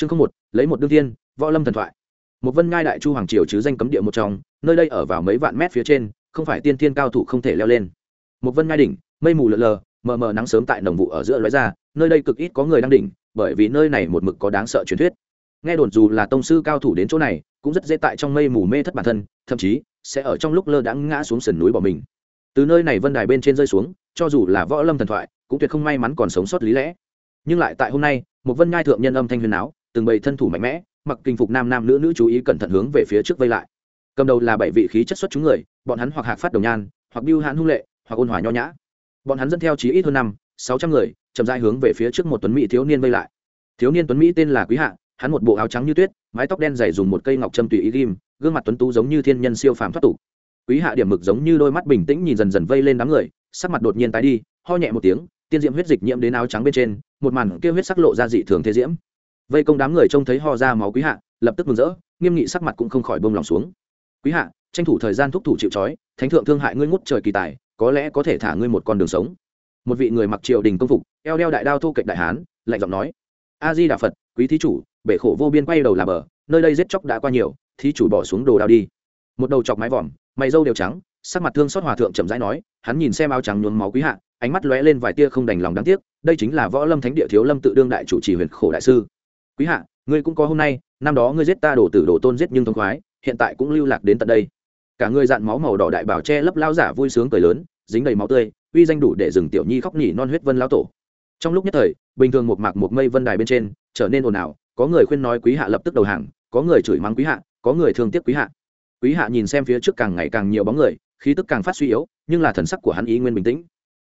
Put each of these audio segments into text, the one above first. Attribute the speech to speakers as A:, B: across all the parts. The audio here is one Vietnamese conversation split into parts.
A: chương không một, lấy một đương tiên võ lâm thần thoại. Một vân ngai đại chu hoàng triều chứ danh cấm địa một trong, nơi đây ở vào mấy vạn mét phía trên, không phải tiên thiên cao thủ không thể leo lên. Một vân ngai đỉnh, mây mù lờ lờ, mờ mờ nắng sớm tại nồng vụ ở giữa lóe ra, nơi đây cực ít có người đang đỉnh, bởi vì nơi này một mực có đáng sợ truyền thuyết. Nghe đồn dù là tông sư cao thủ đến chỗ này, cũng rất dễ tại trong mây mù mê thất bản thân, thậm chí sẽ ở trong lúc lơ đãng ngã xuống sườn núi bỏ mình. Từ nơi này vân đài bên trên rơi xuống, cho dù là võ lâm thần thoại, cũng tuyệt không may mắn còn sống sót lý lẽ. Nhưng lại tại hôm nay, một vân nhai thượng nhân âm thanh huyền áo từng bầy thân thủ mạnh mẽ, mặc kinh phục nam nam nữ nữ chú ý cẩn thận hướng về phía trước vây lại. Cầm đầu là bảy vị khí chất xuất chúng người, bọn hắn hoặc hạc phát đồng nhan, hoặc biêu hãn hung lệ, hoặc ôn hòa nho nhã. Bọn hắn dẫn theo chí ít hơn năm, sáu trăm người, chậm rãi hướng về phía trước một tuấn mỹ thiếu niên vây lại. Thiếu niên tuấn mỹ tên là quý hạ, hắn một bộ áo trắng như tuyết, mái tóc đen dày dùng một cây ngọc châm tùy ý ghim, gương mặt tuấn tú giống như thiên nhân siêu phàm thoát tục. Quý hạ điểm mực giống như đôi mắt bình tĩnh nhìn dần dần vây lên đám người, sắc mặt đột nhiên tái đi, ho nhẹ một tiếng, tiên diễm huyết dịch nhiễm đến áo trắng bên trên, một màn kêu huyết sắc lộ ra dị thường thế diễm vây công đám người trông thấy ho ra máu quý hạ, lập tức mừng rỡ, nghiêm nghị sắc mặt cũng không khỏi bông lòng xuống. Quý hạ, tranh thủ thời gian thúc thủ chịu trói, thánh thượng thương hại ngươi ngút trời kỳ tài, có lẽ có thể thả ngươi một con đường sống. Một vị người mặc triều đình công phục, eo đeo đại đao thu kệch đại hán, lạnh giọng nói, a di đà phật, quý thí chủ, bể khổ vô biên quay đầu là bờ, nơi đây giết chóc đã qua nhiều, thí chủ bỏ xuống đồ đao đi. Một đầu chọc mái vòm, mày râu đều trắng, sắc mặt thương xót hòa thượng chậm rãi nói, hắn nhìn xem áo trắng nhuốm máu quý hạ, ánh mắt lóe lên vài tia không đành lòng đáng tiếc, đây chính là võ lâm thánh địa thiếu lâm tự đương đại chủ trì huyền khổ đại sư quý hạ, ngươi cũng có hôm nay, năm đó ngươi giết ta đổ tử đổ tôn giết nhưng thông khoái, hiện tại cũng lưu lạc đến tận đây. Cả ngươi dạn máu màu đỏ đại bảo che lấp lao giả vui sướng cười lớn, dính đầy máu tươi, uy danh đủ để dừng tiểu nhi khóc nhỉ non huyết vân lao tổ. Trong lúc nhất thời, bình thường một mạc một mây vân đài bên trên, trở nên ồn ào, có người khuyên nói quý hạ lập tức đầu hàng, có người chửi mắng quý hạ, có người thương tiếc quý hạ. Quý hạ nhìn xem phía trước càng ngày càng nhiều bóng người, khí tức càng phát suy yếu, nhưng là thần sắc của hắn ý nguyên bình tĩnh.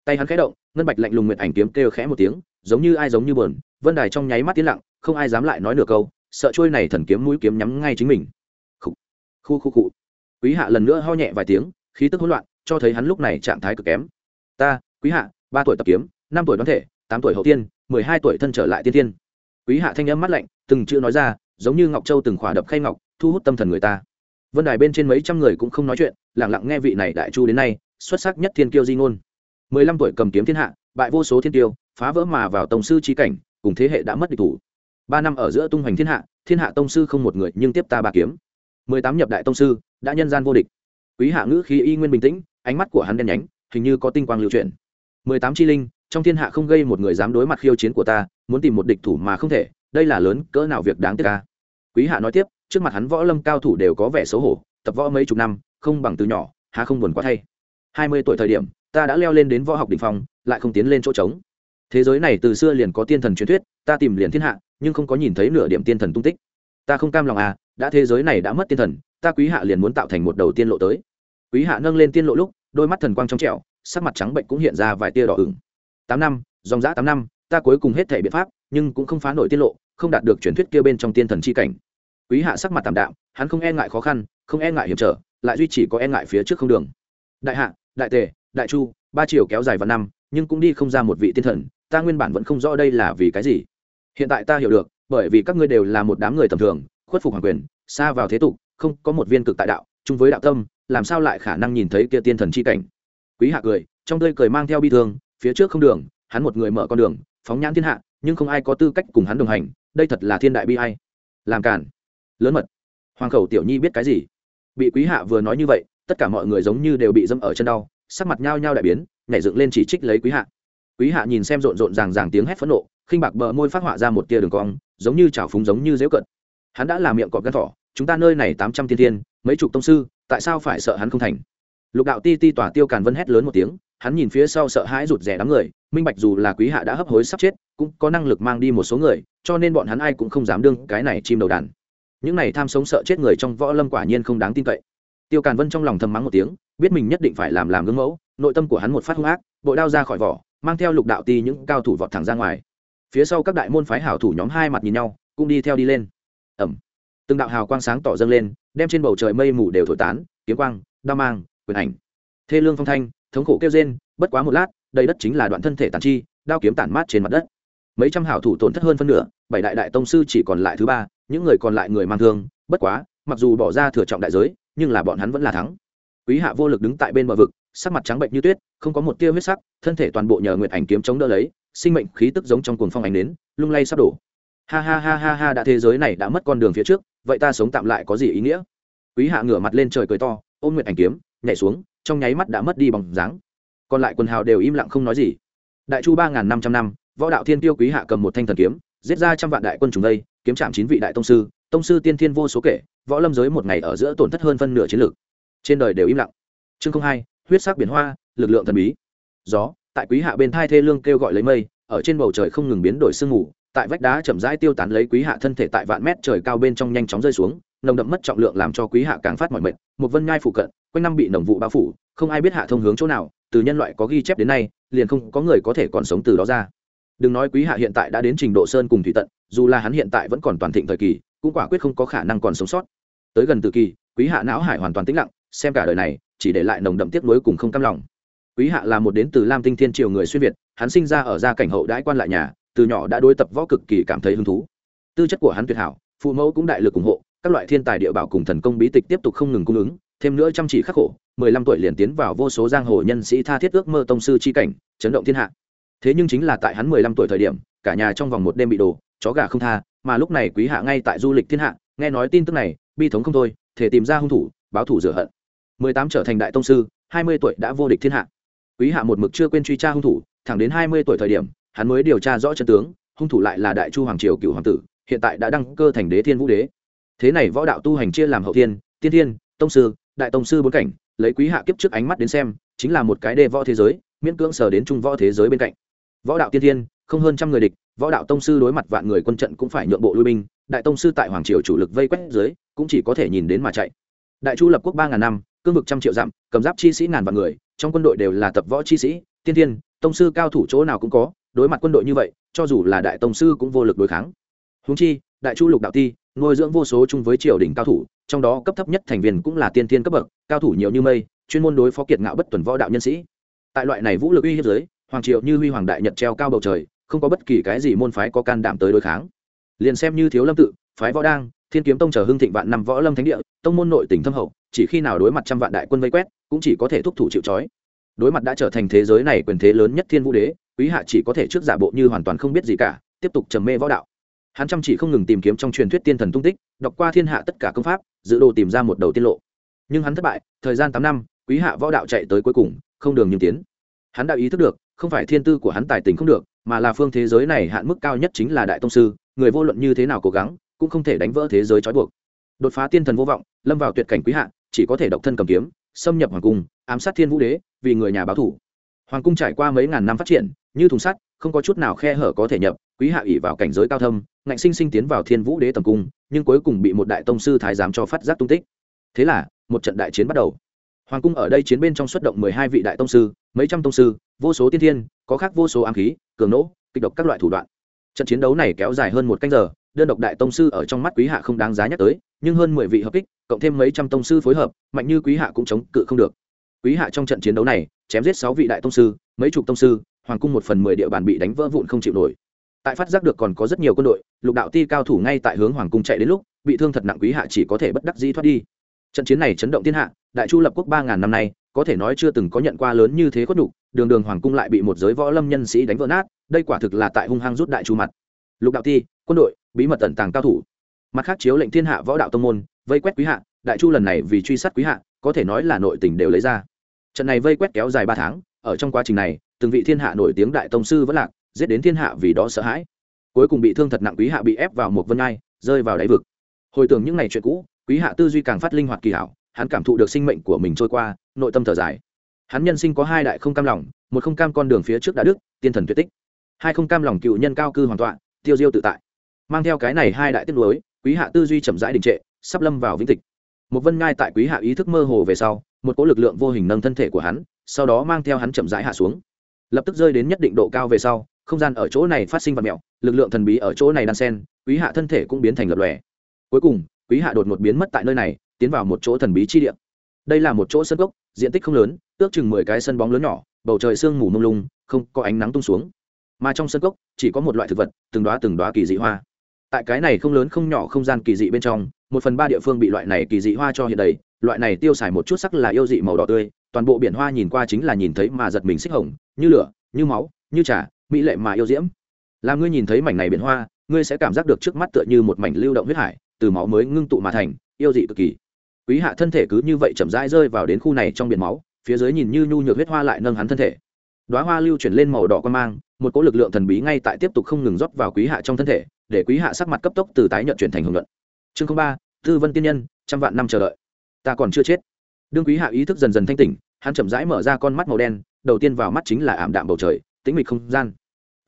A: Tay hắn khẽ động, ngân bạch lạnh lùng nguyệt ảnh kiếm kêu khẽ một tiếng, giống như ai giống như bờn vân đài trong nháy mắt tiến lặng, không ai dám lại nói nửa câu, sợ trôi này thần kiếm mũi kiếm nhắm ngay chính mình. Khu khu khu cụ quý hạ lần nữa ho nhẹ vài tiếng, khí tức hỗn loạn, cho thấy hắn lúc này trạng thái cực kém. Ta, quý hạ, ba tuổi tập kiếm, năm tuổi đoán thể, tám tuổi hậu tiên, mười hai tuổi thân trở lại tiên tiên. Quý hạ thanh âm mắt lạnh, từng chữ nói ra, giống như ngọc châu từng khỏa đập khay ngọc, thu hút tâm thần người ta. Vân đài bên trên mấy trăm người cũng không nói chuyện lẳng lặng nghe vị này đại chu đến nay, xuất sắc nhất thiên kiêu di ngôn. Mười lăm tuổi cầm kiếm thiên hạ, bại vô số thiên tiêu, phá vỡ mà vào tổng sư trí cảnh cùng thế hệ đã mất địch thủ. Ba năm ở giữa tung hoành thiên hạ thiên hạ tông sư không một người, nhưng tiếp ta ba kiếm. Mười tám nhập đại tông sư, đã nhân gian vô địch. Quý hạ ngữ khí y nguyên bình tĩnh, ánh mắt của hắn đen nhánh, hình như có tinh quang lưu chuyển. Mười tám chi linh, trong thiên hạ không gây một người dám đối mặt khiêu chiến của ta, muốn tìm một địch thủ mà không thể, đây là lớn cỡ nào việc đáng tiếc ca quý hạ nói tiếp, trước mặt hắn võ lâm cao thủ đều có vẻ xấu hổ, tập võ mấy chục năm, không bằng từ nhỏ, há không buồn quá thay. Hai mươi tuổi thời điểm, ta đã leo lên đến võ học đ ỉ n h phong, lại không tiến lên chỗ trống thế giới này từ xưa liền có tiên thần truyền thuyết, ta tìm liền thiên hạ, nhưng không có nhìn thấy nửa điểm tiên thần tung tích. Ta không cam lòng à đã thế giới này đã mất tiên thần, ta quý hạ liền muốn tạo thành một đầu tiên lộ tới. Quý hạ nâng lên tiên lộ lúc, đôi mắt thần quang trong trẻo, sắc mặt trắng bệnh cũng hiện ra vài tia đỏ ửng. Tám năm, dòng dã tám năm, ta cuối cùng hết thể biện pháp, nhưng cũng không phá nổi tiết lộ, không đạt được truyền thuyết kia bên trong tiên thần c h i cảnh. Quý hạ sắc mặt tảm đạm, hắn không e ngại khó khăn, không e ngại hiểm trở, lại duy chỉ có e ngại phía trước không đường. Đại hạ, đại tề, đại chu, ba triều kéo dài vào năm, nhưng cũng đi không ra một vị tiên thần ta nguyên bản vẫn không rõ đây là vì cái gì. Hiện tại ta hiểu được, bởi vì các ngươi đều là một đám người tầm thường, khuất phục hoàng quyền, xa vào thế tục, không có một viên cực tại đạo, chung với đạo tâm, làm sao lại khả năng nhìn thấy kia tiên thần c h i cảnh? Quý hạ cười, trong tươi cười mang theo bi thương, phía trước không đường, hắn một người mở con đường, phóng nhãn thiên hạ, nhưng không ai có tư cách cùng hắn đồng hành, đây thật là thiên đại bi hay làm cản lớn mật. Hoàng khẩu tiểu nhi biết cái gì? Bị quý hạ vừa nói như vậy, tất cả mọi người giống như đều bị dâm ở chân đau, sắc mặt nhao nhao đại biến, nhảy dựng lên chỉ trích lấy quý hạ quý hạ nhìn xem rộn rộn ràng ràng tiếng hét phẫn nộ, khinh bạc bờ môi phát họa ra một tia đường cong, giống như chảo phúng giống như dễu cận hắn đã làm miệng cọp gắn thỏ, chúng ta nơi này tám trăm thiên thiên, mấy chục tông sư, tại sao phải sợ hắn không thành? Lục đạo ti ti tỏa tiêu càn vân hét lớn một tiếng, hắn nhìn phía sau sợ hãi rụt rè đám người, minh bạch dù là quý hạ đã hấp hối sắp chết, cũng có năng lực mang đi một số người, cho nên bọn hắn ai cũng không dám đương cái này chim đầu đàn. Những này tham sống sợ chết người trong võ lâm quả nhiên không đáng tin cậy. Tiêu càn vân trong lòng thầm mắng một tiếng, biết mình nhất định phải làm làm gương mẫu, nội tâm của hắn một phát hung ác, bội đao ra khỏi vỏ mang theo lục đạo ti những cao thủ vọt thẳng ra ngoài. Phía sau các đại môn phái hảo thủ nhóm hai mặt nhìn nhau, cũng đi theo đi lên. Ẩm. Từng đạo hào quang sáng tỏ dâng lên, đem trên bầu trời mây mù đều thổi tán, kiếm quang, đao mang, quyền ảnh. Thê lương phong thanh, thống khổ kêu rên, bất quá một lát đây đất chính là đoạn thân thể tàn chi, đao kiếm tản mát trên mặt đất. Mấy trăm hảo thủ tổn thất hơn phân nửa, bảy đại đại tông sư chỉ còn lại thứ ba, những người còn lại người mang thương, bất quá, mặc dù bỏ ra thừa trọng đại giới, nhưng là bọn hắn vẫn là thắng. Quý hạ vô lực đứng tại bên bờ vực sắc mặt trắng bệnh như tuyết, không có một tia huyết sắc, thân thể toàn bộ nhờ nguyệt ảnh kiếm chống đỡ lấy, sinh mệnh khí tức giống trong cuồng phong ảnh đến lung lay sắp đổ. Ha ha ha ha ha, đã thế giới này đã mất con đường phía trước, vậy ta sống tạm lại có gì ý nghĩa? Quý hạ ngửa mặt lên trời cười to, ôm nguyệt ảnh kiếm, nhảy xuống, trong nháy mắt đã mất đi bằng dáng. Còn lại quần hào đều im lặng không nói gì. Đại chu ba năm trăm năm, võ đạo thiên tiêu quý hạ cầm một thanh thần kiếm, giết ra trăm vạn đại quân chúng đây, kiếm chạm chín vị đại tông sư tông sư tiên thiên vô số kể, võ lâm giới một ngày ở giữa tổn thất hơn phân nửa chiến lược. Trên đời đều im lặng. Chương không hai huyết sắc biển hoa, lực lượng thần bí. Gió, tại quý hạ bên thai thê lương kêu gọi lấy mây, ở trên bầu trời không ngừng biến đổi sương mù, tại vách đá chậm rãi tiêu tán lấy quý hạ thân thể tại vạn mét trời cao bên trong nhanh chóng rơi xuống, nồng đậm mất trọng lượng làm cho quý hạ càng phát mọi mệt, một vân nhai phụ cận, quanh năm bị nồng vụ bao phủ, không ai biết hạ thông hướng chỗ nào, từ nhân loại có ghi chép đến nay, liền không có người có thể còn sống từ đó ra. Đừng nói quý hạ hiện tại đã đến trình độ sơn cùng thủy tận, dù là hắn hiện tại vẫn còn toàn thịnh thời kỳ, cũng quả quyết không có khả năng còn sống sót. Tới gần tự kỳ, quý hạ não hải hoàn toàn tĩnh lặng, xem cả đời này chỉ để lại nồng đậm tiếc nuối cùng không cam lòng. Quý hạ là một đến từ lam tinh thiên triều người xuyên việt, hắn sinh ra ở gia cảnh hậu đãi quan lại nhà, từ nhỏ đã đối tập võ cực kỳ cảm thấy hứng thú. Tư chất của hắn tuyệt hảo, phụ mẫu cũng đại lực ủng hộ, các loại thiên tài địa bảo cùng thần công bí tịch tiếp tục không ngừng cung ứng, thêm nữa chăm chỉ khắc khổ, mười lăm tuổi liền tiến vào vô số giang hồ nhân sĩ tha thiết ước mơ tông sư chi cảnh, chấn động thiên hạ. Thế nhưng chính là tại hắn mười lăm tuổi thời điểm, cả nhà trong vòng một đêm bị đổ, chó gà không tha, mà lúc này quý hạ ngay tại du lịch thiên hạ, nghe nói tin tức này, bi thống không thôi thể tìm ra hung thủ, báo thủ rửa hận mười tám trở thành đại tông sư, hai mươi tuổi đã vô địch thiên hạ. Quý hạ một mực chưa quên truy tra hung thủ, thẳng đến hai mươi tuổi thời điểm, hắn mới điều tra rõ chân tướng, hung thủ lại là đại chu hoàng triều cựu hoàng tử, hiện tại đã đăng cơ thành đế thiên vũ đế. Thế này võ đạo tu hành chia làm hậu thiên, tiên thiên, tông sư, đại tông sư bốn cảnh, lấy quý hạ kiếp trước ánh mắt đến xem, chính là một cái đề võ thế giới, miễn cưỡng sở đến trung võ thế giới bên cạnh. Võ đạo tiên thiên, không hơn trăm người địch, võ đạo tông sư đối mặt vạn người quân trận cũng phải nhượng bộ lui binh, đại tông sư tại hoàng triều chủ lực vây quét dưới cũng chỉ có thể nhìn đến mà chạy. Đại chu lập quốc ba ngàn năm cương vực trăm triệu dặm, cầm giáp chi sĩ ngàn vạn người, trong quân đội đều là tập võ chi sĩ, tiên thiên, tông sư cao thủ chỗ nào cũng có, đối mặt quân đội như vậy, cho dù là đại tông sư cũng vô lực đối kháng. Húng chi, đại chu lục đạo ti, nuôi dưỡng vô số chung với triều đình cao thủ, trong đó cấp thấp nhất thành viên cũng là tiên thiên cấp bậc, cao thủ nhiều như mây, chuyên môn đối phó kiệt ngạo bất tuần võ đạo nhân sĩ. Tại loại này vũ lực uy hiếp giới hoàng triều như huy hoàng đại nhật treo cao bầu trời, không có bất kỳ cái gì môn phái có can đảm tới đối kháng. Liền xem như thiếu lâm tự, phái võ đang, thiên kiếm tông chờ hưng thịnh vạn năm võ lâm thánh địa, tông môn nội tỉnh thâm hậu chỉ khi nào đối mặt trăm vạn đại quân vây quét, cũng chỉ có thể thúc thủ chịu trói. Đối mặt đã trở thành thế giới này quyền thế lớn nhất thiên vũ đế, quý hạ chỉ có thể trước giả bộ như hoàn toàn không biết gì cả, tiếp tục trầm mê võ đạo. Hắn chăm chỉ không ngừng tìm kiếm trong truyền thuyết tiên thần tung tích, đọc qua thiên hạ tất cả công pháp, dự đồ tìm ra một đầu tiên lộ. Nhưng hắn thất bại, thời gian tám năm, quý hạ võ đạo chạy tới cuối cùng, không đường nhưng tiến. Hắn đã ý thức được, không phải thiên tư của hắn tài tình không được, mà là phương thế giới này hạn mức cao nhất chính là đại tông sư, người vô luận như thế nào cố gắng, cũng không thể đánh vỡ thế giới trói buộc. Đột phá tiên thần vô vọng lâm vào tuyệt cảnh quý hạ, chỉ có thể độc thân cầm kiếm, xâm nhập hoàng cung, ám sát thiên vũ đế, vì người nhà báo thủ. Hoàng cung trải qua mấy ngàn năm phát triển, như thùng sắt, không có chút nào khe hở có thể nhập, quý hạ ỉ vào cảnh giới cao thâm, ngạnh sinh sinh tiến vào thiên vũ đế tầm cung, nhưng cuối cùng bị một đại tông sư thái giám cho phát giác tung tích. Thế là, một trận đại chiến bắt đầu. Hoàng cung ở đây chiến bên trong xuất động mười hai vị đại tông sư, mấy trăm tông sư, vô số tiên thiên, có khác vô số ám khí, cường nỗ, kịch độc các loại thủ đoạn. Trận chiến đấu này kéo dài hơn một canh giờ đơn độc đại tông sư ở trong mắt quý hạ không đáng giá nhắc tới, nhưng hơn mười vị hợp kích, cộng thêm mấy trăm tông sư phối hợp, mạnh như quý hạ cũng chống cự không được. Quý hạ trong trận chiến đấu này, chém giết sáu vị đại tông sư, mấy chục tông sư, hoàng cung một phần mười địa bàn bị đánh vỡ vụn không chịu nổi. Tại phát giác được còn có rất nhiều quân đội, lục đạo ti cao thủ ngay tại hướng hoàng cung chạy đến lúc, bị thương thật nặng quý hạ chỉ có thể bất đắc dĩ thoát đi. Trận chiến này chấn động thiên hạ, đại chu lập quốc ba ngàn năm nay, có thể nói chưa từng có nhận qua lớn như thế khuất nhục, đường đường hoàng cung lại bị một giới võ lâm nhân sĩ đánh vỡ nát, đây quả thực là tại hung hăng rút đại chu mặt. Lục đạo ti, quân đội bí mật tận tàng cao thủ. Mặt khác chiếu lệnh thiên hạ võ đạo tông môn, vây quét quý hạ, đại chu lần này vì truy sát quý hạ, có thể nói là nội tình đều lấy ra. Trận này vây quét kéo dài ba tháng, ở trong quá trình này, từng vị thiên hạ nổi tiếng đại tông sư vẫn lạc, giết đến thiên hạ vì đó sợ hãi. Cuối cùng bị thương thật nặng quý hạ bị ép vào một vân ngai, rơi vào đáy vực. Hồi tưởng những ngày chuyện cũ, quý hạ tư duy càng phát linh hoạt kỳ hảo, hắn cảm thụ được sinh mệnh của mình trôi qua, nội tâm thở dài. Hắn nhân sinh có hai đại không cam lòng, một không cam con đường phía trước đã đức, tiên thần tuyệt tích. Hai không cam lòng cựu nhân cao cư hoàn toàn tiêu diêu tự tại mang theo cái này hai đại tiết lối, quý hạ tư duy chậm rãi đình trệ, sắp lâm vào vĩnh tịch. Một vân ngai tại quý hạ ý thức mơ hồ về sau, một cỗ lực lượng vô hình nâng thân thể của hắn, sau đó mang theo hắn chậm rãi hạ xuống. Lập tức rơi đến nhất định độ cao về sau, không gian ở chỗ này phát sinh vật mẹo, lực lượng thần bí ở chỗ này đan sen, quý hạ thân thể cũng biến thành lập lòe. Cuối cùng, quý hạ đột một biến mất tại nơi này, tiến vào một chỗ thần bí chi địa. Đây là một chỗ sân gốc diện tích không lớn, ước chừng mười cái sân bóng lớn nhỏ, bầu trời sương mù mông lung, không có ánh nắng tung xuống. Mà trong sân gốc chỉ có một loại thực vật, từng đoá từng đoá kỳ dị hoa tại cái này không lớn không nhỏ không gian kỳ dị bên trong, một phần ba địa phương bị loại này kỳ dị hoa cho hiện đầy, loại này tiêu xài một chút sắc là yêu dị màu đỏ tươi, toàn bộ biển hoa nhìn qua chính là nhìn thấy mà giật mình xích hồng, như lửa, như máu, như trà, mỹ lệ mà yêu diễm. Làm ngươi nhìn thấy mảnh này biển hoa, ngươi sẽ cảm giác được trước mắt tựa như một mảnh lưu động huyết hải, từ máu mới ngưng tụ mà thành, yêu dị cực kỳ. Quý hạ thân thể cứ như vậy chậm rãi rơi vào đến khu này trong biển máu, phía dưới nhìn như nhu nhược huyết hoa lại nâng hắn thân thể. Đoá hoa lưu chuyển lên màu đỏ quan mang, một cỗ lực lượng thần bí ngay tại tiếp tục không ngừng rót vào quý hạ trong thân thể để quý hạ sắc mặt cấp tốc từ tái nhận chuyển thành hưởng luận chương ba, tư vân tiên nhân, trăm vạn năm chờ đợi. Ta còn chưa chết. Đương quý hạ ý thức dần dần thanh tỉnh, hắn chậm rãi mở ra con mắt màu đen, đầu tiên vào mắt chính là ảm đạm bầu trời, tĩnh mịch không gian.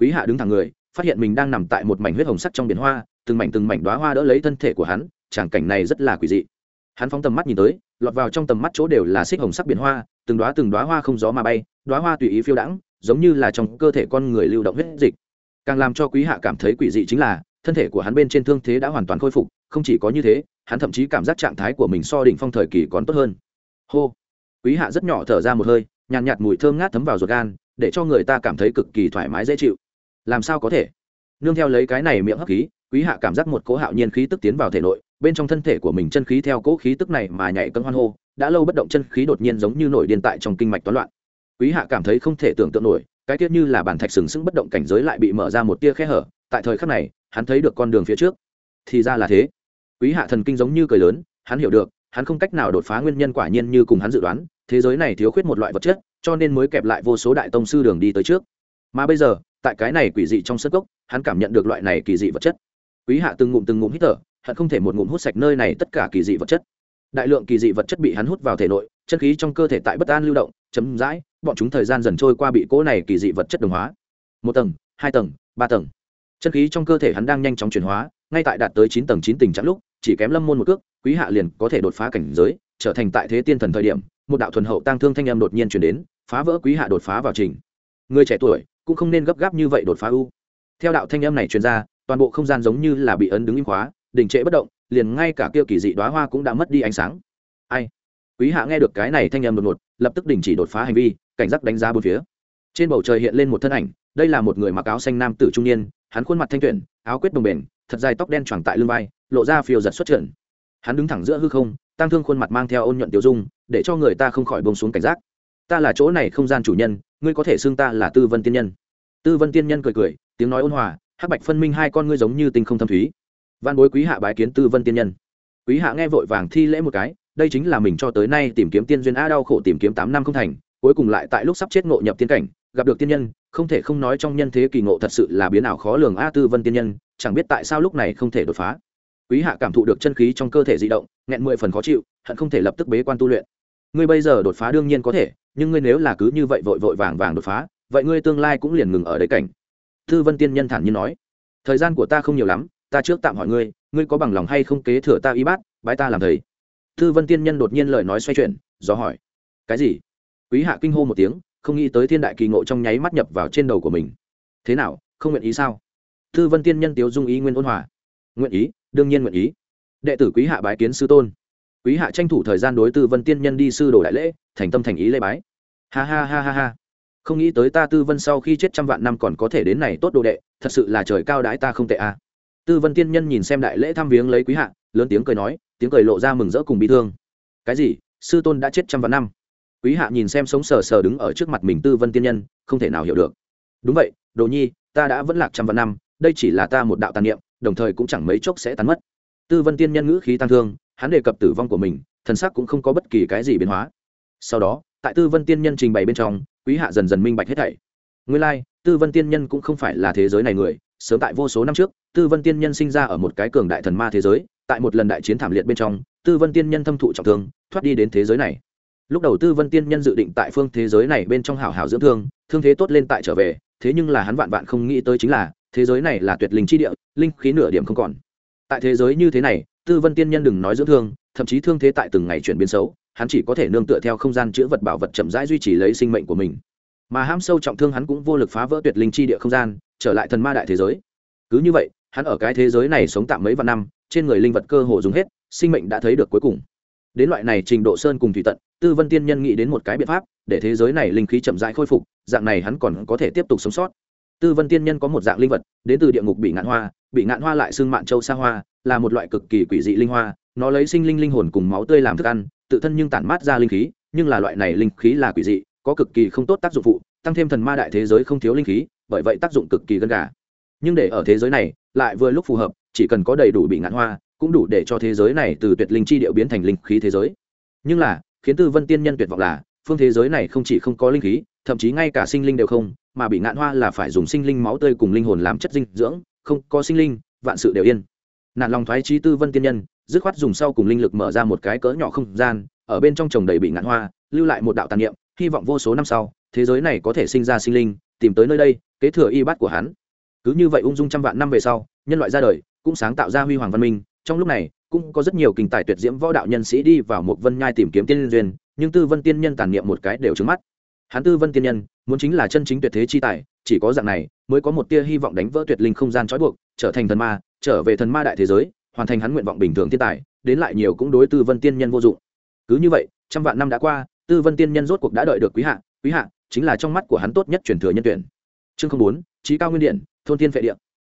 A: Quý hạ đứng thẳng người, phát hiện mình đang nằm tại một mảnh huyết hồng sắc trong biển hoa, từng mảnh từng mảnh đoá hoa đỡ lấy thân thể của hắn, tràng cảnh này rất là quỷ dị. Hắn phóng tầm mắt nhìn tới, lọt vào trong tầm mắt chỗ đều là xích hồng sắc biển hoa, từng đoá từng đoá hoa không gió mà bay đoá hoa tùy ý phiêu đãng, giống như là trong cơ thể con người lưu động huyết dịch. Càng làm cho quý hạ cảm thấy quỷ dị chính là thân thể của hắn bên trên thương thế đã hoàn toàn khôi phục không chỉ có như thế hắn thậm chí cảm giác trạng thái của mình so đỉnh phong thời kỳ còn tốt hơn. Hô. Quý hạ rất nhỏ thở ra một hơi nhàn nhạt, nhạt mùi thơm ngát thấm vào ruột gan để cho người ta cảm thấy cực kỳ thoải mái dễ chịu. Làm sao có thể? Nương theo lấy cái này miệng hấp khí quý hạ cảm giác một cỗ hạo nhiên khí tức tiến vào thể nội bên trong thân thể của mình chân khí theo cỗ khí tức này mà nhảy cân hoan hô đã lâu bất động chân khí đột nhiên giống như nổi điên tại trong kinh mạch toán loạn. Quý hạ cảm thấy không thể tưởng tượng nổi cái tiết như là bản thạch sừng sững bất động cảnh giới lại bị mở ra một tia khe hở tại thời khắc này hắn thấy được con đường phía trước. Thì ra là thế. Quý hạ thần kinh giống như cười lớn, hắn hiểu được, hắn không cách nào đột phá nguyên nhân quả nhiên như cùng hắn dự đoán, thế giới này thiếu khuyết một loại vật chất, cho nên mới kẹp lại vô số đại tông sư đường đi tới trước. Mà bây giờ, tại cái này quỷ dị trong sân gốc hắn cảm nhận được loại này kỳ dị vật chất. Quý hạ từng ngụm từng ngụm hít thở, hắn không thể một ngụm hút sạch nơi này tất cả kỳ dị vật chất. Đại lượng kỳ dị vật chất bị hắn hút vào thể nội, chân khí trong cơ thể tại bất an lưu động chấm dãi bọn chúng thời gian dần trôi qua bị cỗ này kỳ dị vật chất đồng hóa. Một tầng, hai tầng, ba tầng chân khí trong cơ thể hắn đang nhanh chóng chuyển hóa, ngay tại đạt tới chín tầng chín tình trạng lúc, chỉ kém lâm môn một cước, quý hạ liền có thể đột phá cảnh giới, trở thành tại thế tiên thần thời điểm, một đạo thuần hậu tăng thương thanh âm đột nhiên chuyển đến, phá vỡ quý hạ đột phá vào trình. Người trẻ tuổi cũng không nên gấp gáp như vậy đột phá u theo đạo thanh âm này truyền ra, toàn bộ không gian giống như là bị ấn đứng im khóa, đình trệ bất động, liền ngay cả kia kỳ dị đoá hoa cũng đã mất đi ánh sáng. Ai? Quý hạ nghe được cái này thanh âm đột ngột, lập tức đình chỉ đột phá hành vi, cảnh giác đánh giá bốn phía. Trên bầu trời hiện lên một thân ảnh đây là một người mặc áo xanh nam tử trung niên, hắn khuôn mặt thanh tuyển, áo quyết đồng bền, thật dài tóc đen choàng tại lưng vai, lộ ra phiêu giật xuất trận hắn đứng thẳng giữa hư không tăng thương khuôn mặt mang theo ôn nhuận tiêu dung, để cho người ta không khỏi bông xuống cảnh giác. Ta là chỗ này không gian chủ nhân, ngươi có thể xưng ta là tư vân tiên nhân. Tư vân tiên nhân cười cười, tiếng nói ôn hòa, hắc bạch phân minh hai con ngươi giống như tinh không thâm thúy. Văn bối quý hạ bái kiến tư vân tiên nhân. Quý hạ nghe vội vàng thi lễ một cái, đây chính là mình cho tới nay tìm kiếm tiên duyên a đau khổ tìm kiếm tám năm không thành, cuối cùng lại tại lúc sắp chết ngộ nhập tiên cảnh gặp được tiên nhân, không thể không nói trong nhân thế kỳ ngộ thật sự là biến ảo khó lường a tư vân tiên nhân, chẳng biết tại sao lúc này không thể đột phá. Quý hạ cảm thụ được chân khí trong cơ thể di động, nghẹn mười phần khó chịu, hận không thể lập tức bế quan tu luyện. Ngươi bây giờ đột phá đương nhiên có thể, nhưng ngươi nếu là cứ như vậy vội vội vàng vàng đột phá, vậy ngươi tương lai cũng liền ngừng ở đấy cảnh. Tư vân tiên nhân thản nhiên nói, thời gian của ta không nhiều lắm, ta trước tạm hỏi ngươi ngươi có bằng lòng hay không kế thừa ta y bát, bái ta làm thầy? Tư vân tiên nhân đột nhiên lời nói xoay chuyển, do hỏi, cái gì? Quý hạ kinh hô một tiếng không nghĩ tới thiên đại kỳ ngộ trong nháy mắt nhập vào trên đầu của mình. Thế nào, không nguyện ý sao? Tư vân tiên nhân tiếu dung ý nguyên ôn hòa. Nguyện ý, đương nhiên nguyện ý. Đệ tử quý hạ bái kiến sư tôn. Quý hạ tranh thủ thời gian đối tư vân tiên nhân đi sư đồ đại lễ, thành tâm thành ý lễ bái. Ha ha ha ha ha. Không nghĩ tới ta tư vân sau khi chết trăm vạn năm còn có thể đến này tốt đồ đệ, thật sự là trời cao đái ta không tệ a. À. tư vân tiên nhân nhìn xem đại lễ thăm viếng lấy quý hạ, lớn tiếng cười nói, tiếng cười lộ ra mừng rỡ cùng bị thương. Cái gì, sư tôn đã chết trăm vạn năm? Quý hạ nhìn xem sống sờ sờ đứng ở trước mặt mình tư vân tiên nhân không thể nào hiểu được. Đúng vậy đồ nhi ta đã vẫn lạc trăm vạn năm đây chỉ là ta một đạo tàn niệm đồng thời cũng chẳng mấy chốc sẽ tán mất. Tư vân tiên nhân ngữ khí tăng thương hắn đề cập tử vong của mình thần sắc cũng không có bất kỳ cái gì biến hóa. Sau đó tại tư vân tiên nhân trình bày bên trong quý hạ dần dần minh bạch hết thảy. Nguyên lai、like, tư vân tiên nhân cũng không phải là thế giới này người sớm tại vô số năm trước tư vân tiên nhân sinh ra ở một cái cường đại thần ma thế giới tại một lần đại chiến thảm liệt bên trong tư vân tiên nhân thâm thụ trọng thương thoát đi đến thế giới này lúc đầu tư vân tiên nhân dự định tại phương thế giới này bên trong hảo hảo dưỡng thương thương thế tốt lên tại trở về, thế nhưng là hắn vạn vạn không nghĩ tới chính là, thế giới này là tuyệt linh chi địa, linh khí nửa điểm không còn. Tại thế giới như thế này, tư vân tiên nhân đừng nói dưỡng thương, thậm chí thương thế tại từng ngày chuyển biến xấu, hắn chỉ có thể nương tựa theo không gian chữa vật bảo vật chậm rãi duy trì lấy sinh mệnh của mình. Mà ham sâu trọng thương hắn cũng vô lực phá vỡ tuyệt linh chi địa không gian, trở lại thần ma đại thế giới. Cứ như vậy, hắn ở cái thế giới này sống tạm mấy vạn năm, trên người linh vật cơ hồ dùng hết, sinh mệnh đã thấy được cuối cùng. Đến loại này trình độ sơn cùng thủy tận tư vân tiên nhân nghĩ đến một cái biện pháp, để thế giới này linh khí chậm rãi khôi phục, dạng này hắn còn có thể tiếp tục sống sót. Tư vân tiên nhân có một dạng linh vật, đến từ địa ngục bị ngạn hoa, bị ngạn hoa lại xương mạn châu sa hoa, là một loại cực kỳ quỷ dị linh hoa, nó lấy sinh linh linh hồn cùng máu tươi làm thức ăn, tự thân nhưng tản mát ra linh khí, nhưng là loại này linh khí là quỷ dị, có cực kỳ không tốt tác dụng phụ, tăng thêm thần ma đại thế giới không thiếu linh khí, bởi vậy tác dụng cực kỳ gần gà. Nhưng để ở thế giới này, lại vừa lúc phù hợp, chỉ cần có đầy đủ bị ngạn hoa, cũng đủ để cho thế giới này từ tuyệt linh chi điệu biến thành linh khí thế giới. Nhưng là khiến tư vân tiên nhân tuyệt vọng là, phương thế giới này không chỉ không có linh khí, thậm chí ngay cả sinh linh đều không, mà bị ngạn hoa là phải dùng sinh linh máu tươi cùng linh hồn làm chất dinh dưỡng, không có sinh linh, vạn sự đều yên. Nạn lòng thoái trí tư vân tiên nhân, dứt khoát dùng sau cùng linh lực mở ra một cái cỡ nhỏ không gian, ở bên trong trồng đầy bị ngạn hoa, lưu lại một đạo tàn niệm, hy vọng vô số năm sau, thế giới này có thể sinh ra sinh linh, tìm tới nơi đây, kế thừa y bát của hắn. Cứ như vậy ung dung trăm vạn năm về sau, nhân loại ra đời, cũng sáng tạo ra huy hoàng văn minh, trong lúc này cũng có rất nhiều kinh tài tuyệt diễm võ đạo nhân sĩ đi vào một vân nhai tìm kiếm tiên duyên, nhưng tư vân tiên nhân tàn niệm một cái đều trứng mắt. Hắn tư vân tiên nhân, muốn chính là chân chính tuyệt thế chi tài, chỉ có dạng này mới có một tia hy vọng đánh vỡ tuyệt linh không gian trói buộc, trở thành thần ma, trở về thần ma đại thế giới, hoàn thành hắn nguyện vọng bình thường thiên tài, đến lại nhiều cũng đối tư vân tiên nhân vô dụng. Cứ như vậy, trăm vạn năm đã qua, tư vân tiên nhân rốt cuộc đã đợi được quý hạ quý hạ chính là trong mắt của hắn tốt nhất truyền thừa nhân tuyển. Chương không bốn trí cao nguyên điện, thôn tiên phệ điện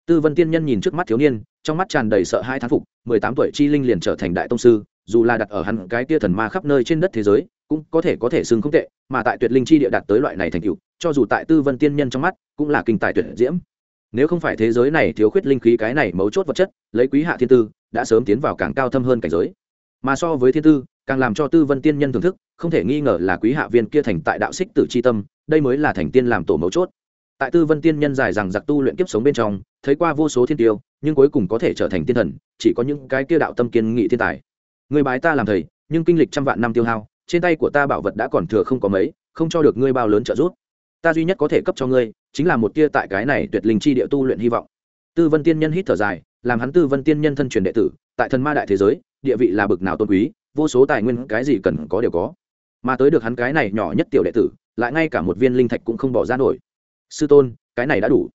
A: tư vân tiên nhân nhìn trước mắt thiếu niên, trong mắt tràn đầy sợ hai thán phục, mười tám tuổi chi linh liền trở thành đại tông sư, dù là đặt ở hắn cái tia thần ma khắp nơi trên đất thế giới, cũng có thể có thể xưng không tệ, mà tại tuyệt linh chi địa đạt tới loại này thành tựu, cho dù tại tư vân tiên nhân trong mắt, cũng là kinh tài tuyệt diễm. Nếu không phải thế giới này thiếu khuyết linh khí cái này mấu chốt vật chất, lấy quý hạ thiên tư, đã sớm tiến vào càng cao thâm hơn cảnh giới. Mà so với thiên tư, càng làm cho tư vân tiên nhân thưởng thức, không thể nghi ngờ là quý hạ viên kia thành tại đạo xích tử c h i tâm, đây mới là thành tiên làm tổ mấu chốt tại tư vân tiên nhân dài rằng giặc tu luyện kiếp sống bên trong, thấy qua vô số thiên tiêu, nhưng cuối cùng có thể trở thành tiên thần, chỉ có những cái kia đạo tâm kiên nghị thiên tài. Người bái ta làm thầy, nhưng kinh lịch trăm vạn năm tiêu hao, trên tay của ta bảo vật đã còn thừa không có mấy, không cho được ngươi bao lớn trợ giúp. Ta duy nhất có thể cấp cho ngươi, chính là một tia tại cái này tuyệt linh chi địa tu luyện hy vọng. Tư vân tiên nhân hít thở dài, làm hắn tư vân tiên nhân thân truyền đệ tử, tại thần ma đại thế giới, địa vị là bực nào tôn quý, vô số tài nguyên cái gì cần có đều có. Mà tới được hắn cái này nhỏ nhất tiểu đệ tử, lại ngay cả một viên linh thạch cũng không bỏ ra nổi sư tôn, cái này đã đủ.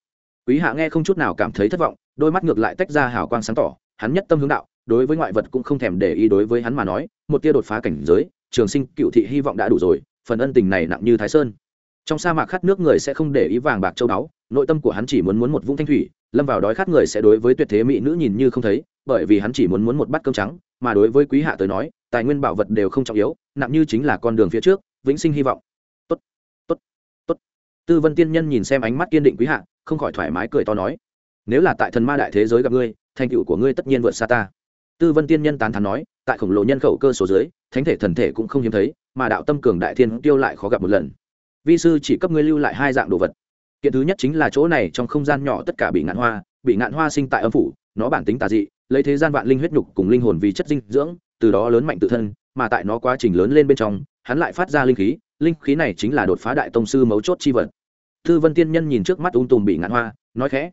A: Quý hạ nghe không chút nào cảm thấy thất vọng, đôi mắt ngược lại tách ra hào quang sáng tỏ, hắn nhất tâm hướng đạo, đối với ngoại vật cũng không thèm để ý đối với hắn mà nói, một tia đột phá cảnh giới, trường sinh cựu thị hy vọng đã đủ rồi, phần ân tình này nặng như thái sơn. Trong sa mạc khát nước người sẽ không để ý vàng bạc châu báu, nội tâm của hắn chỉ muốn muốn một vũng thanh thủy, lâm vào đói khát người sẽ đối với tuyệt thế mỹ nữ nhìn như không thấy, bởi vì hắn chỉ muốn muốn một bát cơm trắng, mà đối với quý hạ tới nói, tài nguyên bảo vật đều không trọng yếu, nặng như chính là con đường phía trước, vĩnh sinh hy vọng tư vân tiên nhân nhìn xem ánh mắt kiên định quý hạ, không khỏi thoải mái cười to nói, nếu là tại thần ma đại thế giới gặp ngươi, thành tựu của ngươi tất nhiên vượt xa ta. Tư vân tiên nhân tán thán nói, tại khổng lồ nhân khẩu cơ số dưới, thánh thể thần thể cũng không hiếm thấy, mà đạo tâm cường đại thiên tiêu lại khó gặp một lần. Vi sư chỉ cấp ngươi lưu lại hai dạng đồ vật. Kiện thứ nhất chính là chỗ này trong không gian nhỏ tất cả bị ngạn hoa, bị ngạn hoa sinh tại âm phủ, nó bản tính tà dị, lấy thế gian vạn linh huyết nhục cùng linh hồn vì chất dinh dưỡng, từ đó lớn mạnh tự thân, mà tại nó quá trình lớn lên bên trong hắn lại phát ra linh khí linh khí này chính là đột phá đại tông sư mấu chốt chi vật. Thư vân tiên nhân nhìn trước mắt ung tùm bị ngạn hoa, nói khẽ,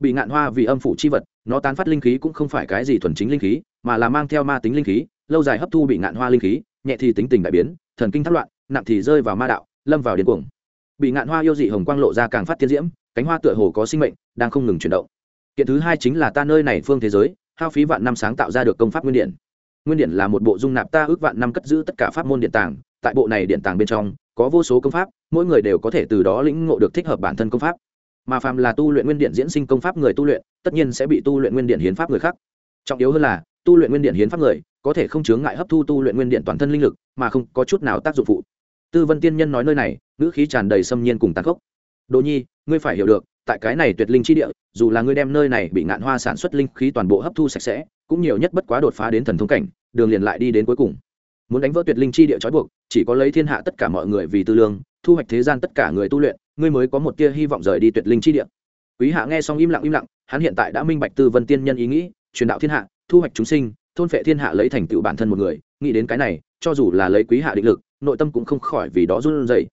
A: bị ngạn hoa vì âm phủ chi vật, nó tán phát linh khí cũng không phải cái gì thuần chính linh khí, mà là mang theo ma tính linh khí, lâu dài hấp thu bị ngạn hoa linh khí, nhẹ thì tính tình đại biến, thần kinh thất loạn, nặng thì rơi vào ma đạo, lâm vào điên cuồng. Bị ngạn hoa yêu dị hồng quang lộ ra càng phát tiên diễm, cánh hoa tựa hồ có sinh mệnh, đang không ngừng chuyển động. Kiện thứ hai chính là ta nơi này phương thế giới, hao phí vạn năm sáng tạo ra được công pháp nguyên điện. Nguyên điện là một bộ dung nạp ta ước vạn năm cất giữ tất cả pháp môn điện tàng tại bộ này điện tàng bên trong, có vô số công pháp, mỗi người đều có thể từ đó lĩnh ngộ được thích hợp bản thân công pháp. Mà phàm là tu luyện nguyên điện diễn sinh công pháp người tu luyện, tất nhiên sẽ bị tu luyện nguyên điện hiến pháp người khác. Trọng yếu hơn là, tu luyện nguyên điện hiến pháp người, có thể không chướng ngại hấp thu tu luyện nguyên điện toàn thân linh lực, mà không có chút nào tác dụng phụ. Tư vân tiên nhân nói nơi này, ngữ khí tràn đầy xâm nhiên cùng tàn khốc. Đồ nhi, ngươi phải hiểu được, tại cái này tuyệt linh chi địa, dù là ngươi đem nơi này bị ngạn hoa sản xuất linh khí toàn bộ hấp thu sạch sẽ, cũng nhiều nhất bất quá đột phá đến thần thông cảnh, đường liền lại đi đến cuối cùng. Muốn đánh vỡ tuyệt linh chi địa trói buộc chỉ có lấy thiên hạ tất cả mọi người vì tư lương, thu hoạch thế gian tất cả người tu luyện, ngươi mới có một tia hy vọng rời đi tuyệt linh chi địa. Quý hạ nghe xong im lặng im lặng, hắn hiện tại đã minh bạch tư vân tiên nhân ý nghĩ, truyền đạo thiên hạ, thu hoạch chúng sinh, thôn phệ thiên hạ lấy thành tựu bản thân một người, nghĩ đến cái này, cho dù là lấy quý hạ định lực, nội tâm cũng không khỏi vì đó run rẩy.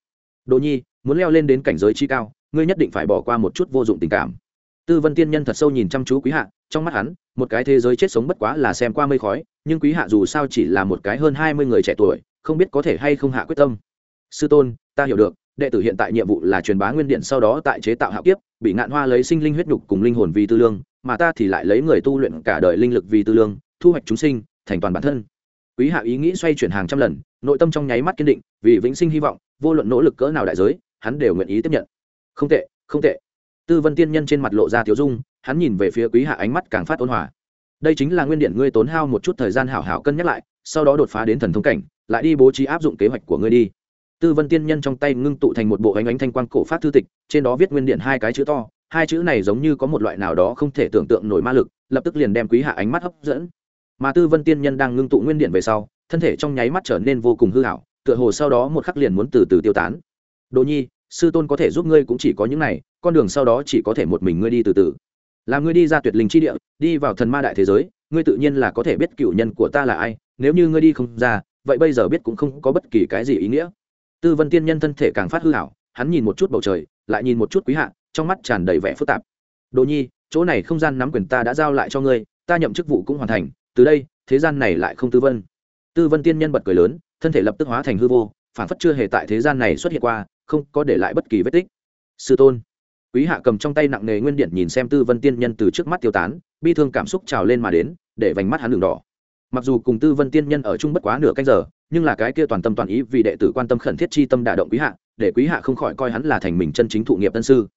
A: Đồ nhi, muốn leo lên đến cảnh giới chi cao, ngươi nhất định phải bỏ qua một chút vô dụng tình cảm. Tư vân tiên nhân thật sâu nhìn chăm chú quý hạ, trong mắt hắn, một cái thế giới chết sống bất quá là xem qua mây khói, nhưng quý hạ dù sao chỉ là một cái hơn hai mươi người trẻ tuổi không biết có thể hay không hạ quyết tâm. Sư tôn, ta hiểu được, đệ tử hiện tại nhiệm vụ là truyền bá nguyên điện sau đó tại chế tạo hạo kiếp, bị ngạn hoa lấy sinh linh huyết nhục cùng linh hồn vì tư lương, mà ta thì lại lấy người tu luyện cả đời linh lực vì tư lương, thu hoạch chúng sinh, thành toàn bản thân. Quý hạ ý nghĩ xoay chuyển hàng trăm lần, nội tâm trong nháy mắt kiên định, vì vĩnh sinh hy vọng, vô luận nỗ lực cỡ nào đại giới, hắn đều nguyện ý tiếp nhận. Không tệ không tệ. Tư vân tiên nhân trên mặt lộ ra thiếu dung, hắn nhìn về phía quý hạ ánh mắt càng phát ôn hòa. Đây chính là nguyên điện ngươi tốn hao một chút thời gian hảo hảo cân nhắc lại, sau đó đột phá đến thần thông cảnh lại đi bố trí áp dụng kế hoạch của ngươi đi. Tư vân tiên nhân trong tay ngưng tụ thành một bộ ánh ánh thanh quang cổ phát thư tịch, trên đó viết nguyên điện hai cái chữ to, hai chữ này giống như có một loại nào đó không thể tưởng tượng nổi ma lực, lập tức liền đem quý hạ ánh mắt hấp dẫn. Mà tư vân tiên nhân đang ngưng tụ nguyên điện về sau, thân thể trong nháy mắt trở nên vô cùng hư hảo tựa hồ sau đó một khắc liền muốn từ từ tiêu tán. Đồ nhi, sư tôn có thể giúp ngươi cũng chỉ có những này, con đường sau đó chỉ có thể một mình ngươi đi từ từ. Làm ngươi đi ra tuyệt linh chi địa, đi vào thần ma đại thế giới, ngươi tự nhiên là có thể biết cựu nhân của ta là ai, nếu như ngươi đi không ra vậy bây giờ biết cũng không có bất kỳ cái gì ý nghĩa. Tư vân tiên nhân thân thể càng phát hư hảo hắn nhìn một chút bầu trời, lại nhìn một chút quý hạ, trong mắt tràn đầy vẻ phức tạp. Đồ nhi, chỗ này không gian nắm quyền ta đã giao lại cho ngươi, ta nhậm chức vụ cũng hoàn thành, từ đây, thế gian này lại không tư vân. Tư vân tiên nhân bật cười lớn, thân thể lập tức hóa thành hư vô, phản phất chưa hề tại thế gian này xuất hiện qua, không có để lại bất kỳ vết tích. Sư tôn, quý hạ cầm trong tay nặng nề nguyên điện nhìn xem tư vân tiên nhân từ trước mắt tiêu tán, bi thương cảm xúc trào lên mà đến, để vành mắt hắn đường đỏ mặc dù cùng tư vân tiên nhân ở chung bất quá nửa canh giờ, nhưng là cái kia toàn tâm toàn ý vì đệ tử quan tâm khẩn thiết chi tâm đả động quý hạ, để quý hạ không khỏi coi hắn là thành mình chân chính thụ nghiệp tân sư.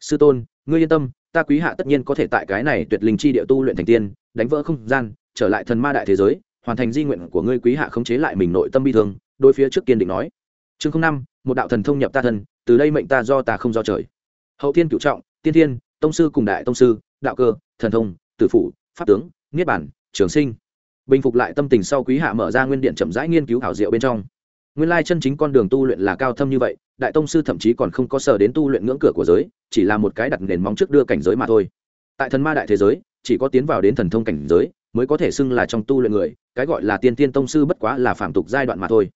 A: Sư tôn, ngươi yên tâm, ta quý hạ tất nhiên có thể tại cái này tuyệt linh chi địa tu luyện thành tiên, đánh vỡ không gian, trở lại thần ma đại thế giới, hoàn thành di nguyện của ngươi quý hạ khống chế lại mình nội tâm bi thương đôi phía trước kiên định nói. Chương năm, một đạo thần thông nhập ta thân, từ đây mệnh ta do ta không do trời. Hậu thiên cựu trọng, tiên thiên, tông sư cùng đại tông sư, đạo cơ, thần thông, tử phủ, pháp tướng, niết bản trường sinh bình phục lại tâm tình sau quý hạ mở ra nguyên điện chậm rãi nghiên cứu hảo diệu bên trong. Nguyên lai chân chính con đường tu luyện là cao thâm như vậy, đại tông sư thậm chí còn không có sở đến tu luyện ngưỡng cửa của giới, chỉ là một cái đặt nền móng trước đưa cảnh giới mà thôi. Tại thần ma đại thế giới, chỉ có tiến vào đến thần thông cảnh giới mới có thể xưng là trong tu luyện người, cái gọi là tiên tiên tông sư bất quá là phạm tục giai đoạn mà thôi.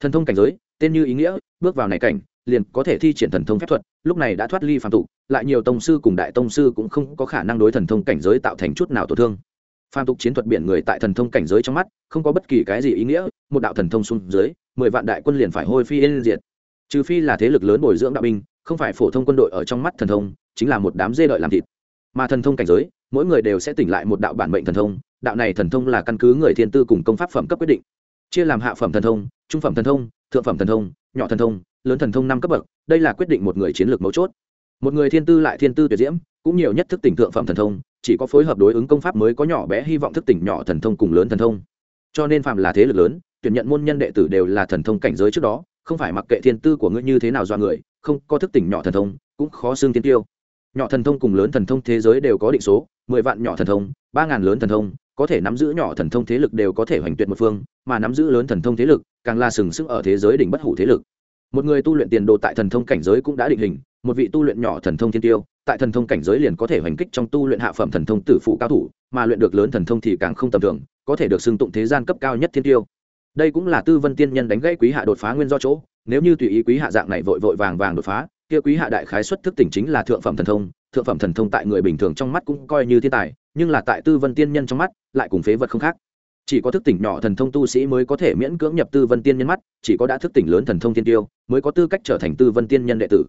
A: Thần thông cảnh giới, tên như ý nghĩa, bước vào này cảnh, liền có thể thi triển thần thông phép thuật, lúc này đã thoát ly phạm tục, lại nhiều tông sư cùng đại tông sư cũng không có khả năng đối thần thông cảnh giới tạo thành chút nào tổn thương phàm tục chiến thuật biển người tại thần thông cảnh giới trong mắt, không có bất kỳ cái gì ý nghĩa, một đạo thần thông xuống dưới, mười vạn đại quân liền phải hôi phi yên diệt. Trừ phi là thế lực lớn bồi dưỡng đạo binh, không phải phổ thông quân đội ở trong mắt thần thông, chính là một đám dê đợi làm thịt. Mà thần thông cảnh giới, mỗi người đều sẽ tỉnh lại một đạo bản mệnh thần thông, đạo này thần thông là căn cứ người thiên tư cùng công pháp phẩm cấp quyết định. Chia làm hạ phẩm thần thông, trung phẩm thần thông, thượng phẩm thần thông, nhỏ thần thông, lớn thần thông năm cấp bậc, đây là quyết định một người chiến lược mấu chốt. Một người thiên tư lại thiên tư tuyệt diễm cũng nhiều nhất thức tỉnh thượng phẩm thần thông, chỉ có phối hợp đối ứng công pháp mới có nhỏ bé hy vọng thức tỉnh nhỏ thần thông cùng lớn thần thông. Cho nên phạm là thế lực lớn, tuyển nhận môn nhân đệ tử đều là thần thông cảnh giới trước đó, không phải mặc kệ thiên tư của ngươi như thế nào do người, không có thức tỉnh nhỏ thần thông, cũng khó xương tiến tiêu. Nhỏ thần thông cùng lớn thần thông thế giới đều có định số, mười vạn nhỏ thần thông, ba ngàn lớn thần thông, có thể nắm giữ nhỏ thần thông thế lực đều có thể hoành tuyệt một phương, mà nắm giữ lớn thần thông thế lực, càng là sừng sức ở thế giới đỉnh bất hủ thế lực. Một người tu luyện tiền đồ tại thần thông cảnh giới cũng đã định hình, một vị tu luyện nhỏ thần thông thiên tiêu tại thần thông cảnh giới liền có thể hoành kích trong tu luyện hạ phẩm thần thông tử phụ cao thủ, mà luyện được lớn thần thông thì càng không tầm thường, có thể được xưng tụng thế gian cấp cao nhất thiên tiêu. Đây cũng là tư vân tiên nhân đánh gãy quý hạ đột phá nguyên do chỗ, nếu như tùy ý quý hạ dạng này vội vội vàng vàng đột phá, kia quý hạ đại khái xuất thức tỉnh chính là thượng phẩm thần thông, thượng phẩm thần thông tại người bình thường trong mắt cũng coi như thiên tài, nhưng là tại tư vân tiên nhân trong mắt, lại cùng phế vật không khác. Chỉ có thức tỉnh nhỏ thần thông tu sĩ mới có thể miễn cưỡng nhập tư vân tiên nhân mắt, chỉ có đã thức tỉnh lớn thần thông tiên tiêu, mới có tư cách trở thành tư vân tiên nhân đệ tử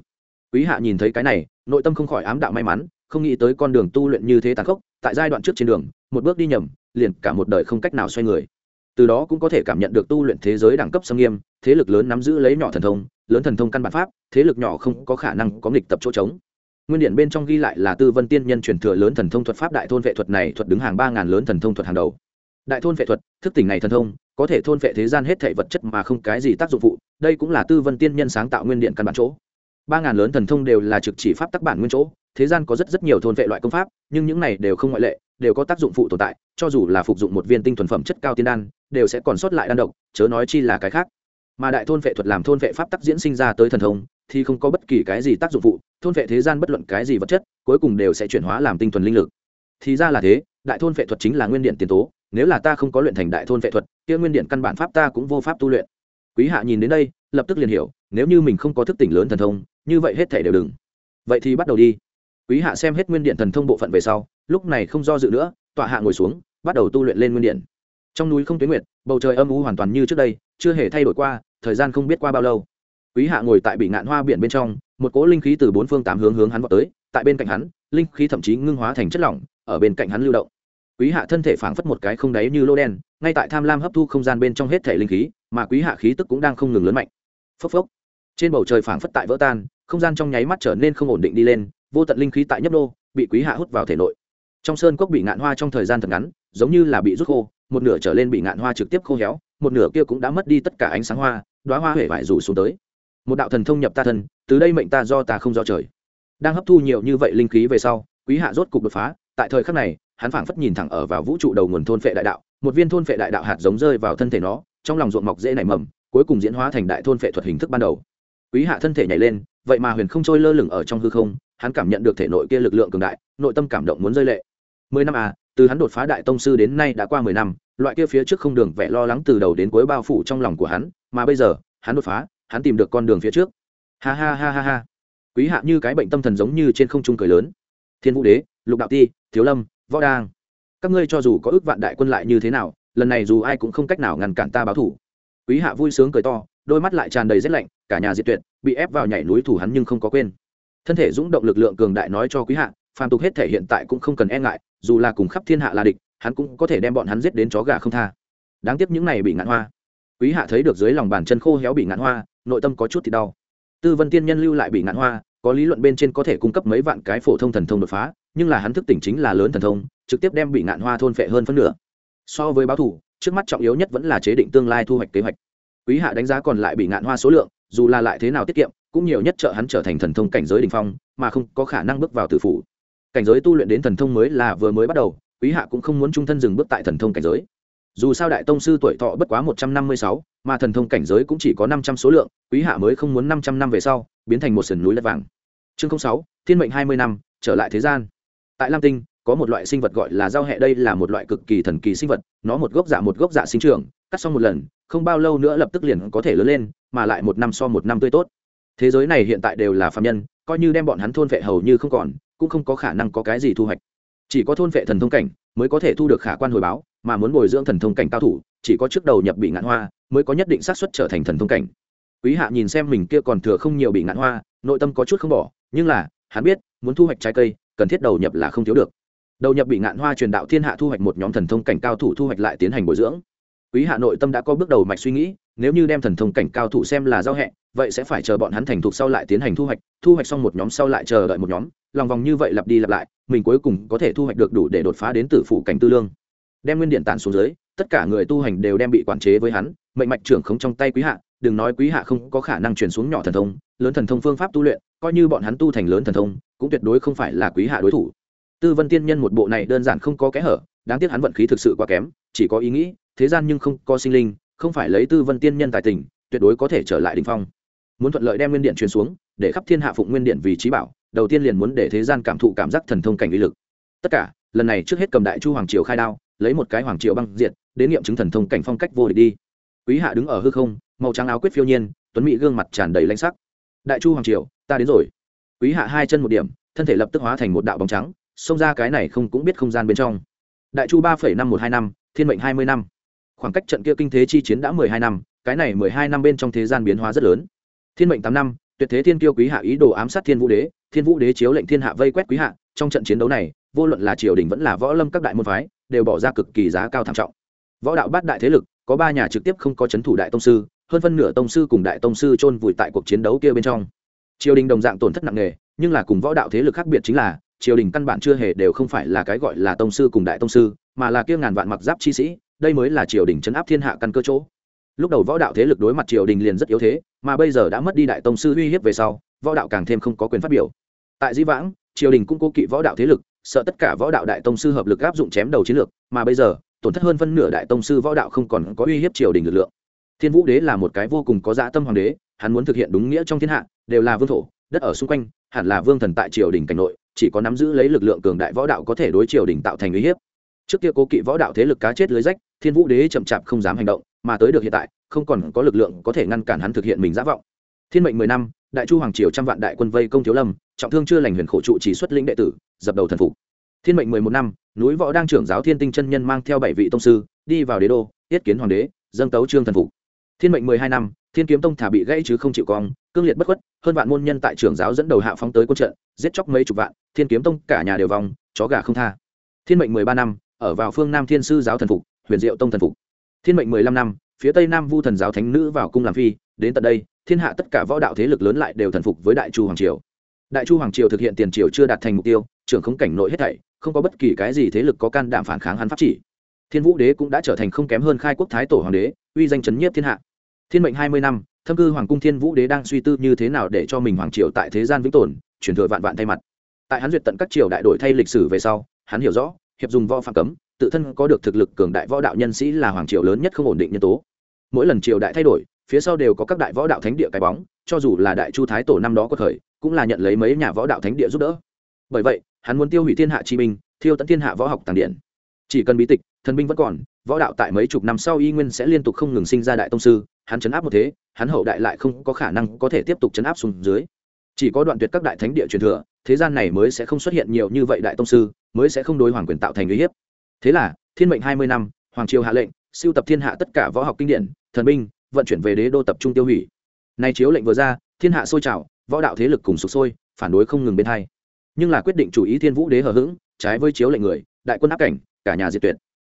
A: quý hạ nhìn thấy cái này, nội tâm không khỏi ám đạo may mắn, không nghĩ tới con đường tu luyện như thế tàn khốc, tại giai đoạn trước trên đường, một bước đi nhầm, liền cả một đời không cách nào xoay người. Từ đó cũng có thể cảm nhận được tu luyện thế giới đẳng cấp sâm nghiêm, thế lực lớn nắm giữ lấy nhỏ thần thông, lớn thần thông căn bản pháp, thế lực nhỏ không có khả năng có nghịch tập chỗ trống. Nguyên điển bên trong ghi lại là tư vân tiên nhân truyền thừa lớn thần thông thuật pháp đại thôn vệ thuật này thuật đứng hàng ba ngàn lớn thần thông thuật hàng đầu. Đại thôn vệ thuật, thức tỉnh này thần thông, có thể thôn vệ thế gian hết thể vật chất mà không cái gì tác dụng phụ, đây cũng là tư vân tiên nhân sáng tạo nguyên điện căn bản chỗ ba ngàn lớn thần thông đều là trực chỉ pháp tắc bản nguyên chỗ, thế gian có rất rất nhiều thôn vệ loại công pháp, nhưng những này đều không ngoại lệ, đều có tác dụng phụ tồn tại, cho dù là phục dụng một viên tinh thuần phẩm chất cao tiên đan, đều sẽ còn sót lại đan độc, chớ nói chi là cái khác. Mà đại thôn vệ thuật làm thôn vệ pháp tắc diễn sinh ra tới thần thông, thì không có bất kỳ cái gì tác dụng phụ, thôn vệ thế gian bất luận cái gì vật chất, cuối cùng đều sẽ chuyển hóa làm tinh thuần linh lực. Thì ra là thế, đại thôn vệ thuật chính là nguyên điện tiền tố, nếu là ta không có luyện thành đại thôn vệ thuật, kia nguyên điện căn bản pháp ta cũng vô pháp tu luyện. Quý hạ nhìn đến đây, lập tức liền hiểu, nếu như mình không có thức tỉnh lớn thần thông như vậy hết thể đều đừng. Vậy thì bắt đầu đi. Quý hạ xem hết nguyên điện thần thông bộ phận về sau, lúc này không do dự nữa, tọa hạ ngồi xuống, bắt đầu tu luyện lên nguyên điện. Trong núi không tuyến nguyệt, bầu trời âm u hoàn toàn như trước đây, chưa hề thay đổi qua, thời gian không biết qua bao lâu. Quý hạ ngồi tại bị ngạn hoa biển bên trong, một cỗ linh khí từ bốn phương tám hướng hướng hắn vào tới, tại bên cạnh hắn, linh khí thậm chí ngưng hóa thành chất lỏng, ở bên cạnh hắn lưu động. Quý hạ thân thể phảng phất một cái không đáy như lô đen, ngay tại tham lam hấp thu không gian bên trong hết thể linh khí, mà quý hạ khí tức cũng đang không ngừng lớn mạnh. Phốc phốc trên bầu trời phảng phất tại vỡ tan, không gian trong nháy mắt trở nên không ổn định đi lên, vô tận linh khí tại nhấp đô bị quý hạ hút vào thể nội. Trong sơn cốc bị ngạn hoa trong thời gian thật ngắn, giống như là bị rút khô, một nửa trở lên bị ngạn hoa trực tiếp khô héo, một nửa kia cũng đã mất đi tất cả ánh sáng hoa đoá hoa huệ vải rủ xuống tới. Một đạo thần thông nhập ta thân, từ đây mệnh ta do ta không do trời. Đang hấp thu nhiều như vậy linh khí về sau, quý hạ rốt cục đột phá, tại thời khắc này, hắn phảng phất nhìn thẳng ở vào vũ trụ đầu nguồn thôn phệ đại đạo, một viên thôn phệ đại đạo hạt giống rơi vào thân thể nó, trong lòng ruộng mọc dễ nảy mầm, cuối cùng diễn hóa thành đại thôn phệ thuật hình thức ban đầu quý hạ thân thể nhảy lên, vậy mà huyền không trôi lơ lửng ở trong hư không, hắn cảm nhận được thể nội kia lực lượng cường đại, nội tâm cảm động muốn rơi lệ. Mười năm à từ hắn đột phá đại tông sư đến nay đã qua mười năm, loại kia phía trước không đường vẻ lo lắng từ đầu đến cuối bao phủ trong lòng của hắn, mà bây giờ, hắn đột phá, hắn tìm được con đường phía trước. Ha ha ha ha ha. Quý hạ như cái bệnh tâm thần giống như trên không trung cười lớn. Thiên vũ đế, lục đạo ti, thiếu lâm, võ đang. Các ngươi cho dù có ước vạn đại quân lại như thế nào, lần này dù ai cũng không cách nào ngăn cản ta báo thủ. Quý hạ vui sướng cười to đôi mắt lại tràn đầy rét lạnh, cả nhà diệt tuyệt, bị ép vào nhảy núi thủ hắn nhưng không có quên. Thân thể dũng động lực lượng cường đại nói cho quý hạ, phàm tục hết thể hiện tại cũng không cần e ngại, dù là cùng khắp thiên hạ là địch, hắn cũng có thể đem bọn hắn giết đến chó gà không tha. Đáng tiếc những này bị ngạn hoa. Quý hạ thấy được dưới lòng bàn chân khô héo bị ngạn hoa, nội tâm có chút thì đau. Tư vân tiên nhân lưu lại bị ngạn hoa, có lý luận bên trên có thể cung cấp mấy vạn cái phổ thông thần thông đột phá, nhưng là hắn thức tỉnh chính là lớn thần thông, trực tiếp đem bị ngạn hoa thôn phệ hơn phân nửa. So với báo thủ, trước mắt trọng yếu nhất vẫn là chế định tương lai thu hoạch kế hoạch quý hạ đánh giá còn lại bị ngạn hoa số lượng, dù là lại thế nào tiết kiệm, cũng nhiều nhất trợ hắn trở thành thần thông cảnh giới đình phong, mà không có khả năng bước vào tử phủ. Cảnh giới tu luyện đến thần thông mới là vừa mới bắt đầu, quý hạ cũng không muốn trung thân dừng bước tại thần thông cảnh giới. Dù sao đại tông sư tuổi thọ bất quá một trăm năm mươi sáu, mà thần thông cảnh giới cũng chỉ có năm trăm số lượng, quý hạ mới không muốn năm trăm năm về sau, biến thành một sườn núi đất vàng. Chương sáu, thiên mệnh hai mươi năm, trở lại thế gian. Tại lam tinh, có một loại sinh vật gọi là giao hẹ đây là một loại cực kỳ thần kỳ sinh vật, nó một gốc dạ một gốc dạ sinh trưởng, cắt xong một lần không bao lâu nữa lập tức liền có thể lớn lên, mà lại một năm so một năm tươi tốt. Thế giới này hiện tại đều là phạm nhân, coi như đem bọn hắn thôn vệ hầu như không còn, cũng không có khả năng có cái gì thu hoạch. Chỉ có thôn vệ thần thông cảnh mới có thể thu được khả quan hồi báo, mà muốn bồi dưỡng thần thông cảnh cao thủ, chỉ có trước đầu nhập bị ngạn hoa mới có nhất định xác suất trở thành thần thông cảnh. Quý hạ nhìn xem mình kia còn thừa không nhiều bị ngạn hoa, nội tâm có chút không bỏ, nhưng là, hắn biết, muốn thu hoạch trái cây, cần thiết đầu nhập là không thiếu được. Đầu nhập bị ngạn hoa truyền đạo thiên hạ thu hoạch một nhóm thần thông cảnh cao thủ thu hoạch lại tiến hành bồi dưỡng quý hạ nội tâm đã có bước đầu mạch suy nghĩ, nếu như đem thần thông cảnh cao thủ xem là giao hẹ, vậy sẽ phải chờ bọn hắn thành thục sau lại tiến hành thu hoạch thu hoạch xong một nhóm sau lại chờ đợi một nhóm, lòng vòng như vậy lặp đi lặp lại, mình cuối cùng có thể thu hoạch được đủ để đột phá đến tử phụ cảnh tư lương. Đem nguyên điện tản xuống dưới, tất cả người tu hành đều đem bị quản chế với hắn, mệnh mạch trưởng không trong tay quý hạ, đừng nói quý hạ không có khả năng truyền xuống nhỏ thần thông, lớn thần thông phương pháp tu luyện, coi như bọn hắn tu thành lớn thần thông, cũng tuyệt đối không phải là quý hạ đối thủ. Tư vân tiên nhân một bộ này đơn giản không có kẽ hở, đáng tiếc hắn vận khí thực sự quá kém, chỉ có ý nghĩ thế gian nhưng không có sinh linh, không phải lấy tư vân tiên nhân tài tình, tuyệt đối có thể trở lại đình phong. Muốn thuận lợi đem nguyên điện truyền xuống, để khắp thiên hạ phụng nguyên điện vì trí bảo, đầu tiên liền muốn để thế gian cảm thụ cảm giác thần thông cảnh uy lực. Tất cả, lần này trước hết cầm đại chu hoàng triều khai đao, lấy một cái hoàng triều băng diệt, đến nghiệm chứng thần thông cảnh phong cách vô địch đi. Quý hạ đứng ở hư không, màu trắng áo quyết phiêu nhiên, tuấn mỹ gương mặt tràn đầy lanh sắc. Đại chu hoàng triều, ta đến rồi. Quý hạ hai chân một điểm, thân thể lập tức hóa thành một đạo bóng trắng, xông ra cái này không cũng biết không gian bên trong. Đại chu ba phẩy năm một hai năm, thiên mệnh hai mươi năm khoảng cách trận kia kinh thế chi chiến đã mười hai năm, cái này mười hai năm bên trong thế gian biến hóa rất lớn. Thiên mệnh tám năm, tuyệt thế thiên kiêu quý hạ ý đồ ám sát thiên vũ đế, thiên vũ đế chiếu lệnh thiên hạ vây quét quý hạ, trong trận chiến đấu này, vô luận là triều đình vẫn là võ lâm các đại môn phái, đều bỏ ra cực kỳ giá cao thảm trọng. Võ đạo bát đại thế lực, có ba nhà trực tiếp không có c h ấ n thủ đại tông sư, hơn phân nửa tông sư cùng đại tông sư chôn vùi tại cuộc chiến đấu kia bên trong. Triều đình đồng dạng tổn thất nặng nề, nhưng là cùng võ đạo thế lực khác biệt chính là, triều đình căn bản chưa hề đều không phải là cái gọi là tông sư cùng đại tông sư, mà là kia ngàn vạn mặc giáp chi sĩ đây mới là triều đình chấn áp thiên hạ căn cơ chỗ. Lúc đầu võ đạo thế lực đối mặt triều đình liền rất yếu thế, mà bây giờ đã mất đi đại tông sư uy hiếp về sau, võ đạo càng thêm không có quyền phát biểu. Tại di vãng, triều đình cũng cố kỵ võ đạo thế lực, sợ tất cả võ đạo đại tông sư hợp lực áp dụng chém đầu chiến lược, mà bây giờ, tổn thất hơn phân nửa đại tông sư võ đạo không còn có uy hiếp triều đình lực lượng. Thiên vũ đế là một cái vô cùng có dã tâm hoàng đế, hắn muốn thực hiện đúng nghĩa trong thiên hạ, đều là vương thổ, đất ở xung quanh, hẳn là vương thần tại triều đình cảnh nội, chỉ có nắm giữ lấy lực lượng cường đại võ đạo có thể đối triều đình tạo thành uy hiếp trước kia cố kỵ võ đạo thế lực cá chết lưới rách, thiên vũ đế chậm chạp không dám hành động, mà tới được hiện tại, không còn có lực lượng có thể ngăn cản hắn thực hiện mình giả vọng. Thiên mệnh mười năm, đại chu hoàng triều trăm vạn đại quân vây công thiếu lâm, trọng thương chưa lành huyền khổ trụ chỉ xuất lĩnh đệ tử, dập đầu thần phục. Thiên mệnh mười một năm, núi võ đang trưởng giáo thiên tinh chân nhân mang theo bảy vị tông sư, đi vào đế đô yết kiến hoàng đế, dâng tấu trương thần phục. Thiên mệnh mười hai năm, thiên kiếm tông thả bị gãy chứ không chịu cong, cương liệt bất khuất, hơn vạn môn nhân tại trưởng giáo dẫn đầu hạ phóng tới quân trận, giết chóc mấy chục vạn, thiên kiếm tông cả nhà đều vòng chó gà không tha. Thiên mệnh mười ba năm ở vào phương nam thiên sư giáo thần phục, huyền diệu tông thần phục. Thiên mệnh mười lăm năm, phía tây nam vu thần giáo thánh nữ vào cung làm phi, đến tận đây, thiên hạ tất cả võ đạo thế lực lớn lại đều thần phục với đại chu hoàng triều. Đại chu hoàng triều thực hiện tiền triều chưa đạt thành mục tiêu, trưởng không cảnh nội hết thảy, không có bất kỳ cái gì thế lực có can đảm phản kháng hắn pháp chỉ. Thiên vũ đế cũng đã trở thành không kém hơn khai quốc thái tổ hoàng đế, uy danh chấn nhiếp thiên hạ. Thiên mệnh hai mươi năm, thâm cư hoàng cung thiên vũ đế đang suy tư như thế nào để cho mình hoàng triều tại thế gian vĩnh tồn chuyển thừa vạn vạn thay mặt. Tại hắn duyệt tận các triều đại đổi thay lịch sử về sau, hắn hiểu rõ hiệp dùng võ phạm cấm, tự thân có được thực lực cường đại võ đạo nhân sĩ là hoàng triều lớn nhất không ổn định nhân tố. Mỗi lần triều đại thay đổi, phía sau đều có các đại võ đạo thánh địa cái bóng, cho dù là đại chu thái tổ năm đó có thời, cũng là nhận lấy mấy nhà võ đạo thánh địa giúp đỡ. Bởi vậy, hắn muốn tiêu hủy thiên hạ chi minh thiêu tận thiên hạ võ học tàng điện. Chỉ cần bí tịch, thần binh vẫn còn, võ đạo tại mấy chục năm sau y nguyên sẽ liên tục không ngừng sinh ra đại tông sư, hắn chấn áp một thế, hắn hậu đại lại không có khả năng có thể tiếp tục chấn áp xuống dưới. Chỉ có đoạn tuyệt các đại thánh địa truyền thừa, thế gian này mới sẽ không xuất hiện nhiều như vậy đại tông sư mới sẽ không đối hoàng quyền tạo thành uy hiếp. Thế là, thiên mệnh hai mươi năm, hoàng triều hạ lệnh, siêu tập thiên hạ tất cả võ học kinh điển, thần binh, vận chuyển về đế đô tập trung tiêu hủy. Nay chiếu lệnh vừa ra, thiên hạ sôi trào, võ đạo thế lực cùng sụp sôi, phản đối không ngừng bên hai. Nhưng là quyết định chủ ý thiên vũ đế hờ hững, trái với chiếu lệnh người, đại quân áp cảnh, cả nhà diệt tuyệt.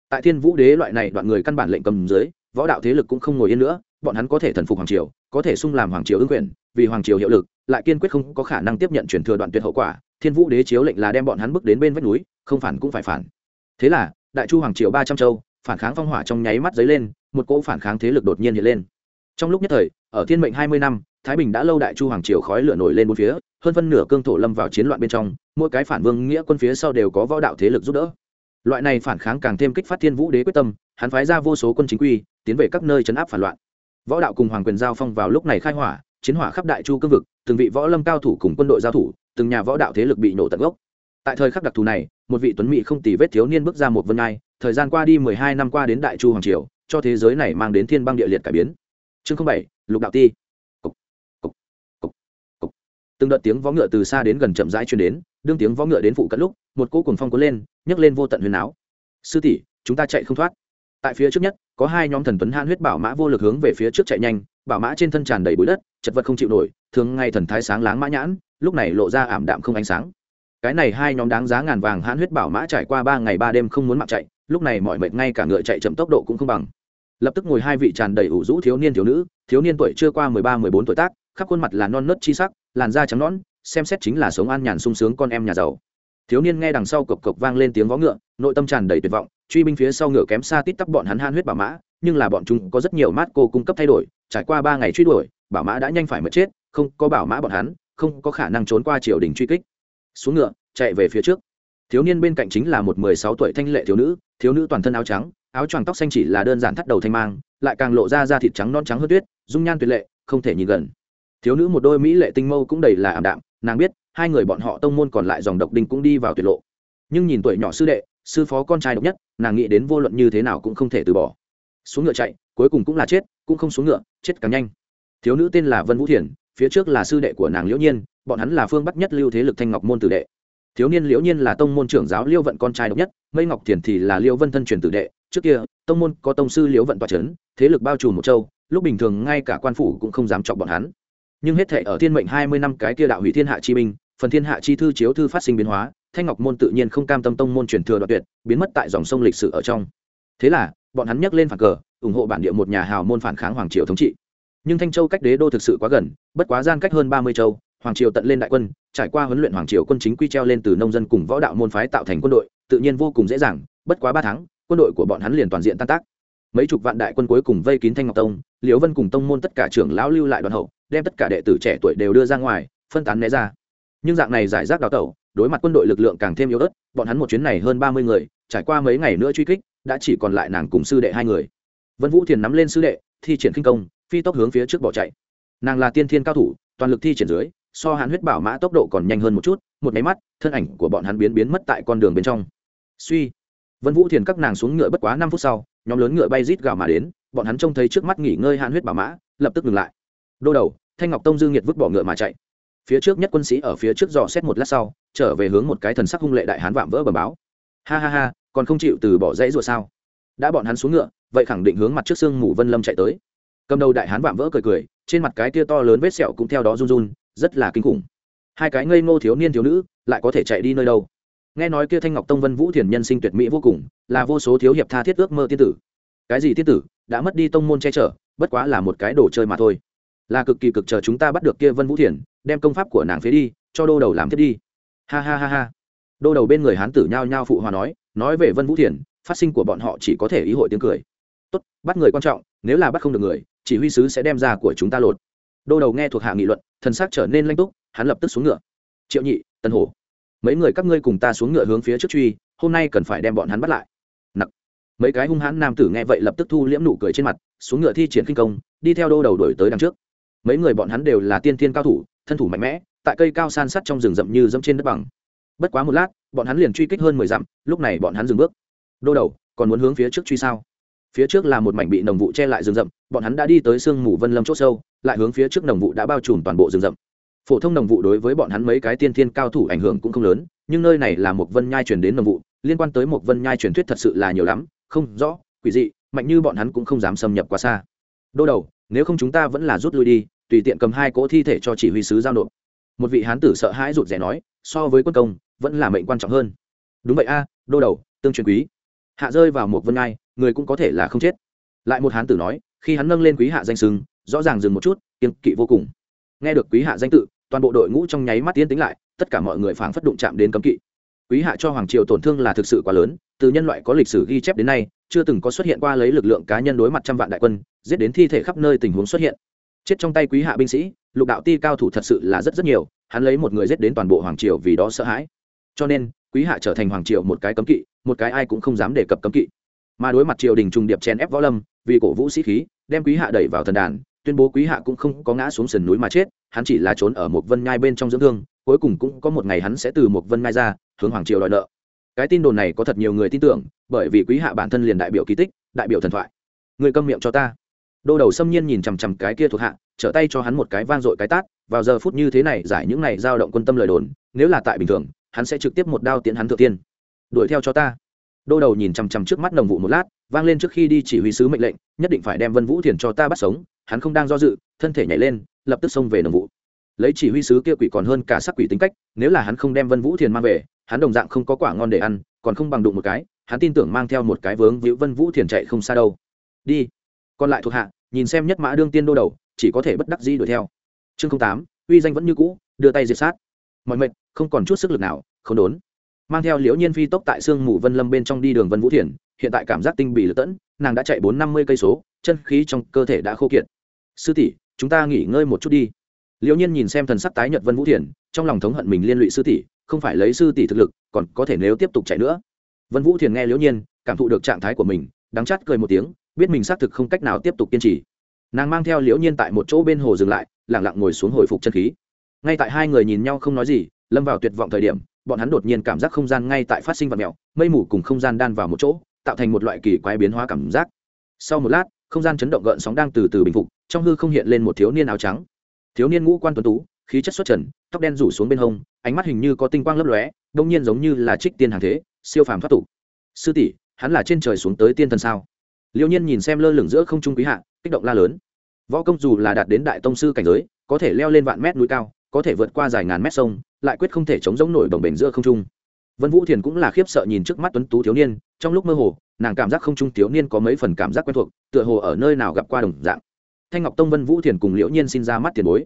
A: Tại thiên vũ đế loại này đoạn người căn bản lệnh cầm dưới, võ đạo thế lực cũng không ngồi yên nữa bọn hắn có thể thần phục hoàng triều, có thể sung làm hoàng triều ứng quyền, vì hoàng triều hiệu lực, lại kiên quyết không có khả năng tiếp nhận chuyển thừa đoạn tuyệt hậu quả, thiên vũ đế chiếu lệnh là đem bọn hắn bước đến bên vách núi, không phản cũng phải phản. Thế là, đại chu hoàng triều ba trăm châu, phản kháng phong hỏa trong nháy mắt dấy lên, một cỗ phản kháng thế lực đột nhiên hiện lên. Trong lúc nhất thời, ở thiên mệnh hai mươi năm, thái bình đã lâu đại chu hoàng triều khói lửa nổi lên bốn phía, hơn phân nửa cương thổ lâm vào chiến loạn bên trong, mỗi cái phản vương nghĩa quân phía sau đều có võ đạo thế lực giúp đỡ. Loại này phản kháng càng thêm kích phát thiên vũ đế quyết tâm, hắn phái ra vô số quân chính quy, tiến về các nơi chấn áp phản loạn võ đạo cùng hoàng quyền giao phong vào lúc này khai hỏa chiến hỏa khắp đại chu cương vực từng vị võ lâm cao thủ cùng quân đội giao thủ từng nhà võ đạo thế lực bị nổ tận gốc. Tại thời khắc đặc thù này một vị tuấn mỹ không tì vết thiếu niên bước ra một vân ngai thời gian qua đi mười hai năm qua đến đại chu hoàng triều cho thế giới này mang đến thiên băng địa liệt cải biến. Chương bảy lục đạo ti. Cục, cục, cục, cục. từng đợt tiếng võ ngựa từ xa đến gần chậm rãi truyền đến đương tiếng võ ngựa đến phụ cận lúc một cỗ cùng phong cuốn lên nhấc lên vô tận huyền áo. Sư tỷ chúng ta chạy không thoát. Tại phía trước nhất có hai nhóm thần tuấn han huyết bảo mã vô lực hướng về phía trước chạy nhanh, bảo mã trên thân tràn đầy bụi đất, chật vật không chịu nổi, thường ngay thần thái sáng láng mã nhãn, lúc này lộ ra ảm đạm không ánh sáng. Cái này hai nhóm đáng giá ngàn vàng hãn huyết bảo mã trải qua ba ngày ba đêm không muốn mặc chạy, lúc này mọi mệt ngay cả ngựa chạy chậm tốc độ cũng không bằng. Lập tức ngồi hai vị tràn đầy ủ rũ thiếu niên thiếu nữ, thiếu niên tuổi chưa qua mười ba, mười bốn tuổi tác, khắp khuôn mặt là non nớt chi sắc, làn da trắng nõn, xem xét chính là sống an nhàn sung sướng con em nhà giàu. Thiếu niên nghe đằng sau cộc cộc vang lên tiếng vó ngựa, nội tâm tràn đầy tuyệt vọng truy binh phía sau ngựa kém xa tít tắp bọn hắn han huyết bảo mã, nhưng là bọn chúng có rất nhiều mát cô cung cấp thay đổi, trải qua ba ngày truy đuổi, bảo mã đã nhanh phải mất chết, không có bảo mã bọn hắn, không có khả năng trốn qua triều đình truy kích. Xuống ngựa, chạy về phía trước. Thiếu niên bên cạnh chính là một mười sáu tuổi thanh lệ thiếu nữ thiếu nữ toàn thân áo trắng, áo choàng tóc xanh chỉ là đơn giản thắt đầu thanh mang, lại càng lộ ra da thịt trắng non trắng hơn tuyết, dung nhan tuyệt lệ, không thể nhìn gần. Thiếu nữ một đôi mỹ lệ tinh mâu cũng đầy là ảm đạm, nàng biết, hai người bọn họ tông môn còn lại dòng độc đinh cũng đi vào tuyệt lộ. Nhưng nhìn tuổi nhỏ sư đệ sư phó con trai độc nhất, nàng nghĩ đến vô luận như thế nào cũng không thể từ bỏ. Xuống ngựa chạy, cuối cùng cũng là chết, cũng không xuống ngựa, chết càng nhanh. Thiếu nữ tên là vân vũ thiền phía trước là sư đệ của nàng liễu nhiên, bọn hắn là phương bắc nhất lưu thế lực thanh ngọc môn tử đệ. Thiếu niên liễu nhiên là tông môn trưởng giáo liêu vận con trai độc nhất, mây ngọc thiền thì là liêu vân thân truyền tử đệ. Trước kia, tông môn có tông sư liễu vận toa c h ấ n thế lực bao trùm một châu, lúc bình thường ngay cả quan phủ cũng không dám chọc bọn hắn. Nhưng hết thể ở thiên mệnh hai mươi năm cái kia đạo hủy thiên hạ chi minh phần thiên hạ chi thư chiếu thư phát sinh biến hóa thanh ngọc môn tự nhiên không cam tâm tông môn truyền thừa đoạn tuyệt, biến mất tại dòng sông lịch sử ở trong. Thế là, bọn hắn nhắc lên phản cờ, ủng hộ bản địa một nhà hào môn phản kháng hoàng triều thống trị. Nhưng thanh châu cách đế đô thực sự quá gần, bất quá gian cách hơn ba mươi châu, hoàng triều tận lên đại quân, trải qua huấn luyện hoàng triều quân chính quy treo lên từ nông dân cùng võ đạo môn phái tạo thành quân đội, tự nhiên vô cùng dễ dàng, bất quá ba tháng, quân đội của bọn hắn liền toàn diện tan tác. Mấy chục vạn đại quân cuối cùng vây kín thanh ngọc tông, liễu vân cùng tông môn tất cả trưởng lão lưu lại đoàn hậu, đem tất cả đệ tử trẻ tuổi đều đưa ra ngoài, phân tán né ra. Nhưng dạng này giải rác đào tẩu đối mặt quân đội lực lượng càng thêm yếu ớt, bọn hắn một chuyến này hơn ba mươi người, trải qua mấy ngày nữa truy kích, đã chỉ còn lại nàng cùng sư đệ hai người. Vân vũ thiền nắm lên sư đệ, thi triển khinh công, phi tốc hướng phía trước bỏ chạy. Nàng là tiên thiên cao thủ, toàn lực thi triển dưới, so hắn huyết bảo mã tốc độ còn nhanh hơn một chút, một máy mắt, thân ảnh của bọn hắn biến biến mất tại con đường bên trong. Suy. Vân vũ thiền các nàng xuống ngựa bất quá năm phút sau, nhóm lớn ngựa bay rít gào mà đến, bọn hắn trông thấy trước mắt nghỉ ngơi hạn huyết bảo mã, lập tức ngừng lại. Đô đầu, thanh ngọc tông dương nhiệt vứt bỏ ngựa mà chạy phía trước nhất quân sĩ ở phía trước dò xét một lát sau, trở về hướng một cái thần sắc hung lệ đại hán vạm vỡ bờ báo. Ha ha ha, còn không chịu từ bỏ dãy rùa sao? Đã bọn hắn xuống ngựa, vậy khẳng định hướng mặt trước sương mù vân lâm chạy tới. Cầm đầu đại hán vạm vỡ cười cười, trên mặt cái tia to lớn vết sẹo cũng theo đó run run, rất là kinh khủng. Hai cái ngây ngô thiếu niên thiếu nữ lại có thể chạy đi nơi đâu? Nghe nói kia thanh ngọc tông vân vũ thiền nhân sinh tuyệt mỹ vô cùng, là vô số thiếu hiệp tha thiết ước mơ tiên tử. Cái gì tiên tử đã mất đi tông môn che chở, bất quá là một cái đồ chơi mà thôi là cực kỳ cực chờ chúng ta bắt được kia vân vũ thiền, đem công pháp của nàng phế đi, cho đô đầu làm thiết đi. Ha ha ha ha. Đô đầu bên người hán tử nhao nhao phụ hòa nói nói về vân vũ thiền, phát sinh của bọn họ chỉ có thể ý hội tiếng cười. Tốt, bắt người quan trọng, nếu là bắt không được người, chỉ huy sứ sẽ đem ra của chúng ta lột. Đô đầu nghe thuộc hạ nghị luận, thần sắc trở nên lanh túc, hắn lập tức xuống ngựa. Triệu nhị tân hổ. Mấy người các ngươi cùng ta xuống ngựa hướng phía trước truy, hôm nay cần phải đem bọn hắn bắt lại. Nặc. Mấy cái hung hãn nam tử nghe vậy lập tức thu liễm nụ cười trên mặt, xuống ngựa thi triển kinh công, đi theo đô đầu đổi tới đằng trước mấy người bọn hắn đều là tiên tiên cao thủ, thân thủ mạnh mẽ, tại cây cao san sắt trong rừng rậm như dẫm trên đất bằng. Bất quá một lát, bọn hắn liền truy kích hơn mười dặm, lúc này bọn hắn dừng bước. Đô đầu, còn muốn hướng phía trước truy sao? Phía trước là một mảnh bị nồng vụ che lại rừng rậm, bọn hắn đã đi tới sương mù vân lâm c h ỗ sâu, lại hướng phía trước nồng vụ đã bao trùm toàn bộ rừng rậm. Phổ thông nồng vụ đối với bọn hắn mấy cái tiên thiên cao thủ ảnh hưởng cũng không lớn, nhưng nơi này là một vân nhai chuyển đến nồng vụ, liên quan tới một vân nhai truyền thuyết thật sự là nhiều lắm, không rõ, quỷ dị, mạnh như bọn hắn cũng không dám xâm nhập quá xa. Đô đầu, nếu không chúng ta vẫn là rút lui đi tùy tiện cầm hai cỗ thi thể cho chỉ huy sứ giao nộp. Một vị hán tử sợ hãi rụt rè nói, so với quân công, vẫn là mệnh quan trọng hơn. Đúng vậy a, đô đầu, tương truyền quý. Hạ rơi vào một vân ngai, người cũng có thể là không chết. Lại một hán tử nói, khi hắn nâng lên quý hạ danh sừng rõ ràng dừng một chút kiên kỵ vô cùng. Nghe được quý hạ danh tự, toàn bộ đội ngũ trong nháy mắt tiến tính lại, tất cả mọi người phảng phất đụng chạm đến cấm kỵ. Quý hạ cho hoàng triều tổn thương là thực sự quá lớn, từ nhân loại có lịch sử ghi chép đến nay, chưa từng có xuất hiện qua lấy lực lượng cá nhân đối mặt trăm vạn đại quân, giết đến thi thể khắp nơi tình huống xuất hiện chết trong tay quý hạ binh sĩ, lục đạo ti cao thủ thật sự là rất rất nhiều, hắn lấy một người giết đến toàn bộ hoàng triều vì đó sợ hãi. Cho nên, quý hạ trở thành hoàng triều một cái cấm kỵ, một cái ai cũng không dám đề cập cấm kỵ. Mà đối mặt triều đình trùng điệp chèn ép võ lâm, vì cổ vũ sĩ khí, đem quý hạ đẩy vào thần đàn, tuyên bố quý hạ cũng không có ngã xuống sườn núi mà chết, hắn chỉ là trốn ở một vân nhai bên trong dưỡng thương, cuối cùng cũng có một ngày hắn sẽ từ một vân nhai ra, hướng hoàng triều đòi nợ. Cái tin đồn này có thật nhiều người tin tưởng, bởi vì quý hạ bản thân liền đại biểu kỳ tích, đại biểu thần thoại. Người câm miệng cho ta đô đầu xâm nhiên nhìn chằm chằm cái kia thuộc hạ, trở tay cho hắn một cái vang dội cái tát, vào giờ phút như thế này giải những này dao động quân tâm lời đồn, nếu là tại bình thường, hắn sẽ trực tiếp một đao tiến hắn thượng tiên. Đuổi theo cho ta. Đô đầu nhìn chằm chằm trước mắt đồng vụ một lát, vang lên trước khi đi chỉ huy sứ mệnh lệnh, nhất định phải đem vân vũ thiền cho ta bắt sống, hắn không đang do dự, thân thể nhảy lên, lập tức xông về đồng vụ. Lấy chỉ huy sứ kia quỷ còn hơn cả sắc quỷ tính cách, nếu là hắn không đem vân vũ thiền mang về, hắn đồng dạng không có quả ngon để ăn, còn không bằng đụng một cái, hắn tin tưởng mang theo một cái vướng víu vân vũ thiền chạy không xa đâu. Đi. Còn lại thuộc hạ nhìn xem nhất mã đương tiên đô đầu, chỉ có thể bất đắc dĩ đuổi theo. Chương tám, uy danh vẫn như cũ, đưa tay diệt sát. Mọi mệnh, không còn chút sức lực nào, không đốn. Mang theo liễu nhiên phi tốc tại sương mù vân lâm bên trong đi đường vân vũ thiền, hiện tại cảm giác tinh bị lật tẫn, nàng đã chạy bốn năm mươi cây số, chân khí trong cơ thể đã khô kiệt. Sư tỷ, chúng ta nghỉ ngơi một chút đi. Liễu nhiên nhìn xem thần sắc tái nhật vân vũ thiền, trong lòng thống hận mình liên lụy sư tỷ, không phải lấy sư tỷ thực lực, còn có thể nếu tiếp tục chạy nữa. Vân vũ thiền nghe liễu nhiên, cảm thụ được trạng thái của mình, đắng chát cười một tiếng biết mình xác thực không cách nào tiếp tục kiên trì. Nàng mang theo liễu nhiên tại một chỗ bên hồ dừng lại lẳng lặng ngồi xuống hồi phục chân khí. Ngay tại hai người nhìn nhau không nói gì, lâm vào tuyệt vọng thời điểm, bọn hắn đột nhiên cảm giác không gian ngay tại phát sinh vật mèo mây mù cùng không gian đan vào một chỗ, tạo thành một loại kỳ quái biến hóa cảm giác. Sau một lát, không gian chấn động gợn sóng đang từ từ bình phục, trong hư không hiện lên một thiếu niên áo trắng. Thiếu niên ngũ quan tuấn tú, khí chất xuất trần, tóc đen rủ xuống bên hông, ánh mắt hình như có tinh quang lấp lóe đông nhiên giống như là trích tiên hàng thế, siêu phàm thoát tục. Sư tỷ, hắn là trên trời xuống tới tiên thần sao? Liêu nhiên nhìn xem lơ lửng giữa không trung quý hạ, kích động la lớn. Võ công dù là đạt đến đại tông sư cảnh giới, có thể leo lên vạn mét núi cao, có thể vượt qua dài ngàn mét sông, lại quyết không thể chống giống nổi đồng bền giữa không trung. Vân vũ thiền cũng là khiếp sợ nhìn trước mắt tuấn tú thiếu niên, trong lúc mơ hồ, nàng cảm giác không trung thiếu niên có mấy phần cảm giác quen thuộc, tựa hồ ở nơi nào gặp qua đồng dạng. Thanh ngọc tông vân vũ thiền cùng liễu nhiên xin ra mắt tiền bối.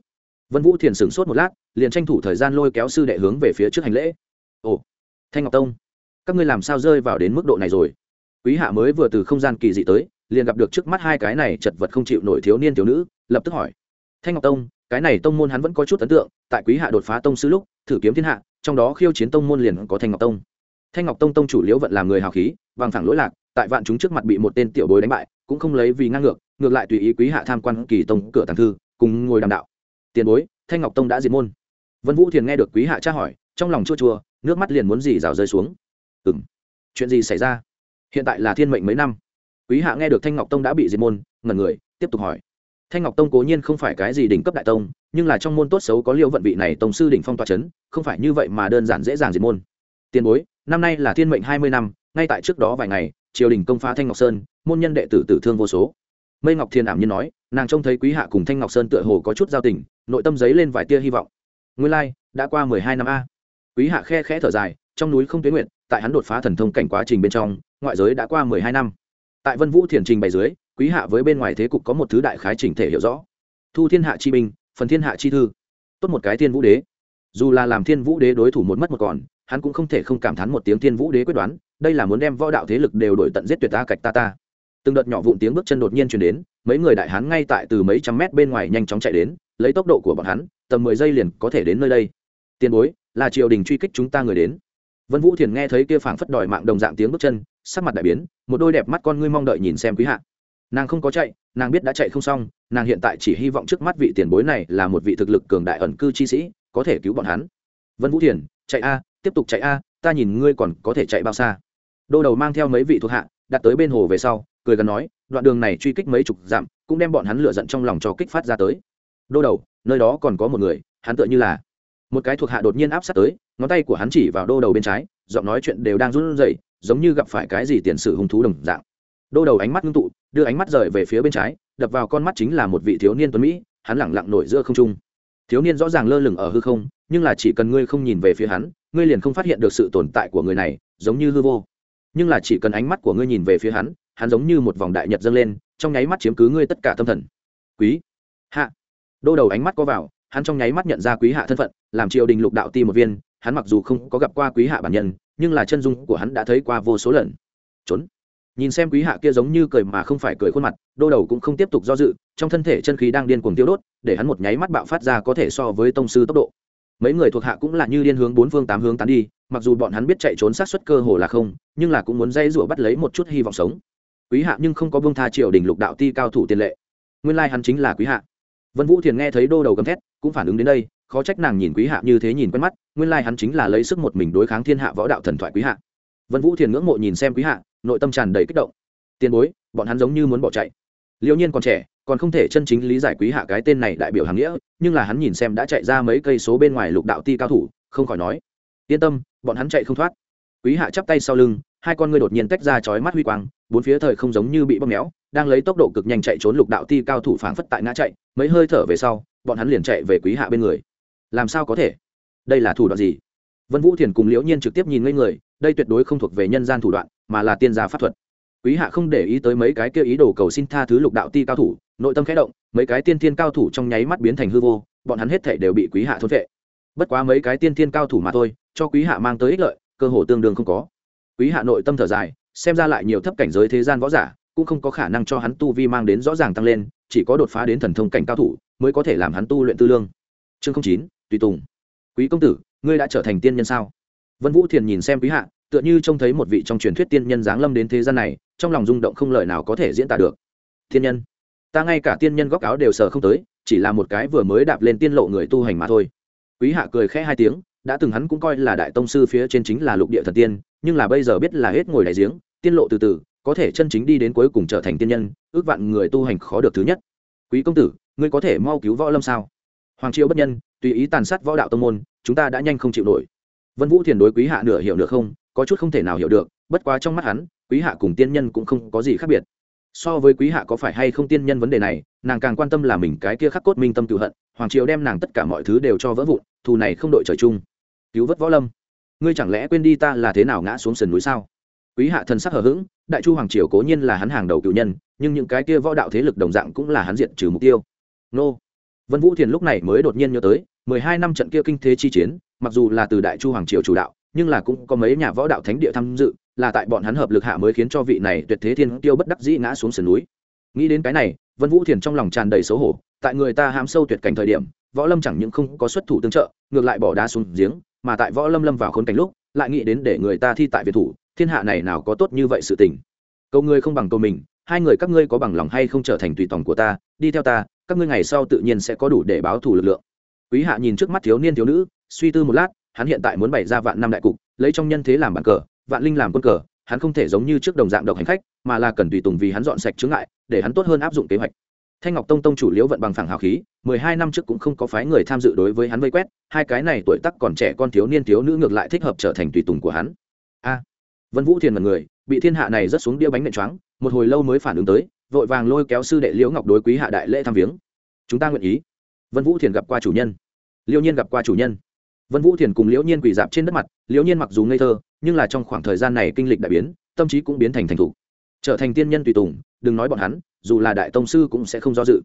A: Vân vũ thiền sửng sốt một lát, liền tranh thủ thời gian lôi kéo sư đệ hướng về phía trước hành lễ. Ồ, thanh ngọc tông, các ngươi làm sao rơi vào đến mức độ này rồi? Quý hạ mới vừa từ không gian kỳ dị tới, liền gặp được trước mắt hai cái này chật vật không chịu nổi thiếu niên thiếu nữ, lập tức hỏi. Thanh ngọc tông, cái này tông môn hắn vẫn có chút ấn tượng, tại quý hạ đột phá tông sư lúc, thử kiếm thiên hạ, trong đó khiêu chiến tông môn liền có thanh ngọc tông. Thanh ngọc tông tông chủ liễu vận làm người hào khí vàng thẳng lỗi lạc, tại vạn chúng trước mặt bị một tên tiểu bối đánh bại, cũng không lấy vì ngang ngược ngược lại tùy ý quý hạ tham quan kỳ tông cửa tàng thư, cùng ngồi đàm đạo. Tiền bối, thanh ngọc tông đã diệt môn. Vân vũ thiền nghe được quý hạ tra hỏi, trong lòng chua chua, nước mắt liền muốn gì rào rơi xuống. Ừ m chuyện gì xảy ra? Hiện tại là thiên mệnh mấy năm. Quý hạ nghe được thanh ngọc tông đã bị diệt môn ngần người tiếp tục hỏi. Thanh ngọc tông cố nhiên không phải cái gì đỉnh cấp đại tông nhưng là trong môn tốt xấu có liêu vận vị này tổng sư đỉnh phong tòa c h ấ n không phải như vậy mà đơn giản dễ dàng diệt môn. Tiền bối năm nay là thiên mệnh hai mươi năm ngay tại trước đó vài ngày triều đình công phá thanh ngọc sơn môn nhân đệ tử tử thương vô số. Mây ngọc thiên ảm nhiên nói nàng trông thấy quý hạ cùng thanh ngọc sơn tựa hồ có chút giao tình nội tâm giấy lên vài tia hy vọng. Nguyên lai、like, đã qua mười hai năm a. Quý hạ khe khẽ thở dài trong núi không tuyến nguyện tại hắn đột phá thần thông cảnh quá trình bên trong, ngoại giới đã qua mười hai năm. Tại vân vũ thiền trình bày dưới, quý hạ với bên ngoài thế cục có một thứ đại khái chỉnh thể hiểu rõ. Thu thiên hạ chi binh, phần thiên hạ chi thư. Tốt một cái thiên vũ đế. Dù là làm thiên vũ đế đối thủ một mất một còn, hắn cũng không thể không cảm thán một tiếng thiên vũ đế quyết đoán, đây là muốn đem võ đạo thế lực đều đổi tận giết tuyệt ta cạch ta ta. Từng đợt nhỏ vụn tiếng bước chân đột nhiên chuyển đến, mấy người đại hán ngay tại từ mấy trăm mét bên ngoài nhanh chóng chạy đến, lấy tốc độ của bọn hắn, tầm mười giây liền có thể đến nơi đây. Tiền bối, là triều đình truy kích chúng ta người đến vân vũ thiền nghe thấy kia phảng phất đòi mạng đồng dạng tiếng bước chân, sắc mặt đại biến, một đôi đẹp mắt con ngươi mong đợi nhìn xem quý hạ. Nàng không có chạy, nàng biết đã chạy không xong, nàng hiện tại chỉ hy vọng trước mắt vị tiền bối này là một vị thực lực cường đại ẩn cư chi sĩ, có thể cứu bọn hắn. Vân vũ thiền, chạy a, tiếp tục chạy a, ta nhìn ngươi còn có thể chạy bao xa. Đô đầu mang theo mấy vị thuộc hạ, đặt tới bên hồ về sau, cười gần nói, đoạn đường này truy kích mấy chục dặm, cũng đem bọn hắn lựa giận trong lòng cho kích phát ra tới. Đô đầu, nơi đó còn có một người, hắn tựa như là một cái thuộc hạ đột nhiên áp sát tới ngón tay của hắn chỉ vào đô đầu bên trái, giọng nói chuyện đều đang run rẩy, giống như gặp phải cái gì tiền sử hung thú đồng dạng. Đô đầu ánh mắt ngưng tụ, đưa ánh mắt rời về phía bên trái, đập vào con mắt chính là một vị thiếu niên tuấn mỹ, hắn lẳng lặng nổi giữa không trung. Thiếu niên rõ ràng lơ lửng ở hư không, nhưng là chỉ cần ngươi không nhìn về phía hắn, ngươi liền không phát hiện được sự tồn tại của người này, giống như hư vô. Nhưng là chỉ cần ánh mắt của ngươi nhìn về phía hắn hắn giống như một vòng đại nhật dâng lên, trong nháy mắt chiếm cứ ngươi tất cả tâm thần. Quý. Hạ. Đô đầu ánh mắt có vào, hắn trong nháy mắt nhận ra quý hạ thân phận, làm triều đình lục đạo ti một viên hắn mặc dù không có gặp qua quý hạ bản nhân, nhưng là chân dung của hắn đã thấy qua vô số lần. Trốn. Nhìn xem quý hạ kia giống như cười mà không phải cười khuôn mặt, đô đầu cũng không tiếp tục do dự, trong thân thể chân khí đang điên cuồng tiêu đốt, để hắn một nháy mắt bạo phát ra có thể so với tông sư tốc độ. Mấy người thuộc hạ cũng là như điên hướng bốn phương tám hướng tán đi, mặc dù bọn hắn biết chạy trốn sát xuất cơ hồ là không, nhưng là cũng muốn dây rủa bắt lấy một chút hy vọng sống. Quý hạ nhưng không có bông tha triều đình lục đạo ti cao thủ tiền lệ. Nguyên lai hắn chính là quý hạ. Vân vũ thiền nghe thấy đô đầu gầm thét, cũng phản ứng đến đây khó trách nàng nhìn quý hạ như thế nhìn quen mắt, nguyên lai hắn chính là lấy sức một mình đối kháng thiên hạ võ đạo thần thoại quý hạ. Vân vũ thiền ngưỡng mộ nhìn xem quý hạ, nội tâm tràn đầy kích động. Tiền bối, bọn hắn giống như muốn bỏ chạy. Liệu nhiên còn trẻ, còn không thể chân chính lý giải quý hạ cái tên này đại biểu hàng nghĩa, nhưng là hắn nhìn xem đã chạy ra mấy cây số bên ngoài lục đạo ti cao thủ, không khỏi nói, yên tâm, bọn hắn chạy không thoát. Quý hạ chắp tay sau lưng, hai con ngươi đột nhiên tách ra chói mắt huy quang, bốn phía thời không giống như bị bóp méo, đang lấy tốc độ cực nhanh chạy trốn lục đạo ti cao thủ phảng phất tại ngã chạy, mấy hơi thở về sau, bọn hắn liền chạy về quý hạ bên người làm sao có thể? Đây là thủ đoạn gì? Vân vũ thiền cùng liễu nhiên trực tiếp nhìn ngây người, đây tuyệt đối không thuộc về nhân gian thủ đoạn, mà là tiên gia pháp thuật. Quý hạ không để ý tới mấy cái kia ý đồ cầu xin tha thứ lục đạo ti cao thủ, nội tâm khẽ động, mấy cái tiên thiên cao thủ trong nháy mắt biến thành hư vô, bọn hắn hết thể đều bị quý hạ thôn vệ. Bất quá mấy cái tiên thiên cao thủ mà thôi, cho quý hạ mang tới ích lợi, cơ hồ tương đương không có. Quý hạ nội tâm thở dài, xem ra lại nhiều thấp cảnh giới thế gian võ giả, cũng không có khả năng cho hắn tu vi mang đến rõ ràng tăng lên, chỉ có đột phá đến thần thông cảnh cao thủ, mới có thể làm hắn tu luyện tư lương. Chương chín tùy tùng. Quý công tử, ngươi đã trở thành tiên nhân sao? Vân vũ thiền nhìn xem quý hạ, tựa như trông thấy một vị trong truyền thuyết tiên nhân giáng lâm đến thế gian này, trong lòng rung động không lời nào có thể diễn tả được. Tiên nhân, ta ngay cả tiên nhân góc áo đều sờ không tới, chỉ là một cái vừa mới đạp lên tiên lộ người tu hành mà thôi. Quý hạ cười khẽ hai tiếng, đã từng hắn cũng coi là đại tông sư phía trên chính là lục địa thần tiên, nhưng là bây giờ biết là hết ngồi đại giếng, tiên lộ từ từ, có thể chân chính đi đến cuối cùng trở thành tiên nhân, ước vạn người tu hành khó được thứ nhất. Quý công tử, ngươi có thể mau cứu võ lâm sao? Hoàng triều bất nhân tùy ý tàn sát võ đạo tông môn, chúng ta đã nhanh không chịu nổi. Vân vũ thiền đối quý hạ nửa hiểu được không, có chút không thể nào hiểu được, bất quá trong mắt hắn, quý hạ cùng tiên nhân cũng không có gì khác biệt. So với quý hạ có phải hay không tiên nhân vấn đề này, nàng càng quan tâm là mình cái kia khắc cốt minh tâm cựu hận, hoàng triều đem nàng tất cả mọi thứ đều cho vỡ vụn, thù này không đội trời chung. Cứu vớt võ lâm. Ngươi chẳng lẽ quên đi ta là thế nào ngã xuống sườn núi sao? Quý hạ thần sắc hờ hững, đại chu hoàng triều cố nhiên là hắn hàng đầu cựu nhân, nhưng những cái kia võ đạo thế lực đồng dạng cũng là hắn diện trừ mục tiêu. Nô vân vũ thiền lúc này mới đột nhiên nhớ tới, mười hai năm trận kia kinh thế chi chiến, mặc dù là từ đại chu hoàng triều chủ đạo, nhưng là cũng có mấy nhà võ đạo thánh địa tham dự, là tại bọn hắn hợp lực hạ mới khiến cho vị này tuyệt thế thiên tiêu bất đắc dĩ ngã xuống sườn núi. Nghĩ đến cái này, vân vũ thiền trong lòng tràn đầy xấu hổ, tại người ta hám sâu tuyệt cảnh thời điểm, võ lâm chẳng những không có xuất thủ tương trợ, ngược lại bỏ đá xuống giếng, mà tại võ lâm lâm vào khốn cảnh lúc, lại nghĩ đến để người ta thi tại việt thủ, thiên hạ này nào có tốt như vậy sự tình. Câu người không bằng câu mình hai người các ngươi có bằng lòng hay không trở thành tùy tòng của ta, đi theo ta, các ngươi ngày sau tự nhiên sẽ có đủ để báo thù lực lượng. Quý hạ nhìn trước mắt thiếu niên thiếu nữ, suy tư một lát, hắn hiện tại muốn bày ra vạn năm đại cục, lấy trong nhân thế làm bàn cờ, vạn linh làm quân cờ, hắn không thể giống như trước đồng dạng độc hành khách, mà là cần tùy tùng vì hắn dọn sạch chướng ngại, để hắn tốt hơn áp dụng kế hoạch. Thanh ngọc tông tông chủ liễu vận bằng phẳng hào khí, mười hai năm trước cũng không có phái người tham dự đối với hắn vây quét, hai cái này tuổi tắc còn trẻ con thiếu niên thiếu nữ ngược lại thích hợp trở thành tùy tùng của hắn. A. Vân vũ thiền mật người bị thiên hạ này rất xuống đĩa bánh nện choáng, một hồi lâu mới phản ứng tới, vội vàng lôi kéo sư đệ liễu ngọc đối quý hạ đại lễ thăm viếng. Chúng ta nguyện ý. Vân vũ thiền gặp qua chủ nhân. Liễu nhiên gặp qua chủ nhân. Vân vũ thiền cùng liễu nhiên quỳ dạp trên đất mặt, liễu nhiên mặc dù ngây thơ, nhưng là trong khoảng thời gian này kinh lịch đại biến, tâm trí cũng biến thành thành thủ trở thành tiên nhân tùy tùng, đừng nói bọn hắn, dù là đại tông sư cũng sẽ không do dự.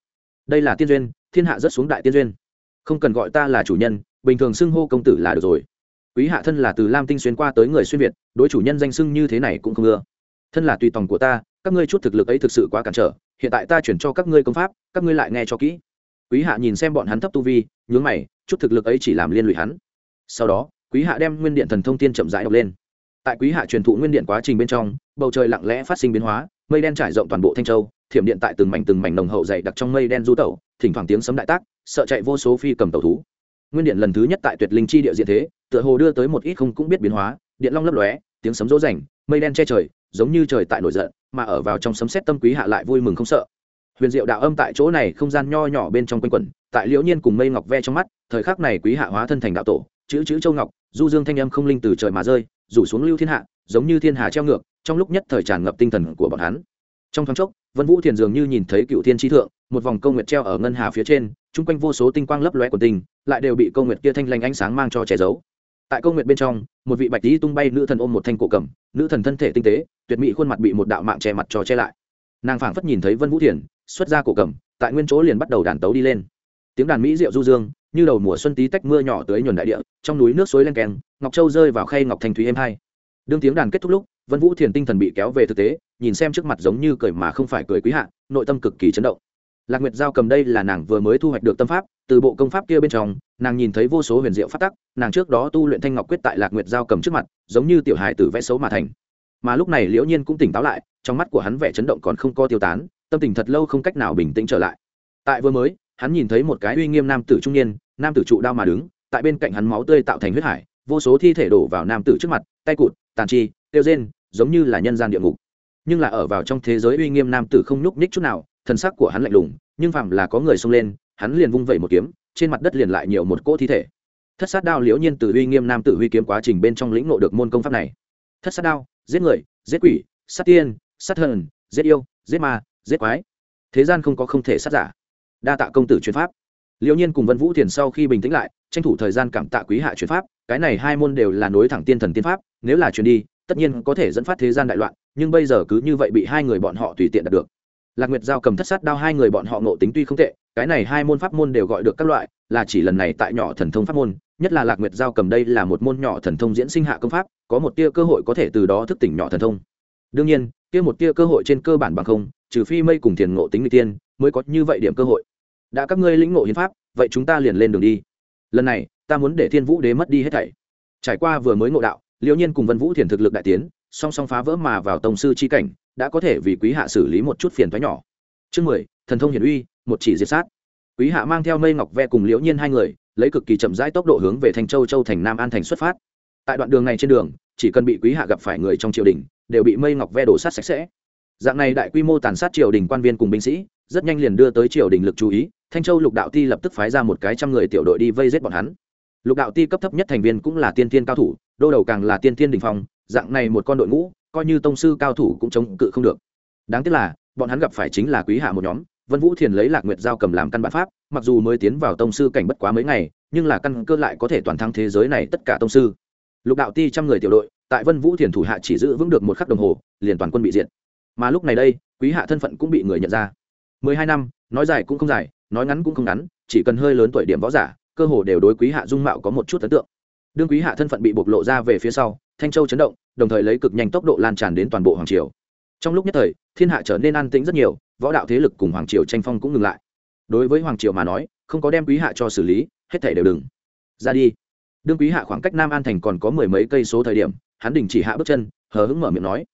A: Đây là tiên duyên, thiên hạ rất xuống đại tiên duyên. Không cần gọi ta là chủ nhân, bình thường xưng hô công tử là được rồi quý hạ thân là từ lam tinh xuyên qua tới người xuyên việt, đối chủ nhân danh sưng như thế này cũng không ưa. Thân là tùy tòng của ta, các ngươi chút thực lực ấy thực sự quá cản trở, hiện tại ta chuyển cho các ngươi công pháp, các ngươi lại nghe cho kỹ. Quý hạ nhìn xem bọn hắn thấp tu vi, nhướng mày, chút thực lực ấy chỉ làm liên lụy hắn. Sau đó, quý hạ đem nguyên điện thần thông tiên chậm rãi đọc lên. Tại quý hạ truyền thụ nguyên điện quá trình bên trong, bầu trời lặng lẽ phát sinh biến hóa, mây đen trải rộng toàn bộ thanh châu, thiểm điện tại từng mảnh từng mảnh nồng hậu dày đặc trong mây đen du tẩu, thỉnh thoảng tiếng sấm đại tác, sợ chạy vô số phi cầm tẩu thú. Nguyên điện lần thứ nhất tại tuyệt linh chi địa diện thế tựa hồ đưa tới một ít không cũng biết biến hóa, điện long lấp lóe, tiếng sấm rỗ rành, mây đen che trời, giống như trời tại nổi giận, mà ở vào trong sấm xét tâm quý hạ lại vui mừng không sợ. Huyền diệu đạo âm tại chỗ này không gian nho nhỏ bên trong quanh quẩn, tại liễu nhiên cùng mây ngọc ve trong mắt, thời khắc này quý hạ hóa thân thành đạo tổ, chữ chữ châu ngọc, du dương thanh âm không linh từ trời mà rơi, rủ xuống lưu thiên hạ, giống như thiên hà treo ngược, trong lúc nhất thời tràn ngập tinh thần của bọn hắn. Trong thoáng chốc, vân vũ thiền dường như nhìn thấy cựu thiên tri thượng, một vòng câu nguyệt treo ở ngân hà phía trên, chung quanh vô số tinh quang lấp lóe của tinh lại đều bị câu nguyệt kia thanh lanh ánh sáng mang cho che giấu tại công nguyệt bên trong, một vị bạch tí tung bay nữ thần ôm một thanh cổ cầm, nữ thần thân thể tinh tế, tuyệt mỹ khuôn mặt bị một đạo mạng che mặt cho che lại. Nàng phảng phất nhìn thấy vân vũ thiền, xuất ra cổ cầm, tại nguyên chỗ liền bắt đầu đàn tấu đi lên. Tiếng đàn mỹ rượu du dương, như đầu mùa xuân tí tách mưa nhỏ tới nhuần đại địa, trong núi nước suối len keng, ngọc châu rơi vào khay ngọc thanh thúy êm hai. Đương tiếng đàn kết thúc lúc, vân vũ thiền tinh thần bị kéo về thực tế, nhìn xem trước mặt giống như cười mà không phải cười quý hạ, nội tâm cực kỳ chấn động lạc nguyệt giao cầm đây là nàng vừa mới thu hoạch được tâm pháp, từ bộ công pháp kia bên trong, nàng nhìn thấy vô số huyền diệu phát tắc, nàng trước đó tu luyện thanh ngọc quyết tại lạc nguyệt giao cầm trước mặt, giống như tiểu hài tử vẽ xấu mà thành. Mà lúc này liễu nhiên cũng tỉnh táo lại, trong mắt của hắn vẻ chấn động còn không co tiêu tán, tâm tình thật lâu không cách nào bình tĩnh trở lại. Tại vừa mới, hắn nhìn thấy một cái uy nghiêm nam tử trung niên, nam tử trụ đao mà đứng, tại bên cạnh hắn máu tươi tạo thành huyết hải, vô số thi thể đổ vào nam tử trước mặt, tay cụt, tàn chi, tiêu rên, giống như là nhân gian địa ngục. Nhưng là ở vào trong thế giới uy nghiêm nam tử không nhúc nhích chút nào Thần sắc của hắn lạnh lùng, nhưng phàm là có người xông lên, hắn liền vung vẩy một kiếm, trên mặt đất liền lại nhiều một cỗ thi thể. Thất sát đao liễu nhiên từ uy nghiêm nam tử huy kiếm quá trình bên trong lĩnh ngộ được môn công pháp này. Thất sát đao, giết người, giết quỷ, sát tiên, sát thần, giết yêu, giết ma, giết quái. Thế gian không có không thể sát giả. Đa tạ công tử chuyên pháp. Liễu nhiên cùng vân vũ thiền sau khi bình tĩnh lại, tranh thủ thời gian cảm tạ quý hạ chuyên pháp. Cái này hai môn đều là nối thẳng tiên thần tiên pháp, nếu là truyền đi, tất nhiên có thể dẫn phát thế gian đại loạn, nhưng bây giờ cứ như vậy bị hai người bọn họ tùy tiện đạt được lạc nguyệt giao cầm thất sát đao, hai người bọn họ ngộ tính tuy không tệ, cái này hai môn pháp môn đều gọi được các loại, là chỉ lần này tại nhỏ thần thông pháp môn, nhất là lạc nguyệt giao cầm đây là một môn nhỏ thần thông diễn sinh hạ công pháp, có một tia cơ hội có thể từ đó thức tỉnh nhỏ thần thông. Đương nhiên, kia một tia cơ hội trên cơ bản bằng không, trừ phi mây cùng thiền ngộ tính n tiên, mới có như vậy điểm cơ hội. Đã các ngươi lĩnh ngộ hiến pháp, vậy chúng ta liền lên đường đi. Lần này, ta muốn để thiên vũ đế mất đi hết thảy. Trải qua vừa mới ngộ đạo, liễu nhiên cùng vân vũ thiền thực lực đại tiến, song song phá vỡ mà vào tông sư chi cảnh đã có thể vì quý hạ xử lý một chút phiền thoái nhỏ. Chương mười, thần thông hiển uy, một chỉ diệt sát. Quý hạ mang theo mây ngọc ve cùng liễu nhiên hai người, lấy cực kỳ chậm rãi tốc độ hướng về thanh châu châu thành nam an thành xuất phát. Tại đoạn đường này trên đường, chỉ cần bị quý hạ gặp phải người trong triều đình, đều bị mây ngọc ve đổ sát sạch sẽ. Dạng này đại quy mô tàn sát triều đình quan viên cùng binh sĩ, rất nhanh liền đưa tới triều đình lực chú ý, thanh châu lục đạo ti lập tức phái ra một cái trăm người tiểu đội đi vây giết bọn hắn. Lục đạo ti cấp thấp nhất thành viên cũng là tiên tiên cao thủ, đô đầu càng là tiên tiên đình phong, dạng này một con đội ngũ coi như tông sư cao thủ cũng chống cự không được. Đáng tiếc là, bọn hắn gặp phải chính là quý hạ một nhóm, vân vũ thiền lấy lạc nguyệt giao cầm làm căn bản pháp, mặc dù mới tiến vào tông sư cảnh bất quá mấy ngày, nhưng là căn cơ lại có thể toàn thắng thế giới này tất cả tông sư. Lục đạo ti trăm người tiểu đội, tại vân vũ thiền thủ hạ chỉ giữ vững được một khắc đồng hồ, liền toàn quân bị diệt. Mà lúc này đây, quý hạ thân phận cũng bị người nhận ra. Mười hai năm, nói dài cũng không dài, nói ngắn cũng không ngắn, chỉ cần hơi lớn tuổi điểm võ giả, cơ hồ đều đối quý hạ dung mạo có một chút ấn tượng. Đương quý hạ thân phận bị bộc lộ ra về phía sau thanh châu chấn động, đồng thời lấy cực nhanh tốc độ lan tràn đến toàn bộ hoàng triều. Trong lúc nhất thời, thiên hạ trở nên an tĩnh rất nhiều, võ đạo thế lực cùng hoàng triều tranh phong cũng ngừng lại. Đối với hoàng triều mà nói, không có đem quý hạ cho xử lý, hết thể đều đừng. Ra đi. Đương quý hạ khoảng cách nam an thành còn có mười mấy cây số thời điểm, hắn đình chỉ hạ bước chân, hờ hững mở miệng nói.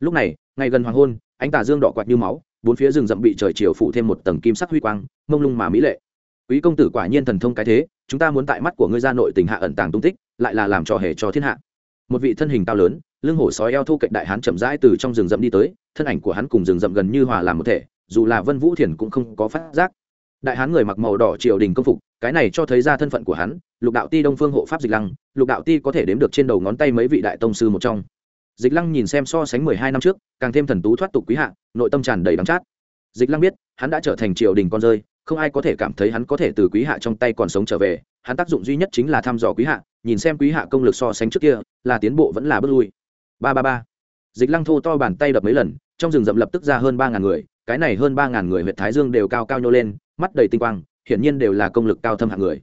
A: Lúc này ngày gần hoàng hôn anh tà dương đỏ quạt như máu, bốn phía rừng rậm bị trời chiều phụ thêm một tầng kim sắc huy quang, mông lung mà mỹ lệ. Quý công tử quả nhiên thần thông cái thế, chúng ta muốn tại mắt của ngươi ra nội tình hạ ẩn tàng tung tích, lại là làm trò hề cho thiên hạ một vị thân hình cao lớn, lưng hổ sói eo thu cạnh đại hán chậm rãi từ trong rừng rậm đi tới, thân ảnh của hắn cùng rừng rậm gần như hòa làm một thể, dù là vân vũ thiền cũng không có phát giác. Đại hán người mặc màu đỏ triều đình công phục, cái này cho thấy ra thân phận của hắn, lục đạo ti đông phương hộ pháp dịch lăng, lục đạo ti có thể đếm được trên đầu ngón tay mấy vị đại tông sư một trong. Dịch lăng nhìn xem so sánh mười hai năm trước, càng thêm thần tú thoát tục quý hạ, nội tâm tràn đầy đắng chát. Dịch lăng biết, hắn đã trở thành triều đình con rơi, không ai có thể cảm thấy hắn có thể từ quý hạ trong tay còn sống trở về hắn tác dụng duy nhất chính là thăm dò quý hạ, nhìn xem quý hạ công lực so sánh trước kia, là tiến bộ vẫn là bước lui. Ba ba ba. Dịch lăng thô to bàn tay đập mấy lần, trong rừng rậm lập tức ra hơn ba ngàn người, cái này hơn ba ngàn người huyện thái dương đều cao cao nhô lên, mắt đầy tinh quang, hiển nhiên đều là công lực cao thâm hạng người.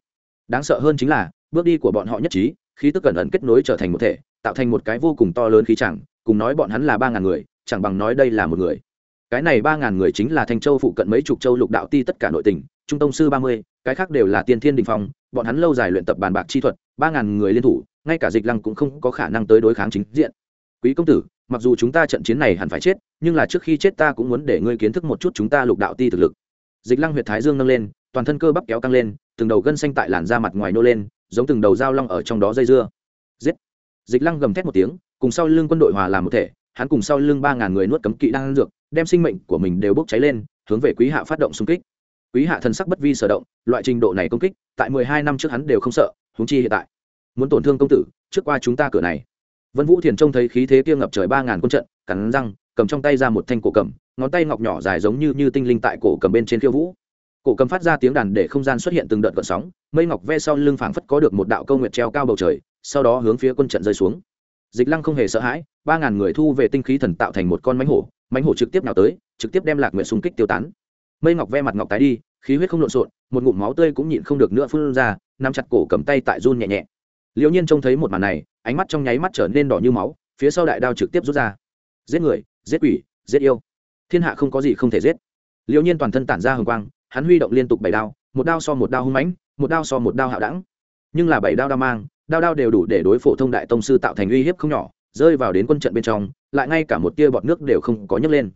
A: Đáng sợ hơn chính là, bước đi của bọn họ nhất trí, khí tức cẩn ẩn kết nối trở thành một thể, tạo thành một cái vô cùng to lớn khí chẳng, cùng nói bọn hắn là ba ngàn người, chẳng bằng nói đây là một người. Cái này ba ngàn người chính là thanh châu phụ cận mấy chục châu lục đạo ti tất cả nội tỉnh trung tông sư ba mươi cái khác đều là tiên thiên đình phong, bọn hắn lâu dài luyện tập bàn bạc chi thuật, ba ngàn người liên thủ, ngay cả dịch lăng cũng không có khả năng tới đối kháng chính diện. Quý công tử, mặc dù chúng ta trận chiến này hẳn phải chết, nhưng là trước khi chết ta cũng muốn để ngươi kiến thức một chút chúng ta lục đạo ti thực lực. Dịch lăng huyệt thái dương nâng lên, toàn thân cơ bắp kéo căng lên, từng đầu gân xanh tại làn da mặt ngoài nô lên, giống từng đầu dao long ở trong đó dây dưa. Giết! Dịch lăng gầm thét một tiếng, cùng sau lưng quân đội hòa làm một thể, hắn cùng sau lưng ba ngàn người nuốt cấm kỵ đang dược, đem sinh mệnh của mình đều bốc cháy lên, hướng về quý hạ phát động xung kích quý hạ thần sắc bất vi sở động, loại trình độ này công kích, tại mười hai năm trước hắn đều không sợ húng chi hiện tại. Muốn tổn thương công tử, trước qua chúng ta cửa này. Vân vũ thiền trông thấy khí thế kia ngập trời ba ngàn quân trận, cắn răng, cầm trong tay ra một thanh cổ cầm, ngón tay ngọc nhỏ dài giống như như tinh linh tại cổ cầm bên trên khiêu vũ. Cổ cầm phát ra tiếng đàn để không gian xuất hiện từng đợt gợn sóng, mây ngọc ve sau lưng phảng phất có được một đạo câu nguyệt treo cao bầu trời, sau đó hướng phía quân trận rơi xuống. Dịch lăng không hề sợ hãi, ba ngàn người thu về tinh khí thần tạo thành một con mánh hổ mánh hổ trực tiếp nào tới, trực tiếp đem lạc nguyện xung kích tiêu tán mây ngọc ve mặt ngọc tái đi, khí huyết không lộn xộn, một ngụm máu tươi cũng nhịn không được nữa phun ra, nắm chặt cổ cầm tay tại run nhẹ nhẹ. Liễu nhiên trông thấy một màn này, ánh mắt trong nháy mắt trở nên đỏ như máu, phía sau đại đao trực tiếp rút ra. Giết người, giết quỷ, giết yêu. Thiên hạ không có gì không thể giết. Liễu nhiên toàn thân tản ra hồng quang, hắn huy động liên tục bảy đao, một đao so một đao hung mãnh, một đao so một đao hạo đẳng. Nhưng là bảy đao đao mang, đao đao đều đủ để đối phổ thông đại tông sư tạo thành uy hiếp không nhỏ, rơi vào đến quân trận bên trong, lại ngay cả một tia bọt nước đều không có nhấc lên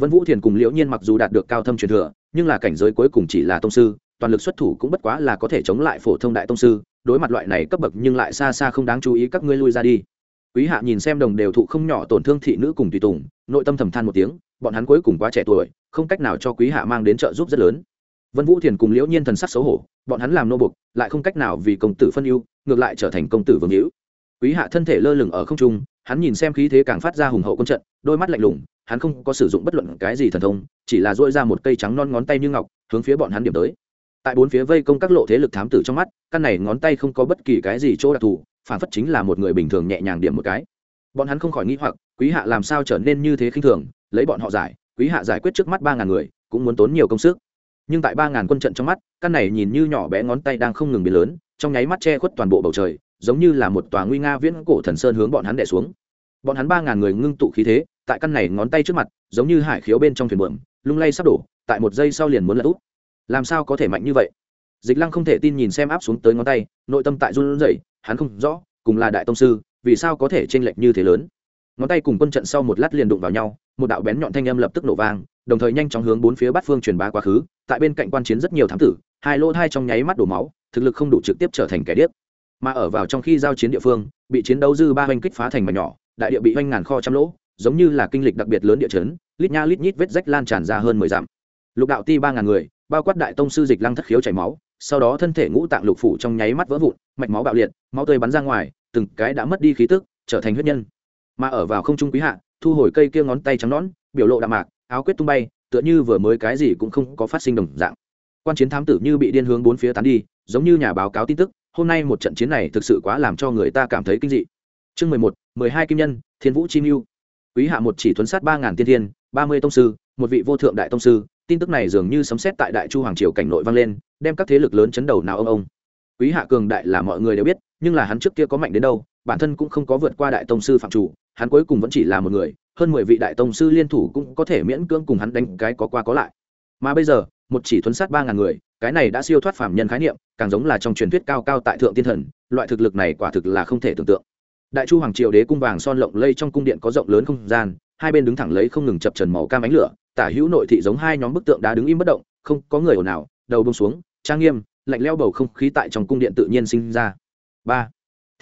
A: vân vũ thiền cùng liễu nhiên mặc dù đạt được cao thâm truyền thừa, nhưng là cảnh giới cuối cùng chỉ là tông sư, toàn lực xuất thủ cũng bất quá là có thể chống lại phổ thông đại tông sư. Đối mặt loại này cấp bậc nhưng lại xa xa không đáng chú ý các ngươi lui ra đi. Quý hạ nhìn xem đồng đều thụ không nhỏ tổn thương thị nữ cùng tùy tùng, nội tâm thầm than một tiếng, bọn hắn cuối cùng quá trẻ tuổi, không cách nào cho quý hạ mang đến trợ giúp rất lớn. Vân vũ thiền cùng liễu nhiên thần sắc xấu hổ, bọn hắn làm nô bục, lại không cách nào vì công tử phân ưu, ngược lại trở thành công tử vương hữu. Quý hạ thân thể lơ lửng ở không trung hắn nhìn xem khí thế càng phát ra hùng hậu quân trận, đôi mắt lạnh lùng, hắn không có sử dụng bất luận cái gì thần thông, chỉ là dỗi ra một cây trắng non ngón tay như ngọc, hướng phía bọn hắn điểm tới. Tại bốn phía vây công các lộ thế lực thám tử trong mắt, căn này ngón tay không có bất kỳ cái gì chỗ đặc thù, phản phất chính là một người bình thường nhẹ nhàng điểm một cái. Bọn hắn không khỏi nghĩ hoặc, quý hạ làm sao trở nên như thế khinh thường, lấy bọn họ giải, quý hạ giải quyết trước mắt ba ngàn người, cũng muốn tốn nhiều công sức. Nhưng tại ba ngàn quân trận trong mắt, căn này nhìn như nhỏ bé ngón tay đang không ngừng biến lớn, trong nháy mắt che khuất toàn bộ bầu trời giống như là một tòa nguy nga viễn cổ thần sơn hướng bọn hắn đẻ xuống. Bọn hắn ba ngàn người ngưng tụ khí thế, tại căn này ngón tay trước mặt, giống như hải khiếu bên trong thuyền bượm lung lay sắp đổ, tại một giây sau liền muốn lật úp. Làm sao có thể mạnh như vậy? Dịch lăng không thể tin nhìn xem áp xuống tới ngón tay, nội tâm tại run rẩy, hắn không rõ, cùng là đại tông sư, vì sao có thể chênh lệch như thế lớn. Ngón tay cùng quân trận sau một lát liền đụng vào nhau, một đạo bén nhọn thanh âm lập tức nổ vang, đồng thời nhanh chóng hướng bốn phía bát phương truyền bá quá khứ, tại bên cạnh quan chiến rất nhiều thám tử, hai lỗ thai trong nháy mắt đổ máu, thực lực không đủ trực tiếp trở thành kẻ điếc mà ở vào trong khi giao chiến địa phương, bị chiến đấu dư ba hoành kích phá thành mảnh nhỏ, đại địa bị hoành ngàn kho trăm lỗ, giống như là kinh lịch đặc biệt lớn địa chấn, lít nha lít nhít vết rách lan tràn ra hơn mười dặm. Lục đạo ti ba ngàn người, bao quát đại tông sư dịch lăng thất khiếu chảy máu, sau đó thân thể ngũ tạng lục phủ trong nháy mắt vỡ vụn, mạch máu bạo liệt, máu tươi bắn ra ngoài, từng cái đã mất đi khí tức, trở thành huyết nhân. Mà ở vào không trung quý hạ, thu hồi cây kia ngón tay trắng nõn, biểu lộ đạm mạc, áo quyết tung bay, tựa như vừa mới cái gì cũng không có phát sinh đồng dạng. Quan chiến thám tử như bị điên hướng bốn phía tán đi, giống như nhà báo cáo tin tức hôm nay một trận chiến này thực sự quá làm cho người ta cảm thấy kinh dị. Chương mười một, mười hai kim nhân, thiên vũ chi mưu. Quý hạ một chỉ thuấn sát ba ngàn tiên thiên, ba mươi tông sư, một vị vô thượng đại tông sư, tin tức này dường như sấm xét tại đại chu hoàng triều cảnh nội vang lên, đem các thế lực lớn chấn đầu nào ông ông. Quý hạ cường đại là mọi người đều biết, nhưng là hắn trước kia có mạnh đến đâu, bản thân cũng không có vượt qua đại tông sư phạm chủ, hắn cuối cùng vẫn chỉ là một người, hơn mười vị đại tông sư liên thủ cũng có thể miễn cưỡng cùng hắn đánh cái có qua có lại. Mà bây giờ, một chỉ thuấn sát ba ngàn người cái này đã siêu thoát phàm nhân khái niệm, càng giống là trong truyền thuyết cao cao tại thượng tiên thần, loại thực lực này quả thực là không thể tưởng tượng. Đại chu hoàng triều đế cung vàng son lộng lây trong cung điện có rộng lớn không gian, hai bên đứng thẳng lấy không ngừng chập trần màu cam ánh lửa, tả hữu nội thị giống hai nhóm bức tượng đá đứng im bất động, không có người ồn nào đầu bông xuống, trang nghiêm, lạnh leo bầu không khí tại trong cung điện tự nhiên sinh ra. Ba.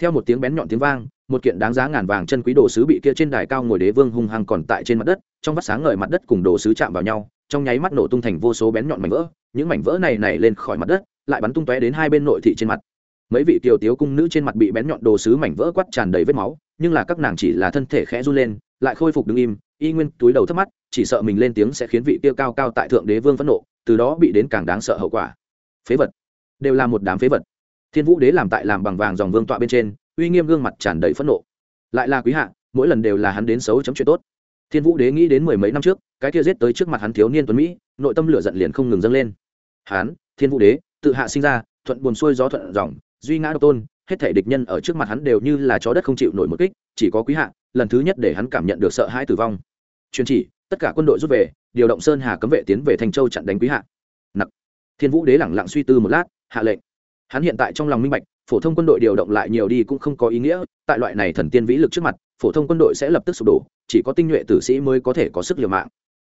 A: Theo một tiếng bén nhọn tiếng vang, một kiện đáng giá ngàn vàng chân quý đồ sứ bị kia trên đài cao ngồi đế vương hung hăng còn tại trên mặt đất, trong vắt sáng ngời mặt đất cùng đồ sứ chạm vào nhau trong nháy mắt nổ tung thành vô số bén nhọn mảnh vỡ, những mảnh vỡ này nảy lên khỏi mặt đất, lại bắn tung tóe đến hai bên nội thị trên mặt. Mấy vị kiều tiếu cung nữ trên mặt bị bén nhọn đồ sứ mảnh vỡ quắt tràn đầy vết máu, nhưng là các nàng chỉ là thân thể khẽ run lên, lại khôi phục đứng im, y nguyên túi đầu thấp mắt, chỉ sợ mình lên tiếng sẽ khiến vị tiêu cao cao tại thượng đế vương phẫn nộ, từ đó bị đến càng đáng sợ hậu quả. Phế vật. Đều là một đám phế vật. Thiên vũ đế làm tại làm bằng vàng dòng vương tọa bên trên, uy nghiêm gương mặt tràn đầy phẫn nộ. Lại là quý hạ, mỗi lần đều là hắn đến xấu chấm chuyện tốt thiên vũ đế nghĩ đến mười mấy năm trước, cái kia giết tới trước mặt hắn thiếu niên tuấn mỹ, nội tâm lửa giận liền không ngừng dâng lên. Hắn thiên vũ đế, tự hạ sinh ra, thuận buồn xuôi gió thuận dòng, duy ngã độc tôn, hết thể địch nhân ở trước mặt hắn đều như là chó đất không chịu nổi một kích, chỉ có quý hạ, lần thứ nhất để hắn cảm nhận được sợ hãi tử vong. Truyền chỉ, tất cả quân đội rút về, điều động sơn hà cấm vệ tiến về thành châu chặn đánh quý hạ. Nặc. Thiên vũ đế lẳng lặng suy tư một lát, hạ lệnh. Hắn hiện tại trong lòng minh bạch phổ thông quân đội điều động lại nhiều đi cũng không có ý nghĩa, tại loại này thần tiên vĩ lực trước mặt, phổ thông quân đội sẽ lập tức sụp đổ, chỉ có tinh nhuệ tử sĩ mới có thể có sức liều mạng.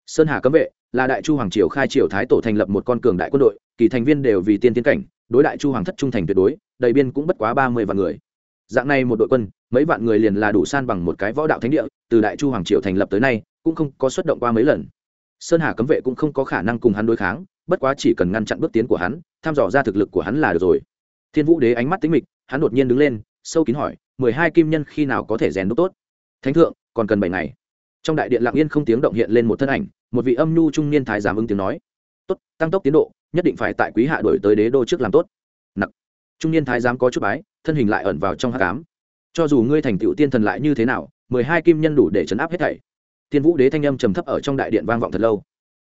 A: Sơn hà cấm vệ là đại chu hoàng triều khai triều thái tổ thành lập một con cường đại quân đội, kỳ thành viên đều vì tiên tiến cảnh, đối đại chu hoàng thất trung thành tuyệt đối, đầy biên cũng bất quá ba mươi vạn người. Dạng này một đội quân, mấy vạn người liền là đủ san bằng một cái võ đạo thánh địa, từ đại chu hoàng triều thành lập tới nay, cũng không có xuất động qua mấy lần. Sơn hà cấm vệ cũng không có khả năng cùng hắn đối kháng, bất quá chỉ cần ngăn chặn bước tiến của hắn thăm dò ra thực lực của hắn là được rồi thiên vũ đế ánh mắt tính mịch, hắn đột nhiên đứng lên, sâu kín hỏi, mười hai kim nhân khi nào có thể rèn đúc tốt? Thánh thượng, còn cần bảy ngày. Trong đại điện lặng yên không tiếng động hiện lên một thân ảnh, một vị âm nhu trung niên thái giám ứng tiếng nói, tốt, tăng tốc tiến độ, nhất định phải tại quý hạ đổi tới đế đô trước làm tốt. Nặc. Trung niên thái giám có chút bái, thân hình lại ẩn vào trong hát cám cho dù ngươi thành tựu tiên thần lại như thế nào, mười hai kim nhân đủ để chấn áp hết thảy. Tiên vũ đế thanh âm trầm thấp ở trong đại điện vang vọng thật lâu.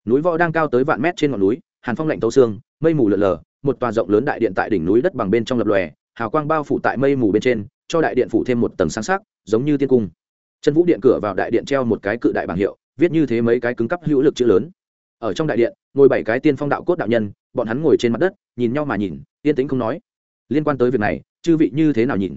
A: Núi võ đang cao tới vạn mét trên ngọn núi, hàn phong lạnh tấu xương, mây mù lợn lờ một tòa rộng lớn đại điện tại đỉnh núi đất bằng bên trong lập lòe, hào quang bao phủ tại mây mù bên trên, cho đại điện phủ thêm một tầng sáng sắc, giống như tiên cung. Chân vũ điện cửa vào đại điện treo một cái cự đại bảng hiệu, viết như thế mấy cái cứng cắp hữu lực chữ lớn. Ở trong đại điện, ngồi bảy cái tiên phong đạo cốt đạo nhân, bọn hắn ngồi trên mặt đất, nhìn nhau mà nhìn, yên tĩnh không nói. Liên quan tới việc này, chư vị như thế nào nhìn?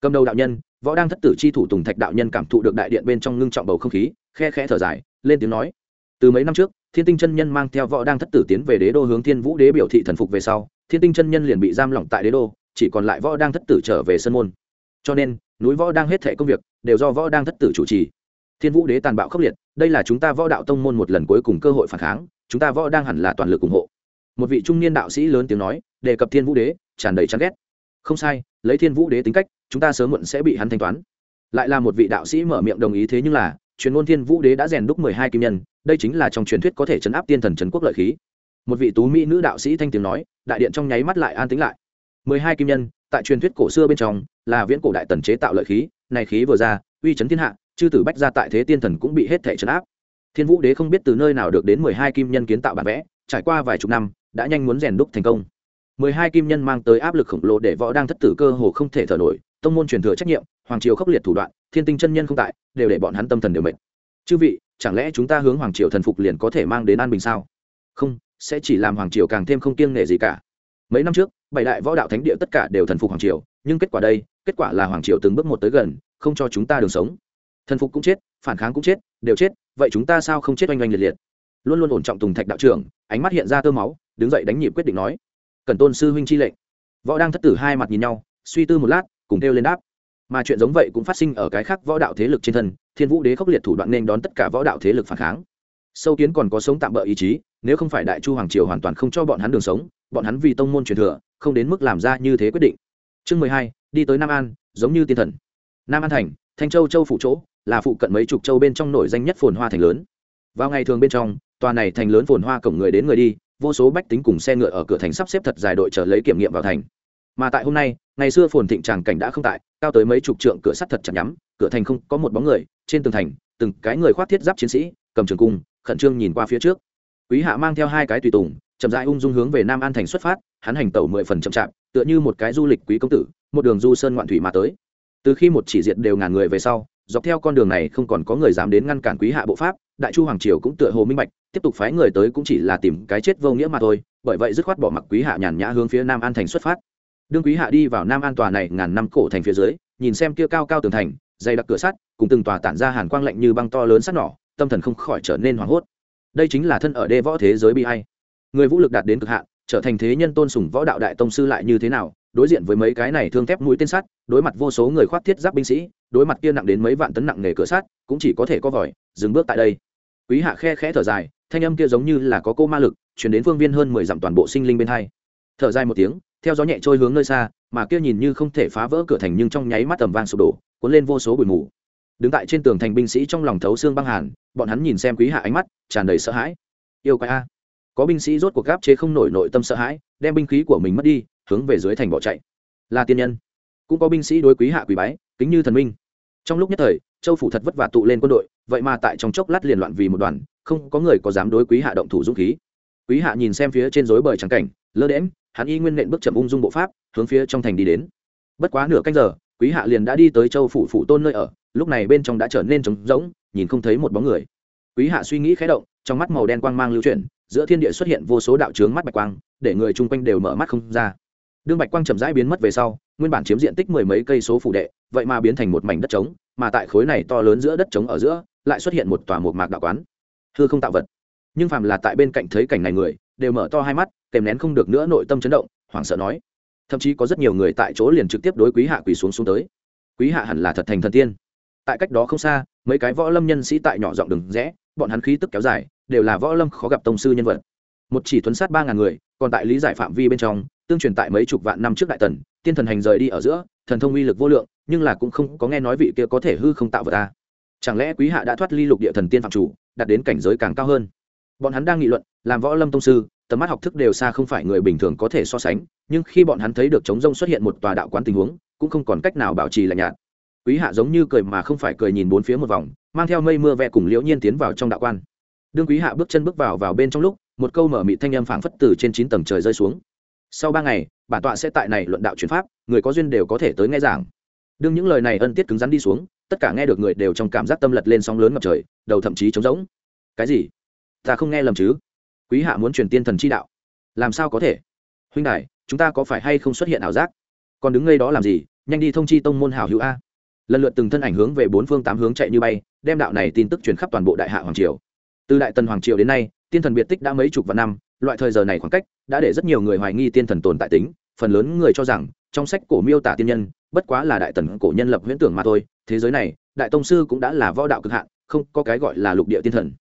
A: Cầm đầu đạo nhân, võ đang thất tử chi thủ tùng thạch đạo nhân cảm thụ được đại điện bên trong ngưng trọng bầu không khí, khe khẽ thở dài, lên tiếng nói. Từ mấy năm trước thiên tinh chân nhân mang theo võ đang thất tử tiến về đế đô hướng thiên vũ đế biểu thị thần phục về sau, thiên tinh chân nhân liền bị giam lỏng tại đế đô, chỉ còn lại võ đang thất tử trở về sân môn. Cho nên, núi võ đang hết thệ công việc đều do võ đang thất tử chủ trì. Thiên vũ đế tàn bạo khốc liệt, đây là chúng ta võ đạo tông môn một lần cuối cùng cơ hội phản kháng, chúng ta võ đang hẳn là toàn lực ủng hộ. Một vị trung niên đạo sĩ lớn tiếng nói, đề cập thiên vũ đế, tràn đầy chán ghét. Không sai, lấy thiên vũ đế tính cách, chúng ta sớm muộn sẽ bị hắn thanh toán. Lại là một vị đạo sĩ mở miệng đồng ý thế nhưng là truyền ngôn thiên vũ đế đã rèn đúc mười hai kim nhân, đây chính là trong truyền thuyết có thể chấn áp tiên thần trấn quốc lợi khí. Một vị tú mỹ nữ đạo sĩ thanh tiếng nói, đại điện trong nháy mắt lại an tĩnh lại. mười hai kim nhân, tại truyền thuyết cổ xưa bên trong, là viễn cổ đại tần chế tạo lợi khí, này khí vừa ra, uy chấn thiên hạ, chư tử bách ra tại thế tiên thần cũng bị hết thể chấn áp. Thiên vũ đế không biết từ nơi nào được đến mười hai kim nhân kiến tạo bản vẽ, trải qua vài chục năm, đã nhanh muốn rèn đúc thành công. mười hai kim nhân mang tới áp lực khổng lồ để võ đang thất tử cơ hồ không thể thở nổi, tông môn truyền thừa trách nhiệm, hoàng triều khốc liệt thủ đoạn thiên tinh chân nhân không tại, đều để bọn hắn tâm thần đều mệt. Chư vị, chẳng lẽ chúng ta hướng hoàng triều thần phục liền có thể mang đến an bình sao? Không, sẽ chỉ làm hoàng triều càng thêm không kiêng nể gì cả. Mấy năm trước, bảy đại võ đạo thánh địa tất cả đều thần phục hoàng triều, nhưng kết quả đây, kết quả là hoàng triều từng bước một tới gần, không cho chúng ta đường sống. Thần phục cũng chết, phản kháng cũng chết, đều chết, vậy chúng ta sao không chết oanh oanh liệt liệt? Luôn luôn ổn trọng tùng thạch đạo trưởng, ánh mắt hiện ra tơ máu, đứng dậy đánh nhịp quyết định nói. Cần tôn sư huynh chi lệnh. Võ đang thất tử hai mặt nhìn nhau, suy tư một lát, cùng kêu lên đáp mà chuyện giống vậy cũng phát sinh ở cái khác võ đạo thế lực trên thân, thiên vũ đế khốc liệt thủ đoạn nên đón tất cả võ đạo thế lực phản kháng. Sâu kiến còn có sống tạm bỡ ý chí, nếu không phải đại chu hoàng triều hoàn toàn không cho bọn hắn đường sống, bọn hắn vì tông môn truyền thừa, không đến mức làm ra như thế quyết định. Chương mười hai, đi tới nam an, giống như tiên thần. Nam an thành, thanh châu châu phụ chỗ, là phụ cận mấy chục châu bên trong nổi danh nhất phồn hoa thành lớn. Vào ngày thường bên trong, tòa này thành lớn phồn hoa cổng người đến người đi, vô số bách tính cùng xe ngựa ở cửa thành sắp xếp thật dài đội chờ lấy kiểm nghiệm vào thành mà tại hôm nay, ngày xưa phồn thịnh tràng cảnh đã không tại, cao tới mấy chục trượng, cửa sắt thật chặt nhắm, cửa thành không, có một bóng người, trên tường thành, từng cái người khoác thiết giáp chiến sĩ, cầm trường cung, khẩn trương nhìn qua phía trước. Quý hạ mang theo hai cái tùy tùng, chậm rãi ung dung hướng về nam an thành xuất phát, hắn hành tẩu mười phần chậm chạp, tựa như một cái du lịch quý công tử, một đường du sơn ngoạn thủy mà tới. Từ khi một chỉ diệt đều ngàn người về sau, dọc theo con đường này không còn có người dám đến ngăn cản quý hạ bộ pháp, đại chu hoàng triều cũng tựa hồ minh bạch, tiếp tục phái người tới cũng chỉ là tìm cái chết vô nghĩa mà thôi, bởi vậy dứt khoát bỏ mặc quý hạ nhàn nhã hướng phía nam an thành xuất phát đương quý hạ đi vào nam an tòa này ngàn năm cổ thành phía dưới, nhìn xem kia cao cao tường thành, dày đặc cửa sắt, cùng từng tòa tản ra hàn quang lạnh như băng to lớn sắt nỏ, tâm thần không khỏi trở nên hoảng hốt. Đây chính là thân ở đê võ thế giới bị hay người vũ lực đạt đến cực hạn, trở thành thế nhân tôn sùng võ đạo đại tông sư lại như thế nào, đối diện với mấy cái này thương thép mũi tên sắt, đối mặt vô số người khoác thiết giáp binh sĩ, đối mặt kia nặng đến mấy vạn tấn nặng nghề cửa sắt, cũng chỉ có thể có vòi, dừng bước tại đây. Quý hạ khe khẽ thở dài, thanh âm kia giống như là có cô ma lực chuyển đến phương viên hơn mười dặm toàn bộ sinh linh bên hai. Thở dài một tiếng theo gió nhẹ trôi hướng nơi xa, mà kia nhìn như không thể phá vỡ cửa thành nhưng trong nháy mắt tầm vang sụp đổ, cuốn lên vô số bụi mù. Đứng tại trên tường thành binh sĩ trong lòng thấu xương băng hàn, bọn hắn nhìn xem quý hạ ánh mắt, tràn đầy sợ hãi. Yêu quái a. Có binh sĩ rốt cuộc gáp chế không nổi nội tâm sợ hãi, đem binh khí của mình mất đi, hướng về dưới thành bỏ chạy. Là tiên nhân. Cũng có binh sĩ đối quý hạ quý bái, kính như thần minh. Trong lúc nhất thời, châu phủ thật vất vả tụ lên quân đội, vậy mà tại trong chốc lát liền loạn vì một đoàn, không có người có dám đối quý hạ động thủ dũng khí. Quý hạ nhìn xem phía trên rối bời trắng cảnh lơ đễm, hắn y nguyên nện bước chậm ung dung bộ pháp, hướng phía trong thành đi đến. Bất quá nửa canh giờ, quý hạ liền đã đi tới châu phủ phủ tôn nơi ở, lúc này bên trong đã trở nên trống rỗng, nhìn không thấy một bóng người. Quý hạ suy nghĩ khé động, trong mắt màu đen quang mang lưu chuyển, giữa thiên địa xuất hiện vô số đạo trướng mắt bạch quang, để người chung quanh đều mở mắt không ra. Đương bạch quang chậm rãi biến mất về sau, nguyên bản chiếm diện tích mười mấy cây số phủ đệ, vậy mà biến thành một mảnh đất trống, mà tại khối này to lớn giữa đất trống ở giữa, lại xuất hiện một tòa một mạc đạo quán. Hư không tạo vật. Nhưng phàm là tại bên cạnh thấy cảnh này người đều mở to hai mắt, kèm nén không được nữa nội tâm chấn động, hoảng sợ nói. Thậm chí có rất nhiều người tại chỗ liền trực tiếp đối quý hạ quỳ xuống xuống tới. Quý hạ hẳn là thật thành thần tiên. Tại cách đó không xa, mấy cái võ lâm nhân sĩ tại nhỏ giọng đường rẽ, bọn hắn khí tức kéo dài, đều là võ lâm khó gặp tông sư nhân vật. Một chỉ tuấn sát ba ngàn người, còn tại lý giải phạm vi bên trong, tương truyền tại mấy chục vạn năm trước đại tần, tiên thần hành rời đi ở giữa, thần thông uy lực vô lượng, nhưng là cũng không có nghe nói vị kia có thể hư không tạo vật ta. Chẳng lẽ quý hạ đã thoát ly lục địa thần tiên phạm chủ, đạt đến cảnh giới càng cao hơn? Bọn hắn đang nghị luận, làm võ lâm tông sư, tầm mắt học thức đều xa không phải người bình thường có thể so sánh, nhưng khi bọn hắn thấy được trống rông xuất hiện một tòa đạo quán tình huống, cũng không còn cách nào bảo trì lạnh nhạt. Quý hạ giống như cười mà không phải cười nhìn bốn phía một vòng, mang theo mây mưa vẽ cùng liễu nhiên tiến vào trong đạo quan. Đương quý hạ bước chân bước vào vào bên trong lúc, một câu mở mị thanh âm phảng phất từ trên chín tầng trời rơi xuống. Sau ba ngày bản tọa sẽ tại này luận đạo chuyển pháp, người có duyên đều có thể tới nghe giảng. Đương những lời này ân tiết cứng rắn đi xuống, tất cả nghe được người đều trong cảm giác tâm lật lên sóng lớn ngập trời, đầu thậm chí trống rỗng. Cái gì? Ta không nghe lầm chứ? Quý hạ muốn truyền tiên thần chi đạo. Làm sao có thể? Huynh đại chúng ta có phải hay không xuất hiện ảo giác? Còn đứng ngay đó làm gì? Nhanh đi thông chi tông môn hảo hữu a. Lần lượt từng thân ảnh hướng về bốn phương tám hướng chạy như bay, đem đạo này tin tức truyền khắp toàn bộ đại hạ hoàng triều. Từ đại tần hoàng triều đến nay, tiên thần biệt tích đã mấy chục vạn năm, loại thời giờ này khoảng cách đã để rất nhiều người hoài nghi tiên thần tồn tại tính. Phần lớn người cho rằng, trong sách cổ miêu tả tiên nhân, bất quá là đại tần cổ nhân lập huyễn tưởng mà thôi. Thế giới này, đại tông sư cũng đã là võ đạo cực hạn, không có cái gọi là lục địa tiên thần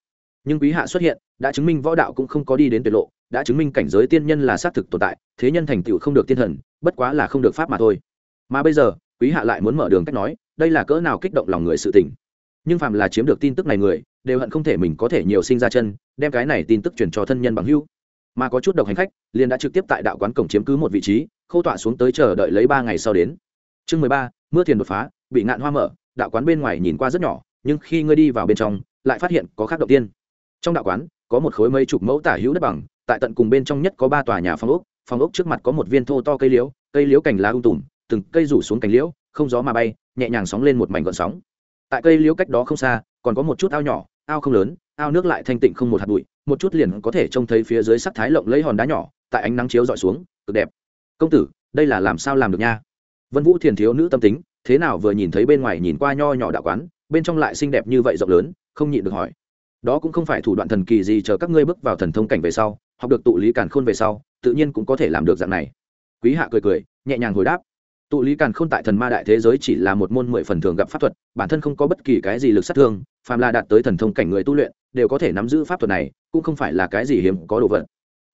A: nhưng quý hạ xuất hiện, đã chứng minh võ đạo cũng không có đi đến tuyệt lộ, đã chứng minh cảnh giới tiên nhân là xác thực tồn tại, thế nhân thành tựu không được tiên thần, bất quá là không được pháp mà thôi. Mà bây giờ, quý hạ lại muốn mở đường cách nói, đây là cỡ nào kích động lòng người sự tình. Nhưng phàm là chiếm được tin tức này người, đều hận không thể mình có thể nhiều sinh ra chân, đem cái này tin tức truyền cho thân nhân bằng hữu. Mà có chút độc hành khách, liền đã trực tiếp tại đạo quán cổng chiếm cứ một vị trí, khâu tọa xuống tới chờ đợi lấy ba ngày sau đến. Chương mười ba, mưa thiền đột phá, bị ngạn hoa mở, đạo quán bên ngoài nhìn qua rất nhỏ, nhưng khi ngươi đi vào bên trong, lại phát hiện có khác đầu tiên trong đạo quán, có một khối mấy chục mẫu tả hữu đất bằng, tại tận cùng bên trong nhất có ba tòa nhà phong ốc phong ốc trước mặt có một viên thô to cây liễu cây liễu cành lá ung tùm, từng cây rủ xuống cành liễu, không gió mà bay, nhẹ nhàng sóng lên một mảnh gọn sóng. Tại cây liễu cách đó không xa, còn có một chút ao nhỏ, ao không lớn, ao nước lại thanh tịnh không một hạt bụi, một chút liền có thể trông thấy phía dưới sắc thái lộng lấy hòn đá nhỏ, tại ánh nắng chiếu dọi xuống, cực đẹp. Công tử, đây là làm sao làm được nha? Vân vũ thiền thiếu nữ tâm tính, thế nào vừa nhìn thấy bên ngoài nhìn qua nho nhỏ đạo quán, bên trong lại xinh đẹp như vậy rộng lớn, không nhịn được hỏi đó cũng không phải thủ đoạn thần kỳ gì chờ các ngươi bước vào thần thông cảnh về sau, học được tụ lý càn khôn về sau, tự nhiên cũng có thể làm được dạng này. Quý hạ cười cười, nhẹ nhàng hồi đáp. Tụ lý càn khôn tại thần ma đại thế giới chỉ là một môn mười phần thường gặp pháp thuật, bản thân không có bất kỳ cái gì lực sát thương, phàm là đạt tới thần thông cảnh người tu luyện, đều có thể nắm giữ pháp thuật này, cũng không phải là cái gì hiếm có đồ vật.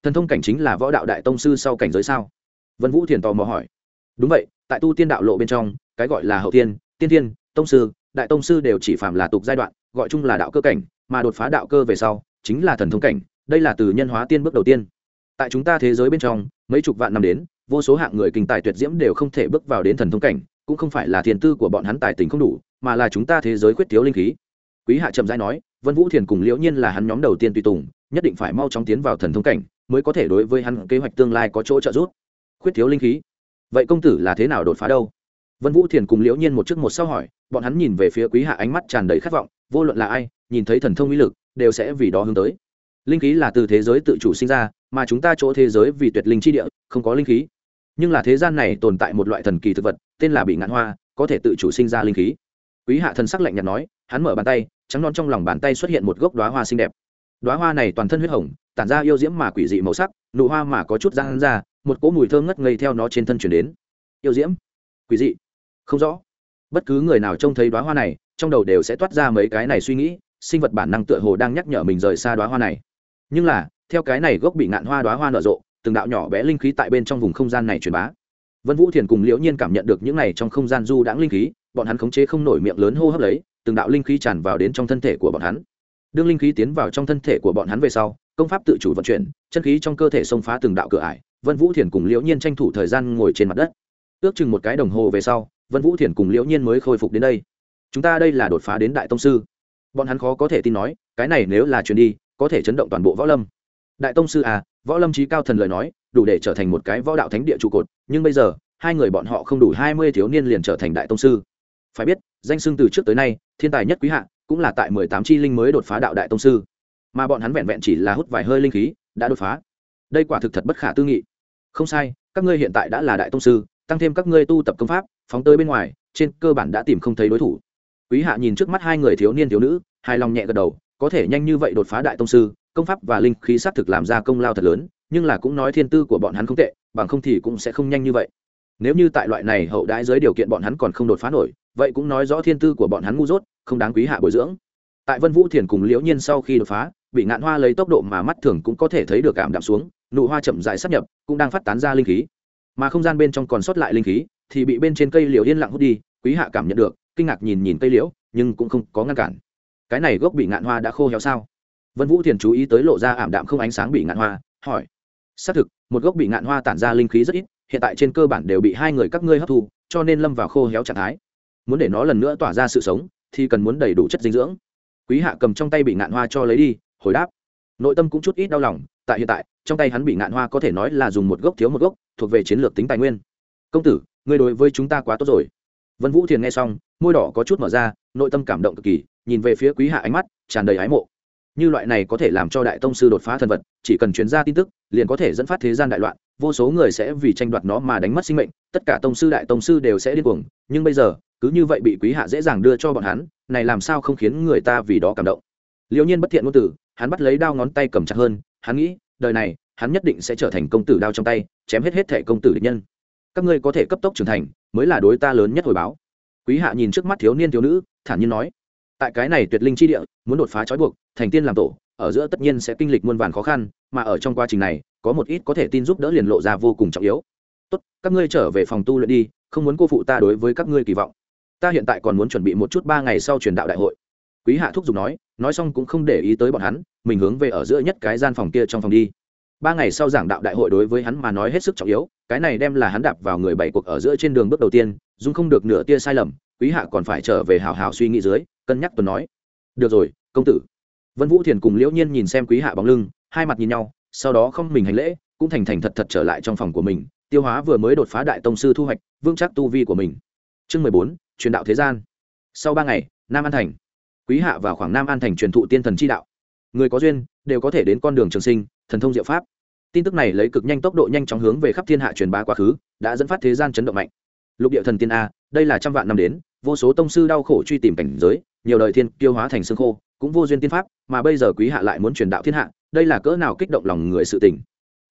A: Thần thông cảnh chính là võ đạo đại tông sư sau cảnh giới sao? Vân vũ thiền tò mò hỏi. Đúng vậy, tại tu tiên đạo lộ bên trong, cái gọi là hậu tiên tiên tiên, tông sư, đại tông sư đều chỉ phạm là tục giai đoạn, gọi chung là đạo cơ cảnh mà đột phá đạo cơ về sau, chính là thần thông cảnh, đây là từ nhân hóa tiên bước đầu tiên. Tại chúng ta thế giới bên trong, mấy chục vạn năm đến, vô số hạng người kinh tài tuyệt diễm đều không thể bước vào đến thần thông cảnh, cũng không phải là thiền tư của bọn hắn tài tình không đủ, mà là chúng ta thế giới khuyết thiếu linh khí. Quý hạ trầm giai nói, vân vũ thiền cùng liễu nhiên là hắn nhóm đầu tiên tùy tùng, nhất định phải mau chóng tiến vào thần thông cảnh, mới có thể đối với hắn kế hoạch tương lai có chỗ trợ giúp. Khuyết thiếu linh khí. Vậy công tử là thế nào đột phá đâu? Vân vũ thiền cùng liễu nhiên một trước một sau hỏi, bọn hắn nhìn về phía quý hạ ánh mắt tràn đầy khát vọng vô luận là ai, nhìn thấy thần thông uy lực, đều sẽ vì đó hướng tới. Linh khí là từ thế giới tự chủ sinh ra, mà chúng ta chỗ thế giới vì tuyệt linh chi địa, không có linh khí. Nhưng là thế gian này tồn tại một loại thần kỳ thực vật, tên là bị ngạn hoa, có thể tự chủ sinh ra linh khí. Quý hạ thần sắc lạnh nhạt nói, hắn mở bàn tay, trắng non trong lòng bàn tay xuất hiện một gốc đoá hoa xinh đẹp. Đoá hoa này toàn thân huyết hồng, tản ra yêu diễm mà quỷ dị màu sắc, nụ hoa mà có chút răng ra, một cỗ mùi thơm ngất ngây theo nó trên thân chuyển đến. Yêu diễm? Quỷ dị? Không rõ. Bất cứ người nào trông thấy đoá hoa này trong đầu đều sẽ toát ra mấy cái này suy nghĩ, sinh vật bản năng tựa hồ đang nhắc nhở mình rời xa đoá hoa này. Nhưng là, theo cái này gốc bị ngạn hoa đoá hoa nở rộ, từng đạo nhỏ bé linh khí tại bên trong vùng không gian này truyền bá. Vân vũ thiền cùng liễu nhiên cảm nhận được những này trong không gian du đãng linh khí, bọn hắn khống chế không nổi miệng lớn hô hấp lấy, từng đạo linh khí tràn vào đến trong thân thể của bọn hắn. Đương linh khí tiến vào trong thân thể của bọn hắn về sau, công pháp tự chủ vận chuyển, chân khí trong cơ thể xông phá từng đạo cửa ải, vân vũ thiền cùng liễu nhiên tranh thủ thời gian ngồi trên mặt đất. Ước chừng một cái đồng hồ về sau, vân vũ thiền cùng liễu nhiên mới khôi phục đến đây chúng ta đây là đột phá đến đại tông sư. Bọn hắn khó có thể tin nói, cái này nếu là chuyền đi, có thể chấn động toàn bộ võ lâm. Đại tông sư à võ lâm trí cao thần lời nói, đủ để trở thành một cái võ đạo thánh địa trụ cột, nhưng bây giờ, hai người bọn họ không đủ hai mươi thiếu niên liền trở thành đại tông sư. Phải biết, danh xưng từ trước tới nay, thiên tài nhất quý hạ, cũng là tại mười tám chi linh mới đột phá đạo đại tông sư. Mà bọn hắn vẹn vẹn chỉ là hút vài hơi linh khí, đã đột phá. Đây quả thực thật bất khả tư nghị. Không sai, các ngươi hiện tại đã là đại tông sư, tăng thêm các ngươi tu tập công pháp, phóng tới bên ngoài, trên cơ bản đã tìm không thấy đối thủ quý hạ nhìn trước mắt hai người thiếu niên thiếu nữ, hài lòng nhẹ gật đầu, có thể nhanh như vậy đột phá đại tông sư, công pháp và linh khí xác thực làm ra công lao thật lớn, nhưng là cũng nói thiên tư của bọn hắn không tệ, bằng không thì cũng sẽ không nhanh như vậy. Nếu như tại loại này hậu đãi dưới điều kiện bọn hắn còn không đột phá nổi, vậy cũng nói rõ thiên tư của bọn hắn ngu dốt, không đáng quý hạ bồi dưỡng. Tại vân vũ thiền cùng liễu nhiên sau khi đột phá, bị ngạn hoa lấy tốc độ mà mắt thường cũng có thể thấy được cảm đạm xuống, nụ hoa chậm rãi sắp nhập, cũng đang phát tán ra linh khí. Mà không gian bên trong còn sót lại linh khí, thì bị bên trên cây liễu yên lặng hút đi, quý hạ cảm nhận được kinh ngạc nhìn nhìn cây liễu, nhưng cũng không có ngăn cản. Cái này gốc bị ngạn hoa đã khô héo sao? Vân vũ thiền chú ý tới lộ ra ảm đạm không ánh sáng bị ngạn hoa, hỏi. Xác thực, một gốc bị ngạn hoa tản ra linh khí rất ít, hiện tại trên cơ bản đều bị hai người các ngươi hấp thu, cho nên lâm vào khô héo trạng thái. Muốn để nó lần nữa tỏa ra sự sống, thì cần muốn đầy đủ chất dinh dưỡng. Quý hạ cầm trong tay bị ngạn hoa cho lấy đi, hồi đáp. Nội tâm cũng chút ít đau lòng, tại hiện tại, trong tay hắn bị ngạn hoa có thể nói là dùng một gốc thiếu một gốc, thuộc về chiến lược tính tài nguyên. Công tử, ngươi đối với chúng ta quá tốt rồi vân vũ thiền nghe xong, môi đỏ có chút mở ra, nội tâm cảm động cực kỳ, nhìn về phía quý hạ ánh mắt, tràn đầy ái mộ. Như loại này có thể làm cho đại tông sư đột phá thần vật, chỉ cần chuyển ra tin tức, liền có thể dẫn phát thế gian đại loạn, vô số người sẽ vì tranh đoạt nó mà đánh mất sinh mệnh, tất cả tông sư đại tông sư đều sẽ điên cuồng. Nhưng bây giờ, cứ như vậy bị quý hạ dễ dàng đưa cho bọn hắn, này làm sao không khiến người ta vì đó cảm động? Liễu nhiên bất thiện ngôn tử hắn bắt lấy đao ngón tay cầm chặt hơn, hắn nghĩ, đời này, hắn nhất định sẽ trở thành công tử đao trong tay, chém hết hết thể công tử địch nhân. Các ngươi có thể cấp tốc trưởng thành mới là đối ta lớn nhất hồi báo. Quý hạ nhìn trước mắt thiếu niên thiếu nữ, thản nhiên nói, tại cái này tuyệt linh chi địa, muốn đột phá trói buộc, thành tiên làm tổ, ở giữa tất nhiên sẽ kinh lịch muôn vàn khó khăn, mà ở trong quá trình này, có một ít có thể tin giúp đỡ liền lộ ra vô cùng trọng yếu. Tốt, các ngươi trở về phòng tu luyện đi, không muốn cô phụ ta đối với các ngươi kỳ vọng. Ta hiện tại còn muốn chuẩn bị một chút ba ngày sau truyền đạo đại hội. Quý hạ thúc giục nói nói xong cũng không để ý tới bọn hắn, mình hướng về ở giữa nhất cái gian phòng kia trong phòng đi ba ngày sau giảng đạo đại hội đối với hắn mà nói hết sức trọng yếu, cái này đem là hắn đạp vào người bảy cuộc ở giữa trên đường bước đầu tiên dung không được nửa tia sai lầm, quý hạ còn phải trở về hào hào suy nghĩ dưới, cân nhắc tuần nói. Được rồi, công tử. Vân vũ thiền cùng liễu nhiên nhìn xem quý hạ bóng lưng, hai mặt nhìn nhau, sau đó không mình hành lễ, cũng thành thành thật thật trở lại trong phòng của mình, tiêu hóa vừa mới đột phá đại tông sư thu hoạch, vững chắc tu vi của mình. Chương mười bốn, truyền đạo thế gian. Sau ba ngày, nam an thành. Quý hạ vào khoảng nam an thành truyền thụ tiên thần chi đạo. Người có duyên, đều có thể đến con đường trường sinh thần thông diệu pháp. Tin tức này lấy cực nhanh tốc độ nhanh chóng hướng về khắp thiên hạ truyền bá quá khứ, đã dẫn phát thế gian chấn động mạnh. Lục địa thần tiên a, đây là trăm vạn năm đến, vô số tông sư đau khổ truy tìm cảnh giới, nhiều đời thiên tiêu hóa thành xương khô, cũng vô duyên tiên pháp, mà bây giờ quý hạ lại muốn truyền đạo thiên hạ, đây là cỡ nào kích động lòng người sự tình.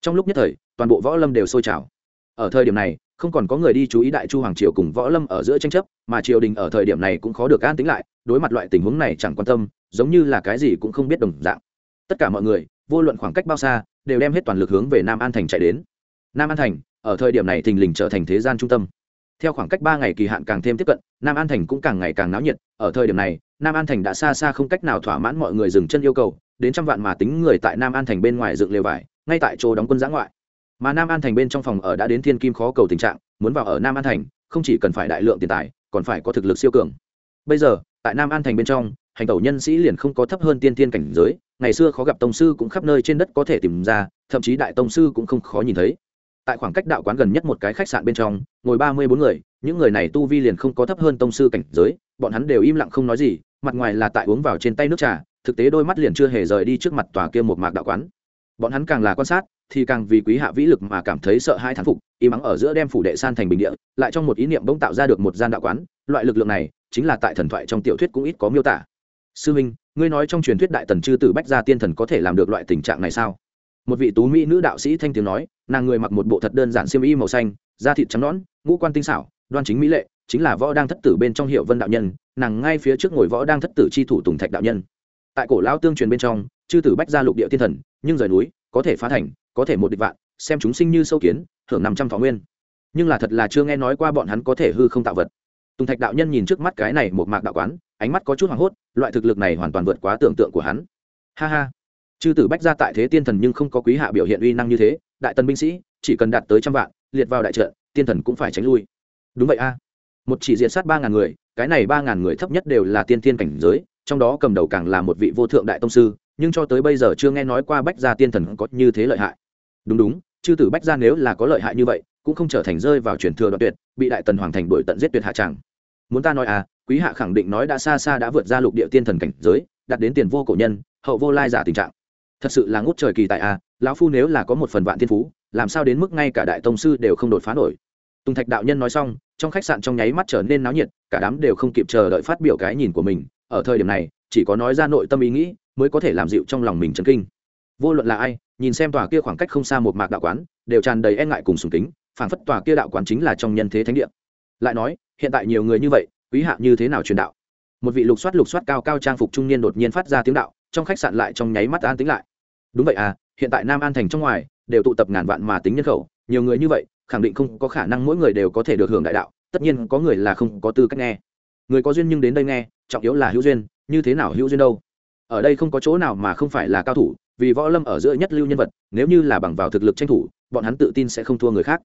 A: Trong lúc nhất thời, toàn bộ võ lâm đều sôi trào. Ở thời điểm này, không còn có người đi chú ý đại chu hoàng triều cùng võ lâm ở giữa tranh chấp, mà triều đình ở thời điểm này cũng khó được an tính lại, đối mặt loại tình huống này chẳng quan tâm, giống như là cái gì cũng không biết đồng dạng. Tất cả mọi người vô luận khoảng cách bao xa, đều đem hết toàn lực hướng về nam an thành chạy đến. Nam an thành, ở thời điểm này thình lình trở thành thế gian trung tâm. Theo khoảng cách ba ngày kỳ hạn càng thêm tiếp cận, nam an thành cũng càng ngày càng náo nhiệt. Ở thời điểm này, nam an thành đã xa xa không cách nào thỏa mãn mọi người dừng chân yêu cầu, đến trăm vạn mà tính người tại nam an thành bên ngoài dựng lều vải, ngay tại chỗ đóng quân giã ngoại. Mà nam an thành bên trong phòng ở đã đến thiên kim khó cầu tình trạng, muốn vào ở nam an thành, không chỉ cần phải đại lượng tiền tài, còn phải có thực lực siêu cường. Bây giờ, tại nam an thành bên trong, hành tẩu nhân sĩ liền không có thấp hơn tiên tiên cảnh giới ngày xưa khó gặp tông sư cũng khắp nơi trên đất có thể tìm ra, thậm chí đại tông sư cũng không khó nhìn thấy. Tại khoảng cách đạo quán gần nhất một cái khách sạn bên trong, ngồi ba mươi bốn người, những người này tu vi liền không có thấp hơn tông sư cảnh giới, bọn hắn đều im lặng không nói gì, mặt ngoài là tại uống vào trên tay nước trà, thực tế đôi mắt liền chưa hề rời đi trước mặt tòa kia một mạc đạo quán. Bọn hắn càng là quan sát, thì càng vì quý hạ vĩ lực mà cảm thấy sợ hai thán phục im ắng ở giữa đem phủ đệ san thành bình địa, lại trong một ý niệm bỗng tạo ra được một gian đạo quán, loại lực lượng này, chính là tại thần thoại trong tiểu thuyết cũng ít có miêu tả sư minh ngươi nói trong truyền thuyết đại tần chư tử bách gia tiên thần có thể làm được loại tình trạng này sao? Một vị tú mỹ nữ đạo sĩ thanh tiếng nói, nàng người mặc một bộ thật đơn giản xiêm y màu xanh, da thịt trắng nõn, ngũ quan tinh xảo, đoan chính mỹ lệ, chính là võ đang thất tử bên trong hiệu vân đạo nhân, nàng ngay phía trước ngồi võ đang thất tử chi thủ tùng thạch đạo nhân. Tại cổ lao tương truyền bên trong, chư tử bách gia lục địa tiên thần, nhưng rời núi, có thể phá thành, có thể một địch vạn, xem chúng sinh như sâu kiến hưởng năm trăm thọ nguyên. Nhưng là thật là chưa nghe nói qua bọn hắn có thể hư không tạo vật. Tùng thạch đạo nhân nhìn trước mắt cái này một mạc đạo quán ánh mắt có chút hoảng hốt, loại thực lực này hoàn toàn vượt quá tưởng tượng của hắn. Ha ha. Chư tử bách ra tại thế tiên thần nhưng không có quý hạ biểu hiện uy năng như thế, đại tần binh sĩ, chỉ cần đạt tới trăm vạn, liệt vào đại trận, tiên thần cũng phải tránh lui. Đúng vậy a. Một chỉ diện sát ba ngàn người, cái này ba ngàn người thấp nhất đều là tiên tiên cảnh giới, trong đó cầm đầu càng là một vị vô thượng đại tông sư, nhưng cho tới bây giờ chưa nghe nói qua bách gia tiên thần có như thế lợi hại. Đúng đúng, chư tử bách gia nếu là có lợi hại như vậy, cũng không trở thành rơi vào truyền thừa đoạn tuyệt, bị đại tần hoàng thành đổi tận giết tuyệt hạ tràng muốn ta nói à quý hạ khẳng định nói đã xa xa đã vượt ra lục địa tiên thần cảnh giới, đạt đến tiền vô cổ nhân, hậu vô lai giả tình trạng. Thật sự là ngút trời kỳ tại à lão phu nếu là có một phần vạn thiên phú, làm sao đến mức ngay cả đại tông sư đều không đột phá nổi. Tùng thạch đạo nhân nói xong, trong khách sạn trong nháy mắt trở nên náo nhiệt, cả đám đều không kịp chờ đợi phát biểu cái nhìn của mình. Ở thời điểm này, chỉ có nói ra nội tâm ý nghĩ, mới có thể làm dịu trong lòng mình chấn kinh. Vô luận là ai, nhìn xem tòa kia khoảng cách không xa một mạc đạo quán, đều tràn đầy e ngại cùng sùng kính, phảng phất tòa kia đạo quán chính là trong nhân thế thánh địa. Lại nói, hiện tại nhiều người như vậy quý hạ như thế nào truyền đạo? Một vị lục soát lục soát cao cao trang phục trung niên đột nhiên phát ra tiếng đạo, trong khách sạn lại trong nháy mắt an tính lại. Đúng vậy à hiện tại nam an thành trong ngoài, đều tụ tập ngàn vạn mà tính nhân khẩu, nhiều người như vậy, khẳng định không có khả năng mỗi người đều có thể được hưởng đại đạo, tất nhiên có người là không có tư cách nghe. Người có duyên nhưng đến đây nghe, trọng yếu là hữu duyên, như thế nào hữu duyên đâu? Ở đây không có chỗ nào mà không phải là cao thủ, vì võ lâm ở giữa nhất lưu nhân vật, nếu như là bằng vào thực lực tranh thủ, bọn hắn tự tin sẽ không thua người khác.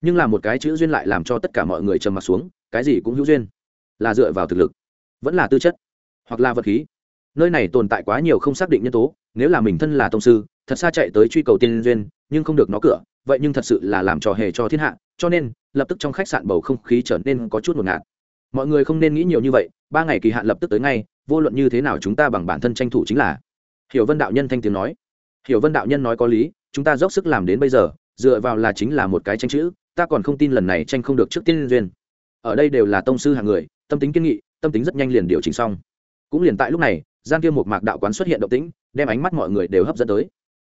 A: Nhưng là một cái chữ duyên lại làm cho tất cả mọi người trầm m ặ t xuống, cái gì cũng hữu duyên là dựa vào thực lực, vẫn là tư chất, hoặc là vật khí. Nơi này tồn tại quá nhiều không xác định nhân tố, nếu là mình thân là tông sư, thật xa chạy tới truy cầu tiên duyên, nhưng không được nó cửa, vậy nhưng thật sự là làm trò hề cho thiên hạ, cho nên, lập tức trong khách sạn bầu không khí trở nên có chút ngột ngạt. Mọi người không nên nghĩ nhiều như vậy, ba ngày kỳ hạn lập tức tới ngay, vô luận như thế nào chúng ta bằng bản thân tranh thủ chính là. Hiểu vân đạo nhân thanh tiếng nói. Hiểu vân đạo nhân nói có lý, chúng ta dốc sức làm đến bây giờ, dựa vào là chính là một cái tranh chữ, ta còn không tin lần này tranh không được trước tiên duyên. Ở đây đều là tông sư hàng người tâm tính kiên nghị, tâm tính rất nhanh liền điều chỉnh xong. Cũng liền tại lúc này, gian kia một mạc đạo quán xuất hiện động tĩnh, đem ánh mắt mọi người đều hấp dẫn tới.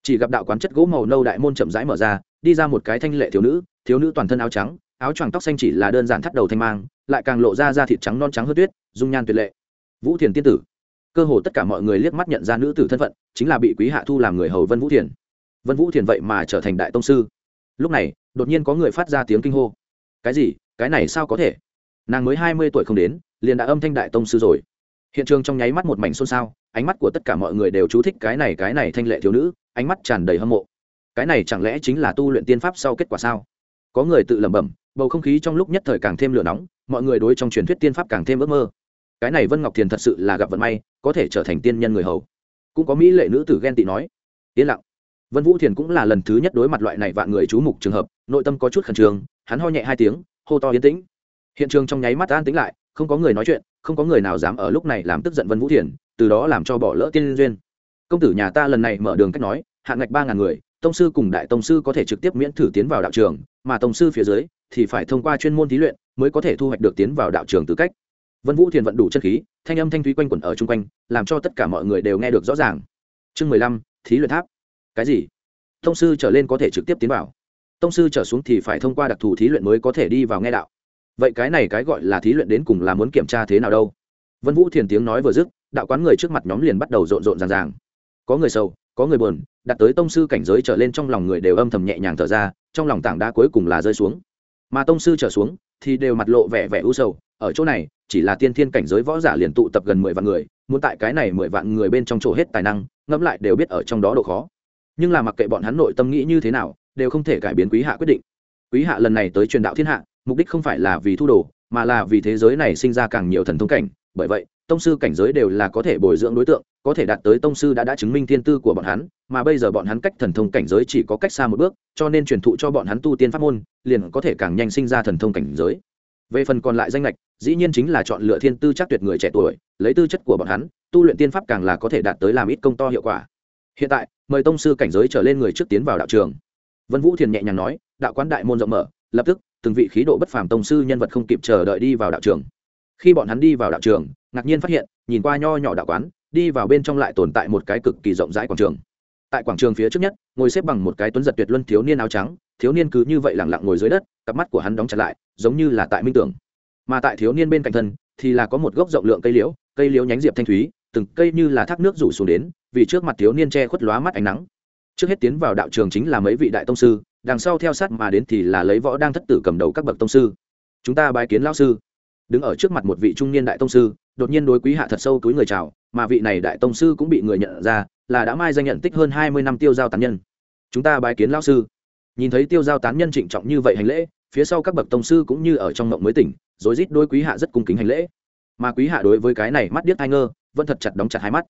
A: Chỉ gặp đạo quán chất gỗ màu nâu đại môn chậm rãi mở ra, đi ra một cái thanh lệ thiếu nữ thiếu nữ toàn thân áo trắng, áo choàng tóc xanh chỉ là đơn giản thắt đầu thanh mang, lại càng lộ ra da thịt trắng non trắng hơn tuyết, dung nhan tuyệt lệ. Vũ thiền tiên tử. Cơ hồ tất cả mọi người liếc mắt nhận ra nữ tử thân phận, chính là bị quý hạ thu làm người hầu vân vũ thiền. Vân vũ thiền vậy mà trở thành đại tông sư. Lúc này, đột nhiên có người phát ra tiếng kinh hô. Cái gì? Cái này sao có thể? Nàng mới hai mươi tuổi không đến, liền đã âm thanh đại tông sư rồi. Hiện trường trong nháy mắt một mảnh xôn xao, ánh mắt của tất cả mọi người đều chú thích cái này cái này thanh lệ thiếu nữ, ánh mắt tràn đầy hâm mộ. Cái này chẳng lẽ chính là tu luyện tiên pháp sau kết quả sao? Có người tự lẩm bẩm, bầu không khí trong lúc nhất thời càng thêm lửa nóng, mọi người đối trong truyền thuyết tiên pháp càng thêm ước mơ. Cái này vân ngọc thiền thật sự là gặp vận may, có thể trở thành tiên nhân người hầu. Cũng có mỹ lệ nữ tử ghen tị nói, yên lặng. Vân vũ thiền cũng là lần thứ nhất đối mặt loại này vạn người chú mục trường hợp, nội tâm có chút khẩn trương, hắn ho nhẹ hai tiếng, hô to yên tĩnh hiện trường trong nháy mắt an tĩnh lại, không có người nói chuyện, không có người nào dám ở lúc này làm tức giận vân vũ thiền, từ đó làm cho bỏ lỡ tiên duyên. Công tử nhà ta lần này mở đường cách nói hạn ngạch ba ngàn người, tông sư cùng đại tông sư có thể trực tiếp miễn thử tiến vào đạo trường, mà tông sư phía dưới thì phải thông qua chuyên môn thí luyện mới có thể thu hoạch được tiến vào đạo trường tư cách. Vân vũ thiền vận đủ chân khí, thanh âm thanh thúy quanh quẩn ở chung quanh, làm cho tất cả mọi người đều nghe được rõ ràng. Chương mười lăm, thí luyện tháp. Cái gì? Tông sư trở lên có thể trực tiếp tiến vào. Tông sư trở xuống thì phải thông qua đặc thù thí luyện mới có thể đi vào nghe đạo vậy cái này cái gọi là thí luyện đến cùng là muốn kiểm tra thế nào đâu? Vân vũ thiền tiếng nói vừa dứt, đạo quán người trước mặt nhóm liền bắt đầu rộn rộn ràng ràng. Có người sầu, có người buồn, đặt tới tông sư cảnh giới trở lên trong lòng người đều âm thầm nhẹ nhàng thở ra, trong lòng tảng đá cuối cùng là rơi xuống. Mà tông sư trở xuống, thì đều mặt lộ vẻ vẻ u sầu, ở chỗ này, chỉ là tiên thiên cảnh giới võ giả liền tụ tập gần mười vạn người, muốn tại cái này mười vạn người bên trong chỗ hết tài năng, ngẫm lại đều biết ở trong đó độ khó. Nhưng là mặc kệ bọn hắn nội tâm nghĩ như thế nào, đều không thể cải biến quý hạ quyết định. Quý hạ lần này tới truyền đạo thiên hạ mục đích không phải là vì thu đồ, mà là vì thế giới này sinh ra càng nhiều thần thông cảnh. Bởi vậy, tông sư cảnh giới đều là có thể bồi dưỡng đối tượng, có thể đạt tới tông sư đã đã chứng minh thiên tư của bọn hắn, mà bây giờ bọn hắn cách thần thông cảnh giới chỉ có cách xa một bước, cho nên truyền thụ cho bọn hắn tu tiên pháp môn, liền có thể càng nhanh sinh ra thần thông cảnh giới. Về phần còn lại danh lệch dĩ nhiên chính là chọn lựa thiên tư chắc tuyệt người trẻ tuổi, lấy tư chất của bọn hắn, tu luyện tiên pháp càng là có thể đạt tới làm ít công to hiệu quả. Hiện tại, mời tông sư cảnh giới trở lên người trước tiến vào đạo trường. Vân vũ thiền nhẹ nhàng nói, đạo quán đại môn rộng mở, lập tức từng vị khí độ bất phàm tông sư nhân vật không kịp chờ đợi đi vào đạo trường. Khi bọn hắn đi vào đạo trường, ngạc nhiên phát hiện, nhìn qua nho nhỏ đạo quán, đi vào bên trong lại tồn tại một cái cực kỳ rộng rãi quảng trường. Tại quảng trường phía trước nhất, ngồi xếp bằng một cái tuấn giật tuyệt luân thiếu niên áo trắng, thiếu niên cứ như vậy lẳng lặng ngồi dưới đất, cặp mắt của hắn đóng chặt lại, giống như là tại minh tưởng. Mà tại thiếu niên bên cạnh thân, thì là có một gốc rộng lượng cây liễu cây liễu nhánh diệp thanh thúy, từng cây như là thác nước rủ xuống đến, vì trước mặt thiếu niên che khuất lóa mắt ánh nắng. Trước hết tiến vào đạo trường chính là mấy vị đại tông sư đằng sau theo sát mà đến thì là lấy võ đang thất tử cầm đầu các bậc tông sư. Chúng ta bài kiến lão sư. Đứng ở trước mặt một vị trung niên đại tông sư, đột nhiên đối quý hạ thật sâu túi người chào, mà vị này đại tông sư cũng bị người nhận ra, là đã mai danh nhận tích hơn hai mươi năm tiêu giao tán nhân. Chúng ta bài kiến lão sư. Nhìn thấy tiêu giao tán nhân trịnh trọng như vậy hành lễ, phía sau các bậc tông sư cũng như ở trong mộng mới tỉnh, rối rít đôi quý hạ rất cung kính hành lễ. Mà quý hạ đối với cái này mắt điếc ai ngơ, vẫn thật chặt đóng chặt hai mắt.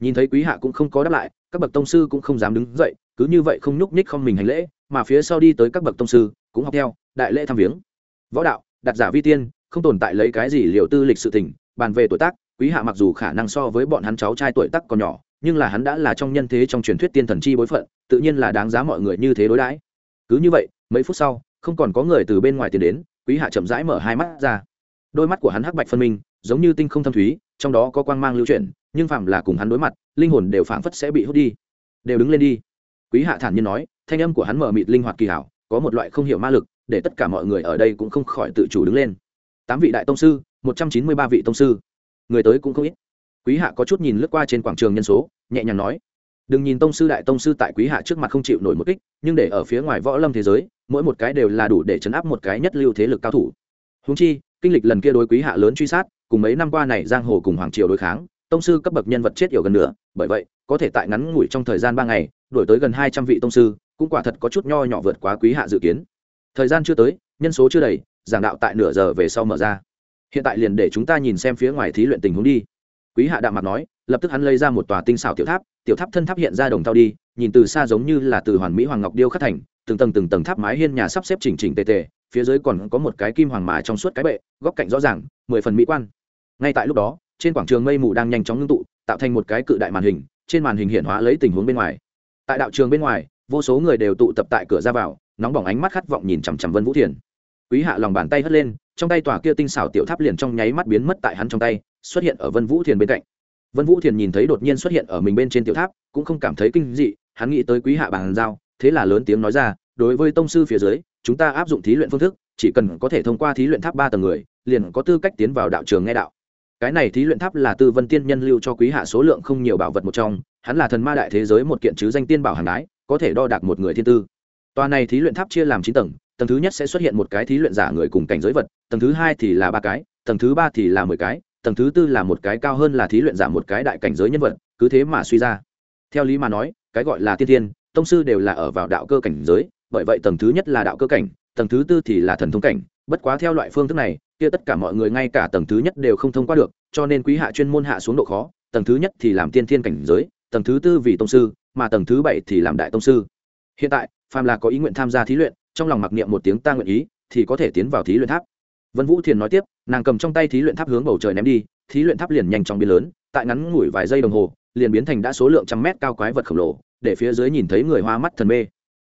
A: Nhìn thấy quý hạ cũng không có đáp lại, các bậc tông sư cũng không dám đứng dậy, cứ như vậy không nhúc nhích không mình hành lễ mà phía sau đi tới các bậc tông sư, cũng học theo, đại lễ thăm viếng. Võ đạo đặt giả vi tiên, không tồn tại lấy cái gì liệu tư lịch sự tình, bàn về tuổi tác, quý hạ mặc dù khả năng so với bọn hắn cháu trai tuổi tác còn nhỏ, nhưng là hắn đã là trong nhân thế trong truyền thuyết tiên thần chi bối phận, tự nhiên là đáng giá mọi người như thế đối đãi. Cứ như vậy, mấy phút sau, không còn có người từ bên ngoài tiến đến, quý hạ chậm rãi mở hai mắt ra. Đôi mắt của hắn hắc bạch phân minh, giống như tinh không thâm thúy, trong đó có quang mang lưu chuyển, nhưng phạm là cùng hắn đối mặt, linh hồn đều phảng phất sẽ bị hút đi, đều đứng lên đi. Quý hạ thản nhiên nói thanh âm của hắn mở mịt linh hoạt kỳ hảo, có một loại không hiểu ma lực, để tất cả mọi người ở đây cũng không khỏi tự chủ đứng lên. Tám vị đại tông sư, một trăm chín mươi ba vị tông sư. Người tới cũng không ít. Quý hạ có chút nhìn lướt qua trên quảng trường nhân số, nhẹ nhàng nói. Đừng nhìn tông sư đại tông sư tại quý hạ trước mặt không chịu nổi một kích, nhưng để ở phía ngoài võ lâm thế giới, mỗi một cái đều là đủ để chấn áp một cái nhất lưu thế lực cao thủ. Húng chi, kinh lịch lần kia đối quý hạ lớn truy sát, cùng mấy năm qua này giang hồ cùng hoàng triều đối kháng, tông sư cấp bậc nhân vật chết yểu gần nữa bởi vậy, có thể tại ngắn ngủi trong thời gian ba ngày, đổi tới gần hai trăm vị tông sư, cũng quả thật có chút nho nhỏ vượt quá quý hạ dự kiến. Thời gian chưa tới, nhân số chưa đầy, giảng đạo tại nửa giờ về sau mở ra. Hiện tại liền để chúng ta nhìn xem phía ngoài thí luyện tình huống đi. Quý hạ đạm mặt nói, lập tức hắn lấy ra một tòa tinh xảo tiểu tháp tiểu tháp thân tháp hiện ra đồng thau đi, nhìn từ xa giống như là từ hoàn mỹ hoàng ngọc điêu khắc thành, từng tầng từng tầng tháp mái hiên nhà sắp xếp chỉnh chỉnh tề tề, phía dưới còn có một cái kim hoàng mà trong suốt cái bệ, góc cạnh rõ ràng, mười phần mỹ quan. Ngay tại lúc đó trên quảng trường mây mù đang nhanh chóng ngưng tụ, tạo thành một cái cự đại màn hình, trên màn hình hiện hóa lấy tình huống bên ngoài. Tại đạo trường bên ngoài, vô số người đều tụ tập tại cửa ra vào, nóng bỏng ánh mắt khát vọng nhìn chằm chằm vân vũ thiền. Quý hạ lòng bàn tay hất lên, trong tay tòa kia tinh xảo tiểu tháp liền trong nháy mắt biến mất tại hắn trong tay, xuất hiện ở vân vũ thiền bên cạnh. Vân vũ thiền nhìn thấy đột nhiên xuất hiện ở mình bên trên tiểu tháp, cũng không cảm thấy kinh dị, hắn nghĩ tới quý hạ bàn giao, thế là lớn tiếng nói ra, đối với tông sư phía dưới, chúng ta áp dụng thí luyện phương thức, chỉ cần có thể thông qua thí luyện tháp ba tầng người, liền có tư cách tiến vào đạo trường nghe đạo cái này thí luyện tháp là tư vân tiên nhân lưu cho quý hạ số lượng không nhiều bảo vật một trong, hắn là thần ma đại thế giới một kiện chứ danh tiên bảo hàng đái, có thể đo đạc một người thiên tư. Tòa này thí luyện tháp chia làm chín tầng tầng thứ nhất sẽ xuất hiện một cái thí luyện giả người cùng cảnh giới vật, tầng thứ hai thì là ba cái, tầng thứ ba thì là mười cái, tầng thứ tư là một cái cao hơn là thí luyện giả một cái đại cảnh giới nhân vật, cứ thế mà suy ra. Theo lý mà nói, cái gọi là tiên tiên tông sư đều là ở vào đạo cơ cảnh giới, bởi vậy tầng thứ nhất là đạo cơ cảnh, tầng thứ tư thì là thần thông cảnh bất quá theo loại phương thức này, kia tất cả mọi người ngay cả tầng thứ nhất đều không thông qua được, cho nên quý hạ chuyên môn hạ xuống độ khó, tầng thứ nhất thì làm tiên thiên cảnh giới, tầng thứ tư vì tông sư, mà tầng thứ bảy thì làm đại tông sư. Hiện tại, phàm là có ý nguyện tham gia thí luyện, trong lòng mặc niệm một tiếng ta nguyện ý, thì có thể tiến vào thí luyện tháp. Vân vũ thiền nói tiếp, nàng cầm trong tay thí luyện tháp hướng bầu trời ném đi, thí luyện tháp liền nhanh chóng biến lớn, tại ngắn ngủi vài giây đồng hồ, liền biến thành đã số lượng trăm mét cao quái vật khổng lồ, để phía dưới nhìn thấy người hoa mắt thần mê.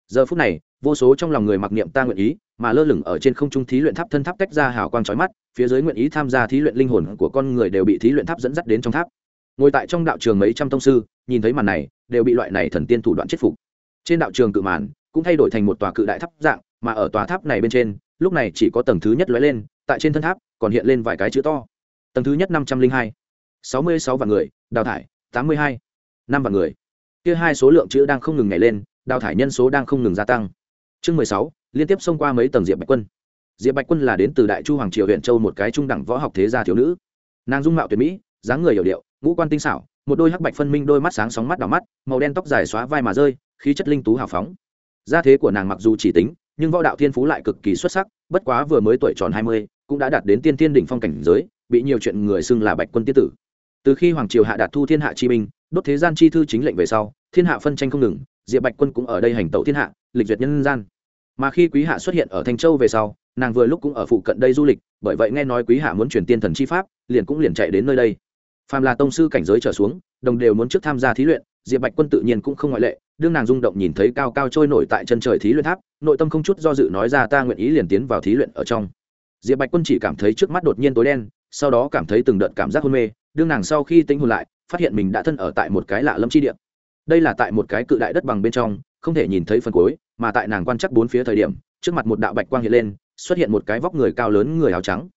A: Giờ phút này vô số trong lòng người mặc niệm ta nguyện ý, mà lơ lửng ở trên không trung thí luyện tháp thân tháp tách ra hào quang chói mắt, phía dưới nguyện ý tham gia thí luyện linh hồn của con người đều bị thí luyện tháp dẫn dắt đến trong tháp. Ngồi tại trong đạo trường mấy trăm tông sư, nhìn thấy màn này, đều bị loại này thần tiên thủ đoạn chết phục. Trên đạo trường cự màn cũng thay đổi thành một tòa cự đại tháp dạng, mà ở tòa tháp này bên trên, lúc này chỉ có tầng thứ nhất lóe lên, tại trên thân tháp còn hiện lên vài cái chữ to. Tầng thứ nhất năm trăm linh hai, sáu mươi sáu vạn người, đào thải, tám mươi hai, năm vạn người. Kia hai số lượng chữ đang không ngừng nhảy lên, đào thải nhân số đang không ngừng gia tăng chương mười sáu, liên tiếp xông qua mấy tầng diệp bạch quân. Diệp bạch quân là đến từ đại chu hoàng triều huyện châu một cái trung đẳng võ học thế gia thiếu nữ. Nàng dung mạo tuyệt mỹ, dáng người hiểu điệu, ngũ quan tinh xảo, một đôi hắc bạch phân minh đôi mắt sáng sóng mắt đỏ mắt, màu đen tóc dài xóa vai mà rơi, khí chất linh tú hào phóng. Gia thế của nàng mặc dù chỉ tính, nhưng võ đạo thiên phú lại cực kỳ xuất sắc, bất quá vừa mới tuổi tròn hai mươi, cũng đã đạt đến tiên thiên đỉnh phong cảnh giới, bị nhiều chuyện người xưng là bạch quân tiết tử. Từ khi hoàng triều hạ đạt thu thiên hạ chi minh đốt thế gian chi thư chính lệnh về sau, thiên hạ phân tranh không ngừng, diệp bạch quân cũng ở đây hành tẩu thiên hạ, lịch duyệt nhân gian mà khi quý hạ xuất hiện ở thanh châu về sau, nàng vừa lúc cũng ở phụ cận đây du lịch, bởi vậy nghe nói quý hạ muốn truyền tiên thần chi pháp, liền cũng liền chạy đến nơi đây. Phàm là tông sư cảnh giới trở xuống, đồng đều muốn trước tham gia thí luyện, diệp bạch quân tự nhiên cũng không ngoại lệ, đương nàng rung động nhìn thấy cao cao trôi nổi tại chân trời thí luyện tháp, nội tâm không chút do dự nói ra ta nguyện ý liền tiến vào thí luyện ở trong. Diệp bạch quân chỉ cảm thấy trước mắt đột nhiên tối đen, sau đó cảm thấy từng đợt cảm giác hôn mê, đương nàng sau khi tính hồn lại, phát hiện mình đã thân ở tại một cái lạ lâm chi địa. Đây là tại một cái cự đại đất bằng bên trong, không thể nhìn thấy phần cuối mà tại nàng quan chắc bốn phía thời điểm, trước mặt một đạo bạch quang hiện lên, xuất hiện một cái vóc người cao lớn người áo trắng.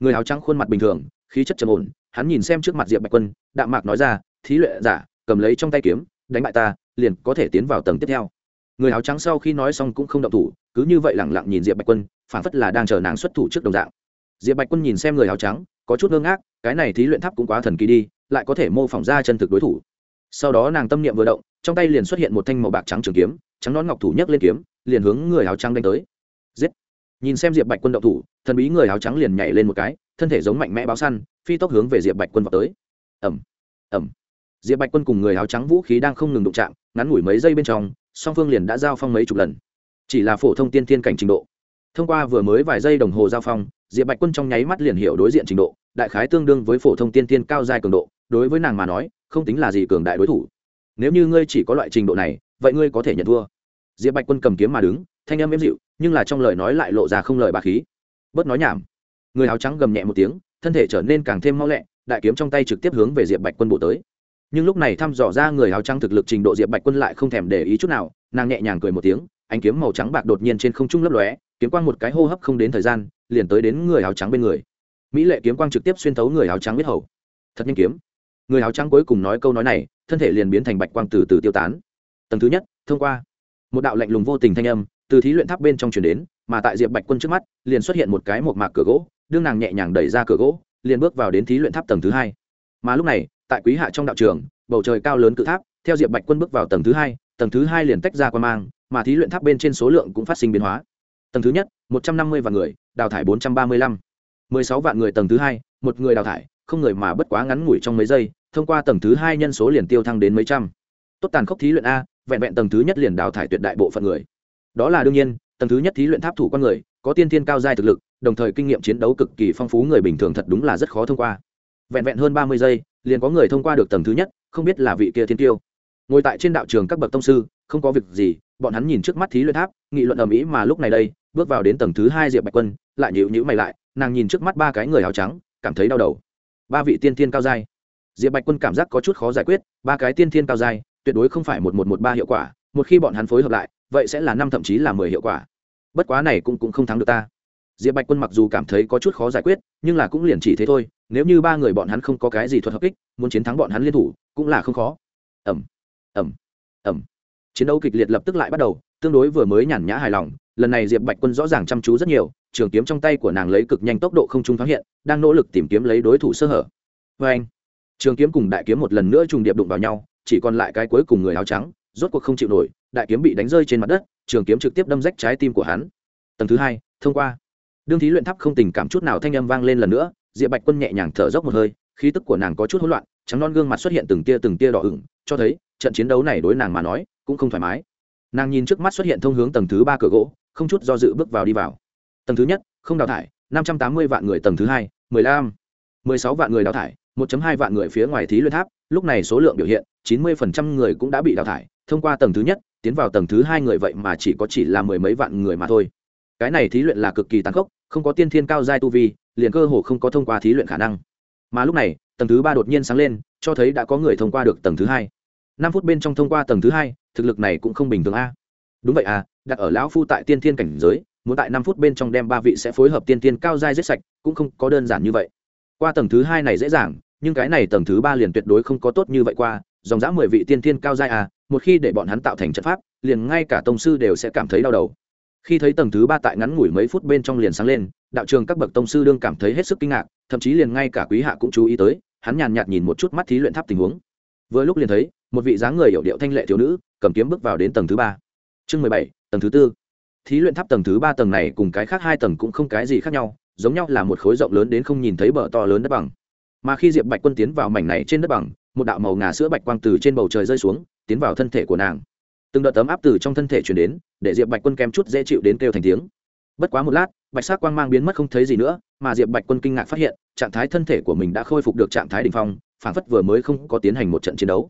A: Người áo trắng khuôn mặt bình thường, khí chất trầm ổn, hắn nhìn xem trước mặt diệp bạch quân, đạm mạc nói ra, thí luyện giả, cầm lấy trong tay kiếm, đánh bại ta, liền có thể tiến vào tầng tiếp theo. Người áo trắng sau khi nói xong cũng không động thủ, cứ như vậy lẳng lặng nhìn diệp bạch quân phản phất là đang chờ nàng xuất thủ trước đồng dạng. Diệp bạch quân nhìn xem người áo trắng, có chút ngơ ngác, cái này thí luyện tháp cũng quá thần kỳ đi, lại có thể mô phỏng ra chân thực đối thủ sau đó nàng tâm niệm vừa động, trong tay liền xuất hiện một thanh màu bạc trắng trường kiếm, trắng nón ngọc thủ nhấc lên kiếm, liền hướng người áo trắng đánh tới. Giết! Nhìn xem diệp bạch quân động thủ, thần bí người áo trắng liền nhảy lên một cái, thân thể giống mạnh mẽ báo săn, phi tốc hướng về diệp bạch quân vào tới. Ẩm ẩm diệp bạch quân cùng người áo trắng vũ khí đang không ngừng đụng chạm, ngắn ngủi mấy giây bên trong, song phương liền đã giao phong mấy chục lần. Chỉ là phổ thông tiên tiên cảnh trình độ. Thông qua vừa mới vài giây đồng hồ giao phong, diệp bạch quân trong nháy mắt liền hiểu đối diện trình độ, đại khái tương đương với phổ thông tiên tiên cao dài cường độ, đối với nàng mà nói không tính là gì cường đại đối thủ. Nếu như ngươi chỉ có loại trình độ này, vậy ngươi có thể nhận thua. Diệp bạch quân cầm kiếm mà đứng, thanh âm êm dịu, nhưng là trong lời nói lại lộ ra không lời bà khí. Bớt nói nhảm. Người áo trắng gầm nhẹ một tiếng, thân thể trở nên càng thêm mau lẹ, đại kiếm trong tay trực tiếp hướng về diệp bạch quân bộ tới. Nhưng lúc này thăm dò ra người áo trắng thực lực trình độ diệp bạch quân lại không thèm để ý chút nào, nàng nhẹ nhàng cười một tiếng, ánh kiếm màu trắng bạc đột nhiên trên không trung lấp lóe, kiếm quang một cái hô hấp không đến thời gian, liền tới đến người áo trắng bên người. Mỹ lệ kiếm quang trực tiếp xuyên thấu người áo trắng biết hầu. Thật nhanh kiếm người áo trắng cuối cùng nói câu nói này, thân thể liền biến thành bạch quang từ từ tiêu tán. Tầng thứ nhất, thông qua. Một đạo lạnh lùng vô tình thanh âm từ thí luyện tháp bên trong chuyển đến, mà tại diệp bạch quân trước mắt, liền xuất hiện một cái một mạc cửa gỗ, đương nàng nhẹ nhàng đẩy ra cửa gỗ, liền bước vào đến thí luyện tháp tầng thứ hai. Mà lúc này, tại quý hạ trong đạo trường, bầu trời cao lớn cự tháp, theo diệp bạch quân bước vào tầng thứ hai, tầng thứ hai liền tách ra qua mang, mà thí luyện tháp bên trên số lượng cũng phát sinh biến hóa. Tầng thứ nhất, một trăm năm mươi vạn người, đào thải bốn trăm ba mươi lăm. mười sáu vạn người tầng thứ hai, một người đào thải không người mà bất quá ngắn ngủi trong mấy giây, thông qua tầng thứ hai nhân số liền tiêu thăng đến mấy trăm. Tốt tàn khốc thí luyện a, vẹn vẹn tầng thứ nhất liền đào thải tuyệt đại bộ phận người. Đó là đương nhiên, tầng thứ nhất thí luyện tháp thủ con người, có tiên thiên cao giai thực lực, đồng thời kinh nghiệm chiến đấu cực kỳ phong phú người bình thường thật đúng là rất khó thông qua. Vẹn vẹn hơn ba mươi giây, liền có người thông qua được tầng thứ nhất, không biết là vị kia thiên tiêu. Ngồi tại trên đạo trường các bậc tông sư, không có việc gì, bọn hắn nhìn trước mắt thí luyện tháp, nghị luận ầm ĩ mà lúc này đây, bước vào đến tầng thứ hai diệp bạch quân, lại nhịu nhữ mày lại, nàng nhìn trước mắt ba cái người áo trắng, cảm thấy đau đầu ba vị tiên thiên cao giai. Diệp bạch quân cảm giác có chút khó giải quyết, ba cái tiên thiên cao giai, tuyệt đối không phải một một một ba hiệu quả, một khi bọn hắn phối hợp lại, vậy sẽ là năm thậm chí là mười hiệu quả. Bất quá này cũng cũng không thắng được ta. Diệp bạch quân mặc dù cảm thấy có chút khó giải quyết, nhưng là cũng liền chỉ thế thôi, nếu như ba người bọn hắn không có cái gì thuật hợp kích, muốn chiến thắng bọn hắn liên thủ, cũng là không khó. Ẩm ẩm ẩm chiến đấu kịch liệt lập tức lại bắt đầu, tương đối vừa mới nhàn nhã hài lòng, lần này diệp bạch quân rõ ràng chăm chú rất nhiều trường kiếm trong tay của nàng lấy cực nhanh tốc độ không trung phát hiện, đang nỗ lực tìm kiếm lấy đối thủ sơ hở. Vê anh, trường kiếm cùng đại kiếm một lần nữa trùng điệp đụng vào nhau, chỉ còn lại cái cuối cùng người áo trắng, rốt cuộc không chịu nổi, đại kiếm bị đánh rơi trên mặt đất, trường kiếm trực tiếp đâm rách trái tim của hắn. Tầng thứ hai, thông qua. Đương thí luyện tháp không tình cảm chút nào thanh âm vang lên lần nữa, diệp bạch quân nhẹ nhàng thở dốc một hơi, khí tức của nàng có chút hỗn loạn, trắng non gương mặt xuất hiện từng tia từng tia đỏ ửng, cho thấy trận chiến đấu này đối nàng mà nói cũng không thoải mái. Nàng nhìn trước mắt xuất hiện thông hướng tầng thứ ba cửa gỗ, không chút do dự bước vào đi vào tầng thứ nhất, không đào thải, năm trăm tám mươi vạn người tầng thứ hai, mười lăm, mười sáu vạn người đào thải, một hai vạn người phía ngoài thí luyện tháp, lúc này số lượng biểu hiện, chín mươi phần trăm người cũng đã bị đào thải, thông qua tầng thứ nhất, tiến vào tầng thứ hai người vậy mà chỉ có chỉ là mười mấy vạn người mà thôi. Cái này thí luyện là cực kỳ tàn khốc, không có tiên thiên cao giai tu vi, liền cơ hồ không có thông qua thí luyện khả năng. Mà lúc này, tầng thứ ba đột nhiên sáng lên, cho thấy đã có người thông qua được tầng thứ hai. năm phút bên trong thông qua tầng thứ hai, thực lực này cũng không bình thường a. Đúng vậy à đặt ở lão phu tại tiên thiên cảnh giới muốn tại năm phút bên trong đem ba vị sẽ phối hợp tiên thiên cao giai giết sạch, cũng không có đơn giản như vậy. Qua tầng thứ hai này dễ dàng, nhưng cái này tầng thứ ba liền tuyệt đối không có tốt như vậy qua, dòng dã mười vị tiên thiên cao giai à một khi để bọn hắn tạo thành trận pháp, liền ngay cả tông sư đều sẽ cảm thấy đau đầu. Khi thấy tầng thứ ba tại ngắn ngủi mấy phút bên trong liền sáng lên, đạo trường các bậc tông sư đương cảm thấy hết sức kinh ngạc, thậm chí liền ngay cả quý hạ cũng chú ý tới, hắn nhàn nhạt nhìn một chút mắt thí luyện tháp tình huống. Vừa lúc liền thấy, một vị dáng người hiểu điệu thanh lệ thiếu nữ, cầm kiếm bước vào đến tầng thứ ba. Chương mười bảy, tầng thứ tư thí luyện tháp tầng thứ ba tầng này cùng cái khác hai tầng cũng không cái gì khác nhau, giống nhau là một khối rộng lớn đến không nhìn thấy bờ to lớn đất bằng. Mà khi diệp bạch quân tiến vào mảnh này trên đất bằng, một đạo màu ngà sữa bạch quang từ trên bầu trời rơi xuống, tiến vào thân thể của nàng. Từng đợt tấm áp từ trong thân thể chuyển đến, để diệp bạch quân kém chút dễ chịu đến kêu thành tiếng. Bất quá một lát, bạch sắc quang mang biến mất không thấy gì nữa, mà diệp bạch quân kinh ngạc phát hiện, trạng thái thân thể của mình đã khôi phục được trạng thái đ ỉ n h phong phản phất vừa mới không có tiến hành một trận chiến đấu.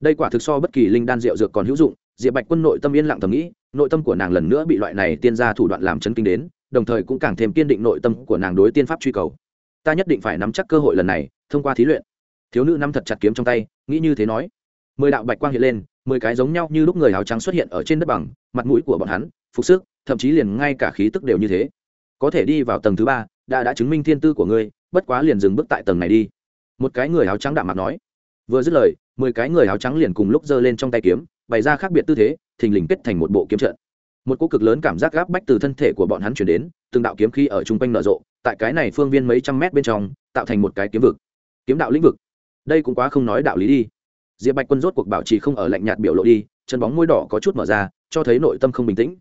A: Đây quả thực so bất kỳ linh đan rượu dược còn hữu dụng, diệp bạch quân nội tâm yên lặng thầm nghĩ nội tâm của nàng lần nữa bị loại này tiên gia thủ đoạn làm chấn kinh đến, đồng thời cũng càng thêm kiên định nội tâm của nàng đối tiên pháp truy cầu. Ta nhất định phải nắm chắc cơ hội lần này, thông qua thí luyện. Thiếu nữ nắm thật chặt kiếm trong tay, nghĩ như thế nói. Mười đạo bạch quang hiện lên, mười cái giống nhau như lúc người áo trắng xuất hiện ở trên đất bằng, mặt mũi của bọn hắn, phục sức, thậm chí liền ngay cả khí tức đều như thế. Có thể đi vào tầng thứ ba, đã đã chứng minh thiên tư của ngươi, bất quá liền dừng bước tại tầng này đi. Một cái người áo trắng đạm mặt nói. Vừa dứt lời, mười cái người áo trắng liền cùng lúc giơ lên trong tay kiếm bày ra khác biệt tư thế, thình lình kết thành một bộ kiếm trận. Một cỗ cực lớn cảm giác gáp bách từ thân thể của bọn hắn chuyển đến, từng đạo kiếm khí ở chung quanh nở rộ, tại cái này phương viên mấy trăm mét bên trong, tạo thành một cái kiếm vực. Kiếm đạo lĩnh vực. Đây cũng quá không nói đạo lý đi. Diệp bạch quân rốt cuộc bảo trì không ở lạnh nhạt biểu lộ đi, chân bóng môi đỏ có chút mở ra, cho thấy nội tâm không bình tĩnh.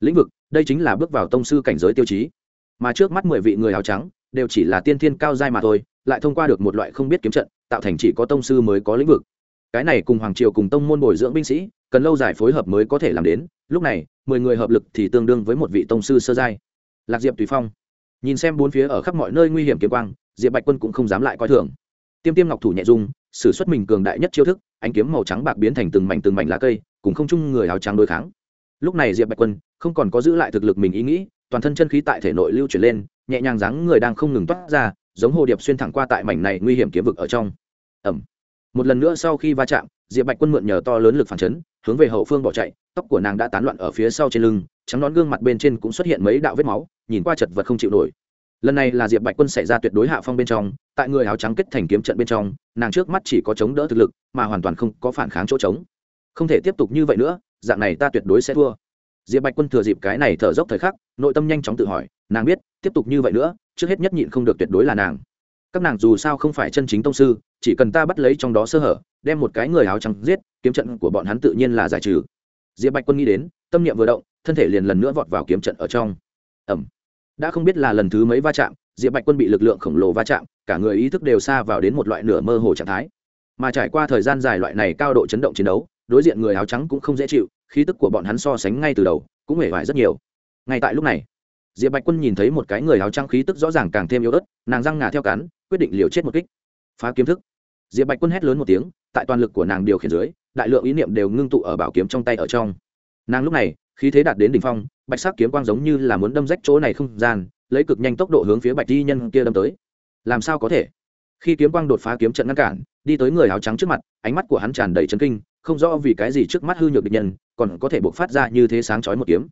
A: Lĩnh vực, đây chính là bước vào tông sư cảnh giới tiêu chí. Mà trước mắt mười vị người áo trắng, đều chỉ là tiên thiên cao giai mà thôi, lại thông qua được một loại không biết kiếm trận, tạo thành chỉ có tông sư mới có lĩnh vực cái này cùng hoàng triều cùng tông môn bồi dưỡng binh sĩ, cần lâu dài phối hợp mới có thể làm đến. Lúc này, mười người hợp lực thì tương đương với một vị tông sư sơ giai. Lạc diệp tùy phong. Nhìn xem bốn phía ở khắp mọi nơi nguy hiểm kiếm quang, diệp bạch quân cũng không dám lại coi thường. Tiêm tiêm ngọc thủ nhẹ dung, sử xuất mình cường đại nhất chiêu thức, ánh kiếm màu trắng bạc biến thành từng mảnh từng mảnh lá cây, cùng không chung người áo trắng đối kháng. Lúc này diệp bạch quân không còn có giữ lại thực lực mình ý nghĩ, toàn thân chân khí tại thể nội lưu chuyển lên, nhẹ nhàng dáng người đang không ngừng toát ra, giống hồ điệp xuyên thẳng qua tại mảnh này nguy hiểm kiếm vực ở trong. Ẩm một lần nữa sau khi va chạm, diệp bạch quân mượn nhờ to lớn lực phản chấn, hướng về hậu phương bỏ chạy, tóc của nàng đã tán loạn ở phía sau trên lưng, trắng nón gương mặt bên trên cũng xuất hiện mấy đạo vết máu, nhìn qua chật vật không chịu nổi. Lần này là diệp bạch quân xảy ra tuyệt đối hạ phong bên trong, tại người áo trắng kết thành kiếm trận bên trong, nàng trước mắt chỉ có chống đỡ thực lực, mà hoàn toàn không có phản kháng chỗ trống. Không thể tiếp tục như vậy nữa, dạng này ta tuyệt đối sẽ thua. Diệp bạch quân thừa dịp cái này thở dốc thời khắc, nội tâm nhanh chóng tự hỏi, nàng biết, tiếp tục như vậy nữa, trước hết nhất nhịn không được tuyệt đối là nàng các nàng dù sao không phải chân chính tông sư, chỉ cần ta bắt lấy trong đó sơ hở, đem một cái người áo trắng giết, kiếm trận của bọn hắn tự nhiên là giải trừ. Diệp bạch quân nghĩ đến, tâm niệm vừa động, thân thể liền lần nữa vọt vào kiếm trận ở trong. Ẩm đã không biết là lần thứ mấy va chạm, diệp bạch quân bị lực lượng khổng lồ va chạm, cả người ý thức đều xa vào đến một loại nửa mơ hồ trạng thái. Mà trải qua thời gian dài loại này cao độ chấn động chiến đấu, đối diện người áo trắng cũng không dễ chịu, khí tức của bọn hắn so sánh ngay từ đầu, cũng hề vải rất nhiều. Ngay tại lúc này diệp bạch quân nhìn thấy một cái người áo trăng khí tức rõ ràng càng thêm yếu ớt, nàng răng ngà theo cắn, quyết định liều chết một kích. Phá kiếm thức. Diệp bạch quân hét lớn một tiếng, tại toàn lực của nàng điều khiển dưới, đại lượng ý niệm đều ngưng tụ ở bảo kiếm trong tay ở trong. Nàng lúc này, khí thế đạt đến đỉnh phong, bạch sắc kiếm quang giống như là muốn đâm rách chỗ này không gian, lấy cực nhanh tốc độ hướng phía bạch di nhân kia đâm tới. Làm sao có thể? Khi kiếm quang đột phá kiếm trận ngăn cản, đi tới người áo trắng trước mặt, ánh mắt của hắn tràn đầy chấn kinh, không rõ vì cái gì trước mắt hư nhược địch nhân, còn có thể buộc phát ra như thế sáng chói một kiếm.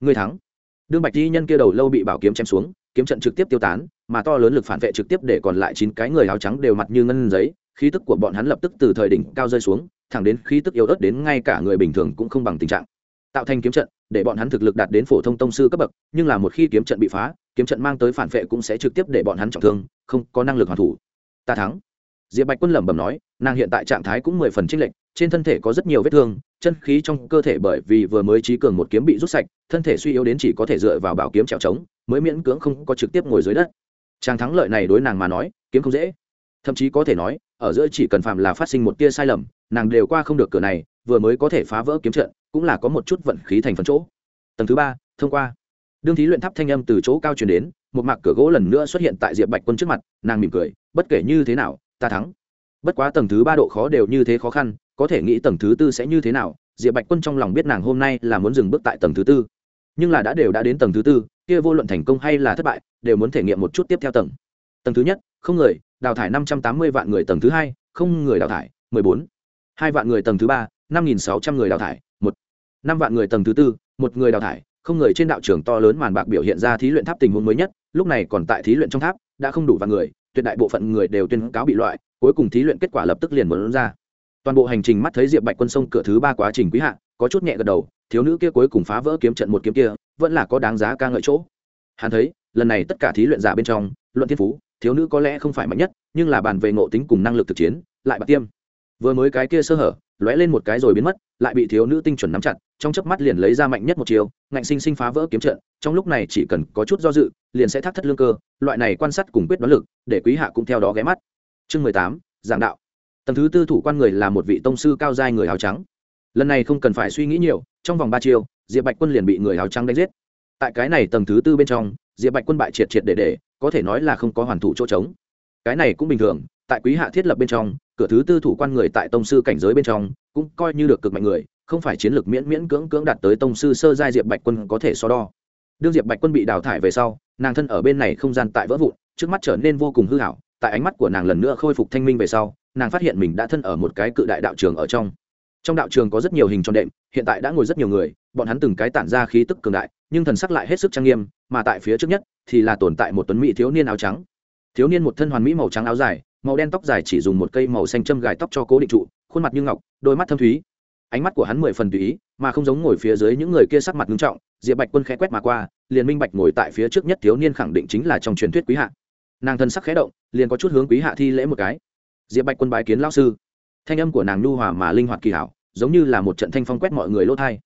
A: Người thắng đương bạch di nhân kia đầu lâu bị bảo kiếm chém xuống, kiếm trận trực tiếp tiêu tán, mà to lớn lực phản vệ trực tiếp để còn lại chín cái người áo trắng đều mặt như ngân giấy, khí tức của bọn hắn lập tức từ thời đỉnh cao rơi xuống, thẳng đến khí tức yếu ớt đến ngay cả người bình thường cũng không bằng tình trạng. Tạo thành kiếm trận, để bọn hắn thực lực đạt đến phổ thông tông sư cấp bậc, nhưng là một khi kiếm trận bị phá, kiếm trận mang tới phản vệ cũng sẽ trực tiếp để bọn hắn trọng thương, không có năng lực hoàn thủ. Ta thắng. Diệp bạch quân lẩm bẩm nói, nàng hiện tại trạng thái cũng mười phần trinh lệch, trên thân thể có rất nhiều vết thương chân khí trong cơ thể bởi vì vừa mới trí cường một kiếm bị rút sạch, thân thể suy yếu đến chỉ có thể dựa vào bảo kiếm trèo trống, mới miễn cưỡng không có trực tiếp ngồi dưới đất. Chàng thắng lợi này đối nàng mà nói, kiếm không dễ. Thậm chí có thể nói, ở giữa chỉ cần phạm là phát sinh một tia sai lầm, nàng đều qua không được cửa này, vừa mới có thể phá vỡ kiếm trận, cũng là có một chút vận khí thành phần chỗ. Tầng thứ ba, thông qua. Đương thí luyện tháp thanh âm từ chỗ cao truyền đến, một mạc cửa gỗ lần nữa xuất hiện tại diệp bạch quân trước mặt, nàng mỉm cười, bất kể như thế nào, ta thắng. Bất quá tầng thứ ba độ khó đều như thế khó khăn có thể nghĩ tầng thứ tư sẽ như thế nào, diệp bạch quân trong lòng biết nàng hôm nay là muốn dừng bước tại tầng thứ tư. Nhưng là đã đều đã đến tầng thứ tư, kia vô luận thành công hay là thất bại, đều muốn thể nghiệm một chút tiếp theo tầng. Tầng thứ nhất, không người, đào thải năm trăm tám mươi vạn người tầng thứ hai, không người đào thải, mười bốn. Hai vạn người tầng thứ ba, năm nghìn sáu trăm người đào thải, một. Năm vạn người tầng thứ tư, một người đào thải, không người. Trên đạo trường to lớn màn bạc biểu hiện ra thí luyện tháp tình huống mới nhất, lúc này còn tại thí luyện trong tháp, đã không đủ vạn người, tuyệt đại bộ phận người đều tuyên cáo bị loại, cuối cùng thí luyện kết quả lập tức liền muốn ra toàn bộ hành trình mắt thấy diệp bạch quân sông cửa thứ ba quá trình quý hạ, có chút nhẹ gật đầu, thiếu nữ kia cuối cùng phá vỡ kiếm trận một kiếm kia, vẫn là có đáng giá ca ngợi chỗ. Hắn thấy, lần này tất cả thí luyện giả bên trong, luận thiên phú, thiếu nữ có lẽ không phải mạnh nhất, nhưng là bàn về ngộ tính cùng năng lực thực chiến, lại bạc tiêm. Vừa mới cái kia sơ hở, lóe lên một cái rồi biến mất, lại bị thiếu nữ tinh chuẩn nắm chặt, trong chớp mắt liền lấy ra mạnh nhất một chiều ngạnh sinh sinh phá vỡ kiếm trận, trong lúc này chỉ cần có chút do dự, liền sẽ thắt thất lương cơ, loại này quan sát cùng quyết đoán lực, để quý hạ cũng theo đó ghé mắt. Chương mười tám, giảng đạo tầng thứ tư thủ quan người là một vị tông sư cao giai người áo trắng. Lần này không cần phải suy nghĩ nhiều, trong vòng ba chiều diệp bạch quân liền bị người áo trắng đánh giết. Tại cái này tầng thứ tư bên trong, diệp bạch quân bại triệt triệt để để, có thể nói là không có hoàn thủ chỗ trống. Cái này cũng bình thường, tại quý hạ thiết lập bên trong, cửa thứ tư thủ quan người tại tông sư cảnh giới bên trong, cũng coi như được cực mạnh người, không phải chiến lược miễn miễn cưỡng cưỡng đạt tới tông sư sơ giai diệp bạch quân có thể so đo. Đương diệp bạch quân bị đào thải về sau, nàng thân ở bên này không gian tại vỡ vụn, trước mắt trở nên vô cùng hư hảo tại ánh mắt của nàng lần nữa khôi phục thanh minh về sau nàng phát hiện mình đã thân ở một cái cự đại đạo trường ở trong. Trong đạo trường có rất nhiều hình tròn đệm, hiện tại đã ngồi rất nhiều người, bọn hắn từng cái tản ra khí tức cường đại, nhưng thần sắc lại hết sức trang nghiêm, mà tại phía trước nhất thì là tồn tại một tuấn mỹ thiếu niên áo trắng. Thiếu niên một thân hoàn mỹ màu trắng áo dài, màu đen tóc dài chỉ dùng một cây màu xanh châm gài tóc cho cố định trụ, khuôn mặt như ngọc, đôi mắt thâm thúy. Ánh mắt của hắn mười phần tùy ý, mà không giống ngồi phía dưới những người kia sắc mặt nghiêm trọng, diệp bạch quân khẽ quét mà qua, liền minh bạch ngồi tại phía trước nhất thiếu niên khẳng định chính là trong truyền thuyết quý hạ. Nàng thân sắc khẽ động, liền có chút hướng quý hạ thi lễ một cái diệp bạch quân bái kiến lao sư. Thanh âm của nàng nhu hòa mà linh hoạt kỳ hảo, giống như là một trận thanh phong quét mọi người lỗ thai.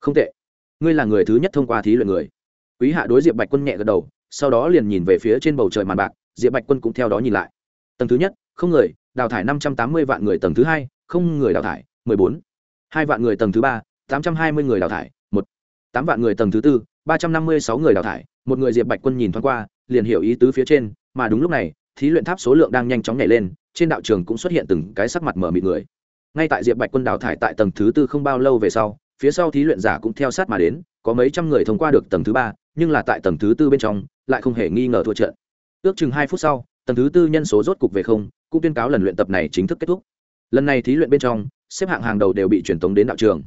A: Không tệ. Ngươi là người thứ nhất thông qua thí luyện người. Quý hạ đối diệp bạch quân nhẹ gật đầu, sau đó liền nhìn về phía trên bầu trời màn bạc, diệp bạch quân cũng theo đó nhìn lại. Tầng thứ nhất, không người, đào thải năm trăm tám mươi vạn người, tầng thứ hai, không người đào thải, mười bốn. Hai vạn người, tầng thứ ba, tám trăm hai mươi người đào thải, một. Tám vạn người, tầng thứ tư, ba trăm năm mươi sáu người đào thải, một người diệp bạch quân nhìn thoáng qua, liền hiểu ý tứ phía trên, mà đúng lúc này, thí luyện tháp số lượng đang nhanh chóng nhảy lên trên đạo trường cũng xuất hiện từng cái sắc mặt mở mịt người. Ngay tại diệp bạch quân đào thải tại tầng thứ tư không bao lâu về sau, phía sau thí luyện giả cũng theo sát mà đến, có mấy trăm người thông qua được tầng thứ ba, nhưng là tại tầng thứ tư bên trong, lại không hề nghi ngờ thua trận. Ước chừng hai phút sau, tầng thứ tư nhân số rốt cục về không, cũng tuyên cáo lần luyện tập này chính thức kết thúc. Lần này thí luyện bên trong, xếp hạng hàng đầu đều bị truyền tống đến đạo trường.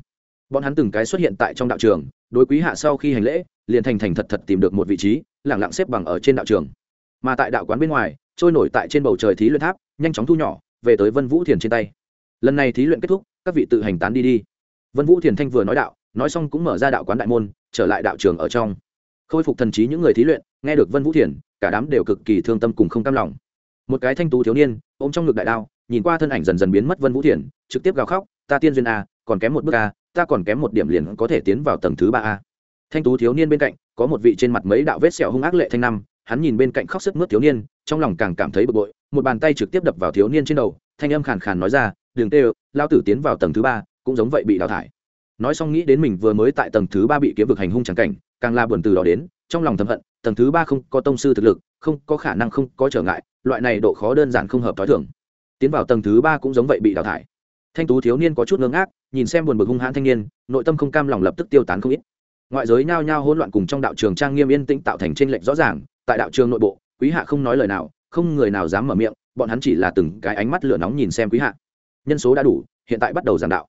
A: Bọn hắn từng cái xuất hiện tại trong đạo trường, đối quý hạ sau khi hành lễ, liền thành thành thật thật tìm được một vị trí lẳng lặng xếp bằng ở trên đạo trường. Mà tại đạo quán bên ngoài trôi nổi tại trên bầu trời thí luyện tháp, nhanh chóng thu nhỏ, về tới vân vũ thiền trên tay. Lần này thí luyện kết thúc, các vị tự hành tán đi đi. Vân vũ thiền thanh vừa nói đạo, nói xong cũng mở ra đạo quán đại môn, trở lại đạo trường ở trong. Khôi phục thần trí những người thí luyện, nghe được vân vũ thiền, cả đám đều cực kỳ thương tâm cùng không cam lòng. Một cái thanh tú thiếu niên, ôm trong ngực đại đao, nhìn qua thân ảnh dần dần biến mất vân vũ thiền, trực tiếp gào khóc, ta tiên duyên a, còn kém một bước a, ta còn kém một điểm liền có thể tiến vào tầng thứ ba a. Thanh tú thiếu niên bên cạnh, có một vị trên mặt mấy đạo vết sẹo hung ác lệ thanh năm, hắn nhìn bên cạnh khóc sức mướt thiếu niên trong lòng càng cảm thấy bực bội, một bàn tay trực tiếp đập vào thiếu niên trên đầu, thanh âm khàn khàn nói ra, đường tê lao tử tiến vào tầng thứ ba, cũng giống vậy bị đào thải. Nói xong nghĩ đến mình vừa mới tại tầng thứ ba bị kiếm vực hành hung trắng cảnh, càng la buồn từ đó đến, trong lòng thầm hận, tầng thứ ba không có tông sư thực lực, không có khả năng không có trở ngại, loại này độ khó đơn giản không hợp t h o i thưởng tiến vào tầng thứ ba cũng giống vậy bị đào thải. Thanh tú thiếu niên có chút ngưng ác nhìn xem buồn bực hung hãn thanh niên, nội tâm không cam lòng lập tức tiêu tán không ít. Ngoại giới nhao nhao hỗn loạn cùng trong đạo trường trang nghiêm yên tĩnh tạo thành tranh lệch rõ ràng, tại đạo trường nội bộ quý hạ không nói lời nào, không người nào dám mở miệng, bọn hắn chỉ là từng cái ánh mắt lửa nóng nhìn xem quý hạ. Nhân số đã đủ, hiện tại bắt đầu giảng đạo.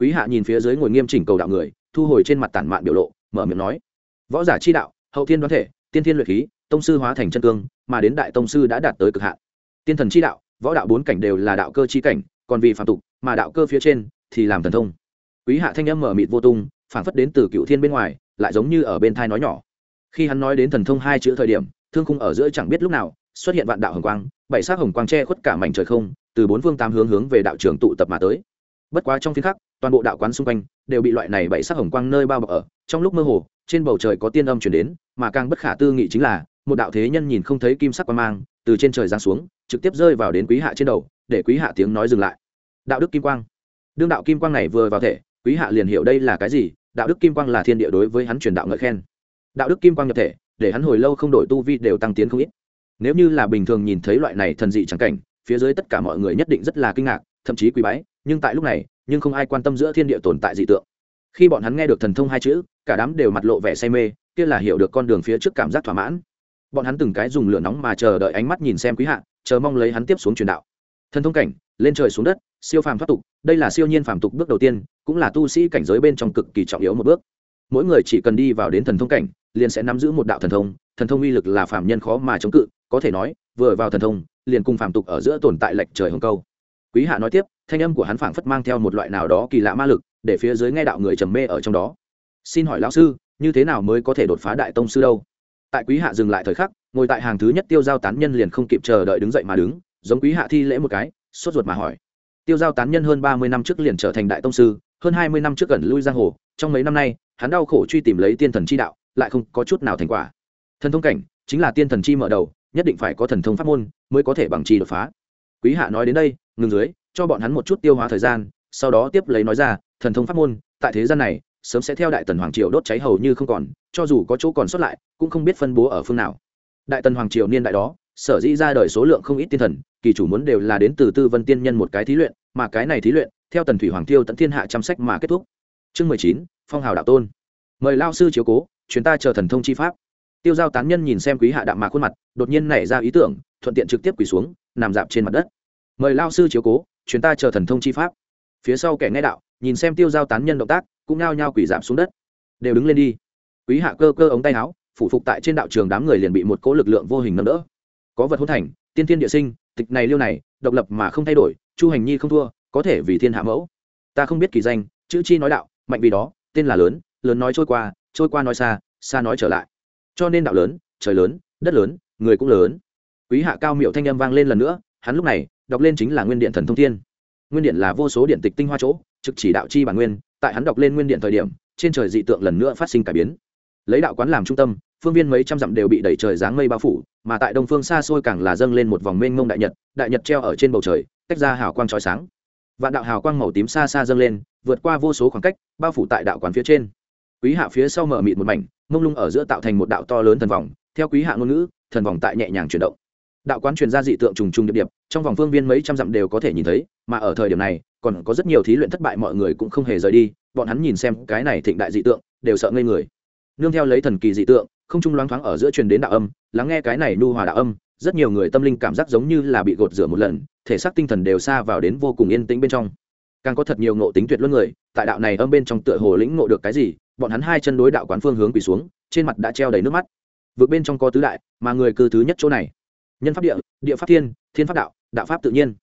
A: Quý hạ nhìn phía dưới ngồi nghiêm chỉnh cầu đạo người, thu hồi trên mặt tản mạn biểu lộ, mở miệng nói, võ giả chi đạo, hậu thiên đoán thể, tiên thiên luyện khí, tông sư hóa thành chân cương, mà đến đại tông sư đã đạt tới cực hạn. Tiên thần chi đạo, võ đạo bốn cảnh đều là đạo cơ chi cảnh, còn vì phạm tục, mà đạo cơ phía trên thì làm thần thông. Quý hạ thanh âm mở mịt vô tung phản phất đến từ cựu thiên bên ngoài, lại giống như ở bên thai nói nhỏ. Khi hắn nói đến thần thông hai chữ thời điểm thương khung ở giữa chẳng biết lúc nào, xuất hiện vạn đạo hồng quang, bảy sắc hồng quang che khuất cả mảnh trời không, từ bốn phương tám hướng hướng về đạo trường tụ tập mà tới. Bất quá trong phiên khắc, toàn bộ đạo quán xung quanh đều bị loại này bảy sắc hồng quang nơi bao bọc ở. Trong lúc mơ hồ, trên bầu trời có tiên âm chuyển đến, mà càng bất khả tư nghị chính là, một đạo thế nhân nhìn không thấy kim sắc quang mang, từ trên trời giáng xuống, trực tiếp rơi vào đến quý hạ trên đầu, để quý hạ tiếng nói dừng lại. Đạo đức kim quang. Đương đạo kim quang này vừa vào thể, quý hạ liền hiểu đây là cái gì, đạo đức kim quang là thiên địa đối với hắn truyền đạo ngợi khen. Đạo đức kim quang nhập thể để hắn hồi lâu không đổi tu vi đều tăng tiến không ít. Nếu như là bình thường nhìn thấy loại này thần dị chẳng cảnh, phía dưới tất cả mọi người nhất định rất là kinh ngạc, thậm chí quý bái, nhưng tại lúc này, nhưng không ai quan tâm giữa thiên địa tồn tại dị tượng. Khi bọn hắn nghe được thần thông hai chữ, cả đám đều mặt lộ vẻ say mê, kia là hiểu được con đường phía trước cảm giác thỏa mãn. Bọn hắn từng cái dùng lửa nóng mà chờ đợi ánh mắt nhìn xem quý hạ, chờ mong lấy hắn tiếp xuống truyền đạo. Thần thông cảnh, lên trời xuống đất, siêu phàm thoát tục, đây là siêu nhiên phàm tục bước đầu tiên, cũng là tu sĩ cảnh giới bên trong cực kỳ trọng yếu một bước. Mỗi người chỉ cần đi vào đến thần thông cảnh liền sẽ nắm giữ một đạo thần thông thần thông uy lực là phạm nhân khó mà chống cự, có thể nói, vừa vào thần thông, liền cùng phạm tục ở giữa tồn tại lệch trời hồng câu. Quý hạ nói tiếp, thanh âm của hắn phảng phất mang theo một loại nào đó kỳ lạ ma lực, để phía dưới nghe đạo người trầm mê ở trong đó. Xin hỏi lão sư, như thế nào mới có thể đột phá đại tông sư đâu? Tại quý hạ dừng lại thời khắc, ngồi tại hàng thứ nhất tiêu giao tán nhân liền không kịp chờ đợi đứng dậy mà đứng, giống quý hạ thi lễ một cái, sốt ruột mà hỏi. Tiêu giao tán nhân hơn ba mươi năm trước liền trở thành đại tông sư, hơn hai mươi năm trước gần lui giang hồ, trong mấy năm nay, hắn đau khổ truy tìm lấy tiên thần chi đạo lại không có chút nào thành quả. Thần thông cảnh chính là tiên thần chi mở đầu, nhất định phải có thần thông pháp môn mới có thể bằng chi đột phá. Quý hạ nói đến đây, ngừng dưới, cho bọn hắn một chút tiêu hóa thời gian, sau đó tiếp lấy nói ra, thần thông pháp môn, tại thế gian này, sớm sẽ theo đại tần hoàng triều đốt cháy hầu như không còn, cho dù có chỗ còn sót lại, cũng không biết phân bố ở phương nào. Đại tần hoàng triều niên đại đó, sở dĩ ra đời số lượng không ít tiên thần, kỳ chủ muốn đều là đến từ tư vân tiên nhân một cái thí luyện, mà cái này thí luyện, theo tần thủy hoàng tiêu tận thiên hạ chăm sách mà kết thúc. Chương mười chín, phong hào đạo tôn mời lao sư chiếu cố chuyến ta chờ thần thông chi pháp. Tiêu giao tán nhân nhìn xem quý hạ đạm mạc khuôn mặt, đột nhiên nảy ra ý tưởng, thuận tiện trực tiếp quỳ xuống, nằm dạp trên mặt đất. Mời lao sư chiếu cố chuyến ta chờ thần thông chi pháp. Phía sau kẻ nghe đạo, nhìn xem tiêu giao tán nhân động tác, cũng nao nhao quỳ giảm xuống đất. Đều đứng lên đi. Quý hạ cơ cơ ống tay áo, phủ phục tại trên đạo trường đám người liền bị một cỗ lực lượng vô hình nâng đỡ. Có vật hôn thành, tiên tiên địa sinh, tịch này liêu này, độc lập mà không thay đổi, chu hành nhi không thua, có thể vì thiên hạ mẫu. Ta không biết kỳ danh, chữ chi nói đạo, mạnh vì đó, tên là lớn lớn nói trôi qua trôi qua nói xa xa nói trở lại. Cho nên đạo lớn, trời lớn, đất lớn, người cũng lớn. Quý hạ cao miệu thanh âm vang lên lần nữa, hắn lúc này, đọc lên chính là nguyên điện thần thông thiên. Nguyên điện là vô số điện tịch tinh hoa chỗ, trực chỉ đạo chi bản nguyên, tại hắn đọc lên nguyên điện thời điểm, trên trời dị tượng lần nữa phát sinh cải biến. Lấy đạo quán làm trung tâm, phương viên mấy trăm dặm đều bị đẩy trời dáng mây bao phủ, mà tại đông phương xa xôi càng là dâng lên một vòng mênh mông đại nhật đại nhật treo ở trên bầu trời, tách ra hào quang trói sáng. Vạn đạo hào quang màu tím xa xa dâng lên, vượt qua vô số khoảng cách, bao phủ tại đạo quán phía trên quý hạ phía sau mở mịt một mảnh, mông lung ở giữa tạo thành một đạo to lớn thần vòng, theo quý hạ ngôn ngữ, thần vòng tại nhẹ nhàng chuyển động. Đạo quán truyền ra dị tượng trùng trùng điệp điệp, trong vòng phương viên mấy trăm dặm đều có thể nhìn thấy, mà ở thời điểm này, còn có rất nhiều thí luyện thất bại mọi người cũng không hề rời đi, bọn hắn nhìn xem cái này thịnh đại dị tượng, đều sợ ngây người. Nương theo lấy thần kỳ dị tượng, không trung loáng thoáng ở giữa truyền đến đạo âm, lắng nghe cái này nu hòa đạo âm, rất nhiều người tâm linh cảm giác giống như là bị gột rửa một lần, thể xác tinh thần đều xa vào đến vô cùng yên tĩnh bên trong. Càng có thật nhiều ngộ tính tuyệt luân người, tại đạo này âm bên trong tựa hồ lĩnh ngộ được cái gì bọn hắn hai chân đối đạo quán phương hướng quỳ xuống, trên mặt đã treo đầy nước mắt. Vượt bên trong có tứ đại, mà người cư thứ nhất chỗ này. Nhân pháp địa địa pháp thiên thiên pháp đạo đạo pháp tự nhiên.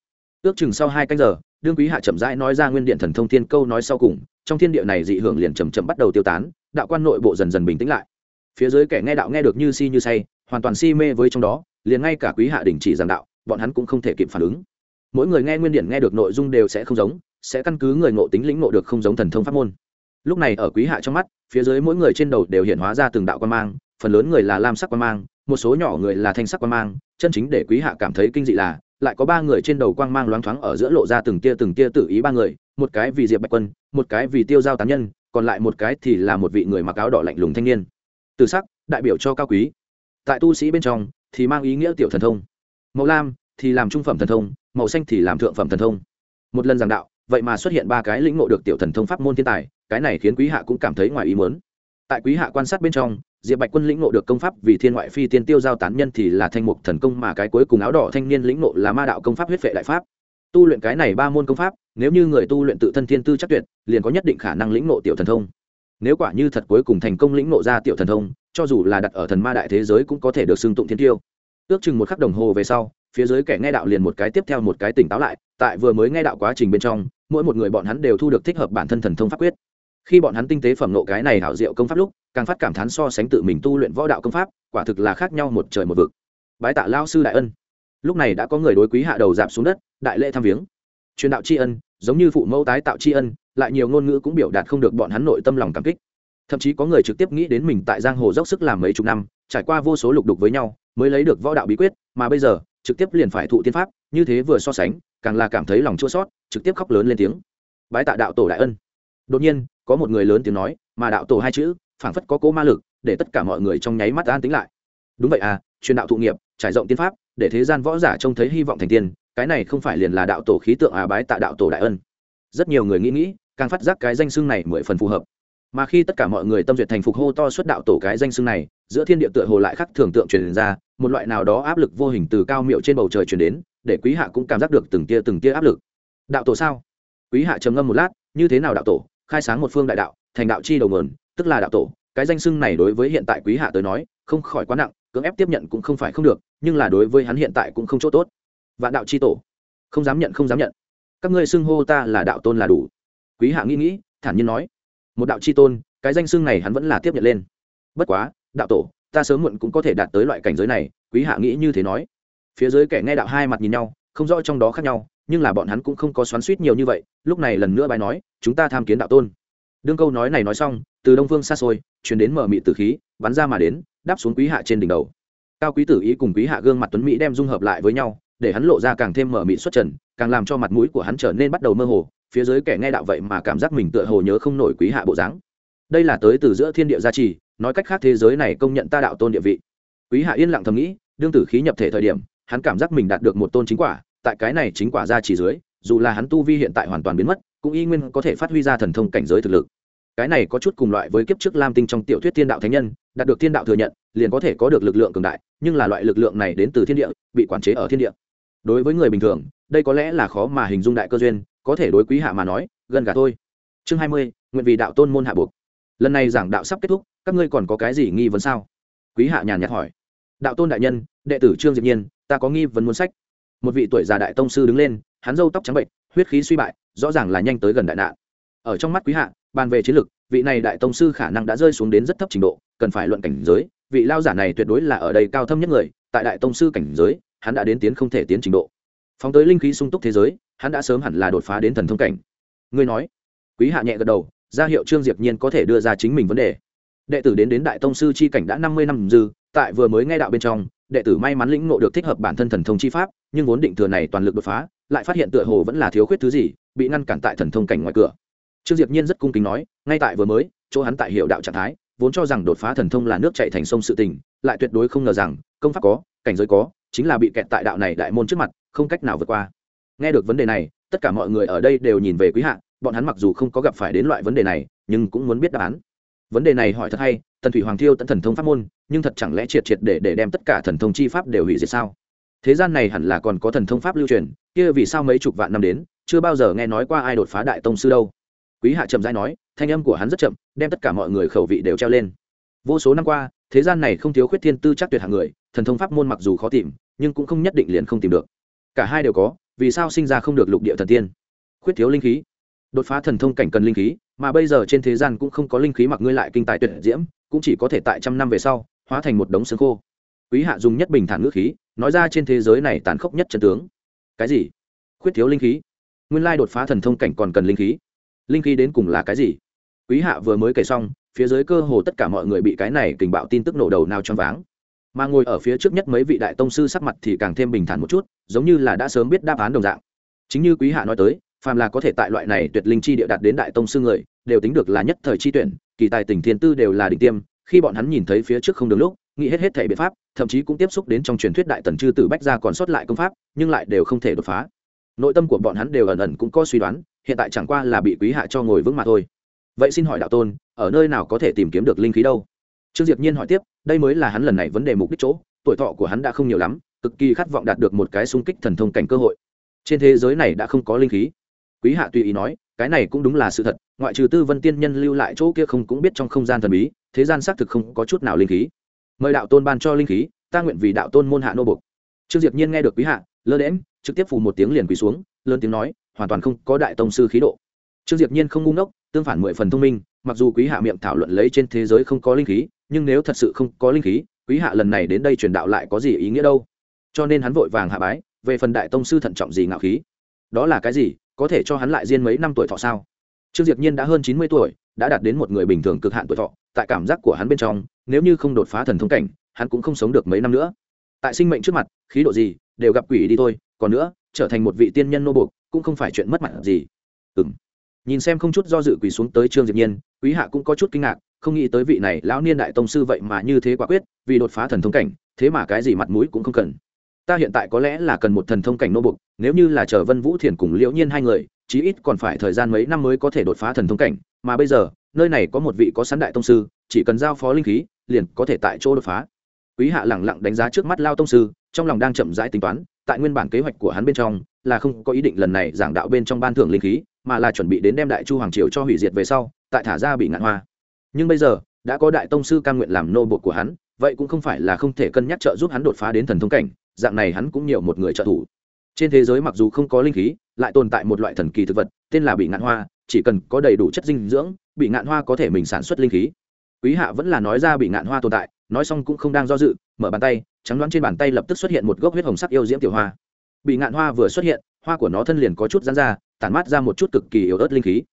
A: Ước chừng sau hai canh giờ, đương quý hạ chậm rãi nói ra nguyên điện thần thông thiên câu nói sau cùng, trong thiên địa này dị hưởng liền chầm chậm bắt đầu tiêu tán, đạo quan nội bộ dần dần bình tĩnh lại. Phía dưới kẻ nghe đạo nghe được như si như say, hoàn toàn si mê với trong đó, liền ngay cả quý hạ đình chỉ giảng đạo, bọn hắn cũng không thể kịp phản ứng. Mỗi người nghe nguyên điện nghe được nội dung đều sẽ không giống, sẽ căn cứ người ngộ tính lĩnh ngộ được không giống thần thông pháp môn lúc này ở quý hạ trong mắt, phía dưới mỗi người trên đầu đều hiện hóa ra từng đạo quan mang, phần lớn người là lam sắc quan mang, một số nhỏ người là thanh sắc quan mang, chân chính để quý hạ cảm thấy kinh dị là, lại có ba người trên đầu quang mang loáng thoáng ở giữa lộ ra từng tia từng tia tự ý ba người, một cái vì diệp bạch quân, một cái vì tiêu giao tán nhân, còn lại một cái thì là một vị người mặc áo đỏ lạnh lùng thanh niên. Từ sắc, đại biểu cho cao quý. Tại tu sĩ bên trong, thì mang ý nghĩa tiểu thần thông. Màu lam, thì làm trung phẩm thần thông, màu xanh thì làm thượng phẩm thần thông. Một lần giảng đạo, vậy mà xuất hiện ba cái lĩnh ngộ được tiểu thần thông pháp môn thiên tài cái này khiến quý hạ cũng cảm thấy ngoài ý muốn. Tại quý hạ quan sát bên trong, diệp bạch quân lĩnh ngộ được công pháp vì thiên ngoại phi tiên tiêu giao tán nhân thì là thanh mục thần công mà cái cuối cùng áo đỏ thanh niên lĩnh ngộ là ma đạo công pháp huyết vệ đại pháp. Tu luyện cái này ba môn công pháp, nếu như người tu luyện tự thân thiên tư chắc tuyệt, liền có nhất định khả năng lĩnh ngộ tiểu thần thông. Nếu quả như thật cuối cùng thành công lĩnh ngộ ra tiểu thần thông, cho dù là đặt ở thần ma đại thế giới cũng có thể được xưng tụng thiên tiêu. Ước chừng một khắc đồng hồ về sau, phía dưới kẻ nghe đạo liền một cái tiếp theo một cái tỉnh táo lại, tại vừa mới nghe đạo quá trình bên trong, mỗi một người bọn hắn đều thu được thích hợp bản thân thần thông pháp quyết khi bọn hắn tinh tế phẩm nộ cái này hảo diệu công pháp lúc, càng phát cảm thán so sánh tự mình tu luyện võ đạo công pháp, quả thực là khác nhau một trời một vực. Bái tạ lao sư đại ân. Lúc này đã có người đối quý hạ đầu giảm xuống đất, đại lễ tham viếng. Truyền đạo tri ân, giống như phụ mẫu tái tạo tri ân, lại nhiều ngôn ngữ cũng biểu đạt không được bọn hắn nội tâm lòng cảm kích. Thậm chí có người trực tiếp nghĩ đến mình tại giang hồ dốc sức làm mấy chục năm, trải qua vô số lục đục với nhau, mới lấy được võ đạo bí quyết, mà bây giờ, trực tiếp liền phải thụ tiên pháp, như thế vừa so sánh, càng là cảm thấy lòng chua sót trực tiếp khóc lớn lên tiếng. Bái tạ đạo tổ đại ân đột nhiên, có một người lớn tiếng nói, mà đạo tổ hai chữ, phảng phất có cố ma lực, để tất cả mọi người trong nháy mắt an tính lại. Đúng vậy à truyền đạo thụ nghiệp, trải rộng tiên pháp, để thế gian võ giả trông thấy hy vọng thành tiên, cái này không phải liền là đạo tổ khí tượng à bái tạ đạo tổ đại ân. Rất nhiều người nghĩ nghĩ, càng phát giác cái danh xưng này mười phần phù hợp. Mà khi tất cả mọi người tâm duyệt thành phục hô to xuất đạo tổ cái danh xưng này, giữa thiên địa tựa hồ lại khắc thường tượng truyền ra, một loại nào đó áp lực vô hình từ cao miệu trên bầu trời truyền đến, để quý hạ cũng cảm giác được từng tia từng tia áp lực. Đạo tổ sao? Quý hạ trầm ngâm một lát, như thế nào đạo tổ? Khai sáng một phương đại đạo, thành đạo chi đầu nguồn, tức là đạo tổ. Cái danh xưng này đối với hiện tại quý hạ tới nói, không khỏi quá nặng, cưỡng ép tiếp nhận cũng không phải không được, nhưng là đối với hắn hiện tại cũng không chỗ tốt. Vạn đạo chi tổ. Không dám nhận, không dám nhận. Các ngươi xưng hô ta là đạo tôn là đủ. Quý hạ nghĩ nghĩ, thản nhiên nói. Một đạo chi tôn, cái danh xưng này hắn vẫn là tiếp nhận lên. Bất quá, đạo tổ, ta sớm muộn cũng có thể đạt tới loại cảnh giới này, quý hạ nghĩ như thế nói. Phía dưới kẻ nghe đạo hai mặt nhìn nhau, không rõ trong đó khác nhau nhưng là bọn hắn cũng không có xoắn suýt nhiều như vậy, lúc này lần nữa bài nói, chúng ta tham kiến đạo tôn. Đương câu nói này nói xong, từ đông phương xa xôi chuyển đến mở mị tử khí, bắn ra mà đến, đáp xuống quý hạ trên đỉnh đầu. Cao quý tử ý cùng quý hạ gương mặt tuấn mỹ đem dung hợp lại với nhau, để hắn lộ ra càng thêm mở mị xuất trần, càng làm cho mặt mũi của hắn trở nên bắt đầu mơ hồ, phía dưới kẻ nghe đạo vậy mà cảm giác mình tựa hồ nhớ không nổi quý hạ bộ dáng. Đây là tới từ giữa thiên địa gia trì, nói cách khác thế giới này công nhận ta đạo tôn địa vị. Quý hạ yên lặng thầm nghĩ, đương tử khí nhập thể thời điểm, hắn cảm giác mình đạt được một tôn chính quả tại cái này chính quả ra chỉ dưới, dù là hắn tu vi hiện tại hoàn toàn biến mất, cũng y nguyên có thể phát huy ra thần thông cảnh giới thực lực. Cái này có chút cùng loại với kiếp trước lam tinh trong tiểu thuyết thiên đạo thánh nhân, đạt được thiên đạo thừa nhận, liền có thể có được lực lượng cường đại, nhưng là loại lực lượng này đến từ thiên địa, bị quản chế ở thiên địa. Đối với người bình thường, đây có lẽ là khó mà hình dung đại cơ duyên, có thể đối quý hạ mà nói, gần gà thôi. Chương hai mươi, nguyện vì đạo tôn môn hạ buộc. Lần này giảng đạo sắp kết thúc, các ngươi còn có cái gì nghi vấn sao? Quý hạ nhàn nhạt hỏi. Đạo tôn đại nhân, đệ tử trương diệp nhiên, ta có nghi vấn muốn sách một vị tuổi già đại tông sư đứng lên, hắn râu tóc trắng bệnh, huyết khí suy bại, rõ ràng là nhanh tới gần đại nạn. Ở trong mắt quý hạ, bàn về chiến lược vị này đại tông sư khả năng đã rơi xuống đến rất thấp trình độ, cần phải luận cảnh giới, vị lao giả này tuyệt đối là ở đây cao thâm nhất người, tại đại tông sư cảnh giới, hắn đã đến tiến không thể tiến trình độ. Phóng tới linh khí sung túc thế giới, hắn đã sớm hẳn là đột phá đến thần thông cảnh. Ngươi nói, quý hạ nhẹ gật đầu, ra hiệu trương diệp nhiên có thể đưa ra chính mình vấn đề. Đệ tử đến đến đại tông sư chi cảnh đã năm mươi năm dư, tại vừa mới nghe đạo bên trong đệ tử may mắn lĩnh ngộ được thích hợp bản thân thần thông chi pháp, nhưng vốn định thừa này toàn lực đột phá, lại phát hiện tựa hồ vẫn là thiếu khuyết thứ gì, bị ngăn cản tại thần thông cảnh ngoài cửa. Trương diệp nhiên rất cung kính nói, ngay tại vừa mới, chỗ hắn tại hiệu đạo trạng thái, vốn cho rằng đột phá thần thông là nước chảy thành sông sự tình, lại tuyệt đối không ngờ rằng, công pháp có, cảnh giới có, chính là bị kẹt tại đạo này đại môn trước mặt, không cách nào vượt qua. Nghe được vấn đề này, tất cả mọi người ở đây đều nhìn về quý hạ, bọn hắn mặc dù không có gặp phải đến loại vấn đề này, nhưng cũng muốn biết đáp án vấn đề này hỏi thật hay, tần thủy hoàng thiêu tận thần thông pháp môn, nhưng thật chẳng lẽ triệt triệt để để đem tất cả thần thông chi pháp đều hủy diệt sao? Thế gian này hẳn là còn có thần thông pháp lưu truyền, kia vì sao mấy chục vạn năm đến, chưa bao giờ nghe nói qua ai đột phá đại tông sư đâu? Quý hạ chậm rãi nói, thanh âm của hắn rất chậm, đem tất cả mọi người khẩu vị đều treo lên. Vô số năm qua, thế gian này không thiếu khuyết thiên tư chắc tuyệt hạng người, thần thông pháp môn mặc dù khó tìm, nhưng cũng không nhất định liền không tìm được. Cả hai đều có, vì sao sinh ra không được lục địa thần tiên? Khuyết thiếu linh khí. Đột phá thần thông cảnh cần linh khí mà bây giờ trên thế gian cũng không có linh khí mặc ngươi lại kinh tài tuyệt diễm, cũng chỉ có thể tại trăm năm về sau, hóa thành một đống xương khô. Quý hạ dùng nhất bình thản ngữ khí, nói ra trên thế giới này tàn khốc nhất trận tướng. Cái gì? Khuyết thiếu linh khí? Nguyên lai đột phá thần thông cảnh còn cần linh khí. Linh khí đến cùng là cái gì? Quý hạ vừa mới kể xong, phía dưới cơ hồ tất cả mọi người bị cái này tình bạo tin tức nổ đầu nào choáng váng. Mà ngồi ở phía trước nhất mấy vị đại tông sư sắc mặt thì càng thêm bình thản một chút, giống như là đã sớm biết đáp án đồng dạng. Chính như quý hạ nói tới phàm là có thể tại loại này tuyệt linh chi địa đạt đến đại tông sư người, đều tính được là nhất thời chi tuyển, kỳ tài tỉnh thiên tư đều là đỉnh tiêm, khi bọn hắn nhìn thấy phía trước không được lúc, nghĩ hết hết thảy biện pháp, thậm chí cũng tiếp xúc đến trong truyền thuyết đại tần chư tử bách gia còn sót lại công pháp, nhưng lại đều không thể đột phá. Nội tâm của bọn hắn đều ẩn ẩn cũng có suy đoán, hiện tại chẳng qua là bị quý hạ cho ngồi vững mà thôi. Vậy xin hỏi đạo tôn, ở nơi nào có thể tìm kiếm được linh khí đâu? Trương diệp nhiên hỏi tiếp, đây mới là hắn lần này vấn đề mục đích chỗ, tuổi thọ của hắn đã không nhiều lắm, cực kỳ khát vọng đạt được một cái xung kích thần thông cảnh cơ hội. Trên thế giới này đã không có linh khí quý hạ tùy ý nói, cái này cũng đúng là sự thật, ngoại trừ tư vân tiên nhân lưu lại chỗ kia không cũng biết trong không gian thần bí, thế gian xác thực không có chút nào linh khí. Mời đạo tôn ban cho linh khí, ta nguyện vì đạo tôn môn hạ nô bục trương diệp nhiên nghe được quý hạ, lơ đễm trực tiếp phù một tiếng liền quỳ xuống, lớn tiếng nói, hoàn toàn không có đại tông sư khí độ. Trương diệp nhiên không ngu ngốc, tương phản mười phần thông minh, mặc dù quý hạ miệng thảo luận lấy trên thế giới không có linh khí, nhưng nếu thật sự không có linh khí, quý hạ lần này đến đây truyền đạo lại có gì ý nghĩa đâu? Cho nên hắn vội vàng hạ bái, về phần đại tông sư thận trọng gì ngạo khí? Đó là cái gì? Có thể cho hắn lại riêng mấy năm tuổi thọ sao? Trương diệp nhiên đã hơn chín mươi tuổi đã đạt đến một người bình thường cực hạn tuổi thọ tại cảm giác của hắn bên trong nếu như không đột phá thần thông cảnh hắn cũng không sống được mấy năm nữa. Tại sinh mệnh trước mặt khí độ gì đều gặp quỷ đi thôi còn nữa trở thành một vị tiên nhân nô buộc cũng không phải chuyện mất mặt gì. Ừm, nhìn xem không chút do dự quỳ xuống tới trương diệp nhiên quý hạ cũng có chút kinh ngạc không nghĩ tới vị này lão niên đại tông sư vậy mà như thế quả quyết vì đột phá thần thông cảnh thế mà cái gì mặt mũi cũng không cần ta hiện tại có lẽ là cần một thần thông cảnh nô bục, nếu như là chờ vân vũ thiền cùng liễu nhiên hai người, chí ít còn phải thời gian mấy năm mới có thể đột phá thần thông cảnh, mà bây giờ, nơi này có một vị có sẵn đại tông sư, chỉ cần giao phó linh khí, liền có thể tại chỗ đột phá. Quý hạ lẳng lặng đánh giá trước mắt lao tông sư, trong lòng đang chậm rãi tính toán, tại nguyên bản kế hoạch của hắn bên trong, là không có ý định lần này giảng đạo bên trong ban thưởng linh khí, mà là chuẩn bị đến đem đại chu hoàng triều cho hủy diệt về sau, tại thả ra bị ngạn hoa. Nhưng bây giờ, đã có đại tông sư cam nguyện làm nô bột của hắn, vậy cũng không phải là không thể cân nhắc trợ giúp hắn đột phá đến thần thông cảnh dạng này hắn cũng nhiều một người trợ thủ. Trên thế giới mặc dù không có linh khí, lại tồn tại một loại thần kỳ thực vật, tên là bị ngạn hoa, chỉ cần có đầy đủ chất dinh dưỡng, bị ngạn hoa có thể mình sản xuất linh khí. Quý hạ vẫn là nói ra bị ngạn hoa tồn tại, nói xong cũng không đang do dự, mở bàn tay, trắng đoán trên bàn tay lập tức xuất hiện một gốc huyết hồng sắc yêu diễm tiểu hoa. Bị ngạn hoa vừa xuất hiện, hoa của nó thân liền có chút rán ra, tản mát ra một chút cực kỳ yếu ớt linh khí.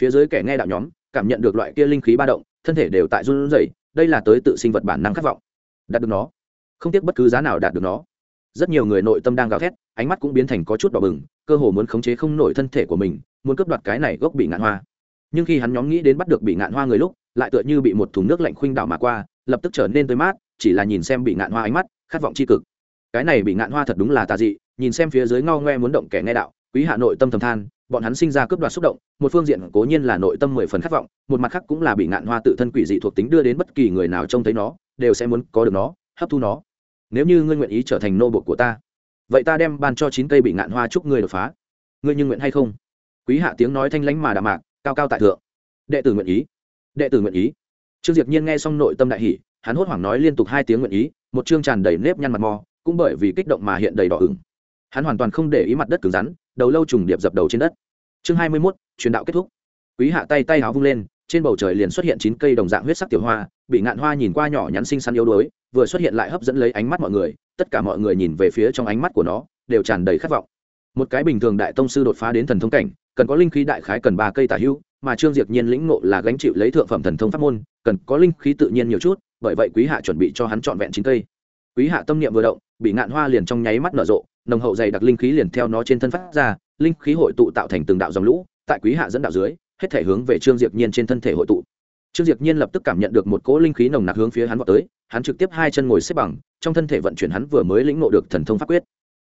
A: Phía dưới kẻ nghe đạo nhóm, cảm nhận được loại kia linh khí ba động, thân thể đều tại run rẩy, đây là tới tự sinh vật bản năng khát vọng. Đạt được nó. Không tiếc bất cứ giá nào đạt được nó rất nhiều người nội tâm đang gào thét, ánh mắt cũng biến thành có chút đỏ bừng, cơ hồ muốn khống chế không nổi thân thể của mình, muốn cướp đoạt cái này gốc bị ngạn hoa. Nhưng khi hắn nhóm nghĩ đến bắt được bị ngạn hoa người lúc, lại tựa như bị một thùng nước lạnh khuynh đảo mà qua, lập tức trở nên tươi mát, chỉ là nhìn xem bị ngạn hoa ánh mắt, khát vọng c h i cực. Cái này bị ngạn hoa thật đúng là tà dị, nhìn xem phía dưới ngao ngoe muốn động kẻ nghe đạo, quý hạ nội tâm thầm than, bọn hắn sinh ra cướp đoạt xúc động, một phương diện cố nhiên là nội tâm mười phần khát vọng, một mặt khác cũng là bị ngạn hoa tự thân quỷ dị thuộc tính đưa đến bất kỳ người nào trông thấy nó, đều sẽ muốn có được nó, hấp thu nó nếu như ngươi nguyện ý trở thành nô bộc của ta vậy ta đem ban cho chín cây bị ngạn hoa chúc ngươi đột phá. Ngươi như nguyện hay không? Quý hạ tiếng nói thanh lãnh mà đạm mạc cao cao tại thượng. Đệ tử nguyện ý. Đệ tử nguyện ý. Trương diệp nhiên nghe xong nội tâm đại hỷ hắn hốt hoảng nói liên tục hai tiếng nguyện ý một chương tràn đầy nếp nhăn mặt mò cũng bởi vì kích động mà hiện đầy đỏ ửng. Hắn hoàn toàn không để ý mặt đất cứng rắn đầu lâu trùng điệp dập đầu trên đất. Chương hai mươi 21, truyền đạo kết thúc. Quý hạ tay tay háo vung lên trên bầu trời liền xuất hiện chín cây đồng dạng huyết sắc tiểu hoa, bị ngạn hoa nhìn qua nhỏ nhắn xinh xắn yếu đuối, vừa xuất hiện lại hấp dẫn lấy ánh mắt mọi người, tất cả mọi người nhìn về phía trong ánh mắt của nó, đều tràn đầy khát vọng. Một cái bình thường đại tông sư đột phá đến thần thông cảnh, cần có linh khí đại khái cần ba cây tả hữu mà trương diệp nhiên lĩnh ngộ là gánh chịu lấy thượng phẩm thần thông pháp môn, cần có linh khí tự nhiên nhiều chút, bởi vậy quý hạ chuẩn bị cho hắn trọn vẹn chín cây. Quý hạ tâm niệm vừa động, bị ngạn hoa liền trong nháy mắt nở rộ, nồng hậu dày đặc linh khí liền theo nó trên thân phát ra, linh khí hội tụ tạo thành từng đạo dòng lũ, tại quý hạ dẫn đạo dưới hết thể hướng về trương diệp nhiên trên thân thể hội tụ. Trương diệp nhiên lập tức cảm nhận được một cỗ linh khí nồng nặc hướng phía hắn vọt tới, hắn trực tiếp hai chân ngồi xếp bằng, trong thân thể vận chuyển hắn vừa mới lĩnh ngộ được thần thông pháp quyết.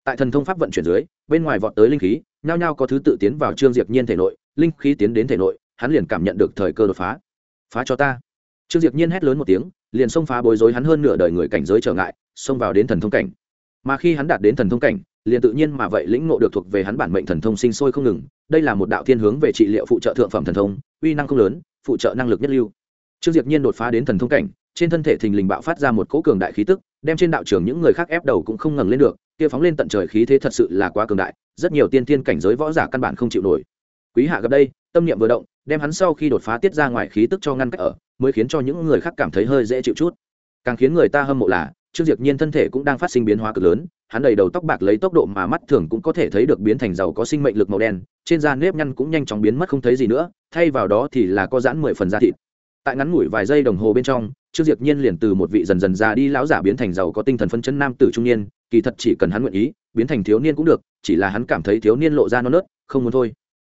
A: Tại thần thông pháp vận chuyển dưới, bên ngoài vọt tới linh khí, nhao nhao có thứ tự tiến vào trương diệp nhiên thể nội, linh khí tiến đến thể nội, hắn liền cảm nhận được thời cơ đột phá. Phá cho ta. Trương diệp nhiên hét lớn một tiếng, liền xông phá bối rối hắn hơn nửa đời người cảnh giới trở ngại, xông vào đến thần thông cảnh. Mà khi hắn đạt đến thần thông cảnh liền tự nhiên mà vậy lĩnh ngộ được thuộc về hắn bản mệnh thần thông sinh sôi không ngừng. Đây là một đạo thiên hướng về trị liệu phụ trợ thượng phẩm thần thông, uy năng không lớn, phụ trợ năng lực nhất lưu. Trương diệp nhiên đột phá đến thần thông cảnh, trên thân thể thình lình bạo phát ra một cỗ cường đại khí tức, đem trên đạo trường những người khác ép đầu cũng không ngẩng lên được, kia phóng lên tận trời khí thế thật sự là quá cường đại, rất nhiều tiên tiên cảnh giới võ giả căn bản không chịu nổi. Quý hạ gặp đây, tâm niệm vừa động, đem hắn sau khi đột phá tiết ra ngoài khí tức cho ngăn cách ở, mới khiến cho những người khác cảm thấy hơi dễ chịu chút. Càng khiến người ta hâm mộ là trương diệp nhiên thân thể cũng đang phát sinh biến hóa cực lớn, hắn đầy đầu tóc bạc lấy tốc độ mà mắt thường cũng có thể thấy được biến thành giàu có sinh mệnh lực màu đen, trên da nếp nhăn cũng nhanh chóng biến mất không thấy gì nữa, thay vào đó thì là có giãn mười phần da thịt. Tại ngắn ngủi vài giây đồng hồ bên trong, trương diệp nhiên liền từ một vị dần dần già đi lão giả biến thành giàu có tinh thần phân chấn nam tử trung niên, kỳ thật chỉ cần hắn nguyện ý, biến thành thiếu niên cũng được, chỉ là hắn cảm thấy thiếu niên lộ ra non nớt, không muốn thôi.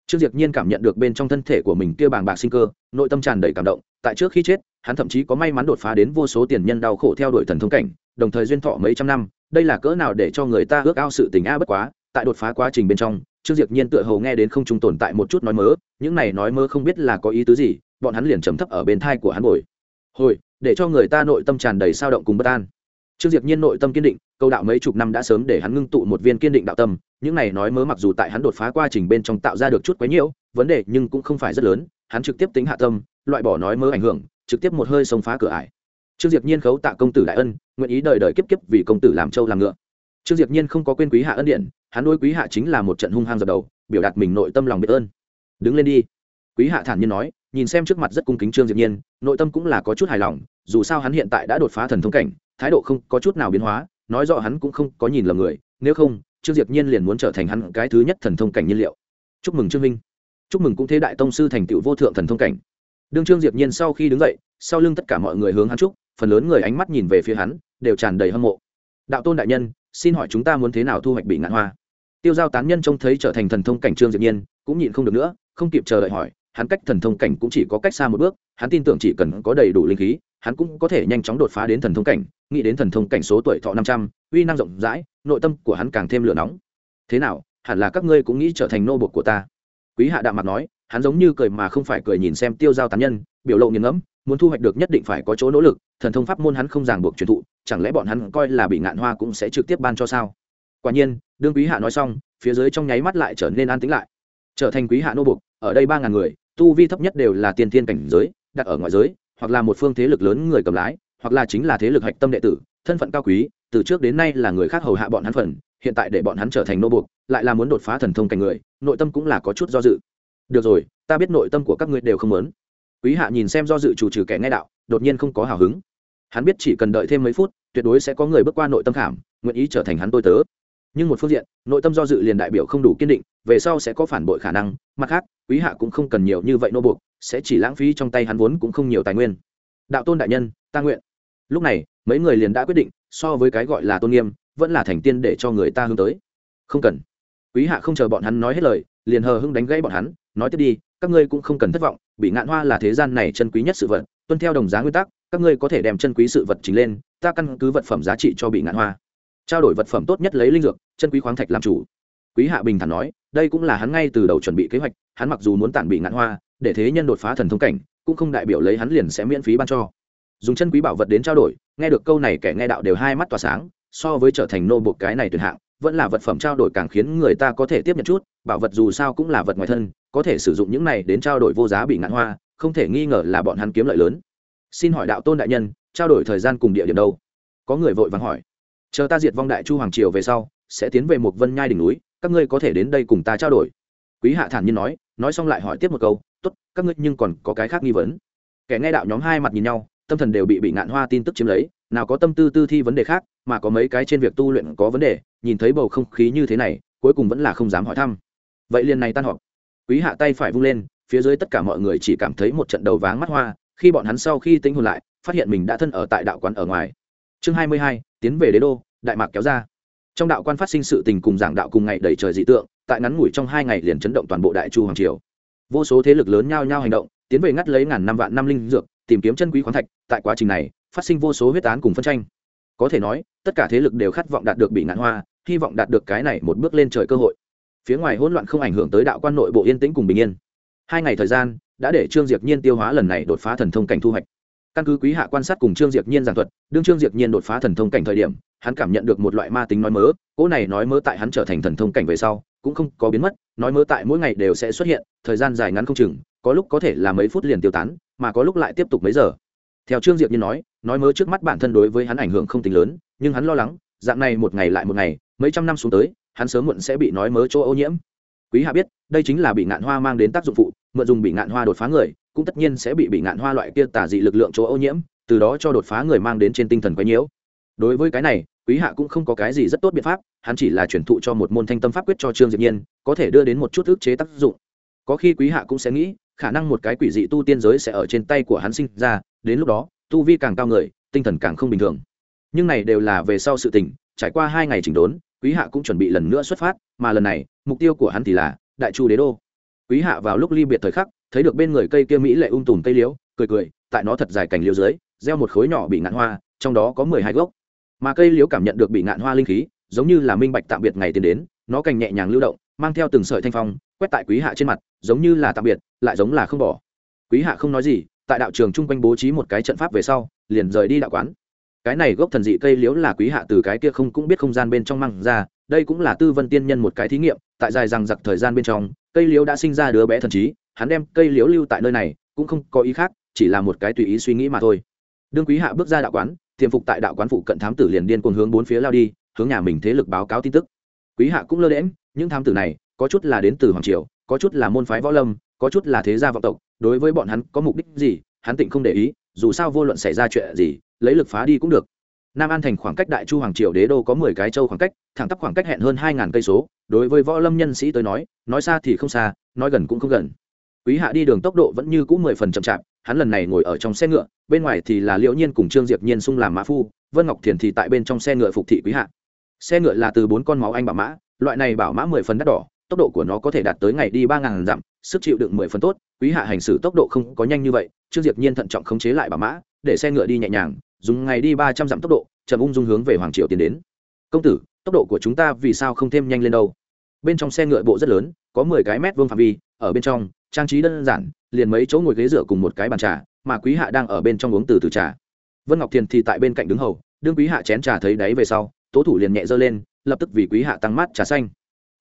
A: Trương diệp nhiên cảm nhận được bên trong thân thể của mình kia bàng bạc sinh cơ, nội tâm tràn đầy cảm động, tại trước khi chết, hắn thậm chí có may mắn đột phá đến vô số tiền nhân đau khổ theo đuổi thần thông cảnh đồng thời duyên thọ mấy trăm năm, đây là cỡ nào để cho người ta ước ao sự tình a bất quá, tại đột phá quá trình bên trong, trương diệp nhiên tựa hồ nghe đến không trung tồn tại một chút nói mớ, những này nói mớ không biết là có ý tứ gì, bọn hắn liền trầm thấp ở bên thai của hắn bồi hồi, để cho người ta nội tâm tràn đầy sao động cùng bất an. Trương diệp nhiên nội tâm kiên định, câu đạo mấy chục năm đã sớm để hắn ngưng tụ một viên kiên định đạo tâm, những này nói mớ mặc dù tại hắn đột phá quá trình bên trong tạo ra được chút quấy nhiễu, vấn đề nhưng cũng không phải rất lớn, hắn trực tiếp tính hạ tâm, loại bỏ nói mớ ảnh hưởng, trực tiếp một hơi xông phá cửa ải trương diệp nhiên khấu tạ công tử đại ân, nguyện ý đời đời kiếp kiếp vì công tử làm trâu làm ngựa. Trương diệp nhiên không có quên quý hạ ân điện, hắn đối quý hạ chính là một trận hung hăng dập đầu, biểu đạt mình nội tâm lòng biết ơn. Đứng lên đi. Quý hạ thản nhiên nói, nhìn xem trước mặt rất cung kính trương diệp nhiên, nội tâm cũng là có chút hài lòng, dù sao hắn hiện tại đã đột phá thần thông cảnh, thái độ không có chút nào biến hóa, nói rõ hắn cũng không có nhìn lầm người, nếu không, trương diệp nhiên liền muốn trở thành hắn cái thứ nhất thần thông cảnh nhiên liệu. Chúc mừng trương minh. Chúc mừng cũng thế đại tông sư thành tựu vô thượng thần thông cảnh. Đương trương diệp nhiên sau khi đứng dậy, sau lưng tất cả mọi người hướng hắn chúc phần lớn người ánh mắt nhìn về phía hắn, đều tràn đầy hâm mộ. Đạo tôn đại nhân, xin hỏi chúng ta muốn thế nào thu hoạch bị ngạn hoa? Tiêu giao tán nhân trông thấy trở thành thần thông cảnh trương diệp nhiên, cũng nhịn không được nữa, không kịp chờ đợi hỏi, hắn cách thần thông cảnh cũng chỉ có cách xa một bước, hắn tin tưởng chỉ cần có đầy đủ linh khí, hắn cũng có thể nhanh chóng đột phá đến thần thông cảnh, nghĩ đến thần thông cảnh số tuổi thọ năm trăm, uy năng rộng rãi, nội tâm của hắn càng thêm lửa nóng. Thế nào, hẳn là các ngươi cũng nghĩ trở thành nô bộc của ta? Quý hạ đạm mặt nói, hắn giống như cười mà không phải cười nhìn xem tiêu giao tán nhân, biểu lộ nghiền ngẫm muốn thu hoạch được nhất định phải có chỗ nỗ lực, thần thông pháp môn hắn không ràng buộc truyền thụ, chẳng lẽ bọn hắn coi là bị ngạn hoa cũng sẽ trực tiếp ban cho sao? Quả nhiên, đương quý hạ nói xong, phía dưới trong nháy mắt lại trở nên an tĩnh lại. Trở thành quý hạ nô buộc, ở đây ba ngàn người, tu vi thấp nhất đều là tiền thiên cảnh giới, đặt ở ngoại giới, hoặc là một phương thế lực lớn người cầm lái, hoặc là chính là thế lực hạch tâm đệ tử, thân phận cao quý, từ trước đến nay là người khác hầu hạ bọn hắn phần, hiện tại để bọn hắn trở thành nô buộc, lại là muốn đột phá thần thông cảnh người, nội tâm cũng là có chút do dự. Được rồi, ta biết nội tâm của các ngươi đều không muốn quý hạ nhìn xem do dự chủ trừ kẻ nghe đạo, đột nhiên không có hào hứng. Hắn biết chỉ cần đợi thêm mấy phút, tuyệt đối sẽ có người bước qua nội tâm khảm, nguyện ý trở thành hắn tôi tớ. Nhưng một phương diện, nội tâm do dự liền đại biểu không đủ kiên định, về sau sẽ có phản bội khả năng, mặt khác, quý hạ cũng không cần nhiều như vậy nô buộc, sẽ chỉ lãng phí trong tay hắn vốn cũng không nhiều tài nguyên. Đạo tôn đại nhân, ta nguyện. Lúc này, mấy người liền đã quyết định, so với cái gọi là tôn nghiêm, vẫn là thành tiên để cho người ta hướng tới. Không cần. Quý hạ không chờ bọn hắn nói hết lời, liền hờ hưng đánh gãy bọn hắn, nói tiếp đi, các ngươi cũng không cần thất vọng bị ngạn hoa là thế gian này chân quý nhất sự vật, tuân theo đồng giá nguyên tắc, các ngươi có thể đem chân quý sự vật chính lên, ta căn cứ vật phẩm giá trị cho bị ngạn hoa. Trao đổi vật phẩm tốt nhất lấy linh dược, chân quý khoáng thạch làm chủ. Quý hạ bình thản nói, đây cũng là hắn ngay từ đầu chuẩn bị kế hoạch, hắn mặc dù muốn tản bị ngạn hoa, để thế nhân đột phá thần thông cảnh, cũng không đại biểu lấy hắn liền sẽ miễn phí ban cho. Dùng chân quý bảo vật đến trao đổi, nghe được câu này kẻ nghe đạo đều hai mắt tỏa sáng, so với trở thành nô buộc cái này tuyệt hạng, vẫn là vật phẩm trao đổi càng khiến người ta có thể tiếp nhận chút bảo vật dù sao cũng là vật ngoài thân, có thể sử dụng những này đến trao đổi vô giá bị ngạn hoa, không thể nghi ngờ là bọn hắn kiếm lợi lớn. Xin hỏi đạo tôn đại nhân, trao đổi thời gian cùng địa điểm đâu? Có người vội vàng hỏi. Chờ ta diệt vong đại chu hoàng triều về sau, sẽ tiến về một vân nhai đỉnh núi, các ngươi có thể đến đây cùng ta trao đổi. Quý hạ thản nhiên nói nói xong lại hỏi tiếp một câu, tốt, các ngươi nhưng còn có cái khác nghi vấn. Kẻ nghe đạo nhóm hai mặt nhìn nhau, tâm thần đều bị bị ngạn hoa tin tức chiếm lấy, nào có tâm tư tư thi vấn đề khác, mà có mấy cái trên việc tu luyện có vấn đề, nhìn thấy bầu không khí như thế này, cuối cùng vẫn là không dám hỏi thăm vậy liền này tan họp. Quý hạ tay phải vung lên, phía dưới tất cả mọi người chỉ cảm thấy một trận đầu váng mắt hoa, khi bọn hắn sau khi tính hồn lại, phát hiện mình đã thân ở tại đạo quán ở ngoài. Chương hai mươi hai, tiến về đế đô, đại mạc kéo ra. Trong đạo quan phát sinh sự tình cùng giảng đạo cùng ngày đầy trời dị tượng, tại ngắn ngủi trong hai ngày liền chấn động toàn bộ đại chu hoàng triều. Vô số thế lực lớn nhao nhao hành động, tiến về ngắt lấy ngàn năm vạn năm linh dược, tìm kiếm chân quý khoáng thạch, tại quá trình này, phát sinh vô số huyết án cùng phân tranh. Có thể nói, tất cả thế lực đều khát vọng đạt được bị ngạn hoa, hy vọng đạt được cái này một bước lên trời cơ hội phía ngoài hỗn loạn không ảnh hưởng tới đạo quan nội bộ yên tĩnh cùng bình yên. Hai ngày thời gian, đã để trương diệp nhiên tiêu hóa lần này đột phá thần thông cảnh thu hoạch. Căn cứ quý hạ quan sát cùng trương diệp nhiên giảng thuật, đương trương diệp nhiên đột phá thần thông cảnh thời điểm, hắn cảm nhận được một loại ma tính nói mớ, cỗ này nói mớ tại hắn trở thành thần thông cảnh về sau, cũng không có biến mất, nói mớ tại mỗi ngày đều sẽ xuất hiện, thời gian dài ngắn không chừng, có lúc có thể là mấy phút liền tiêu tán, mà có lúc lại tiếp tục mấy giờ. Theo trương diệp nhiên nói nói mớ trước mắt bản thân đối với hắn ảnh hưởng không tính lớn, nhưng hắn lo lắng, dạng này một ngày lại một ngày, mấy trăm năm xuống tới hắn sớm muộn sẽ bị nói mớ chỗ ô nhiễm. Quý hạ biết, đây chính là bị ngạn hoa mang đến tác dụng phụ, mượn dùng bị ngạn hoa đột phá người, cũng tất nhiên sẽ bị bị ngạn hoa loại kia tả dị lực lượng chỗ ô nhiễm, từ đó cho đột phá người mang đến trên tinh thần quấy nhiễu. Đối với cái này, quý hạ cũng không có cái gì rất tốt biện pháp, hắn chỉ là chuyển thụ cho một môn thanh tâm pháp quyết cho trương diệp nhiên, có thể đưa đến một chút ức chế tác dụng. Có khi quý hạ cũng sẽ nghĩ, khả năng một cái quỷ dị tu tiên giới sẽ ở trên tay của hắn sinh ra, đến lúc đó, tu vi càng cao người, tinh thần càng không bình thường. Nhưng này đều là về sau sự tình, trải qua hai ngày chỉnh đốn quý hạ cũng chuẩn bị lần nữa xuất phát, mà lần này, mục tiêu của hắn thì là đại chu đế đô. Quý hạ vào lúc ly biệt thời khắc, thấy được bên người cây kia mỹ lệ ung tùm cây liễu, cười cười, tại nó thật dài cành liễu dưới, gieo một khối nhỏ bị ngạn hoa, trong đó có mười hai gốc. Mà cây liễu cảm nhận được bị ngạn hoa linh khí, giống như là minh bạch tạm biệt ngày tiến đến, nó cành nhẹ nhàng lưu động, mang theo từng sợi thanh phong, quét tại quý hạ trên mặt, giống như là tạm biệt, lại giống là không bỏ. Quý hạ không nói gì, tại đạo trường chung quanh bố trí một cái trận pháp về sau, liền rời đi đạo quán cái này gốc thần dị cây liễu là quý hạ từ cái kia không cũng biết không gian bên trong mang ra, đây cũng là tư vân tiên nhân một cái thí nghiệm, tại dài rằng giặc thời gian bên trong, cây liễu đã sinh ra đứa bé thần trí, hắn đem cây liễu lưu tại nơi này, cũng không có ý khác, chỉ là một cái tùy ý suy nghĩ mà thôi. Đương quý hạ bước ra đạo quán, tiềm phục tại đạo quán phụ cận thám tử liền điên cuồng hướng bốn phía lao đi, hướng nhà mình thế lực báo cáo tin tức. Quý hạ cũng lơ đễm những thám tử này, có chút là đến từ hoàng triều, có chút là môn phái võ lâm, có chút là thế gia vọng tộc, đối với bọn hắn có mục đích gì, hắn tịnh không để ý, dù sao vô luận xảy ra chuyện gì lấy lực phá đi cũng được. Nam an thành khoảng cách đại chu hoàng triều đế đô có mười cái châu khoảng cách, thẳng tắp khoảng cách hẹn hơn hai ngàn cây số. Đối với võ lâm nhân sĩ tới nói nói xa thì không xa, nói gần cũng không gần. Quý hạ đi đường tốc độ vẫn như cũ mười phần chậm chạp, hắn lần này ngồi ở trong xe ngựa, bên ngoài thì là liễu nhiên cùng trương diệp nhiên sung làm mã phu, vân ngọc thiền thì tại bên trong xe ngựa phục thị quý hạ. Xe ngựa là từ bốn con máu anh bảo mã, loại này bảo mã mười phần đắt đỏ, tốc độ của nó có thể đạt tới ngày đi ba ngàn dặm, sức chịu đựng mười phần tốt, quý hạ hành xử tốc độ không có nhanh như vậy, trương diệp nhiên thận trọng khống chế lại bảo mã, để xe ngựa đi nhẹ nhàng dùng ngày đi ba trăm dặm tốc độ, chậm ung dung hướng về hoàng triều tiến đến. Công tử, tốc độ của chúng ta vì sao không thêm nhanh lên đâu? Bên trong xe ngựa bộ rất lớn, có mười cái mét vuông phạm vi, ở bên trong, trang trí đơn giản, liền mấy chỗ ngồi ghế dựa cùng một cái bàn trà, mà quý hạ đang ở bên trong uống từ từ trà. Vân ngọc thiền thì tại bên cạnh đứng hầu, đương quý hạ chén trà thấy đáy về sau, tố thủ liền nhẹ dơ lên, lập tức vì quý hạ tăng mát trà xanh.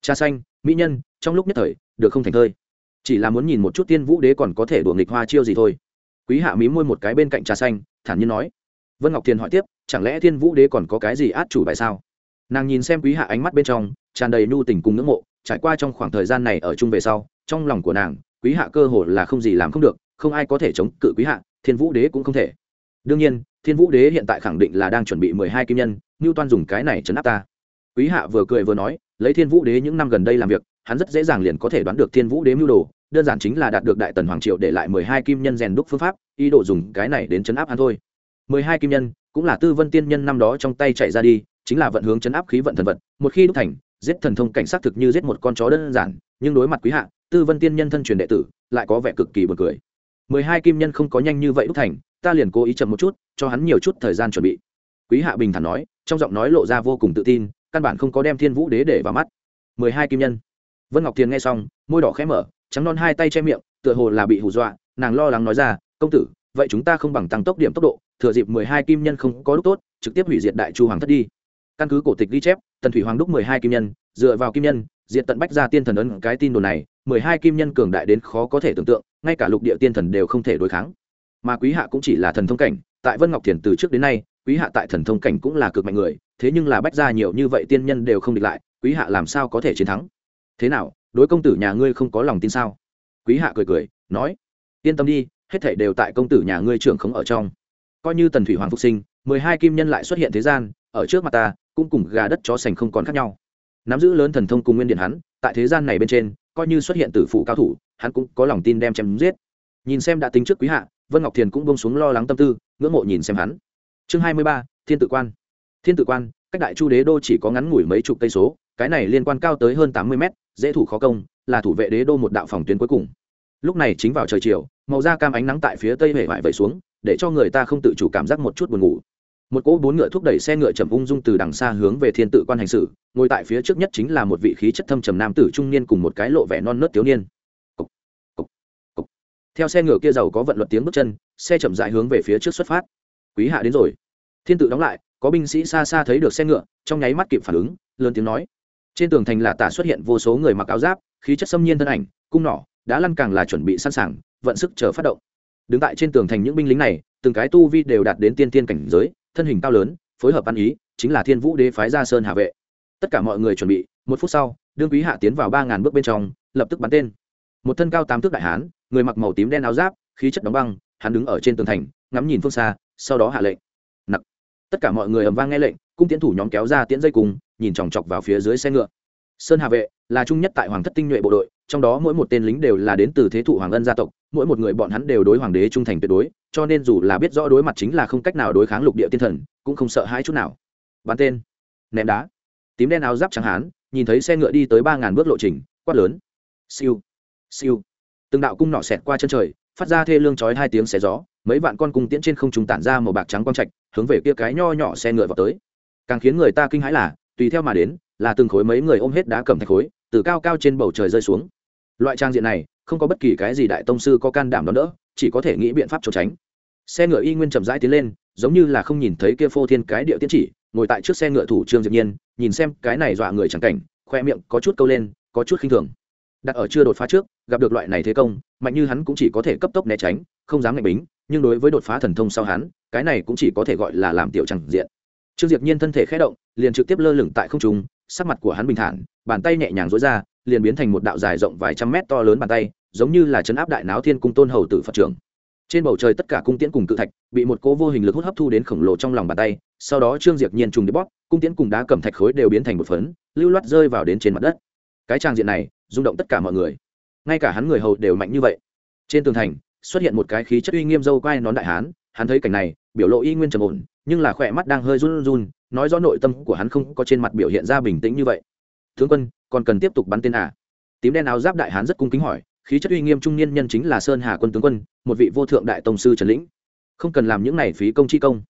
A: Trà xanh, mỹ nhân, trong lúc nhất thời, được không thành thơi. Chỉ là muốn nhìn một chút tiên vũ đế còn có thể đùa nghịch hoa chiêu gì thôi. Quý hạ mí môi một cái bên cạnh trà xanh, thản nhiên nói vân ngọc thiền hỏi tiếp, chẳng lẽ thiên vũ đế còn có cái gì át chủ bài sao? Nàng nhìn xem quý hạ ánh mắt bên trong, tràn đầy nhu tình cùng ngưỡng mộ, trải qua trong khoảng thời gian này ở chung về sau, trong lòng của nàng, quý hạ cơ hồ là không gì làm không được, không ai có thể chống cự quý hạ, thiên vũ đế cũng không thể. Đương nhiên, thiên vũ đế hiện tại khẳng định là đang chuẩn bị mười hai kim nhân ngưu toan dùng cái này chấn áp ta. Quý hạ vừa cười vừa nói, lấy thiên vũ đế những năm gần đây làm việc, hắn rất dễ dàng liền có thể đoán được thiên vũ đế mưu đồ, đơn giản chính là đạt được đại tần hoàng triệu để lại mười hai kim nhân rèn đúc phương pháp, ý đồ dùng cái này đến chấn áp hắn thôi mười hai kim nhân, cũng là tư vân tiên nhân năm đó trong tay chạy ra đi, chính là vận hướng chấn áp khí vận thần vật, một khi đúc thành, giết thần thông cảnh sát thực như giết một con chó đơn giản, nhưng đối mặt quý hạ, tư vân tiên nhân thân truyền đệ tử, lại có vẻ cực kỳ buồn cười. mười hai kim nhân không có nhanh như vậy đúc thành, ta liền cố ý chậm một chút, cho hắn nhiều chút thời gian chuẩn bị. Quý hạ bình thản nói, trong giọng nói lộ ra vô cùng tự tin, căn bản không có đem thiên vũ đế để vào mắt. mười hai kim nhân. Vân ngọc thiền nghe xong, môi đỏ khẽ mở, trắng non hai tay che miệng, tựa hồ là bị hù dọa, nàng lo lắng nói ra, công tử, vậy chúng ta không bằng tăng tốc điểm tốc độ thừa dịp mười hai kim nhân không có lúc tốt, trực tiếp hủy diệt đại chu hoàng thất đi. Căn cứ cổ tịch ghi chép, tần thủy hoàng đúc mười hai kim nhân, dựa vào kim nhân, diệt tận bách ra tiên thần ấn cái tin đồn này, mười hai kim nhân cường đại đến khó có thể tưởng tượng, ngay cả lục địa tiên thần đều không thể đối kháng. Mà quý hạ cũng chỉ là thần thông cảnh, tại vân ngọc thiền từ trước đến nay, quý hạ tại thần thông cảnh cũng là cực mạnh người, thế nhưng là bách ra nhiều như vậy tiên nhân đều không địch lại, quý hạ làm sao có thể chiến thắng? Thế nào, đối công tử nhà ngươi không có lòng tin sao? Quý hạ cười cười, nói, yên tâm đi, hết thảy đều tại công tử nhà ngươi trưởng khống ở trong coi như tần thủy hoàng phục sinh, mười hai kim nhân lại xuất hiện thế gian, ở trước mặt ta, cũng cùng gà đất chó sành không còn khác nhau. Nắm giữ lớn thần thông cùng nguyên điện hắn, tại thế gian này bên trên, coi như xuất hiện tử phụ cao thủ, hắn cũng có lòng tin đem chém giết. Nhìn xem đã tính trước quý hạ, vân ngọc thiền cũng bông xuống lo lắng tâm tư, ngưỡng mộ nhìn xem hắn. Chương hai mươi ba, thiên tự quan. Thiên tự quan, cách đại chu đế đô chỉ có ngắn ngủi mấy chục cây số, cái này liên quan cao tới hơn tám mươi mét, dễ thủ khó công, là thủ vệ đế đô một đạo phòng tuyến cuối cùng. Lúc này chính vào trời chiều, màu da cam ánh nắng tại phía tây hệ vải vẩy xuống để cho người ta không tự chủ cảm giác một chút buồn ngủ. Một cỗ bốn ngựa thúc đẩy xe ngựa chậm ung dung từ đằng xa hướng về thiên tự quan hành xử ngồi tại phía trước nhất chính là một vị khí chất thâm trầm nam tử trung niên cùng một cái lộ vẻ non nớt thiếu niên. Cục, cục. theo xe ngựa kia giàu có vận luật tiếng bước chân xe chậm dại hướng về phía trước xuất phát. Quý hạ đến rồi. Thiên tự đóng lại có binh sĩ xa xa thấy được xe ngựa trong nháy mắt kịp phản ứng lớn tiếng nói. Trên tường thành là tả xuất hiện vô số người mặc áo giáp khí chất xâm nhiên thân ảnh cung nỏ đã lăn càng là chuẩn bị sẵn sàng vận sức chờ phát động đứng tại trên tường thành những binh lính này, từng cái tu vi đều đạt đến tiên tiên cảnh giới, thân hình cao lớn, phối hợp ăn ý, chính là thiên vũ đế phái gia sơn hạ vệ. Tất cả mọi người chuẩn bị, một phút sau, đương quý hạ tiến vào ba ngàn bước bên trong, lập tức bắn tên. Một thân cao tám thước đại hán, người mặc màu tím đen áo giáp, khí chất đóng băng, hắn đứng ở trên tường thành, ngắm nhìn phương xa, sau đó hạ lệnh. Nặc. Tất cả mọi người ầm vang nghe lệnh, cung tiến thủ nhóm kéo ra tiễn dây cùng, nhìn chòng chọc vào phía dưới xe ngựa. Sơn hạ vệ là trung nhất tại hoàng thất tinh nhuệ bộ đội, trong đó mỗi một tên lính đều là đến từ thế thụ hoàng ân gia tộc mỗi một người bọn hắn đều đối hoàng đế trung thành tuyệt đối, cho nên dù là biết rõ đối mặt chính là không cách nào đối kháng lục địa tiên thần, cũng không sợ hãi chút nào. Bắn tên. Ném đá. Tím đen áo giáp trắng hán, nhìn thấy xe ngựa đi tới ba ngàn bước lộ trình, quát lớn. Siêu. Siêu. Từng đạo cung nọ xẹt qua chân trời, phát ra thê lương chói hai tiếng xé gió, mấy vạn con cung tiễn trên không trung tản ra màu bạc trắng quang trạch, hướng về kia cái nho nhỏ xe ngựa vào tới. Càng khiến người ta kinh hãi là, tùy theo mà đến, là từng khối mấy người ôm hết đá cầm thạch khối, từ cao cao trên bầu trời rơi xuống. Loại trang diện này không có bất kỳ cái gì đại tông sư có can đảm đón đỡ, chỉ có thể nghĩ biện pháp trốn tránh. Xe ngựa y nguyên chậm rãi tiến lên, giống như là không nhìn thấy kia phô thiên cái địa tiến chỉ, ngồi tại trước xe ngựa thủ trương diệp nhiên, nhìn xem cái này dọa người chẳng cảnh, khoe miệng có chút câu lên, có chút khinh thường. Đặt ở chưa đột phá trước, gặp được loại này thế công, mạnh như hắn cũng chỉ có thể cấp tốc né tránh, không dám ngạch bính, nhưng đối với đột phá thần thông sau hắn, cái này cũng chỉ có thể gọi là làm tiểu chẳng diện. Trương diệp nhiên thân thể khẽ động, liền trực tiếp lơ lửng tại không trung, sắc mặt của hắn bình thản, bàn tay nhẹ nhàng dối ra liền biến thành một đạo dài rộng vài trăm mét to lớn bàn tay, giống như là chấn áp đại náo thiên cung tôn hầu tử phật trưởng. Trên bầu trời tất cả cung tiễn cùng cự thạch bị một cố vô hình lực hút hấp thu đến khổng lồ trong lòng bàn tay, sau đó trương diệp nhiên trùng đi bóp, cung tiễn cùng đá cầm thạch khối đều biến thành một phấn, lưu loát rơi vào đến trên mặt đất. Cái trang diện này, rung động tất cả mọi người. Ngay cả hắn người hầu đều mạnh như vậy. Trên tường thành, xuất hiện một cái khí chất uy nghiêm dâu quai nón đại hán, hắn thấy cảnh này, biểu lộ y nguyên trầm ổn, nhưng là khỏe mắt đang hơi run run, nói rõ nội tâm của hắn không có trên mặt biểu hiện ra bình tĩnh như vậy tướng quân, còn cần tiếp tục bắn tên à? Tím đen áo giáp đại hán rất cung kính hỏi, khí chất uy nghiêm trung niên nhân chính là sơn hà quân tướng quân, một vị vô thượng đại tông sư trần lĩnh. Không cần làm những này phí công chi công.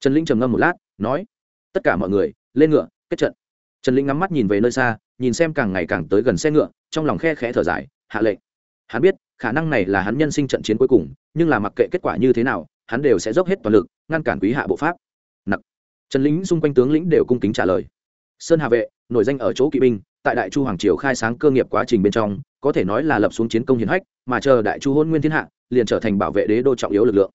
A: Trần lĩnh trầm ngâm một lát, nói, tất cả mọi người, lên ngựa, kết trận. Trần lĩnh ngắm mắt nhìn về nơi xa, nhìn xem càng ngày càng tới gần xe ngựa, trong lòng khe khẽ thở dài, hạ lệnh. Hắn biết, khả năng này là hắn nhân sinh trận chiến cuối cùng, nhưng là mặc kệ kết quả như thế nào, hắn đều sẽ dốc hết toàn lực, ngăn cản quý hạ bộ pháp. Nặc. Trần lính xung quanh tướng lĩnh đều cung kính trả lời sơn hà vệ, nổi danh ở chỗ kỵ binh, tại đại chu hoàng triều khai sáng cơ nghiệp quá trình bên trong, có thể nói là lập xuống chiến công hiển hách, mà chờ đại chu hôn nguyên thiên hạ, liền trở thành bảo vệ đế đô trọng yếu lực lượng.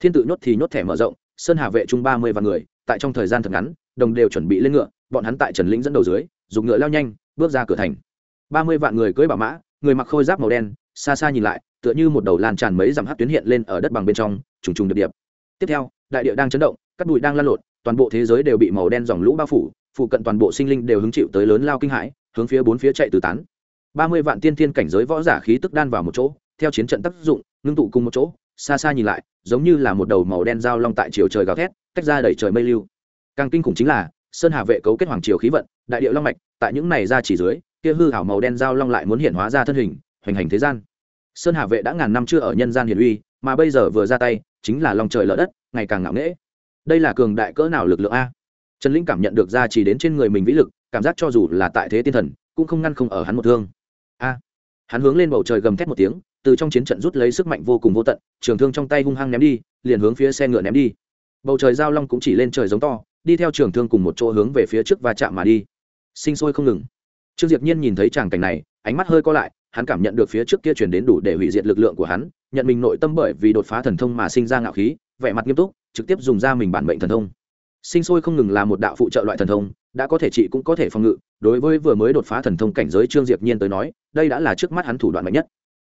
A: Thiên tự nhốt thì nhốt thẻ mở rộng, sơn hà vệ chung ba mươi vạn người, tại trong thời gian thật ngắn, đồng đều chuẩn bị lên ngựa, bọn hắn tại trần lĩnh dẫn đầu dưới, dùng ngựa lao nhanh, bước ra cửa thành. Ba mươi vạn người cưỡi bảo mã, người mặc khôi giáp màu đen, xa xa nhìn lại, tựa như một đầu lan tràn mấy dặm hát tuyến hiện lên ở đất bằng bên trong, trùng trùng điệp điệp. Tiếp theo, đại địa đang chấn động các bụi đang lan lộn, toàn bộ thế giới đều bị màu đen dòng lũ bao phủ phụ cận toàn bộ sinh linh đều hứng chịu tới lớn lao kinh hãi, hướng phía bốn phía chạy từ tán. Ba mươi vạn tiên thiên cảnh giới võ giả khí tức đan vào một chỗ, theo chiến trận tác dụng, ngưng tụ cùng một chỗ, xa xa nhìn lại, giống như là một đầu màu đen dao long tại chiều trời gào thét, tách ra đẩy trời mây lưu. Càng kinh khủng chính là, sơn hà vệ cấu kết hoàng triều khí vận, đại điệu long mạch, tại những này ra chỉ dưới, kia hư hảo màu đen dao long lại muốn hiện hóa ra thân hình, hoành hành thế gian. Sơn hà vệ đã ngàn năm chưa ở nhân gian hiền uy, mà bây giờ vừa ra tay, chính là lòng trời lở đất, ngày càng ngạo nghễ. Đây là cường đại cỡ nào lực lượng a? Trần linh cảm nhận được ra chỉ đến trên người mình vĩ lực, cảm giác cho dù là tại thế tiên thần, cũng không ngăn không ở hắn một thương. A! Hắn hướng lên bầu trời gầm thét một tiếng, từ trong chiến trận rút lấy sức mạnh vô cùng vô tận, trường thương trong tay hung hăng ném đi, liền hướng phía xe ngựa ném đi. Bầu trời giao long cũng chỉ lên trời giống to, đi theo trường thương cùng một chỗ hướng về phía trước và chạm mà đi. Sinh sôi không ngừng. Trương diệp nhiên nhìn thấy tràng cảnh này, ánh mắt hơi co lại, hắn cảm nhận được phía trước kia truyền đến đủ để hủy diệt lực lượng của hắn, nhận mình nội tâm bởi vì đột phá thần thông mà sinh ra ngạo khí, vẻ mặt nghiêm túc, trực tiếp dùng ra mình bản mệnh thần thông sinh sôi không ngừng là một đạo phụ trợ loại thần thông, đã có thể trị cũng có thể phòng ngự. Đối với vừa mới đột phá thần thông cảnh giới trương diệp nhiên tới nói, đây đã là trước mắt hắn thủ đoạn mạnh nhất.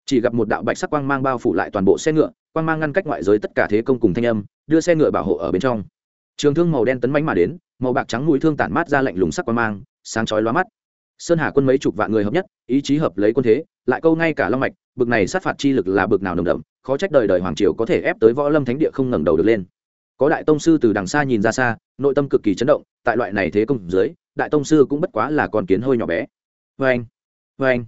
A: Chỉ gặp một đạo bạch sắc quang mang bao phủ lại toàn bộ xe ngựa, quang mang ngăn cách ngoại giới tất cả thế công cùng thanh âm, đưa xe ngựa bảo hộ ở bên trong. Trường thương màu đen tấn bánh mà đến, màu bạc trắng mũi thương tản mát ra lạnh lùng sắc quang mang, sáng chói lóa mắt. Sơn hà quân mấy chục vạn người hợp nhất, ý chí hợp lấy quân thế, lại câu ngay cả long mạch, bực này sát phạt chi lực là bực nào nồng đậm, khó trách đời đời hoàng triều có thể ép tới võ lâm thánh địa không ngẩng đầu được lên có đại tông sư từ đằng xa nhìn ra xa, nội tâm cực kỳ chấn động, tại loại này thế công dưới, đại tông sư cũng bất quá là con kiến hơi nhỏ bé. Vê anh vê anh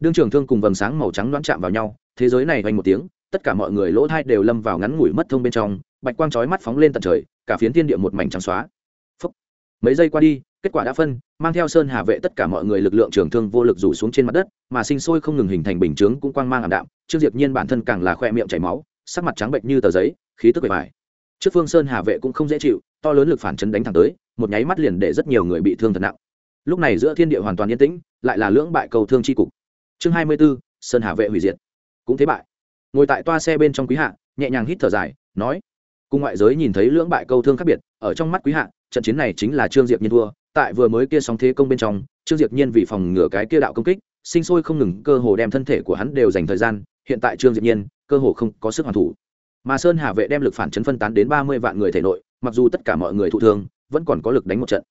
A: đương trường thương cùng vầng sáng màu trắng đoán chạm vào nhau, thế giới này vang một tiếng, tất cả mọi người lỗ thai đều lâm vào ngắn ngủi mất thông bên trong, bạch quang chói mắt phóng lên tận trời, cả phiến thiên địa một mảnh trắng xóa. Phúc. mấy giây qua đi, kết quả đã phân, mang theo sơn hà vệ tất cả mọi người lực lượng trường thương vô lực rủ xuống trên mặt đất, mà sinh sôi không ngừng hình thành bình chướng cũng quang mang ảm đạm, trương diệp nhiên bản thân càng là khoe miệng chảy máu, sắc mặt trắng bệnh như tờ giấy, khí tức bề bài trước phương sơn hà vệ cũng không dễ chịu to lớn lực phản chấn đánh thẳng tới một nháy mắt liền để rất nhiều người bị thương thật nặng lúc này giữa thiên địa hoàn toàn yên tĩnh lại là lưỡng bại cầu thương chi cục chương hai mươi 24, sơn hà vệ hủy diệt cũng thế bại ngồi tại toa xe bên trong quý hạ nhẹ nhàng hít thở dài nói cùng ngoại giới nhìn thấy lưỡng bại câu thương khác biệt ở trong mắt quý hạ trận chiến này chính là trương diệp nhiên thua tại vừa mới kia sóng thế công bên trong trương diệp nhiên vì phòng ngừa cái kia đạo công kích sinh sôi không ngừng cơ hồ đem thân thể của hắn đều dành thời gian hiện tại trương diệp nhiên cơ hồ không có sức hoàn thủ mà sơn hà vệ đem lực phản chấn phân tán đến ba mươi vạn người thể nội, mặc dù tất cả mọi người thụ thương, vẫn còn có lực đánh một trận.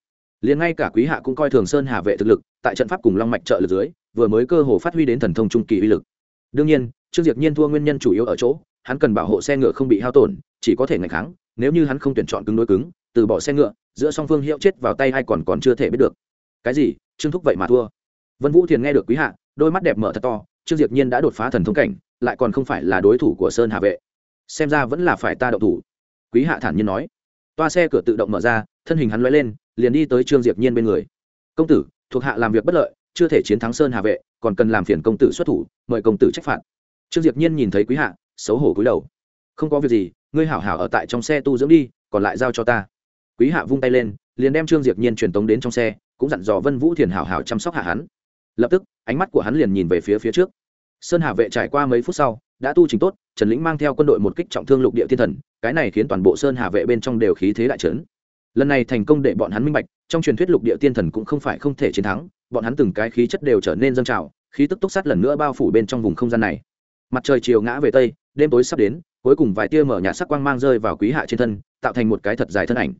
A: Liền ngay cả quý hạ cũng coi thường sơn hà vệ thực lực, tại trận pháp cùng long mạch trợ lực dưới, vừa mới cơ hồ phát huy đến thần thông trung kỳ uy lực. Đương nhiên, trương diệt nhiên thua nguyên nhân chủ yếu ở chỗ, hắn cần bảo hộ xe ngựa không bị hao tổn, chỉ có thể ngày kháng, nếu như hắn không tuyển chọn cứng đối cứng, từ bỏ xe ngựa, giữa song phương hiệu chết vào tay hay còn còn chưa thể biết được. Cái gì? Trương thúc vậy mà thua. Vân vũ thiền nghe được quý hạ, đôi mắt đẹp mở thật to, trương diệp nhiên đã đột phá thần thông cảnh, lại còn không phải là đối thủ của sơn hà vệ xem ra vẫn là phải ta đậu thủ. Quý hạ thản nhiên nói. Toa xe cửa tự động mở ra, thân hình hắn lóe lên, liền đi tới trương diệp nhiên bên người. Công tử, thuộc hạ làm việc bất lợi, chưa thể chiến thắng sơn hà vệ, còn cần làm phiền công tử xuất thủ, mời công tử trách phạt. Trương diệp nhiên nhìn thấy quý hạ, xấu hổ cúi đầu. Không có việc gì, ngươi hảo hảo ở tại trong xe tu dưỡng đi, còn lại giao cho ta. Quý hạ vung tay lên, liền đem trương diệp nhiên truyền tống đến trong xe, cũng dặn dò vân vũ thiền hảo hảo chăm sóc hạ hắn. Lập tức, ánh mắt của hắn liền nhìn về phía phía trước. Sơn hà vệ trải qua mấy phút sau, đã tu trình tốt trần lĩnh mang theo quân đội một kích trọng thương lục địa thiên thần, cái này khiến toàn bộ sơn hà vệ bên trong đều khí thế đại trấn. Lần này thành công để bọn hắn minh bạch, trong truyền thuyết lục địa tiên thần cũng không phải không thể chiến thắng, bọn hắn từng cái khí chất đều trở nên dâng trào, khí tức túc sát lần nữa bao phủ bên trong vùng không gian này. Mặt trời chiều ngã về tây, đêm tối sắp đến, cuối cùng vài tia mở nhà sắc quang mang rơi vào quý hạ trên thân, tạo thành một cái thật dài thân ảnh.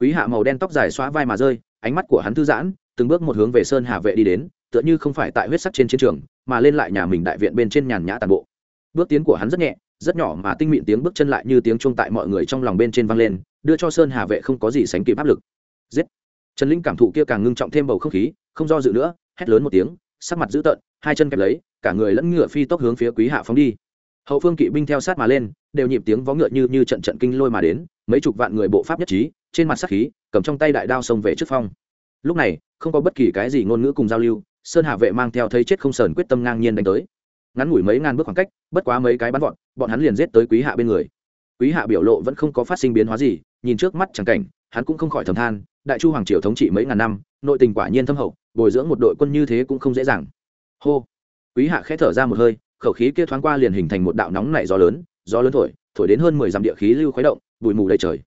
A: Quý hạ màu đen tóc dài xóa vai mà rơi, ánh mắt của hắn thư giãn, từng bước một hướng về sơn hà vệ đi đến, tựa như không phải tại huyết sắc trên chiến trường, mà lên lại nhà mình đại viện bên trên nhàn nhã tàn bộ bước tiến của hắn rất nhẹ, rất nhỏ mà tinh mịn tiếng bước chân lại như tiếng chuông tại mọi người trong lòng bên trên vang lên, đưa cho sơn hà vệ không có gì sánh kịp áp lực. Giết! Trần linh cảm thụ kia càng ngưng trọng thêm bầu không khí, không do dự nữa, hét lớn một tiếng, sắc mặt dữ tợn, hai chân kẹp lấy, cả người lẫn ngựa phi tốc hướng phía quý hạ phóng đi. Hậu phương kỵ binh theo sát mà lên, đều nhịp tiếng vó ngựa như như trận trận kinh lôi mà đến, mấy chục vạn người bộ pháp nhất trí, trên mặt sắc khí, cầm trong tay đại đao xông về trước phong. Lúc này, không có bất kỳ cái gì ngôn ngữ cùng giao lưu, sơn hà vệ mang theo thấy chết không sờn quyết tâm ngang nhiên đánh tới ngắn ngủi mấy ngàn bước khoảng cách, bất quá mấy cái bắn vọt, bọn hắn liền giết tới quý hạ bên người. Quý hạ biểu lộ vẫn không có phát sinh biến hóa gì, nhìn trước mắt chẳng cảnh, hắn cũng không khỏi thầm than, đại chu hoàng triều thống trị mấy ngàn năm, nội tình quả nhiên thâm hậu, bồi dưỡng một đội quân như thế cũng không dễ dàng. Hô. Quý hạ khẽ thở ra một hơi, khẩu khí kia thoáng qua liền hình thành một đạo nóng nảy gió lớn gió lớn thổi thổi đến hơn mười dặm địa khí lưu khuấy động, bụi mù đầy trời.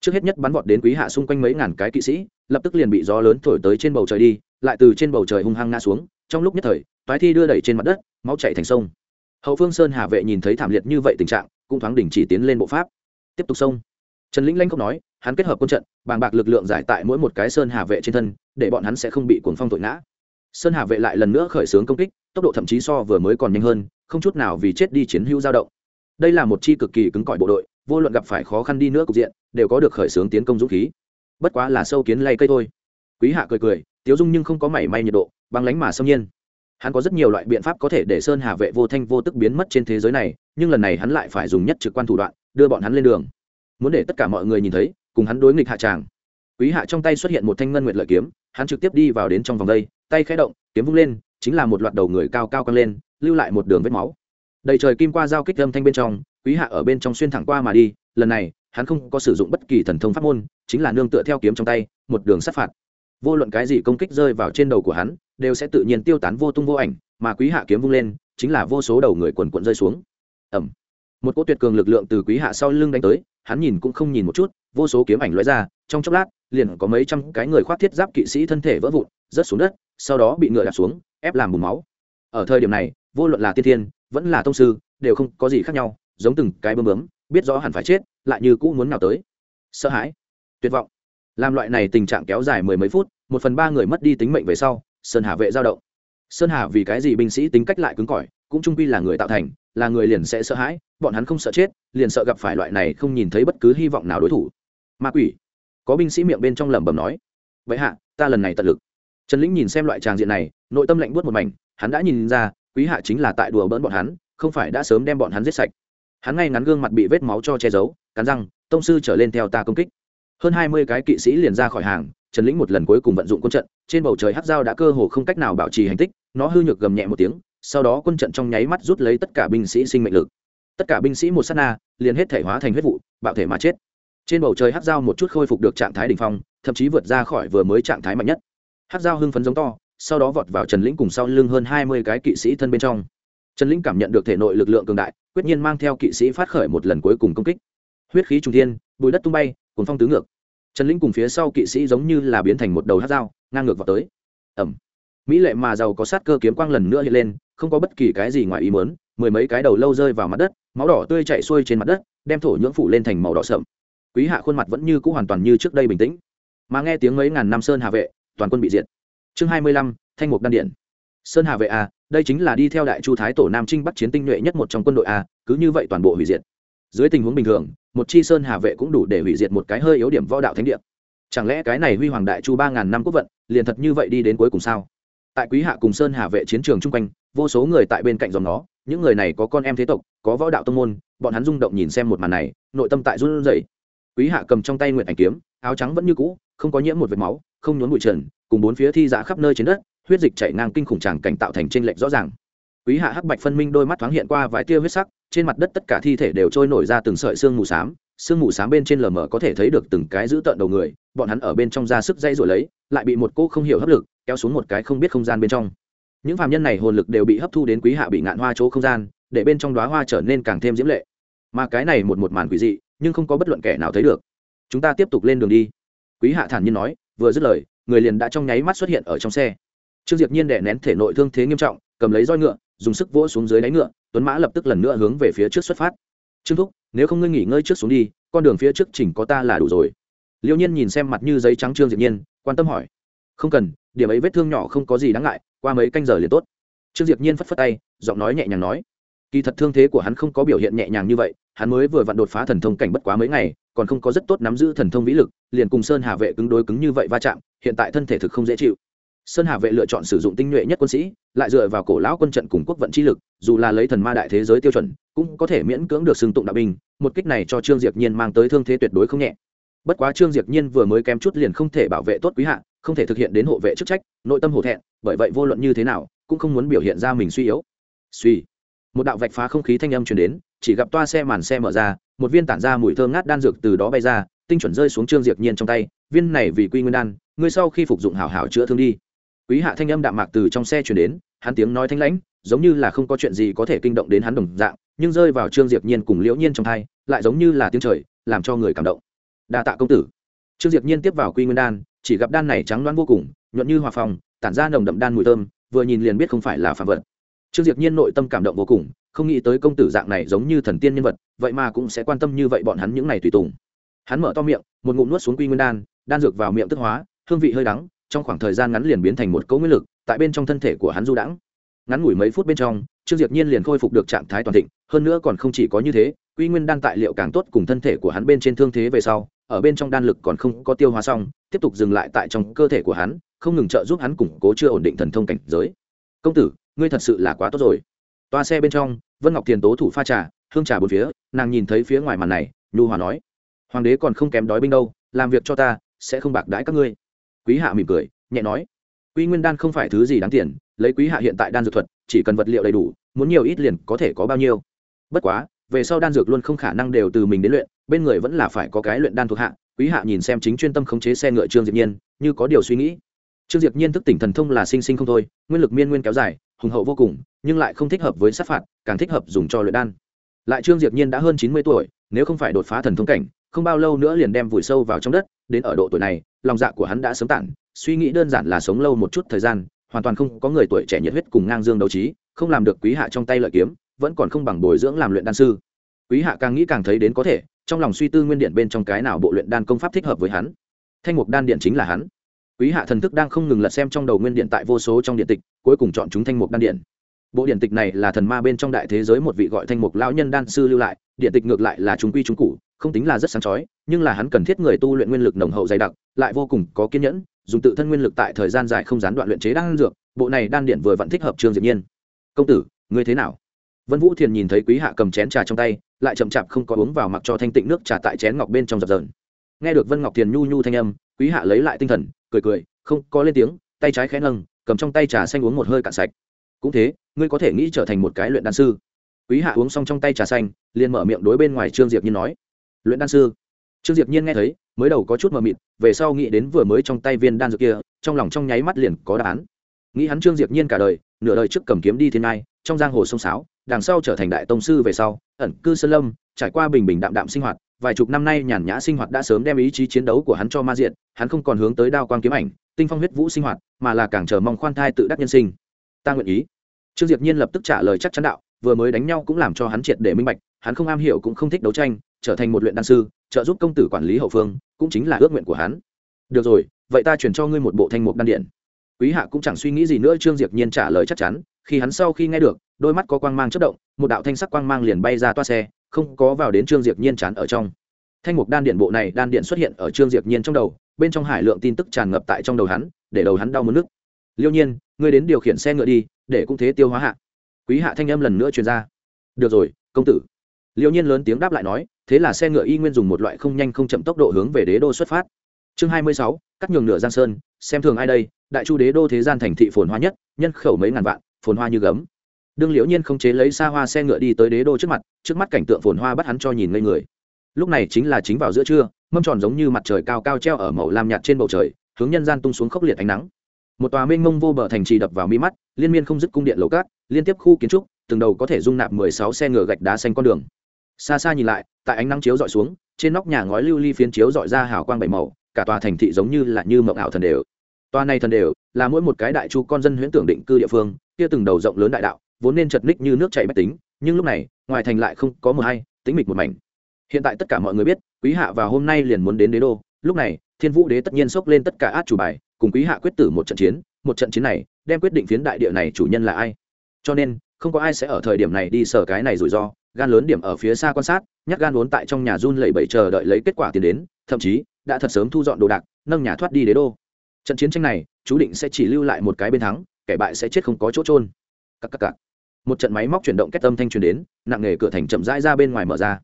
A: Trước hết nhất bắn vọt đến quý hạ xung quanh mấy ngàn cái kỵ sĩ, lập tức liền bị gió lớn thổi tới trên bầu trời đi, lại từ trên bầu trời hung hăng ngã xuống, trong lúc nhất thời toái thi đưa đẩy trên mặt đất, máu chảy thành sông. Hậu phương sơn hà vệ nhìn thấy thảm liệt như vậy tình trạng, cũng thoáng đỉnh chỉ tiến lên bộ pháp. Tiếp tục sông. Trần lĩnh lanh không nói, hắn kết hợp quân trận, bàng bạc lực lượng giải tại mỗi một cái sơn hà vệ trên thân, để bọn hắn sẽ không bị cuồng phong tội ngã. Sơn hà vệ lại lần nữa khởi xướng công kích, tốc độ thậm chí so vừa mới còn nhanh hơn, không chút nào vì chết đi chiến hữu dao động. Đây là một chi cực kỳ cứng cỏi bộ đội, vô luận gặp phải khó khăn đi nữa cục diện, đều có được khởi xướng tiến công dũng khí. Bất quá là sâu kiến lay cây thôi. Quý hạ cười cười, tiếu dung nhưng không có mảy may nhiệt độ, băng lánh mà xâm nhiên hắn có rất nhiều loại biện pháp có thể để sơn hà vệ vô thanh vô tức biến mất trên thế giới này, nhưng lần này hắn lại phải dùng nhất trực quan thủ đoạn, đưa bọn hắn lên đường. Muốn để tất cả mọi người nhìn thấy, cùng hắn đối nghịch hạ tràng. Quý hạ trong tay xuất hiện một thanh ngân nguyệt lợi kiếm, hắn trực tiếp đi vào đến trong vòng đây, tay khẽ động, kiếm vung lên, chính là một loạt đầu người cao cao căng lên, lưu lại một đường vết máu. Đầy trời kim qua giao kích âm thanh bên trong, quý hạ ở bên trong xuyên thẳng qua mà đi, lần này, hắn không có sử dụng bất kỳ thần thông pháp môn, chính là nương tựa theo kiếm trong tay, một đường sát phạt vô luận cái gì công kích rơi vào trên đầu của hắn, đều sẽ tự nhiên tiêu tán vô tung vô ảnh, mà quý hạ kiếm vung lên, chính là vô số đầu người quần quận rơi xuống. Ẩm một cỗ tuyệt cường lực lượng từ quý hạ sau lưng đánh tới, hắn nhìn cũng không nhìn một chút, vô số kiếm ảnh lóe ra, trong chốc lát, liền có mấy trăm cái người khoác thiết giáp kỵ sĩ thân thể vỡ vụn, rớt xuống đất, sau đó bị ngựa đạp xuống, ép làm bùn máu. Ở thời điểm này, vô luận là tiên thiên, vẫn là tông sư, đều không có gì khác nhau, giống từng cái bơm bướm, biết rõ hẳn phải chết, lại như cũ muốn nào tới. Sợ hãi, tuyệt vọng làm loại này tình trạng kéo dài mười mấy phút, một phần ba người mất đi tính mệnh về sau, sơn hà vệ giao động. Sơn hà vì cái gì binh sĩ tính cách lại cứng cỏi, cũng trung quy là người tạo thành, là người liền sẽ sợ hãi, bọn hắn không sợ chết, liền sợ gặp phải loại này không nhìn thấy bất cứ hy vọng nào đối thủ. Ma quỷ. Có binh sĩ miệng bên trong lẩm bẩm nói vậy hạ, ta lần này tận lực. Trần lĩnh nhìn xem loại tràng diện này, nội tâm lạnh buốt một mảnh, hắn đã nhìn ra, quý hạ chính là tại đùa bỡn bọn hắn, không phải đã sớm đem bọn hắn giết sạch. Hắn ngay ngắn gương mặt bị vết máu cho che giấu, cắn răng, tông sư trở lên theo ta công kích hơn hai mươi cái kỵ sĩ liền ra khỏi hàng, trần lĩnh một lần cuối cùng vận dụng quân trận, trên bầu trời hát dao đã cơ hồ không cách nào bảo trì hành tích, nó hư nhược gầm nhẹ một tiếng, sau đó quân trận trong nháy mắt rút lấy tất cả binh sĩ sinh mệnh lực. Tất cả binh sĩ một s á t na, liền hết thể hóa thành huyết vụ, bạo thể mà chết. Trên bầu trời hát dao một chút khôi phục được trạng thái đ ỉ n h phong, thậm chí vượt ra khỏi vừa mới trạng thái mạnh nhất. Hát dao hưng phấn giống to, sau đó vọt vào trần lĩnh cùng sau lưng hơn hai mươi cái kỵ sĩ thân bên trong. Trần lĩnh cảm nhận được thể nội lực lượng cường đại, quyết nhiên mang theo kỵ sĩ phát khởi một lần cuối cùng công kích. Huyết khí trung thiên, bùi đất tung bay cuốn phong tứ ngược. Trần lĩnh cùng phía sau kỵ sĩ giống như là biến thành một đầu hát dao, ngang ngược vào tới. Ẩm. Mỹ lệ mà giàu có sát cơ kiếm quang lần nữa hiện lên, không có bất kỳ cái gì ngoài ý mớn mười mấy cái đầu lâu rơi vào mặt đất, máu đỏ tươi chạy xuôi trên mặt đất, đem thổ nhưỡng phủ lên thành màu đỏ sậm. Quý hạ khuôn mặt vẫn như c ũ hoàn toàn như trước đây bình tĩnh. Mà nghe tiếng mấy ngàn năm sơn hà vệ, toàn quân bị diệt. Chương hai mươi lăm, thanh mục đan điện. Sơn hà vệ a, đây chính là đi theo đại chu thái tổ nam trinh bắc chiến tinh nhuệ nhất một trong quân đội a, cứ như vậy toàn bộ hủy diệt. Dưới tình huống bình thường một chi sơn hà vệ cũng đủ để hủy diệt một cái hơi yếu điểm võ đạo thánh địa. Chẳng lẽ cái này huy hoàng đại chu ba ngàn năm quốc vận, liền thật như vậy đi đến cuối cùng sao? Tại quý hạ cùng sơn hà vệ chiến trường chung quanh, vô số người tại bên cạnh dòng nó, những người này có con em thế tộc, có võ đạo tông môn, bọn hắn rung động nhìn xem một màn này, nội tâm tại run rẩy. Quý hạ cầm trong tay nguyện ảnh kiếm, áo trắng vẫn như cũ, không có nhiễm một vệt máu, không nhốn bụi trần, cùng bốn phía thi dạ khắp nơi trên đất, huyết dịch chảy ngang kinh khủng tràng cảnh tạo thành trên lệch rõ ràng quý hạ hắc bạch phân minh đôi mắt thoáng hiện qua vài tia huyết sắc, trên mặt đất tất cả thi thể đều trôi nổi ra từng sợi xương mù xám xương mù xám bên trên lờ mờ có thể thấy được từng cái giữ tợn đầu người, bọn hắn ở bên trong ra sức dây rồi lấy, lại bị một cô không hiểu hấp lực kéo xuống một cái không biết không gian bên trong. Những phạm nhân này hồn lực đều bị hấp thu đến quý hạ bị ngạn hoa chỗ không gian, để bên trong đoá hoa trở nên càng thêm diễm lệ. Mà cái này một một màn quỷ dị, nhưng không có bất luận kẻ nào thấy được. Chúng ta tiếp tục lên đường đi. Quý hạ thản nhiên nói, vừa dứt lời, người liền đã trong nháy mắt xuất hiện ở trong xe. Trương diệp nhiên đè nén thể nội thương thế nghiêm trọng, cầm lấy roi ngựa dùng sức vỗ xuống dưới đáy ngựa, tuấn mã lập tức lần nữa hướng về phía trước xuất phát. Trương thúc, nếu không ngươi nghỉ ngơi trước xuống đi, con đường phía trước chỉnh có ta là đủ rồi. Liêu nhiên nhìn xem mặt như giấy trắng trương diệp nhiên, quan tâm hỏi. Không cần, điểm ấy vết thương nhỏ không có gì đáng ngại, qua mấy canh giờ liền tốt. Trương diệp nhiên phất phất tay, giọng nói nhẹ nhàng nói. Kỳ thật thương thế của hắn không có biểu hiện nhẹ nhàng như vậy, hắn mới vừa vặn đột phá thần thông cảnh bất quá mấy ngày, còn không có rất tốt nắm giữ thần thông vĩ lực, liền cùng sơn hà vệ cứng đối cứng như vậy va chạm, hiện tại thân thể thực không dễ chịu sơn hà vệ lựa chọn sử dụng tinh nhuệ nhất quân sĩ, lại dựa vào cổ lão quân trận cùng quốc vận chi lực, dù là lấy thần ma đại thế giới tiêu chuẩn, cũng có thể miễn cưỡng được xưng tụng đạo binh, một kích này cho trương diệp nhiên mang tới thương thế tuyệt đối không nhẹ. Bất quá trương diệp nhiên vừa mới kém chút liền không thể bảo vệ tốt quý hạ, không thể thực hiện đến hộ vệ chức trách, nội tâm hổ thẹn, bởi vậy vô luận như thế nào, cũng không muốn biểu hiện ra mình suy yếu. Suy. Một đạo vạch phá không khí thanh âm truyền đến, chỉ gặp toa xe màn xe mở ra, một viên tản ra mùi thơm ngát đan dược từ đó bay ra, tinh chuẩn rơi xuống trương diệp nhiên trong tay, viên này vì quy nguyên đan, ngươi sau khi phục dụng hảo hảo chữa thương đi quý hạ thanh âm đạm mạc từ trong xe truyền đến, hắn tiếng nói thanh lãnh, giống như là không có chuyện gì có thể kinh động đến hắn đồng dạng, nhưng rơi vào trương diệp nhiên cùng liễu nhiên trong thai, lại giống như là tiếng trời, làm cho người cảm động. Đa tạ công tử. Trương diệp nhiên tiếp vào quy nguyên đan, chỉ gặp đan này trắng đoán vô cùng, nhuận như hòa phòng tản ra nồng đậm đan mùi thơm, vừa nhìn liền biết không phải là phạm vật. Trương diệp nhiên nội tâm cảm động vô cùng, không nghĩ tới công tử dạng này giống như thần tiên nhân vật, vậy mà cũng sẽ quan tâm như vậy bọn hắn những này tùy tùng. Hắn mở to miệng, một ngụm nuốt xuống quy nguyên đan đan dược vào miệng tức hóa, hương vị hơi đắng trong khoảng thời gian ngắn liền biến thành một cấu nguyên lực, tại bên trong thân thể của hắn du đãng. Ngắn ngủi mấy phút bên trong, trương diệp nhiên liền khôi phục được trạng thái toàn thịnh, hơn nữa còn không chỉ có như thế, quy nguyên đan tại liệu càng tốt cùng thân thể của hắn bên trên thương thế về sau, ở bên trong đan lực còn không có tiêu hóa xong, tiếp tục dừng lại tại trong cơ thể của hắn, không ngừng trợ giúp hắn củng cố chưa ổn định thần thông cảnh giới. Công tử, ngươi thật sự là quá tốt rồi. Toa xe bên trong, vân ngọc tiền tố thủ pha trà, hương trà bốn phía, nàng nhìn thấy phía ngoài màn này, nhu hòa nói, hoàng đế còn không kém đói binh đâu, làm việc cho ta, sẽ không bạc đãi các ngươi quý hạ mỉm cười, nhẹ nói, quy nguyên đan không phải thứ gì đáng tiền, lấy quý hạ hiện tại đan dược thuật, chỉ cần vật liệu đầy đủ, muốn nhiều ít liền có thể có bao nhiêu. Bất quá, về sau đan dược luôn không khả năng đều từ mình đến luyện, bên người vẫn là phải có cái luyện đan thuộc hạ. Quý hạ nhìn xem chính chuyên tâm khống chế xe ngựa trương diệp nhiên, như có điều suy nghĩ. Trương diệp nhiên thức tỉnh thần thông là sinh sinh không thôi, nguyên lực miên nguyên kéo dài, hùng hậu vô cùng, nhưng lại không thích hợp với sát phạt, càng thích hợp dùng cho luyện đan. Lại trương diệp nhiên đã hơn chín mươi tuổi, nếu không phải đột phá thần thông cảnh không bao lâu nữa liền đem vùi sâu vào trong đất, đến ở độ tuổi này, lòng dạ của hắn đã sớm tản, suy nghĩ đơn giản là sống lâu một chút thời gian, hoàn toàn không có người tuổi trẻ nhiệt huyết cùng ngang dương đấu trí, không làm được quý hạ trong tay lợi kiếm, vẫn còn không bằng bồi dưỡng làm luyện đan sư. Quý hạ càng nghĩ càng thấy đến có thể, trong lòng suy tư nguyên điện bên trong cái nào bộ luyện đan công pháp thích hợp với hắn. Thanh mục đan điện chính là hắn. Quý hạ thần thức đang không ngừng lật xem trong đầu nguyên điện tại vô số trong điện tịch, cuối cùng chọn chúng thanh mục đan điện. Bộ điện tịch này là thần ma bên trong đại thế giới một vị gọi thanh mục lão nhân đan sư lưu lại, điện tịch ngược lại là chúng quy chúng cụ không tính là rất sáng chói, nhưng là hắn cần thiết người tu luyện nguyên lực nồng hậu dày đặc, lại vô cùng có kiên nhẫn, dùng tự thân nguyên lực tại thời gian dài không gián đoạn luyện chế đan dược, bộ này đan điện vừa vẫn thích hợp trương diệp nhiên. Công tử, ngươi thế nào? Vân vũ thiền nhìn thấy quý hạ cầm chén trà trong tay, lại chậm chạp không có uống vào mặc cho thanh tịnh nước trà tại chén ngọc bên trong dập dờn. Nghe được vân ngọc thiền nhu nhu thanh âm, quý hạ lấy lại tinh thần, cười cười, không, có lên tiếng, tay trái khẽ nâng, cầm trong tay trà xanh uống một hơi cạn sạch. Cũng thế, ngươi có thể nghĩ trở thành một cái luyện đan sư. Quý hạ uống xong trong tay trà xanh, liền mở miệng đối bên ngoài trương diệp nhiên nói luyện đan sư. Trương diệp nhiên nghe thấy, mới đầu có chút mờ mịt, về sau nghĩ đến vừa mới trong tay viên đan dược kia, trong lòng trong nháy mắt liền có đáp án. Nghĩ hắn trương diệp nhiên cả đời, nửa đời trước cầm kiếm đi thiên ngai, trong giang hồ sông sáo, đằng sau trở thành đại tông sư về sau, ẩn cư sơn lâm, trải qua bình bình đạm đạm sinh hoạt, vài chục năm nay nhàn nhã sinh hoạt đã sớm đem ý chí chiến đấu của hắn cho ma diện, hắn không còn hướng tới đao quang kiếm ảnh, tinh phong huyết vũ sinh hoạt, mà là càng chờ mong khoan thai tự đắc nhân sinh. Ta nguyện ý. Trương diệp nhiên lập tức trả lời chắc chắn đạo, vừa mới đánh nhau cũng làm cho hắn triệt để minh bạch, hắn không am hiểu cũng không thích đấu tranh trở thành một luyện đan sư, trợ giúp công tử quản lý hậu phương, cũng chính là ước nguyện của hắn. Được rồi, vậy ta chuyển cho ngươi một bộ thanh mục đan điện. Quý hạ cũng chẳng suy nghĩ gì nữa, trương diệp nhiên trả lời chắc chắn, khi hắn sau khi nghe được, đôi mắt có quang mang chất động, một đạo thanh sắc quang mang liền bay ra toa xe, không có vào đến trương diệp nhiên chán ở trong. Thanh mục đan điện bộ này, đan điện xuất hiện ở trương diệp nhiên trong đầu, bên trong hải lượng tin tức tràn ngập tại trong đầu hắn, để đầu hắn đau mất nước liêu nhiên, ngươi đến điều khiển xe ngựa đi, để cũng thế tiêu hóa hạ. Quý hạ thanh âm lần nữa truyền ra. Được rồi, công tử liêu nhiên lớn tiếng đáp lại nói, thế là xe ngựa y nguyên dùng một loại không nhanh không chậm tốc độ hướng về đế đô xuất phát. Chương hai mươi sáu, cắt nhường nửa giang sơn, xem thường ai đây, đại chu đế đô thế gian thành thị phồn hoa nhất, nhân khẩu mấy ngàn vạn, phồn hoa như gấm. Đương liễu nhiên không chế lấy xa hoa xe ngựa đi tới đế đô trước mặt, trước mắt cảnh tượng phồn hoa bắt hắn cho nhìn ngây người. Lúc này chính là chính vào giữa trưa, mâm tròn giống như mặt trời cao cao treo ở màu lam nhạt trên bầu trời, hướng nhân gian tung xuống khốc liệt ánh nắng. Một tòa mênh mông vô bờ thành trì đập vào mi mắt, liên miên không dứt cung điện lầu cát, liên tiếp khu kiến trúc, từng đầu có thể dung nạp mười sáu xe ngựa gạch đá xanh con đường xa xa nhìn lại, tại ánh nắng chiếu dọi xuống, trên nóc nhà ngói lưu ly phiến chiếu dọi ra hào quang bảy màu, cả tòa thành thị giống như là như mộng ảo thần đều. Tòa này thần đều là mỗi một cái đại chu con dân huyễn tưởng định cư địa phương, kia từng đầu rộng lớn đại đạo, vốn nên chật ních như nước chảy bách tính, nhưng lúc này, ngoài thành lại không có mờ hay tính mịch một mảnh. Hiện tại tất cả mọi người biết, quý hạ và hôm nay liền muốn đến đế đô, lúc này, thiên vũ đế tất nhiên xốc lên tất cả át chủ bài, cùng quý hạ quyết tử một trận chiến, một trận chiến này, đem quyết định phiến đại địa này chủ nhân là ai? Cho nên, không có ai sẽ ở thời điểm này đi sở cái này rủi ro gan lớn điểm ở phía xa quan sát nhắc gan vốn tại trong nhà run lẩy bẩy chờ đợi lấy kết quả tiền đến, thậm chí, đã thật sớm thu dọn đồ đạc, nâng nhà thoát đi đế đô. Trận chiến tranh này, chú định sẽ chỉ lưu lại một cái bên thắng, kẻ bại sẽ chết không có chỗ trôn cắc cắc cắc. một trận máy móc chuyển động kết tâm thanh truyền đến, nặng nghề cửa thành chậm rãi ra bên ngoài mở ra.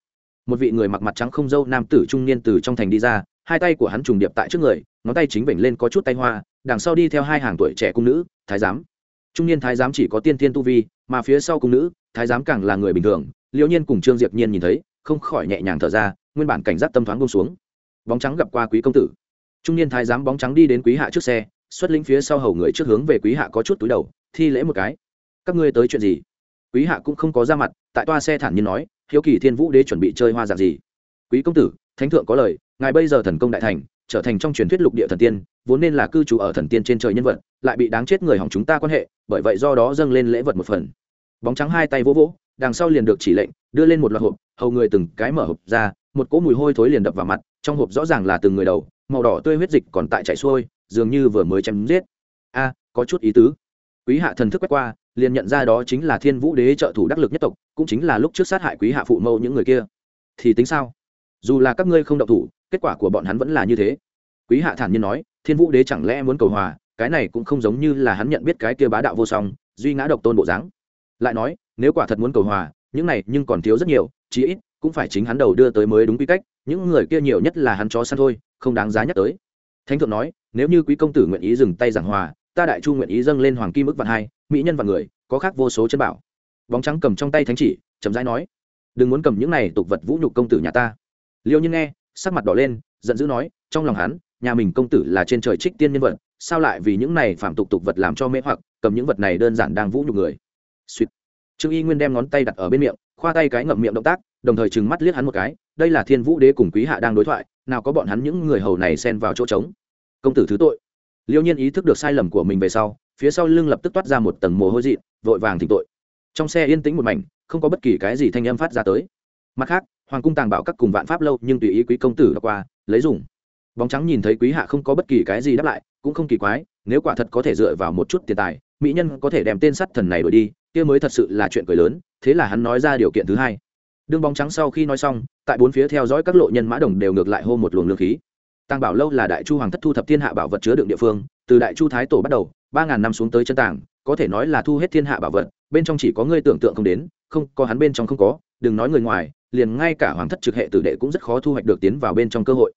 A: Một vị người mặc mặt trắng không dâu nam tử trung niên từ trong thành đi ra, hai tay của hắn trùng điệp tại trước người, ngón tay chính vểnh lên có chút tay hoa, đằng sau đi theo hai hàng tuổi trẻ cung nữ, thái giám. Trung niên thái giám chỉ có tiên thiên tu vi, mà phía sau cung nữ, thái giám càng là người bình thường liễu nhiên cùng trương diệp nhiên nhìn thấy, không khỏi nhẹ nhàng thở ra, nguyên bản cảnh giác tâm thoáng buông xuống. Bóng trắng gặp qua quý công tử. Trung niên thái giám bóng trắng đi đến quý hạ trước xe, xuất lĩnh phía sau hầu người trước hướng về quý hạ có chút túi đầu, thi lễ một cái. Các ngươi tới chuyện gì? Quý hạ cũng không có ra mặt, tại toa xe thản nhiên nói, hiếu kỳ thiên vũ đế chuẩn bị chơi hoa dạng gì? Quý công tử, thánh thượng có lời, ngài bây giờ thần công đại thành, trở thành trong truyền thuyết lục địa thần tiên, vốn nên là cư trú ở thần tiên trên trời nhân vật, lại bị đáng chết người hỏng chúng ta quan hệ, bởi vậy do đó dâng lên lễ vật một phần. Bóng trắng hai tay vỗ vỗ đằng sau liền được chỉ lệnh, đưa lên một loạt hộp, hầu người từng cái mở hộp ra, một cỗ mùi hôi thối liền đập vào mặt, trong hộp rõ ràng là từng người đầu, màu đỏ tươi huyết dịch còn tại chạy xuôi, dường như vừa mới chém giết. A, có chút ý tứ. Quý hạ thần thức quét qua, liền nhận ra đó chính là thiên vũ đế trợ thủ đắc lực nhất tộc, cũng chính là lúc trước sát hại quý hạ phụ mẫu những người kia. Thì tính sao? Dù là các ngươi không động thủ, kết quả của bọn hắn vẫn là như thế. Quý hạ thản nhiên nói, thiên vũ đế chẳng lẽ muốn cầu hòa, cái này cũng không giống như là hắn nhận biết cái kia bá đạo vô song, duy ngã độc tôn bộ dáng. Lại nói nếu quả thật muốn cầu hòa, những này nhưng còn thiếu rất nhiều, chí ít cũng phải chính hắn đầu đưa tới mới đúng quy cách, những người kia nhiều nhất là hắn chó săn thôi, không đáng giá nhắc tới. Thánh thượng nói, nếu như quý công tử nguyện ý dừng tay giảng hòa, ta đại chu nguyện ý dâng lên hoàng kim ức vạn hai, mỹ nhân và người, có khác vô số chân bảo. Bóng trắng cầm trong tay thánh chỉ, chậm rãi nói, đừng muốn cầm những này tục vật vũ nhục công tử nhà ta. Liêu nhiên nghe, sắc mặt đỏ lên, giận dữ nói, trong lòng hắn, nhà mình công tử là trên trời trích tiên nhân vật, sao lại vì những này phạm tục tục vật làm cho mê hoặc, cầm những vật này đơn giản đang vũ nhục người. Suýt trương y nguyên đem ngón tay đặt ở bên miệng, khoa tay cái ngậm miệng động tác, đồng thời trừng mắt liếc hắn một cái, đây là thiên vũ đế cùng quý hạ đang đối thoại, nào có bọn hắn những người hầu này xen vào chỗ trống. Công tử thứ tội. Liêu nhiên ý thức được sai lầm của mình về sau, phía sau lưng lập tức toát ra một tầng mồ hôi dị vội vàng thỉnh tội. Trong xe yên tĩnh một mảnh, không có bất kỳ cái gì thanh âm phát ra tới. Mặt khác, hoàng cung tàng bảo các cùng vạn pháp lâu nhưng tùy ý quý công tử đã qua, lấy dùng. Bóng trắng nhìn thấy quý hạ không có bất kỳ cái gì đáp lại, cũng không kỳ quái, nếu quả thật có thể dựa vào một chút tiền tài, mỹ nhân có thể đem tên sắt thần này đổi đi kia mới thật sự là chuyện cười lớn, thế là hắn nói ra điều kiện thứ hai. Đương bóng trắng sau khi nói xong, tại bốn phía theo dõi các lộ nhân mã đồng đều ngược lại hô một luồng lương khí. Tàng bảo lâu là đại chu hoàng thất thu thập thiên hạ bảo vật chứa đựng địa phương, từ đại chu thái tổ bắt đầu, ba ngàn năm xuống tới chân tàng, có thể nói là thu hết thiên hạ bảo vật, bên trong chỉ có ngươi tưởng tượng không đến, không, có hắn bên trong không có, đừng nói người ngoài, liền ngay cả hoàng thất trực hệ tử đệ cũng rất khó thu hoạch được tiến vào bên trong cơ hội.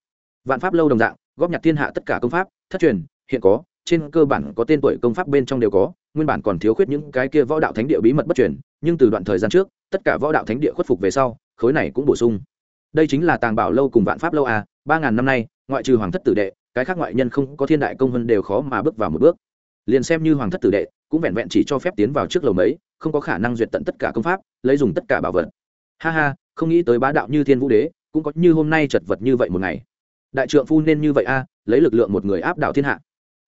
A: Vạn pháp lâu đồng dạng, góp nhặt thiên hạ tất cả công pháp, thất truyền, hiện có, trên cơ bản có tên tuổi công pháp bên trong đều có nguyên bản còn thiếu khuyết những cái kia võ đạo thánh địa bí mật bất truyền, nhưng từ đoạn thời gian trước, tất cả võ đạo thánh địa khuất phục về sau, khối này cũng bổ sung. Đây chính là tàng bảo lâu cùng vạn pháp lâu à ba ngàn năm nay, ngoại trừ hoàng thất tử đệ, cái khác ngoại nhân không có thiên đại công hơn đều khó mà bước vào một bước. Liền xem như hoàng thất tử đệ, cũng vẹn vẹn chỉ cho phép tiến vào trước lầu mấy, không có khả năng duyệt tận tất cả công pháp, lấy dùng tất cả bảo vật. Ha ha, không nghĩ tới bá đạo như thiên vũ đế, cũng có như hôm nay chật vật như vậy một ngày. Đại trượng phu nên như vậy a lấy lực lượng một người áp đảo thiên hạ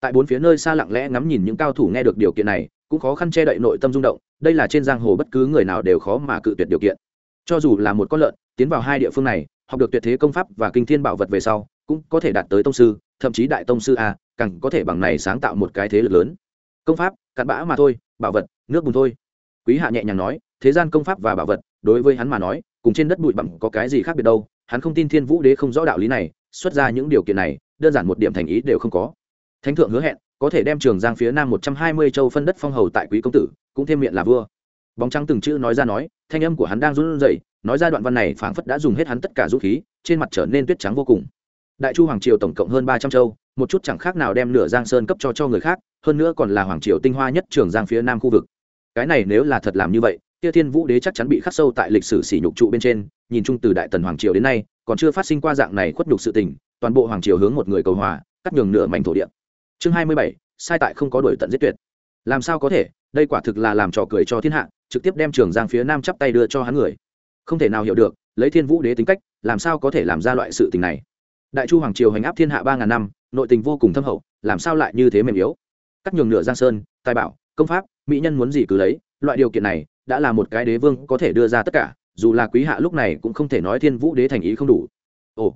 A: tại bốn phía nơi xa lặng lẽ ngắm nhìn những cao thủ nghe được điều kiện này, cũng khó khăn che đậy nội tâm rung động, đây là trên giang hồ bất cứ người nào đều khó mà cự tuyệt điều kiện. Cho dù là một con lợn, tiến vào hai địa phương này, học được tuyệt thế công pháp và kinh thiên bảo vật về sau, cũng có thể đạt tới tông sư, thậm chí đại tông sư a, càng có thể bằng này sáng tạo một cái thế lực lớn. Công pháp, cặn bã mà thôi, bảo vật, nước bùn thôi. Quý hạ nhẹ nhàng nói, thế gian công pháp và bảo vật, đối với hắn mà nói, cùng trên đất bụi bặm có cái gì khác biệt đâu, hắn không tin thiên vũ đế không rõ đạo lý này, xuất ra những điều kiện này, đơn giản một điểm thành ý đều không có thánh thượng hứa hẹn, có thể đem trường giang phía nam một trăm hai mươi châu phân đất phong hầu tại quý công tử, cũng thêm miệng là vua. Bóng trắng từng chữ nói ra nói, thanh âm của hắn đang run rẩy, nói ra đoạn văn này phảng phất đã dùng hết hắn tất cả dũng khí, trên mặt trở nên tuyết trắng vô cùng. Đại chu hoàng triều tổng cộng hơn ba trăm châu, một chút chẳng khác nào đem nửa giang sơn cấp cho cho người khác, hơn nữa còn là hoàng triều tinh hoa nhất trường giang phía nam khu vực. Cái này nếu là thật làm như vậy kia thiên vũ đế chắc chắn bị khắc sâu tại lịch sử sỉ nhục trụ bên trên, nhìn chung từ đại tần hoàng triều đến nay, còn chưa phát sinh qua dạng này khuất nhục sự tình, toàn bộ hoàng triều hướng một người cầu hòa, cắt nhường nửa mảnh thổ địa chương hai mươi bảy, sai tại không có đổi tận giết tuyệt. Làm sao có thể? Đây quả thực là làm trò cười cho thiên hạ, trực tiếp đem trường giang phía nam chắp tay đưa cho hắn người. Không thể nào hiểu được, lấy thiên vũ đế tính cách, làm sao có thể làm ra loại sự tình này? Đại chu hoàng triều hành áp thiên hạ ba ngàn năm, nội tình vô cùng thâm hậu, làm sao lại như thế mềm yếu? Cắt nhường nửa giang sơn, tài bảo, công pháp, mỹ nhân muốn gì cứ lấy, loại điều kiện này đã là một cái đế vương có thể đưa ra tất cả, dù là quý hạ lúc này cũng không thể nói thiên vũ đế thành ý không đủ. Ồ,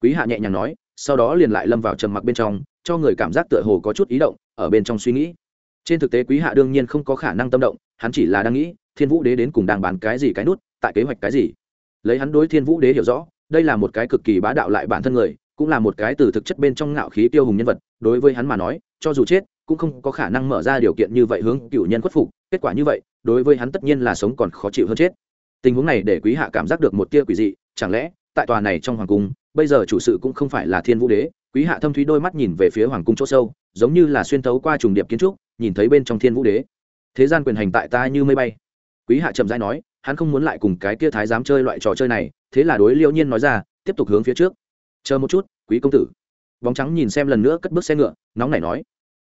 A: quý hạ nhẹ nhàng nói sau đó liền lại lâm vào trầm mặc bên trong, cho người cảm giác tựa hồ có chút ý động, ở bên trong suy nghĩ. Trên thực tế quý hạ đương nhiên không có khả năng tâm động, hắn chỉ là đang nghĩ, thiên vũ đế đến cùng đang bán cái gì cái nút, tại kế hoạch cái gì. Lấy hắn đối thiên vũ đế hiểu rõ, đây là một cái cực kỳ bá đạo lại bản thân người, cũng là một cái từ thực chất bên trong ngạo khí tiêu hùng nhân vật, đối với hắn mà nói, cho dù chết, cũng không có khả năng mở ra điều kiện như vậy hướng cựu nhân khuất phục, kết quả như vậy, đối với hắn tất nhiên là sống còn khó chịu hơn chết. Tình huống này để quý hạ cảm giác được một tia quỷ dị, chẳng lẽ, tại tòa này trong hoàng cung bây giờ chủ sự cũng không phải là thiên vũ đế, quý hạ thâm thúy đôi mắt nhìn về phía hoàng cung chỗ sâu, giống như là xuyên thấu qua trùng điệp kiến trúc, nhìn thấy bên trong thiên vũ đế. Thế gian quyền hành tại ta như mây bay. Quý hạ chậm rãi nói, hắn không muốn lại cùng cái kia thái dám chơi loại trò chơi này, thế là đối liễu nhiên nói ra, tiếp tục hướng phía trước. Chờ một chút, quý công tử. Bóng trắng nhìn xem lần nữa cất bước xe ngựa, nóng nảy nói,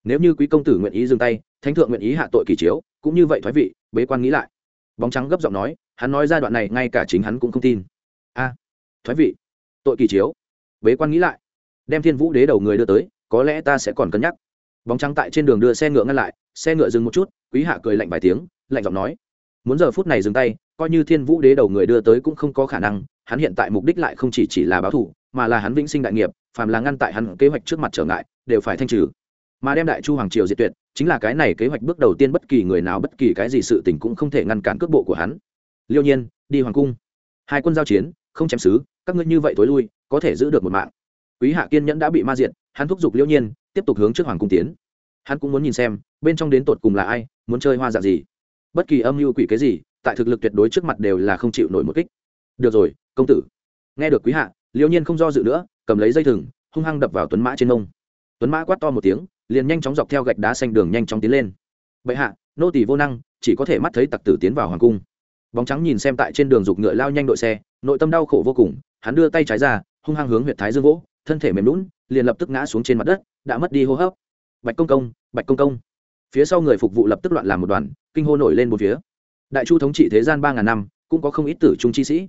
A: nếu như quý công tử nguyện ý dừng tay, thánh thượng nguyện ý hạ tội kỳ chiếu, cũng như vậy thoái vị, bế quan nghĩ lại. Bóng trắng gấp giọng nói, hắn nói ra đoạn này, ngay cả chính hắn cũng không tin. A, thoái vị tội kỳ chiếu. Bế quan nghĩ lại, đem thiên vũ đế đầu người đưa tới, có lẽ ta sẽ còn cân nhắc. Bóng trắng tại trên đường đưa xe ngựa ngăn lại, xe ngựa dừng một chút, quý hạ cười lạnh vài tiếng, lạnh giọng nói, muốn giờ phút này dừng tay, coi như thiên vũ đế đầu người đưa tới cũng không có khả năng, hắn hiện tại mục đích lại không chỉ chỉ là báo thù mà là hắn vĩnh sinh đại nghiệp, phàm là ngăn tại hắn kế hoạch trước mặt trở ngại, đều phải thanh trừ. Mà đem đại chu hoàng triều diệt tuyệt, chính là cái này kế hoạch bước đầu tiên bất kỳ người nào bất kỳ cái gì sự tình cũng không thể ngăn cản cước bộ của hắn. Liêu nhiên, đi hoàng cung. Hai quân giao chiến, không chém xứ các ngươi như vậy tối lui, có thể giữ được một mạng. Quý hạ kiên nhẫn đã bị ma diệt, hắn thúc giục liêu nhiên, tiếp tục hướng trước hoàng cung tiến. Hắn cũng muốn nhìn xem, bên trong đến tột cùng là ai, muốn chơi hoa dạng gì. Bất kỳ âm mưu quỷ cái gì, tại thực lực tuyệt đối trước mặt đều là không chịu nổi một kích. Được rồi, công tử. Nghe được quý hạ liêu nhiên không do dự nữa, cầm lấy dây thừng, hung hăng đập vào tuấn mã trên mông. Tuấn mã quát to một tiếng, liền nhanh chóng dọc theo gạch đá xanh đường nhanh chóng tiến lên. Bệ hạ, nô tỳ vô năng, chỉ có thể mắt thấy tặc tử tiến vào hoàng cung. Bóng trắng nhìn xem tại trên đường dục ngựa lao nhanh đội xe nội tâm đau khổ vô cùng, hắn đưa tay trái ra, hung hăng hướng Huyệt thái dương vỗ, thân thể mềm lún liền lập tức ngã xuống trên mặt đất, đã mất đi hô hấp. Bạch công công, bạch công công. Phía sau người phục vụ lập tức loạn làm một đoàn, kinh hô nổi lên một phía. Đại chu thống trị thế gian ba ngàn năm, cũng có không ít tử trung chi sĩ.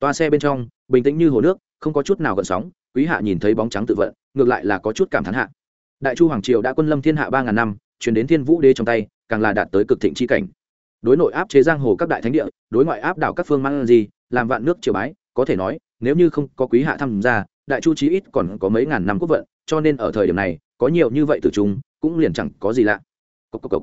A: Toa xe bên trong, bình tĩnh như hồ nước, không có chút nào gợn sóng, quý hạ nhìn thấy bóng trắng tự vận, ngược lại là có chút cảm thán hạ. Đại chu hoàng triều đã quân lâm thiên hạ ba ngàn năm, chuyển đến thiên vũ đế trong tay, càng là đạt tới cực thịnh chi cảnh. Đối nội áp chế giang hồ các đại thánh địa, đối ngoại áp đảo các phương mang gì làm vạn nước triều bái, có thể nói, nếu như không có quý hạ tham gia, đại chu chí ít còn có mấy ngàn năm quốc vận, cho nên ở thời điểm này, có nhiều như vậy từ chúng cũng liền chẳng có gì lạ cốc cốc cốc.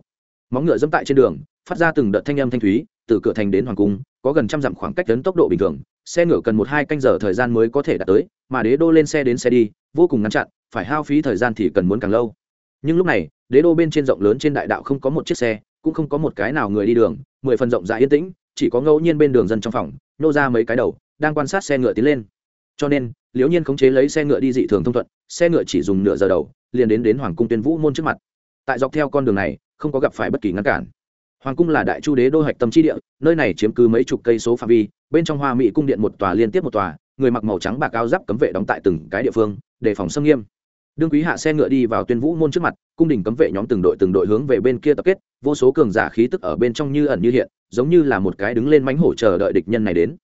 A: móng ngựa dẫm tại trên đường, phát ra từng đợt thanh âm thanh thúy, từ cửa thành đến hoàng cung, có gần trăm dặm khoảng cách đến tốc độ bình thường, xe ngựa cần một hai canh giờ thời gian mới có thể đạt tới, mà đế đô lên xe đến xe đi, vô cùng ngắn chặn, phải hao phí thời gian thì cần muốn càng lâu nhưng lúc này, đế đô bên trên rộng lớn trên đại đạo không có một chiếc xe, cũng không có một cái nào người đi đường, mười phần rộng rãi yên tĩnh, chỉ có ngẫu nhiên bên đường dân trong phòng nô ra mấy cái đầu, đang quan sát xe ngựa tiến lên. Cho nên, liễu nhiên khống chế lấy xe ngựa đi dị thường thông thuận, xe ngựa chỉ dùng nửa giờ đầu, liền đến đến hoàng cung tuyên vũ môn trước mặt. Tại dọc theo con đường này, không có gặp phải bất kỳ ngăn cản. Hoàng cung là đại chu đế đô hạch tâm trí địa, nơi này chiếm cứ mấy chục cây số phạm vi, bên trong hoa mỹ cung điện một tòa liên tiếp một tòa, người mặc màu trắng bạc áo giáp cấm vệ đóng tại từng cái địa phương, đề phòng xâm nghiêm. Đương quý hạ xe ngựa đi vào tuyên vũ môn trước mặt, cung đình cấm vệ nhóm từng đội từng đội hướng về bên kia tập kết, vô số cường giả khí tức ở bên trong như ẩn như hiện giống như là một cái đứng lên mánh hổ chờ đợi địch nhân này đến.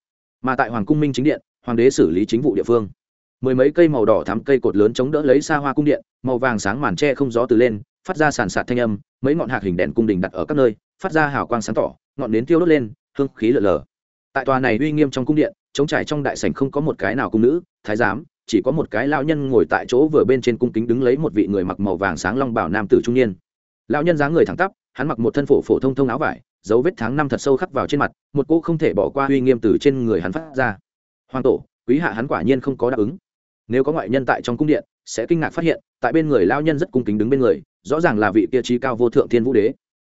A: Mà tại hoàng cung minh chính điện, hoàng đế xử lý chính vụ địa phương. Mười mấy cây màu đỏ thắm cây cột lớn chống đỡ lấy xa hoa cung điện, màu vàng sáng màn tre không gió từ lên, phát ra sàn sạt thanh âm, mấy ngọn hạc hình đèn cung đình đặt ở các nơi, phát ra hào quang sáng tỏ, ngọn nến tiêu đốt lên, hương khí lở lở tại tòa này uy nghiêm trong cung điện chống trải trong đại sảnh không có một cái nào cung nữ, thái giám, chỉ có một cái lão nhân ngồi tại chỗ vừa bên trên cung kính đứng lấy một vị người mặc màu vàng sáng long bảo nam tử trung niên. Lão nhân dáng người thẳng tắp, hắn mặc một thân phổ phổ thông thông áo vải dấu vết tháng năm thật sâu khắc vào trên mặt, một cô không thể bỏ qua uy nghiêm từ trên người hắn phát ra. Hoàng tổ, quý hạ hắn quả nhiên không có đáp ứng. Nếu có ngoại nhân tại trong cung điện, sẽ kinh ngạc phát hiện, tại bên người lao nhân rất cung kính đứng bên người, rõ ràng là vị kia trí cao vô thượng thiên vũ đế.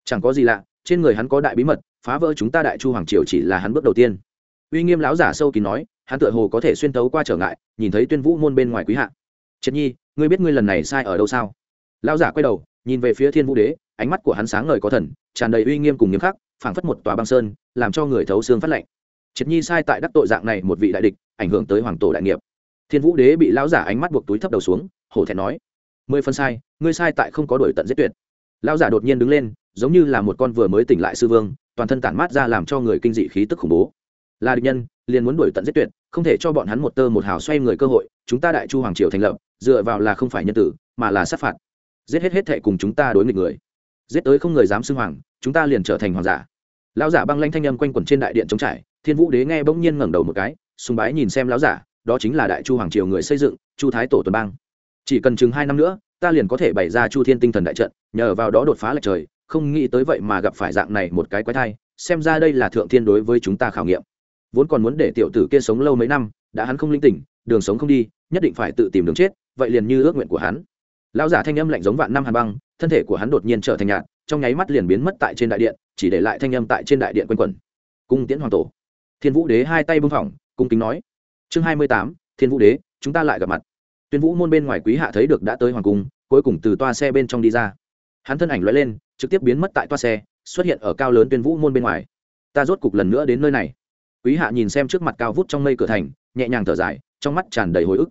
A: Chẳng có gì lạ, trên người hắn có đại bí mật, phá vỡ chúng ta đại chu hoàng triều chỉ là hắn bước đầu tiên. Uy nghiêm lão giả sâu kín nói, hắn tựa hồ có thể xuyên tấu qua trở ngại, nhìn thấy tuyên vũ môn bên ngoài quý hạ. Triệt nhi, ngươi biết ngươi lần này sai ở đâu sao? Lão giả quay đầu, nhìn về phía thiên vũ đế ánh mắt của hắn sáng ngời có thần, tràn đầy uy nghiêm cùng nghiêm khắc, phảng phất một tòa băng sơn, làm cho người thấu xương phát lệnh triệt nhi sai tại đắc tội dạng này một vị đại địch, ảnh hưởng tới hoàng tổ đại nghiệp. Thiên vũ đế bị lão giả ánh mắt buộc túi thấp đầu xuống, hổ thẹn nói, mười phân sai, ngươi sai tại không có đổi tận giết tuyệt. Lão giả đột nhiên đứng lên, giống như là một con vừa mới tỉnh lại sư vương, toàn thân tản mát ra làm cho người kinh dị khí tức khủng bố. Là địch nhân, liền muốn đuổi tận giết tuyệt, không thể cho bọn hắn một tơ một hào xoay người cơ hội, chúng ta đại chu hoàng triều thành lập, dựa vào là không phải nhân tử, mà là sát phạt. Giết hết hết thệ cùng chúng ta đối nghịch người giết tới không người dám xưng hoàng, chúng ta liền trở thành hoàng giả. Lão giả băng lanh thanh âm quanh quẩn trên đại điện chống trải, thiên vũ đế nghe bỗng nhiên ngẩng đầu một cái, sùng bái nhìn xem lão giả, đó chính là đại chu hoàng triều người xây dựng, chu thái tổ tuần bang. Chỉ cần chừng hai năm nữa, ta liền có thể bày ra chu thiên tinh thần đại trận, nhờ vào đó đột phá lệch trời, không nghĩ tới vậy mà gặp phải dạng này một cái quái thai, xem ra đây là thượng thiên đối với chúng ta khảo nghiệm. Vốn còn muốn để tiểu tử kia sống lâu mấy năm, đã hắn không linh tỉnh, đường sống không đi, nhất định phải tự tìm đường chết, vậy liền như ước nguyện của hắn. Lão giả thanh âm lạnh giống vạn năm hàn băng thân thể của hắn đột nhiên trở thành nhạt, trong nháy mắt liền biến mất tại trên đại điện, chỉ để lại thanh âm tại trên đại điện quanh quẩn. Cung tiễn hoàng tổ. Thiên vũ đế hai tay bưng phỏng, cung kính nói. Chương hai mươi tám, thiên vũ đế, chúng ta lại gặp mặt. Tuyên vũ môn bên ngoài quý hạ thấy được đã tới hoàng cung, cuối cùng từ toa xe bên trong đi ra. Hắn thân ảnh loại lên, trực tiếp biến mất tại toa xe, xuất hiện ở cao lớn tuyên vũ môn bên ngoài. Ta rốt cục lần nữa đến nơi này. Quý hạ nhìn xem trước mặt cao vút trong mây cửa thành, nhẹ nhàng thở dài, trong mắt tràn đầy hồi ức.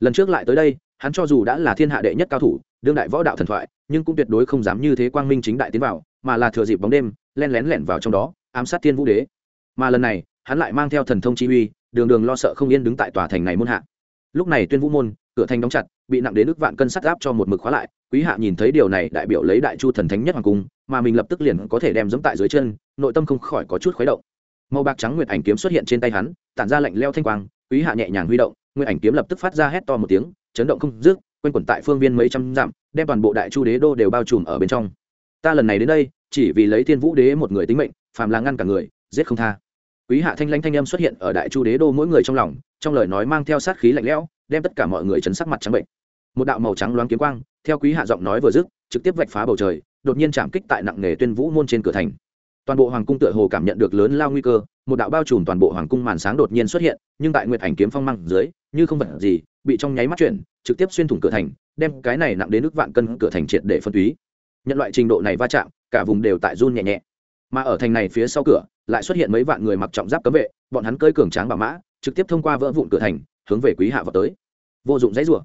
A: Lần trước lại tới đây, hắn cho dù đã là thiên hạ đệ nhất cao thủ, đương đại võ đạo thần thoại nhưng cũng tuyệt đối không dám như thế quang minh chính đại tiến vào, mà là thừa dịp bóng đêm, len lén lẻn vào trong đó, ám sát thiên vũ đế. Mà lần này, hắn lại mang theo thần thông chi uy, đường đường lo sợ không yên đứng tại tòa thành này môn hạ. Lúc này tuyên vũ môn, cửa thành đóng chặt, bị nặng đến ức vạn cân sắt áp cho một mực khóa lại, quý hạ nhìn thấy điều này đại biểu lấy đại chu thần thánh nhất hoàng cung, mà mình lập tức liền có thể đem dẫm tại dưới chân, nội tâm không khỏi có chút khuấy động. Màu bạc trắng nguyệt ảnh kiếm xuất hiện trên tay hắn, tản ra lạnh leo thanh quang, quý hạ nhẹ nhàng huy động, nguyệt ảnh kiếm lập tức phát ra hét to một tiếng, chấn động không dứt quanh quẩn tại phương viên mấy trăm dặm, đem toàn bộ đại chu đế đô đều bao trùm ở bên trong. Ta lần này đến đây, chỉ vì lấy thiên vũ đế một người tính mệnh, phàm là ngăn cả người, giết không tha. Quý hạ thanh lãnh thanh âm xuất hiện ở đại chu đế đô mỗi người trong lòng, trong lời nói mang theo sát khí lạnh lẽo, đem tất cả mọi người chấn sắc mặt trắng bệnh. Một đạo màu trắng loáng kiếm quang, theo quý hạ giọng nói vừa dứt, trực tiếp vạch phá bầu trời, đột nhiên chạm kích tại nặng nghề tuyên vũ môn trên cửa thành. Toàn bộ hoàng cung tựa hồ cảm nhận được lớn lao nguy cơ, một đạo bao trùm toàn bộ hoàng cung màn sáng đột nhiên xuất hiện, nhưng tại nguyệt ảnh kiếm phong măng dưới, như không vật gì bị trong nháy mắt chuyển, trực tiếp xuyên thủng cửa thành, đem cái này nặng đến nước vạn cân cửa thành triệt để phân túy. Nhận loại trình độ này va chạm, cả vùng đều tại run nhẹ nhẹ. Mà ở thành này phía sau cửa, lại xuất hiện mấy vạn người mặc trọng giáp cấm vệ, bọn hắn cơi cường tráng bà mã, trực tiếp thông qua vỡ vụn cửa thành, hướng về quý hạ vào tới. Vô dụng dãy rủa.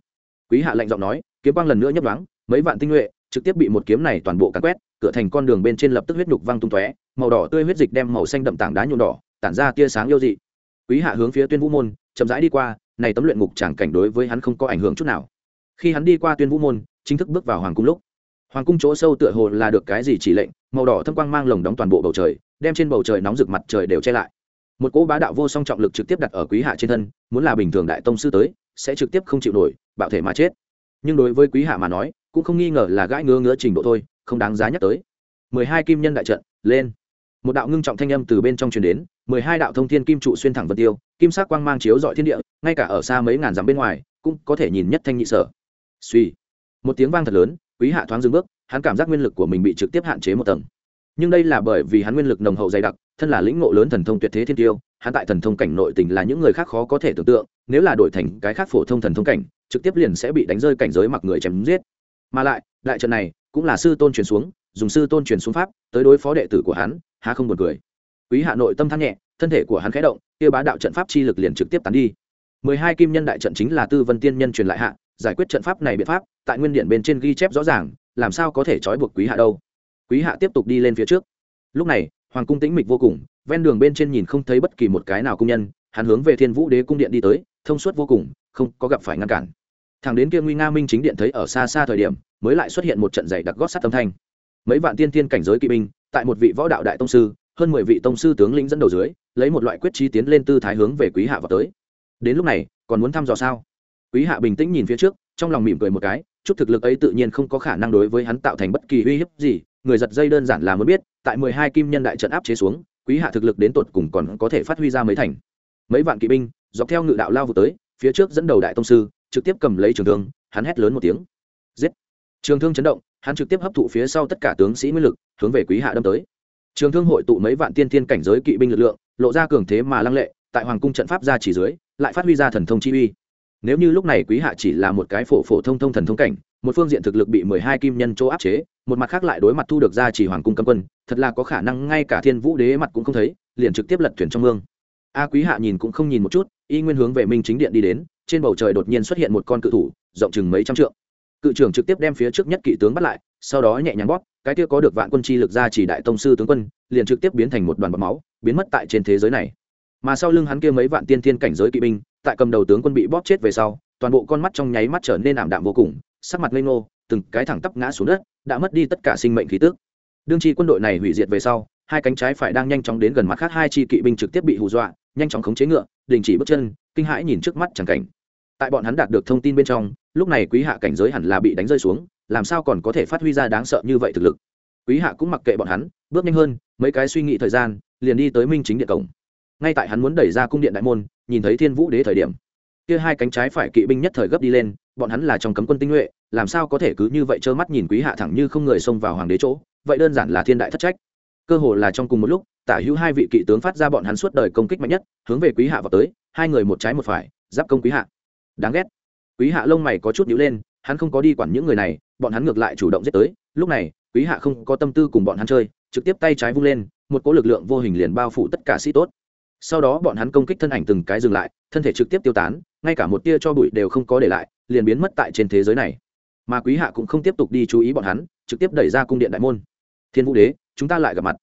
A: Quý hạ lạnh giọng nói, kiếm quang lần nữa nhấp đoán mấy vạn tinh nhuệ, trực tiếp bị một kiếm này toàn bộ cắn quét, cửa thành con đường bên trên lập tức huyết nhục văng tung tóe, màu đỏ tươi huyết dịch đem màu xanh đậm tảng đá nhuộm đỏ, tản ra tia sáng yêu dị. Quý hạ hướng phía tuyên vũ môn, chậm rãi đi qua này tấm luyện ngục chẳng cảnh đối với hắn không có ảnh hưởng chút nào. Khi hắn đi qua tuyên vũ môn, chính thức bước vào hoàng cung lúc, hoàng cung chỗ sâu tựa hồ là được cái gì chỉ lệnh, màu đỏ thâm quang mang lồng đóng toàn bộ bầu trời, đem trên bầu trời nóng rực mặt trời đều che lại. Một cỗ bá đạo vô song trọng lực trực tiếp đặt ở quý hạ trên thân, muốn là bình thường đại tông sư tới, sẽ trực tiếp không chịu nổi, bạo thể mà chết. Nhưng đối với quý hạ mà nói, cũng không nghi ngờ là gãi ngứa ngứa trình độ thôi, không đáng giá nhắc tới. Mười hai kim nhân đại trận, lên một đạo ngưng trọng thanh âm từ bên trong truyền đến, mười hai đạo thông thiên kim trụ xuyên thẳng vân tiêu, kim sắc quang mang chiếu dọi thiên địa, ngay cả ở xa mấy ngàn dặm bên ngoài, cũng có thể nhìn nhất thanh nhị sở. Suy. Một tiếng vang thật lớn, quý hạ thoáng dừng bước, hắn cảm giác nguyên lực của mình bị trực tiếp hạn chế một tầng. Nhưng đây là bởi vì hắn nguyên lực nồng hậu dày đặc, thân là lĩnh ngộ lớn thần thông tuyệt thế thiên tiêu, hắn tại thần thông cảnh nội tình là những người khác khó có thể tưởng tượng, nếu là đổi thành cái khác phổ thông thần thông cảnh, trực tiếp liền sẽ bị đánh rơi cảnh giới mặc người chém giết. Mà lại, đại trận này cũng là sư tôn truyền xuống, dùng sư tôn truyền xuống pháp, tới đối phó đệ tử của hắn há không buồn cười. Quý hạ nội tâm thắng nhẹ, thân thể của hắn khẽ động, kia bá đạo trận pháp chi lực liền trực tiếp tán đi. Mười hai kim nhân đại trận chính là tư vân tiên nhân truyền lại hạ, giải quyết trận pháp này biện pháp, tại nguyên điện bên trên ghi chép rõ ràng, làm sao có thể trói buộc quý hạ đâu. Quý hạ tiếp tục đi lên phía trước. Lúc này, hoàng cung tĩnh mịch vô cùng, ven đường bên trên nhìn không thấy bất kỳ một cái nào công nhân, hắn hướng về thiên vũ đế cung điện đi tới, thông suốt vô cùng, không có gặp phải ngăn cản. Thằng đến kia nguy nga minh chính điện thấy ở xa xa thời điểm, mới lại xuất hiện một trận dày đặc gót sắt âm thanh. Mấy vạn tiên tiên cảnh giới kỵ binh tại một vị võ đạo đại tông sư, hơn mười vị tông sư tướng lĩnh dẫn đầu dưới, lấy một loại quyết trí tiến lên tư thái hướng về quý hạ vào tới. Đến lúc này, còn muốn thăm dò sao? Quý hạ bình tĩnh nhìn phía trước, trong lòng mỉm cười một cái, chút thực lực ấy tự nhiên không có khả năng đối với hắn tạo thành bất kỳ uy hiếp gì, người giật dây đơn giản là muốn biết, tại mười hai kim nhân đại trận áp chế xuống, quý hạ thực lực đến tột cùng còn có thể phát huy ra mấy thành. Mấy vạn kỵ binh, dọc theo ngự đạo lao vụ tới, phía trước dẫn đầu đại tông sư, trực tiếp cầm lấy trường thương, hắn hét lớn một tiếng. Giết! Trường thương chấn động hắn trực tiếp hấp thụ phía sau tất cả tướng sĩ nguyên lực, hướng về quý hạ đâm tới. Trường thương hội tụ mấy vạn tiên thiên cảnh giới kỵ binh lực lượng, lộ ra cường thế mà lăng lệ, tại hoàng cung trận pháp ra chỉ dưới, lại phát huy ra thần thông chi uy. Nếu như lúc này quý hạ chỉ là một cái phổ phổ thông thông thần thông cảnh, một phương diện thực lực bị mười hai kim nhân chỗ áp chế, một mặt khác lại đối mặt thu được ra chỉ hoàng cung cấm quân, thật là có khả năng ngay cả thiên vũ đế mặt cũng không thấy, liền trực tiếp lật thuyền trong mương. A quý hạ nhìn cũng không nhìn một chút, y nguyên hướng về minh chính điện đi đến, trên bầu trời đột nhiên xuất hiện một con cự thủ, rộng chừng mấy trăm trượng cự trưởng trực tiếp đem phía trước nhất kỵ tướng bắt lại, sau đó nhẹ nhàng bóp, cái kia có được vạn quân chi lực ra chỉ đại tông sư tướng quân, liền trực tiếp biến thành một đoàn bọt máu, biến mất tại trên thế giới này. Mà sau lưng hắn kia mấy vạn tiên thiên cảnh giới kỵ binh, tại cầm đầu tướng quân bị bóp chết về sau, toàn bộ con mắt trong nháy mắt trở nên ảm đạm vô cùng, sắc mặt ngây ngô, từng cái thẳng tắp ngã xuống đất, đã mất đi tất cả sinh mệnh khí tức. Đương chi quân đội này hủy diệt về sau, hai cánh trái phải đang nhanh chóng đến gần mặt khác hai chi kỵ binh trực tiếp bị hù dọa, nhanh chóng khống chế ngựa, đình chỉ bước chân, kinh hãi nhìn trước mắt chẳng cảnh tại bọn hắn đạt được thông tin bên trong, lúc này quý hạ cảnh giới hẳn là bị đánh rơi xuống, làm sao còn có thể phát huy ra đáng sợ như vậy thực lực. Quý hạ cũng mặc kệ bọn hắn, bước nhanh hơn, mấy cái suy nghĩ thời gian, liền đi tới minh chính điện cổng. Ngay tại hắn muốn đẩy ra cung điện đại môn, nhìn thấy thiên vũ đế thời điểm. Kia hai cánh trái phải kỵ binh nhất thời gấp đi lên, bọn hắn là trong cấm quân tinh nhuệ, làm sao có thể cứ như vậy trơ mắt nhìn quý hạ thẳng như không người xông vào hoàng đế chỗ, vậy đơn giản là thiên đại thất trách. Cơ hồ là trong cùng một lúc, tả hữu hai vị kỵ tướng phát ra bọn hắn suốt đời công kích mạnh nhất, hướng về quý hạ vào tới, hai người một trái một phải, giáp công quý hạ đáng ghét. Quý hạ lông mày có chút nhíu lên, hắn không có đi quản những người này, bọn hắn ngược lại chủ động giết tới. Lúc này, quý hạ không có tâm tư cùng bọn hắn chơi, trực tiếp tay trái vung lên, một cỗ lực lượng vô hình liền bao phủ tất cả sĩ tốt. Sau đó bọn hắn công kích thân ảnh từng cái dừng lại, thân thể trực tiếp tiêu tán, ngay cả một tia cho bụi đều không có để lại, liền biến mất tại trên thế giới này. Mà quý hạ cũng không tiếp tục đi chú ý bọn hắn, trực tiếp đẩy ra cung điện đại môn. Thiên vũ đế, chúng ta lại gặp mặt.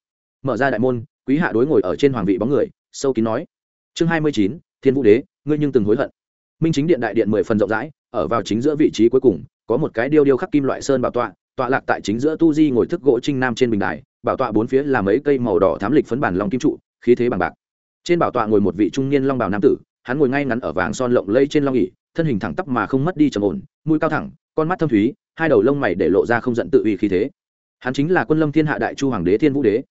A: Mở ra đại môn, quý hạ đối ngồi ở trên hoàng vị bóng người, sâu kín nói. Chương hai mươi chín, thiên vũ đế, ngươi nhưng từng hối hận minh chính điện đại điện mười phần rộng rãi, ở vào chính giữa vị trí cuối cùng, có một cái điêu điêu khắc kim loại sơn bảo tọa tọa lạc tại chính giữa tu di ngồi thức gỗ trinh nam trên bình đài, bảo tọa bốn phía là mấy cây màu đỏ thám lịch phấn bản lòng kim trụ, khí thế bằng bạc. Trên bảo tọa ngồi một vị trung niên long bào nam tử, hắn ngồi ngay ngắn ở vàng son lộng lây trên long ỉ thân hình thẳng tắp mà không mất đi trầm ổn, mũi cao thẳng, con mắt thâm thúy, hai đầu lông mày để lộ ra không giận tự uy khí thế. Hắn chính là quân lâm thiên hạ đại chu hoàng đế thiên vũ đế.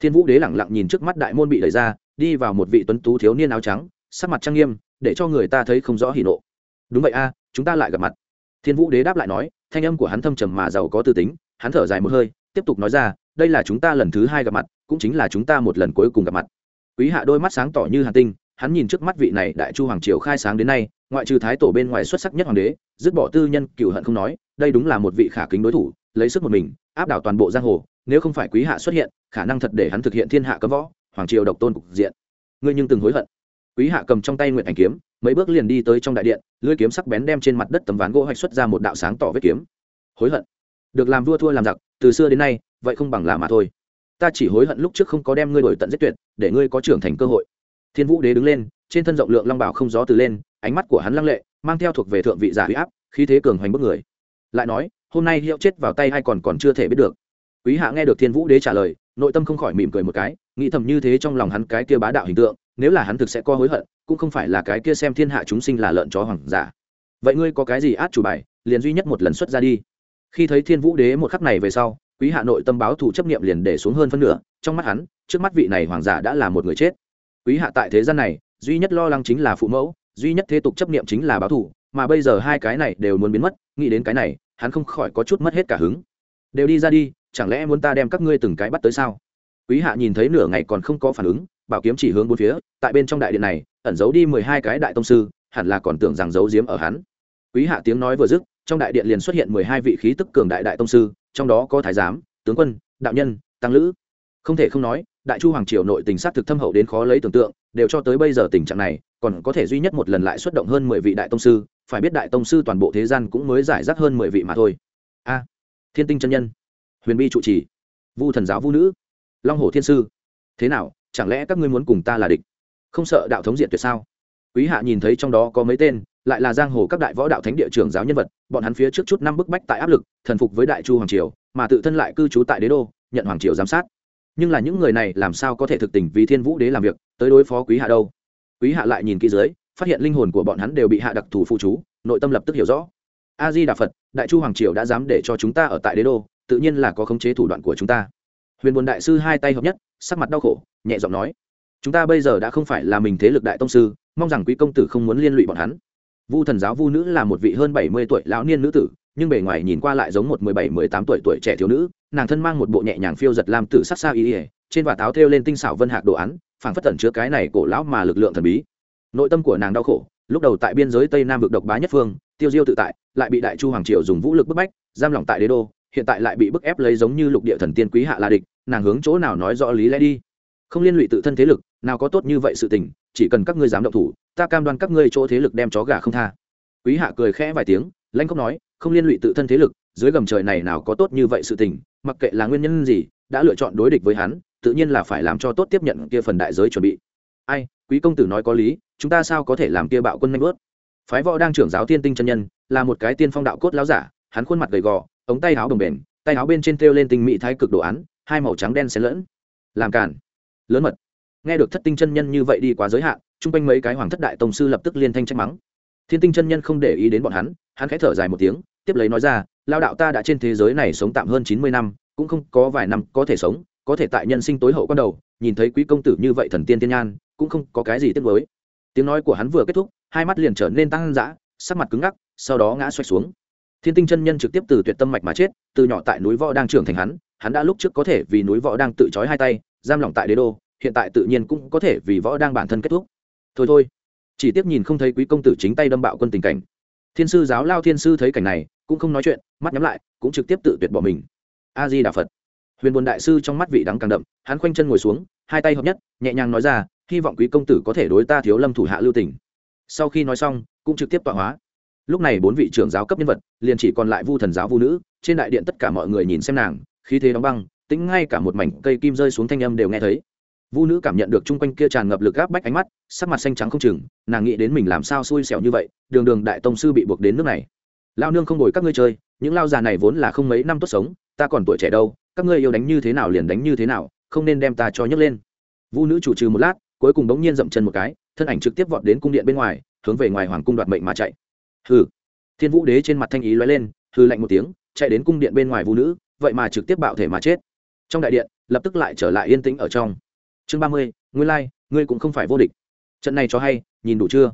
A: Thiên vũ đế lẳng lặng nhìn trước mắt đại môn bị đẩy ra, đi vào một vị tuấn tú thiếu niên áo trắng, sắc mặt trang nghiêm để cho người ta thấy không rõ hỉ nộ. Đúng vậy a, chúng ta lại gặp mặt. Thiên vũ đế đáp lại nói, thanh âm của hắn thâm trầm mà giàu có tư tính, hắn thở dài một hơi, tiếp tục nói ra, đây là chúng ta lần thứ hai gặp mặt, cũng chính là chúng ta một lần cuối cùng gặp mặt. Quý hạ đôi mắt sáng tỏ như hàn tinh, hắn nhìn trước mắt vị này đại chu hoàng triều khai sáng đến nay, ngoại trừ thái tổ bên ngoài xuất sắc nhất hoàng đế, dứt bỏ tư nhân, cựu hận không nói, đây đúng là một vị khả kính đối thủ, lấy sức một mình, áp đảo toàn bộ giang hồ, nếu không phải quý hạ xuất hiện, khả năng thật để hắn thực hiện thiên hạ cấm võ, hoàng triều độc tôn cục diện. Ngươi nhưng từng hối hận quý hạ cầm trong tay nguyện ảnh kiếm, mấy bước liền đi tới trong đại điện, lưỡi kiếm sắc bén đem trên mặt đất tấm ván gỗ hoạch xuất ra một đạo sáng tỏ vết kiếm. Hối hận. Được làm vua thua làm giặc, từ xưa đến nay, vậy không bằng là mà thôi. Ta chỉ hối hận lúc trước không có đem ngươi đổi tận giết tuyệt, để ngươi có trưởng thành cơ hội. Thiên vũ đế đứng lên, trên thân rộng lượng long bảo không gió từ lên, ánh mắt của hắn lăng lệ, mang theo thuộc về thượng vị giả huy áp, khí thế cường hoành bức người. Lại nói, hôm nay hiệu chết vào tay hay còn còn chưa thể biết được. Quý hạ nghe được thiên vũ đế trả lời, nội tâm không khỏi mỉm cười một cái, nghĩ thầm như thế trong lòng hắn cái kia bá đạo hình tượng nếu là hắn thực sẽ có hối hận, cũng không phải là cái kia xem thiên hạ chúng sinh là lợn chó hoàng giả. Vậy ngươi có cái gì át chủ bài, liền duy nhất một lần xuất ra đi. Khi thấy thiên vũ đế một khắc này về sau, quý hạ nội tâm báo thủ chấp niệm liền để xuống hơn phân nửa, trong mắt hắn, trước mắt vị này hoàng giả đã là một người chết. Quý hạ tại thế gian này, duy nhất lo lắng chính là phụ mẫu, duy nhất thế tục chấp niệm chính là báo thủ mà bây giờ hai cái này đều muốn biến mất, nghĩ đến cái này, hắn không khỏi có chút mất hết cả hứng. Đều đi ra đi, chẳng lẽ muốn ta đem các ngươi từng cái bắt tới sao? Quý hạ nhìn thấy nửa ngày còn không có phản ứng bảo kiếm chỉ hướng bốn phía, tại bên trong đại điện này, ẩn giấu đi mười hai cái đại tông sư, hẳn là còn tưởng rằng giấu giếm ở hắn. Quý hạ tiếng nói vừa dứt, trong đại điện liền xuất hiện mười hai vị khí tức cường đại đại tông sư, trong đó có thái giám, tướng quân, đạo nhân, tăng lữ. Không thể không nói, đại chu hoàng triều nội tình sát thực thâm hậu đến khó lấy tưởng tượng, đều cho tới bây giờ tình trạng này, còn có thể duy nhất một lần lại xuất động hơn mười vị đại tông sư, phải biết đại tông sư toàn bộ thế gian cũng mới giải rác hơn mười vị mà thôi. A, thiên tinh chân nhân, huyền bi trụ trì, vu thần giáo vu nữ, long hồ thiên sư, thế nào? Chẳng lẽ các ngươi muốn cùng ta là địch? Không sợ đạo thống diện tuyệt sao? Quý hạ nhìn thấy trong đó có mấy tên, lại là giang hồ các đại võ đạo thánh địa trưởng giáo nhân vật, bọn hắn phía trước chút năm bức bách tại áp lực, thần phục với đại chu hoàng triều, mà tự thân lại cư trú tại đế đô, nhận hoàng triều giám sát. Nhưng là những người này làm sao có thể thực tình vì thiên vũ đế làm việc, tới đối phó quý hạ đâu? Quý hạ lại nhìn kỹ dưới, phát hiện linh hồn của bọn hắn đều bị hạ đặc thù phụ chú, nội tâm lập tức hiểu rõ. A di đà phật, đại chu hoàng triều đã dám để cho chúng ta ở tại đế đô, tự nhiên là có khống chế thủ đoạn của chúng ta huyền buồn đại sư hai tay hợp nhất, sắc mặt đau khổ, nhẹ giọng nói, chúng ta bây giờ đã không phải là mình thế lực đại tông sư, mong rằng quý công tử không muốn liên lụy bọn hắn. Vu thần giáo vu nữ là một vị hơn bảy mươi tuổi lão niên nữ tử, nhưng bề ngoài nhìn qua lại giống một mười bảy, mười tám tuổi tuổi trẻ thiếu nữ, nàng thân mang một bộ nhẹ nhàng phiêu giật làm tử sắc xa ý ỉa trên và táo thêu lên tinh xảo vân hạc đồ án, phảng phất tẩn chứa cái này cổ lão mà lực lượng thần bí. Nội tâm của nàng đau khổ, lúc đầu tại biên giới tây nam vực độc bá nhất phương, tiêu diêu tự tại, lại bị đại chu hoàng triều dùng vũ lực bức bách, giam lỏng tại đế đô hiện tại lại bị bức ép lấy giống như lục địa thần tiên quý hạ là địch, nàng hướng chỗ nào nói rõ lý lẽ đi. Không liên lụy tự thân thế lực, nào có tốt như vậy sự tình, chỉ cần các ngươi dám động thủ, ta cam đoan các ngươi chỗ thế lực đem chó gà không tha. Quý hạ cười khẽ vài tiếng lãnh không nói, không liên lụy tự thân thế lực, dưới gầm trời này nào có tốt như vậy sự tình, mặc kệ là nguyên nhân gì, đã lựa chọn đối địch với hắn, tự nhiên là phải làm cho tốt tiếp nhận kia phần đại giới chuẩn bị. Ai, quý công tử nói có lý, chúng ta sao có thể làm kia bạo quân nhanh bớt phái võ đang trưởng giáo tiên tinh chân nhân, là một cái tiên phong đạo cốt láo giả, hắn khuôn mặt gầy gò ống tay áo đồng bền, tay áo bên trên thêu lên tinh mỹ thái cực đồ án, hai màu trắng đen xen lẫn. Làm cản lớn mật. Nghe được thất tinh chân nhân như vậy đi quá giới hạn, chung quanh mấy cái hoàng thất đại tông sư lập tức liên thanh trách mắng. Thiên tinh chân nhân không để ý đến bọn hắn hắn khẽ thở dài một tiếng, tiếp lấy nói ra lao đạo ta đã trên thế giới này sống tạm hơn chín mươi năm, cũng không có vài năm có thể sống, có thể tại nhân sinh tối hậu quan đầu, nhìn thấy quý công tử như vậy thần tiên tiên nhan, cũng không có cái gì tiếc nuối. tiếng nói của hắn vừa kết thúc, hai mắt liền trở nên tăng dã, sắc mặt cứng ngắc, sau đó ngã xoay xuống thiên tinh chân nhân trực tiếp từ tuyệt tâm mạch mà chết, từ nhỏ tại núi võ đang trưởng thành hắn hắn đã lúc trước có thể vì núi võ đang tự trói hai tay, giam lỏng tại đế đô, hiện tại tự nhiên cũng có thể vì võ đang bản thân kết thúc. Thôi thôi. Chỉ tiếc nhìn không thấy quý công tử chính tay đâm bạo quân tình cảnh. Thiên sư giáo lao thiên sư thấy cảnh này, cũng không nói chuyện, mắt nhắm lại, cũng trực tiếp tự tuyệt bỏ mình. A di đà phật. Huyền buồn đại sư trong mắt vị đắng càng đậm, hắn khoanh chân ngồi xuống, hai tay hợp nhất, nhẹ nhàng nói ra, hy vọng quý công tử có thể đối ta thiếu lâm thủ hạ lưu tỉnh sau khi nói xong, cũng trực tiếp tọa hóa lúc này bốn vị trưởng giáo cấp nhân vật, liền chỉ còn lại vu thần giáo vu nữ, trên đại điện tất cả mọi người nhìn xem nàng, khí thế đóng băng, tính ngay cả một mảnh cây kim rơi xuống thanh âm đều nghe thấy. Vu nữ cảm nhận được chung quanh kia tràn ngập lực gáp bách ánh mắt, sắc mặt xanh trắng không chừng, nàng nghĩ đến mình làm sao xui xẻo như vậy, đường đường đại tông sư bị buộc đến nước này. Lao nương không đổi các ngươi chơi, những lao già này vốn là không mấy năm tốt sống, ta còn tuổi trẻ đâu, các ngươi yêu đánh như thế nào liền đánh như thế nào, không nên đem ta cho nhấc lên. Vu nữ chủ trừ một lát, cuối cùng bỗng nhiên dậm chân một cái, thân ảnh trực tiếp vọt đến cung điện bên ngoài, hướng về ngoài hoàng cung đoạt mệnh mà chạy hừ. Thiên vũ đế trên mặt thanh ý lóe lên hừ lạnh một tiếng chạy đến cung điện bên ngoài vũ nữ vậy mà trực tiếp bạo thể mà chết. Trong đại điện lập tức lại trở lại yên tĩnh ở trong. Chương ba mươi ngươi lai、like, ngươi cũng không phải vô địch. Trận này cho hay nhìn đủ chưa?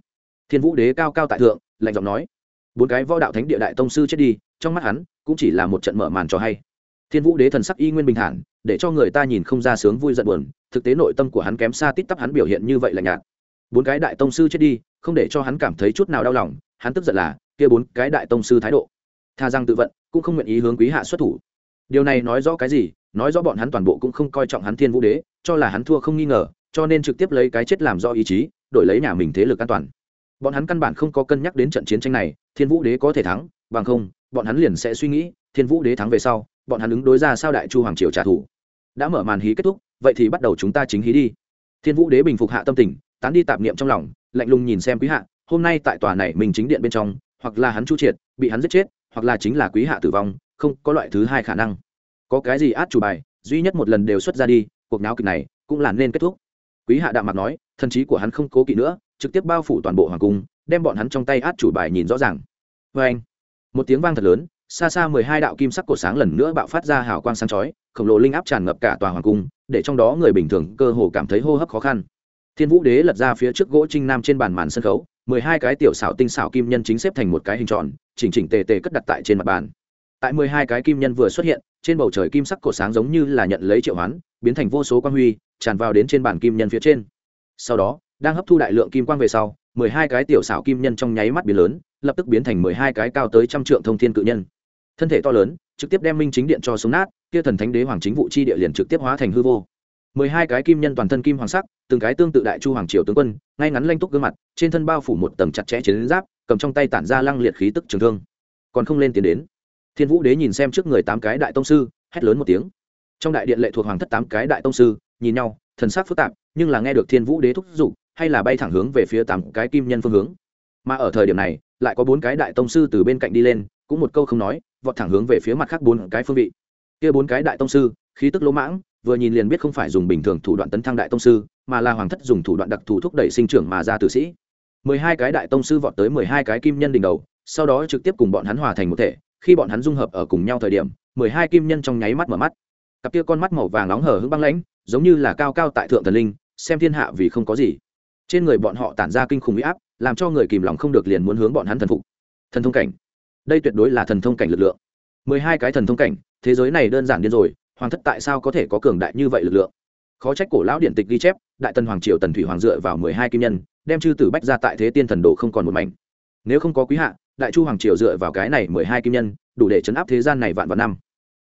A: Thiên vũ đế cao cao tại thượng lạnh giọng nói. Bốn cái võ đạo thánh địa đại tông sư chết đi trong mắt hắn cũng chỉ là một trận mở màn cho hay. Thiên vũ đế thần sắc y nguyên bình thản để cho người ta nhìn không ra sướng vui giận buồn thực tế nội tâm của hắn kém xa tít tắp hắn biểu hiện như vậy là nhạt. Bốn cái đại tông sư chết đi không để cho hắn cảm thấy chút nào đau lòng, hắn tức giận là, kia bốn cái đại tông sư thái độ. Tha rằng tự vận, cũng không nguyện ý hướng quý hạ xuất thủ. Điều này nói rõ cái gì? Nói rõ bọn hắn toàn bộ cũng không coi trọng hắn thiên vũ đế, cho là hắn thua không nghi ngờ, cho nên trực tiếp lấy cái chết làm do ý chí, đổi lấy nhà mình thế lực an toàn. Bọn hắn căn bản không có cân nhắc đến trận chiến tranh này, thiên vũ đế có thể thắng, bằng không, bọn hắn liền sẽ suy nghĩ, thiên vũ đế thắng về sau, bọn hắn ứng đối ra sao đại chu hoàng triều trả thù. Đã mở màn hí kết thúc, vậy thì bắt đầu chúng ta chính hí đi. Thiên vũ đế bình phục hạ tâm tình, tán đi tạp niệm trong lòng lạnh lùng nhìn xem quý hạ, hôm nay tại tòa này mình chính điện bên trong, hoặc là hắn chu triệt, bị hắn giết chết, hoặc là chính là quý hạ tử vong, không có loại thứ hai khả năng. Có cái gì át chủ bài, duy nhất một lần đều xuất ra đi, cuộc náo kịch này cũng là nên kết thúc. Quý hạ đạm mặt nói, thần trí của hắn không cố kỵ nữa, trực tiếp bao phủ toàn bộ hoàng cung, đem bọn hắn trong tay át chủ bài nhìn rõ ràng. Vê anh, một tiếng vang thật lớn, xa xa mười hai đạo kim sắc cổ sáng lần nữa bạo phát ra hào quang sáng chói, khổng lồ linh áp tràn ngập cả tòa hoàng cung, để trong đó người bình thường cơ hồ cảm thấy hô hấp khó khăn thiên vũ đế lật ra phía trước gỗ trinh nam trên bàn màn sân khấu, mười hai cái tiểu xảo tinh xảo kim nhân chính xếp thành một cái hình tròn, chỉnh chỉnh tề tề cất đặt tại trên mặt bàn. Tại mười hai cái kim nhân vừa xuất hiện, trên bầu trời kim sắc cổ sáng giống như là nhận lấy triệu hoán, biến thành vô số quang huy, tràn vào đến trên bàn kim nhân phía trên. Sau đó, đang hấp thu đại lượng kim quang về sau, mười hai cái tiểu xảo kim nhân trong nháy mắt biến lớn, lập tức biến thành mười hai cái cao tới trăm trượng thông thiên cự nhân. Thân thể to lớn, trực tiếp đem minh chính điện cho sống nát, kia thần thánh đế hoàng chính vụ chi địa liền trực tiếp hóa thành hư vô mười hai cái kim nhân toàn thân kim hoàng sắc, từng cái tương tự đại chu hoàng triều tướng quân, ngay ngắn lanh túc gương mặt, trên thân bao phủ một tầng chặt chẽ chiến giáp, cầm trong tay tản ra lăng liệt khí tức trường thương. Còn không lên tiến đến, thiên vũ đế nhìn xem trước người tám cái đại tông sư, hét lớn một tiếng. Trong đại điện lệ thuộc hoàng thất tám cái đại tông sư, nhìn nhau, thần sắc phức tạp, nhưng là nghe được thiên vũ đế thúc giục, hay là bay thẳng hướng về phía tám cái kim nhân phương hướng. Mà ở thời điểm này, lại có bốn cái đại tông sư từ bên cạnh đi lên, cũng một câu không nói, vọt thẳng hướng về phía mặt khác bốn cái phương vị. Kia bốn cái đại tông sư, khí tức lỗ mãng vừa nhìn liền biết không phải dùng bình thường thủ đoạn tấn thăng đại tông sư, mà là hoàng thất dùng thủ đoạn đặc thù thúc đẩy sinh trưởng mà ra tử sĩ. Mười hai cái đại tông sư vọt tới mười hai cái kim nhân đỉnh đầu, sau đó trực tiếp cùng bọn hắn hòa thành một thể, khi bọn hắn dung hợp ở cùng nhau thời điểm, mười hai kim nhân trong nháy mắt mở mắt. Cặp kia con mắt màu vàng nóng hở hững băng lãnh, giống như là cao cao tại thượng thần linh, xem thiên hạ vì không có gì. Trên người bọn họ tản ra kinh khủng huy áp, làm cho người kìm lòng không được liền muốn hướng bọn hắn thần phục. Thần thông cảnh. Đây tuyệt đối là thần thông cảnh lực lượng. mười hai cái thần thông cảnh, thế giới này đơn giản điên rồi hoàng thất tại sao có thể có cường đại như vậy lực lượng? Khó trách cổ lão điện tịch ghi chép, đại tần hoàng triều tần thủy hoàng dựa vào mười hai kim nhân, đem chư tử bách ra tại thế tiên thần đồ không còn một mảnh. Nếu không có quý hạ, đại chu hoàng triều dựa vào cái này mười hai kim nhân, đủ để chấn áp thế gian này vạn vạn năm.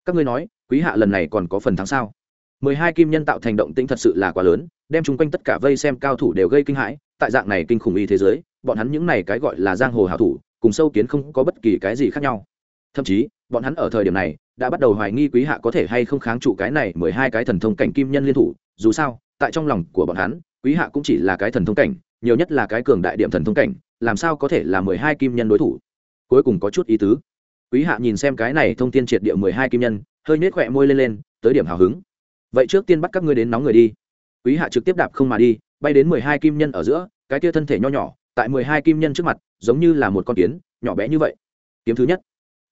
A: Các ngươi nói, quý hạ lần này còn có phần thắng sao? Mười hai kim nhân tạo thành động tĩnh thật sự là quá lớn, đem chung quanh tất cả vây xem cao thủ đều gây kinh hãi, tại dạng này kinh khủng y thế giới, bọn hắn những này cái gọi là giang hồ hảo thủ, cùng sâu kiến không có bất kỳ cái gì khác nhau. Thậm chí, bọn hắn ở thời điểm này đã bắt đầu hoài nghi quý hạ có thể hay không kháng trụ cái này mười hai cái thần thông cảnh kim nhân liên thủ. Dù sao, tại trong lòng của bọn hắn, quý hạ cũng chỉ là cái thần thông cảnh, nhiều nhất là cái cường đại điểm thần thông cảnh, làm sao có thể là mười hai kim nhân đối thủ? Cuối cùng có chút ý tứ. Quý hạ nhìn xem cái này thông tin triệt địa mười hai kim nhân, hơi nết khỏe môi lên lên, tới điểm hào hứng. Vậy trước tiên bắt các ngươi đến nóng người đi. Quý hạ trực tiếp đạp không mà đi, bay đến mười hai kim nhân ở giữa, cái kia thân thể nho nhỏ, tại mười hai kim nhân trước mặt, giống như là một con kiến, nhỏ bé như vậy. Kiếm thứ nhất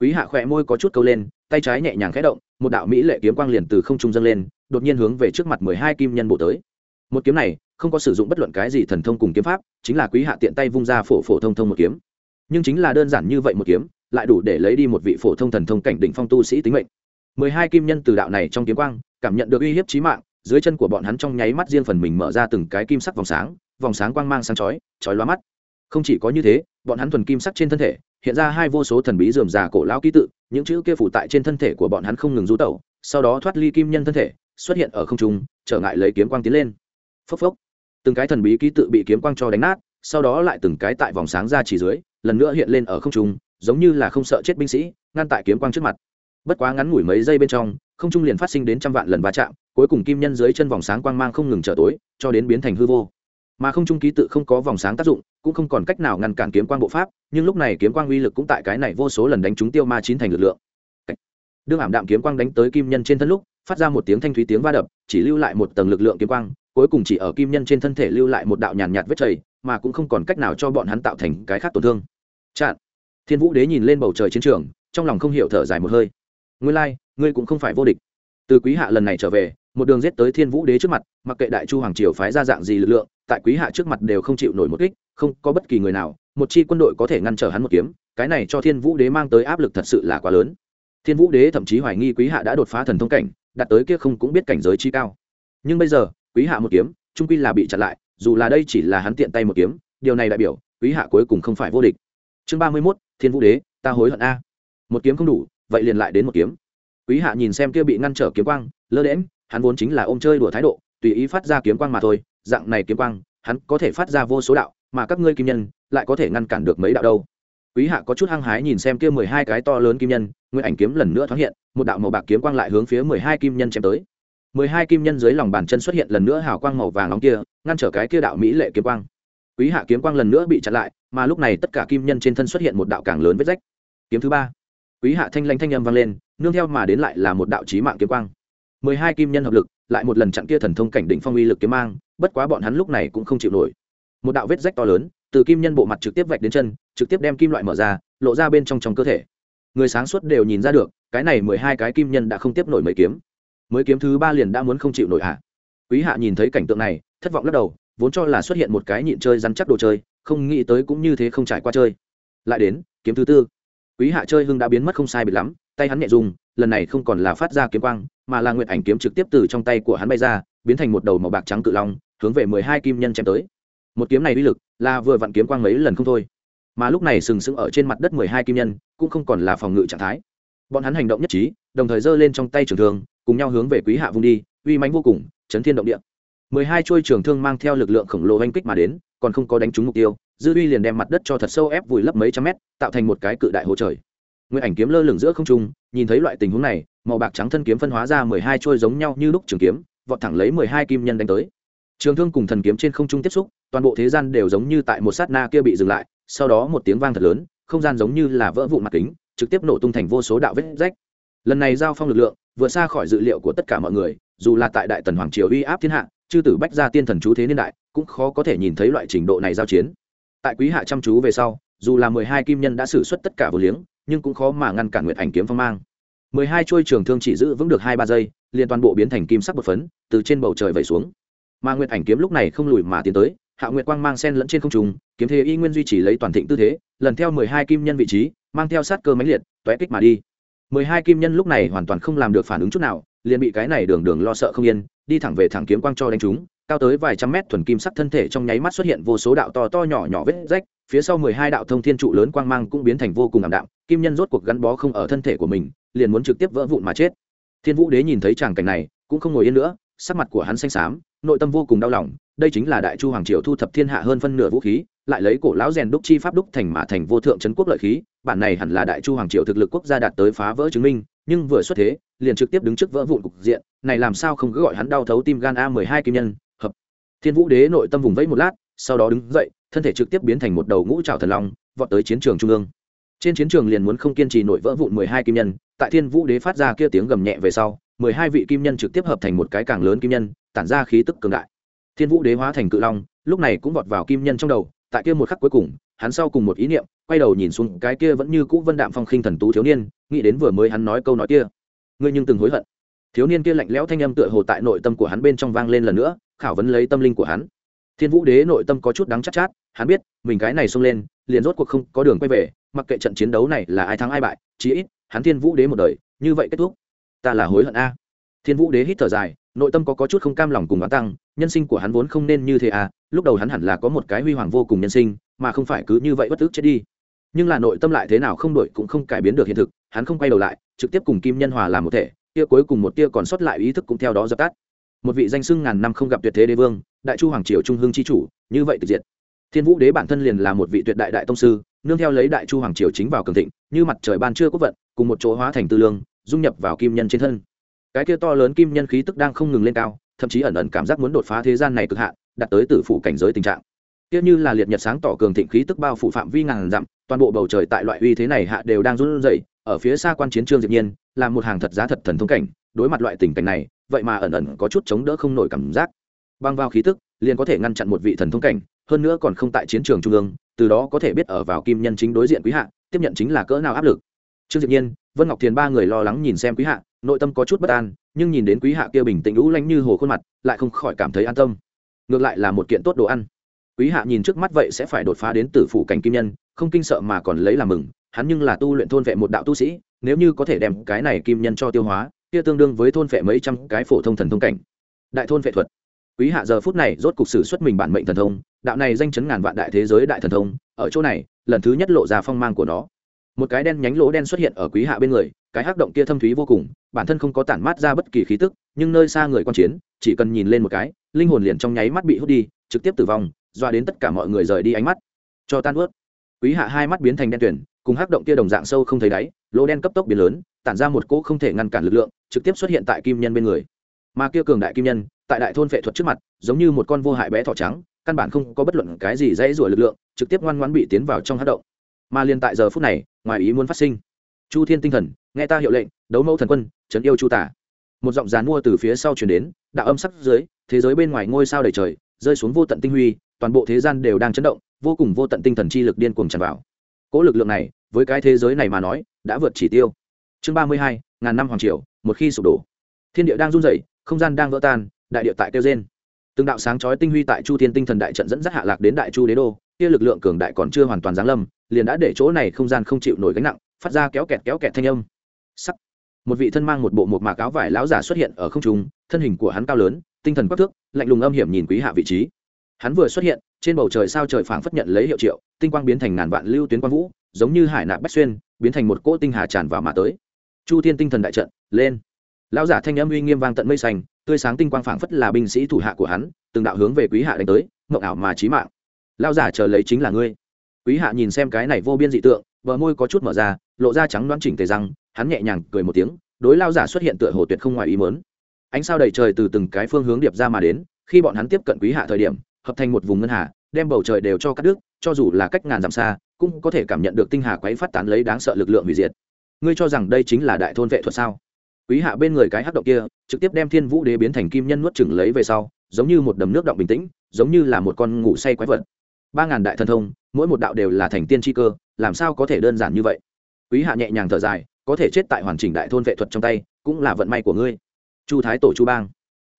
A: quý hạ khỏe môi có chút câu lên, tay trái nhẹ nhàng khẽ động, một đạo mỹ lệ kiếm quang liền từ không trung dâng lên, đột nhiên hướng về trước mặt mười hai kim nhân bộ tới. Một kiếm này, không có sử dụng bất luận cái gì thần thông cùng kiếm pháp, chính là quý hạ tiện tay vung ra phổ phổ thông thông một kiếm. Nhưng chính là đơn giản như vậy một kiếm, lại đủ để lấy đi một vị phổ thông thần thông cảnh đỉnh phong tu sĩ tính mệnh. Mười hai kim nhân từ đạo này trong kiếm quang, cảm nhận được uy hiếp chí mạng, dưới chân của bọn hắn trong nháy mắt riêng phần mình mở ra từng cái kim sắc vòng sáng vòng sáng quang mang sáng chói chói lóa mắt. Không chỉ có như thế, bọn hắn thuần kim sắc trên thân thể hiện ra hai vô số thần bí dườm già cổ lão ký tự, những chữ kia phủ tại trên thân thể của bọn hắn không ngừng rú tẩu, sau đó thoát ly kim nhân thân thể, xuất hiện ở không trung, trở ngại lấy kiếm quang tiến lên. Phốc phốc. Từng cái thần bí ký tự bị kiếm quang cho đánh nát, sau đó lại từng cái tại vòng sáng ra chỉ dưới, lần nữa hiện lên ở không trung, giống như là không sợ chết binh sĩ, ngăn tại kiếm quang trước mặt. Bất quá ngắn ngủi mấy giây bên trong, không trung liền phát sinh đến trăm vạn lần va chạm, cuối cùng kim nhân dưới chân vòng sáng quang mang không ngừng trở tối, cho đến biến thành hư vô mà không trung ký tự không có vòng sáng tác dụng cũng không còn cách nào ngăn cản kiếm quang bộ pháp nhưng lúc này kiếm quang uy lực cũng tại cái này vô số lần đánh trúng tiêu ma chín thành lực lượng. Đương ảm đạm kiếm quang đánh tới kim nhân trên thân lúc phát ra một tiếng thanh thúy tiếng va đập chỉ lưu lại một tầng lực lượng kiếm quang cuối cùng chỉ ở kim nhân trên thân thể lưu lại một đạo nhàn nhạt vết chảy mà cũng không còn cách nào cho bọn hắn tạo thành cái khác tổn thương. Chặn. Thiên vũ đế nhìn lên bầu trời chiến trường trong lòng không hiểu thở dài một hơi. Ngươi lai、like, ngươi cũng không phải vô địch. Từ quý hạ lần này trở về một đường giết tới thiên vũ đế trước mặt, mặc kệ đại chu hoàng triều phái ra dạng gì lực lượng, tại quý hạ trước mặt đều không chịu nổi một kích, không có bất kỳ người nào, một chi quân đội có thể ngăn trở hắn một kiếm, cái này cho thiên vũ đế mang tới áp lực thật sự là quá lớn. Thiên vũ đế thậm chí hoài nghi quý hạ đã đột phá thần thông cảnh, đạt tới kia không cũng biết cảnh giới chi cao. Nhưng bây giờ, quý hạ một kiếm trung quy là bị chặn lại, dù là đây chỉ là hắn tiện tay một kiếm, điều này đại biểu, quý hạ cuối cùng không phải vô địch. Chương ba mươi mốt, thiên vũ đế, ta hối hận a. Một kiếm không đủ, vậy liền lại đến một kiếm. Quý hạ nhìn xem kia bị ngăn trở kiếm quang lơ đễm hắn vốn chính là ôm chơi đùa thái độ, tùy ý phát ra kiếm quang mà thôi, dạng này kiếm quang, hắn có thể phát ra vô số đạo, mà các ngươi kim nhân lại có thể ngăn cản được mấy đạo đâu. Quý hạ có chút hăng hái nhìn xem kia mười hai cái to lớn kim nhân, nguyên ảnh kiếm lần nữa thoáng hiện, một đạo màu bạc kiếm quang lại hướng phía mười hai kim nhân chém tới. mười hai kim nhân dưới lòng bàn chân xuất hiện lần nữa hào quang màu vàng nóng kia, ngăn trở cái kia đạo mỹ lệ kiếm quang. Quý hạ kiếm quang lần nữa bị chặn lại, mà lúc này tất cả kim nhân trên thân xuất hiện một đạo càng lớn vết rách. Kiếm thứ ba. Quý hạ thanh lanh thanh âm vang lên, nương theo mà đến lại là một đạo chí mạng kiếm quang mười hai kim nhân hợp lực, lại một lần chặn kia thần thông cảnh đỉnh phong uy lực kiếm mang, bất quá bọn hắn lúc này cũng không chịu nổi. Một đạo vết rách to lớn, từ kim nhân bộ mặt trực tiếp vạch đến chân, trực tiếp đem kim loại mở ra, lộ ra bên trong trong cơ thể. Người sáng suốt đều nhìn ra được, cái này mười hai cái kim nhân đã không tiếp nổi mấy kiếm. Mới kiếm thứ ba liền đã muốn không chịu nổi hạ quý hạ nhìn thấy cảnh tượng này, thất vọng lắc đầu, vốn cho là xuất hiện một cái nhịn chơi rắn chắc đồ chơi, không nghĩ tới cũng như thế không trải qua chơi. Lại đến, kiếm thứ tư. Quý hạ chơi hưng đã biến mất không sai biệt lắm, tay hắn nhẹ dùng lần này không còn là phát ra kiếm quang, mà là nguyện ảnh kiếm trực tiếp từ trong tay của hắn bay ra, biến thành một đầu màu bạc trắng cự long, hướng về mười hai kim nhân chém tới. Một kiếm này uy lực là vừa vặn kiếm quang mấy lần không thôi. Mà lúc này sừng sững ở trên mặt đất mười hai kim nhân cũng không còn là phòng ngự trạng thái. Bọn hắn hành động nhất trí, đồng thời giơ lên trong tay trường thương, cùng nhau hướng về quý hạ vung đi, uy mãnh vô cùng, chấn thiên động địa. mười hai chuôi trường thương mang theo lực lượng khổng lồ oanh kích mà đến, còn không có đánh trúng mục tiêu, dư uy liền đem mặt đất cho thật sâu ép vùi lấp mấy trăm mét, tạo thành một cái cự đại hồ trời nguyên ảnh kiếm lơ lửng giữa không trung, nhìn thấy loại tình huống này, màu bạc trắng thân kiếm phân hóa ra mười hai trôi giống nhau như lúc trường kiếm, vọt thẳng lấy mười hai kim nhân đánh tới. Trường thương cùng thần kiếm trên không trung tiếp xúc, toàn bộ thế gian đều giống như tại một sát na kia bị dừng lại, sau đó một tiếng vang thật lớn, không gian giống như là vỡ vụn mặt kính, trực tiếp nổ tung thành vô số đạo vết rách. Lần này giao phong lực lượng, vượt xa khỏi dự liệu của tất cả mọi người, dù là tại đại tần hoàng triều uy áp thiên hạ, chư tử bách gia tiên thần chú thế niên đại, cũng khó có thể nhìn thấy loại trình độ này giao chiến. Tại quý hạ chăm chú về sau, dù là mười hai kim nhân đã xử suất tất cả vô liếng nhưng cũng khó mà ngăn cản nguyệt ảnh kiếm phong mang. Mười hai chuôi trường thương chỉ giữ vững được hai ba giây, liền toàn bộ biến thành kim sắc bột phấn, từ trên bầu trời vẩy xuống. Mà nguyệt ảnh kiếm lúc này không lùi mà tiến tới, hạ nguyệt quang mang sen lẫn trên không trung, kiếm thế y nguyên duy trì lấy toàn thịnh tư thế, lần theo mười hai kim nhân vị trí, mang theo sát cơ máy liệt, toé kích mà đi. Mười hai kim nhân lúc này hoàn toàn không làm được phản ứng chút nào, liền bị cái này đường đường lo sợ không yên, đi thẳng về thẳng kiếm quang cho đánh chúng cao tới vài trăm mét thuần kim sắc thân thể trong nháy mắt xuất hiện vô số đạo to to nhỏ nhỏ vết rách phía sau mười hai đạo thông thiên trụ lớn quang mang cũng biến thành vô cùng ảm đạm, kim nhân rốt cuộc gắn bó không ở thân thể của mình, liền muốn trực tiếp vỡ vụn mà chết. Thiên vũ đế nhìn thấy tràng cảnh này, cũng không ngồi yên nữa, sắc mặt của hắn xanh xám, nội tâm vô cùng đau lòng, đây chính là đại chu hoàng triều thu thập thiên hạ hơn phân nửa vũ khí, lại lấy cổ lão rèn đúc chi pháp đúc thành mà thành vô thượng trấn quốc lợi khí, bản này hẳn là đại chu hoàng triều thực lực quốc gia đạt tới phá vỡ chứng minh, nhưng vừa xuất thế, liền trực tiếp đứng trước vỡ vụn cục diện, này làm sao không cứ gọi hắn đau thấu tim gan a mười hai kim nhân, hợp. Thiên vũ đế nội tâm vùng vẫy một lát, sau đó đứng dậy thân thể trực tiếp biến thành một đầu ngũ trào thần long vọt tới chiến trường trung ương. Trên chiến trường liền muốn không kiên trì nổi vỡ vụn mười hai kim nhân tại thiên vũ đế phát ra kia tiếng gầm nhẹ về sau mười hai vị kim nhân trực tiếp hợp thành một cái càng lớn kim nhân tản ra khí tức cường đại. Thiên vũ đế hóa thành cự long lúc này cũng vọt vào kim nhân trong đầu tại kia một khắc cuối cùng hắn sau cùng một ý niệm quay đầu nhìn xuống cái kia vẫn như cũ vân đạm phong khinh thần tú thiếu niên nghĩ đến vừa mới hắn nói câu nói kia. Ngươi nhưng từng hối hận. Thiếu niên kia lạnh lẽo thanh âm tựa hồ tại nội tâm của hắn bên trong vang lên lần nữa khảo vấn lấy tâm linh của hắn. Thiên vũ đế nội tâm có chút đắng chắc chát, chát hắn biết mình cái này xông lên liền rốt cuộc không có đường quay về mặc kệ trận chiến đấu này là ai thắng ai bại chí ít hắn thiên vũ đế một đời như vậy kết thúc. Ta là hối hận a. Thiên vũ đế hít thở dài nội tâm có, có chút không cam lòng cùng bán tăng nhân sinh của hắn vốn không nên như thế à lúc đầu hắn hẳn là có một cái huy hoàng vô cùng nhân sinh mà không phải cứ như vậy bất ức chết đi. Nhưng là nội tâm lại thế nào không đổi cũng không cải biến được hiện thực hắn không quay đầu lại trực tiếp cùng kim nhân hòa làm một thể tia cuối cùng một tia còn sót lại ý thức cũng theo đó dập tắt. Một vị danh sưng ngàn năm không gặp tuyệt thế đế vương đại chu hoàng triều trung hương chi chủ như vậy tự diệt thiên vũ đế bản thân liền là một vị tuyệt đại đại tông sư, nương theo lấy đại chu hoàng triều chính vào cường thịnh, như mặt trời ban trưa quốc vận, cùng một chỗ hóa thành tư lương, dung nhập vào kim nhân trên thân. Cái kia to lớn kim nhân khí tức đang không ngừng lên cao, thậm chí ẩn ẩn cảm giác muốn đột phá thế gian này cực hạn, đạt tới tử phủ cảnh giới tình trạng. Kia như là liệt nhật sáng tỏ cường thịnh khí tức bao phủ phạm vi ngàn dặm, toàn bộ bầu trời tại loại uy thế này hạ đều đang run rẩy, ở phía xa quan chiến trương diệp nhiên, là một hàng thật giá thật thần thông cảnh, đối mặt loại tình cảnh này, vậy mà ẩn ẩn có chút chống đỡ không nổi cảm giác. Băng vào khí tức, liền có thể ngăn chặn một vị thần thông cảnh hơn nữa còn không tại chiến trường trung ương, từ đó có thể biết ở vào kim nhân chính đối diện quý hạ, tiếp nhận chính là cỡ nào áp lực. Trương diệp nhiên, vân ngọc thiền ba người lo lắng nhìn xem quý hạ, nội tâm có chút bất an, nhưng nhìn đến quý hạ kia bình tĩnh lũ lanh như hồ khuôn mặt, lại không khỏi cảm thấy an tâm. Ngược lại là một kiện tốt đồ ăn. Quý hạ nhìn trước mắt vậy sẽ phải đột phá đến tử phủ cảnh kim nhân, không kinh sợ mà còn lấy làm mừng, hắn nhưng là tu luyện thôn vệ một đạo tu sĩ, nếu như có thể đem cái này kim nhân cho tiêu hóa, kia tương đương với thôn vệ mấy trăm cái phổ thông thần thông cảnh. Đại thôn vệ thuật. Quý hạ giờ phút này rốt cục sử xuất mình bản mệnh thần thông đạo này danh chấn ngàn vạn đại thế giới đại thần thông, ở chỗ này, lần thứ nhất lộ ra phong mang của nó. Một cái đen nhánh lỗ đen xuất hiện ở quý hạ bên người, cái hắc động kia thâm thúy vô cùng, bản thân không có tản mát ra bất kỳ khí tức, nhưng nơi xa người quan chiến, chỉ cần nhìn lên một cái, linh hồn liền trong nháy mắt bị hút đi, trực tiếp tử vong doa đến tất cả mọi người rời đi ánh mắt. Cho tan ướt. Quý hạ hai mắt biến thành đen tuyển cùng hắc động kia đồng dạng sâu không thấy đáy, lỗ đen cấp tốc biến lớn, tản ra một cỗ không thể ngăn cản lực lượng, trực tiếp xuất hiện tại kim nhân bên người. Mà kia cường đại kim nhân tại đại thôn phệ thuật trước mặt, giống như một con vô hại bé thỏ trắng, căn bản không có bất luận cái gì dãy rủa lực lượng, trực tiếp ngoan ngoãn bị tiến vào trong hát động. Mà liền tại giờ phút này, ngoài ý muốn phát sinh. Chu thiên tinh thần, nghe ta hiệu lệnh, đấu mẫu thần quân, trấn yêu chu tả. Một giọng dàn mua từ phía sau chuyển đến, đạo âm sắc dưới, thế giới bên ngoài ngôi sao đầy trời, rơi xuống vô tận tinh huy, toàn bộ thế gian đều đang chấn động, vô cùng vô tận tinh thần chi lực điên cuồng tràn vào. Cỗ lực lượng này, với cái thế giới này mà nói, đã vượt chỉ tiêu. Chương ba mươi hai, ngàn năm hoàng triều, một khi sụp đổ. Thiên địa đang run rẩy, không gian đang vỡ tan đại địa tại kêu gen từng đạo sáng chói tinh huy tại chu thiên tinh thần đại trận dẫn dắt hạ lạc đến đại chu đế đô, kia lực lượng cường đại còn chưa hoàn toàn giáng lâm, liền đã để chỗ này không gian không chịu nổi gánh nặng, phát ra kéo kẹt kéo kẹt thanh âm. Sắc. Một vị thân mang một bộ một mạc áo vải lão giả xuất hiện ở không trung, thân hình của hắn cao lớn, tinh thần quắc thước, lạnh lùng âm hiểm nhìn quý hạ vị trí. Hắn vừa xuất hiện, trên bầu trời sao trời phảng phất nhận lấy hiệu triệu, tinh quang biến thành ngàn vạn lưu tuyến quang vũ, giống như hải nạp bách xuyên, biến thành một cỗ tinh hà tràn vào mà tới. Chu thiên tinh thần đại trận, lên. Lão giả thanh âm uy nghiêm vang tận mây xanh tươi sáng tinh quang phảng phất là binh sĩ thủ hạ của hắn, từng đạo hướng về quý hạ đánh tới, mộng ảo mà chí mạng. Lão giả chờ lấy chính là ngươi. Quý hạ nhìn xem cái này vô biên dị tượng, bờ môi có chút mở ra, lộ ra trắng đoán chỉnh tề răng, hắn nhẹ nhàng cười một tiếng, đối lao giả xuất hiện tựa hồ tuyệt không ngoài ý mớn ánh sao đầy trời từ từng cái phương hướng điệp ra mà đến, khi bọn hắn tiếp cận quý hạ thời điểm, hợp thành một vùng ngân hà, đem bầu trời đều cho cắt đứt, cho dù là cách ngàn dặm xa, cũng có thể cảm nhận được tinh hà quấy phát tán lấy đáng sợ lực lượng hủy diệt. Ngươi cho rằng đây chính là đại thôn vệ thuật sao? Quý hạ bên người cái hắc động kia, trực tiếp đem thiên vũ đế biến thành kim nhân nuốt chừng lấy về sau, giống như một đầm nước động bình tĩnh, giống như là một con ngủ say quái vật. Ba ngàn đại thần thông, mỗi một đạo đều là thành tiên tri cơ, làm sao có thể đơn giản như vậy? Quý hạ nhẹ nhàng thở dài, có thể chết tại hoàn chỉnh đại thôn vệ thuật trong tay, cũng là vận may của ngươi. Chu thái tổ chu bang.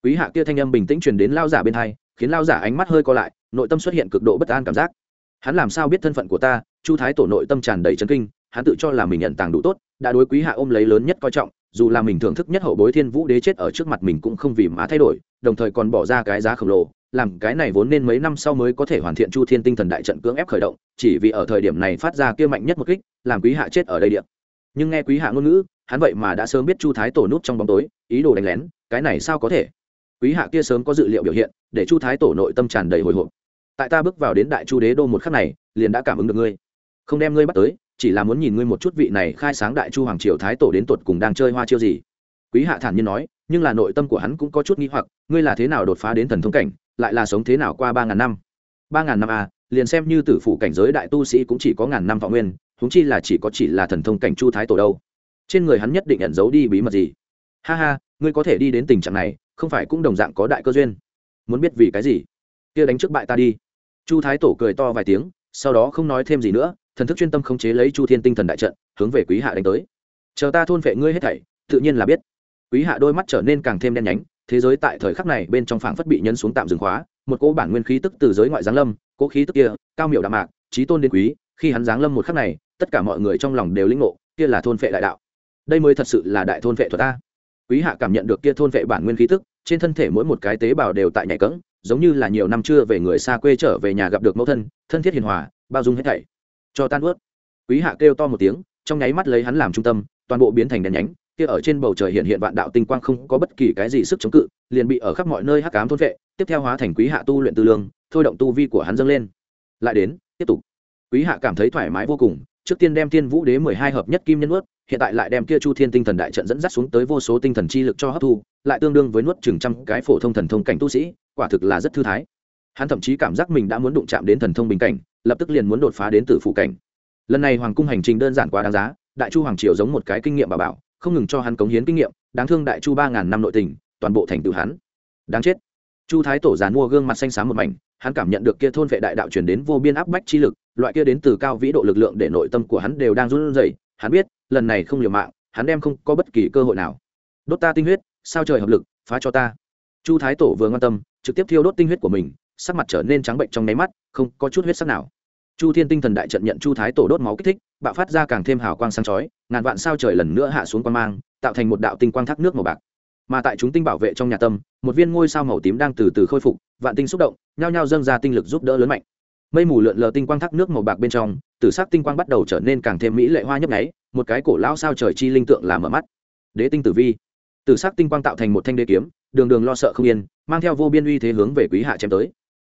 A: Quý hạ kia thanh âm bình tĩnh truyền đến lao giả bên hai, khiến lao giả ánh mắt hơi co lại, nội tâm xuất hiện cực độ bất an cảm giác. Hắn làm sao biết thân phận của ta? Chu thái tổ nội tâm tràn đầy chấn kinh, hắn tự cho là mình nhận tàng đủ tốt, đã đối quý hạ ôm lấy lớn nhất coi trọng dù là mình thưởng thức nhất hậu bối thiên vũ đế chết ở trước mặt mình cũng không vì má thay đổi, đồng thời còn bỏ ra cái giá khổng lồ, làm cái này vốn nên mấy năm sau mới có thể hoàn thiện chu thiên tinh thần đại trận cưỡng ép khởi động, chỉ vì ở thời điểm này phát ra kia mạnh nhất một kích, làm quý hạ chết ở đây điện nhưng nghe quý hạ ngôn ngữ, hắn vậy mà đã sớm biết chu thái tổ nút trong bóng tối, ý đồ đánh lén, cái này sao có thể? Quý hạ kia sớm có dự liệu biểu hiện, để chu thái tổ nội tâm tràn đầy hồi hộp. Tại ta bước vào đến đại chu đế đô một khắc này, liền đã cảm ứng được ngươi. Không đem ngươi bắt tới chỉ là muốn nhìn ngươi một chút vị này khai sáng đại chu hoàng triều thái tổ đến tột cùng đang chơi hoa chiêu gì. Quý hạ thản nhiên nói, nhưng là nội tâm của hắn cũng có chút nghi hoặc, ngươi là thế nào đột phá đến thần thông cảnh, lại là sống thế nào qua ba ngàn năm? Ba ngàn năm à liền xem như tử phủ cảnh giới đại tu sĩ cũng chỉ có ngàn năm thọ nguyên húng chi là chỉ có chỉ là thần thông cảnh chu thái tổ đâu. Trên người hắn nhất định ẩn giấu đi bí mật gì. Ha ha, ngươi có thể đi đến tình trạng này, không phải cũng đồng dạng có đại cơ duyên. Muốn biết vì cái gì? Kia đánh trước bại ta đi. Chu thái tổ cười to vài tiếng, sau đó không nói thêm gì nữa thần thức chuyên tâm khống chế lấy chu thiên tinh thần đại trận, hướng về quý hạ đánh tới. Chờ ta thôn vệ ngươi hết thảy, tự nhiên là biết. Quý hạ đôi mắt trở nên càng thêm đen nhánh, thế giới tại thời khắc này bên trong phảng phất bị nhấn xuống tạm dừng khóa, một cỗ bản nguyên khí tức từ giới ngoại giáng lâm, cỗ khí tức kia, cao miểu đạm mạc, trí tôn đến quý, khi hắn giáng lâm một khắc này, tất cả mọi người trong lòng đều lĩnh ngộ, kia là thôn vệ đại đạo. Đây mới thật sự là đại thôn vệ thuật ta. Quý hạ cảm nhận được kia thôn vệ bản nguyên khí tức, trên thân thể mỗi một cái tế bào đều tại nhảy cẫng, giống như là nhiều năm chưa về người xa quê trở về nhà gặp được mẫu thân thân thiết hiền hòa, bao dung hết thảy cho tan ướt. Quý hạ kêu to một tiếng, trong nháy mắt lấy hắn làm trung tâm, toàn bộ biến thành đèn nhánh, kia ở trên bầu trời hiện hiện vạn đạo tinh quang không có bất kỳ cái gì sức chống cự, liền bị ở khắp mọi nơi hắc cám thôn vệ, tiếp theo hóa thành quý hạ tu luyện tư lương, thôi động tu vi của hắn dâng lên. Lại đến, tiếp tục. Quý hạ cảm thấy thoải mái vô cùng, trước tiên đem thiên vũ đế mười hai hợp nhất kim nhân ướt hiện tại lại đem kia chu thiên tinh thần đại trận dẫn dắt xuống tới vô số tinh thần chi lực cho hấp thu, lại tương đương với nuốt chừng trăm cái phổ thông thần thông cảnh tu sĩ, quả thực là rất thư thái hắn thậm chí cảm giác mình đã muốn đụng chạm đến thần thông bình cảnh, lập tức liền muốn đột phá đến từ phụ cảnh. Lần này hoàng cung hành trình đơn giản quá đáng giá, đại chu hoàng triều giống một cái kinh nghiệm bà bảo, không ngừng cho hắn cống hiến kinh nghiệm, đáng thương đại chu ba ngàn năm nội tình, toàn bộ thành tựu hắn. Đáng chết. Chu thái tổ giàn mua gương mặt xanh xám một mảnh, hắn cảm nhận được kia thôn vệ đại đạo truyền đến vô biên áp bách chi lực, loại kia đến từ cao vĩ độ lực lượng để nội tâm của hắn đều đang run rẩy. Hắn biết, lần này không liều mạng, hắn đem không có bất kỳ cơ hội nào. Đốt ta tinh huyết, sao trời hợp lực, phá cho ta. Chu thái tổ vừa ngon tâm, trực tiếp thiêu đốt tinh huyết của mình sắc mặt trở nên trắng bệnh trong nháy mắt, không có chút huyết sắc nào. Chu thiên tinh thần đại trận nhận chu thái tổ đốt máu kích thích, bạo phát ra càng thêm hào quang sáng chói, ngàn vạn sao trời lần nữa hạ xuống quan mang, tạo thành một đạo tinh quang thác nước màu bạc. Mà tại chúng tinh bảo vệ trong nhà tâm, một viên ngôi sao màu tím đang từ từ khôi phục, vạn tinh xúc động, nhao nhao dâng ra tinh lực giúp đỡ lớn mạnh. Mây mù lượn lờ tinh quang thác nước màu bạc bên trong, tử sắc tinh quang bắt đầu trở nên càng thêm mỹ lệ hoa nhấp nháy, một cái cổ lão sao trời chi linh tượng làm mở mắt. Đế tinh tử vi. Tử sắc tinh quang tạo thành một thanh đế kiếm, đường đường lo sợ không yên, mang theo vô biên uy thế hướng về quý hạ chém tới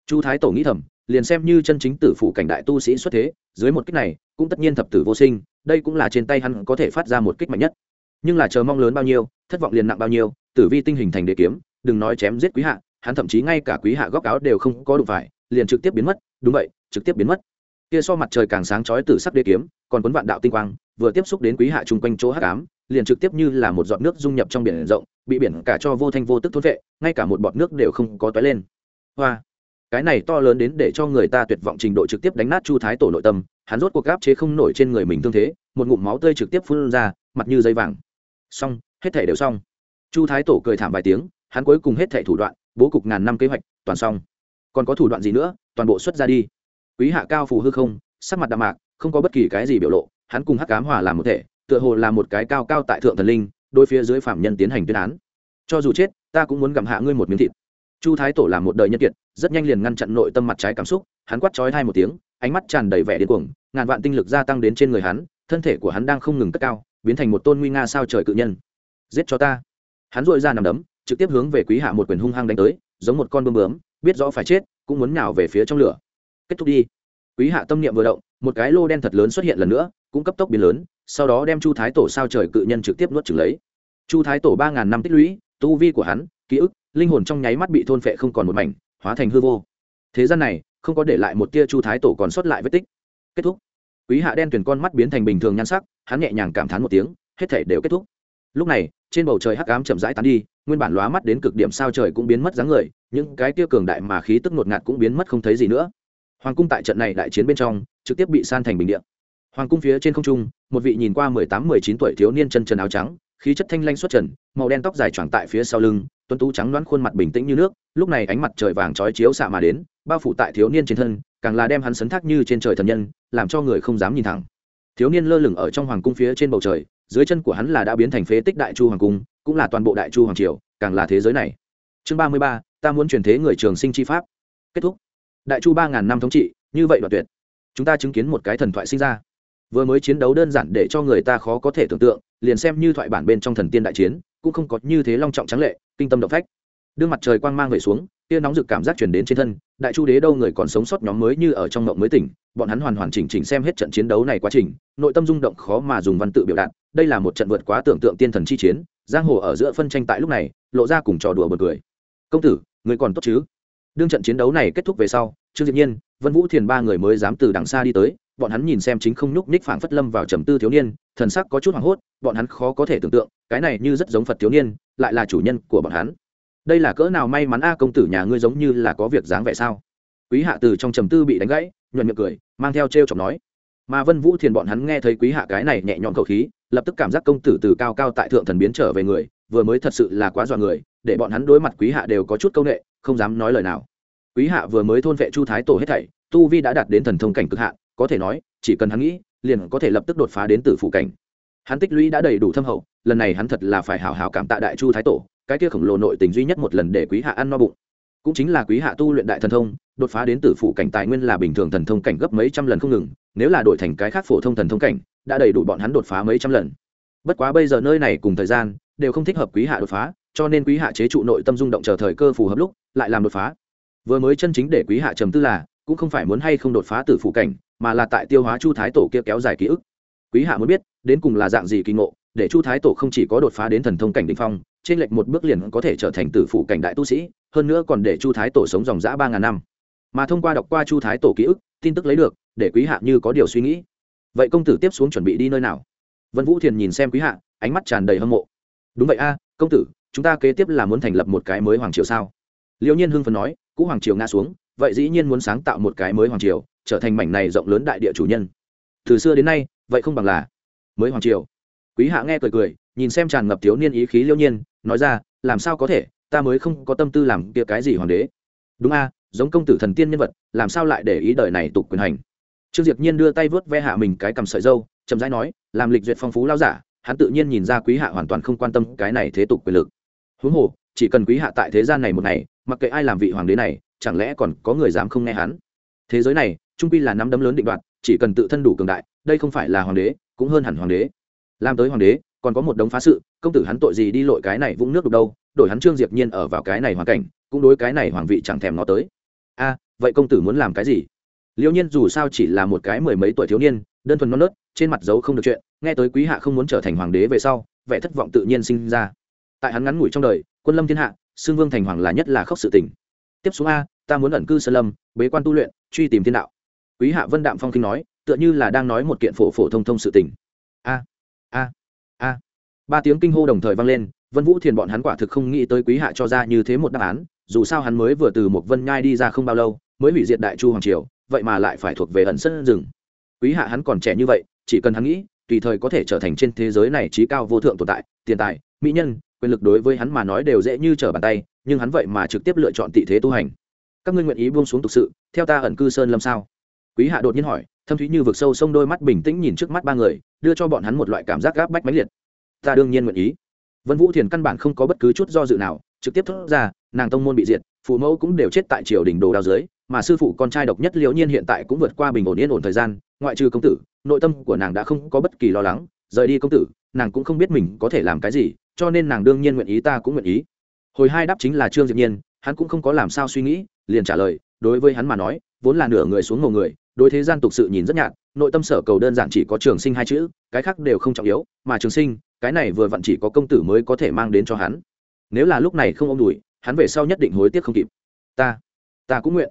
A: chu thái tổ nghĩ thầm, liền xem như chân chính tử phủ cảnh đại tu sĩ xuất thế, dưới một kích này, cũng tất nhiên thập tử vô sinh, đây cũng là trên tay hắn có thể phát ra một kích mạnh nhất. Nhưng là chờ mong lớn bao nhiêu, thất vọng liền nặng bao nhiêu, tử vi tinh hình thành đế kiếm, đừng nói chém giết quý hạ, hắn thậm chí ngay cả quý hạ góc áo đều không có đụng phải, liền trực tiếp biến mất, đúng vậy, trực tiếp biến mất. Kia so mặt trời càng sáng chói từ sắc đế kiếm, còn cuốn vạn đạo tinh quang, vừa tiếp xúc đến quý hạ chung quanh chỗ hắc ám, liền trực tiếp như là một giọt nước dung nhập trong biển rộng, bị biển cả cho vô thanh vô tức thốt vệ, ngay cả một bọt nước đều không có toái lên. Hoa! Cái này to lớn đến để cho người ta tuyệt vọng trình độ trực tiếp đánh nát chu thái tổ nội tâm, hắn rốt cuộc gáp chế không nổi trên người mình thương thế, một ngụm máu tươi trực tiếp phun ra, mặt như dây vàng. Xong, hết thể đều xong. Chu thái tổ cười thảm vài tiếng, hắn cuối cùng hết thể thủ đoạn, bố cục ngàn năm kế hoạch, toàn xong. Còn có thủ đoạn gì nữa? Toàn bộ xuất ra đi. Quý hạ cao phù hư không, sắc mặt đạm mạc, không có bất kỳ cái gì biểu lộ, hắn cùng hắc cám hòa làm một thể, tựa hồ là một cái cao cao tại thượng thần linh đôi phía dưới phạm nhân tiến hành tuyên án. Cho dù chết, ta cũng muốn gặm hạ ngươi một miếng thịt chu thái tổ là một đời nhân kiệt, rất nhanh liền ngăn chặn nội tâm mặt trái cảm xúc, hắn quát trói hai một tiếng, ánh mắt tràn đầy vẻ điên cuồng, ngàn vạn tinh lực gia tăng đến trên người hắn, thân thể của hắn đang không ngừng cất cao, biến thành một tôn nguy nga sao trời cự nhân. Giết cho ta. Hắn dội ra nằm đấm, trực tiếp hướng về quý hạ một quyền hung hăng đánh tới, giống một con bơm bướm, biết rõ phải chết, cũng muốn nào về phía trong lửa. Kết thúc đi. Quý hạ tâm niệm vừa động, một cái lô đen thật lớn xuất hiện lần nữa, cũng cấp tốc biến lớn, sau đó đem chu thái tổ sao trời cự nhân trực tiếp nuốt trừng lấy. Chu thái tổ ba ngàn năm tích lũy, tu vi của hắn, ký ức linh hồn trong nháy mắt bị thôn phệ không còn một mảnh, hóa thành hư vô. Thế gian này, không có để lại một tia chu thái tổ còn sót lại vết tích. Kết thúc. Quý hạ đen tuyển con mắt biến thành bình thường nhan sắc, hắn nhẹ nhàng cảm thán một tiếng, hết thể đều kết thúc. Lúc này, trên bầu trời hắc ám chậm rãi tán đi, nguyên bản lóa mắt đến cực điểm sao trời cũng biến mất dáng người, những cái tia cường đại mà khí tức ngột ngạt cũng biến mất không thấy gì nữa. Hoàng cung tại trận này đại chiến bên trong, trực tiếp bị san thành bình điện hoàng cung phía trên không trung, một vị nhìn qua mười tám, mười chín tuổi thiếu niên chân trần áo trắng, khí chất thanh lanh xuất trần, màu đen tóc dài choàng tại phía sau lưng tuấn tú trắng đoán khuôn mặt bình tĩnh như nước, lúc này ánh mặt trời vàng trói chiếu xạ mà đến, bao phủ tại thiếu niên trên thân, càng là đem hắn sấn thác như trên trời thần nhân, làm cho người không dám nhìn thẳng. Thiếu niên lơ lửng ở trong hoàng cung phía trên bầu trời, dưới chân của hắn là đã biến thành phế tích đại chu hoàng cung, cũng là toàn bộ đại chu hoàng triều, càng là thế giới này. Chương ba mươi ba, ta muốn truyền thế người trường sinh chi pháp. Kết thúc. Đại chu ba ngàn năm thống trị, như vậy đoạn tuyệt. Chúng ta chứng kiến một cái thần thoại sinh ra. Vừa mới chiến đấu đơn giản để cho người ta khó có thể tưởng tượng, liền xem như thoại bản bên trong thần tiên đại chiến, cũng không có như thế long trọng trắng lệ kinh tâm động phách. Đương mặt trời quang mang về xuống, tia nóng rực cảm giác chuyển đến trên thân, đại chu đế đâu người còn sống sót nhóm mới như ở trong mộng mới tỉnh, bọn hắn hoàn hoàn chỉnh chỉnh xem hết trận chiến đấu này quá trình, nội tâm rung động khó mà dùng văn tự biểu đạt, đây là một trận vượt quá tưởng tượng tiên thần chi chiến, giang hồ ở giữa phân tranh tại lúc này, lộ ra cùng trò đùa bật cười. Công tử, người còn tốt chứ? Đương trận chiến đấu này kết thúc về sau, trương diệp nhiên, vân vũ thiền ba người mới dám từ đằng xa đi tới, bọn hắn nhìn xem chính không nhúc nhích phảng phất lâm vào trầm tư thiếu niên thần sắc có chút hoảng hốt, bọn hắn khó có thể tưởng tượng, cái này như rất giống phật thiếu niên, lại là chủ nhân của bọn hắn. Đây là cỡ nào may mắn a, công tử nhà ngươi giống như là có việc dáng vẻ sao? Quý hạ từ trong trầm tư bị đánh gãy, nhuận miệng cười, mang theo t r chọc nói. Mà vân vũ thiền bọn hắn nghe thấy quý hạ cái này nhẹ nhõm khẩu khí, lập tức cảm giác công tử từ cao cao tại thượng thần biến trở về người, vừa mới thật sự là quá dọa người, để bọn hắn đối mặt quý hạ đều có chút c â u n ệ không dám nói lời nào. Quý hạ vừa mới thôn vệ chu thái tổ hết thảy, tu vi đã đạt đến thần thông cảnh cực hạ có thể nói, chỉ cần hắn nghĩ liền có thể lập tức đột phá đến tử phụ cảnh. Hắn tích lũy đã đầy đủ thâm hậu, lần này hắn thật là phải hào hào cảm tạ đại chu thái tổ, cái kia khổng lồ nội tình duy nhất một lần để quý hạ ăn no bụng. Cũng chính là quý hạ tu luyện đại thần thông, đột phá đến tử phủ cảnh tài nguyên là bình thường thần thông cảnh gấp mấy trăm lần không ngừng, nếu là đổi thành cái khác phổ thông thần thông cảnh, đã đầy đủ bọn hắn đột phá mấy trăm lần. Bất quá bây giờ nơi này cùng thời gian, đều không thích hợp quý hạ đột phá, cho nên quý hạ chế trụ nội tâm rung động chờ thời cơ phù hợp lúc, lại làm đột phá. Vừa mới chân chính để quý hạ trầm tư là, cũng không phải muốn hay không đột phá tử phủ cảnh mà là tại tiêu hóa chu thái tổ kia kéo dài ký ức. Quý hạ muốn biết, đến cùng là dạng gì kỳ ngộ, để chu thái tổ không chỉ có đột phá đến thần thông cảnh đ ỉ n h phong, trên lệch một bước liền có thể trở thành tử phụ cảnh đại tu sĩ, hơn nữa còn để chu thái tổ sống dòng dã ba ngàn năm. Mà thông qua đọc qua chu thái tổ ký ức, tin tức lấy được, để quý hạ như có điều suy nghĩ. Vậy công tử tiếp xuống chuẩn bị đi nơi nào? Vân vũ thiền nhìn xem quý hạ, ánh mắt tràn đầy hâm mộ. Đúng vậy a, công tử, chúng ta kế tiếp là muốn thành lập một cái mới hoàng triều sao? Liễu nhiên hưng phấn nói, cũ hoàng triều ngã xuống, vậy dĩ nhiên muốn sáng tạo một cái mới hoàng triều trở thành mảnh này rộng lớn đại địa chủ nhân. Từ xưa đến nay, vậy không bằng là mới hoàng triều. Quý hạ nghe cười cười, nhìn xem tràn ngập thiếu niên ý khí liêu nhiên, nói ra, làm sao có thể? Ta mới không có tâm tư làm kia cái gì hoàng đế. Đúng a, giống công tử thần tiên nhân vật, làm sao lại để ý đời này tục quyền hành? Trương diệp nhiên đưa tay vớt ve hạ mình cái cầm sợi dâu, chậm rãi nói, làm lịch duyệt phong phú lao giả, hắn tự nhiên nhìn ra quý hạ hoàn toàn không quan tâm cái này thế tục quyền lực. Huống hồ, chỉ cần quý hạ tại thế gian này một ngày, mặc kệ ai làm vị hoàng đế này, chẳng lẽ còn có người dám không nghe hắn? Thế giới này trung quy là nắm đấm lớn định đoạt, chỉ cần tự thân đủ cường đại, đây không phải là hoàng đế, cũng hơn hẳn hoàng đế. Làm tới hoàng đế, còn có một đống phá sự, công tử hắn tội gì đi lội cái này vũng nước đục đâu, đổi hắn trương diệp nhiên ở vào cái này hoàn cảnh, cũng đối cái này hoàng vị chẳng thèm nó tới. A, vậy công tử muốn làm cái gì? Liễu nhiên dù sao chỉ là một cái mười mấy tuổi thiếu niên, đơn thuần non nớt, trên mặt giấu không được chuyện, nghe tới quý hạ không muốn trở thành hoàng đế về sau, vẻ thất vọng tự nhiên sinh ra. Tại hắn ngắn ngủi trong đời, quân lâm thiên hạ xương vương thành hoàng là nhất là khóc sự tình. Tiếp xuống a, ta muốn ẩn cư sơn lâm, bế quan tu luyện, truy tìm thiên đạo quý hạ vân đạm phong khinh nói, tựa như là đang nói một kiện phổ phổ thông thông sự tình. A a a. Ba tiếng kinh hô đồng thời vang lên, vân vũ thiền bọn hắn quả thực không nghĩ tới quý hạ cho ra như thế một đáp án, dù sao hắn mới vừa từ một vân nhai đi ra không bao lâu, mới hủy diệt đại chu hoàng triều, vậy mà lại phải thuộc về ẩn sân rừng. Quý hạ hắn còn trẻ như vậy, chỉ cần hắn nghĩ, tùy thời có thể trở thành trên thế giới này trí cao vô thượng tồn tại, tiền tài, mỹ nhân, quyền lực đối với hắn mà nói đều dễ như trở bàn tay, nhưng hắn vậy mà trực tiếp lựa chọn tị thế tu hành. Các ngươi nguyện ý buông xuống thực sự, theo ta ẩn cư sơn lâm sao? Quý hạ đột nhiên hỏi, thâm thúy như vực sâu sông đôi mắt bình tĩnh nhìn trước mắt ba người, đưa cho bọn hắn một loại cảm giác gáp bách mãnh liệt. Ta đương nhiên nguyện ý. Vân vũ thiền căn bản không có bất cứ chút do dự nào, trực tiếp thốt ra, nàng tông môn bị diệt, phụ mẫu cũng đều chết tại triều đình đồ đao dưới, mà sư phụ con trai độc nhất liễu nhiên hiện tại cũng vượt qua bình ổn yên ổn thời gian, ngoại trừ công tử, nội tâm của nàng đã không có bất kỳ lo lắng, rời đi công tử, nàng cũng không biết mình có thể làm cái gì, cho nên nàng đương nhiên nguyện ý, ta cũng nguyện ý. Hồi hai đáp chính là trương diệp nhiên, hắn cũng không có làm sao suy nghĩ, liền trả lời, đối với hắn mà nói, vốn là nửa người xuống ngầu người đối thế gian tục sự nhìn rất nhạt, nội tâm sở cầu đơn giản chỉ có trường sinh hai chữ, cái khác đều không trọng yếu, mà trường sinh, cái này vừa vặn chỉ có công tử mới có thể mang đến cho hắn. Nếu là lúc này không ôm đùi, hắn về sau nhất định hối tiếc không kịp. Ta ta cũng nguyện.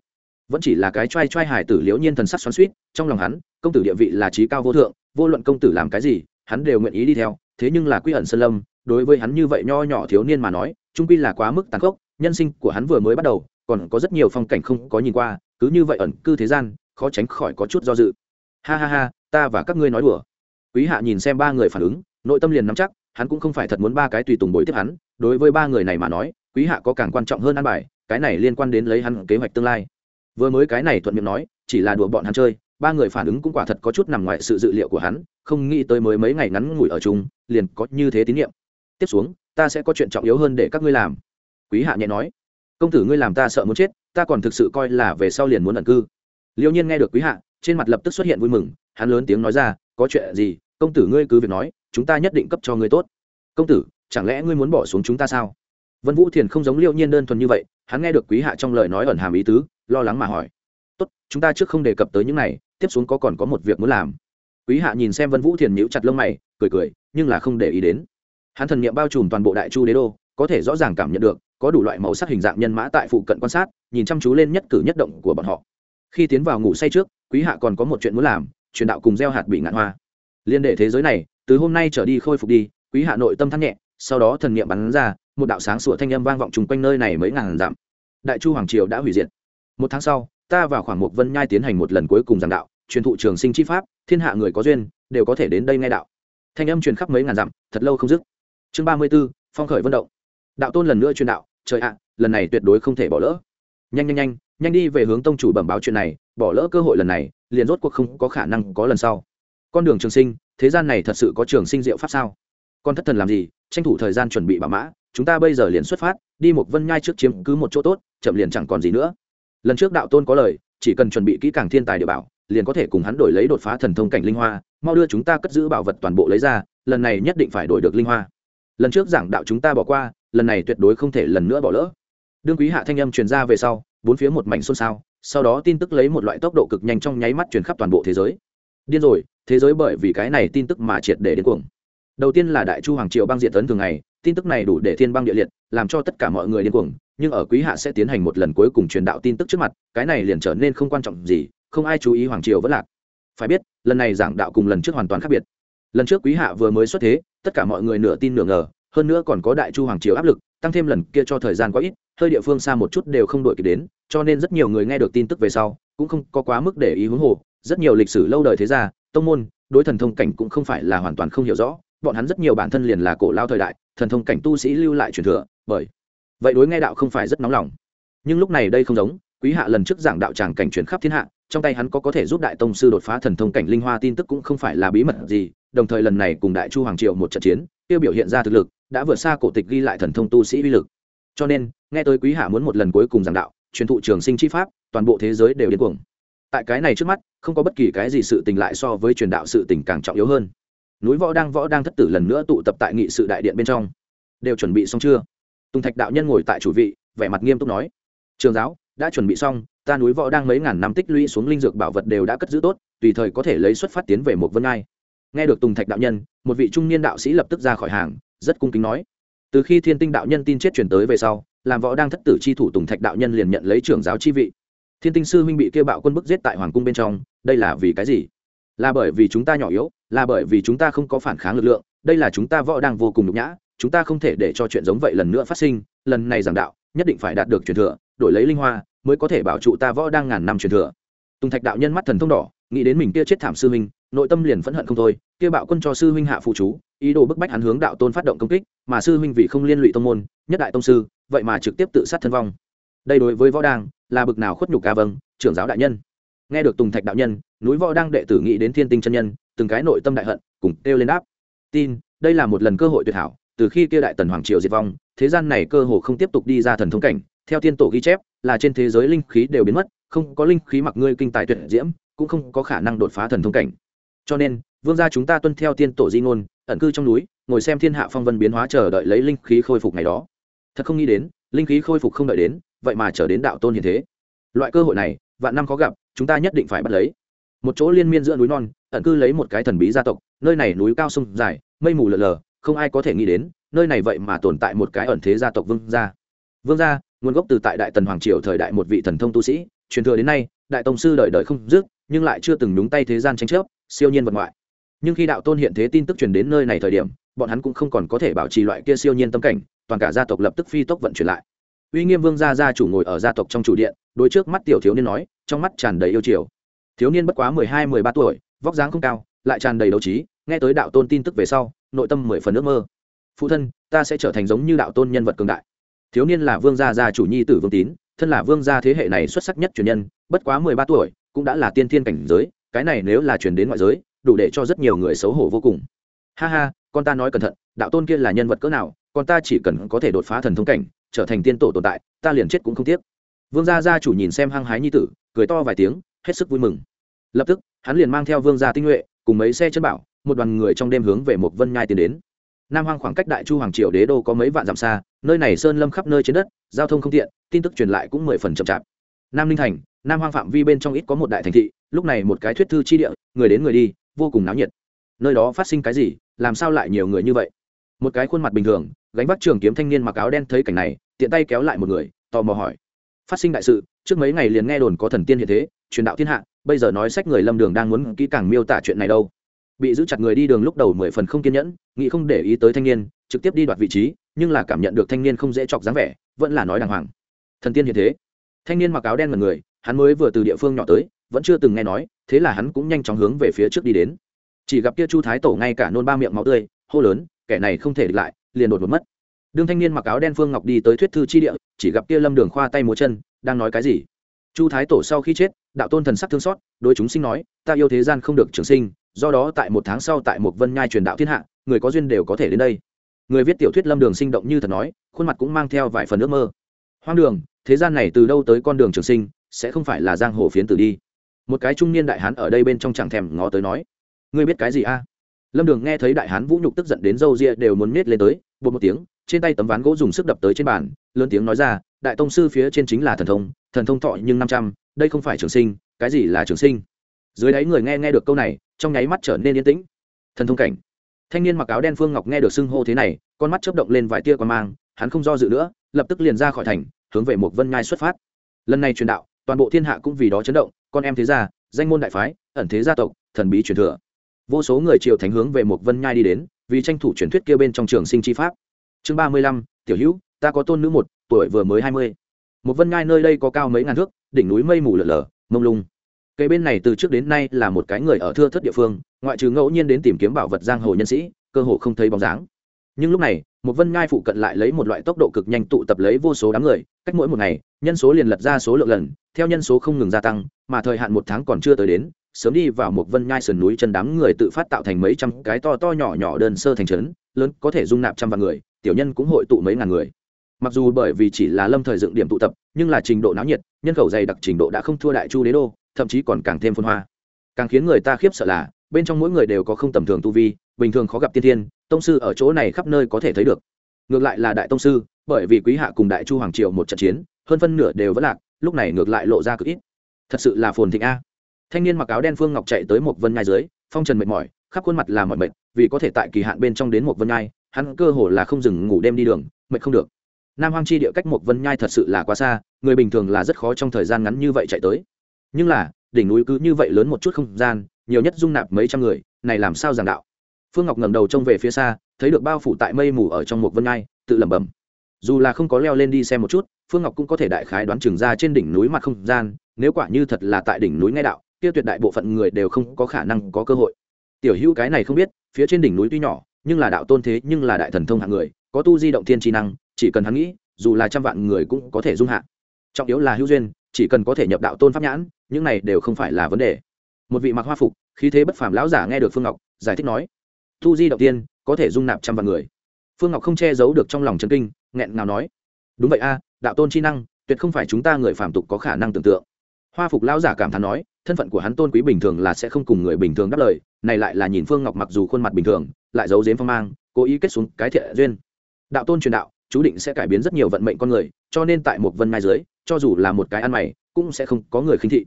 A: Vẫn chỉ là cái t r a i t r a i hải tử liễu nhiên thần sắc xoắn suýt trong lòng hắn, công tử địa vị là trí cao vô thượng, vô luận công tử làm cái gì, hắn đều nguyện ý đi theo, thế nhưng là quy ẩn sơn lâm, đối với hắn như vậy nho nhỏ thiếu niên mà nói, trung quy là quá mức tàn khốc, nhân sinh của hắn vừa mới bắt đầu, còn có rất nhiều phong cảnh không có nhìn qua, cứ như vậy ẩn cư thế gian khó tránh khỏi có chút do dự. Ha ha ha, ta và các ngươi nói đùa. Quý hạ nhìn xem ba người phản ứng, nội tâm liền nắm chắc, hắn cũng không phải thật muốn ba cái tùy tùng bồi tiếp hắn, đối với ba người này mà nói, quý hạ có càng quan trọng hơn ăn bài, cái này liên quan đến lấy hắn kế hoạch tương lai. Vừa mới cái này thuận miệng nói, chỉ là đùa bọn hắn chơi, ba người phản ứng cũng quả thật có chút nằm ngoài sự dự liệu của hắn, không nghĩ tới mới mấy ngày ngắn ngủi ở chung, liền có như thế tín nhiệm. Tiếp xuống, ta sẽ có chuyện trọng yếu hơn để các ngươi làm. Quý hạ nhẹ nói, công tử ngươi làm ta sợ muốn chết, ta còn thực sự coi là về sau liền muốn ẩn cư liêu nhiên nghe được quý hạ, trên mặt lập tức xuất hiện vui mừng, hắn lớn tiếng nói ra, có chuyện gì? Công tử ngươi cứ việc nói, chúng ta nhất định cấp cho ngươi tốt. Công tử, chẳng lẽ ngươi muốn bỏ xuống chúng ta sao? Vân vũ thiền không giống liêu nhiên đơn thuần như vậy, hắn nghe được quý hạ trong lời nói ẩn hàm ý tứ, lo lắng mà hỏi. Tốt, chúng ta trước không đề cập tới những này, tiếp xuống có còn có một việc muốn làm. Quý hạ nhìn xem vân vũ thiền nhíu chặt lông mày, cười cười, nhưng là không để ý đến. Hắn thần niệm bao trùm toàn bộ đại chu đế đô, có thể rõ ràng cảm nhận được, có đủ loại màu sắc hình dạng nhân mã tại phụ cận quan sát, nhìn chăm chú lên nhất cử nhất động của bọn họ khi tiến vào ngủ say trước, quý hạ còn có một chuyện muốn làm, truyền đạo cùng gieo hạt bị ngạn hoa. Liên đệ thế giới này, từ hôm nay trở đi khôi phục đi, quý hạ nội tâm thắt nhẹ, sau đó thần niệm bắn ra, một đạo sáng sủa thanh âm vang vọng chung quanh nơi này mấy ngàn dặm. Đại chu hoàng triều đã hủy diệt. Một tháng sau, ta vào khoảng một vân nhai tiến hành một lần cuối cùng giảng đạo, truyền thụ trường sinh chi pháp, thiên hạ người có duyên, đều có thể đến đây nghe đạo. Thanh âm truyền khắp mấy ngàn dặm, thật lâu không dứt. Chương ba mươi b ố phong khởi vận động. Đạo tôn lần nữa truyền đạo, trời ạ, lần này tuyệt đối không thể bỏ lỡ. Nhanh nhanh nhanh nhanh đi về hướng tông chủ bẩm báo chuyện này, bỏ lỡ cơ hội lần này, liền rốt cuộc không có khả năng có lần sau. Con đường trường sinh, thế gian này thật sự có trường sinh diệu pháp sao? Con thất thần làm gì, tranh thủ thời gian chuẩn bị bảo mã, chúng ta bây giờ liền xuất phát, đi một vân nhai trước chiếm cứ một chỗ tốt, chậm liền chẳng còn gì nữa. Lần trước đạo tôn có lời, chỉ cần chuẩn bị kỹ càng thiên tài địa bảo, liền có thể cùng hắn đổi lấy đột phá thần thông cảnh linh hoa, mau đưa chúng ta cất giữ bảo vật toàn bộ lấy ra, lần này nhất định phải đổi được linh hoa. Lần trước giảng đạo chúng ta bỏ qua, lần này tuyệt đối không thể lần nữa bỏ lỡ. Đương quý hạ thanh âm truyền ra về sau bốn phía một mảnh xôn xao, sau đó tin tức lấy một loại tốc độ cực nhanh trong nháy mắt truyền khắp toàn bộ thế giới. Điên rồi, thế giới bởi vì cái này tin tức mà triệt để đến cuồng. Đầu tiên là đại chu hoàng triều băng diện tấn thường ngày, tin tức này đủ để thiên băng địa liệt, làm cho tất cả mọi người điên cuồng, nhưng ở quý hạ sẽ tiến hành một lần cuối cùng truyền đạo tin tức trước mặt, cái này liền trở nên không quan trọng gì, không ai chú ý hoàng triều vẫn lạc. Phải biết, lần này giảng đạo cùng lần trước hoàn toàn khác biệt. Lần trước quý hạ vừa mới xuất thế, tất cả mọi người nửa tin nửa ngờ hơn nữa còn có đại chu hoàng triều áp lực, tăng thêm lần kia cho thời gian quá ít, hơi địa phương xa một chút đều không đội kịp đến, cho nên rất nhiều người nghe được tin tức về sau, cũng không có quá mức để ý huống hồ. Rất nhiều lịch sử lâu đời thế gia, tông môn, đối thần thông cảnh cũng không phải là hoàn toàn không hiểu rõ. Bọn hắn rất nhiều bản thân liền là cổ lao thời đại, thần thông cảnh tu sĩ lưu lại truyền thừa, bởi vậy đối nghe đạo không phải rất nóng lòng. Nhưng lúc này đây không giống, quý hạ lần trước giảng đạo tràng cảnh truyền khắp thiên hạ, trong tay hắn có có thể giúp đại tông sư đột phá thần thông cảnh linh hoa tin tức cũng không phải là bí mật gì. Đồng thời lần này cùng đại chu hoàng triệu một trận chiến tiêu biểu hiện ra thực lực, đã vượt xa cổ tịch ghi lại thần thông tu sĩ uy lực. Cho nên, nghe tới quý hạ muốn một lần cuối cùng giảng đạo, truyền thụ trường sinh chi pháp, toàn bộ thế giới đều điên cuồng. Tại cái này trước mắt, không có bất kỳ cái gì sự tình lại so với truyền đạo sự tình càng trọng yếu hơn. Núi võ đang võ đang thất tử lần nữa tụ tập tại nghị sự đại điện bên trong. Đều chuẩn bị xong chưa? Tùng thạch đạo nhân ngồi tại chủ vị, vẻ mặt nghiêm túc nói. Trường giáo, đã chuẩn bị xong, ta núi võ đang mấy ngàn năm tích lũy xuống linh dược bảo vật đều đã cất giữ tốt, tùy thời có thể lấy xuất phát tiến về một vân ngai nghe được tùng thạch đạo nhân, một vị trung niên đạo sĩ lập tức ra khỏi hàng, rất cung kính nói. Từ khi thiên tinh đạo nhân tin chết truyền tới về sau, làm võ đang thất tử chi thủ tùng thạch đạo nhân liền nhận lấy trưởng giáo chi vị. Thiên tinh sư huynh bị kêu bạo quân bức giết tại hoàng cung bên trong, đây là vì cái gì? Là bởi vì chúng ta nhỏ yếu, là bởi vì chúng ta không có phản kháng lực lượng, đây là chúng ta võ đang vô cùng nhục nhã, chúng ta không thể để cho chuyện giống vậy lần nữa phát sinh, lần này giảng đạo, nhất định phải đạt được truyền thừa, đổi lấy linh hoa, mới có thể bảo trụ ta võ đang ngàn năm truyền thừa. Tùng thạch đạo nhân mắt thần thông đỏ, nghĩ đến mình kia chết thảm sư huynh nội tâm liền phẫn hận không thôi kia bạo quân cho sư huynh hạ phụ chú ý đồ bức bách hắn hướng đạo tôn phát động công kích mà sư huynh vì không liên lụy tông môn nhất đại tông sư vậy mà trực tiếp tự sát thân vong. Đây đối với võ đang là bực nào khuất nhục ca vâng trưởng giáo đại nhân. Nghe được tùng thạch đạo nhân núi võ đang đệ tử nghĩ đến thiên tinh chân nhân từng cái nội tâm đại hận cùng kêu lên áp, tin đây là một lần cơ hội tuyệt hảo từ khi kia đại tần hoàng triều diệt vong thế gian này cơ hồ không tiếp tục đi ra thần thông cảnh theo tiên tổ ghi chép là trên thế giới linh khí đều biến mất không có linh khí mặc ngươi kinh tài tuyệt diễm cũng không có khả năng đột phá thần thông cảnh cho nên, vương gia chúng ta tuân theo tiên tổ di ngôn, ẩn cư trong núi, ngồi xem thiên hạ phong vân biến hóa chờ đợi lấy linh khí khôi phục ngày đó. Thật không nghĩ đến, linh khí khôi phục không đợi đến, vậy mà trở đến đạo tôn hiện thế. Loại cơ hội này, vạn năm khó gặp, chúng ta nhất định phải bắt lấy. Một chỗ liên miên giữa núi non, ẩn cư lấy một cái thần bí gia tộc, nơi này núi cao sông dài, mây mù lờ lờ, không ai có thể nghĩ đến, nơi này vậy mà tồn tại một cái ẩn thế gia tộc vương gia. Vương gia, nguồn gốc từ tại đại tần hoàng triều thời đại một vị thần thông tu sĩ, truyền thừa đến nay, đại tông sư đời đời không dứt, nhưng lại chưa từng nhúng tay thế gian tranh chấp siêu nhiên vật ngoại. Nhưng khi đạo tôn hiện thế tin tức truyền đến nơi này thời điểm, bọn hắn cũng không còn có thể bảo trì loại kia siêu nhiên tâm cảnh, toàn cả gia tộc lập tức phi tốc vận chuyển lại. Uy nghiêm vương gia gia chủ ngồi ở gia tộc trong chủ điện đôi trước mắt tiểu thiếu niên nói, trong mắt tràn đầy yêu chiều. Thiếu niên bất quá mười hai, mười ba tuổi, vóc dáng không cao, lại tràn đầy đấu trí, nghe tới đạo tôn tin tức về sau, nội tâm mười phần ước mơ. Phụ thân, ta sẽ trở thành giống như đạo tôn nhân vật cường đại. Thiếu niên là vương gia gia chủ nhi tử vương tín, thân là vương gia thế hệ này xuất sắc nhất truyền nhân, bất quá mười ba tuổi, cũng đã là tiên thiên cảnh giới cái này nếu là truyền đến ngoại giới, đủ để cho rất nhiều người xấu hổ vô cùng. Ha ha, con ta nói cẩn thận, đạo tôn kia là nhân vật cỡ nào, con ta chỉ cần có thể đột phá thần thông cảnh, trở thành tiên tổ tồn tại, ta liền chết cũng không tiếc. Vương gia gia chủ nhìn xem hăng hái nhi tử, cười to vài tiếng, hết sức vui mừng. Lập tức, hắn liền mang theo vương gia tinh nhuệ, cùng mấy xe chân bảo, một đoàn người trong đêm hướng về một vân nhai tiến đến. Nam hoang khoảng cách đại chu hoàng triều đế đô có mấy vạn dặm xa, nơi này sơn lâm khắp nơi trên đất, giao thông không tiện, tin tức truyền lại cũng mười phần chậm chạp nam ninh thành, nam hoang phạm vi bên trong ít có một đại thành thị, lúc này một cái thuyết thư chi địa, người đến người đi, vô cùng náo nhiệt. Nơi đó phát sinh cái gì, làm sao lại nhiều người như vậy? Một cái khuôn mặt bình thường, gánh vác trường kiếm thanh niên mặc áo đen thấy cảnh này, tiện tay kéo lại một người, tò mò hỏi. Phát sinh đại sự, trước mấy ngày liền nghe đồn có thần tiên hiện thế, truyền đạo thiên hạ, bây giờ nói sách người lâm đường đang muốn kỹ càng miêu tả chuyện này đâu. Bị giữ chặt người đi đường lúc đầu mười phần không kiên nhẫn, nghĩ không để ý tới thanh niên, trực tiếp đi đoạt vị trí, nhưng là cảm nhận được thanh niên không dễ chọc dáng vẻ, vẫn là nói đàng hoàng. Thần tiên hiện thế thanh niên mặc áo đen mật người, hắn mới vừa từ địa phương nhỏ tới, vẫn chưa từng nghe nói, thế là hắn cũng nhanh chóng hướng về phía trước đi đến. Chỉ gặp kia chu thái tổ ngay cả nôn ba miệng máu tươi, hô lớn, kẻ này không thể địch lại, liền đột một mất. Đương thanh niên mặc áo đen phương ngọc đi tới thuyết thư chi địa, chỉ gặp kia lâm đường khoa tay múa chân, đang nói cái gì? Chu thái tổ sau khi chết, đạo tôn thần sắc thương xót, đối chúng sinh nói, ta yêu thế gian không được trường sinh, do đó tại một tháng sau tại một vân nhai truyền đạo thiên hạ, người có duyên đều có thể đến đây. Người viết tiểu thuyết lâm đường sinh động như thật nói, khuôn mặt cũng mang theo vài phần ước mơ. Hoang đường thế gian này từ đâu tới con đường trường sinh, sẽ không phải là giang hồ phiến tử đi. Một cái trung niên đại hán ở đây bên trong chẳng thèm ngó tới nói, ngươi biết cái gì a? Lâm đường nghe thấy đại hán vũ nhục tức giận đến râu ria đều muốn nết lên tới bột một tiếng, trên tay tấm ván gỗ dùng sức đập tới trên bàn, lớn tiếng nói ra, đại tông sư phía trên chính là thần thông thần thông thọ nhưng năm trăm, đây không phải trường sinh, cái gì là trường sinh? Dưới đáy người nghe nghe được câu này, trong nháy mắt trở nên yên tĩnh. Thần thông cảnh. Thanh niên mặc áo đen phương ngọc nghe được xưng hô thế này, con mắt chớp động lên vài tia quan mang, hắn không do dự nữa, lập tức liền ra khỏi thành hướng về một vân nhai xuất phát. Lần này truyền đạo, toàn bộ thiên hạ cũng vì đó chấn động, con em thế gia, danh môn đại phái, ẩn thế gia tộc, thần bí truyền thừa. Vô số người triều thánh hướng về một vân nhai đi đến, vì tranh thủ truyền thuyết kia bên trong trường sinh chi pháp. Chương ba mươi lăm, tiểu hữu, ta có tôn nữ một, tuổi vừa mới hai mươi. Một vân nhai nơi đây có cao mấy ngàn thước, đỉnh núi mây mù lở lở, mông lung. Cây bên này từ trước đến nay là một cái người ở thưa thất địa phương, ngoại trừ ngẫu nhiên đến tìm kiếm bảo vật giang hồ nhân sĩ, cơ hồ không thấy bóng dáng nhưng lúc này, một vân ngai phụ cận lại lấy một loại tốc độ cực nhanh tụ tập lấy vô số đám người, cách mỗi một ngày, nhân số liền lật ra số lượng lần, theo nhân số không ngừng gia tăng, mà thời hạn một tháng còn chưa tới đến, sớm đi vào một vân nhai sườn núi chân đám người tự phát tạo thành mấy trăm cái to to nhỏ nhỏ đơn sơ thành trấn, lớn, có thể dung nạp trăm vạn người, tiểu nhân cũng hội tụ mấy ngàn người. Mặc dù bởi vì chỉ là lâm thời dựng điểm tụ tập, nhưng là trình độ náo nhiệt, nhân khẩu dày đặc trình độ đã không thua đại chu đế đô, thậm chí còn càng thêm phân hoa. Càng khiến người ta khiếp sợ là bên trong mỗi người đều có không tầm thường tu vi, bình thường khó gặp tiên thiên, tông sư ở chỗ này khắp nơi có thể thấy được. Ngược lại là đại tông sư, bởi vì quý hạ cùng đại chu hoàng triều một trận chiến, hơn phân nửa đều vẫn lạc, lúc này ngược lại lộ ra cực ít. Thật sự là phồn thịnh a. Thanh niên mặc áo đen phương ngọc chạy tới một vân nhai dưới, phong trần mệt mỏi, khắp khuôn mặt là mọi mệt, vì có thể tại kỳ hạn bên trong đến một vân nhai hắn cơ hồ là không dừng ngủ đêm đi đường, mệt không được. Nam hoang chi địa cách một vân nhai thật sự là quá xa, người bình thường là rất khó trong thời gian ngắn như vậy chạy tới. Nhưng là, đỉnh núi cứ như vậy lớn một chút không gian nhiều nhất dung nạp mấy trăm người này làm sao giảng đạo? Phương ngọc ngẩng đầu trông về phía xa thấy được bao phủ tại mây mù ở trong một vân ai, tự lẩm bẩm. Dù là không có leo lên đi xem một chút phương ngọc cũng có thể đại khái đoán chừng ra trên đỉnh núi mặt không gian nếu quả như thật là tại đỉnh núi ngay đạo kia tuyệt đại bộ phận người đều không có khả năng có cơ hội. Tiểu hữu cái này không biết phía trên đỉnh núi tuy nhỏ nhưng là đạo tôn thế nhưng là đại thần thông hạng người có tu di động thiên trí năng chỉ cần hắn nghĩ dù là trăm vạn người cũng có thể dung hạ. Trọng yếu là hữu duyên chỉ cần có thể nhập đạo tôn pháp nhãn những này đều không phải là vấn đề một vị mặc hoa phục, khí thế bất phàm lão giả nghe được phương ngọc, giải thích nói tu di động tiên, có thể dung nạp trăm vạn người. Phương ngọc không che giấu được trong lòng chân kinh, nghẹn ngào nói, đúng vậy a, đạo tôn chi năng, tuyệt không phải chúng ta người phàm tục có khả năng tưởng tượng. Hoa phục lão giả cảm thán nói, thân phận của hắn tôn quý bình thường là sẽ không cùng người bình thường đáp lời, này lại là nhìn phương ngọc mặc dù khuôn mặt bình thường, lại giấu giếm phong mang, cố ý kết xuống cái thiện duyên. Đạo tôn truyền đạo, chú định sẽ cải biến rất nhiều vận mệnh con người, cho nên tại một vân mai dưới, cho dù là một cái ăn mày, cũng sẽ không có người khinh thị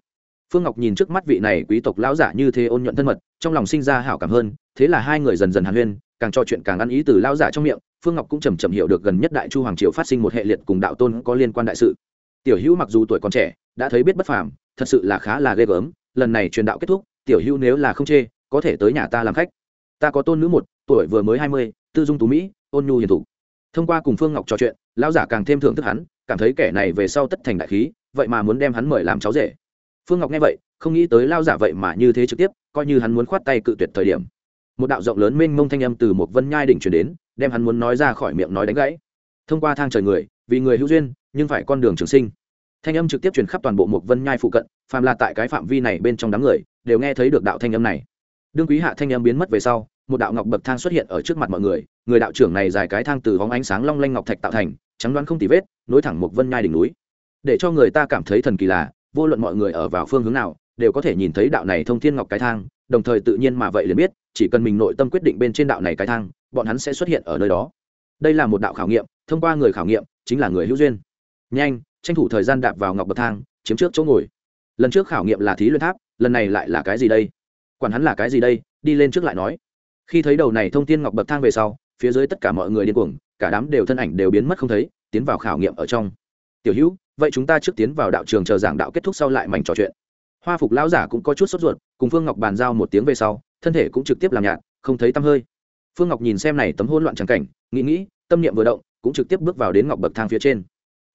A: phương ngọc nhìn trước mắt vị này quý tộc lão giả như thế ôn nhuận thân mật, trong lòng sinh ra hảo cảm hơn, thế là hai người dần dần hàn huyên, càng trò chuyện càng ăn ý từ lão giả trong miệng, phương ngọc cũng chầm chậm hiểu được gần nhất đại chu hoàng triều phát sinh một hệ liệt cùng đạo tôn có liên quan đại sự. Tiểu hữu mặc dù tuổi còn trẻ, đã thấy biết bất phàm, thật sự là khá là ghê gớm, lần này truyền đạo kết thúc, tiểu hữu nếu là không chê, có thể tới nhà ta làm khách. Ta có tôn nữ một, tuổi vừa mới hai mươi, tư dung tú mỹ, ôn nhu hiền thủ thông qua cùng phương ngọc trò chuyện, lão giả càng thêm thưởng thức hắn, cảm thấy kẻ này về sau tất thành đại khí, vậy mà muốn đem hắn mời làm cháu rể phương ngọc nghe vậy, không nghĩ tới lao giả vậy mà như thế trực tiếp, coi như hắn muốn khoát tay cự tuyệt thời điểm. Một đạo rộng lớn mênh mông thanh âm từ một vân nhai đỉnh truyền đến, đem hắn muốn nói ra khỏi miệng nói đánh gãy. Thông qua thang trời người, vì người hữu duyên, nhưng phải con đường trường sinh. Thanh âm trực tiếp truyền khắp toàn bộ một vân nhai phụ cận, phàm là tại cái phạm vi này bên trong đám người, đều nghe thấy được đạo thanh âm này. Đương quý hạ thanh âm biến mất về sau, một đạo ngọc bậc thang xuất hiện ở trước mặt mọi người người đạo trưởng này dài cái thang từ vóng ánh sáng long lanh ngọc thạch tạo thành, trắng đoán không tì vết, nối thẳng một vân nhai đỉnh núi. Để cho người ta cảm thấy thần kỳ là vô luận mọi người ở vào phương hướng nào, đều có thể nhìn thấy đạo này thông thiên ngọc cái thang, đồng thời tự nhiên mà vậy liền biết, chỉ cần mình nội tâm quyết định bên trên đạo này cái thang, bọn hắn sẽ xuất hiện ở nơi đó. Đây là một đạo khảo nghiệm, thông qua người khảo nghiệm, chính là người hữu duyên. Nhanh, tranh thủ thời gian đạp vào ngọc bậc thang, chiếm trước chỗ ngồi. Lần trước khảo nghiệm là thí luyện tháp, lần này lại là cái gì đây? Quản hắn là cái gì đây, đi lên trước lại nói. Khi thấy đầu này thông tin ngọc bậc thang về sau, phía dưới tất cả mọi người điên cuồng, cả đám đều thân ảnh đều biến mất không thấy, tiến vào khảo nghiệm ở trong. Tiểu hữu vậy chúng ta trước tiến vào đạo trường chờ giảng đạo kết thúc sau lại mảnh trò chuyện. Hoa phục lão giả cũng có chút sốt ruột, cùng phương ngọc bàn giao một tiếng về sau, thân thể cũng trực tiếp làm nhạt, không thấy tăm hơi. Phương ngọc nhìn xem này tấm hôn loạn trắng cảnh, nghĩ nghĩ, tâm niệm vừa động, cũng trực tiếp bước vào đến ngọc bậc thang phía trên.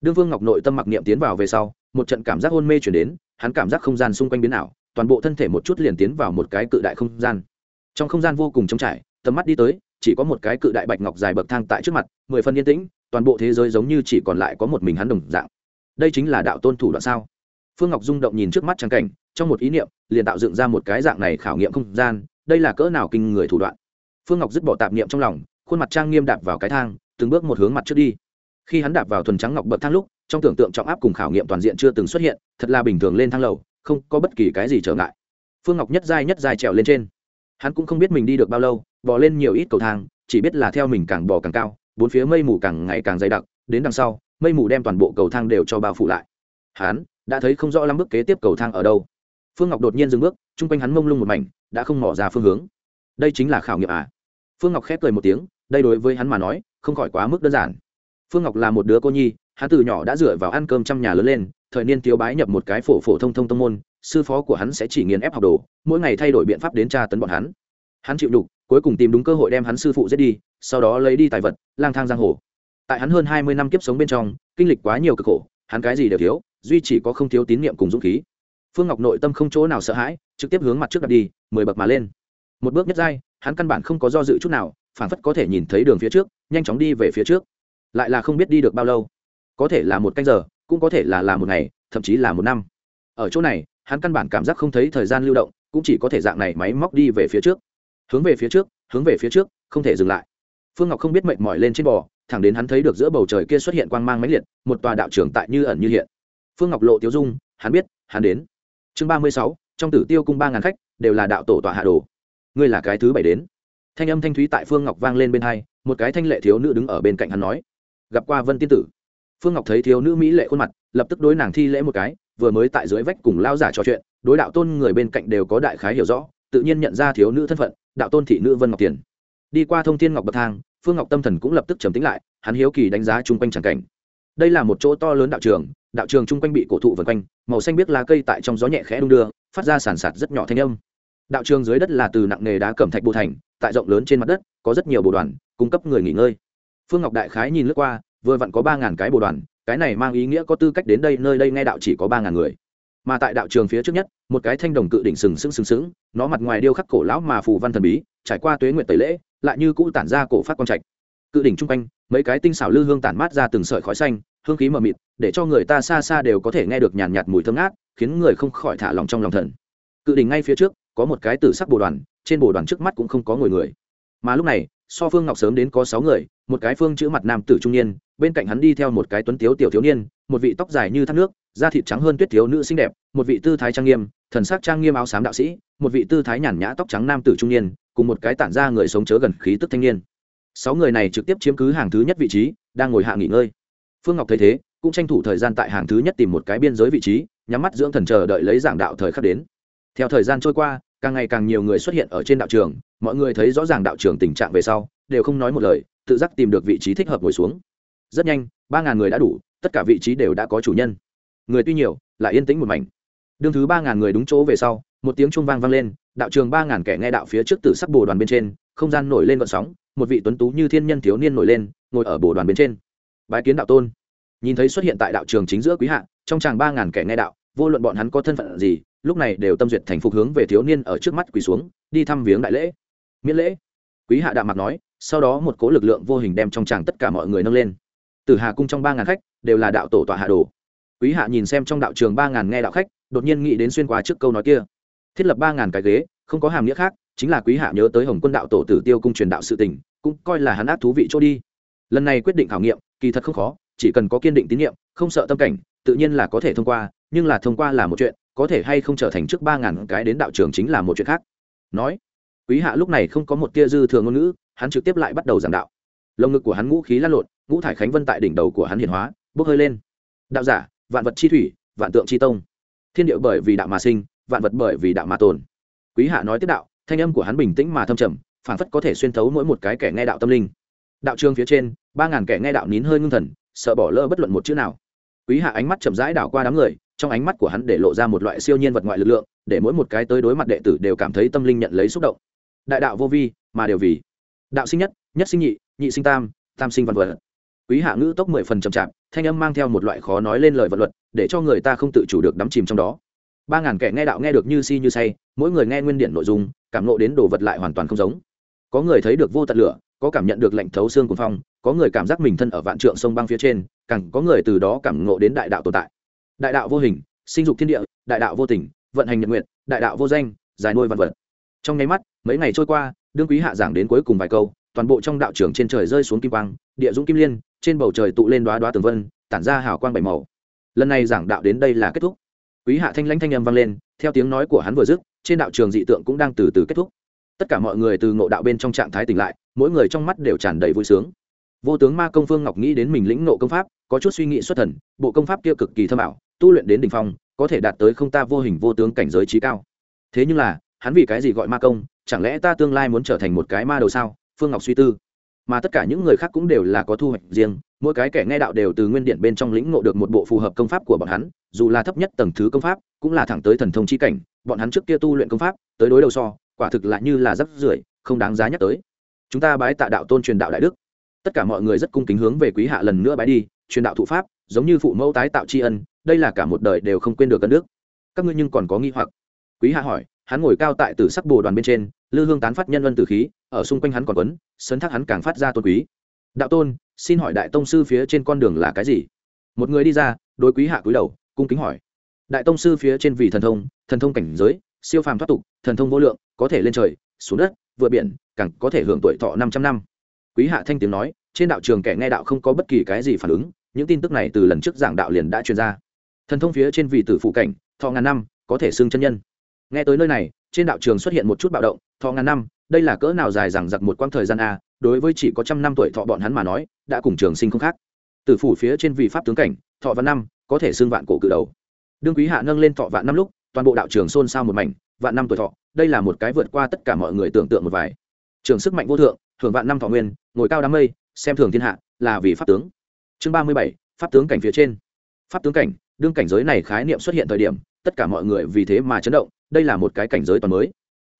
A: Đương phương ngọc nội tâm mặc niệm tiến vào về sau, một trận cảm giác hôn mê chuyển đến, hắn cảm giác không gian xung quanh biến ảo, toàn bộ thân thể một chút liền tiến vào một cái cự đại không gian. Trong không gian vô cùng trống trải, tầm mắt đi tới, chỉ có một cái cự đại bạch ngọc dài bậc thang tại trước mặt, mười phân yên tĩnh, toàn bộ thế giới giống như chỉ còn lại có một mình hắn đồng dạng đây chính là đạo tôn thủ đoạn sao? Phương ngọc rung động nhìn trước mắt trang cảnh, trong một ý niệm, liền tạo dựng ra một cái dạng này khảo nghiệm không gian, đây là cỡ nào kinh người thủ đoạn? Phương ngọc dứt bỏ tạp niệm trong lòng, khuôn mặt trang nghiêm đạp vào cái thang, từng bước một hướng mặt trước đi. Khi hắn đạp vào thuần trắng ngọc bậc thang lúc, trong tưởng tượng trọng áp cùng khảo nghiệm toàn diện chưa từng xuất hiện, thật là bình thường lên thang lầu, không có bất kỳ cái gì trở ngại. Phương ngọc nhất dai nhất dài trèo lên trên. Hắn cũng không biết mình đi được bao lâu, bò lên nhiều ít cầu thang, chỉ biết là theo mình càng bò càng cao, bốn phía mây mù càng ngày càng dày đặc, đến đằng sau mây mù đem toàn bộ cầu thang đều cho bao phủ lại. Hắn, đã thấy không rõ lắm bước kế tiếp cầu thang ở đâu. Phương ngọc đột nhiên dừng bước, chung quanh hắn mông lung một mảnh, đã không mỏ ra phương hướng. Đây chính là khảo nghiệm à? Phương ngọc khép cười một tiếng, đây đối với hắn mà nói, không khỏi quá mức đơn giản. Phương ngọc là một đứa cô nhi, hắn từ nhỏ đã dựa vào ăn cơm trong nhà lớn lên, thời niên thiếu bái nhập một cái phổ phổ thông thông tông môn, sư phó của hắn sẽ chỉ nghiền ép học đồ, mỗi ngày thay đổi biện pháp đến tra tấn bọn hắn. Hắn chịu đục, cuối cùng tìm đúng cơ hội đem hắn sư phụ giết đi, sau đó lấy đi tài vật, lang thang giang hồ tại hắn hơn hai mươi năm kiếp sống bên trong, kinh lịch quá nhiều cực khổ, hắn cái gì đều thiếu, duy chỉ có không thiếu tín nhiệm cùng dũng khí. Phương ngọc nội tâm không chỗ nào sợ hãi, trực tiếp hướng mặt trước đặt đi, mười bậc mà lên. Một bước nhất giai, hắn căn bản không có do dự chút nào phản phất có thể nhìn thấy đường phía trước, nhanh chóng đi về phía trước. Lại là không biết đi được bao lâu. Có thể là một canh giờ, cũng có thể là là một ngày, thậm chí là một năm. Ở chỗ này, hắn căn bản cảm giác không thấy thời gian lưu động, cũng chỉ có thể dạng này máy móc đi về phía trước. Hướng về phía trước, hướng về phía trước, không thể dừng lại. Phương ngọc không biết mệt mỏi lên trên bò thẳng đến hắn thấy được giữa bầu trời kia xuất hiện quang mang máy liệt, một tòa đạo trưởng tại như ẩn như hiện. Phương ngọc lộ tiêu dung, hắn biết, hắn đến. Chương ba mươi sáu, trong tử tiêu cung ba ngàn khách, đều là đạo tổ tọa hạ đồ. Ngươi là cái thứ bảy đến. Thanh âm thanh thúy tại phương ngọc vang lên bên hai, một cái thanh lệ thiếu nữ đứng ở bên cạnh hắn nói, gặp qua vân tiên tử. Phương ngọc thấy thiếu nữ mỹ lệ khuôn mặt, lập tức đối nàng thi lễ một cái, vừa mới tại dưới vách cùng lao giả trò chuyện, đối đạo tôn người bên cạnh đều có đại khái hiểu rõ, tự nhiên nhận ra thiếu nữ thân phận, đạo tôn thị nữ vân ngọc tiền. Đi qua thông thiên ngọc bậc thang phương ngọc tâm thần cũng lập tức trầm tính lại, hắn hiếu kỳ đánh giá chung quanh tràng cảnh. Đây là một chỗ to lớn đạo trường đạo trường chung quanh bị cổ thụ vần quanh, màu xanh biếc lá cây tại trong gió nhẹ khẽ đung đưa, phát ra sàn sạt rất nhỏ thanh âm. Đạo trường dưới đất là từ nặng nghề đá cẩm thạch bồ thành, tại rộng lớn trên mặt đất, có rất nhiều bồ đoàn, cung cấp người nghỉ ngơi. Phương ngọc đại khái nhìn lướt qua, vừa vặn có ba ngàn cái bồ đoàn, cái này mang ý nghĩa có tư cách đến đây, nơi đây nghe đạo chỉ có ba ngàn người. Mà tại đạo trường phía trước nhất, một cái thanh đồng cự đỉnh sừng sững sừng sững, nó mặt ngoài điêu khắc cổ lão mà phù văn thần bí, trải qua tuế nguyện tẩy lễ lại như cũ tản ra cổ phát quang trạch. Cự đỉnh chung quanh, mấy cái tinh xảo lư hương tản mát ra từng sợi khói xanh, hương khí mờ mịt, để cho người ta xa xa đều có thể nghe được nhàn nhạt mùi thơm ngát, khiến người không khỏi thả lòng trong lòng thần cự đỉnh ngay phía trước, có một cái tử sắc bồ đoàn, trên bồ đoàn trước mắt cũng không có ngồi người. Mà lúc này, so phương ngọc sớm đến có sáu người, một cái phương chữ mặt nam tử trung niên, bên cạnh hắn đi theo một cái tuấn tiếu tiểu thiếu niên, một vị tóc dài như thác nước, da thịt trắng hơn tuyết thiếu nữ xinh đẹp, một vị tư thái trang nghiêm, thần sắc trang nghiêm áo xám đạo sĩ, một vị tư thái nhàn nhã tóc trắng nam tử trung niên cùng một cái tản ra người sống chớ gần khí tức thanh niên. Sáu người này trực tiếp chiếm cứ hàng thứ nhất vị trí, đang ngồi hạ nghỉ ngơi. Phương ngọc thấy thế, cũng tranh thủ thời gian tại hàng thứ nhất tìm một cái biên giới vị trí, nhắm mắt dưỡng thần chờ đợi lấy giảng đạo thời khắc đến. Theo thời gian trôi qua, càng ngày càng nhiều người xuất hiện ở trên đạo trường, mọi người thấy rõ ràng đạo trường tình trạng về sau, đều không nói một lời, tự giác tìm được vị trí thích hợp ngồi xuống. Rất nhanh, ba ngàn người đã đủ, tất cả vị trí đều đã có chủ nhân. Người tuy nhiều, lại yên tĩnh một mảnh. Đương thứ ba ngàn người đúng chỗ về sau, một tiếng chuông vang vang lên đạo trường ba ngàn kẻ nghe đạo phía trước tử sắc bồ đoàn bên trên, không gian nổi lên vận sóng, một vị tuấn tú như thiên nhân thiếu niên nổi lên, ngồi ở bồ đoàn bên trên. Bái kiến đạo tôn. Nhìn thấy xuất hiện tại đạo trường chính giữa quý hạ, trong tràng ba ngàn kẻ nghe đạo, vô luận bọn hắn có thân phận gì, lúc này đều tâm duyệt thành phục hướng về thiếu niên ở trước mắt quỳ xuống, đi thăm viếng đại lễ. Miễn lễ. Quý hạ đạo mặt nói, sau đó một cố lực lượng vô hình đem trong tràng tất cả mọi người nâng lên. Từ hà cung trong ba ngàn khách, đều là đạo tổ tọa hạ đồ. Quý hạ nhìn xem trong đạo trường ba ngàn nghe đạo khách, đột nhiên nghĩ đến xuyên qua trước câu nói kia thiết lập ba ngàn cái ghế, không có hàm nghĩa khác, chính là quý hạ nhớ tới hồng quân đạo tổ tử tiêu cung truyền đạo sự tình, cũng coi là hắn ác thú vị chỗ đi. Lần này quyết định khảo nghiệm, kỳ thật không khó, chỉ cần có kiên định tín nhiệm, không sợ tâm cảnh, tự nhiên là có thể thông qua, nhưng là thông qua là một chuyện, có thể hay không trở thành trước ba ngàn cái đến đạo trường chính là một chuyện khác. Nói, quý hạ lúc này không có một tia dư thừa ngôn ngữ, hắn trực tiếp lại bắt đầu giảng đạo. Lồng ngực của hắn ngũ khí lăn lộn, ngũ thải khánh vân tại đỉnh đầu của hắn hiển hóa, bốc hơi lên. Đạo giả, vạn vật chi thủy, vạn tượng chi tông. Thiên điệu bởi vì đạo mà sinh vạn vật bởi vì đạo mà tồn. Quý hạ nói tiếp đạo, thanh âm của hắn bình tĩnh mà thâm trầm phản phất có thể xuyên thấu mỗi một cái kẻ nghe đạo tâm linh. Đạo trường phía trên, ba ngàn kẻ nghe đạo nín hơi ngưng thần, sợ bỏ lỡ bất luận một chữ nào. Quý hạ ánh mắt chậm rãi đảo qua đám người, trong ánh mắt của hắn để lộ ra một loại siêu nhiên vật ngoại lực lượng, để mỗi một cái tới đối mặt đệ tử đều cảm thấy tâm linh nhận lấy xúc động. Đại đạo vô vi, mà đều vì đạo sinh nhất nhất sinh nhị nhị sinh tam tam sinh văn vật. Quý hạ ngữ tốc mười phần chậm chạp, thanh âm mang theo một loại khó nói lên lời vật luật, để cho người ta không tự chủ được đắm chìm trong đó ba ngàn kẻ nghe đạo nghe được như si như say, mỗi người nghe nguyên điện nội dung, cảm nộ đến đồ vật lại hoàn toàn không giống. Có người thấy được vô tận lửa, có cảm nhận được lệnh thấu xương của phong, có người cảm giác mình thân ở vạn trượng sông băng phía trên, càng có người từ đó cảm ngộ đến đại đạo tồn tại. Đại đạo vô hình, sinh dục thiên địa, đại đạo vô tình, vận hành nhật nguyện, đại đạo vô danh dài nuôi vạn vật. Trong nháy mắt, mấy ngày trôi qua, đương quý hạ giảng đến cuối cùng vài câu, toàn bộ trong đạo trường trên trời rơi xuống kim quang, địa dũng kim liên, trên bầu trời tụ lên đoá đoá tường vân, tản ra hào quang bảy màu. Lần này giảng đạo đến đây là kết thúc quý hạ thanh lãnh thanh âm vang lên, theo tiếng nói của hắn vừa dứt, trên đạo trường dị tượng cũng đang từ từ kết thúc. Tất cả mọi người từ ngộ đạo bên trong trạng thái tỉnh lại, mỗi người trong mắt đều tràn đầy vui sướng. Vô tướng ma công phương ngọc nghĩ đến mình lĩnh ngộ công pháp, có chút suy nghĩ xuất thần, bộ công pháp kia cực kỳ thâm ảo, tu luyện đến đ ỉ n h phong, có thể đạt tới không ta vô hình vô tướng cảnh giới trí cao. Thế nhưng là, hắn vì cái gì gọi ma công, chẳng lẽ ta tương lai muốn trở thành một cái ma đầu sao? Phương ngọc suy tư mà tất cả những người khác cũng đều là có thu hoạch riêng, mỗi cái kẻ nghe đạo đều từ nguyên điện bên trong lĩnh ngộ được một bộ phù hợp công pháp của bọn hắn, dù là thấp nhất tầng thứ công pháp, cũng là thẳng tới thần thông chi cảnh, bọn hắn trước kia tu luyện công pháp, tới đối đầu so, quả thực lại như là rắc rưởi, không đáng giá nhắc tới. Chúng ta bái tạ đạo tôn truyền đạo đại đức. Tất cả mọi người rất cung kính hướng về quý hạ lần nữa bái đi, truyền đạo thụ pháp, giống như phụ mẫu tái tạo tri ân, đây là cả một đời đều không quên được cân đức. Các ngươi nhưng còn có nghi hoặc. Quý hạ hỏi, hắn ngồi cao tại tử sắc bồ đoàn bên trên lư hương tán phát nhân ân tử khí, ở xung quanh hắn còn quấn, sấn thác hắn càng phát ra tôn quý. Đạo tôn, xin hỏi đại tông sư phía trên con đường là cái gì? Một người đi ra, đối quý hạ cúi đầu, cung kính hỏi. Đại tông sư phía trên vì thần thông thần thông cảnh giới, siêu phàm thoát tục, thần thông vô lượng, có thể lên trời, xuống đất, vượt biển, càng có thể hưởng tuổi thọ 500 năm. Quý hạ thanh tiếng nói, trên đạo trường kẻ nghe đạo không có bất kỳ cái gì phản ứng, những tin tức này từ lần trước giảng đạo liền đã truyền ra. Thần thông phía trên vị tử phụ cảnh, thọ ngàn năm, có thể xưng chân nhân. Nghe tới nơi này trên đạo trường xuất hiện một chút bạo động, thọ ngàn năm, đây là cỡ nào dài rằng giặc một quãng thời gian a đối với chỉ có trăm năm tuổi thọ bọn hắn mà nói, đã cùng trường sinh không khác. Tử phủ phía trên vị pháp tướng cảnh, thọ vạn năm, có thể xưng vạn cổ cự đầu. Đương quý hạ nâng lên thọ vạn năm lúc, toàn bộ đạo trường xôn xao một mảnh, vạn năm tuổi thọ, đây là một cái vượt qua tất cả mọi người tưởng tượng một vài. Trường sức mạnh vô thượng thường vạn năm thọ nguyên, ngồi cao đám mây, xem thường thiên hạ, là vì pháp tướng. Chương ba mươi bảy, pháp tướng cảnh phía trên. Pháp tướng cảnh, đương cảnh giới này khái niệm xuất hiện thời điểm tất cả mọi người vì thế mà chấn động, đây là một cái cảnh giới toàn mới.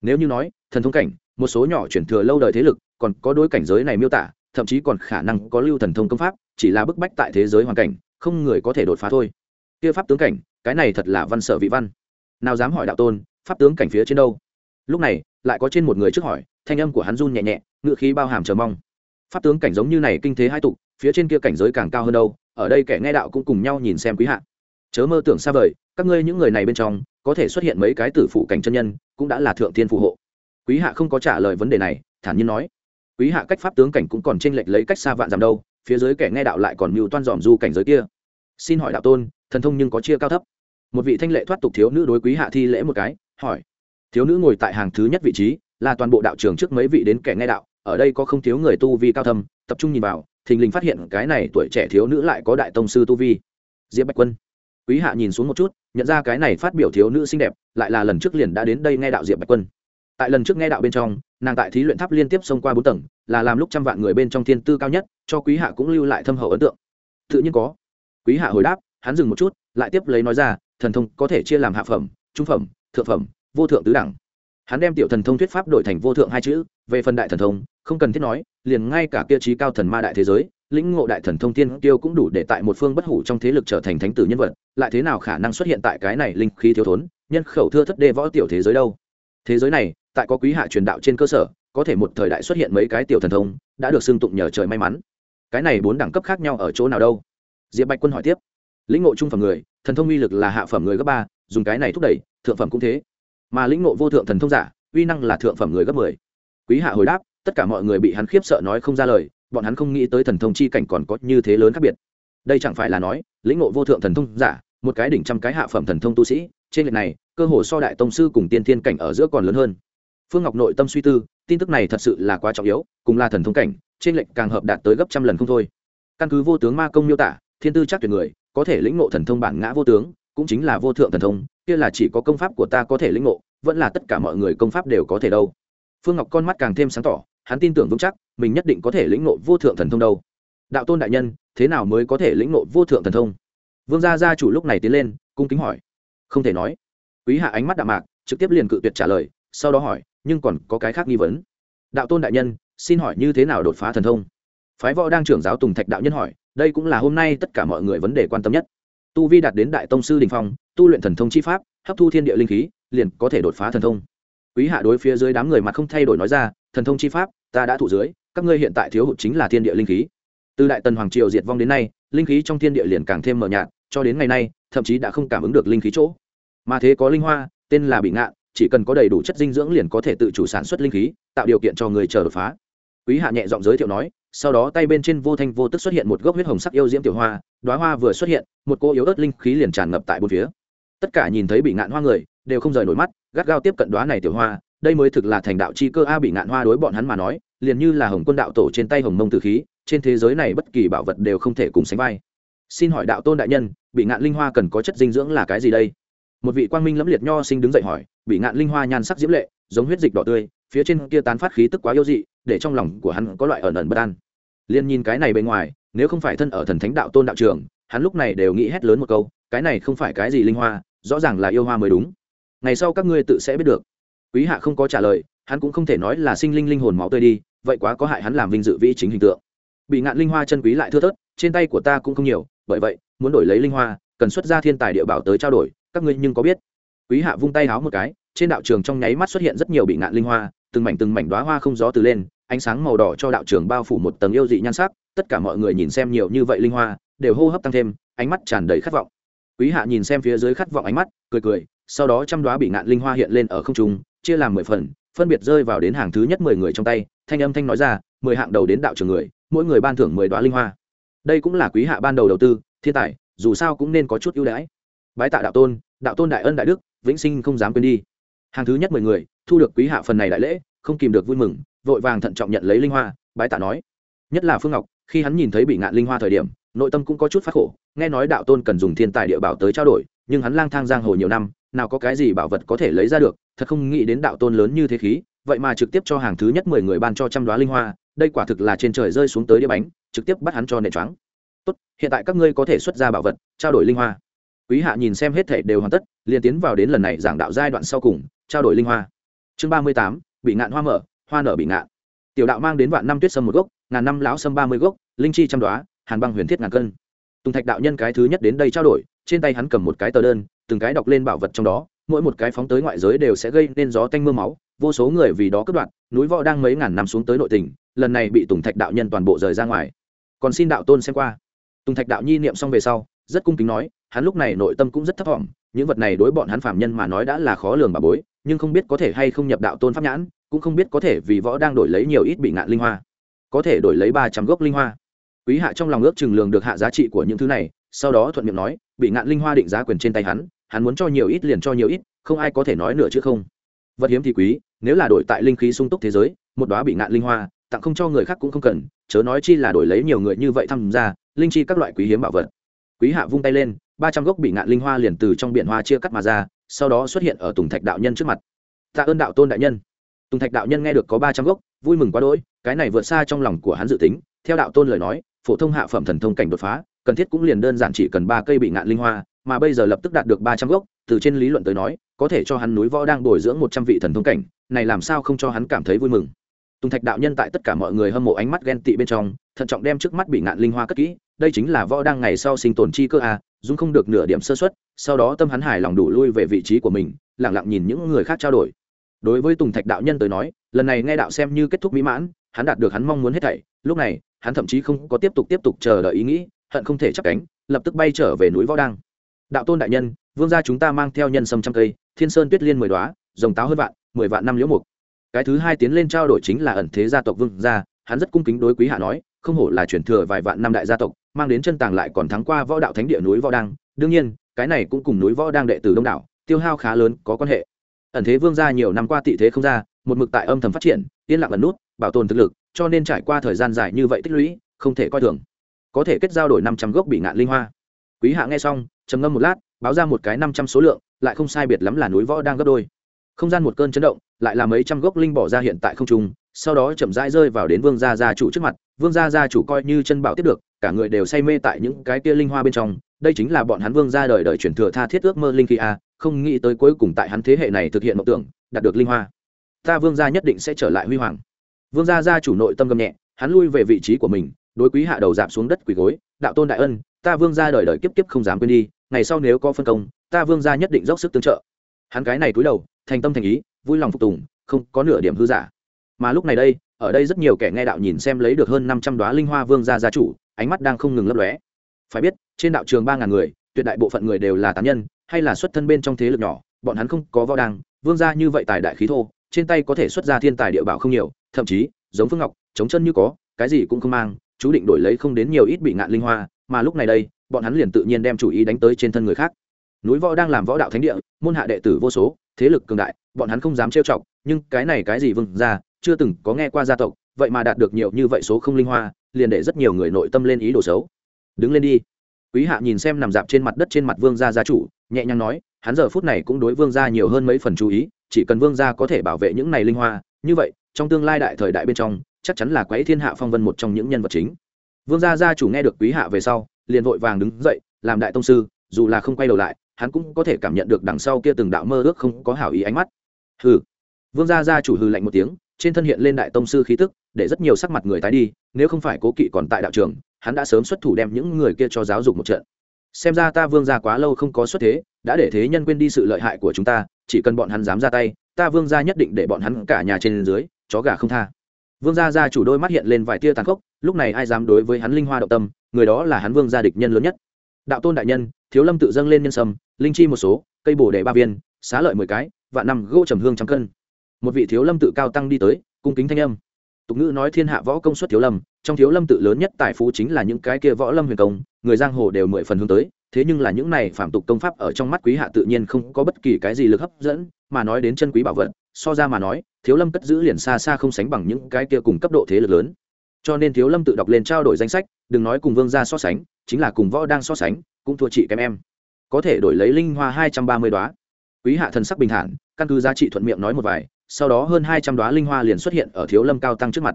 A: Nếu như nói, thần thông cảnh, một số nhỏ chuyển thừa lâu đời thế lực, còn có đối cảnh giới này miêu tả, thậm chí còn khả năng có lưu thần thông công pháp, chỉ là bức bách tại thế giới hoàn cảnh, không người có thể đột phá thôi. Kia pháp tướng cảnh, cái này thật là văn sở vị văn. Nào dám hỏi đạo tôn, pháp tướng cảnh phía trên đâu? Lúc này, lại có trên một người trước hỏi, thanh âm của hắn run nhẹ nhẹ ngự khí bao hàm chờ mong. Pháp tướng cảnh giống như này kinh thế hai tục phía trên kia cảnh giới càng cao hơn đâu, ở đây kẻ nghe đạo cũng cùng nhau nhìn xem quý hạ. Chớ mơ tưởng xa vời các ngươi những người này bên trong, có thể xuất hiện mấy cái tử phụ cảnh chân nhân, cũng đã là thượng thiên phù hộ. Quý hạ không có trả lời vấn đề này, thản nhiên nói. Quý hạ cách pháp tướng cảnh cũng còn tranh lệch lấy cách xa vạn dặm đâu, phía dưới kẻ nghe đạo lại còn mưu toan dòm du cảnh giới kia. Xin hỏi đạo tôn, thần thông nhưng có chia cao thấp. Một vị thanh lệ thoát tục thiếu nữ đối quý hạ thi lễ một cái, hỏi. Thiếu nữ ngồi tại hàng thứ nhất vị trí, là toàn bộ đạo trường trước mấy vị đến kẻ nghe đạo, ở đây có không thiếu người tu vi cao thâm, tập trung nhìn vào, thình lình phát hiện cái này tuổi trẻ thiếu nữ lại có đại tông sư tu vi. Diệp bạch quân quý hạ nhìn xuống một chút, nhận ra cái này phát biểu thiếu nữ xinh đẹp, lại là lần trước liền đã đến đây nghe đạo diệp bạch quân. Tại lần trước nghe đạo bên trong, nàng tại thí luyện tháp liên tiếp xông qua bốn tầng, là làm lúc trăm vạn người bên trong thiên tư cao nhất, cho quý hạ cũng lưu lại thâm hậu ấn tượng. Tự nhiên có. Quý hạ hồi đáp, hắn dừng một chút, lại tiếp lấy nói ra, thần thông có thể chia làm hạ phẩm, trung phẩm, thượng phẩm, vô thượng tứ đẳng hắn đem tiểu thần thông thuyết pháp đổi thành vô thượng hai chữ, về phần đại thần thông, không cần thiết nói, liền ngay cả kia trí cao thần ma đại thế giới, lĩnh ngộ đại thần thông tiên tiêu cũng đủ để tại một phương bất hủ trong thế lực trở thành thánh tử nhân vật, lại thế nào khả năng xuất hiện tại cái này linh khí thiếu thốn, nhân khẩu thưa thất đê võ tiểu thế giới đâu? Thế giới này, tại có quý hạ truyền đạo trên cơ sở, có thể một thời đại xuất hiện mấy cái tiểu thần thông, đã được xưng tụng nhờ trời may mắn. Cái này bốn đẳng cấp khác nhau ở chỗ nào đâu? Diệp bạch quân hỏi tiếp. Lĩnh ngộ trung phẩm người, thần thông uy lực là hạ phẩm người cấp ba, dùng cái này thúc đẩy, thượng phẩm cũng thế mà lĩnh ngộ vô thượng thần thông giả, uy năng là thượng phẩm người gấp mười. Quý hạ hồi đáp, tất cả mọi người bị hắn khiếp sợ nói không ra lời, bọn hắn không nghĩ tới thần thông chi cảnh còn có như thế lớn khác biệt. Đây chẳng phải là nói, lĩnh ngộ vô thượng thần thông giả, một cái đỉnh trăm cái hạ phẩm thần thông tu sĩ, trên lệch này, cơ hồ so đại tông sư cùng tiên thiên cảnh ở giữa còn lớn hơn. Phương ngọc nội tâm suy tư, tin tức này thật sự là quá trọng yếu, cùng là thần thông cảnh, trên lệch càng hợp đạt tới gấp trăm lần không thôi. Căn cứ vô tướng ma công miêu tả, thiên tư chắc tuyệt người, có thể lĩnh ngộ thần thông bản ngã vô tướng, cũng chính là vô thượng thần thông kia là chỉ có công pháp của ta có thể lĩnh ngộ, vẫn là tất cả mọi người công pháp đều có thể đâu. Phương ngọc con mắt càng thêm sáng tỏ, hắn tin tưởng vững chắc, mình nhất định có thể lĩnh ngộ vô thượng thần thông đâu. Đạo tôn đại nhân, thế nào mới có thể lĩnh ngộ vô thượng thần thông? Vương gia gia chủ lúc này tiến lên, cung kính hỏi. Không thể nói. Quý hạ ánh mắt đạm mạc, trực tiếp liền cự tuyệt trả lời, sau đó hỏi, nhưng còn có cái khác nghi vấn. Đạo tôn đại nhân, xin hỏi như thế nào đột phá thần thông? Phái võ đang trưởng giáo tùng thạch đạo nhân hỏi, đây cũng là hôm nay tất cả mọi người vấn đề quan tâm nhất tu vi đạt đến đại tông sư đình phong, tu luyện thần thông chi pháp, hấp thu thiên địa linh khí, liền có thể đột phá thần thông. Quý hạ đối phía dưới đám người mặt không thay đổi nói ra, thần thông chi pháp, ta đã thụ dưới, các ngươi hiện tại thiếu hụt chính là thiên địa linh khí. Từ đại tần hoàng triều diệt vong đến nay, linh khí trong thiên địa liền càng thêm mờ nhạt, cho đến ngày nay, thậm chí đã không cảm ứng được linh khí chỗ. Mà thế có linh hoa, tên là bị ngạn, chỉ cần có đầy đủ chất dinh dưỡng liền có thể tự chủ sản xuất linh khí, tạo điều kiện cho người chờ đột phá. Quý hạ nhẹ giọng giới thiệu nói sau đó tay bên trên vô thanh vô tức xuất hiện một gốc huyết hồng sắc yêu diễm tiểu hoa đoá hoa vừa xuất hiện, một cô yếu ớt linh khí liền tràn ngập tại bốn phía. Tất cả nhìn thấy bị ngạn hoa người, đều không rời nổi mắt, gắt gao tiếp cận đoá này tiểu hoa, đây mới thực là thành đạo chi cơ a bị ngạn hoa đối bọn hắn mà nói, liền như là hồng quân đạo tổ trên tay hồng mông tử khí, trên thế giới này bất kỳ bảo vật đều không thể cùng sánh vai. Xin hỏi đạo tôn đại nhân, bị ngạn linh hoa cần có chất dinh dưỡng là cái gì đây? Một vị quang minh lẫm liệt nho sinh đứng dậy hỏi, bị ngạn linh hoa nhan sắc diễm lệ, giống huyết dịch đỏ tươi, phía trên kia tán phát khí tức quá yêu dị, để trong lòng của hắn có loại ẩn ẩn bất an liên nhìn cái này bên ngoài, nếu không phải thân ở thần thánh đạo tôn đạo trường, hắn lúc này đều nghĩ hét lớn một câu, cái này không phải cái gì linh hoa, rõ ràng là yêu hoa mới đúng. Ngày sau các ngươi tự sẽ biết được. Quý hạ không có trả lời, hắn cũng không thể nói là sinh linh linh hồn máu tươi đi, vậy quá có hại hắn làm vinh dự vĩ chính hình tượng. Bị ngạn linh hoa chân quý lại thưa thớt, trên tay của ta cũng không nhiều, bởi vậy, muốn đổi lấy linh hoa, cần xuất ra thiên tài địa bảo tới trao đổi, các ngươi nhưng có biết. Quý hạ vung tay háo một cái, trên đạo trường trong nháy mắt xuất hiện rất nhiều bị ngạn linh hoa, từng mảnh từng mảnh đoá hoa không gió từ lên ánh sáng màu đỏ cho đạo trường bao phủ một tầng yêu dị nhan sắc, tất cả mọi người nhìn xem nhiều như vậy linh hoa, đều hô hấp tăng thêm, ánh mắt tràn đầy khát vọng. Quý hạ nhìn xem phía dưới khát vọng ánh mắt, cười cười, sau đó trăm đoá bị ngạn linh hoa hiện lên ở không trung, chia làm mười phần, phân biệt rơi vào đến hàng thứ nhất mười người trong tay, thanh âm thanh nói ra, mười hạng đầu đến đạo trường người, mỗi người ban thưởng mười đoá linh hoa. Đây cũng là quý hạ ban đầu đầu tư, thiên tài, dù sao cũng nên có chút ưu đãi. Bái tạ đạo tôn đạo tôn đại ân đại đức, vĩnh sinh không dám quên đi. Hàng thứ nhất mười người, thu được quý hạ phần này đại lễ không kìm được vui mừng, vội vàng thận trọng nhận lấy linh hoa, bái tạ nói. Nhất là phương ngọc, khi hắn nhìn thấy bị ngạn linh hoa thời điểm, nội tâm cũng có chút phát khổ, nghe nói đạo tôn cần dùng thiên tài địa bảo tới trao đổi, nhưng hắn lang thang giang hồ nhiều năm, nào có cái gì bảo vật có thể lấy ra được, thật không nghĩ đến đạo tôn lớn như thế khí, vậy mà trực tiếp cho hàng thứ nhất mười người ban cho trăm đoá linh hoa, đây quả thực là trên trời rơi xuống tới đĩa bánh, trực tiếp bắt hắn cho nệ choáng. Tốt, hiện tại các ngươi có thể xuất ra bảo vật, trao đổi linh hoa. Quý hạ nhìn xem hết thể đều hoàn tất, liền tiến vào đến lần này giảng đạo giai đoạn sau cùng, trao đổi linh hoa. Chương ba mươi tám bị ngạn hoa mở, hoa nở bị ngạn. Tiểu đạo mang đến vạn năm tuyết sâm một gốc, ngàn năm lão sâm ba mươi gốc, linh chi trăm đoá, hàn băng huyền thiết ngàn cân. Tùng thạch đạo nhân cái thứ nhất đến đây trao đổi, trên tay hắn cầm một cái tờ đơn, từng cái đọc lên bảo vật trong đó, mỗi một cái phóng tới ngoại giới đều sẽ gây nên gió tanh m ư a máu, vô số người vì đó cất đoạn núi võ đang mấy ngàn năm xuống tới nội tỉnh lần này bị tùng thạch đạo nhân toàn bộ rời ra ngoài. Còn xin đạo tôn xem qua. Tùng thạch đạo nhi niệm xong về sau, rất cung kính nói, hắn lúc này nội tâm cũng rất thấp t những vật này đối bọn hắn phạm nhân mà nói đã là khó lường bà bối nhưng không biết có thể hay không nhập đạo tôn pháp nhãn, cũng không biết có thể vì võ đang đổi lấy nhiều ít bị ngạn linh hoa. Có thể đổi lấy ba trăm gốc linh hoa. Quý hạ trong lòng ước chừng lường được hạ giá trị của những thứ này, sau đó thuận miệng nói, bị ngạn linh hoa định giá quyền trên tay hắn hắn muốn cho nhiều ít liền cho nhiều ít, không ai có thể nói nữa chứ không. Vật hiếm thì quý, nếu là đổi tại linh khí sung túc thế giới, một đóa bị ngạn linh hoa, tặng không cho người khác cũng không cần, chớ nói chi là đổi lấy nhiều người như vậy tham gia, linh chi các loại quý hiếm bảo vật. Quý hạ vung tay lên, ba trăm gốc bị ngạn linh hoa liền từ trong biển hoa chia cắt mà ra sau đó xuất hiện ở tùng thạch đạo nhân trước mặt. Tạ ơn đạo tôn đại nhân. Tùng thạch đạo nhân nghe được có ba trăm gốc, vui mừng quá đỗi, cái này vượt xa trong lòng của hắn dự tính, theo đạo tôn lời nói, phổ thông hạ phẩm thần thông cảnh đột phá, cần thiết cũng liền đơn giản chỉ cần ba cây bị ngạn linh hoa, mà bây giờ lập tức đạt được ba trăm gốc, từ trên lý luận tới nói, có thể cho hắn núi võ đang bồi dưỡng một trăm vị thần thông cảnh, này làm sao không cho hắn cảm thấy vui mừng. Tùng thạch đạo nhân tại tất cả mọi người hâm mộ ánh mắt ghen tị bên trong, thận trọng đem trước mắt bị ngạn linh hoa cất kỹ, đây chính là võ đang ngày sau sinh tồn chi cơ à, a dung không được nửa điểm sơ xuất sau đó tâm hắn hài lòng đủ lui về vị trí của mình lẳng lặng nhìn những người khác trao đổi. Đối với tùng thạch đạo nhân tới nói, lần này nghe đạo xem như kết thúc mỹ mãn, hắn đạt được hắn mong muốn hết thảy, lúc này, hắn thậm chí không có tiếp tục tiếp tục chờ đợi ý nghĩ, hận không thể chắc cánh, lập tức bay trở về núi võ đăng. Đạo tôn đại nhân, vương gia chúng ta mang theo nhân sâm trăm cây, thiên sơn tuyết liên mười đoá rồng táo hơn vạn, mười vạn năm liễu mục. Cái thứ hai tiến lên trao đổi chính là ẩn thế gia tộc vương gia, hắn rất cung kính đối quý hạ nói, không hổ là chuyển thừa vài vạn năm đại gia tộc, mang đến chân tàng lại còn thắng qua võ đạo thánh địa núi võ đăng. Đương nhiên cái này cũng cùng núi võ đang đệ tử đông đảo, tiêu hao khá lớn, có quan hệ. Ẩn thế vương gia nhiều năm qua tị thế không ra, một mực tại âm thầm phát triển, yên lặng ẩn nút, bảo tồn thực lực, cho nên trải qua thời gian dài như vậy tích lũy, không thể coi thường. Có thể kết giao đổi năm trăm gốc bị ngạn linh hoa. Quý hạ nghe xong, trầm ngâm một lát, báo ra một cái năm trăm số lượng, lại không sai biệt lắm là núi võ đang gấp đôi. Không gian một cơn chấn động, lại là mấy trăm gốc linh bỏ ra hiện tại không trung, sau đó chậm rãi rơi vào đến vương gia gia chủ trước mặt, vương gia gia chủ coi như chân bảo tiếp được, cả người đều say mê tại những cái kia linh hoa bên trong đây chính là bọn hắn vương gia đời đời truyền thừa tha thiết ước mơ linh khí a, không nghĩ tới cuối cùng tại hắn thế hệ này thực hiện mộng tưởng, đạt được linh hoa. Ta vương gia nhất định sẽ trở lại huy hoàng. Vương gia gia chủ nội tâm gầm nhẹ, hắn lui về vị trí của mình, đối quý hạ đầu giảm xuống đất quỳ gối, đạo tôn đại ân, ta vương gia đời đời kiếp kiếp không dám quên đi, ngày sau nếu có phân công, ta vương gia nhất định dốc sức tương trợ. Hắn cái này cúi đầu, thành tâm thành ý, vui lòng phục tùng, không có nửa điểm hư giả. Mà lúc này đây, ở đây rất nhiều kẻ nghe đạo nhìn xem lấy được hơn năm trăm đoá linh hoa vương gia gia chủ, ánh mắt đang không ngừng lấp lóe phải biết, trên đạo trường ba ngàn người, tuyệt đại bộ phận người đều là tán nhân, hay là xuất thân bên trong thế lực nhỏ, bọn hắn không có võ đăng, vương gia như vậy tài đại khí thô, trên tay có thể xuất ra thiên tài địa bảo không nhiều, thậm chí, giống phương ngọc, chống chân như có, cái gì cũng không mang, chú định đổi lấy không đến nhiều ít bị ngạn linh hoa, mà lúc này đây, bọn hắn liền tự nhiên đem chủ ý đánh tới trên thân người khác. Núi võ đang làm võ đạo thánh địa, môn hạ đệ tử vô số, thế lực cường đại, bọn hắn không dám trêu chọc, nhưng cái này cái gì vương ra chưa từng có nghe qua gia tộc, vậy mà đạt được nhiều như vậy số không linh hoa, liền để rất nhiều người nội tâm lên ý đồ xấu đứng lên đi. Quý hạ nhìn xem nằm dạp trên mặt đất trên mặt vương gia gia chủ, nhẹ nhàng nói, hắn giờ phút này cũng đối vương gia nhiều hơn mấy phần chú ý, chỉ cần vương gia có thể bảo vệ những này linh hoa, như vậy, trong tương lai đại thời đại bên trong, chắc chắn là quái thiên hạ phong vân một trong những nhân vật chính. Vương gia gia chủ nghe được quý hạ về sau, liền vội vàng đứng dậy, làm đại tông sư, dù là không quay đầu lại, hắn cũng có thể cảm nhận được đằng sau kia từng đạo mơ ước không có hảo ý ánh mắt. Hừ. Vương gia gia chủ hừ lạnh một tiếng, trên thân hiện lên đại tông sư khí tức, để rất nhiều sắc mặt người tái đi, nếu không phải cố kỵ còn tại đạo trường hắn đã sớm xuất thủ đem những người kia cho giáo dục một trận. Xem ra ta vương gia quá lâu không có xuất thế, đã để thế nhân quên đi sự lợi hại của chúng ta, chỉ cần bọn hắn dám ra tay, ta vương gia nhất định để bọn hắn cả nhà trên dưới, chó gà không tha. Vương gia gia chủ đôi mắt hiện lên vài tia tàn khốc, lúc này ai dám đối với hắn linh hoa động tâm, người đó là hắn vương gia địch nhân lớn nhất. Đạo tôn đại nhân, thiếu lâm tự dâng lên nhân sâm, linh chi một số, cây bồ đề ba viên, xá lợi mười cái và năm gỗ trầm hương trăm cân. Một vị thiếu lâm tự cao tăng đi tới, cung kính thanh âm. Tục ngữ nói thiên hạ võ công suất thiếu lâm trong thiếu lâm tự lớn nhất tài phú chính là những cái kia võ lâm huyền công, người giang hồ đều mười phần hướng tới, thế nhưng là những này phạm tục công pháp ở trong mắt quý hạ tự nhiên không có bất kỳ cái gì lực hấp dẫn, mà nói đến chân quý bảo vật, so ra mà nói, thiếu lâm cất giữ liền xa xa không sánh bằng những cái kia cùng cấp độ thế lực lớn. Cho nên thiếu lâm tự đọc lên trao đổi danh sách, đừng nói cùng vương gia so sánh, chính là cùng võ đang so sánh, cũng thua chị kém em. Có thể đổi lấy linh hoa hai trăm ba mươi đoá quý hạ thần sắc bình thản, căn cứ giá trị thuận miệng nói một vài, sau đó hơn hai trăm đoá linh hoa liền xuất hiện ở thiếu lâm cao tăng trước mặt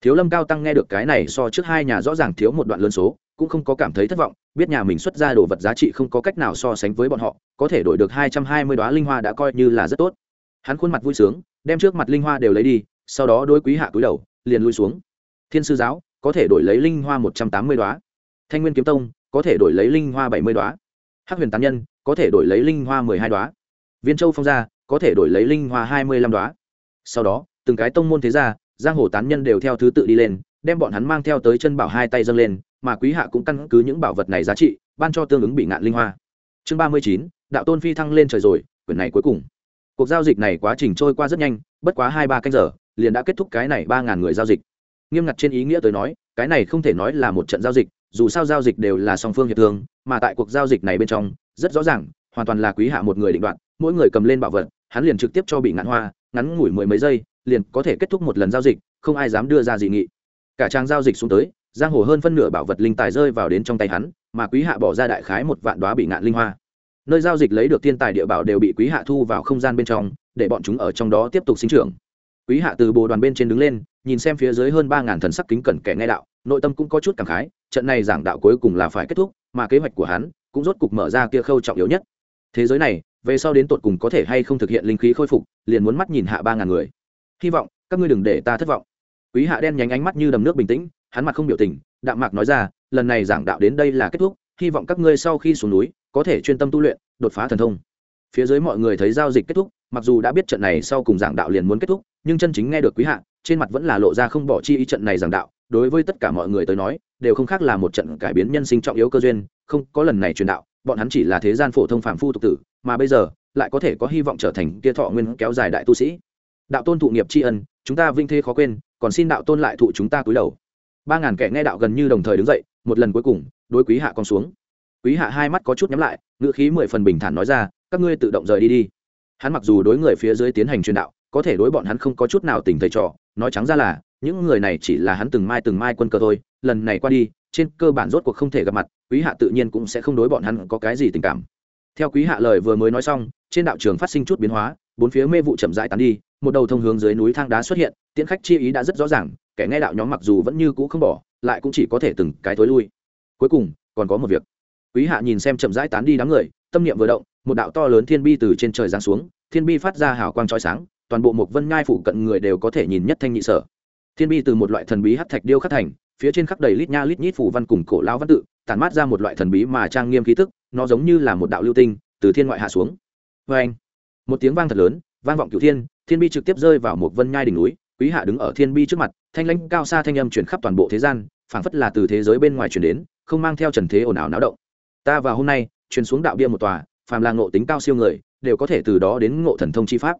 A: thiếu lâm cao tăng nghe được cái này so trước hai nhà rõ ràng thiếu một đoạn lớn số, cũng không có cảm thấy thất vọng, biết nhà mình xuất ra đồ vật giá trị không có cách nào so sánh với bọn họ, có thể đổi được hai trăm hai mươi đoá linh hoa đã coi như là rất tốt. Hắn khuôn mặt vui sướng, đem trước mặt linh hoa đều lấy đi, sau đó đối quý hạ túi đầu, liền lui xuống. Thiên sư giáo, có thể đổi lấy linh hoa một trăm tám mươi đoá thanh nguyên kiếm tông, có thể đổi lấy linh hoa bảy mươi đoá hắc huyền tán nhân, có thể đổi lấy linh hoa mười hai đoá viên châu phong gia, có thể đổi lấy linh hoa hai mươi lăm đoá sau đó, từng cái tông môn thế gia giang hồ tán nhân đều theo thứ tự đi lên, đem bọn hắn mang theo tới chân bảo hai tay dâng lên, mà quý hạ cũng căn cứ những bảo vật này giá trị, ban cho tương ứng bị ngạn linh hoa. Chương ba mươi chín, đạo tôn phi thăng lên trời rồi, quyển này cuối cùng. Cuộc giao dịch này quá trình trôi qua rất nhanh, bất quá hai ba canh giờ, liền đã kết thúc cái này ba ngàn người giao dịch. Nghiêm ngặt trên ý nghĩa tới nói, cái này không thể nói là một trận giao dịch, dù sao giao dịch đều là song phương hiệp thương, mà tại cuộc giao dịch này bên trong, rất rõ ràng, hoàn toàn là quý hạ một người định đoạt, mỗi người cầm lên bảo vật, hắn liền trực tiếp cho bị ngạn hoa ngắn ngủi mười mấy giây, liền có thể kết thúc một lần giao dịch, không ai dám đưa ra dị nghị. Cả trang giao dịch xuống tới, giang hồ hơn phân nửa bảo vật linh tài rơi vào đến trong tay hắn, mà quý hạ bỏ ra đại khái một vạn đoá bị ngạn linh hoa. Nơi giao dịch lấy được thiên tài địa bảo đều bị quý hạ thu vào không gian bên trong, để bọn chúng ở trong đó tiếp tục sinh trưởng. Quý hạ từ bồ đoàn bên trên đứng lên, nhìn xem phía dưới hơn ba ngàn thần sắc kính cẩn kẻ nghe đạo, nội tâm cũng có chút cảm khái, trận này giảng đạo cuối cùng là phải kết thúc, mà kế hoạch của hắn cũng rốt cục mở ra kia khâu trọng yếu nhất. Thế giới này về sau đến tột cùng có thể hay không thực hiện linh khí khôi phục, liền muốn mắt nhìn hạ ba ngàn người. Hy vọng, các ngươi đừng để ta thất vọng. Quý hạ đen nhánh ánh mắt như đầm nước bình tĩnh, hắn mặt không biểu tình, đạm mạc nói ra, lần này giảng đạo đến đây là kết thúc, hy vọng các ngươi sau khi xuống núi, có thể chuyên tâm tu luyện, đột phá thần thông. Phía dưới mọi người thấy giao dịch kết thúc, mặc dù đã biết trận này sau cùng giảng đạo liền muốn kết thúc, nhưng chân chính nghe được quý hạ, trên mặt vẫn là lộ ra không bỏ chi ý trận này giảng đạo. Đối với tất cả mọi người tới nói, đều không khác là một trận cải biến nhân sinh trọng yếu cơ duyên, không có lần này truyền đạo bọn hắn chỉ là thế gian phổ thông phạm phu tục tử, mà bây giờ, lại có thể có hy vọng trở thành kia thọ nguyên kéo dài đại tu sĩ. Đạo tôn thụ nghiệp tri ân, chúng ta vinh thế khó quên, còn xin đạo tôn lại thụ chúng ta cúi đầu. Ba ngàn kẻ nghe đạo gần như đồng thời đứng dậy, một lần cuối cùng, đối quý hạ con xuống. Quý hạ hai mắt có chút nhắm lại, ngữ khí mười phần bình thản nói ra, các ngươi tự động rời đi đi. Hắn mặc dù đối người phía dưới tiến hành truyền đạo, có thể đối bọn hắn không có chút nào tình thầy trò, nói trắng ra là, những người này chỉ là hắn từng mai từng mai quân cờ thôi, lần này qua đi trên cơ bản rốt cuộc không thể gặp mặt, quý hạ tự nhiên cũng sẽ không đối bọn hắn có cái gì tình cảm. Theo quý hạ lời vừa mới nói xong, trên đạo trường phát sinh chút biến hóa, bốn phía mê vụ chậm rãi tán đi, một đầu thông hướng dưới núi thang đá xuất hiện, tiễn khách chi ý đã rất rõ ràng, kẻ nghe đạo nhóm mặc dù vẫn như cũ không bỏ, lại cũng chỉ có thể từng cái thối lui. Cuối cùng, còn có một việc. Quý hạ nhìn xem chậm rãi tán đi đám người, tâm niệm vừa động, một đạo to lớn thiên bi từ trên trời giáng xuống, thiên bi phát ra hào quang trói sáng, toàn bộ một vân ngai phủ cận người đều có thể nhìn nhất thanh nhị sở. Thiên bi từ một loại thần bí hắc thạch điêu khắc thành phía trên khắc đầy lít nha lít nhít phủ văn cùng cổ lao văn tự, tản mát ra một loại thần bí mà trang nghiêm khí tức, nó giống như là một đạo lưu tinh, từ thiên ngoại hạ xuống. Vê anh, một tiếng vang thật lớn, vang vọng cửu thiên thiên bi trực tiếp rơi vào một vân nhai đỉnh núi, quý hạ đứng ở thiên bi trước mặt, thanh lãnh cao xa thanh âm chuyển khắp toàn bộ thế gian, phảng phất là từ thế giới bên ngoài chuyển đến, không mang theo trần thế ồn ào náo động. Ta vào hôm nay, truyền xuống đạo bia một tòa, phàm là ngộ tính cao siêu người, đều có thể từ đó đến ngộ thần thông chi pháp.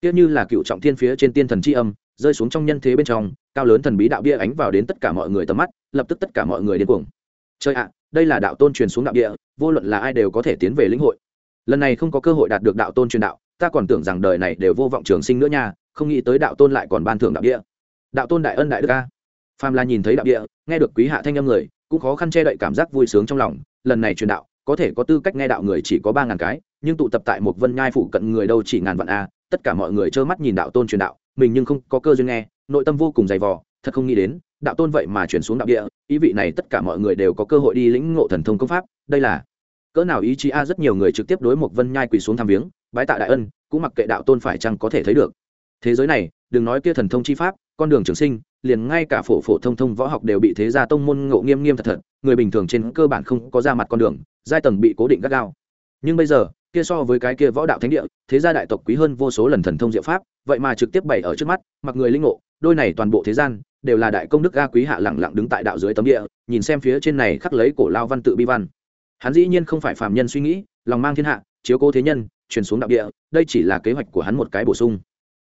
A: Tiếc như là cựu trọng thiên phía trên tiên thần chi âm rơi xuống trong nhân thế bên trong, cao lớn thần bí đạo bia ánh vào đến tất cả mọi người tầm mắt, lập tức tất cả mọi người điên cuồng. Chơi ạ, đây là đạo tôn truyền xuống đạo bia, vô luận là ai đều có thể tiến về lĩnh hội. Lần này không có cơ hội đạt được đạo tôn truyền đạo, ta còn tưởng rằng đời này đều vô vọng trường sinh nữa nha, không nghĩ tới đạo tôn lại còn ban thưởng đạo địa đạo tôn đại ân đại đức ca phàm là nhìn thấy đạo địa nghe được quý hạ thanh âm người, cũng khó khăn che đậy cảm giác vui sướng trong lòng. Lần này truyền đạo, có thể có tư cách nghe đạo người chỉ có ba ngàn cái, nhưng tụ tập tại một vân nhai phủ cận người đâu chỉ ngàn vạn a. Tất cả mọi người trơ mắt nhìn đạo tôn truyền đạo mình nhưng không có cơ duyên nghe, nội tâm vô cùng dày vò, thật không nghĩ đến, đạo tôn vậy mà chuyển xuống đạo địa, ý vị này tất cả mọi người đều có cơ hội đi lĩnh ngộ thần thông công pháp, đây là cỡ nào ý chí a, rất nhiều người trực tiếp đối một vân nhai quỳ xuống tham viếng, bái tạ đại ân, cũng mặc kệ đạo tôn phải chăng có thể thấy được. Thế giới này, đừng nói kia thần thông chi pháp, con đường trường sinh, liền ngay cả phổ phổ thông thông võ học đều bị thế gia tông môn ngộ nghiêm nghiêm thật thật, người bình thường trên cơ bản không có ra mặt con đường, giai tầng bị cố định gắt gao. Nhưng bây giờ kia so với cái kia võ đạo thánh địa, thế gia đại tộc quý hơn vô số lần thần thông diệu pháp, vậy mà trực tiếp bày ở trước mắt, mặc người linh ngộ, đôi này toàn bộ thế gian, đều là đại công đức ga quý hạ lẳng lặng đứng tại đạo dưới tấm địa, nhìn xem phía trên này khắc lấy cổ lao văn tự bi văn. Hắn dĩ nhiên không phải phàm nhân suy nghĩ, lòng mang thiên hạ, chiếu cố thế nhân, truyền xuống đạo địa, đây chỉ là kế hoạch của hắn một cái bổ sung.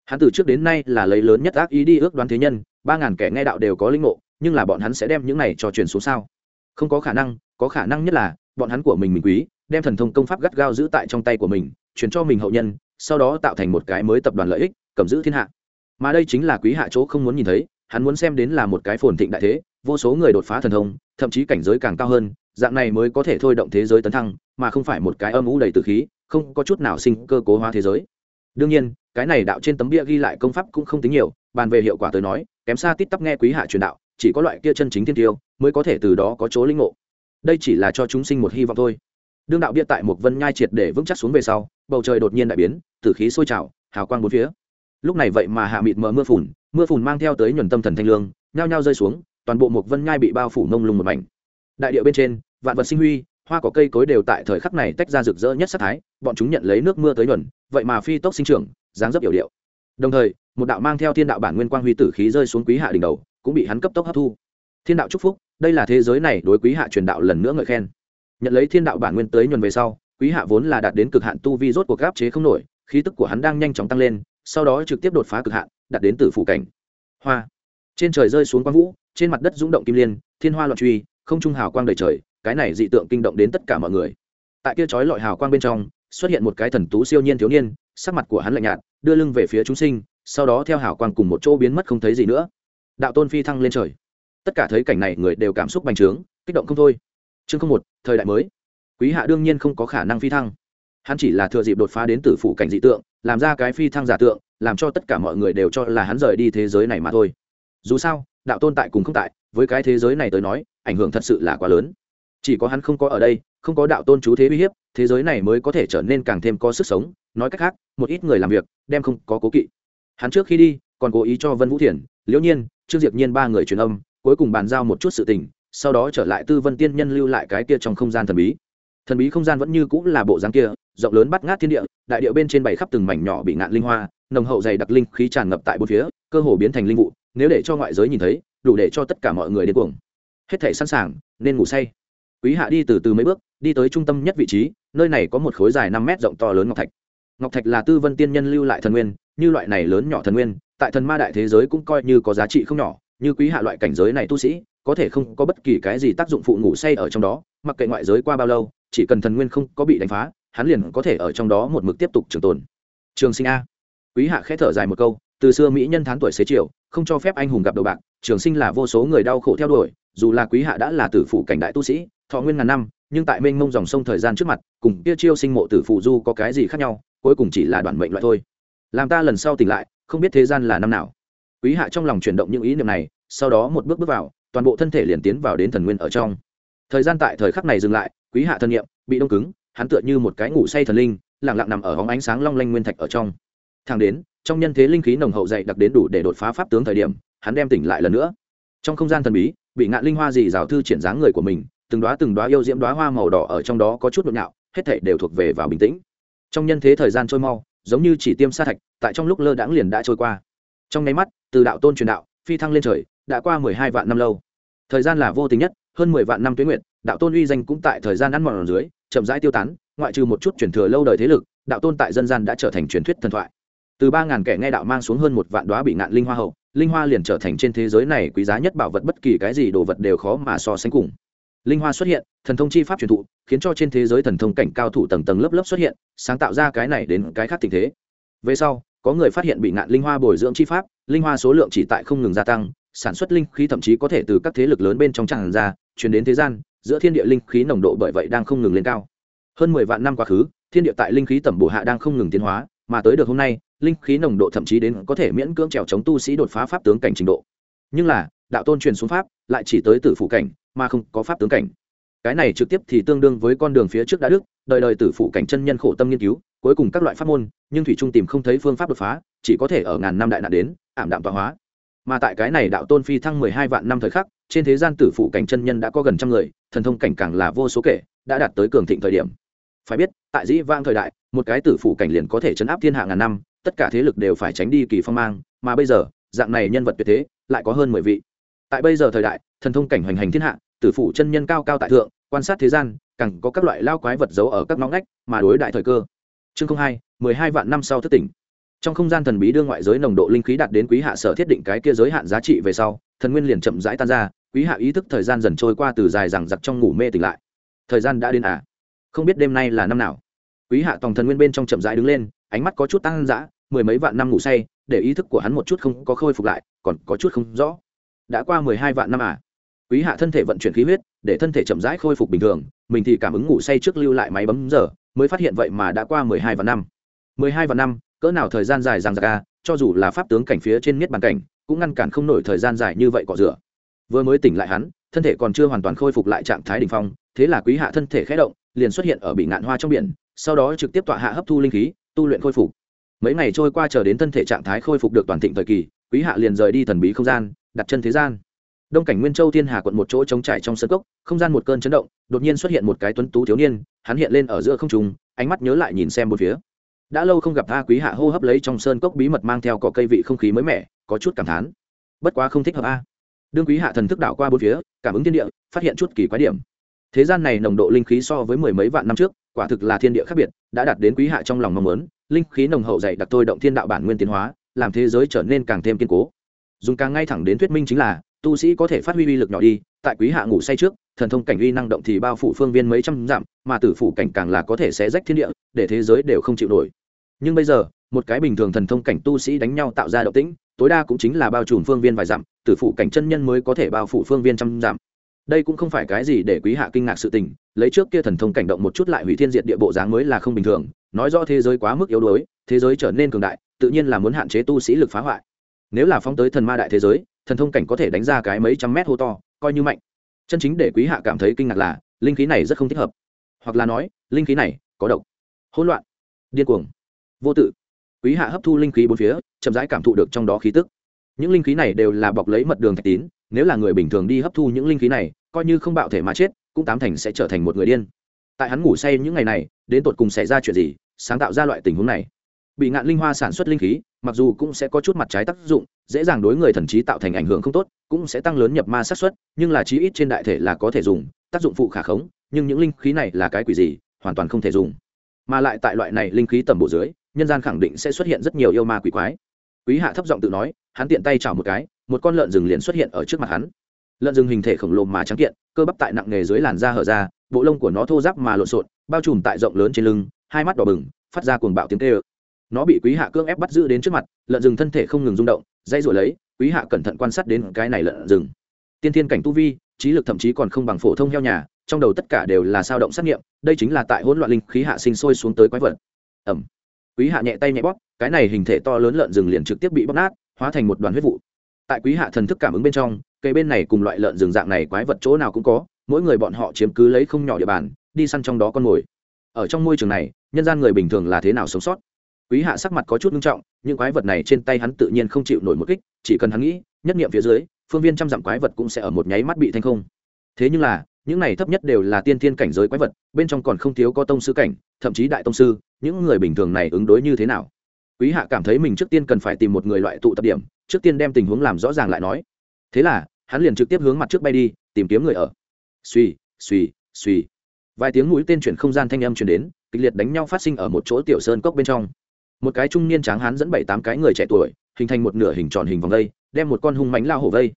A: Hắn từ trước đến nay là lấy lớn nhất ác ý đi ước đoán thế nhân, ba ngàn kẻ nghe đạo đều có linh ngộ, nhưng là bọn hắn sẽ đem những này cho truyền xuống sao? Không có khả năng, có khả năng nhất là, bọn hắn của mình mình quý đem thần thông công pháp gắt gao giữ tại trong tay của mình, truyền cho mình hậu nhân, sau đó tạo thành một cái mới tập đoàn lợi ích, cầm giữ thiên hạ. Mà đây chính là quý hạ chỗ không muốn nhìn thấy, hắn muốn xem đến là một cái phồn thịnh đại thế, vô số người đột phá thần thông, thậm chí cảnh giới càng cao hơn, dạng này mới có thể thôi động thế giới tấn thăng, mà không phải một cái âm ủ đầy từ khí, không có chút nào sinh cơ cố hóa thế giới. Đương nhiên, cái này đạo trên tấm bia ghi lại công pháp cũng không tính nhiều, bàn về hiệu quả tới nói, kém xa tít tắp nghe quý hạ truyền đạo, chỉ có loại kia chân chính thiên tiêu, mới có thể từ đó có chỗ linh ngộ. Đây chỉ là cho chúng sinh một hy vọng thôi đương đạo bia tại một vân nhai triệt để vững chắc xuống về sau, bầu trời đột nhiên đại biến, tử khí sôi trào, hào quang bốn phía. Lúc này vậy mà hạ mịt mờ mưa phùn mưa phùn mang theo tới nhuần tâm thần thanh lương, nhao nhao rơi xuống, toàn bộ một vân nhai bị bao phủ nông lung một mảnh. Đại điệu bên trên, vạn vật sinh huy, hoa cỏ cây cối đều tại thời khắc này tách ra rực rỡ nhất sắc thái, bọn chúng nhận lấy nước mưa tới nhuần, vậy mà phi tốc sinh trưởng, dáng dấp hiểu điệu. Đồng thời, một đạo mang theo thiên đạo bản nguyên quang huy tử khí rơi xuống quý hạ đỉnh đầu, cũng bị hắn cấp tốc hấp thu. Thiên đạo chúc phúc, đây là thế giới này đối quý hạ truyền đạo lần nữa ngợi khen nhận lấy thiên đạo bản nguyên tới nhuần về sau, quý hạ vốn là đạt đến cực hạn tu vi rốt cuộc gáp chế không nổi, khí tức của hắn đang nhanh chóng tăng lên, sau đó trực tiếp đột phá cực hạn, đạt đến tử phủ cảnh. Hoa. Trên trời rơi xuống quang vũ, trên mặt đất rung động kim liên, thiên hoa loạn truy, không trung hào quang đầy trời, cái này dị tượng kinh động đến tất cả mọi người. Tại kia chói lọi hào quang bên trong, xuất hiện một cái thần tú siêu nhiên thiếu niên, sắc mặt của hắn lạnh nhạt, đưa lưng về phía chúng sinh, sau đó theo hào quang cùng một chỗ biến mất không thấy gì nữa. Đạo tôn phi thăng lên trời. Tất cả thấy cảnh này người đều cảm xúc bành trướng, kích động không thôi chương không một, thời đại mới. Quý hạ đương nhiên không có khả năng phi thăng. Hắn chỉ là thừa dịp đột phá đến tử phủ cảnh dị tượng, làm ra cái phi thăng giả tượng, làm cho tất cả mọi người đều cho là hắn rời đi thế giới này mà thôi. Dù sao, đạo tôn tại cùng không tại, với cái thế giới này tới nói, ảnh hưởng thật sự là quá lớn. Chỉ có hắn không có ở đây, không có đạo tôn chú thế uy hiếp, thế giới này mới có thể trở nên càng thêm có sức sống. Nói cách khác, một ít người làm việc, đem không có cố kỵ. Hắn trước khi đi, còn cố ý cho vân vũ thiền, liễu nhiên, trương diệp nhiên ba người truyền âm, cuối cùng bàn giao một chút sự tình sau đó trở lại tư vân tiên nhân lưu lại cái kia trong không gian thần bí. Thần bí không gian vẫn như cũng là bộ dáng kia, rộng lớn bắt ngát thiên địa, đại địa bên trên bảy khắp từng mảnh nhỏ bị ngạn linh hoa, nồng hậu dày đặc linh khí tràn ngập tại bốn phía, cơ hồ biến thành linh vụ, nếu để cho ngoại giới nhìn thấy, đủ để cho tất cả mọi người đến cuồng. Hết thể sẵn sàng, nên ngủ say. Quý hạ đi từ từ mấy bước, đi tới trung tâm nhất vị trí, nơi này có một khối dài năm mét rộng to lớn ngọc thạch. Ngọc thạch là tư vân tiên nhân lưu lại thần nguyên, như loại này lớn nhỏ thần nguyên, tại thần ma đại thế giới cũng coi như có giá trị không nhỏ như quý hạ loại cảnh giới này tu sĩ, có thể không có bất kỳ cái gì tác dụng phụ ngủ say ở trong đó, mặc kệ ngoại giới qua bao lâu, chỉ cần thần nguyên không có bị đánh phá, hắn liền có thể ở trong đó một mực tiếp tục trường tồn. Trường sinh a. Quý hạ khẽ thở dài một câu, từ xưa mỹ nhân thán tuổi xế chiều, không cho phép anh hùng gặp đầu bạc, trường sinh là vô số người đau khổ theo đuổi, dù là quý hạ đã là tử phụ cảnh đại tu sĩ, thọ nguyên ngàn năm, nhưng tại mênh mông dòng sông thời gian trước mặt, cùng kia chiêu sinh mộ tử phụ du có cái gì khác nhau, cuối cùng chỉ là đoạn mệnh loại thôi. Làm ta lần sau tỉnh lại, không biết thế gian là năm nào quý hạ trong lòng chuyển động những ý niệm này, sau đó một bước bước vào, toàn bộ thân thể liền tiến vào đến thần nguyên ở trong. Thời gian tại thời khắc này dừng lại, quý hạ thân nhiệm bị đông cứng, hắn tựa như một cái ngủ say thần linh lẳng lặng nằm ở hóng ánh sáng long lanh nguyên thạch ở trong. Thang đến, trong nhân thế linh khí nồng hậu dày đặc đến đủ để đột phá pháp tướng thời điểm, hắn đem tỉnh lại lần nữa. Trong không gian thần bí, bị ngạn linh hoa dì rào thư triển dáng người của mình, từng đoá từng đoá yêu diễm đoá hoa màu đỏ ở trong đó có chút nhộn nhạo, hết thảy đều thuộc về vào bình tĩnh. Trong nhân thế thời gian trôi mau, giống như chỉ tiêm sa thạch, tại trong lúc lơ đãng liền đã trôi qua trong nháy mắt, từ đạo tôn truyền đạo, phi thăng lên trời, đã qua mười hai vạn năm lâu. Thời gian là vô tình nhất, hơn mười vạn năm tuyến nguyện đạo tôn uy danh cũng tại thời gian ăn mòn dưới, chậm rãi tiêu tán, ngoại trừ một chút truyền thừa lâu đời thế lực, đạo tôn tại dân gian đã trở thành truyền thuyết thần thoại. Từ ba ngàn kẻ nghe đạo mang xuống hơn một vạn đoá bị ngạn linh hoa hậu, linh hoa liền trở thành trên thế giới này quý giá nhất bảo vật bất kỳ cái gì đồ vật đều khó mà so sánh cùng. Linh hoa xuất hiện, thần thông chi pháp truyền thụ, khiến cho trên thế giới thần thông cảnh cao thủ tầng tầng lớp lớp xuất hiện, sáng tạo ra cái này đến cái khác tình thế. Về sau có người phát hiện bị ngạn linh hoa bồi dưỡng chi pháp, linh hoa số lượng chỉ tại không ngừng gia tăng, sản xuất linh khí thậm chí có thể từ các thế lực lớn bên trong tràn ra, truyền đến thế gian, giữa thiên địa linh khí nồng độ bởi vậy đang không ngừng lên cao. Hơn mười vạn năm quá khứ, thiên địa tại linh khí tẩm bổ hạ đang không ngừng tiến hóa, mà tới được hôm nay, linh khí nồng độ thậm chí đến có thể miễn cưỡng trèo chống tu sĩ đột phá pháp tướng cảnh trình độ. Nhưng là, đạo tôn truyền xuống pháp, lại chỉ tới tử phủ cảnh, mà không có pháp tướng cảnh. Cái này trực tiếp thì tương đương với con đường phía trước đã đức đời đời tử phụ cảnh chân nhân khổ tâm nghiên cứu, cuối cùng các loại pháp môn, nhưng thủy trung tìm không thấy phương pháp đột phá, chỉ có thể ở ngàn năm đại nạn đến, ảm đạm tọa hóa. Mà tại cái này đạo tôn phi thăng mười hai vạn năm thời khắc, trên thế gian tử phụ cảnh chân nhân đã có gần trăm người, thần thông cảnh càng là vô số kể, đã đạt tới cường thịnh thời điểm. Phải biết, tại dĩ vang thời đại, một cái tử phụ cảnh liền có thể chấn áp thiên hạ ngàn năm, tất cả thế lực đều phải tránh đi kỳ phong mang, mà bây giờ, dạng này nhân vật tuyệt thế, lại có hơn mười vị. Tại bây giờ thời đại, thần thông cảnh hoành hành thiên hạ, tử phụ chân nhân cao cao tại thượng, quan sát thế gian càng có các loại lao quái vật giấu ở các ngõ ngách mà đối đại thời cơ. Chương hai, mười hai vạn năm sau thất tỉnh. Trong không gian thần bí đưa ngoại giới nồng độ linh khí đạt đến quý hạ sở thiết định cái kia giới hạn giá trị về sau, thần nguyên liền chậm rãi tan ra, quý hạ ý thức thời gian dần trôi qua từ dài rằng giặc trong ngủ mê tỉnh lại. Thời gian đã đến à? Không biết đêm nay là năm nào. Quý hạ tòng thần nguyên bên trong chậm rãi đứng lên, ánh mắt có chút tăng dã, mười mấy vạn năm ngủ say, để ý thức của hắn một chút không có khôi phục lại, còn có chút không rõ. Đã qua mười hai vạn năm à? Quý hạ thân thể vận chuyển khí huyết, để thân thể chậm rãi khôi phục bình thường mình thì cảm ứng ngủ say trước lưu lại máy bấm giờ, mới phát hiện vậy mà đã qua mười hai vạn năm. mười hai vạn năm, cỡ nào thời gian dài rằng giặc ca cho dù là pháp tướng cảnh phía trên miết bàn cảnh, cũng ngăn cản không nổi thời gian dài như vậy cọ rửa. Vừa mới tỉnh lại hắn, thân thể còn chưa hoàn toàn khôi phục lại trạng thái đ ỉ n h phong, thế là quý hạ thân thể khé động, liền xuất hiện ở bị ngạn hoa trong biển, sau đó trực tiếp tọa hạ hấp thu linh khí, tu luyện khôi phục. Mấy ngày trôi qua chờ đến thân thể trạng thái khôi phục được toàn thịnh thời kỳ, quý hạ liền rời đi thần bí không gian, đặt chân thế gian đông cảnh nguyên châu thiên hà quận một chỗ trống trải trong sân cốc, không gian một cơn chấn động, đột nhiên xuất hiện một cái tuấn tú thiếu niên, hắn hiện lên ở giữa không trùng ánh mắt nhớ lại nhìn xem một phía. Đã lâu không gặp a quý hạ hô hấp lấy trong sơn cốc bí mật mang theo cỏ cây vị không khí mới mẻ, có chút cảm thán. Bất quá không thích hợp a. Đương quý hạ thần thức đạo qua bốn phía, cảm ứng thiên địa, phát hiện chút kỳ quái điểm. Thế gian này nồng độ linh khí so với mười mấy vạn năm trước, quả thực là thiên địa khác biệt, đã đạt đến quý hạ trong lòng mong muốn, linh khí nồng hậu dày đặc tôi động thiên đạo bản nguyên tiến hóa, làm thế giới trở nên càng thêm kiên cố. Dùng càng ngay thẳng đến thuyết minh chính là tu sĩ có thể phát huy uy lực nhỏ đi, tại quý hạ ngủ say trước, thần thông cảnh uy năng động thì bao phủ phương viên mấy trăm dặm, mà tử phủ cảnh càng là có thể xé rách thiên địa, để thế giới đều không chịu nổi. Nhưng bây giờ, một cái bình thường thần thông cảnh tu sĩ đánh nhau tạo ra động tĩnh, tối đa cũng chính là bao trùm phương viên vài dặm, tử phủ cảnh chân nhân mới có thể bao phủ phương viên trăm dặm. Đây cũng không phải cái gì để quý hạ kinh ngạc sự tình, lấy trước kia thần thông cảnh động một chút lại hủy thiên diệt địa bộ dáng mới là không bình thường, nói rõ thế giới quá mức yếu đuối, thế giới trở nên cường đại, tự nhiên là muốn hạn chế tu sĩ lực phá hoại. Nếu là phóng tới thần ma đại thế giới thần thông cảnh có thể đánh ra cái mấy trăm mét hô to, coi như mạnh. Chân chính để quý hạ cảm thấy kinh ngạc là, linh khí này rất không thích hợp. Hoặc là nói, linh khí này có độc. Hỗn loạn. Điên cuồng. Vô tự. Quý hạ hấp thu linh khí bốn phía, chậm rãi cảm thụ được trong đó khí tức. Những linh khí này đều là bọc lấy mật đường thạch tín, nếu là người bình thường đi hấp thu những linh khí này, coi như không bạo thể mà chết, cũng tám thành sẽ trở thành một người điên. Tại hắn ngủ say những ngày này, đến tột cùng xảy ra chuyện gì, sáng tạo ra loại tình huống này. Bị ngạn linh hoa sản xuất linh khí mặc dù cũng sẽ có chút mặt trái tác dụng, dễ dàng đối người thần trí tạo thành ảnh hưởng không tốt, cũng sẽ tăng lớn nhập ma sát xuất nhưng là chí ít trên đại thể là có thể dùng, tác dụng phụ khả khống, nhưng những linh khí này là cái quỷ gì, hoàn toàn không thể dùng. Mà lại tại loại này linh khí tầm bộ dưới, nhân gian khẳng định sẽ xuất hiện rất nhiều yêu ma quỷ quái. Quý hạ thấp giọng tự nói, hắn tiện tay chảo một cái, một con lợn rừng liền xuất hiện ở trước mặt hắn. Lợn rừng hình thể khổng lồ mà trắng kiện, cơ bắp tại nặng nghề dưới làn da hở ra, bộ lông của nó thô ráp mà lộn xộn, bao trùm tại rộng lớn trên lưng, hai mắt đỏ bừng, phát ra cuồng bạo tiếng tê ơ nó bị quý hạ cưỡng ép bắt giữ đến trước mặt, lợn rừng thân thể không ngừng rung động dây rồi lấy, quý hạ cẩn thận quan sát đến cái này lợn rừng. Tiên thiên cảnh tu vi, trí lực thậm chí còn không bằng phổ thông heo nhà, trong đầu tất cả đều là sao động xét nghiệm, đây chính là tại hỗn loạn linh khí hạ sinh sôi xuống tới quái vật. Ẩm. Quý hạ nhẹ tay nhẹ bóp, cái này hình thể to lớn lợn rừng liền trực tiếp bị bóp nát, hóa thành một đoàn huyết vụ. Tại quý hạ thần thức cảm ứng bên trong, cây bên này cùng loại lợn rừng dạng này quái vật chỗ nào cũng có, mỗi người bọn họ chiếm cứ lấy không nhỏ địa bàn, đi săn trong đó con mồi. Ở trong môi trường này, nhân gian người bình thường là thế nào sống sót? Quý hạ sắc mặt có chút nghiêm trọng, những quái vật này trên tay hắn tự nhiên không chịu nổi một kích, chỉ cần hắn nghĩ, nhất nghiệm phía dưới, phương viên trăm dặm quái vật cũng sẽ ở một nháy mắt bị thanh không. Thế nhưng là, những này thấp nhất đều là tiên thiên cảnh giới quái vật, bên trong còn không thiếu có tông sư cảnh, thậm chí đại tông sư, những người bình thường này ứng đối như thế nào? Quý hạ cảm thấy mình trước tiên cần phải tìm một người loại tụ tập điểm, trước tiên đem tình huống làm rõ ràng lại nói. Thế là, hắn liền trực tiếp hướng mặt trước bay đi, tìm kiếm người ở. Suy suy suy vài tiếng mũi tên chuyển không gian thanh âm chuyển đến, kịch liệt đánh nhau phát sinh ở một chỗ tiểu sơn cốc bên trong một cái trung niên tráng hán dẫn bảy tám cái người trẻ tuổi, hình thành một nửa hình tròn hình vòng vây, đem một con hung mánh lao hổ vây.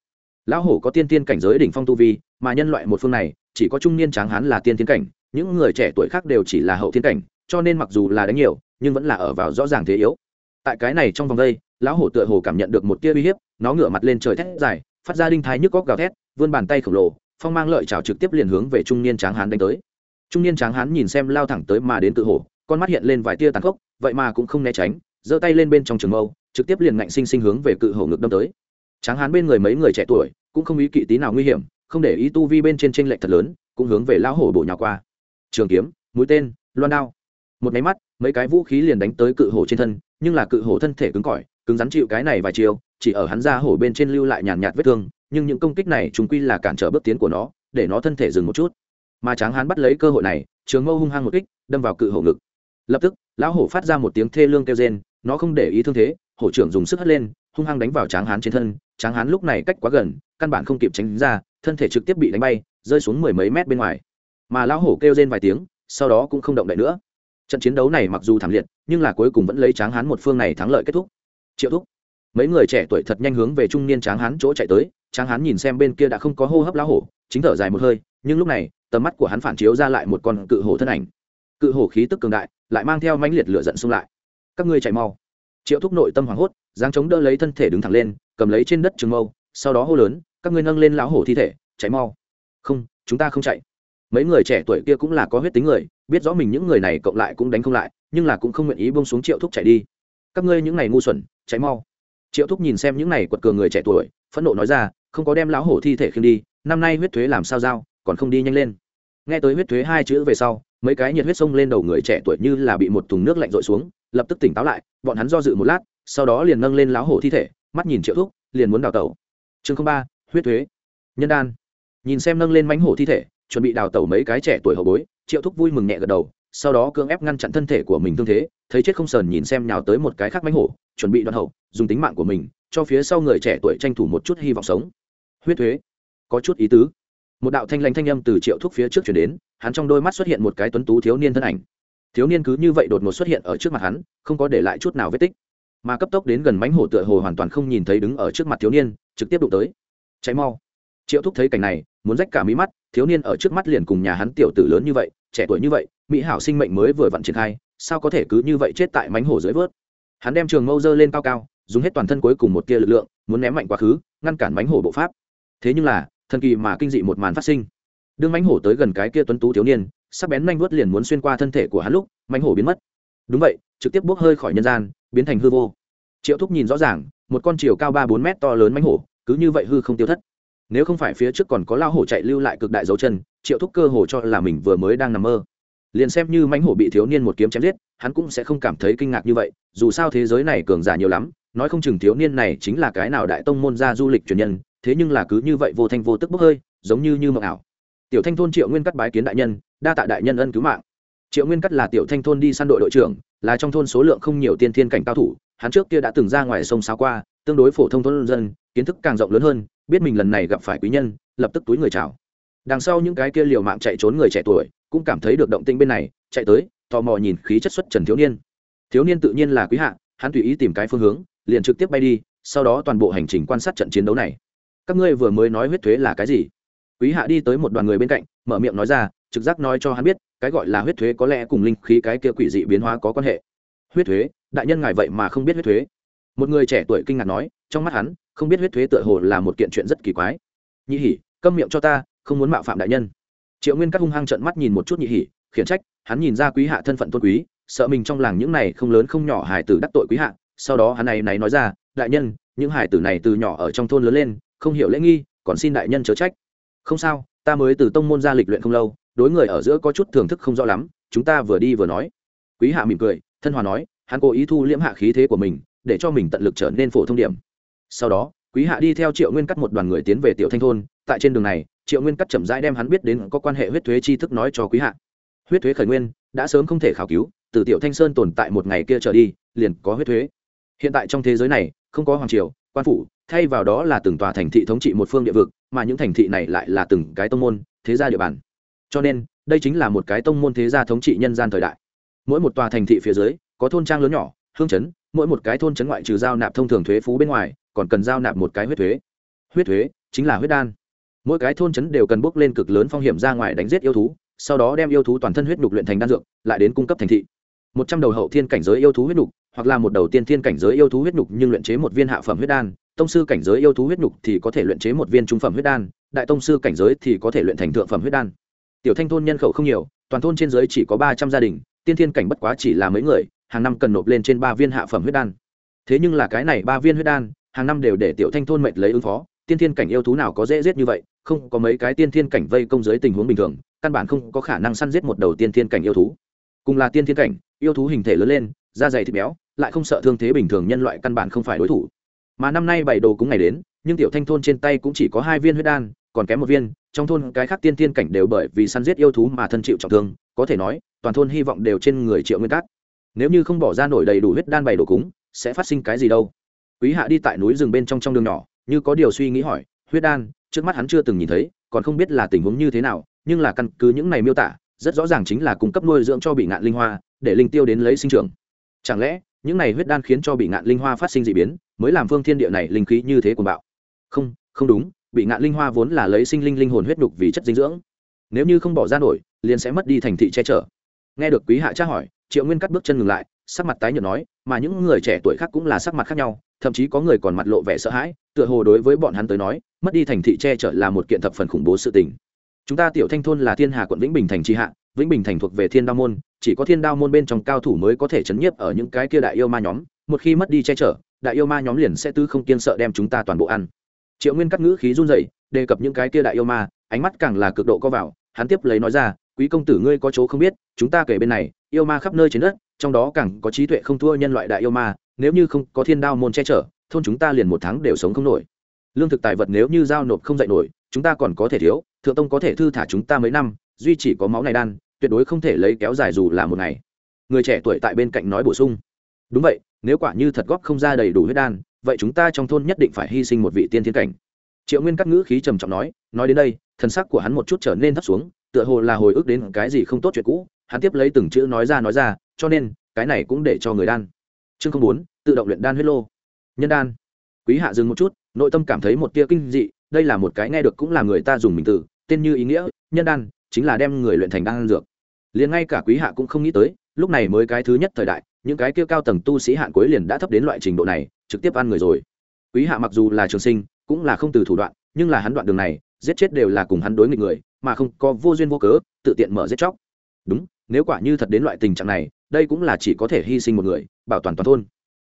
A: Lão hổ có tiên tiên cảnh giới đỉnh phong tu vi, mà nhân loại một phương này, chỉ có trung niên tráng hán là tiên tiên cảnh, những người trẻ tuổi khác đều chỉ là hậu tiên cảnh, cho nên mặc dù là đánh nhiều, nhưng vẫn là ở vào rõ ràng thế yếu. Tại cái này trong vòng vây lão hổ tựa hồ cảm nhận được một tia uy hiếp, nó ngửa mặt lên trời thét dài, phát ra đinh thái nhức góc gào thét, vươn bàn tay khổng lồ, phong mang lợi trào trực tiếp liền hướng về trung niên tráng hán đánh tới. Trung niên tráng hán nhìn xem lao thẳng tới mà đến tự hổ con mắt hiện lên vài tia tàn khốc, vậy mà cũng không né tránh, giơ tay lên bên trong trường mâu, trực tiếp liền ngạnh sinh sinh hướng về cự hổ ngực đâm tới. Tráng hán bên người mấy người trẻ tuổi, cũng không ý kỵ tí nào nguy hiểm, không để ý tu vi bên trên tranh lệch thật lớn, cũng hướng về lão hổ bổ nhào qua. Trường kiếm, mũi tên, loan đao. Một máy mắt, mấy cái vũ khí liền đánh tới cự hổ trên thân, nhưng là cự hổ thân thể cứng cỏi, cứng rắn chịu cái này vài chiều chỉ ở hắn ra hổ bên trên lưu lại nhàn nhạt vết thương, nhưng những công kích này chúng quy là cản trở bước tiến của nó, để nó thân thể dừng một chút. Mà tráng hán bắt lấy cơ hội này, trường mâu hung hăng một kích, đâm vào cự hổ ngực lập tức, lão hổ phát ra một tiếng thê lương kêu rên, nó không để ý thương thế, hổ trưởng dùng sức hất lên, hung hăng đánh vào tráng hán trên thân. Tráng hán lúc này cách quá gần, căn bản không kịp tránh ra, thân thể trực tiếp bị đánh bay, rơi xuống mười mấy mét bên ngoài. Mà lão hổ kêu rên vài tiếng, sau đó cũng không động đậy nữa. Trận chiến đấu này mặc dù thảm liệt, nhưng là cuối cùng vẫn lấy tráng hán một phương này thắng lợi kết thúc. Triệu thúc. Mấy người trẻ tuổi thật nhanh hướng về trung niên tráng hán chỗ chạy tới. Tráng hán nhìn xem bên kia đã không có hô hấp lão hổ, chính thở dài một hơi, nhưng lúc này, tầm mắt của hắn phản chiếu ra lại một con cự hổ thân ảnh cự hổ khí tức cường đại, lại mang theo mãnh liệt lửa giận xung lại. Các ngươi chạy mau. Triệu thúc nội tâm hoảng hốt giáng chống đỡ lấy thân thể đứng thẳng lên, cầm lấy trên đất trường mâu, sau đó hô lớn, các ngươi nâng lên lão hổ thi thể, chạy mau. Không, chúng ta không chạy. Mấy người trẻ tuổi kia cũng là có huyết tính người, biết rõ mình những người này cộng lại cũng đánh không lại, nhưng là cũng không nguyện ý bông xuống triệu thúc chạy đi. Các ngươi những này ngu xuẩn cháy mau. Triệu thúc nhìn xem những này quật cường người trẻ tuổi, phẫn nộ nói ra, không có đem lão hổ thi thể khiêng đi, năm nay huyết thuế làm sao giao, còn không đi nhanh lên. Nghe tới huyết thuế hai chữ về sau mấy cái nhiệt huyết sông lên đầu người trẻ tuổi như là bị một thùng nước lạnh rội xuống, lập tức tỉnh táo lại, bọn hắn do dự một lát, sau đó liền nâng lên láo hổ thi thể, mắt nhìn triệu thúc, liền muốn đào tẩu. Chương ba, huyết thuế. Nhân đan. Nhìn xem nâng lên mánh hổ thi thể, chuẩn bị đào tẩu mấy cái trẻ tuổi hậu bối, triệu thúc vui mừng nhẹ gật đầu, sau đó cưỡng ép ngăn chặn thân thể của mình thương thế, thấy chết không sờn nhìn xem nhào tới một cái khác mánh hổ, chuẩn bị đoạn hậu, dùng tính mạng của mình, cho phía sau người trẻ tuổi tranh thủ một chút hy vọng sống. Huyết thuế. Có chút ý tứ một đạo thanh lanh thanh âm từ triệu thúc phía trước chuyển đến, hắn trong đôi mắt xuất hiện một cái tuấn tú thiếu niên thân ảnh. Thiếu niên cứ như vậy đột ngột xuất hiện ở trước mặt hắn, không có để lại chút nào vết tích. Mà cấp tốc đến gần mánh hổ tựa hồ hoàn toàn không nhìn thấy đứng ở trước mặt thiếu niên, trực tiếp đụng tới. Cháy mau. Triệu thúc thấy cảnh này, muốn rách cả mí mắt, thiếu niên ở trước mắt liền cùng nhà hắn tiểu tử lớn như vậy, trẻ tuổi như vậy, mỹ hảo sinh mệnh mới vừa vặn triển khai, sao có thể cứ như vậy chết tại mánh hổ dưới vớt? Hắn đem trường mâu dơ lên cao cao, dùng hết toàn thân cuối cùng một tia lực lượng, muốn ném mạnh quá khứ, ngăn cản mánh hổ bộ pháp. Thế nhưng là thần kỳ mà kinh dị một màn phát sinh. Đương mãnh hổ tới gần cái kia tuấn tú thiếu niên, sắc bén manh vuốt liền muốn xuyên qua thân thể của hắn lúc, mãnh hổ biến mất. Đúng vậy, trực tiếp bốc hơi khỏi nhân gian, biến thành hư vô. Triệu thúc nhìn rõ ràng, một con chiều cao ba bốn mét to lớn mãnh hổ, cứ như vậy hư không tiêu thất. Nếu không phải phía trước còn có lao hổ chạy lưu lại cực đại dấu chân, triệu thúc cơ hồ cho là mình vừa mới đang nằm mơ. Liền xem như mãnh hổ bị thiếu niên một kiếm chém giết, hắn cũng sẽ không cảm thấy kinh ngạc như vậy, dù sao thế giới này cường giả nhiều lắm, nói không chừng thiếu niên này chính là cái nào đại tông môn gia du lịch truyền nhân thế nhưng là cứ như vậy vô thanh vô tức bốc hơi, giống như như mộng ảo. Tiểu thanh thôn triệu nguyên cắt bái kiến đại nhân, đa tạ đại nhân ân cứu mạng. Triệu nguyên cắt là tiểu thanh thôn đi săn đội đội trưởng, là trong thôn số lượng không nhiều tiên thiên cảnh cao thủ, hắn trước kia đã từng ra ngoài sông sao qua, tương đối phổ thông thôn dân, kiến thức càng rộng lớn hơn, biết mình lần này gặp phải quý nhân, lập tức túi người chào. Đằng sau những cái kia liều mạng chạy trốn người trẻ tuổi, cũng cảm thấy được động tĩnh bên này, chạy tới, tò mò nhìn khí chất xuất trần thiếu niên. Thiếu niên tự nhiên là quý hạ, hắn tùy ý tìm cái phương hướng, liền trực tiếp bay đi, sau đó toàn bộ hành trình quan sát trận chiến đấu này các ngươi vừa mới nói huyết thuế là cái gì? Quý hạ đi tới một đoàn người bên cạnh, mở miệng nói ra, trực giác nói cho hắn biết, cái gọi là huyết thuế có lẽ cùng linh khí cái kia quỷ dị biến hóa có quan hệ. Huyết thuế? Đại nhân ngài vậy mà không biết huyết thuế? Một người trẻ tuổi kinh ngạc nói, trong mắt hắn, không biết huyết thuế tựa hồ là một kiện chuyện rất kỳ quái. Nhị hỉ, câm miệng cho ta, không muốn mạo phạm đại nhân. Triệu nguyên các hung hăng trận mắt nhìn một chút nhị hỉ, khiển trách, hắn nhìn ra quý hạ thân phận tôn quý, sợ mình trong làng những này không lớn không nhỏ hải tử đắc tội quý hạ, sau đó hắn này này nói ra, đại nhân, những hải tử này từ nhỏ ở trong thôn lớn lên không hiểu lễ nghi, còn xin đại nhân chớ trách. Không sao, ta mới từ tông môn ra lịch luyện không lâu, đối người ở giữa có chút thưởng thức không rõ lắm, chúng ta vừa đi vừa nói. Quý hạ mỉm cười, thân hòa nói, hắn cố ý thu liễm hạ khí thế của mình, để cho mình tận lực trở nên phổ thông điểm. Sau đó, quý hạ đi theo triệu nguyên cắt một đoàn người tiến về tiểu thanh thôn, tại trên đường này, triệu nguyên cắt chậm rãi đem hắn biết đến có quan hệ huyết thuế tri thức nói cho quý hạ. Huyết thuế khởi nguyên, đã sớm không thể khảo cứu, từ tiểu thanh sơn tồn tại một ngày kia trở đi, liền có huyết thuế. Hiện tại trong thế giới này, không có hoàng triều, quan phủ thay vào đó là từng tòa thành thị thống trị một phương địa vực, mà những thành thị này lại là từng cái tông môn, thế gia địa bàn. Cho nên, đây chính là một cái tông môn thế gia thống trị nhân gian thời đại. Mỗi một tòa thành thị phía dưới, có thôn trang lớn nhỏ, hương chấn, mỗi một cái thôn chấn ngoại trừ giao nạp thông thường thuế phú bên ngoài, còn cần giao nạp một cái huyết thuế. Huyết thuế chính là huyết đan. Mỗi cái thôn chấn đều cần bước lên cực lớn phong hiểm ra ngoài đánh giết yêu thú, sau đó đem yêu thú toàn thân huyết đục luyện thành đan dược, lại đến cung cấp thành thị. Một trăm đầu hậu thiên cảnh giới yêu thú huyết đục hoặc là một đầu tiên thiên cảnh giới yêu thú huyết đục nhưng luyện chế một viên hạ phẩm huyết đan tông sư cảnh giới yêu thú huyết nhục thì có thể luyện chế một viên trung phẩm huyết đan, đại tông sư cảnh giới thì có thể luyện thành thượng phẩm huyết đan. Tiểu thanh thôn nhân khẩu không nhiều, toàn thôn trên giới chỉ có ba trăm gia đình, tiên thiên cảnh bất quá chỉ là mấy người, hàng năm cần nộp lên trên ba viên hạ phẩm huyết đan. Thế nhưng là cái này ba viên huyết đan, hàng năm đều để tiểu thanh thôn mệnh lấy ứng phó, tiên thiên cảnh yêu thú nào có dễ giết như vậy, không có mấy cái tiên thiên cảnh vây công dưới tình huống bình thường, căn bản không có khả năng săn giết một đầu tiên thiên cảnh yêu thú. Cùng là tiên thiên cảnh, yêu thú hình thể lớn lên, da dày thịt béo, lại không sợ thương thế bình thường nhân loại căn bản không phải đối thủ mà năm nay bảy đồ cúng ngày đến, nhưng tiểu thanh thôn trên tay cũng chỉ có hai viên huyết đan, còn kém một viên, trong thôn cái khác tiên tiên cảnh đều bởi vì săn giết yêu thú mà thân chịu trọng thương, có thể nói, toàn thôn hy vọng đều trên người triệu nguyên cát. Nếu như không bỏ ra nổi đầy đủ huyết đan bày đồ cúng, sẽ phát sinh cái gì đâu? Quý hạ đi tại núi rừng bên trong trong đường nhỏ, như có điều suy nghĩ hỏi, huyết đan, trước mắt hắn chưa từng nhìn thấy, còn không biết là tình huống như thế nào, nhưng là căn cứ những này miêu tả, rất rõ ràng chính là cung cấp nuôi dưỡng cho bị ngạn linh hoa, để linh tiêu đến lấy sinh trưởng. Chẳng lẽ những này huyết đan khiến cho bị ngạn linh hoa phát sinh d ị biến, mới làm phương thiên địa này linh khí như thế của bạo. Không không đúng, bị ngạn linh hoa vốn là lấy sinh linh linh hồn huyết đục vì chất dinh dưỡng. Nếu như không bỏ ra nổi, liền sẽ mất đi thành thị che chở. Nghe được quý hạ tra hỏi, triệu nguyên cắt bước chân ngừng lại, sắc mặt tái nhợt nói, mà những người trẻ tuổi khác cũng là sắc mặt khác nhau, thậm chí có người còn mặt lộ vẻ sợ hãi, tựa hồ đối với bọn hắn tới nói, mất đi thành thị che chở là một kiện thập phần khủng bố sự tình. Chúng ta tiểu thanh thôn là thiên hà quận vĩnh bình thành tri hạ vĩnh bình thành thuộc về thiên đao môn, chỉ có thiên đao môn bên trong cao thủ mới có thể chấn nhiếp ở những cái kia đại yêu ma nhóm. Một khi mất đi che chở, đại yêu ma nhóm liền sẽ tư không kiên sợ đem chúng ta toàn bộ ăn. Triệu nguyên cắt ngữ khí run dậy đề cập những cái kia đại yêu ma, ánh mắt càng là cực độ co vào, hắn tiếp lấy nói ra, quý công tử ngươi có chỗ không biết, chúng ta kể bên này, yêu ma khắp nơi trên đất, trong đó càng có trí tuệ không thua nhân loại đại yêu ma, nếu như không có thiên đao môn che chở, thôn chúng ta liền một tháng đều sống không nổi. Lương thực tài vật nếu như giao nộp không dạy nổi, chúng ta còn có thể thiếu, thượng tông có thể thư thả chúng ta mấy năm duy chỉ có máu này đan, tuyệt đối không thể lấy kéo dài dù là một ngày. Người trẻ tuổi tại bên cạnh nói bổ sung. Đúng vậy, nếu quả như thật góp không ra đầy đủ huyết đan, vậy chúng ta trong thôn nhất định phải hy sinh một vị tiên thiên cảnh. Triệu nguyên cắt ngữ khí trầm trọng nói nói đến đây thân sắc của hắn một chút trở nên thấp xuống, tựa hồ là hồi ức đến cái gì không tốt chuyện cũ, hắn tiếp lấy từng chữ nói ra nói ra, cho nên, cái này cũng để cho người đan. Chương không bốn, tự động luyện đan huyết lô. Nhân đan. Quý hạ dừng một chút, nội tâm cảm thấy một tia kinh dị, đây là một cái nghe được cũng là người ta dùng mình từ, tên như ý nghĩa, nhân đan chính là đem người luyện thành đan dược. Liền ngay cả quý hạ cũng không nghĩ tới, lúc này mới cái thứ nhất thời đại, những cái kia cao tầng tu sĩ hạn cuối liền đã thấp đến loại trình độ này, trực tiếp ăn người rồi. Quý hạ mặc dù là trường sinh, cũng là không từ thủ đoạn, nhưng là hắn đoạn đường này, giết chết đều là cùng hắn đối nghịch người, mà không có vô duyên vô cớ, tự tiện mở giết chóc. Đúng, nếu quả như thật đến loại tình trạng này, đây cũng là chỉ có thể hy sinh một người, bảo toàn toàn thôn.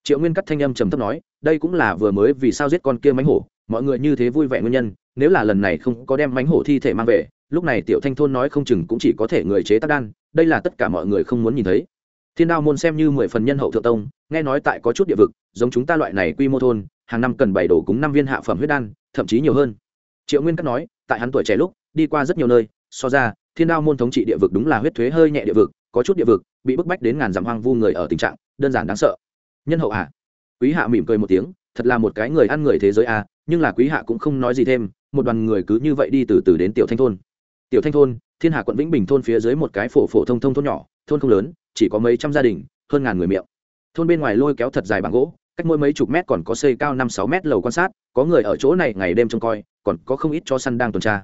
A: Triệu nguyên cắt thanh âm trầm thấp nói, đây cũng là vừa mới vì sao giết con kia mánh hổ, mọi người như thế vui vẻ nguyên nhân, nếu là lần này không có đem mánh hổ thi thể mang về lúc này tiểu thanh thôn nói không chừng cũng chỉ có thể người chế tác đan đây là tất cả mọi người không muốn nhìn thấy. Thiên đao môn xem như mười phần nhân hậu thượng tông nghe nói tại có chút địa vực giống chúng ta loại này quy mô thôn hàng năm cần bảy đổ cúng năm viên hạ phẩm huyết đan thậm chí nhiều hơn. Triệu nguyên cắt nói tại hắn tuổi trẻ lúc đi qua rất nhiều nơi so ra thiên đao môn thống trị địa vực đúng là huyết thuế hơi nhẹ địa vực có chút địa vực bị bức bách đến ngàn dặm hoang vu người ở tình trạng đơn giản đáng sợ. Nhân hậu à, quý hạ mỉm cười một tiếng thật là một cái người ăn người thế giới à, nhưng là quý hạ cũng không nói gì thêm một đoàn người cứ như vậy đi từ từ đến tiểu thanh thôn tiểu thanh thôn, thiên hà quận vĩnh bình thôn phía dưới một cái phổ phổ thông thông thôn nhỏ, thôn không lớn, chỉ có mấy trăm gia đình, hơn ngàn người miệng. Thôn bên ngoài lôi kéo thật dài bằng gỗ, cách mỗi mấy chục mét còn có xây cao năm sáu mét lầu quan sát, có người ở chỗ này ngày đêm trông coi, còn có không ít cho săn đang tuần tra.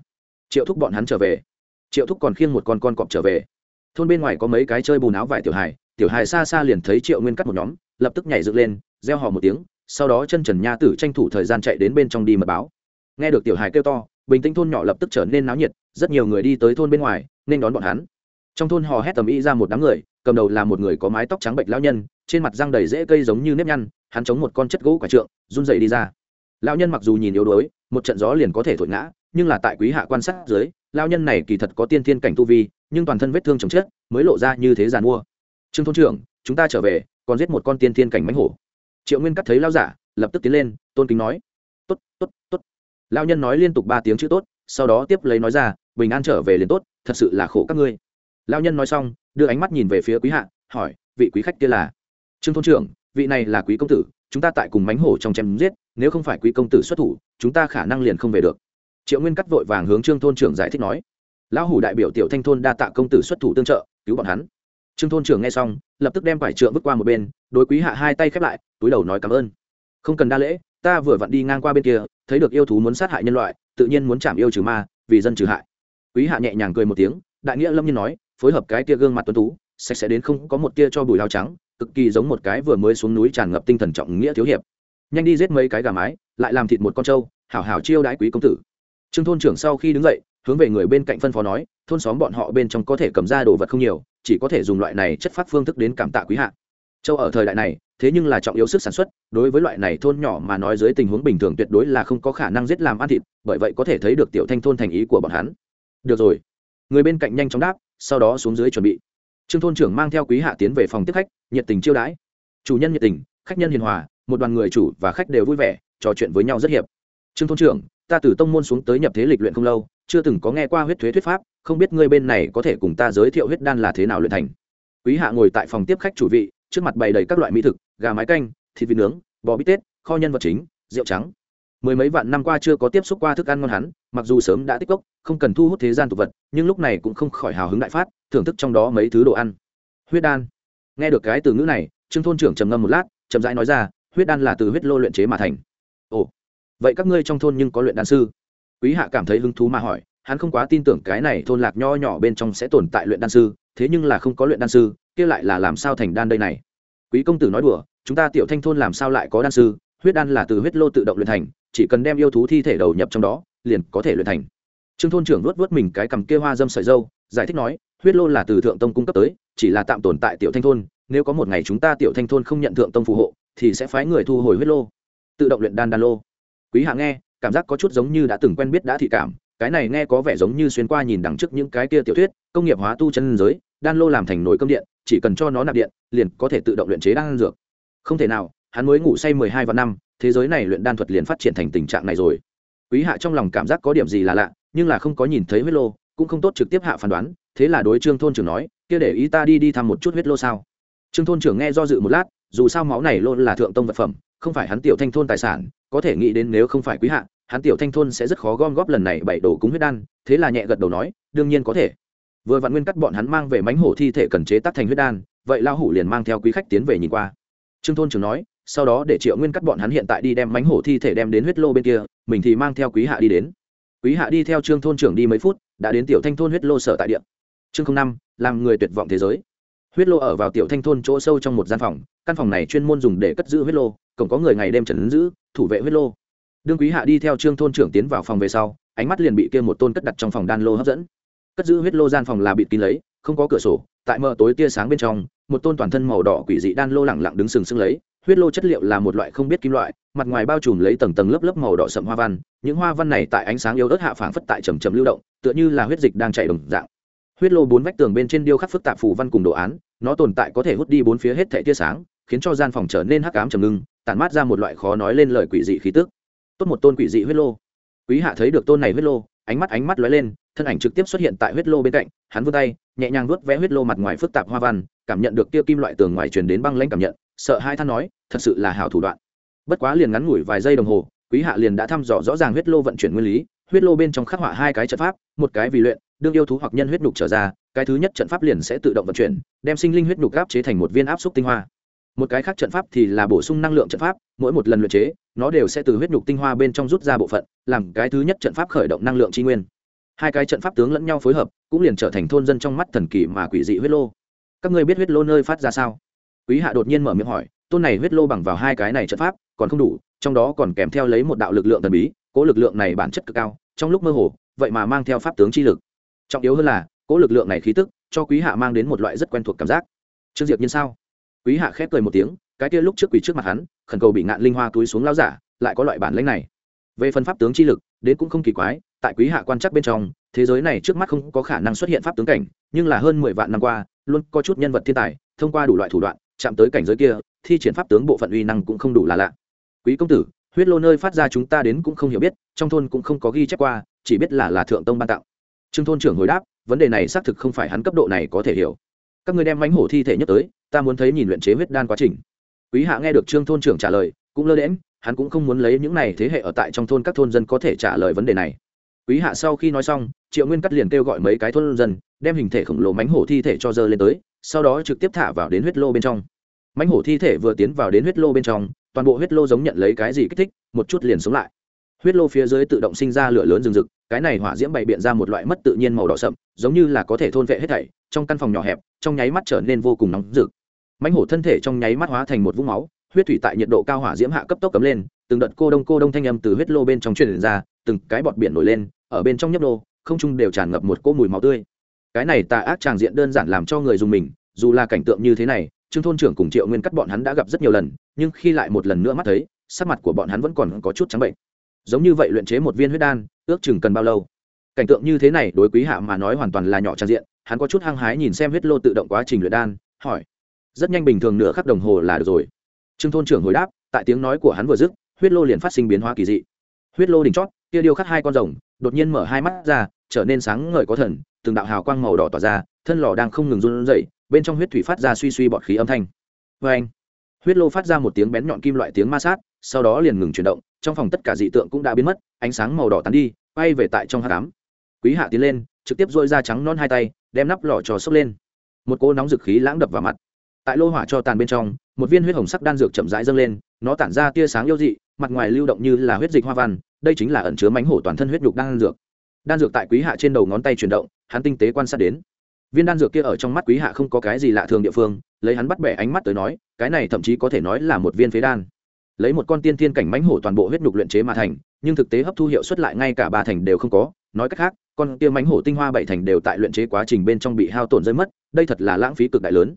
A: Triệu thúc bọn hắn trở về. Triệu thúc còn khiêng một con con cọp trở về. Thôn bên ngoài có mấy cái chơi bùn áo vải tiểu hài tiểu hài xa xa liền thấy triệu nguyên cắt một nhóm, lập tức nhảy dựng lên, reo hò một tiếng, sau đó chân trần nha tử tranh thủ thời gian chạy đến bên trong đi mật báo. Nghe được tiểu hài kêu to bình tĩnh thôn nhỏ lập tức trở nên náo nhiệt, rất nhiều người đi tới thôn bên ngoài, nên đón bọn hắn. Trong thôn hò hét tầm ý ra một đám người, cầm đầu là một người có mái tóc trắng bệnh lão nhân, trên mặt răng đầy rễ cây giống như nếp nhăn, hắn chống một con chất gỗ quả trượng, run dậy đi ra. Lão nhân mặc dù nhìn yếu đuối, một trận gió liền có thể thổi ngã, nhưng là tại quý hạ quan sát dưới, lão nhân này kỳ thật có tiên thiên cảnh tu vi, nhưng toàn thân vết thương chồng chết, mới lộ ra như thế giàn mua. Trương thôn trưởng, chúng ta trở về, còn giết một con tiên thiên cảnh mánh hổ. Triệu nguyên cắt thấy lão giả, lập tức tiến lên, tôn kính nói. Tốt tốt tốt lão nhân nói liên tục ba tiếng chữ tốt, sau đó tiếp lấy nói ra, bình an trở về liền tốt, thật sự là khổ các ngươi. Lão nhân nói xong, đưa ánh mắt nhìn về phía quý hạ, hỏi, vị quý khách kia là? Trương thôn trưởng, vị này là quý công tử, chúng ta tại cùng mánh hổ trong chém giết, nếu không phải quý công tử xuất thủ, chúng ta khả năng liền không về được. Triệu nguyên cắt vội vàng hướng trương thôn trưởng giải thích nói. Lão hủ đại biểu tiểu thanh thôn đa tạ công tử xuất thủ tương trợ, cứu bọn hắn. Trương thôn trưởng nghe xong, lập tức đem vải trượng bước qua một bên, đối quý hạ hai tay khép lại, túi đầu nói cảm ơn. Không cần đa lễ ta vừa vặn đi ngang qua bên kia, thấy được yêu thú muốn sát hại nhân loại, tự nhiên muốn chạm yêu trừ ma, vì dân trừ hại. Quý hạ nhẹ nhàng cười một tiếng, đại nghĩa lâm nhiên nói, phối hợp cái tia gương mặt tuấn tú, sạch sẽ đến không có một tia cho bùi lao trắng, cực kỳ giống một cái vừa mới xuống núi tràn ngập tinh thần trọng nghĩa thiếu hiệp. Nhanh đi giết mấy cái gà mái, lại làm thịt một con trâu, hảo hảo chiêu đãi quý công tử. Trương thôn trưởng sau khi đứng dậy, hướng về người bên cạnh phân phó nói, thôn xóm bọn họ bên trong có thể cầm ra đồ vật không nhiều, chỉ có thể dùng loại này chất phát phương thức đến cảm tạ quý hạ. Châu ở thời đại này thế nhưng là trọng yếu sức sản xuất, đối với loại này thôn nhỏ mà nói dưới tình huống bình thường tuyệt đối là không có khả năng giết làm ăn thịt, bởi vậy có thể thấy được tiểu thanh thôn thành ý của bọn hắn. Được rồi. Người bên cạnh nhanh chóng đáp, sau đó xuống dưới chuẩn bị. Trương thôn trưởng mang theo quý hạ tiến về phòng tiếp khách, nhiệt tình chiêu đãi. Chủ nhân nhiệt tình, khách nhân hiền hòa, một đoàn người chủ và khách đều vui vẻ, trò chuyện với nhau rất hiệp. Trương thôn trưởng, ta từ tông môn xuống tới nhập thế lịch luyện không lâu, chưa từng có nghe qua huyết thuế thuyết pháp, không biết ngươi bên này có thể cùng ta giới thiệu huyết đan là thế nào luyện thành. Quý hạ ngồi tại phòng tiếp khách chủ vị trước mặt bày đầy các loại mỹ thực, gà mái canh, thịt vịt nướng, bò bít tết, kho nhân vật chính, rượu trắng. Mười mấy vạn năm qua chưa có tiếp xúc qua thức ăn ngon hắn, mặc dù sớm đã tích cốc, không cần thu hút thế gian tục vật, nhưng lúc này cũng không khỏi hào hứng đại phát, thưởng thức trong đó mấy thứ đồ ăn. Huyết đan. Nghe được cái từ ngữ này, trương thôn trưởng trầm ngâm một lát, chậm rãi nói ra, huyết đan là từ huyết lô luyện chế mà thành. Ồ, vậy các ngươi trong thôn nhưng có luyện đan sư? Quý hạ cảm thấy hứng thú mà hỏi hắn không quá tin tưởng cái này thôn lạc nho nhỏ bên trong sẽ tồn tại luyện đan sư, thế nhưng là không có luyện đan sư, kia lại là làm sao thành đan đây này? Quý công tử nói đùa, chúng ta tiểu thanh thôn làm sao lại có đan sư? Huyết đan là từ huyết lô tự động luyện thành, chỉ cần đem yêu thú thi thể đầu nhập trong đó, liền có thể luyện thành. Trương thôn trưởng luốt vớt mình cái cầm kia hoa dâm sợi dâu, giải thích nói, huyết lô là từ thượng tông cung cấp tới, chỉ là tạm tồn tại tiểu thanh thôn, nếu có một ngày chúng ta tiểu thanh thôn không nhận thượng tông phù hộ, thì sẽ phái người thu hồi huyết lô. Tự động luyện đan đan lô. Quý hạ nghe, cảm giác có chút giống như đã từng quen biết đã thị cảm cái này nghe có vẻ giống như xuyên qua nhìn đằng trước những cái kia tiểu thuyết, công nghiệp hóa tu chân giới, đan lô làm thành nồi cơm điện, chỉ cần cho nó nạp điện, liền có thể tự động luyện chế đan dược. Không thể nào, hắn mới ngủ say mười hai vạn năm, thế giới này luyện đan thuật liền phát triển thành tình trạng này rồi. Quý hạ trong lòng cảm giác có điểm gì là lạ, nhưng là không có nhìn thấy huyết lô, cũng không tốt trực tiếp hạ phán đoán, thế là đối trương thôn trưởng nói, kia để ý ta đi đi thăm một chút huyết lô sao? Trương thôn trưởng nghe do dự một lát, dù sao máu này lô là thượng tông vật phẩm không phải hắn tiểu thanh thôn tài sản, có thể nghĩ đến nếu không phải quý hạ, hắn tiểu thanh thôn sẽ rất khó gom góp lần này bảy đồ cúng huyết đan, thế là nhẹ gật đầu nói, đương nhiên có thể. Vừa vạn nguyên cắt bọn hắn mang về mánh hổ thi thể cần chế tác thành huyết đan, vậy lao hủ liền mang theo quý khách tiến về nhìn qua. Trương thôn trưởng nói, sau đó để triệu nguyên cắt bọn hắn hiện tại đi đem mánh hổ thi thể đem đến huyết lô bên kia, mình thì mang theo quý hạ đi đến. Quý hạ đi theo trương thôn trưởng đi mấy phút, đã đến tiểu thanh thôn huyết lô sở tại địa. Chương năm, làm người tuyệt vọng thế giới. Huyết lô ở vào tiểu thanh thôn chỗ sâu trong một gian phòng căn phòng này chuyên môn dùng để cất giữ huyết lô, cổng có người ngày đêm trần giữ, thủ vệ huyết lô. Đương quý hạ đi theo trương thôn trưởng tiến vào phòng về sau, ánh mắt liền bị kia một tôn cất đặt trong phòng đan lô hấp dẫn. Cất giữ huyết lô gian phòng là bịt kín lấy, không có cửa sổ, tại mờ tối tia sáng bên trong, một tôn toàn thân màu đỏ quỷ dị đan lô lẳng lặng đứng sừng sững lấy, huyết lô chất liệu là một loại không biết kim loại, mặt ngoài bao trùm lấy tầng tầng lớp lớp màu đỏ sậm hoa văn, những hoa văn này tại ánh sáng yếu ớt hạ phảng phất tại trầm trầm lưu động, tựa như là huyết dịch đang chảy đồng dạng. Huyết lô bốn vách tường bên trên điêu khắc phức tạp phù văn cùng đồ án, nó tồn tại có thể hút đi bốn phía hết thẻ tia sáng khiến cho gian phòng trở nên hắc ám trầm ngưng, tản mát ra một loại khó nói lên lời quỷ dị khí tức. Tốt một tôn quỷ dị huyết lô. Quý hạ thấy được tôn này huyết lô, ánh mắt ánh mắt lóe lên, thân ảnh trực tiếp xuất hiện tại huyết lô bên cạnh, hắn vươn tay, nhẹ nhàng vuốt vẽ huyết lô mặt ngoài phức tạp hoa văn, cảm nhận được tiêu kim loại tường ngoài truyền đến băng lãnh cảm nhận, sợ hai than nói, thật sự là hảo thủ đoạn. Bất quá liền ngắn ngủi vài giây đồng hồ, quý hạ liền đã thăm dò rõ ràng huyết lô vận chuyển nguyên lý, huyết lô bên trong khắc họa hai cái trận pháp, một cái vì luyện, đương yêu thú hoặc nhân huyết nhục trở ra, cái thứ nhất trận pháp liền sẽ tự động vận chuyển, đem sinh linh huyết nhục áp chế thành một viên áp xúc tinh hoa một cái khác trận pháp thì là bổ sung năng lượng trận pháp, mỗi một lần luyện chế, nó đều sẽ từ huyết nhục tinh hoa bên trong rút ra bộ phận, làm cái thứ nhất trận pháp khởi động năng lượng tri nguyên. Hai cái trận pháp tướng lẫn nhau phối hợp, cũng liền trở thành thôn dân trong mắt thần kỳ mà quỷ dị huyết lô. Các ngươi biết huyết lô nơi phát ra sao? Quý hạ đột nhiên mở miệng hỏi, tôn này huyết lô bằng vào hai cái này trận pháp, còn không đủ, trong đó còn kèm theo lấy một đạo lực lượng thần bí, cố lực lượng này bản chất cực cao, trong lúc mơ hồ, vậy mà mang theo pháp tướng chi lực. Trọng yếu hơn là, cố lực lượng này khí tức, cho quý hạ mang đến một loại rất quen thuộc cảm giác. Trương diệp nhiên sao? Quý hạ khép cười một tiếng, cái kia lúc trước quỷ trước mặt hắn, khẩn cầu bị ngạn linh hoa túi xuống lao giả, lại có loại bản lãnh này. Về phần pháp tướng chi lực, đến cũng không kỳ quái, tại quý hạ quan chắc bên trong, thế giới này trước mắt không có khả năng xuất hiện pháp tướng cảnh, nhưng là hơn mười vạn năm qua, luôn có chút nhân vật thiên tài, thông qua đủ loại thủ đoạn, chạm tới cảnh giới kia, thi triển pháp tướng bộ phận uy năng cũng không đủ là lạ. Quý công tử, huyết lô nơi phát ra chúng ta đến cũng không hiểu biết, trong thôn cũng không có ghi chép qua, chỉ biết là là thượng tông ban tặng trương thôn trưởng hồi đáp, vấn đề này xác thực không phải hắn cấp độ này có thể hiểu. Các người đem mánh hổ thi thể nhất tới ta muốn thấy nhìn luyện chế huyết đan quá trình. Quý hạ nghe được trương thôn trưởng trả lời, cũng lơ đễm hắn cũng không muốn lấy những này thế hệ ở tại trong thôn các thôn dân có thể trả lời vấn đề này. Quý hạ sau khi nói xong, triệu nguyên cắt liền kêu gọi mấy cái thôn dân, đem hình thể khổng lồ mánh hổ thi thể cho dơ lên tới, sau đó trực tiếp thả vào đến huyết lô bên trong. Mánh hổ thi thể vừa tiến vào đến huyết lô bên trong, toàn bộ huyết lô giống nhận lấy cái gì kích thích, một chút liền sống lại. Huyết lô phía dưới tự động sinh ra lửa lớn rừng rực, cái này hỏa diễm bày biện ra một loại mất tự nhiên màu đỏ sậm, giống như là có thể thôn vệ hết thảy, trong căn phòng nhỏ hẹp, trong nháy mắt trở nên vô cùng nóng rực mãnh hổ thân thể trong nháy mắt hóa thành một vũng máu, huyết thủy tại nhiệt độ cao hỏa diễm hạ cấp tốc cấm lên, từng đợt cô đông cô đông thanh âm từ huyết lô bên trong truyền ra, từng cái bọt biển nổi lên, ở bên trong nhấp lô không trung đều tràn ngập một cỗ mùi máu tươi. Cái này tà ác tràng diện đơn giản làm cho người dùng mình, dù là cảnh tượng như thế này, trương thôn trưởng cùng triệu nguyên cắt bọn hắn đã gặp rất nhiều lần, nhưng khi lại một lần nữa mắt thấy, sắc mặt của bọn hắn vẫn còn có chút trắng bệnh. Giống như vậy luyện chế một viên huyết đan, ước chừng cần bao lâu? Cảnh tượng như thế này đối quý hạ mà nói hoàn toàn là nhỏ trang diện, hắn có chút hăng hái nhìn xem huyết lô tự động quá trình luyện đan, hỏi rất nhanh bình thường nửa khắc đồng hồ là được rồi. Trương thôn trưởng hồi đáp, tại tiếng nói của hắn vừa dứt, huyết lô liền phát sinh biến hóa kỳ dị. Huyết lô đỉnh chót, kia điêu khắc hai con rồng, đột nhiên mở hai mắt ra, trở nên sáng ngời có thần, từng đạo hào quang màu đỏ tỏa ra, thân lò đang không ngừng run rẩy, bên trong huyết thủy phát ra suy suy bọt khí âm thanh. Vê anh huyết lô phát ra một tiếng bén nhọn kim loại tiếng ma sát, sau đó liền ngừng chuyển động, trong phòng tất cả dị tượng cũng đã biến mất, ánh sáng màu đỏ tán đi, bay về tại trong hát cám quý hạ tiến lên, trực tiếp dội ra trắng non hai tay, đem nắp lò trò sốc lên. Một cỗ nóng dực khí lãng đập vào mặt tại lô hỏa cho tàn bên trong, một viên huyết hồng sắc đan dược chậm rãi dâng lên, nó tản ra tia sáng yêu dị, mặt ngoài lưu động như là huyết dịch hoa văn, đây chính là ẩn chứa mánh hổ toàn thân huyết nhục đan dược. Đan dược tại quý hạ trên đầu ngón tay chuyển động, hắn tinh tế quan sát đến. Viên đan dược kia ở trong mắt quý hạ không có cái gì lạ thường địa phương, lấy hắn bắt bẻ ánh mắt tới nói, cái này thậm chí có thể nói là một viên phế đan. Lấy một con tiên thiên cảnh mánh hổ toàn bộ huyết nhục luyện chế mà thành, nhưng thực tế hấp thu hiệu suất lại ngay cả ba thành đều không có. Nói cách khác, con kia mánh hổ tinh hoa bảy thành đều tại luyện chế quá trình bên trong bị hao tổn rơi mất, đây thật là lãng phí cực đại lớn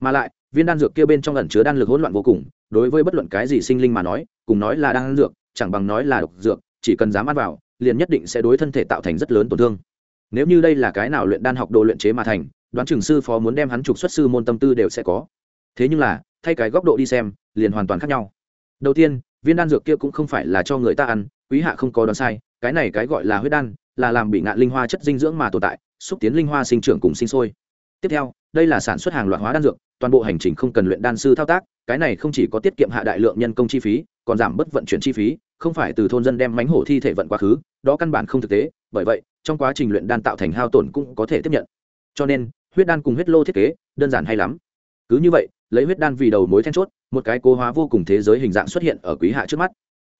A: mà lại, viên đan dược kia bên trong ẩn chứa đan lực hỗn loạn vô cùng, đối với bất luận cái gì sinh linh mà nói, cùng nói là đan dược, chẳng bằng nói là độc dược, chỉ cần dám ăn vào, liền nhất định sẽ đối thân thể tạo thành rất lớn tổn thương. Nếu như đây là cái nào luyện đan học đồ luyện chế mà thành, đoán chừng sư phó muốn đem hắn trục xuất sư môn tâm tư đều sẽ có. Thế nhưng là, thay cái góc độ đi xem, liền hoàn toàn khác nhau. Đầu tiên, viên đan dược kia cũng không phải là cho người ta ăn, quý hạ không có đoán sai, cái này cái gọi là huyết đan, là làm bị ngạn linh hoa chất dinh dưỡng mà tồn tại, xúc tiến linh hoa sinh trưởng cùng sinh sôi tiếp theo, đây là sản xuất hàng loạt hóa đan dược, toàn bộ hành trình không cần luyện đan sư thao tác, cái này không chỉ có tiết kiệm hạ đại lượng nhân công chi phí, còn giảm bớt vận chuyển chi phí, không phải từ thôn dân đem mánh hổ thi thể vận quá khứ, đó căn bản không thực tế, bởi vậy, trong quá trình luyện đan tạo thành hao tổn cũng có thể tiếp nhận. Cho nên, huyết đan cùng huyết lô thiết kế, đơn giản hay lắm. Cứ như vậy, lấy huyết đan vì đầu mối then chốt, một cái cố hóa vô cùng thế giới hình dạng xuất hiện ở quý hạ trước mắt.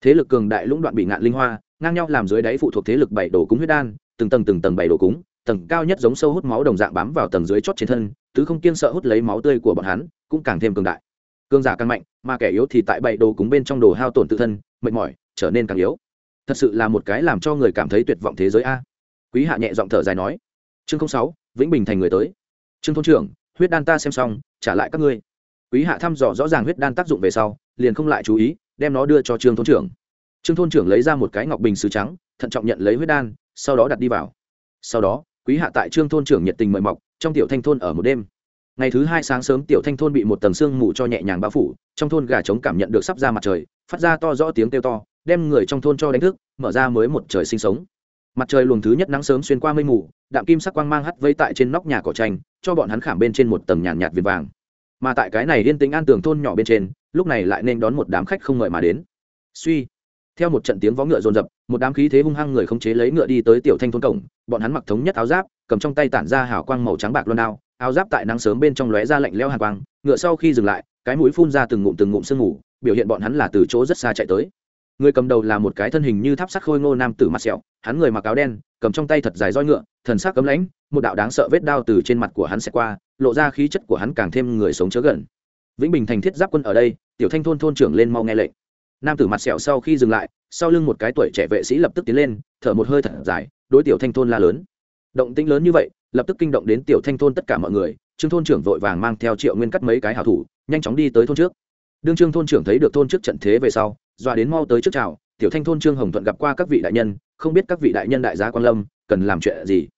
A: Thế lực cường đại lũng đoạn bị ngạn linh hoa, ngang nhau làm dưới đáy phụ thuộc thế lực bảy đồ cúng huyết đan, từng tầng từng tầng bảy đồ cúng tầng cao nhất giống sâu hút máu đồng dạng bám vào tầng dưới chót trên thân, tứ không kiên sợ hút lấy máu tươi của bọn hắn, cũng càng thêm cường đại. Cường giả càng mạnh, mà kẻ yếu thì tại bậy đồ cúng bên trong đồ hao tổn tự thân, mệt mỏi, trở nên càng yếu. Thật sự là một cái làm cho người cảm thấy tuyệt vọng thế giới a. Quý hạ nhẹ giọng thở dài nói. Chương sáu, vĩnh bình thành người tới. Trương thôn trưởng, huyết đan ta xem xong, trả lại các ngươi. Quý hạ thăm dò rõ ràng huyết đan tác dụng về sau, liền không lại chú ý, đem nó đưa cho trương thôn trưởng. Trương thôn trưởng lấy ra một cái ngọc bình sứ trắng, thận trọng nhận lấy huyết đan, sau đó đặt đi vào. Sau đó quý hạ tại trương thôn trưởng nhiệt tình mời mọc trong tiểu thanh thôn ở một đêm. Ngày thứ hai sáng sớm tiểu thanh thôn bị một tầng sương mù cho nhẹ nhàng bao phủ trong thôn gà trống cảm nhận được sắp ra mặt trời phát ra to rõ tiếng kêu to đem người trong thôn cho đánh thức mở ra mới một trời sinh sống. Mặt trời luồng thứ nhất nắng sớm xuyên qua mây mù đạm kim sắc quang mang hắt vây tại trên nóc nhà cỏ tranh cho bọn hắn khảm bên trên một tầng nhàn nhạt, nhạt viền vàng. Mà tại cái này liên tính an tường thôn nhỏ bên trên lúc này lại nên đón một đám khách không ngợi mà đến. Suy theo một trận tiếng vó ngựa rồn rập một đám khí thế hung hăng người không chế lấy ngựa đi tới tiểu thanh thôn cổng, bọn hắn mặc thống nhất áo giáp, cầm trong tay tản ra hào quang màu trắng bạc loan đao, áo giáp tại nắng sớm bên trong lóe ra lạnh leo hàng quang, ngựa sau khi dừng lại, cái mũi phun ra từng ngụm từng ngụm sương ngủ biểu hiện bọn hắn là từ chỗ rất xa chạy tới. Người cầm đầu là một cái thân hình như tháp sắc khôi ngô nam tử mặt sẹo, hắn người mặc áo đen, cầm trong tay thật dài roi ngựa, thần sắc cấm lãnh, một đạo đáng sợ vết đao từ trên mặt của hắn sẽ qua, lộ ra khí chất của hắn càng thêm người sống chớ gần. Vĩnh bình thành thiết giáp quân ở đây, tiểu thanh thôn thôn trưởng lên mau nghe lệnh nam tử mặt sẹo sau khi dừng lại, sau lưng một cái tuổi trẻ vệ sĩ lập tức tiến lên, thở một hơi thật dài, đối tiểu thanh thôn la lớn. Động tĩnh lớn như vậy, lập tức kinh động đến tiểu thanh thôn tất cả mọi người, trương thôn trưởng vội vàng mang theo triệu nguyên cắt mấy cái hảo thủ, nhanh chóng đi tới thôn trước. Đương trương thôn trưởng thấy được thôn trước trận thế về sau, dọa đến mau tới trước chào, tiểu thanh thôn trương hồng thuận gặp qua các vị đại nhân, không biết các vị đại nhân đại gia quan lâm, cần làm chuyện gì.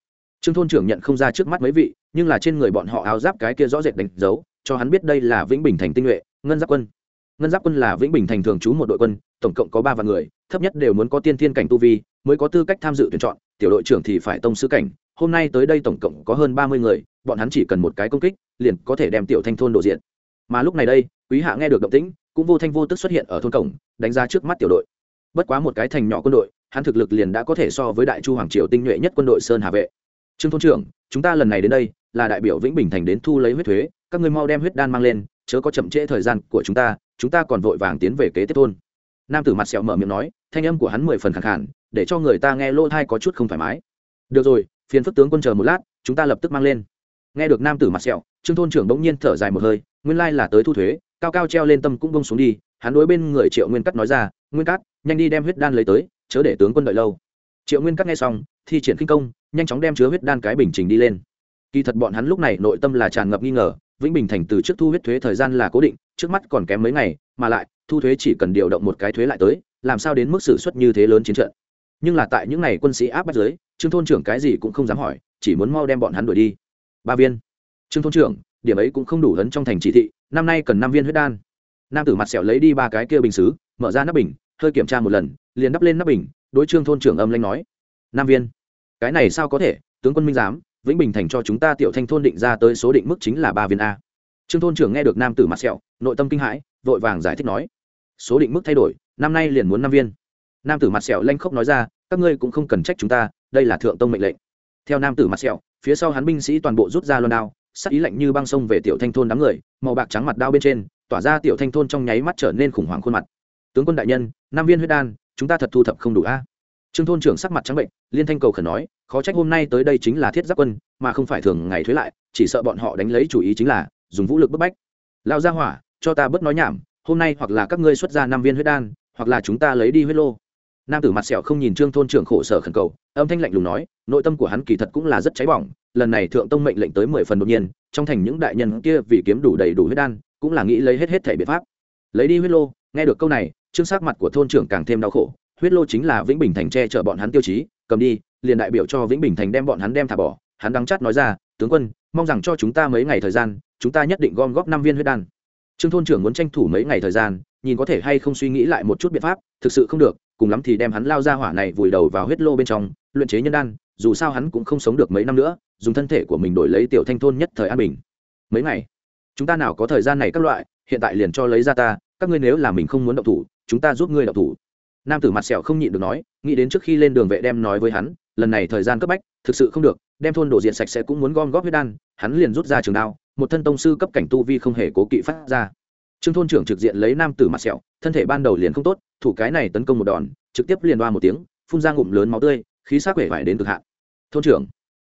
A: Trương thôn trưởng nhận không ra trước mắt mấy vị, nhưng là trên người bọn họ áo giáp cái kia rõ rệt đánh dấu, cho hắn biết đây là vĩnh bình thành tinh nhuệ, ngân giáp quân ngân giáp quân là vĩnh bình thành thường trú một đội quân, tổng cộng có ba vạn người, thấp nhất đều muốn có tiên thiên cảnh tu vi, mới có tư cách tham dự tuyển chọn, tiểu đội trưởng thì phải tông sứ cảnh, hôm nay tới đây tổng cộng có hơn ba mươi người, bọn hắn chỉ cần một cái công kích, liền có thể đem tiểu thanh thôn đổ diện. Mà lúc này đây, quý hạ nghe được động tĩnh, cũng vô thanh vô tức xuất hiện ở thôn cổng, đánh ra trước mắt tiểu đội. Bất quá một cái thành nhỏ quân đội, hắn thực lực liền đã có thể so với đại chu hoàng triều tinh nhuệ nhất quân đội sơn hà vệ. Trương thôn trưởng, chúng ta lần này đến đây, là đại biểu vĩnh bình thành đến thu lấy huyết thuế, các ngươi mau đem huyết đan mang lên, chớ có chậm trễ thời gian của chúng ta chúng ta còn vội vàng tiến về kế tiếp thôn. Nam tử mặt sẹo mở miệng nói, thanh âm của hắn mười phần khẳng khản để cho người ta nghe lỗ thai có chút không thoải mái. Được rồi, phiền phức tướng quân chờ một lát, chúng ta lập tức mang lên. Nghe được nam tử mặt sẹo, trương thôn trưởng bỗng nhiên thở dài một hơi, nguyên lai là tới thu thuế, cao cao treo lên tâm cũng bông xuống đi, hắn đối bên người triệu nguyên cắt nói ra, nguyên cắt nhanh đi đem huyết đan lấy tới, chớ để tướng quân đợi lâu. Triệu nguyên cắt nghe xong, thi triển kinh công, nhanh chóng đem chứa huyết đan cái bình trình đi lên. Kỳ thật bọn hắn lúc này nội tâm là tràn ngập nghi ngờ vĩnh bình thành từ trước thu huyết thuế thời gian là cố định, trước mắt còn kém mấy ngày, mà lại, thu thuế chỉ cần điều động một cái thuế lại tới, làm sao đến mức xử suất như thế lớn chiến trận. Nhưng là tại những ngày quân sĩ áp bắt giới trương thôn trưởng cái gì cũng không dám hỏi, chỉ muốn mau đem bọn hắn đuổi đi. Ba viên. Trương thôn trưởng, điểm ấy cũng không đủ lớn trong thành chỉ thị, năm nay cần năm viên huyết đan. Nam tử mặt sẹo lấy đi ba cái kia bình xứ, mở ra nắp bình, hơi kiểm tra một lần, liền đắp lên nắp bình, đối trương thôn trưởng âm lanh nói, năm viên. Cái này sao có thể, tướng quân minh giám vĩnh bình thành cho chúng ta tiểu thanh thôn định ra tới số định mức chính là ba viên a. Trương thôn trưởng nghe được nam tử mặt sẹo, nội tâm kinh hãi, vội vàng giải thích nói, số định mức thay đổi, năm nay liền muốn năm viên. Nam tử mặt sẹo lanh khốc nói ra, các ngươi cũng không cần trách chúng ta, đây là thượng tông mệnh lệnh. Theo nam tử mặt sẹo, phía sau hắn binh sĩ toàn bộ rút ra loan đao, sắc ý lạnh như băng sông về tiểu thanh thôn đám người, màu bạc trắng mặt đao bên trên, tỏa ra tiểu thanh thôn trong nháy mắt trở nên khủng hoảng khuôn mặt. Tướng quân đại nhân, năm viên huyết đan, chúng ta thật thu thập không đủ a. Trương thôn trưởng sắc mặt trắng bệnh, liên thanh cầu khẩn nói khó trách hôm nay tới đây chính là thiết giáp quân, mà không phải thường ngày thuế lại, chỉ sợ bọn họ đánh lấy chủ ý chính là dùng vũ lực bức bách. Lao ra hỏa, cho ta bớt nói nhảm, hôm nay hoặc là các ngươi xuất ra năm viên huyết đan, hoặc là chúng ta lấy đi huyết lô. Nam tử mặt sẹo không nhìn trương thôn trưởng khổ sở khẩn cầu, âm thanh lạnh lùng nói, nội tâm của hắn kỳ thật cũng là rất cháy bỏng, lần này thượng tông mệnh lệnh tới mười phần đột nhiên, trong thành những đại nhân kia vì kiếm đủ đầy đủ huyết đan, cũng là nghĩ lấy hết hết thể biện pháp. Lấy đi huyết lô, nghe được câu này, trương sắc mặt của thôn trưởng càng thêm đau khổ, huyết lô chính là vĩnh bình thành che chở bọn hắn tiêu chí cầm đi, liền đại biểu cho vĩnh bình thành đem bọn hắn đem thả bỏ. Hắn đắng chát nói ra, tướng quân, mong rằng cho chúng ta mấy ngày thời gian, chúng ta nhất định gom góp năm viên huyết đan. Trương thôn trưởng muốn tranh thủ mấy ngày thời gian, nhìn có thể hay không suy nghĩ lại một chút biện pháp, thực sự không được, cùng lắm thì đem hắn lao ra hỏa này vùi đầu vào huyết lô bên trong, luyện chế nhân đan, dù sao hắn cũng không sống được mấy năm nữa, dùng thân thể của mình đổi lấy tiểu thanh thôn nhất thời an bình. Mấy ngày? Chúng ta nào có thời gian này các loại, hiện tại liền cho lấy ra ta, các ngươi nếu là mình không muốn động thủ, chúng ta giúp ngươi động thủ nam tử mặt sẹo không nhịn được nói, nghĩ đến trước khi lên đường vệ đem nói với hắn, lần này thời gian cấp bách, thực sự không được, đem thôn đổ diện sạch sẽ cũng muốn gom góp huyết đan, hắn liền rút ra trường đao, một thân tông sư cấp cảnh tu vi không hề cố kỵ phát ra. Trương thôn trưởng trực diện lấy nam tử mặt sẹo, thân thể ban đầu liền không tốt, thủ cái này tấn công một đòn, trực tiếp liền đoa một tiếng, phun ra ngụm lớn máu tươi, khí sắc quể vải đến cực hạn. Thôn trưởng,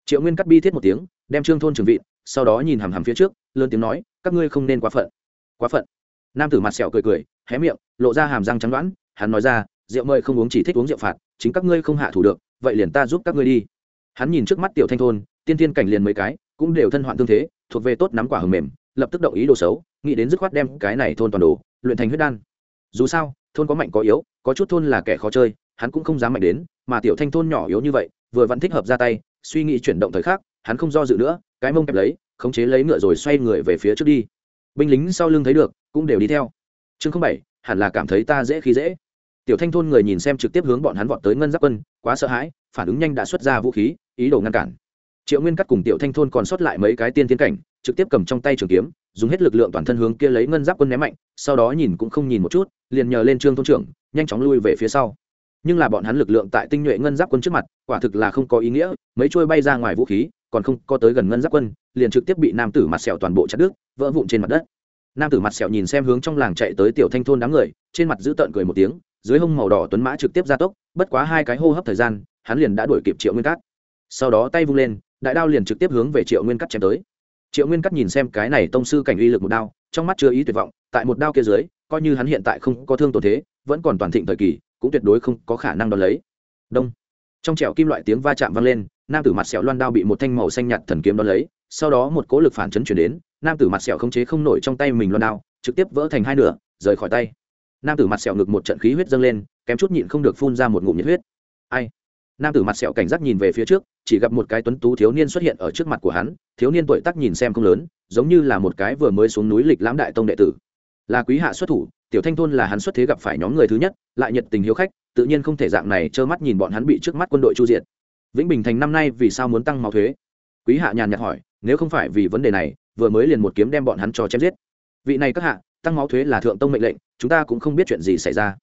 A: triệu nguyên cắt bi thiết một tiếng, đem trương thôn trưởng vị, sau đó nhìn hằm hằm phía trước, lớn tiếng nói, các ngươi không nên quá phận quá phận. Nam tử mặt sẹo cười cười, hé miệng, lộ ra hàm răng trắng đoán, hắn nói ra rượu mời không uống chỉ thích uống rượu phạt, chính các ngươi không hạ thủ được, vậy liền ta giúp các ngươi đi. Hắn nhìn trước mắt tiểu thanh thôn, tiên tiên cảnh liền mấy cái, cũng đều thân hoạn tương thế, thuộc về tốt nắm quả hầm mềm, lập tức động ý đồ xấu, nghĩ đến dứt khoát đem cái này thôn toàn đồ, luyện thành huyết đan. Dù sao, thôn có mạnh có yếu, có chút thôn là kẻ khó chơi, hắn cũng không dám mạnh đến, mà tiểu thanh thôn nhỏ yếu như vậy, vừa vẫn thích hợp ra tay, suy nghĩ chuyển động thời khắc, hắn không do dự nữa, cái mông kẹp lấy, khống chế lấy ngựa rồi xoay người về phía trước đi. Binh lính sau lưng thấy được, cũng đều đi theo. Chương không bảy, hẳn là cảm thấy ta dễ khi dễ tiểu thanh thôn người nhìn xem trực tiếp hướng bọn hắn vọt tới ngân giáp quân, quá sợ hãi, phản ứng nhanh đã xuất ra vũ khí, ý đồ ngăn cản. Triệu nguyên cắt cùng tiểu thanh thôn còn sót lại mấy cái tiên tiến cảnh, trực tiếp cầm trong tay trường kiếm, dùng hết lực lượng toàn thân hướng kia lấy ngân giáp quân ném mạnh, sau đó nhìn cũng không nhìn một chút, liền nhờ lên trương thôn trưởng, nhanh chóng lui về phía sau. Nhưng là bọn hắn lực lượng tại tinh nhuệ ngân giáp quân trước mặt, quả thực là không có ý nghĩa, mấy trôi bay ra ngoài vũ khí, còn không có tới gần ngân giáp quân, liền trực tiếp bị nam tử mặt sẹo toàn bộ chặt đứt, vỡ vụn trên mặt đất. Nam tử mặt sẹo nhìn xem hướng trong làng chạy tới tiểu thanh thôn đám người, trên mặt giữ tợn cười một tiếng dưới hông màu đỏ tuấn mã trực tiếp ra tốc, bất quá hai cái hô hấp thời gian, hắn liền đã đuổi kịp triệu nguyên cát. Sau đó tay vung lên, đại đao liền trực tiếp hướng về triệu nguyên cắt chém tới. Triệu nguyên cắt nhìn xem cái này tông sư cảnh uy lực một đao, trong mắt chưa ý tuyệt vọng, tại một đao kia dưới, coi như hắn hiện tại không có thương tổn thế, vẫn còn toàn thịnh thời kỳ, cũng tuyệt đối không có khả năng đón lấy. Đông. Trong trẹo kim loại tiếng va chạm vang lên, nam tử mặt sẹo loan đao bị một thanh màu xanh nhạt thần kiếm đón lấy, sau đó một cố lực phản chấn chuyển đến, nam tử mặt sẹo không chế không nổi trong tay mình loan đao, trực tiếp vỡ thành hai nửa, rời khỏi tay nam tử mặt sẹo ngực một trận khí huyết dâng lên, kém chút nhịn không được phun ra một ngụm nhiệt huyết. Ai? Nam tử mặt sẹo cảnh giác nhìn về phía trước, chỉ gặp một cái tuấn tú thiếu niên xuất hiện ở trước mặt của hắn, thiếu niên tuổi tác nhìn xem không lớn, giống như là một cái vừa mới xuống núi lịch lãm đại tông đệ tử. Là quý hạ xuất thủ, tiểu thanh thôn là hắn xuất thế gặp phải nhóm người thứ nhất, lại nhiệt tình hiếu khách, tự nhiên không thể dạng này trơ mắt nhìn bọn hắn bị trước mắt quân đội chu diệt. Vĩnh bình thành năm nay vì sao muốn tăng máu thuế? Quý hạ nhàn nhạt hỏi, nếu không phải vì vấn đề này, vừa mới liền một kiếm đem bọn hắn cho chém giết. Vị này các hạ tăng máu thuế là thượng tông mệnh lệnh, chúng ta cũng không biết chuyện gì xảy ra.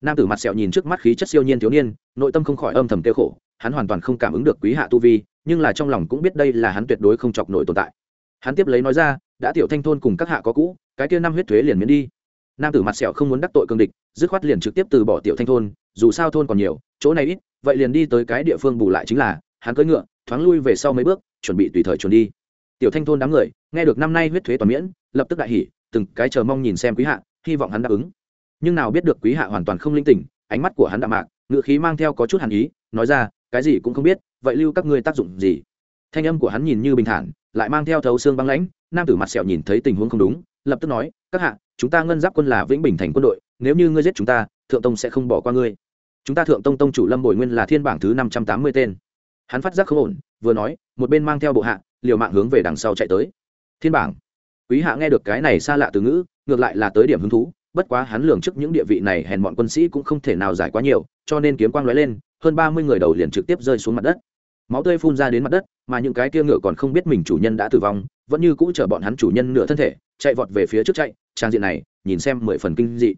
A: Nam tử mặt sẹo nhìn trước mắt khí chất siêu nhiên thiếu niên, nội tâm không khỏi âm thầm tiêu khổ, hắn hoàn toàn không cảm ứng được quý hạ tu vi, nhưng là trong lòng cũng biết đây là hắn tuyệt đối không chọc nổi tồn tại. Hắn tiếp lấy nói ra, đã tiểu thanh thôn cùng các hạ có cũ, cái kia năm huyết thuế liền miễn đi. Nam tử mặt sẹo không muốn đắc tội cương địch, dứt khoát liền trực tiếp từ bỏ tiểu thanh thôn, dù sao thôn còn nhiều, chỗ này ít, vậy liền đi tới cái địa phương bù lại chính là, hắn cưỡi ngựa, thoáng lui về sau mấy bước, chuẩn bị tùy thời chuẩn đi. Tiểu thanh thôn đám người, nghe được năm nay huyết thuế toàn miễn, lập tức đại hỉ từng cái chờ mong nhìn xem quý hạ, hy vọng hắn đáp ứng. Nhưng nào biết được quý hạ hoàn toàn không linh tỉnh, ánh mắt của hắn đạm mạc ngự khí mang theo có chút hàn ý, nói ra, cái gì cũng không biết, vậy lưu các ngươi tác dụng gì? Thanh âm của hắn nhìn như bình thản, lại mang theo thấu xương băng lãnh, nam tử mặt sẹo nhìn thấy tình huống không đúng, lập tức nói, các hạ, chúng ta ngân giáp quân là vĩnh bình thành quân đội, nếu như ngươi giết chúng ta, thượng tông sẽ không bỏ qua ngươi. Chúng ta thượng tông tông chủ lâm bồi nguyên là thiên bảng thứ năm trăm tám mươi tên. Hắn phát giác không ổn, vừa nói, một bên mang theo bộ hạ, liều mạng hướng về đằng sau chạy tới. Thiên bảng quý hạ nghe được cái này xa lạ từ ngữ, ngược lại là tới điểm hứng thú, bất quá hắn lường trước những địa vị này hèn bọn quân sĩ cũng không thể nào giải quá nhiều, cho nên kiếm quang lóe lên, hơn ba mươi người đầu liền trực tiếp rơi xuống mặt đất. Máu tươi phun ra đến mặt đất, mà những cái kia ngựa còn không biết mình chủ nhân đã tử vong, vẫn như cũ chở bọn hắn chủ nhân nửa thân thể, chạy vọt về phía trước chạy, trang diện này, nhìn xem mười phần kinh dị.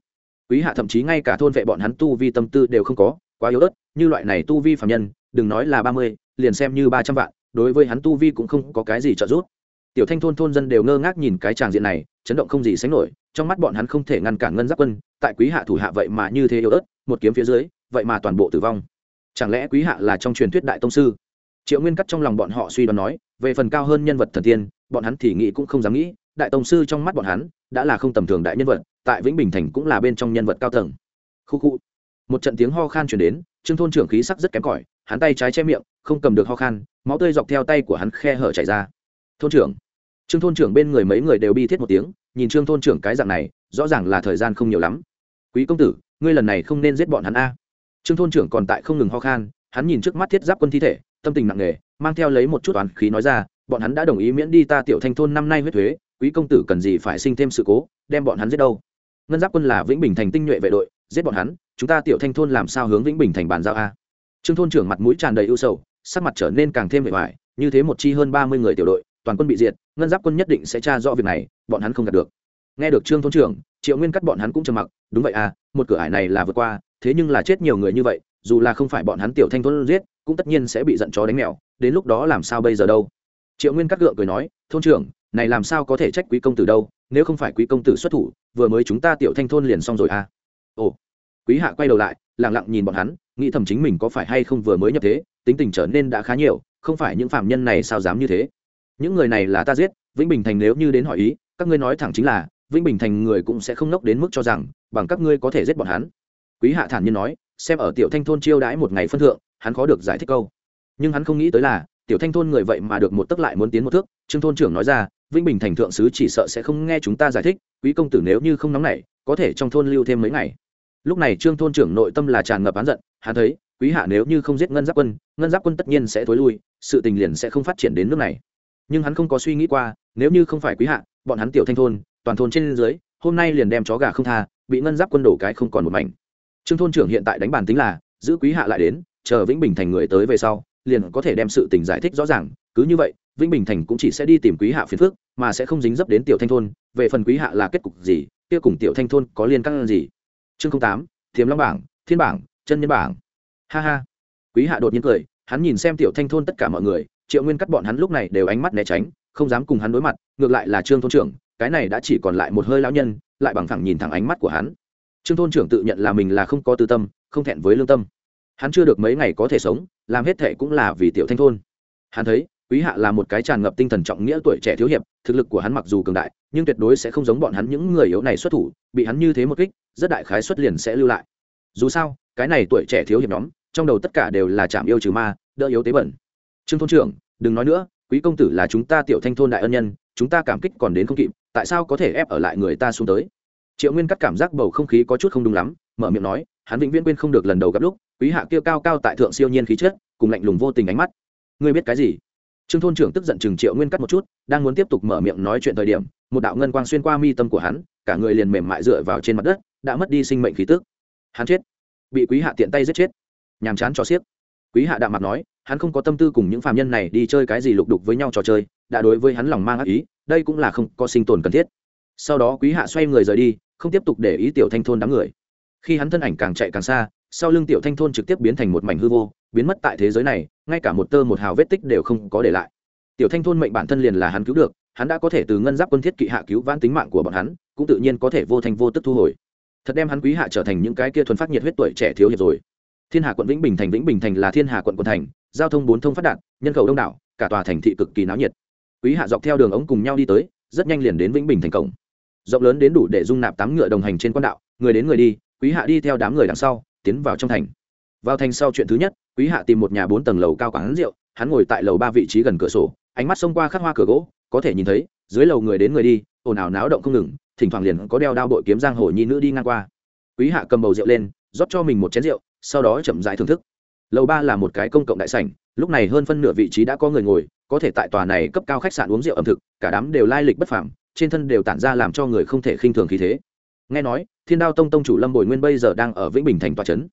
A: Quý hạ thậm chí ngay cả thôn vệ bọn hắn tu vi tâm tư đều không có, quá yếu ớt, như loại này tu vi phạm nhân, đừng nói là ba mươi, liền xem như ba trăm vạn, đối với hắn tu vi cũng không có cái gì trợ giúp tiểu thanh thôn thôn dân đều ngơ ngác nhìn cái tràng diện này, chấn động không gì sánh nổi, trong mắt bọn hắn không thể ngăn cản ngân giáp quân, tại quý hạ thủ hạ vậy mà như thế yếu ớt, một kiếm phía dưới, vậy mà toàn bộ tử vong. Chẳng lẽ quý hạ là trong truyền thuyết đại tông sư? Triệu nguyên cắt trong lòng bọn họ suy đoán nói, về phần cao hơn nhân vật thần tiên, bọn hắn thì nghĩ cũng không dám nghĩ, đại tông sư trong mắt bọn hắn, đã là không tầm thường đại nhân vật, tại vĩnh bình thành cũng là bên trong nhân vật cao tầng. Khu khu. Một trận tiếng ho khan chuyển đến, trương thôn trưởng khí sắc rất kém cỏi, hắn tay trái che miệng, không cầm được ho khan, máu tươi dọc theo tay của hắn khe hở chảy ra. Thôn trưởng trương thôn trưởng bên người mấy người đều bi thiết một tiếng, nhìn trương thôn trưởng cái dạng này, rõ ràng là thời gian không nhiều lắm. Quý công tử, ngươi lần này không nên giết bọn hắn a. Trương thôn trưởng còn tại không ngừng ho khan, hắn nhìn trước mắt thiết giáp quân thi thể, tâm tình nặng nề, mang theo lấy một chút toán khí nói ra, bọn hắn đã đồng ý miễn đi ta tiểu thanh thôn năm nay huyết thuế, quý công tử cần gì phải sinh thêm sự cố, đem bọn hắn giết đâu? Ngân giáp quân là vĩnh bình thành tinh nhuệ vệ đội, giết bọn hắn, chúng ta tiểu thanh thôn làm sao hướng vĩnh bình thành bàn giao a? Trương thôn trưởng mặt mũi tràn đầy ưu sầu, sắc mặt trở nên càng thêm vẻ vải như thế một chi hơn ba mươi người tiểu đội toàn quân bị diệt, ngân giáp quân nhất định sẽ tra rõ việc này, bọn hắn không đạt được. Nghe được trương thôn trưởng, triệu nguyên cắt bọn hắn cũng trầm mặc, đúng vậy à một cửa ải này là vượt qua, thế nhưng là chết nhiều người như vậy, dù là không phải bọn hắn tiểu thanh thôn giết, cũng tất nhiên sẽ bị giận chó đánh mèo, đến lúc đó làm sao bây giờ đâu? Triệu nguyên cắt gượng cười nói, thôn trưởng, này làm sao có thể trách quý công tử đâu, nếu không phải quý công tử xuất thủ, vừa mới chúng ta tiểu thanh thôn liền xong rồi à. Ồ. Quý hạ quay đầu lại lẳng lặng nhìn bọn hắn, nghĩ thầm chính mình có phải hay không vừa mới nhập thế, tính tình trở nên đã khá nhiều, không phải những phạm nhân này sao dám như thế những người này là ta giết, vĩnh bình thành nếu như đến hỏi ý, các ngươi nói thẳng chính là, vĩnh bình thành người cũng sẽ không nốc đến mức cho rằng, bằng các ngươi có thể giết bọn hắn. Quý hạ thản nhiên nói, xem ở tiểu thanh thôn chiêu đãi một ngày phân thượng, hắn khó được giải thích câu. Nhưng hắn không nghĩ tới là, tiểu thanh thôn người vậy mà được một tấc lại muốn tiến một thước. Trương thôn trưởng nói ra, vĩnh bình thành thượng sứ chỉ sợ sẽ không nghe chúng ta giải thích, quý công tử nếu như không nóng nảy, có thể trong thôn lưu thêm mấy ngày. Lúc này trương thôn trưởng nội tâm là tràn ngập án giận, hắn thấy, quý hạ nếu như không giết ngân giáp quân, ngân giáp quân tất nhiên sẽ thối lui, sự tình liền sẽ không phát triển đến nước này nhưng hắn không có suy nghĩ qua, nếu như không phải quý hạ, bọn hắn tiểu thanh thôn, toàn thôn trên dưới, hôm nay liền đem chó gà không tha, bị ngân giáp quân đổ cái không còn một mảnh. Trương thôn trưởng hiện tại đánh bàn tính là, giữ quý hạ lại đến, chờ vĩnh bình thành người tới về sau, liền có thể đem sự tình giải thích rõ ràng. Cứ như vậy, vĩnh bình thành cũng chỉ sẽ đi tìm quý hạ phiền phước mà sẽ không dính dấp đến tiểu thanh thôn. Về phần quý hạ là kết cục gì, kia cùng tiểu thanh thôn có liên căn gì? Chương tám thiếm long bảng, thiên bảng, chân nhân bảng. Ha ha. Quý hạ đột nhiên cười, hắn nhìn xem tiểu thanh thôn tất cả mọi người triệu nguyên cắt bọn hắn lúc này đều ánh mắt né tránh, không dám cùng hắn đối mặt, ngược lại là trương thôn trưởng, cái này đã chỉ còn lại một hơi lão nhân, lại bằng thẳng nhìn thẳng ánh mắt của hắn. Trương thôn trưởng tự nhận là mình là không có tư tâm, không thẹn với lương tâm. Hắn chưa được mấy ngày có thể sống, làm hết thệ cũng là vì tiểu thanh thôn. Hắn thấy, quý hạ là một cái tràn ngập tinh thần trọng nghĩa tuổi trẻ thiếu hiệp, thực lực của hắn mặc dù cường đại, nhưng tuyệt đối sẽ không giống bọn hắn những người yếu này xuất thủ, bị hắn như thế một kích, rất đại khái xuất liền sẽ lưu lại. Dù sao, cái này tuổi trẻ thiếu hiệp nhóm, trong đầu tất cả đều là chạm yêu trừ ma, đỡ yếu tế bẩn trương thôn trưởng, đừng nói nữa, quý công tử là chúng ta tiểu thanh thôn đại ân nhân, chúng ta cảm kích còn đến không kịp, tại sao có thể ép ở lại người ta xuống tới? Triệu nguyên cắt cảm giác bầu không khí có chút không đúng lắm, mở miệng nói, hắn vĩnh viễn quên không được lần đầu gặp lúc, quý hạ kia cao cao tại thượng siêu nhiên khí chết cùng lạnh lùng vô tình ánh mắt. Ngươi biết cái gì? Trương thôn trưởng tức giận chừng triệu nguyên cắt một chút, đang muốn tiếp tục mở miệng nói chuyện thời điểm, một đạo ngân quang xuyên qua mi tâm của hắn, cả người liền mềm mại dựa vào trên mặt đất, đã mất đi sinh mệnh khí tức. Hắn chết. Bị quý hạ tiện tay giết chết. Nhàm chán cho xiếc quý hạ đạm mặt nói, hắn không có tâm tư cùng những phạm nhân này đi chơi cái gì lục đục với nhau trò chơi, đã đối với hắn lòng mang ác ý, đây cũng là không có sinh tồn cần thiết. Sau đó quý hạ xoay người rời đi, không tiếp tục để ý tiểu thanh thôn đám người. Khi hắn thân ảnh càng chạy càng xa, sau lưng tiểu thanh thôn trực tiếp biến thành một mảnh hư vô, biến mất tại thế giới này, ngay cả một tơ một hào vết tích đều không có để lại. Tiểu thanh thôn mệnh bản thân liền là hắn cứu được, hắn đã có thể từ ngân giáp quân thiết kỵ hạ cứu vãn tính mạng của bọn hắn, cũng tự nhiên có thể vô thành vô tức thu hồi. Thật đem hắn quý hạ trở thành những cái kia thuần phát nhiệt huyết tuổi trẻ thiếu hiệp rồi thiên hà quận vĩnh bình thành, vĩnh bình thành là thiên hà quận quận thành, giao thông bốn thông phát đạt, nhân khẩu đông đảo, cả tòa thành thị cực kỳ náo nhiệt. Quý hạ dọc theo đường ống cùng nhau đi tới, rất nhanh liền đến vĩnh bình thành cổng. Rộng lớn đến đủ để dung nạp tám ngựa đồng hành trên quan đạo, người đến người đi, quý hạ đi theo đám người đằng sau, tiến vào trong thành. Vào thành sau chuyện thứ nhất, quý hạ tìm một nhà bốn tầng lầu cao quán rượu, hắn ngồi tại lầu ba vị trí gần cửa sổ, ánh mắt xông qua khắc hoa cửa gỗ, có thể nhìn thấy, dưới lầu người đến người đi, ồn ào náo động không ngừng, thỉnh thoảng liền có đeo đao bội kiếm giang hồ nhi nữ đi ngang qua. Quý hạ cầm bầu rượu lên, rót cho mình một chén rượu sau đó chậm rãi thưởng thức. Lầu ba là một cái công cộng đại sảnh, lúc này hơn phân nửa vị trí đã có người ngồi, có thể tại tòa này cấp cao khách sạn uống rượu ẩm thực, cả đám đều lai lịch bất phẳng trên thân đều tản ra làm cho người không thể khinh thường khí thế. Nghe nói, thiên đao tông tông chủ lâm bồi nguyên bây giờ đang ở vĩnh bình thành tòa trấn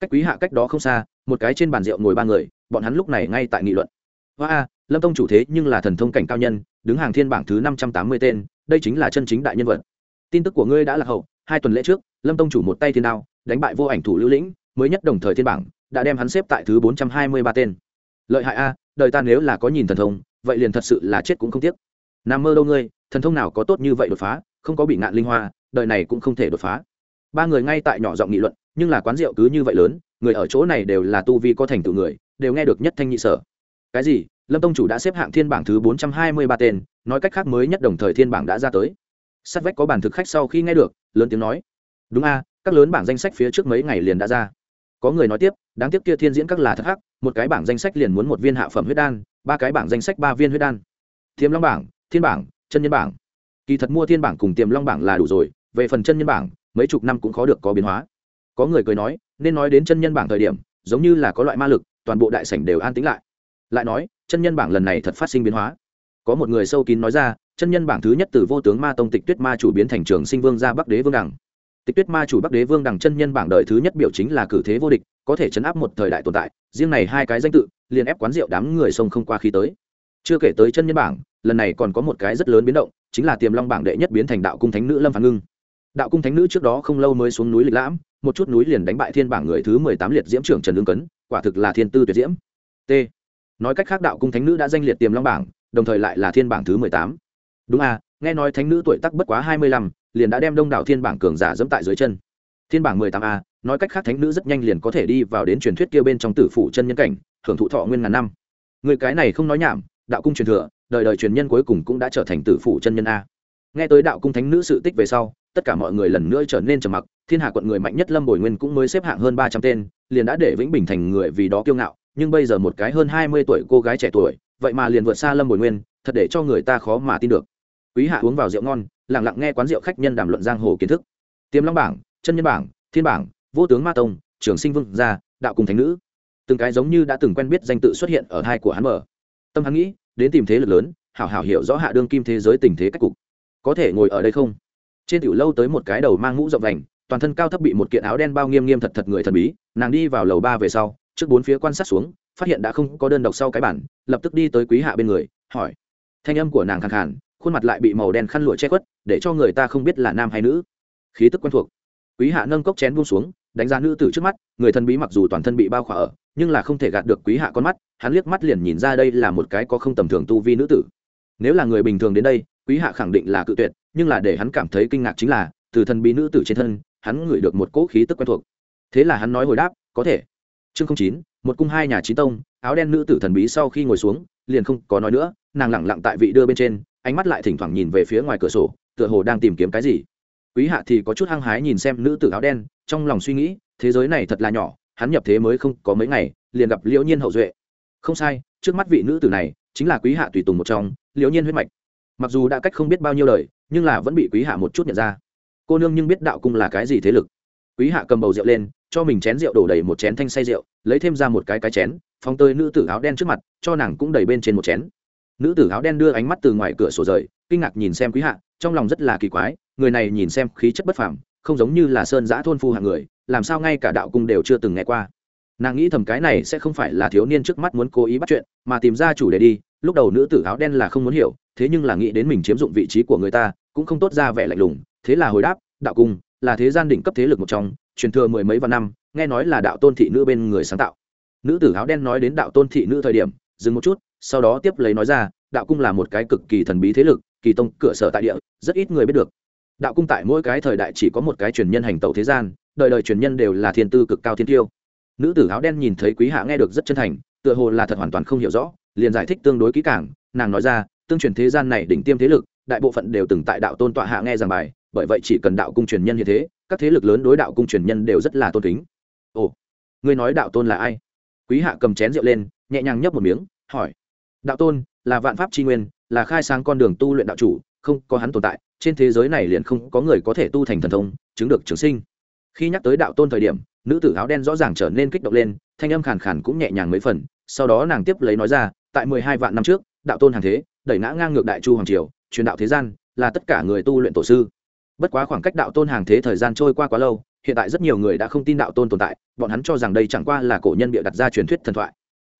A: cách quý hạ cách đó không xa, một cái trên bàn rượu ngồi ba người, bọn hắn lúc này ngay tại nghị luận. Hoa a lâm tông chủ thế nhưng là thần thông cảnh cao nhân, đứng hàng thiên bảng thứ năm trăm tám mươi tên, đây chính là chân chính đại nhân vật. Tin tức của ngươi đã lạc hậu, hai tuần lễ trước, lâm tông chủ một tay thiên đao, đánh bại vô ảnh thủ lưu lĩnh mới nhất đồng thời thiên bảng, đã đem hắn xếp tại thứ bốn trăm hai mươi ba tên. Lợi hại a, đời ta nếu là có nhìn thần thông, vậy liền thật sự là chết cũng không tiếc. Nằm mơ đâu ngươi, thần thông nào có tốt như vậy đột phá, không có bị ngạn linh hoa, đời này cũng không thể đột phá. Ba người ngay tại nhỏ giọng nghị luận, nhưng là quán rượu cứ như vậy lớn, người ở chỗ này đều là tu vi có thành tựu người, đều nghe được nhất thanh nhị sở. Cái gì? Lâm tông chủ đã xếp hạng thiên bảng thứ bốn trăm hai mươi ba tên, nói cách khác mới nhất đồng thời thiên bảng đã ra tới. Sát vách có bản thực khách sau khi nghe được, lớn tiếng nói. Đúng a, các lớn bảng danh sách phía trước mấy ngày liền đã ra có người nói tiếp, đáng tiếc kia thiên diễn các là thất hắc, một cái bảng danh sách liền muốn một viên hạ phẩm huyết đan, ba cái bảng danh sách ba viên huyết đan. Thiềm long bảng, thiên bảng, chân nhân bảng. Kỳ thật mua thiên bảng cùng tiềm long bảng là đủ rồi, về phần chân nhân bảng, mấy chục năm cũng khó được có biến hóa. Có người cười nói, nên nói đến chân nhân bảng thời điểm, giống như là có loại ma lực, toàn bộ đại sảnh đều an tĩnh lại. Lại nói, chân nhân bảng lần này thật phát sinh biến hóa. Có một người sâu kín nói ra, chân nhân bảng thứ nhất từ vô tướng ma tông tịch tuyết ma chủ biến thành trường sinh vương ra bắc đế vương đẳng tịch tuyết ma chủ bắc đế vương đẳng chân nhân bảng đời thứ nhất biểu chính là cử thế vô địch, có thể chấn áp một thời đại tồn tại, riêng này hai cái danh tự, liền ép quán rượu đám người sông không qua khi tới. Chưa kể tới chân nhân bảng, lần này còn có một cái rất lớn biến động, chính là tiềm long bảng đệ nhất biến thành đạo cung thánh nữ lâm phán ngưng. Đạo cung thánh nữ trước đó không lâu mới xuống núi lịch lãm, một chút núi liền đánh bại thiên bảng người thứ mười tám liệt diễm trưởng trần lương cấn, quả thực là thiên tư tuyệt diễm. T. Nói cách khác đạo cung thánh nữ đã danh liệt tiềm long bảng, đồng thời lại là thiên bảng thứ mười tám. Đúng à nghe nói thánh nữ tuổi tắc bất quá hai mươi lăm liền đã đem đông đảo thiên bảng cường giả dẫm tại dưới chân. Thiên bảng mười tám a, nói cách khác thánh nữ rất nhanh liền có thể đi vào đến truyền thuyết kia bên trong tử phủ chân nhân cảnh hưởng thụ thọ nguyên ngàn năm. Người cái này không nói nhảm, đạo cung truyền thừa, đời đời truyền nhân cuối cùng cũng đã trở thành tử phủ chân nhân a. Nghe tới đạo cung thánh nữ sự tích về sau, tất cả mọi người lần nữa trở nên trầm mặc, thiên hạ quận người mạnh nhất lâm bồi nguyên cũng mới xếp hạng hơn ba trăm tên, liền đã để vĩnh bình thành người vì đó kiêu ngạo, nhưng bây giờ một cái hơn hai mươi tuổi cô gái trẻ tuổi, vậy mà liền vượt xa lâm bồi nguyên, thật để cho người ta khó mà tin được. Quý hạ uống vào rượu ngon lặng lặng nghe quán rượu khách nhân đàm luận giang hồ kiến thức. Tiềm long bảng, chân nhân bảng, thiên bảng, vô tướng ma tông, trường sinh vương gia, đạo cùng thánh nữ. Từng cái giống như đã từng quen biết danh tự xuất hiện ở hai của hắn mở tâm hắn nghĩ, đến tìm thế lực lớn, hảo hảo hiểu rõ hạ đương kim thế giới tình thế cách cục. Có thể ngồi ở đây không? Trên tiểu lâu tới một cái đầu mang mũ rộng vành, toàn thân cao thấp bị một kiện áo đen bao nghiêm nghiêm thật thật người thần bí, nàng đi vào lầu ba về sau, trước bốn phía quan sát xuống, phát hiện đã không có đơn độc sau cái bản, lập tức đi tới quý hạ bên người, hỏi. Thanh âm của nàng khàn khàn khuôn mặt lại bị màu đen khăn lụa che khuất, để cho người ta không biết là nam hay nữ. Khí tức quen thuộc. Quý hạ nâng cốc chén buông xuống, đánh giá nữ tử trước mắt, người thần bí mặc dù toàn thân bị bao khỏa ở, nhưng là không thể gạt được quý hạ con mắt, hắn liếc mắt liền nhìn ra đây là một cái có không tầm thường tu vi nữ tử. Nếu là người bình thường đến đây, quý hạ khẳng định là cự tuyệt, nhưng là để hắn cảm thấy kinh ngạc chính là, từ thần bí nữ tử trên thân, hắn ngửi được một cỗ khí tức quen thuộc. Thế là hắn nói hồi đáp, có thể. Chương chín, một cung hai nhà trí tông, áo đen nữ tử thần bí sau khi ngồi xuống, liền không có nói nữa, nàng lẳng lặng tại vị đưa bên trên ánh mắt lại thỉnh thoảng nhìn về phía ngoài cửa sổ, tựa hồ đang tìm kiếm cái gì. Quý hạ thì có chút hăng hái nhìn xem nữ tử áo đen, trong lòng suy nghĩ, thế giới này thật là nhỏ, hắn nhập thế mới không có mấy ngày, liền gặp liễu nhiên hậu duệ. Không sai, trước mắt vị nữ tử này, chính là quý hạ tùy tùng một trong, liễu nhiên huyết mạch. Mặc dù đã cách không biết bao nhiêu lời nhưng là vẫn bị quý hạ một chút nhận ra. Cô nương nhưng biết đạo cung là cái gì thế lực. Quý hạ cầm bầu rượu lên, cho mình chén rượu đổ đầy một chén thanh say rượu, lấy thêm ra một cái cái chén, phóng tơi nữ tử áo đen trước mặt, cho nàng cũng đầy bên trên một chén nữ tử áo đen đưa ánh mắt từ ngoài cửa sổ rời, kinh ngạc nhìn xem quý hạ, trong lòng rất là kỳ quái, người này nhìn xem khí chất bất phàm, không giống như là sơn giã thôn phu hạng người, làm sao ngay cả đạo cung đều chưa từng nghe qua. Nàng nghĩ thầm cái này sẽ không phải là thiếu niên trước mắt muốn cố ý bắt chuyện, mà tìm ra chủ đề đi, lúc đầu nữ tử áo đen là không muốn hiểu, thế nhưng là nghĩ đến mình chiếm dụng vị trí của người ta, cũng không tốt ra vẻ lạnh lùng, thế là hồi đáp, đạo cung, là thế gian đỉnh cấp thế lực một trong, truyền thừa mười mấy vạn năm, nghe nói là đạo tôn thị nữ bên người sáng tạo. Nữ tử áo đen nói đến đạo tôn thị nữ thời điểm, dừng một chút sau đó tiếp lấy nói ra, đạo cung là một cái cực kỳ thần bí thế lực, kỳ tông cửa sở tại địa, rất ít người biết được. Đạo cung tại mỗi cái thời đại chỉ có một cái truyền nhân hành tẩu thế gian, đời đời truyền nhân đều là thiên tư cực cao thiên tiêu. Nữ tử áo đen nhìn thấy quý hạ nghe được rất chân thành, tựa hồ là thật hoàn toàn không hiểu rõ, liền giải thích tương đối kỹ càng, nàng nói ra, tương truyền thế gian này đỉnh tiêm thế lực, đại bộ phận đều từng tại đạo tôn tọa hạ nghe giảng bài, bởi vậy chỉ cần đạo cung truyền nhân như thế, các thế lực lớn đối đạo cung truyền nhân đều rất là tôn kính. Ồ, ngươi nói đạo tôn là ai? Quý hạ cầm chén rượu lên, nhẹ nhàng nhấp một miếng, hỏi đạo tôn, là vạn pháp tri nguyên, là khai sáng con đường tu luyện đạo chủ, không có hắn tồn tại, trên thế giới này liền không có người có thể tu thành thần thông, chứng được trường sinh. Khi nhắc tới đạo tôn thời điểm, nữ tử áo đen rõ ràng trở nên kích động lên, thanh âm khàn khàn cũng nhẹ nhàng mấy phần, sau đó nàng tiếp lấy nói ra, tại mười hai vạn năm trước, đạo tôn hàng thế, đẩy ngã ngang ngược đại chu hoàng triều, truyền đạo thế gian, là tất cả người tu luyện tổ sư. Bất quá khoảng cách đạo tôn hàng thế thời gian trôi qua quá lâu, hiện tại rất nhiều người đã không tin đạo tôn tồn tại, bọn hắn cho rằng đây chẳng qua là cổ nhân bịa đặt ra truyền thuyết thần thoại.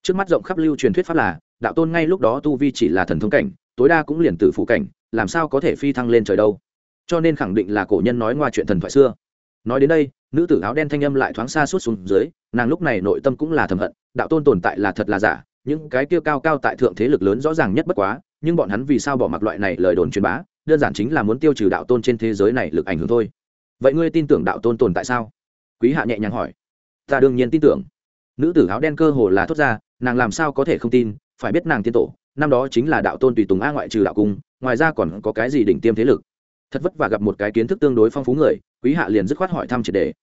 A: Trước mắt rộng khắp lưu truyền thuyết pháp là đạo tôn ngay lúc đó tu vi chỉ là thần thông cảnh, tối đa cũng liền tử phụ cảnh, làm sao có thể phi thăng lên trời đâu? Cho nên khẳng định là cổ nhân nói ngoa chuyện thần thoại xưa. Nói đến đây, nữ tử áo đen thanh âm lại thoáng xa suốt xuống dưới, nàng lúc này nội tâm cũng là thầm hận, đạo tôn tồn tại là thật là giả, những cái kia cao cao tại thượng thế lực lớn rõ ràng nhất bất quá, nhưng bọn hắn vì sao bỏ mặc loại này lời đồn truyền bá, đơn giản chính là muốn tiêu trừ đạo tôn trên thế giới này lực ảnh hưởng thôi. Vậy ngươi tin tưởng đạo tôn tồn tại sao? Quý hạ nhẹ nhàng hỏi. Ta đương nhiên tin tưởng. Nữ tử áo đen cơ hồ là thốt ra, nàng làm sao có thể không tin phải biết nàng tiên tổ, năm đó chính là đạo tôn tùy tùng a ngoại trừ đạo cung, ngoài ra còn có cái gì đỉnh tiêm thế lực. Thật vất và gặp một cái kiến thức tương đối phong phú người, quý hạ liền dứt khoát hỏi thăm triệt đề.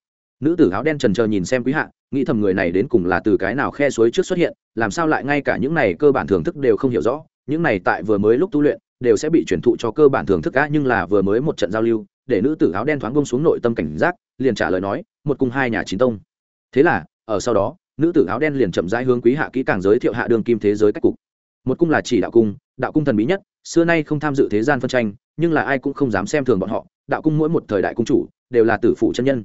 A: Nữ tử áo đen trần chờ nhìn xem quý hạ, nghĩ thầm người này đến cùng là từ cái nào khe suối trước xuất hiện, làm sao lại ngay cả những này cơ bản thưởng thức đều không hiểu rõ, những này tại vừa mới lúc tu luyện, đều sẽ bị chuyển thụ cho cơ bản thưởng thức á nhưng là vừa mới một trận giao lưu, để nữ tử áo đen thoáng bông xuống nội tâm cảnh giác, liền trả lời nói, một cùng hai nhà chín tông. Thế là, ở sau đó nữ tử áo đen liền chậm rãi hướng quý hạ kỹ càng giới thiệu hạ đường kim thế giới cách cục. Một cung là chỉ đạo cung đạo cung thần bí nhất, xưa nay không tham dự thế gian phân tranh, nhưng là ai cũng không dám xem thường bọn họ, đạo cung mỗi một thời đại cung chủ, đều là tử phụ chân nhân.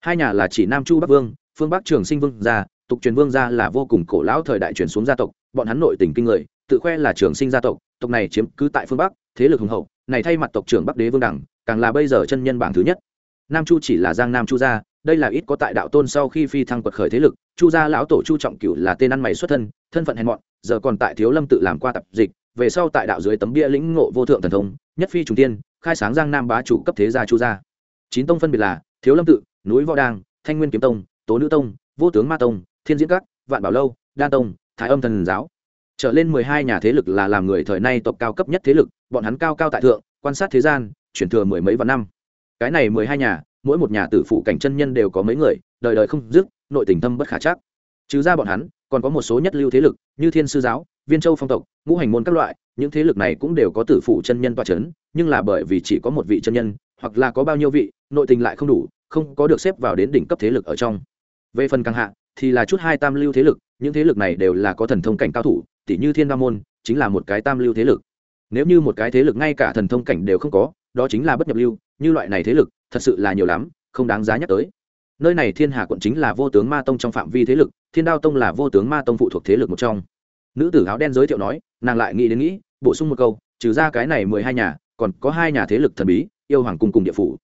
A: Hai nhà là chỉ nam chu bắc vương, phương bắc trường sinh vương gia, tục truyền vương gia là vô cùng cổ lão thời đại truyền xuống gia tộc, bọn hắn nội tình kinh người, tự khoe là trường sinh gia tộc tộc này chiếm cứ tại phương bắc, thế lực hùng hậu, này thay mặt tộc trưởng bắc đế vương đẳng, càng là bây giờ chân nhân bảng thứ nhất. Nam chu chỉ là giang nam chu gia đây là ít có tại đạo tôn sau khi phi thăng quật khởi thế lực, chu gia lão tổ chu trọng cửu là tên ăn mày xuất thân thân phận hèn mọn, giờ còn tại thiếu lâm tự làm qua tập dịch, về sau tại đạo dưới tấm bia lĩnh ngộ vô thượng thần thông, nhất phi trùng tiên, khai sáng giang nam bá chủ cấp thế gia chu gia. Chín tông phân biệt là thiếu lâm tự, núi võ đang thanh nguyên kiếm tông, tố nữ tông, vô tướng ma tông, thiên diễn các, vạn bảo lâu, đa tông, thái âm thần giáo. Trở lên mười hai nhà thế lực là làm người thời nay tộc cao cấp nhất thế lực, bọn hắn cao cao tại thượng, quan sát thế gian, chuyển thừa mười mấy vạn năm. Cái này mười hai nhà mỗi một nhà tử phụ cảnh chân nhân đều có mấy người, đời đời không dứt, nội tình thâm bất khả chắc. Trừ ra bọn hắn, còn có một số nhất lưu thế lực, như thiên sư giáo, viên châu phong tộc, ngũ hành môn các loại, những thế lực này cũng đều có tử phụ chân nhân toa c h ấ n nhưng là bởi vì chỉ có một vị chân nhân, hoặc là có bao nhiêu vị, nội tình lại không đủ, không có được xếp vào đến đỉnh cấp thế lực ở trong. Về phần càng hạ, thì là chút hai tam lưu thế lực, những thế lực này đều là có thần thông cảnh cao thủ tỷ như thiên ba môn, chính là một cái tam lưu thế lực. Nếu như một cái thế lực ngay cả thần thông cảnh đều không có, đó chính là bất nhập lưu, như loại này thế lực thật sự là nhiều lắm, không đáng giá nhắc tới. Nơi này thiên hà quận chính là vô tướng ma tông trong phạm vi thế lực, thiên đao tông là vô tướng ma tông phụ thuộc thế lực một trong. Nữ tử áo đen giới thiệu nói, nàng lại nghĩ đến nghĩ, bổ sung một câu, trừ ra cái này mười hai nhà, còn có hai nhà thế lực thần bí, yêu hoàng cung cùng địa phủ.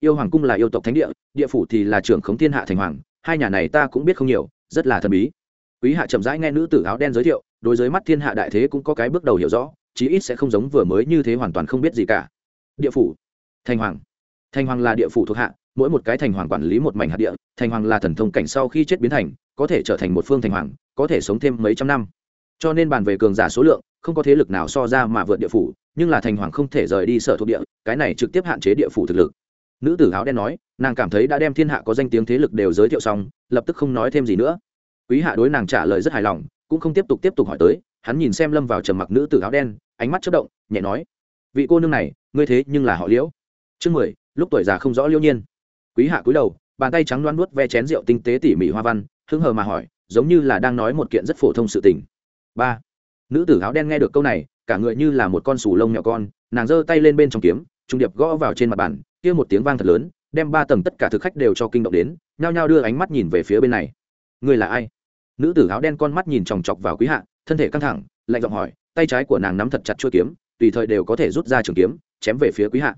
A: Yêu hoàng cung là yêu tộc thánh địa địa phủ thì là trưởng khống thiên hạ thành hoàng, hai nhà này ta cũng biết không nhiều, rất là thần bí. Quý hạ chậm rãi nghe nữ tử áo đen giới thiệu, đối với mắt thiên hạ đại thế cũng có cái bước đầu hiểu rõ, chí ít sẽ không giống vừa mới như thế hoàn toàn không biết gì cả. Địa phủ, thành hoàng thành hoàng là địa phủ thuộc hạ, mỗi một cái thành hoàng quản lý một mảnh hạt địa, thành hoàng là thần thông cảnh sau khi chết biến thành, có thể trở thành một phương thành hoàng, có thể sống thêm mấy trăm năm. Cho nên bàn về cường giả số lượng, không có thế lực nào so ra mà vượt địa phủ, nhưng là thành hoàng không thể rời đi sở thuộc địa, cái này trực tiếp hạn chế địa phủ thực lực. Nữ tử áo đen nói, nàng cảm thấy đã đem thiên hạ có danh tiếng thế lực đều giới thiệu xong, lập tức không nói thêm gì nữa. Quý hạ đối nàng trả lời rất hài lòng, cũng không tiếp tục tiếp tục hỏi tới, hắn nhìn xem lâm vào trầm mặc nữ tử áo đen, ánh mắt chất động, nhẹ nói, vị cô nương này, ngươi thế nhưng là họ liễu. Chương mười lúc tuổi già không rõ liễu nhiên. Quý hạ cúi đầu, bàn tay trắng loan nuốt ve chén rượu tinh tế tỉ mỉ hoa văn hứng hờ mà hỏi, giống như là đang nói một kiện rất phổ thông sự tình. Ba, nữ tử áo đen nghe được câu này, cả người như là một con sù lông nhỏ con, nàng giơ tay lên bên trong kiếm, trung điệp gõ vào trên mặt bàn, kia một tiếng vang thật lớn, đem ba tầng tất cả thực khách đều cho kinh động đến, nhao nhao đưa ánh mắt nhìn về phía bên này. Người là ai? Nữ tử áo đen con mắt nhìn chòng chọc vào quý hạ, thân thể căng thẳng, lạnh giọng hỏi, tay trái của nàng nắm thật chặt chuôi kiếm, tùy thời đều có thể rút ra trường kiếm, chém về phía quý hạ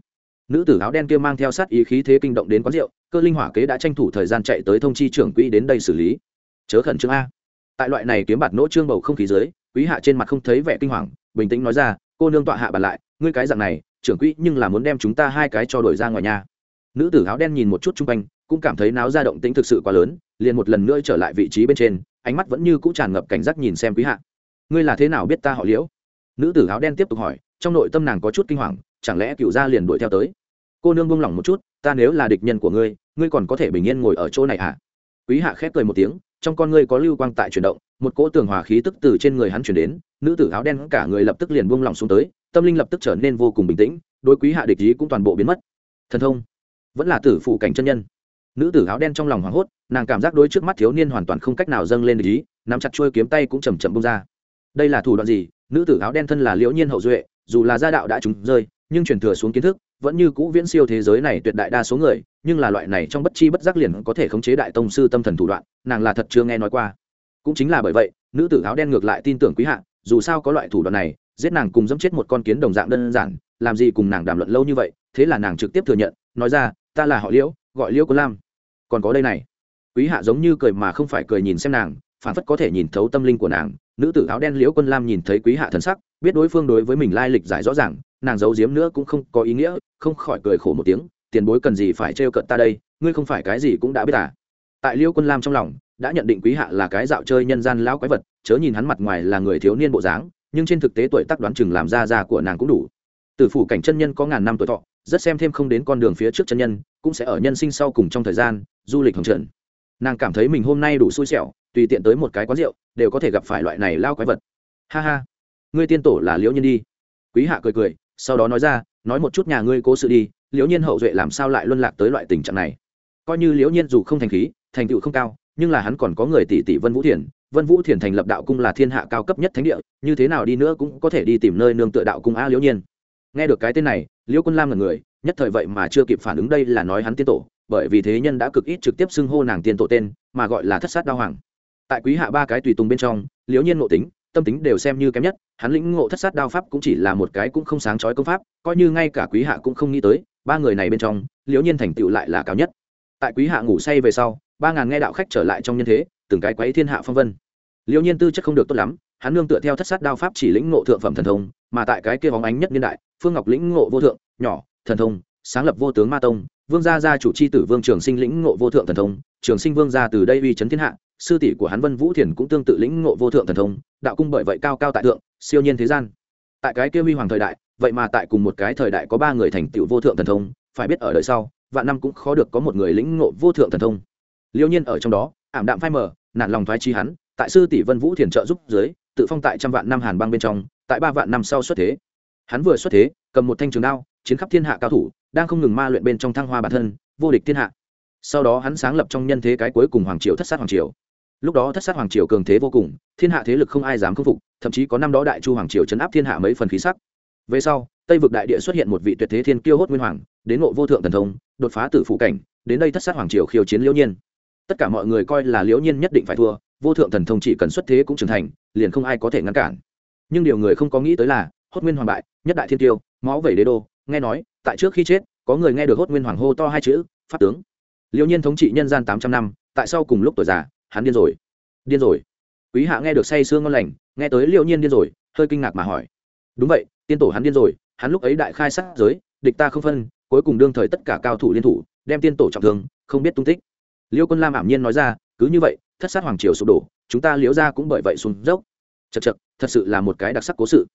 A: nữ tử áo đen kia mang theo sát ý khí thế kinh động đến quán rượu, cơ linh hỏa kế đã tranh thủ thời gian chạy tới thông chi trưởng quỹ đến đây xử lý. Chớ khẩn trương a. Tại loại này kiếm bạt nỗ trương bầu không khí dưới, quý hạ trên mặt không thấy vẻ kinh hoàng, bình tĩnh nói ra, cô nương tọa hạ bàn lại, ngươi cái dạng này, trưởng quỹ nhưng là muốn đem chúng ta hai cái cho đổi ra ngoài nhà. Nữ tử áo đen nhìn một chút chung quanh, cũng cảm thấy náo ra động tĩnh thực sự quá lớn, liền một lần nữa trở lại vị trí bên trên, ánh mắt vẫn như cũ tràn ngập cảnh giác nhìn xem quý hạ. Ngươi là thế nào biết ta họ liễu? Nữ tử áo đen tiếp tục hỏi, trong nội tâm nàng có chút kinh hoàng chẳng lẽ cựu gia liền đuổi theo tới? Cô nương buông lỏng một chút, ta nếu là địch nhân của ngươi ngươi còn có thể bình yên ngồi ở chỗ này à? Quý hạ khép cười một tiếng, trong con ngươi có lưu quang tại chuyển động, một cỗ tường hòa khí tức từ trên người hắn chuyển đến, nữ tử áo đen cả người lập tức liền buông lỏng xuống tới, tâm linh lập tức trở nên vô cùng bình tĩnh, đối quý hạ địch ý cũng toàn bộ biến mất. Thần thông, vẫn là tử phụ cảnh chân nhân. Nữ tử áo đen trong lòng hoảng hốt, nàng cảm giác đối trước mắt thiếu niên hoàn toàn không cách nào dâng lên địch ý, nắm chặt trôi kiếm tay cũng chầm chậm bông ra. Đây là thủ đoạn gì? Nữ tử áo đen thân là liễu nhiên hậu duệ, dù là gia đạo đã trúng rơi nhưng truyền thừa xuống kiến thức, vẫn như cũ viễn siêu thế giới này tuyệt đại đa số người, nhưng là loại này trong bất chi bất giác liền có thể khống chế đại tông sư tâm thần thủ đoạn, nàng là thật chưa nghe nói qua. Cũng chính là bởi vậy, nữ tử áo đen ngược lại tin tưởng quý hạ, dù sao có loại thủ đoạn này, giết nàng cùng dẫm chết một con kiến đồng dạng đơn giản, làm gì cùng nàng đàm luận lâu như vậy, thế là nàng trực tiếp thừa nhận, nói ra, ta là họ liễu, gọi liễu quân lam. Còn có đây này. Quý hạ giống như cười mà không phải cười nhìn xem nàng phản phất có thể nhìn thấu tâm linh của nàng, nữ tử áo đen liễu quân lam nhìn thấy quý hạ thần sắc, biết đối phương đối với mình lai lịch giải rõ ràng nàng giấu giếm nữa cũng không có ý nghĩa, không khỏi cười khổ một tiếng, tiền bối cần gì phải trêu cận ta đây, ngươi không phải cái gì cũng đã biết à? Tại liễu quân lam trong lòng, đã nhận định quý hạ là cái dạo chơi nhân gian lão quái vật, chớ nhìn hắn mặt ngoài là người thiếu niên bộ dáng, nhưng trên thực tế tuổi tác đoán chừng làm ra ra của nàng cũng đủ. Từ phủ cảnh chân nhân có ngàn năm tuổi thọ, rất xem thêm không đến con đường phía trước chân nhân, cũng sẽ ở nhân sinh sau cùng trong thời gian, du lịch hồng trần. Nàng cảm thấy mình hôm nay đủ xui xẻo, tùy tiện tới một cái quán rượu, đều có thể gặp phải loại này lao quái vật. Ha ha, ngươi tiên tổ là liễu nhân đi. Quý hạ cười cười sau đó nói ra, nói một chút nhà ngươi cố sự đi, liễu nhiên hậu duệ làm sao lại luân lạc tới loại tình trạng này? Coi như liễu nhiên dù không thành khí, thành tựu không cao, nhưng là hắn còn có người tỷ tỷ vân vũ thiền. Vân vũ thiền thành lập đạo cung là thiên hạ cao cấp nhất thánh địa, như thế nào đi nữa cũng có thể đi tìm nơi nương tựa đạo cung a liễu nhiên. Nghe được cái tên này, liễu quân lam là người, nhất thời vậy mà chưa kịp phản ứng đây là nói hắn tiên tổ, bởi vì thế nhân đã cực ít trực tiếp xưng hô nàng tiên tổ tên, mà gọi là thất sát đao hoàng. Tại quý hạ ba cái tùy tùng bên trong, liễu nhiên ngộ tính tâm tính đều xem như kém nhất, hắn lĩnh ngộ thất sát đao pháp cũng chỉ là một cái cũng không sáng chói công pháp, coi như ngay cả quý hạ cũng không nghĩ tới, ba người này bên trong, liễu nhiên thành tựu lại là cao nhất. Tại quý hạ ngủ say về sau, ba ngàn nghe đạo khách trở lại trong nhân thế, từng cái quấy thiên hạ phong vân. Liễu nhiên tư chất không được tốt lắm, hắn nương tựa theo thất sát đao pháp chỉ lĩnh ngộ thượng phẩm thần thông, mà tại cái kia bóng ánh nhất niên đại, phương ngọc lĩnh ngộ vô thượng, nhỏ, thần thông, sáng lập vô tướng ma tông, vương gia gia chủ c h i tử vương trường sinh lĩnh ngộ vô thượng thần thông, trường sinh vương gia từ đây uy c thiên hạ sư tỷ của hắn vân vũ thiền cũng tương tự lĩnh ngộ vô thượng thần thông, đạo cung bởi vậy cao cao tại thượng, siêu nhiên thế gian. Tại cái kia huy hoàng thời đại, vậy mà tại cùng một cái thời đại có ba người thành tựu vô thượng thần thông, phải biết ở đời sau, vạn năm cũng khó được có một người lĩnh ngộ vô thượng thần thông. Liêu nhiên ở trong đó, ảm đạm phai mờ, nản lòng thoái chi hắn, tại sư tỷ vân vũ thiền trợ giúp dưới, tự phong tại trăm vạn năm hàn băng bên trong, tại ba vạn năm sau xuất thế. Hắn vừa xuất thế, cầm một thanh trường đao, chiến khắp thiên hạ cao thủ, đang không ngừng ma luyện bên trong thăng hoa bản thân, vô địch thiên hạ. Sau đó hắn sáng lập trong nhân thế cái cuối cùng hoàng triều thất sát hoàng triều lúc đó thất sát hoàng triều cường thế vô cùng, thiên hạ thế lực không ai dám khâm phục, thậm chí có năm đó đại chu hoàng triều chấn áp thiên hạ mấy phần khí sắc. Về sau, tây vực đại địa xuất hiện một vị tuyệt thế thiên kiêu hốt nguyên hoàng, đến ngộ vô thượng thần thông, đột phá tử phụ cảnh, đến đây thất sát hoàng triều khiêu chiến liễu nhiên. Tất cả mọi người coi là liễu nhiên nhất định phải thua, vô thượng thần thông chỉ cần xuất thế cũng trưởng thành, liền không ai có thể ngăn cản. Nhưng điều người không có nghĩ tới là, hốt nguyên hoàng bại, nhất đại thiên tiêu máu vẩy đế đô, nghe nói, tại trước khi chết, có người nghe được hốt nguyên hoàng hô to hai chữ, pháp tướng. Liễu nhiên thống trị nhân gian tám trăm năm, tại sau cùng lúc tuổi già hắn điên rồi. Điên rồi. Quý hạ nghe được say sương ngon lành, nghe tới liệu nhiên điên rồi, hơi kinh ngạc mà hỏi. Đúng vậy, tiên tổ hắn điên rồi, hắn lúc ấy đại khai sát giới, địch ta không phân, cuối cùng đương thời tất cả cao thủ liên thủ, đem tiên tổ trọng thương, không biết tung tích. Liêu quân lam ảm nhiên nói ra, cứ như vậy, thất sát hoàng triều sụp đổ, chúng ta liễu ra cũng bởi vậy xuống dốc. Chật chật thật sự là một cái đặc sắc cố sự.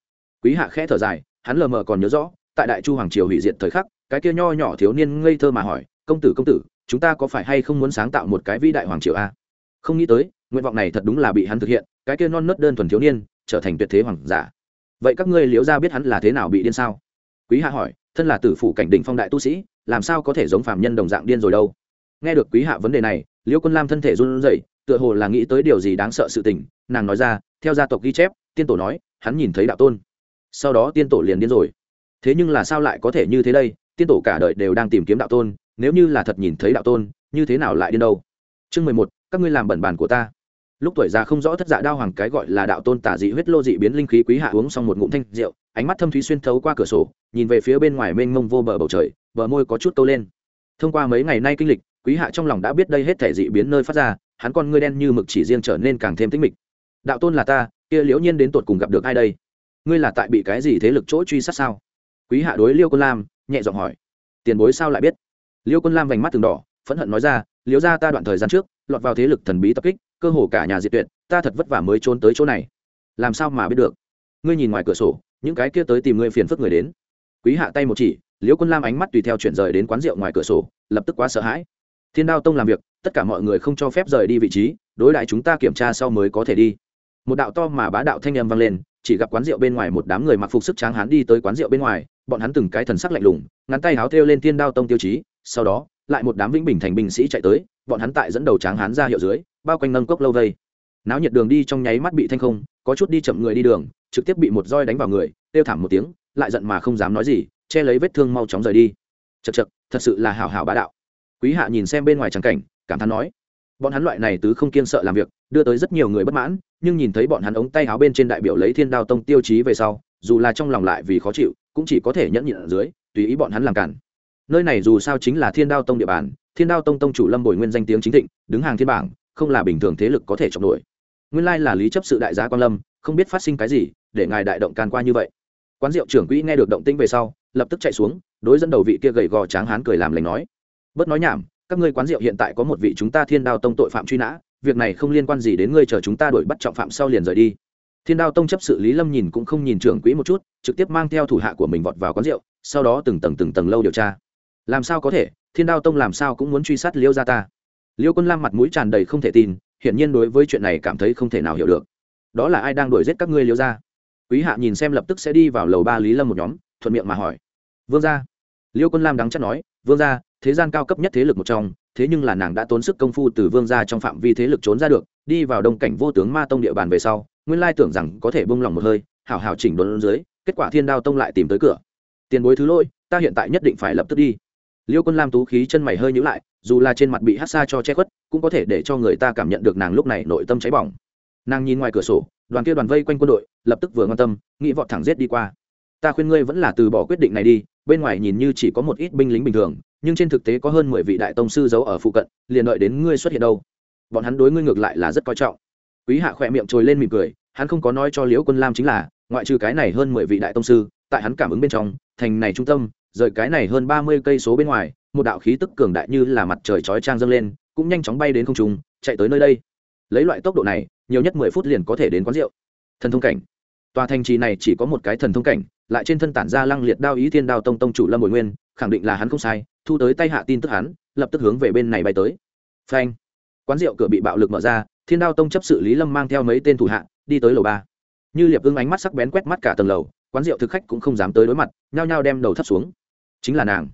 A: Quý hạ khẽ thở dài, hắn lờ mờ còn nhớ rõ, tại đại chu hoàng triều hủy diệt thời khắc, cái kia nho nhỏ thiếu niên ngây thơ mà hỏi, công tử công tử, chúng ta có phải hay không muốn sáng tạo một cái vĩ đại hoàng triều a? Không nghĩ tới, nguyện vọng này thật đúng là bị hắn thực hiện, cái kia non nớt đơn thuần thiếu niên, trở thành tuyệt thế hoàng giả. Vậy các ngươi liễu ra biết hắn là thế nào bị điên sao? Quý hạ hỏi, thân là tử phủ cảnh đỉnh phong đại tu sĩ, làm sao có thể giống phạm nhân đồng dạng điên rồi đâu? Nghe được quý hạ vấn đề này, liễu quân lam thân thể run rẩy, tựa hồ là nghĩ tới điều gì đáng sợ sự tình, nàng nói ra, theo gia tộc ghi chép, tiên tổ nói, hắn nhìn thấy đạo tôn. Sau đó tiên tổ liền điên rồi. Thế nhưng là sao lại có thể như thế đây? Tiên tổ cả đời đều đang tìm kiếm đạo tôn, nếu như là thật nhìn thấy đạo tôn, như thế nào lại điên đâu? Chương mười một các ngươi làm bẩn bàn của ta. Lúc tuổi già không rõ thất dạ đao hoàng cái gọi là đạo tôn tả dị huyết lô dị biến linh khí quý hạ uống xong một ngụm thanh rượu, ánh mắt thâm thúy xuyên thấu qua cửa sổ, nhìn về phía bên ngoài mênh mông vô bờ bầu trời, bờ môi có chút câu lên. Thông qua mấy ngày nay kinh lịch, quý hạ trong lòng đã biết đây hết thể dị biến nơi phát ra, hắn con ngươi đen như mực chỉ riêng trở nên càng thêm tĩnh mịch. Đạo tôn là ta, kia liễu nhiên đến tột cùng gặp được ai đây? Ngươi là tại bị cái gì thế lực chỗ truy sát sao? Quý hạ đối liêu quân lam, nhẹ giọng hỏi. Tiền bối sao lại biết? Liêu quân lam vành mắt từng đỏ, phẫn hận nói ra liễu ra ta đoạn thời gian trước lọt vào thế lực thần bí tập kích, cơ hồ cả nhà diệt tuyệt, ta thật vất vả mới trốn tới chỗ này. Làm sao mà biết được? Ngươi nhìn ngoài cửa sổ, những cái kia tới tìm ngươi phiền phức người đến. Quý hạ tay một chỉ, liễu quân lam ánh mắt tùy theo chuyển rời đến quán rượu ngoài cửa sổ, lập tức quá sợ hãi. Thiên đao tông làm việc, tất cả mọi người không cho phép rời đi vị trí, đối đại chúng ta kiểm tra sau mới có thể đi. Một đạo to mà bá đạo thanh âm vang lên, chỉ gặp quán rượu bên ngoài một đám người mặc phục sức tráng hán đi tới quán rượu bên ngoài, bọn hắn từng cái thần sắc lạnh lùng, ngắn tay háo thêu lên thiên đao tông tiêu chí, sau đó, lại một đám vĩnh bình thành binh sĩ chạy tới bọn hắn tại dẫn đầu tráng hán ra hiệu dưới, bao quanh nâng cốc lâu vây. Náo nhiệt đường đi trong nháy mắt bị thanh không, có chút đi chậm người đi đường, trực tiếp bị một roi đánh vào người, kêu thảm một tiếng, lại giận mà không dám nói gì, che lấy vết thương mau chóng rời đi. Chật chật thật sự là hào hào bá đạo. Quý hạ nhìn xem bên ngoài trắng cảnh, cảm thán nói, bọn hắn loại này tứ không kiên sợ làm việc, đưa tới rất nhiều người bất mãn, nhưng nhìn thấy bọn hắn ống tay áo bên trên đại biểu lấy thiên đao tông tiêu chí về sau, dù là trong lòng lại vì khó chịu, cũng chỉ có thể nhẫn nhịn ở dưới, tùy ý bọn hắn làm cản nơi này dù sao chính là thiên đao tông địa bàn, thiên đao tông tông chủ lâm bồi nguyên danh tiếng chính thịnh, đứng hàng thiên bảng, không là bình thường thế lực có thể chống nổi. Nguyên lai là lý chấp sự đại gia quan lâm, không biết phát sinh cái gì, để ngài đại động can qua như vậy. Quán rượu trưởng quỹ nghe được động tĩnh về sau, lập tức chạy xuống, đối dẫn đầu vị kia gầy gò tráng hán cười làm lành nói. Bớt nói nhảm, các ngươi quán rượu hiện tại có một vị chúng ta thiên đao tông tội phạm truy nã, việc này không liên quan gì đến ngươi chờ chúng ta đuổi bắt trọng phạm sau liền rời đi. Thiên đao tông chấp sự lý lâm nhìn cũng không nhìn trưởng quỹ một chút, trực tiếp mang theo thủ hạ của mình vọt vào quán rượu, sau đó từng tầng từng tầng lâu điều tra làm sao có thể, thiên đao tông làm sao cũng muốn truy sát liêu gia ta. Liêu quân lam mặt mũi tràn đầy không thể tin, hiển nhiên đối với chuyện này cảm thấy không thể nào hiểu được. Đó là ai đang đuổi giết các ngươi liêu gia? Quý hạ nhìn xem lập tức sẽ đi vào lầu ba lý lâm một nhóm, thuận miệng mà hỏi. Vương gia. Liêu quân lam đắng chắc nói, vương gia, thế gian cao cấp nhất thế lực một trong, thế nhưng là nàng đã tốn sức công phu từ vương gia trong phạm vi thế lực trốn ra được, đi vào đông cảnh vô tướng ma tông địa bàn về sau, nguyên lai tưởng rằng có thể bông lòng một hơi, hảo hảo chỉnh đốn dưới, kết quả thiên đao tông lại tìm tới cửa. Tiền bối thứ lỗi, ta hiện tại nhất định phải lập tức đi liêu quân lam tú khí chân mày hơi nhữ lại, dù là trên mặt bị hát xa cho che khuất, cũng có thể để cho người ta cảm nhận được nàng lúc này nội tâm cháy bỏng. Nàng nhìn ngoài cửa sổ, đoàn kia đoàn vây quanh quân đội, lập tức vừa ngon tâm, nghĩ vọt thẳng rết đi qua. Ta khuyên ngươi vẫn là từ bỏ quyết định này đi, bên ngoài nhìn như chỉ có một ít binh lính bình thường, nhưng trên thực tế có hơn mười vị đại tông sư giấu ở phụ cận, liền đợi đến ngươi xuất hiện đâu. Bọn hắn đối ngươi ngược lại là rất coi trọng. Quý hạ khỏe miệng trồi lên mỉm cười, hắn không có nói cho liễu quân lam chính là, ngoại trừ cái này hơn mười vị đại tông sư, tại hắn cảm ứng bên trong, thành này trung tâm rời cái này hơn ba mươi cây số bên ngoài, một đạo khí tức cường đại như là mặt trời chói trang dâng lên, cũng nhanh chóng bay đến không trung, chạy tới nơi đây. Lấy loại tốc độ này, nhiều nhất mười phút liền có thể đến quán rượu. Thần thông cảnh. Tòa thành trì này chỉ có một cái thần thông cảnh, lại trên thân tản ra lăng liệt đao ý thiên đao tông tông chủ lâm bồi nguyên, khẳng định là hắn không sai, thu tới tay hạ tin tức hắn, lập tức hướng về bên này bay tới. Phanh. Quán rượu cửa bị bạo lực mở ra, thiên đao tông chấp sự lý lâm mang theo mấy tên thủ hạ, đi tới lầu ba. Như liệp ưng ánh mắt sắc bén quét mắt cả tầng lầu, quán rượu thực khách cũng không dám tới đối mặt, nhao nhao đem đầu thấp xuống chính là nàng.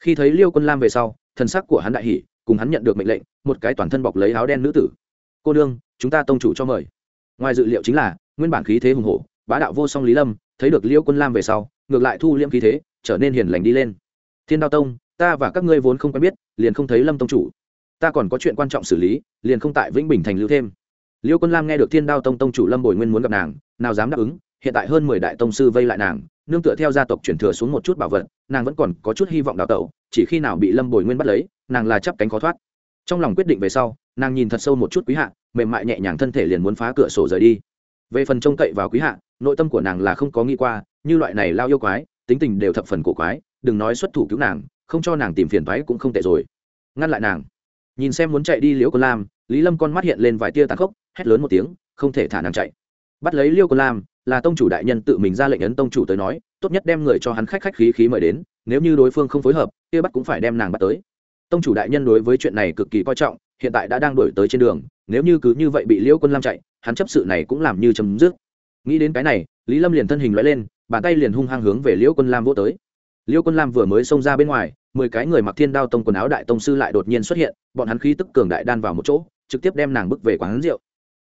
A: Khi thấy liêu quân lam về sau thân sắc của hắn đại hỷ cùng hắn nhận được mệnh lệnh, một cái toàn thân bọc lấy áo đen nữ tử. Cô đương chúng ta tông chủ cho mời. Ngoài dự liệu chính là, nguyên bản khí thế hùng hổ, bá đạo vô song lý lâm, thấy được liêu quân lam về sau, ngược lại thu liễm khí thế, trở nên hiền lành đi lên. Thiên đao tông, ta và các ngươi vốn không quen biết, liền không thấy lâm tông chủ. Ta còn có chuyện quan trọng xử lý, liền không tại vĩnh bình thành lưu thêm. Liêu quân lam nghe được thiên đao tông tông chủ lâm bồi nguyên muốn gặp nàng, nào dám đáp ứng, hiện tại hơn mười đại tông sư vây lại nàng nương tựa theo gia tộc chuyển thừa xuống một chút bảo vật, nàng vẫn còn có chút hy vọng đào tẩu, chỉ khi nào bị lâm bồi nguyên bắt lấy, nàng là chắp cánh khó thoát. Trong lòng quyết định về sau, nàng nhìn thật sâu một chút quý hạ, mềm mại nhẹ nhàng thân thể liền muốn phá cửa sổ rời đi. Về phần trông cậy vào quý hạ, nội tâm của nàng là không có nghĩ qua, như loại này lao yêu quái, tính tình đều thập phần cổ quái, đừng nói xuất thủ cứu nàng, không cho nàng tìm phiền thoái cũng không tệ rồi. Ngăn lại nàng. Nhìn xem muốn chạy đi liễu quân lam, lý lâm con mắt hiện lên vài tia tàn khốc, hét lớn một tiếng, không thể thả nàng chạy. Bắt lấy liêu quân lam là tông chủ đại nhân tự mình ra lệnh ấn tông chủ tới nói, tốt nhất đem người cho hắn khách khách khí khí mời đến, nếu như đối phương không phối hợp, kia bắt cũng phải đem nàng bắt tới. Tông chủ đại nhân đối với chuyện này cực kỳ coi trọng, hiện tại đã đang đổi tới trên đường, nếu như cứ như vậy bị liễu quân lam chạy, hắn chấp sự này cũng làm như chấm dứt. Nghĩ đến cái này, lý lâm liền thân hình loại lên, bàn tay liền hung hăng hướng về liễu quân lam vô tới. Liễu quân lam vừa mới xông ra bên ngoài, mười cái người mặc thiên đao tông quần áo đại tông sư lại đột nhiên xuất hiện, bọn hắn khí tức cường đại đan vào một chỗ, trực tiếp đem nàng bước về quán rượu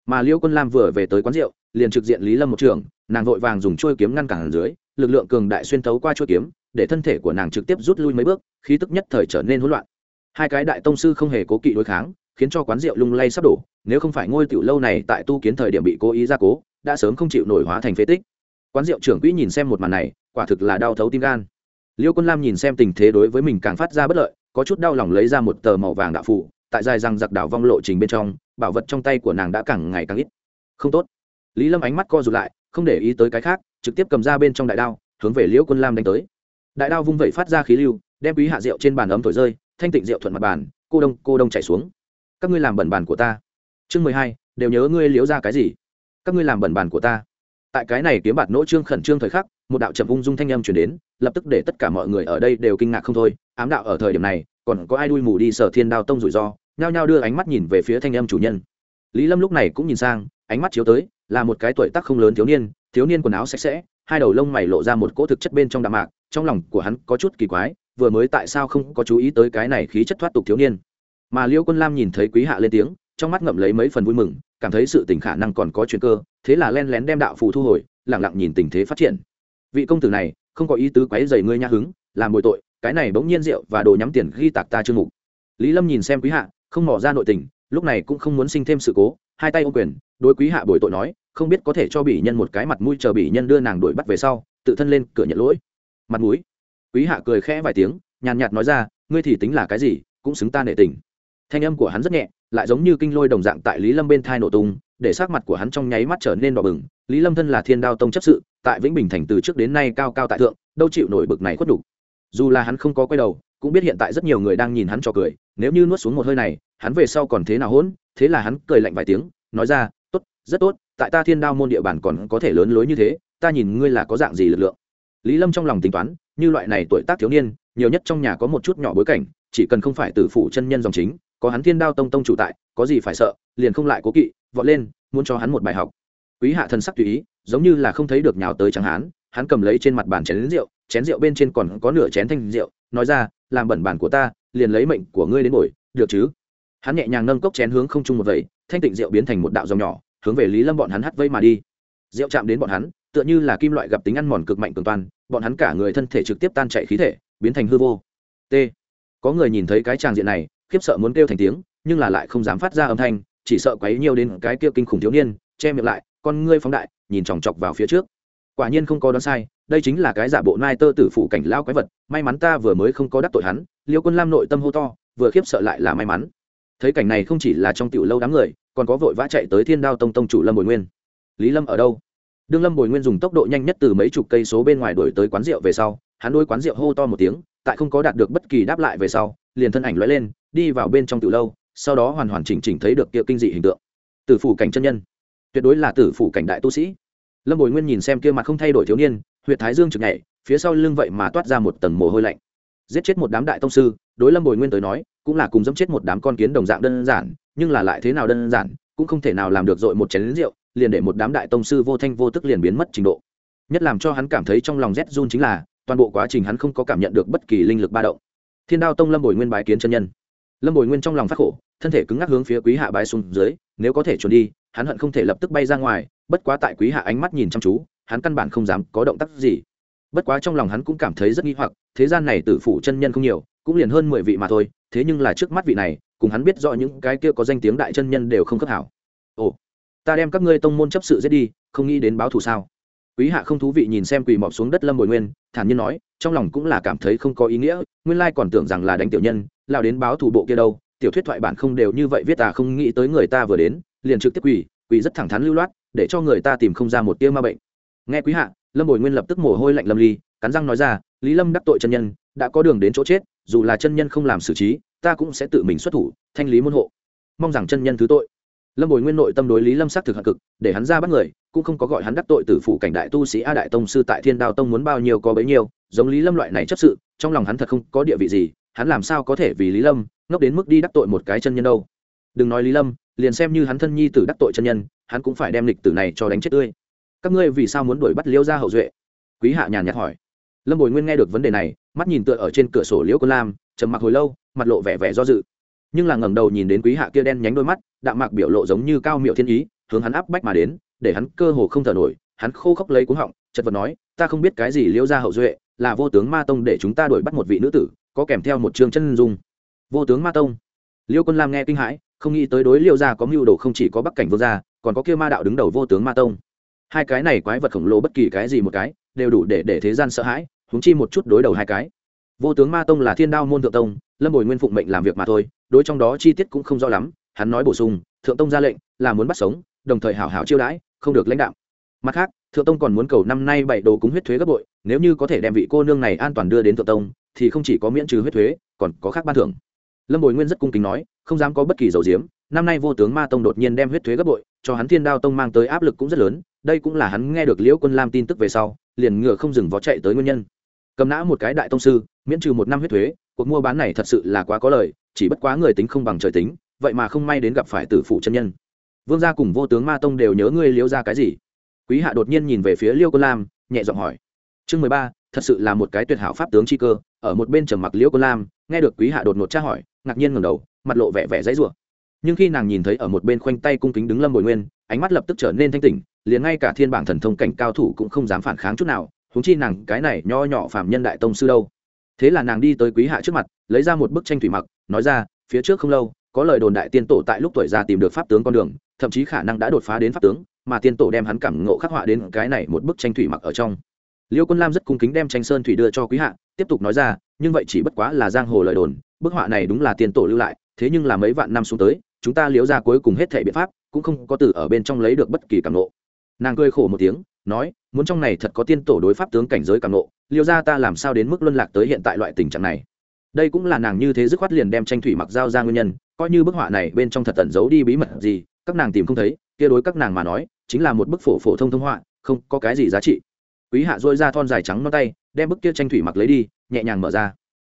A: mà liêu quân lam vừa về tới quán rượu, liền trực diện lý lâm một trường, nàng vội vàng dùng trôi kiếm ngăn cản dưới, lực lượng cường đại xuyên thấu qua trôi kiếm, để thân thể của nàng trực tiếp rút lui mấy bước, khí tức nhất thời trở nên hỗn loạn. Hai cái đại tông sư không hề cố kỵ đối kháng, khiến cho quán rượu lung lay sắp đổ, nếu không phải ngôi tiểu lâu này tại tu kiến thời điểm bị cố ý gia cố, đã sớm không chịu nổi hóa thành phế tích. Quán rượu trưởng quỹ nhìn xem một màn này, quả thực là đau thấu tim gan. Liêu quân lam nhìn xem tình thế đối với mình càng phát ra bất lợi, có chút đau lòng lấy ra một tờ màu vàng đạo phụ tại dài răng giặc đảo vong lộ trình bên trong bảo vật trong tay của nàng đã càng ngày càng ít. Không tốt. Lý lâm ánh mắt co rụt lại, không để ý tới cái khác, trực tiếp cầm ra bên trong đại đao, hướng về liễu quân lam đánh tới. Đại đao vung vẩy phát ra khí lưu, đem quý hạ rượu trên bàn ấm thổi rơi, thanh tịnh rượu thuận mặt bàn, cô đông cô đông chạy xuống. Các ngươi làm bẩn bàn của ta. Chương mười hai, đều nhớ ngươi liễu ra cái gì? Các ngươi làm bẩn bàn của ta. Tại cái này kiếm bạt nỗ trương khẩn trương thời khắc, một đạo trầm ung dung thanh âm chuyển đến, lập tức để tất cả mọi người ở đây đều kinh ngạc không thôi. Ám đạo ở thời điểm này, còn có ai đuôi mù đi sở thiên đao tông rủi ro nhao nhao đưa ánh mắt nhìn về phía thanh âm chủ nhân. Lý lâm lúc này cũng nhìn sang, ánh mắt chiếu tới, là một cái tuổi tác không lớn thiếu niên thiếu niên quần áo sạch sẽ, hai đầu lông mày lộ ra một cỗ thực chất bên trong đạm mạc, trong lòng của hắn có chút kỳ quái, vừa mới tại sao không có chú ý tới cái này khí chất thoát tục thiếu niên. Mà liêu quân lam nhìn thấy quý hạ lên tiếng, trong mắt ngậm lấy mấy phần vui mừng, cảm thấy sự tình khả năng còn có chuyện cơ, thế là len lén đem đạo phù thu hồi lẳng lặng nhìn tình thế phát triển. Vị công tử này, không có ý tứ quấy dày ngươi nha hứng, làm bồi tội, cái này bỗng nhiên rượu và đồ nhắm tiền ghi tạc ta chương mục lý lâm nhìn xem quý hạ không mỏ ra nội tình, lúc này cũng không muốn sinh thêm sự cố, hai tay ô quyền, đối quý hạ bồi tội nói, không biết có thể cho bỉ nhân một cái mặt mũi chờ bỉ nhân đưa nàng đuổi bắt về sau, tự thân lên cửa nhận lỗi. Mặt mũi. Quý hạ cười khẽ vài tiếng, nhàn nhạt nói ra, ngươi thì tính là cái gì, cũng xứng ta nể tình. Thanh âm của hắn rất nhẹ, lại giống như kinh lôi đồng dạng tại lý lâm bên thai nổ tung, để sắc mặt của hắn trong nháy mắt trở nên đỏ bừng. Lý lâm thân là thiên đao tông chấp sự, tại vĩnh bình thành từ trước đến nay cao cao tại thượng, đâu chịu nổi bực này khuất đủ dù là hắn không có quay đầu cũng biết hiện tại rất nhiều người đang nhìn hắn cho cười, nếu như nuốt xuống một hơi này, hắn về sau còn thế nào hỗn? Thế là hắn cười lạnh vài tiếng, nói ra, tốt, rất tốt, tại ta thiên đao môn địa bàn còn có thể lớn lối như thế, ta nhìn ngươi là có dạng gì lực lượng? Lý lâm trong lòng tính toán, như loại này tuổi tác thiếu niên, nhiều nhất trong nhà có một chút nhỏ bối cảnh, chỉ cần không phải từ phụ chân nhân dòng chính, có hắn thiên đao tông tông chủ tại, có gì phải sợ, liền không lại cố kỵ, vọt lên, muốn cho hắn một bài học. Quý hạ thần sắc tùy ý, giống như là không thấy được nhào tới chẳng hắn hắn cầm lấy trên mặt bàn chén rượu chén rượu bên trên còn có nửa chén thanh rượu, nói ra, làm bẩn bản của ta, liền lấy mệnh của ngươi đến ngồi được chứ? Hắn nhẹ nhàng nâng cốc chén hướng không trung một vẩy, thanh tịnh rượu biến thành một đạo dòng nhỏ, hướng về lý lâm bọn hắn hắt vây mà đi. Rượu chạm đến bọn hắn, tựa như là kim loại gặp tính ăn mòn cực mạnh cường toàn, bọn hắn cả người thân thể trực tiếp tan chạy khí thể, biến thành hư vô. T. Có người nhìn thấy cái tràng diện này, khiếp sợ muốn kêu thành tiếng, nhưng là lại không dám phát ra âm thanh, chỉ sợ quấy nhiều đến cái kia kinh khủng thiếu niên, che miệng lại, con ngươi phóng đại, nhìn chòng chọc vào phía trước quả nhiên không có đoán sai, đây chính là cái giả bộ nai tơ tử phủ cảnh lao quái vật, may mắn ta vừa mới không có đắc tội hắn, liêu quân lam nội tâm hô to, vừa khiếp sợ lại là may mắn. Thấy cảnh này không chỉ là trong tiểu lâu đám người, còn có vội vã chạy tới thiên đao tông tông chủ lâm bồi nguyên. Lý lâm ở đâu? Đương lâm bồi nguyên dùng tốc độ nhanh nhất từ mấy chục cây số bên ngoài đổi tới quán rượu về sau, hắn đôi quán rượu hô to một tiếng, tại không có đạt được bất kỳ đáp lại về sau, liền thân ảnh lóe lên, đi vào bên trong tiểu lâu, sau đó hoàn hoàn chỉnh chỉnh thấy được kia kinh dị hình tượng. Tử phủ cảnh chân nhân. Tuyệt đối là tử phủ cảnh đại tu sĩ lâm bồi nguyên nhìn xem kia mặt không thay đổi thiếu niên huyện thái dương trực nhảy, phía sau lưng vậy mà toát ra một tầng mồ hôi lạnh. Giết chết một đám đại tông sư, đối lâm bồi nguyên tới nói, cũng là cùng dẫm chết một đám con kiến đồng dạng đơn giản, nhưng là lại thế nào đơn giản, cũng không thể nào làm được dội một chén lính rượu, liền để một đám đại tông sư vô thanh vô tức liền biến mất trình độ. Nhất làm cho hắn cảm thấy trong lòng rét run chính là, toàn bộ quá trình hắn không có cảm nhận được bất kỳ linh lực ba động. Thiên đao tông lâm bồi nguyên bái kiến chân nhân. Lâm bồi nguyên trong lòng phát khổ, thân thể cứng ngắc hướng phía quý hạ bái xuống dưới, nếu có thể trốn đi, hắn hận không thể lập tức bay ra ngoài bất quá tại quý hạ ánh mắt nhìn chăm chú, hắn căn bản không dám có động tác gì. Bất quá trong lòng hắn cũng cảm thấy rất nghi hoặc, thế gian này tử phủ chân nhân không nhiều, cũng liền hơn mười vị mà thôi, thế nhưng là trước mắt vị này, cùng hắn biết rõ những cái kia có danh tiếng đại chân nhân đều không cấp hảo. Ồ, ta đem các ngươi tông môn chấp sự giết đi, không nghĩ đến báo thù sao? Quý hạ không thú vị nhìn xem quỳ mọc xuống đất lâm bồi nguyên, thản nhiên nói, trong lòng cũng là cảm thấy không có ý nghĩa, nguyên lai còn tưởng rằng là đánh tiểu nhân, lao đến báo thù bộ kia đâu, tiểu thuyết thoại bản không đều như vậy viết ta không nghĩ tới người ta vừa đến, liền trực tiếp quỳ quỳ rất thẳng thắn lưu loát để cho người ta tìm không ra một tia ma bệnh. Nghe quý hạ, lâm bồi nguyên lập tức mồ hôi lạnh lâm ly, cắn răng nói ra, lý lâm đắc tội chân nhân, đã có đường đến chỗ chết, dù là chân nhân không làm xử trí, ta cũng sẽ tự mình xuất thủ, thanh lý môn hộ. Mong rằng chân nhân thứ tội. Lâm bồi nguyên nội tâm đối lý lâm sắc thực hận cực, để hắn ra bắt người, cũng không có gọi hắn đắc tội từ phủ cảnh đại tu sĩ a đại tông sư tại thiên đao tông muốn bao nhiêu có bấy nhiêu, giống lý lâm loại này chấp sự, trong lòng hắn thật không có địa vị gì, hắn làm sao có thể vì lý lâm ngốc đến mức đi đắc tội một cái chân nhân đâu. Đừng nói lý lâm liền xem như hắn thân nhi tử đắc tội chân nhân, hắn cũng phải đem lịch tử này cho đánh chết tươi. Các ngươi vì sao muốn đuổi bắt liễu gia hậu duệ? Quý hạ nhàn nhạt hỏi. Lâm bồi nguyên nghe được vấn đề này, mắt nhìn tựa ở trên cửa sổ liễu quân lam, trầm mặc hồi lâu, mặt lộ vẻ vẻ do dự. Nhưng là ngẩng đầu nhìn đến quý hạ kia đen nhánh đôi mắt, đạm mạc biểu lộ giống như cao miệu thiên ý, hướng hắn áp bách mà đến, để hắn cơ hồ không thở nổi, hắn khô khốc lấy cuống họng, chật vật nói, ta không biết cái gì liễu gia hậu duệ, là vô tướng ma tông để chúng ta đuổi bắt một vị nữ tử, có kèm theo một chương chân dung. Vô tướng ma tông? Liêu quân lam nghe kinh hãi không nghĩ tới đối liêu gia có mưu đồ không chỉ có bắc cảnh vương gia, còn có kia ma đạo đứng đầu vô tướng ma tông. Hai cái này quái vật khổng lồ bất kỳ cái gì một cái, đều đủ để để thế gian sợ hãi húng chi một chút đối đầu hai cái. Vô tướng ma tông là thiên đao môn thượng tông, lâm bồi nguyên phụng mệnh làm việc mà thôi, đối trong đó chi tiết cũng không rõ lắm, hắn nói bổ sung, thượng tông ra lệnh, là muốn bắt sống, đồng thời hảo hảo chiêu đãi, không được lãnh đạo mặt khác, thượng tông còn muốn cầu năm nay bảy đồ cúng huyết thuế gấp bội, nếu như có thể đem vị cô nương này an toàn đưa đến thượng tông, thì không chỉ có miễn trừ huyết thuế, còn có khác ban thưởng lâm bồi nguyên rất cung kính nói, không dám có bất kỳ dầu diếm, năm nay vô tướng ma tông đột nhiên đem huyết thuế gấp bội, cho hắn thiên đao tông mang tới áp lực cũng rất lớn, đây cũng là hắn nghe được liễu quân lam tin tức về sau, liền ngựa không dừng vó chạy tới nguyên nhân. Cầm nã một cái đại tông sư, miễn trừ một năm huyết thuế, cuộc mua bán này thật sự là quá có lời, chỉ bất quá người tính không bằng trời tính, vậy mà không may đến gặp phải tử phụ chân nhân. Vương gia cùng vô tướng ma tông đều nhớ ngươi liễu ra cái gì? Quý hạ đột nhiên nhìn về phía liêu quân lam, nhẹ giọng hỏi. Chương mười ba, thật sự là một cái tuyệt hảo pháp tướng chi cơ, ở một bên trầm mặc liễu quân lam, nghe được quý hạ đột ngột tra hỏi ngạc nhiên ngẩng đầu, mặt lộ vẻ vẻ dãy rủa. Nhưng khi nàng nhìn thấy ở một bên khoanh tay cung kính đứng lâm bồi nguyên, ánh mắt lập tức trở nên thanh tỉnh, liền ngay cả thiên bảng thần thông cảnh cao thủ cũng không dám phản kháng chút nào húng chi nàng cái này nho nhỏ phạm nhân đại tông sư đâu. Thế là nàng đi tới quý hạ trước mặt, lấy ra một bức tranh thủy mặc, nói ra, phía trước không lâu, có lời đồn đại tiên tổ tại lúc tuổi già tìm được pháp tướng con đường, thậm chí khả năng đã đột phá đến pháp tướng, mà tiên tổ đem hắn cảm ngộ khắc họa đến cái này một bức tranh thủy mặc ở trong. Liêu quân lam rất cung kính đem tranh sơn thủy đưa cho quý hạ, tiếp tục nói ra, nhưng vậy chỉ bất quá là giang hồ lời đồn bức họa này đúng là tiên tổ lưu lại, thế nhưng là mấy vạn năm xuống tới, chúng ta liếu ra cuối cùng hết thể biện pháp, cũng không có từ ở bên trong lấy được bất kỳ cảm nộ nàng cười khổ một tiếng, nói, muốn trong này thật có tiên tổ đối pháp tướng cảnh giới cảm nộ liêu ra ta làm sao đến mức luân lạc tới hiện tại loại tình trạng này? Đây cũng là nàng như thế dứt khoát liền đem tranh thủy mặc giao ra nguyên nhân, coi như bức họa này bên trong thật tẩn giấu đi bí mật gì, các nàng tìm không thấy, kia đối các nàng mà nói, chính là một bức phổ phổ thông thông họa, không có cái gì giá trị. Quý hạ dôi ra thon dài trắng non tay, đem bức kia tranh thủy mặc lấy đi, nhẹ nhàng mở ra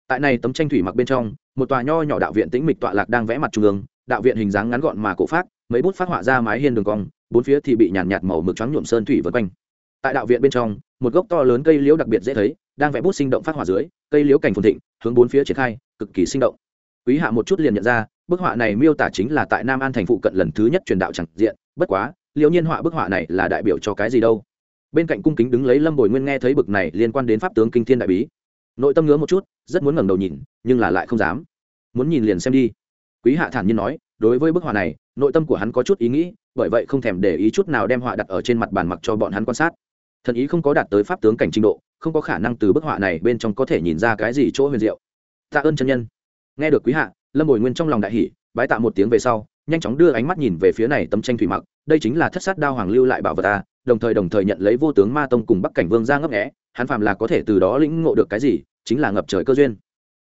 A: tại này tấm tranh thủy mặc bên trong, một tòa nho nhỏ đạo viện tĩnh mịch tọa lạc đang vẽ mặt trung ương, đạo viện hình dáng ngắn gọn mà cổ phát mấy bút phát họa ra mái hiên đường cong, bốn phía thì bị nhàn nhạt màu mực trắng nhuộm sơn thủy vân quanh. Tại đạo viện bên trong, một gốc to lớn cây liễu đặc biệt dễ thấy, đang vẽ bút sinh động phát họa dưới, cây liễu cảnh phồn thịnh, hướng bốn phía triển khai, cực kỳ sinh động. Quý hạ một chút liền nhận ra, bức họa này miêu tả chính là tại nam an thành phụ cận lần thứ nhất truyền đạo chẳng diện, bất quá, liễu nhiên họa bức họa này là đại biểu cho cái gì đâu? Bên cạnh cung kính đứng lấy lâm bồi nguyên nghe thấy bực này liên quan đến pháp tướng kinh thiên đại bí nội tâm ngứa một chút, rất muốn ngẩng đầu nhìn, nhưng là lại không dám. Muốn nhìn liền xem đi. Quý hạ thản nhiên nói, đối với bức họa này, nội tâm của hắn có chút ý nghĩ, bởi vậy không thèm để ý chút nào đem họa đặt ở trên mặt bàn mặc cho bọn hắn quan sát. Thần ý không có đạt tới pháp tướng cảnh trình độ, không có khả năng từ bức họa này bên trong có thể nhìn ra cái gì chỗ huyền diệu. Tạ ơn chân nhân. Nghe được quý hạ, lâm bồi nguyên trong lòng đại hỷ bái tạ một tiếng về sau, nhanh chóng đưa ánh mắt nhìn về phía này tấm tranh thủy mặc, đây chính là thất sát đao hoàng lưu lại bảo vật ta đồng thời đồng thời nhận lấy vô tướng ma tông cùng bắc cảnh vương ra ngấp nghẽ hắn phàm là có thể từ đó lĩnh ngộ được cái gì, chính là ngập trời cơ duyên.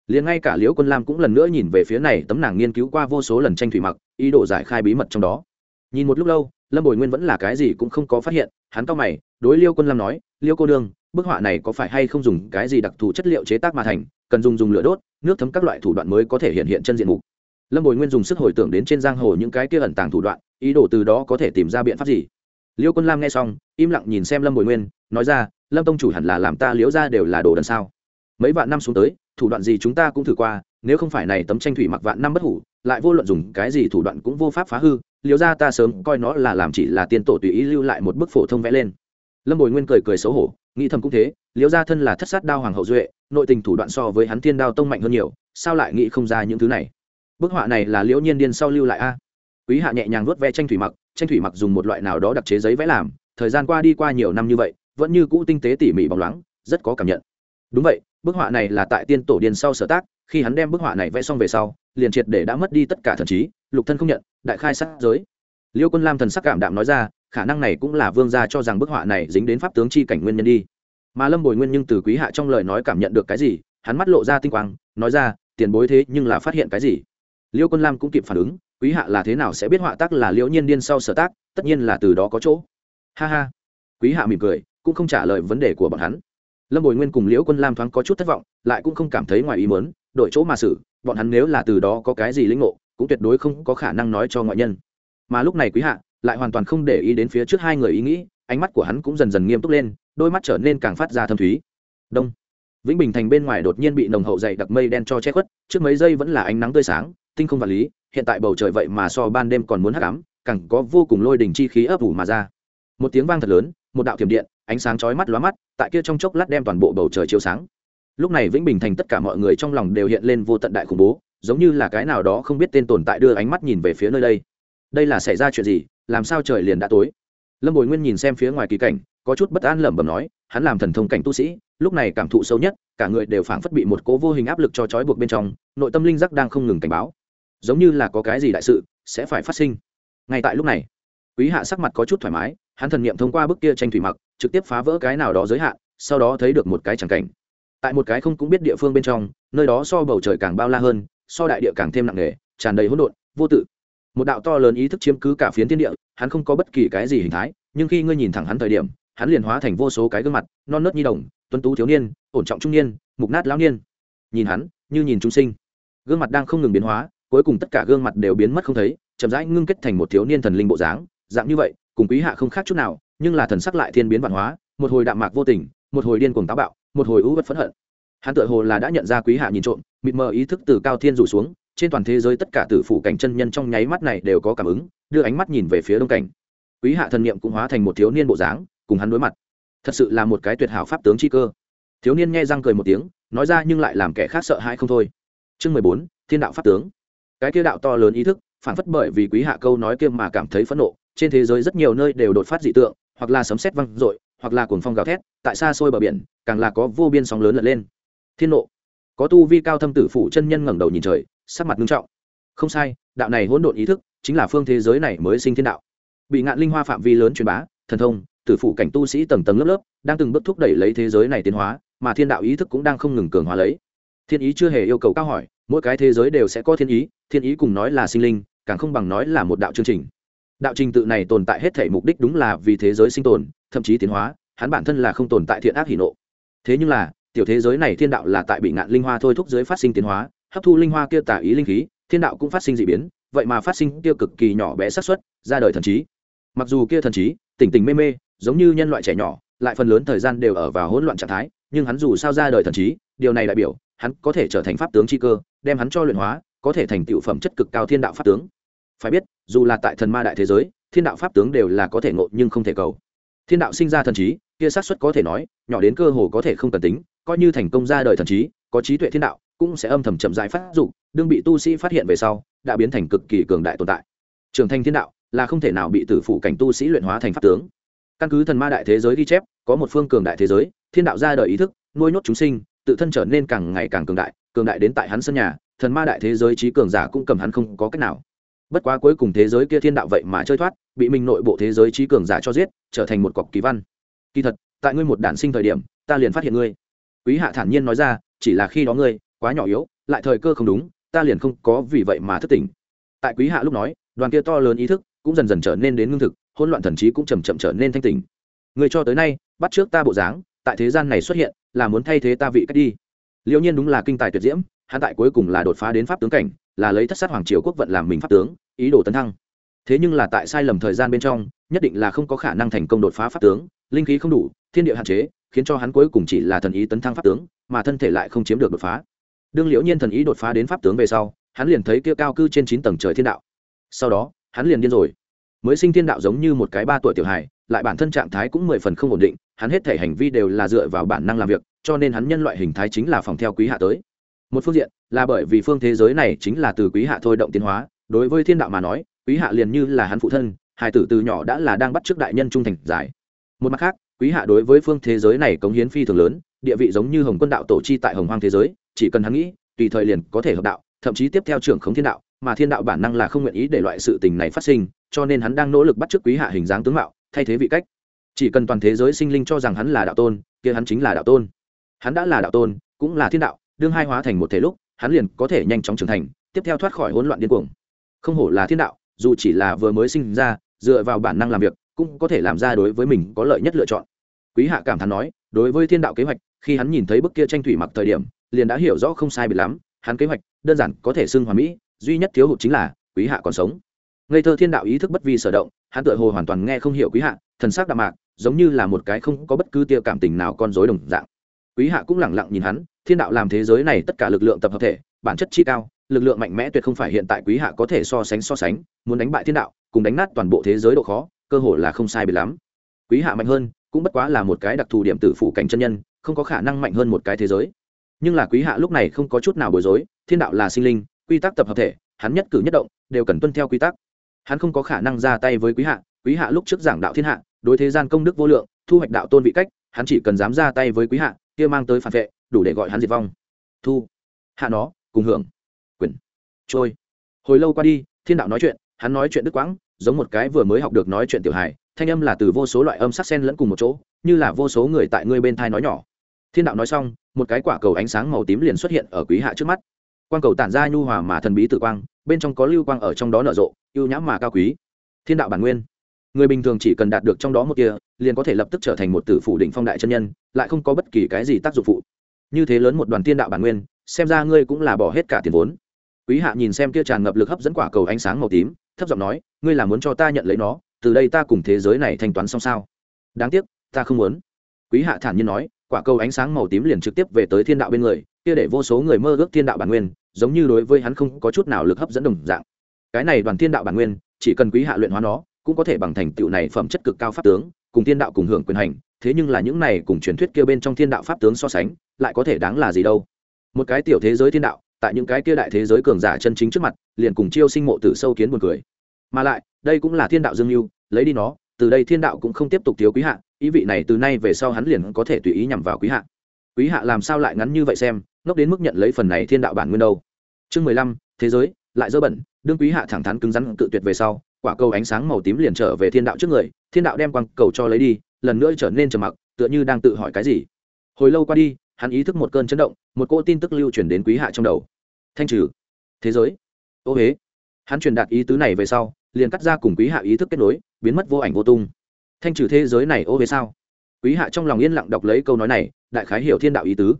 A: Liền ngay cả liễu quân lam cũng lần nữa nhìn về phía này tấm nàng nghiên cứu qua vô số lần tranh thủy mặc, ý đồ giải khai bí mật trong đó. Nhìn một lúc lâu, lâm bồi nguyên vẫn là cái gì cũng không có phát hiện, hắn cao mày, đối liêu quân lam nói liêu cô đương, bức họa này có phải hay không dùng cái gì đặc thù chất liệu chế tác mà thành, cần dùng dùng lửa đốt, nước thấm các loại thủ đoạn mới có thể hiện hiện chân diện mục. Lâm bồi nguyên dùng sức hồi tưởng đến trên giang hồ những cái kia ẩn tàng thủ đoạn, ý đồ từ đó có thể tìm ra biện pháp gì liêu quân lam nghe xong, im lặng nhìn xem lâm bồi nguyên, nói ra, lâm tông chủ hẳn là làm ta liễu ra đều là đồ đần sao? Mấy vạn năm xuống tới, thủ đoạn gì chúng ta cũng thử qua, nếu không phải này tấm tranh thủy mặc vạn năm bất hủ, lại vô luận dùng cái gì thủ đoạn cũng vô pháp phá hư, liễu ra ta sớm coi nó là làm chỉ là tiên tổ tùy ý lưu lại một bức phổ thông vẽ lên. Lâm bồi nguyên cười cười xấu hổ, nghĩ thầm cũng thế, liễu ra thân là thất sát đao hoàng hậu duệ, nội tình thủ đoạn so với hắn thiên đao tông mạnh hơn nhiều, sao lại nghĩ không ra những thứ này? Bức họa này là liễu nhiên điên sau lưu lại a? Quý hạ nhẹ nhàng vuốt ve tranh thủy mặc, tranh thủy mặc dùng một loại nào đó đặc chế giấy vẽ làm, thời gian qua đi qua nhiều năm như vậy, vẫn như cũ tinh tế tỉ mỉ bóng loáng, rất có cảm nhận. Đúng vậy, bức họa này là tại tiên tổ điền sau sở tác, khi hắn đem bức họa này vẽ xong về sau, liền triệt để đã mất đi tất cả thần trí, lục thân không nhận, đại khai sát giới. Liêu quân lam thần sắc cảm đạm nói ra, khả năng này cũng là vương gia cho rằng bức họa này dính đến pháp tướng chi cảnh nguyên nhân đi. Mà lâm bồi nguyên nhưng từ quý hạ trong lời nói cảm nhận được cái gì, hắn mắt lộ ra tinh quang, nói ra, tiền bối thế nhưng là phát hiện cái gì? Liêu quân lam cũng kịp phản ứng quý hạ là thế nào sẽ biết họa tác là liễu nhiên điên sau sở tác, tất nhiên là từ đó có chỗ. Ha ha. Quý hạ mỉm cười, cũng không trả lời vấn đề của bọn hắn. Lâm bồi nguyên cùng liễu quân lam thoáng có chút thất vọng, lại cũng không cảm thấy ngoài ý mớn đổi chỗ mà xử, bọn hắn nếu là từ đó có cái gì lĩnh ngộ, cũng tuyệt đối không có khả năng nói cho ngoại nhân. Mà lúc này quý hạ lại hoàn toàn không để ý đến phía trước hai người ý nghĩ, ánh mắt của hắn cũng dần dần nghiêm túc lên, đôi mắt trở nên càng phát ra thâm thúy. Đông. Vĩnh bình thành bên ngoài đột nhiên bị nồng hậu dày đặc mây đen cho che khuất, trước mấy giây vẫn là ánh nắng tươi sáng tinh không vật lý, hiện tại bầu trời vậy mà so ban đêm còn muốn hắc ám, càng có vô cùng lôi đỉnh chi khí ấp ủ mà ra. Một tiếng vang thật lớn, một đạo thiểm điện, ánh sáng chói mắt lóa mắt, tại kia trong chốc lát đem toàn bộ bầu trời chiếu sáng. Lúc này vĩnh bình thành tất cả mọi người trong lòng đều hiện lên vô tận đại khủng bố, giống như là cái nào đó không biết tên tồn tại đưa ánh mắt nhìn về phía nơi đây. Đây là xảy ra chuyện gì? Làm sao trời liền đã tối? Lâm bồi nguyên nhìn xem phía ngoài kỳ cảnh, có chút bất an lẩm bẩm nói, hắn làm thần thông cảnh tu sĩ, lúc này cảm thụ sâu nhất, cả người đều phảng phất bị một cố vô hình áp lực cho trói buộc bên trong, nội tâm linh giác đang không ngừng cảnh báo giống như là có cái gì đại sự sẽ phải phát sinh. Ngay tại lúc này, quý hạ sắc mặt có chút thoải mái, hắn thần niệm thông qua bức kia tranh thủy mặc, trực tiếp phá vỡ cái nào đó giới hạn, sau đó thấy được một cái chẳng cảnh. Tại một cái không cũng biết địa phương bên trong, nơi đó so bầu trời càng bao la hơn, so đại địa càng thêm nặng nề, tràn đầy hỗn độn, vô tự. Một đạo to lớn ý thức chiếm cứ cả phiến thiên địa, hắn không có bất kỳ cái gì hình thái, nhưng khi ngươi nhìn thẳng hắn thời điểm, hắn liền hóa thành vô số cái gương mặt, non nớt nhi đồng, tuấn tú thiếu niên, ổn trọng trung niên, mục nát lão niên. Nhìn hắn, như nhìn chúng sinh. Gương mặt đang không ngừng biến hóa cuối cùng tất cả gương mặt đều biến mất không thấy, chậm rãi ngưng kết thành một thiếu niên thần linh bộ dáng, dạng như vậy, cùng quý hạ không khác chút nào, nhưng là thần sắc lại thiên biến văn hóa, một hồi đạm mạc vô tình, một hồi điên cuồng táo bạo, một hồi ưu vật phẫn hận. Hắn tự hồ là đã nhận ra quý hạ nhìn trộm, mịt mờ ý thức từ cao thiên rủ xuống, trên toàn thế giới tất cả tử phủ cảnh chân nhân trong nháy mắt này đều có cảm ứng, đưa ánh mắt nhìn về phía đông cảnh. Quý hạ thần niệm cũng hóa thành một thiếu niên bộ dáng, cùng hắn đối mặt. Thật sự là một cái tuyệt hảo pháp tướng chi cơ. Thiếu niên nghe răng cười một tiếng, nói ra nhưng lại làm kẻ khác sợ hãi không thôi. Chương mười bốn, thiên đạo pháp tướng cái kia đạo to lớn ý thức, phản phất bởi vì quý hạ câu nói kia mà cảm thấy phẫn nộ, trên thế giới rất nhiều nơi đều đột phát dị tượng, hoặc là sấm sét văng rội hoặc là cuồng phong gào thét, tại xa xôi bờ biển, càng là có vô biên sóng lớn lật lên. Thiên nộ. Có tu vi cao thâm tử phụ chân nhân ngẩng đầu nhìn trời, sắc mặt nghiêm trọng. Không sai, đạo này hỗn độn ý thức, chính là phương thế giới này mới sinh thiên đạo. Bị ngạn linh hoa phạm vi lớn truyền bá, thần thông, tử phụ cảnh tu sĩ tầng tầng lớp lớp, đang từng bước thúc đẩy lấy thế giới này tiến hóa, mà thiên đạo ý thức cũng đang không ngừng cường hóa lấy. Thiên ý chưa hề yêu cầu cao hỏi, mỗi cái thế giới đều sẽ có thiên ý thiên ý cùng nói là sinh linh, càng không bằng nói là một đạo chương trình. Đạo trình tự này tồn tại hết thể mục đích đúng là vì thế giới sinh tồn, thậm chí tiến hóa, hắn bản thân là không tồn tại thiện ác hỷ nộ. Thế nhưng là, tiểu thế giới này thiên đạo là tại bị ngạn linh hoa thôi thúc dưới phát sinh tiến hóa, hấp thu linh hoa kia tả ý linh khí, thiên đạo cũng phát sinh d ị biến, vậy mà phát sinh kia cực kỳ nhỏ bé xác suất, ra đời thần trí. Mặc dù kia thần trí, tỉnh tỉnh mê mê, giống như nhân loại trẻ nhỏ, lại phần lớn thời gian đều ở vào hỗn loạn trạng thái, nhưng hắn dù sao ra đời thần trí, điều này đại biểu, hắn có thể trở thành pháp tướng chi cơ, đem hắn cho luyện hóa có thể thành tựu phẩm chất cực cao thiên đạo pháp tướng. Phải biết, dù là tại thần ma đại thế giới, thiên đạo pháp tướng đều là có thể ngộ nhưng không thể cầu. Thiên đạo sinh ra thần trí, kia sát suất có thể nói, nhỏ đến cơ hồ có thể không cần tính, coi như thành công ra đời thần trí, có trí tuệ thiên đạo, cũng sẽ âm thầm chậm rãi phát dụng đương bị tu sĩ phát hiện về sau, đã biến thành cực kỳ cường đại tồn tại. Trưởng thành thiên đạo là không thể nào bị tử phụ cảnh tu sĩ luyện hóa thành pháp tướng. Căn cứ thần ma đại thế giới ghi chép, có một phương cường đại thế giới, thiên đạo ra đời ý thức, nuôi nhốt chúng sinh, tự thân trở nên càng ngày càng cường đại cường đại đến tại hắn sân nhà thần ma đại thế giới trí cường giả cũng cầm hắn không có cách nào. Bất quá cuối cùng thế giới kia thiên đạo vậy mà chơi thoát, bị mình nội bộ thế giới trí cường giả cho giết, trở thành một cọc kỳ văn. Kỳ thật, tại ngươi một đản sinh thời điểm, ta liền phát hiện ngươi. Quý hạ thản nhiên nói ra, chỉ là khi đó ngươi, quá nhỏ yếu, lại thời cơ không đúng, ta liền không có vì vậy mà thất tình. tại quý hạ lúc nói, đoàn kia to lớn ý thức cũng dần dần trở nên đến ngưng thực, hỗn loạn thần trí cũng chầm chậm trở nên thanh tình người cho tới nay, bắt trước ta bộ dáng, tại thế gian này xuất hiện, là muốn thay thế ta vị cách đi. Liễu nhiên đúng là kinh tài tuyệt diễm hắn tại cuối cùng là đột phá đến pháp tướng cảnh, là lấy thất sát hoàng triều quốc vận làm mình pháp tướng, ý đồ tấn thăng. Thế nhưng là tại sai lầm thời gian bên trong, nhất định là không có khả năng thành công đột phá pháp tướng, linh khí không đủ, thiên địa hạn chế, khiến cho hắn cuối cùng chỉ là thần ý tấn thăng pháp tướng, mà thân thể lại không chiếm được đột phá. Đương liễu nhiên thần ý đột phá đến pháp tướng về sau, hắn liền thấy kia cao cư trên chín tầng trời thiên đạo. Sau đó, hắn liền điên rồi. Mới sinh thiên đạo giống như một cái ba tuổi tiểu hài, lại bản thân trạng thái cũng mười phần không ổn định, hắn hết thể hành vi đều là dựa vào bản năng làm việc, cho nên hắn nhân loại hình thái chính là phòng theo quý hạ tới một phương diện là bởi vì phương thế giới này chính là từ quý hạ thôi động tiến hóa, đối với thiên đạo mà nói, quý hạ liền như là hắn phụ thân hải tử từ nhỏ đã là đang bắt trước đại nhân trung thành giải. Một mặt khác, quý hạ đối với phương thế giới này cống hiến phi thường lớn, địa vị giống như hồng quân đạo tổ chi tại hồng hoang thế giới, chỉ cần hắn nghĩ, tùy thời liền có thể hợp đạo, thậm chí tiếp theo trưởng khống thiên đạo, mà thiên đạo bản năng là không nguyện ý để loại sự tình này phát sinh, cho nên hắn đang nỗ lực bắt chước quý hạ hình dáng tướng mạo, thay thế vị cách. Chỉ cần toàn thế giới sinh linh cho rằng hắn là đạo tôn, kia hắn chính là đạo tôn. Hắn đã là đạo tôn, cũng là thiên đạo đương hai hóa thành một thể lúc, hắn liền có thể nhanh chóng trưởng thành, tiếp theo thoát khỏi hỗn loạn điên cuồng. Không hổ là thiên đạo, dù chỉ là vừa mới sinh ra, dựa vào bản năng làm việc, cũng có thể làm ra đối với mình có lợi nhất lựa chọn. Quý hạ cảm thán nói, đối với thiên đạo kế hoạch, khi hắn nhìn thấy bức kia tranh thủy mặc thời điểm, liền đã hiểu rõ không sai biệt lắm, hắn kế hoạch đơn giản có thể xưng hoàn mỹ, duy nhất thiếu hụt chính là quý hạ còn sống. Ngây thơ thiên đạo ý thức bất vi sở động, hắn tựa hồ hoàn toàn nghe không hiểu quý hạ, thần sắc đạm mạc, giống như là một cái không có bất cứ tia cảm tình nào con rối đồng dạng quý hạ cũng lẳng lặng nhìn hắn, thiên đạo làm thế giới này tất cả lực lượng tập hợp thể, bản chất chi cao, lực lượng mạnh mẽ tuyệt không phải hiện tại quý hạ có thể so sánh so sánh, muốn đánh bại thiên đạo, cùng đánh nát toàn bộ thế giới độ khó, cơ hội là không sai biệt lắm. Quý hạ mạnh hơn, cũng bất quá là một cái đặc thù điểm tử phủ cảnh chân nhân, không có khả năng mạnh hơn một cái thế giới. Nhưng là quý hạ lúc này không có chút nào bối rối, thiên đạo là sinh linh, quy tắc tập hợp thể, hắn nhất cử nhất động, đều cần tuân theo quy tắc. Hắn không có khả năng ra tay với quý hạ quý hạ lúc trước giảng đạo thiên hạ, đối thế gian công đức vô lượng, thu hoạch đạo tôn vị cách, hắn chỉ cần dám ra tay với quý hạ kia mang tới phản vệ, đủ để gọi hắn diệt vong. Thu, hạ nó, cùng hưởng. Quyền, trôi. Hồi lâu qua đi, thiên đạo nói chuyện, hắn nói chuyện đức quãng, giống một cái vừa mới học được nói chuyện tiểu hài, thanh âm là từ vô số loại âm sắc sen lẫn cùng một chỗ, như là vô số người tại ngươi bên thai nói nhỏ. Thiên đạo nói xong, một cái quả cầu ánh sáng màu tím liền xuất hiện ở quý hạ trước mắt. Quang cầu tản ra nhu hòa mà thần bí tử quang, bên trong có lưu quang ở trong đó nở rộ ưu nhãm mà cao quý. Thiên đạo bản nguyên người bình thường chỉ cần đạt được trong đó một kia, liền có thể lập tức trở thành một tử phủ đỉnh phong đại chân nhân, lại không có bất kỳ cái gì tác dụng phụ. Như thế lớn một đoàn tiên đạo bản nguyên, xem ra ngươi cũng là bỏ hết cả tiền vốn. Quý hạ nhìn xem kia tràn ngập lực hấp dẫn quả cầu ánh sáng màu tím, thấp giọng nói, ngươi là muốn cho ta nhận lấy nó, từ đây ta cùng thế giới này thanh toán xong sao? Đáng tiếc, ta không muốn. Quý hạ thản nhiên nói, quả cầu ánh sáng màu tím liền trực tiếp về tới thiên đạo bên người, kia để vô số người mơ ước thiên đạo bản nguyên, giống như đối với hắn không có chút nào lực hấp dẫn đồng dạng. Cái này đoàn thiên đạo bản nguyên, chỉ cần quý hạ luyện hóa nó cũng có thể bằng thành tựu này phẩm chất cực cao pháp tướng, cùng thiên đạo cùng hưởng quyền hành, thế nhưng là những này cùng truyền thuyết kia bên trong thiên đạo pháp tướng so sánh, lại có thể đáng là gì đâu. Một cái tiểu thế giới thiên đạo, tại những cái kia đại thế giới cường giả chân chính trước mặt, liền cùng chiêu sinh mộ tử sâu kiến buồn cười. Mà lại, đây cũng là thiên đạo dương lưu, lấy đi nó, từ đây thiên đạo cũng không tiếp tục thiếu quý hạ, ý vị này từ nay về sau hắn liền có thể tùy ý nhằm vào quý hạ. Quý hạ làm sao lại ngắn như vậy xem, ngốc đến mức nhận lấy phần này thiên đạo bản nguyên đâu. Chương mười lăm, thế giới, lại dơ bẩn, đương quý hạ thẳng thắn cứng rắn tự tuyệt về sau quả cầu ánh sáng màu tím liền trở về thiên đạo trước người, thiên đạo đem quang cầu cho lấy đi, lần nữa trở nên trầm mặc, tựa như đang tự hỏi cái gì. Hồi lâu qua đi, hắn ý thức một cơn chấn động, một cô tin tức lưu chuyển đến quý hạ trong đầu. Thanh trừ. Thế giới. Ô huế hắn truyền đạt ý tứ này về sau, liền cắt ra cùng quý hạ ý thức kết nối, biến mất vô ảnh vô tung. Thanh trừ thế giới này ô huế sao? Quý hạ trong lòng yên lặng đọc lấy câu nói này, đại khái hiểu thiên đạo ý tứ.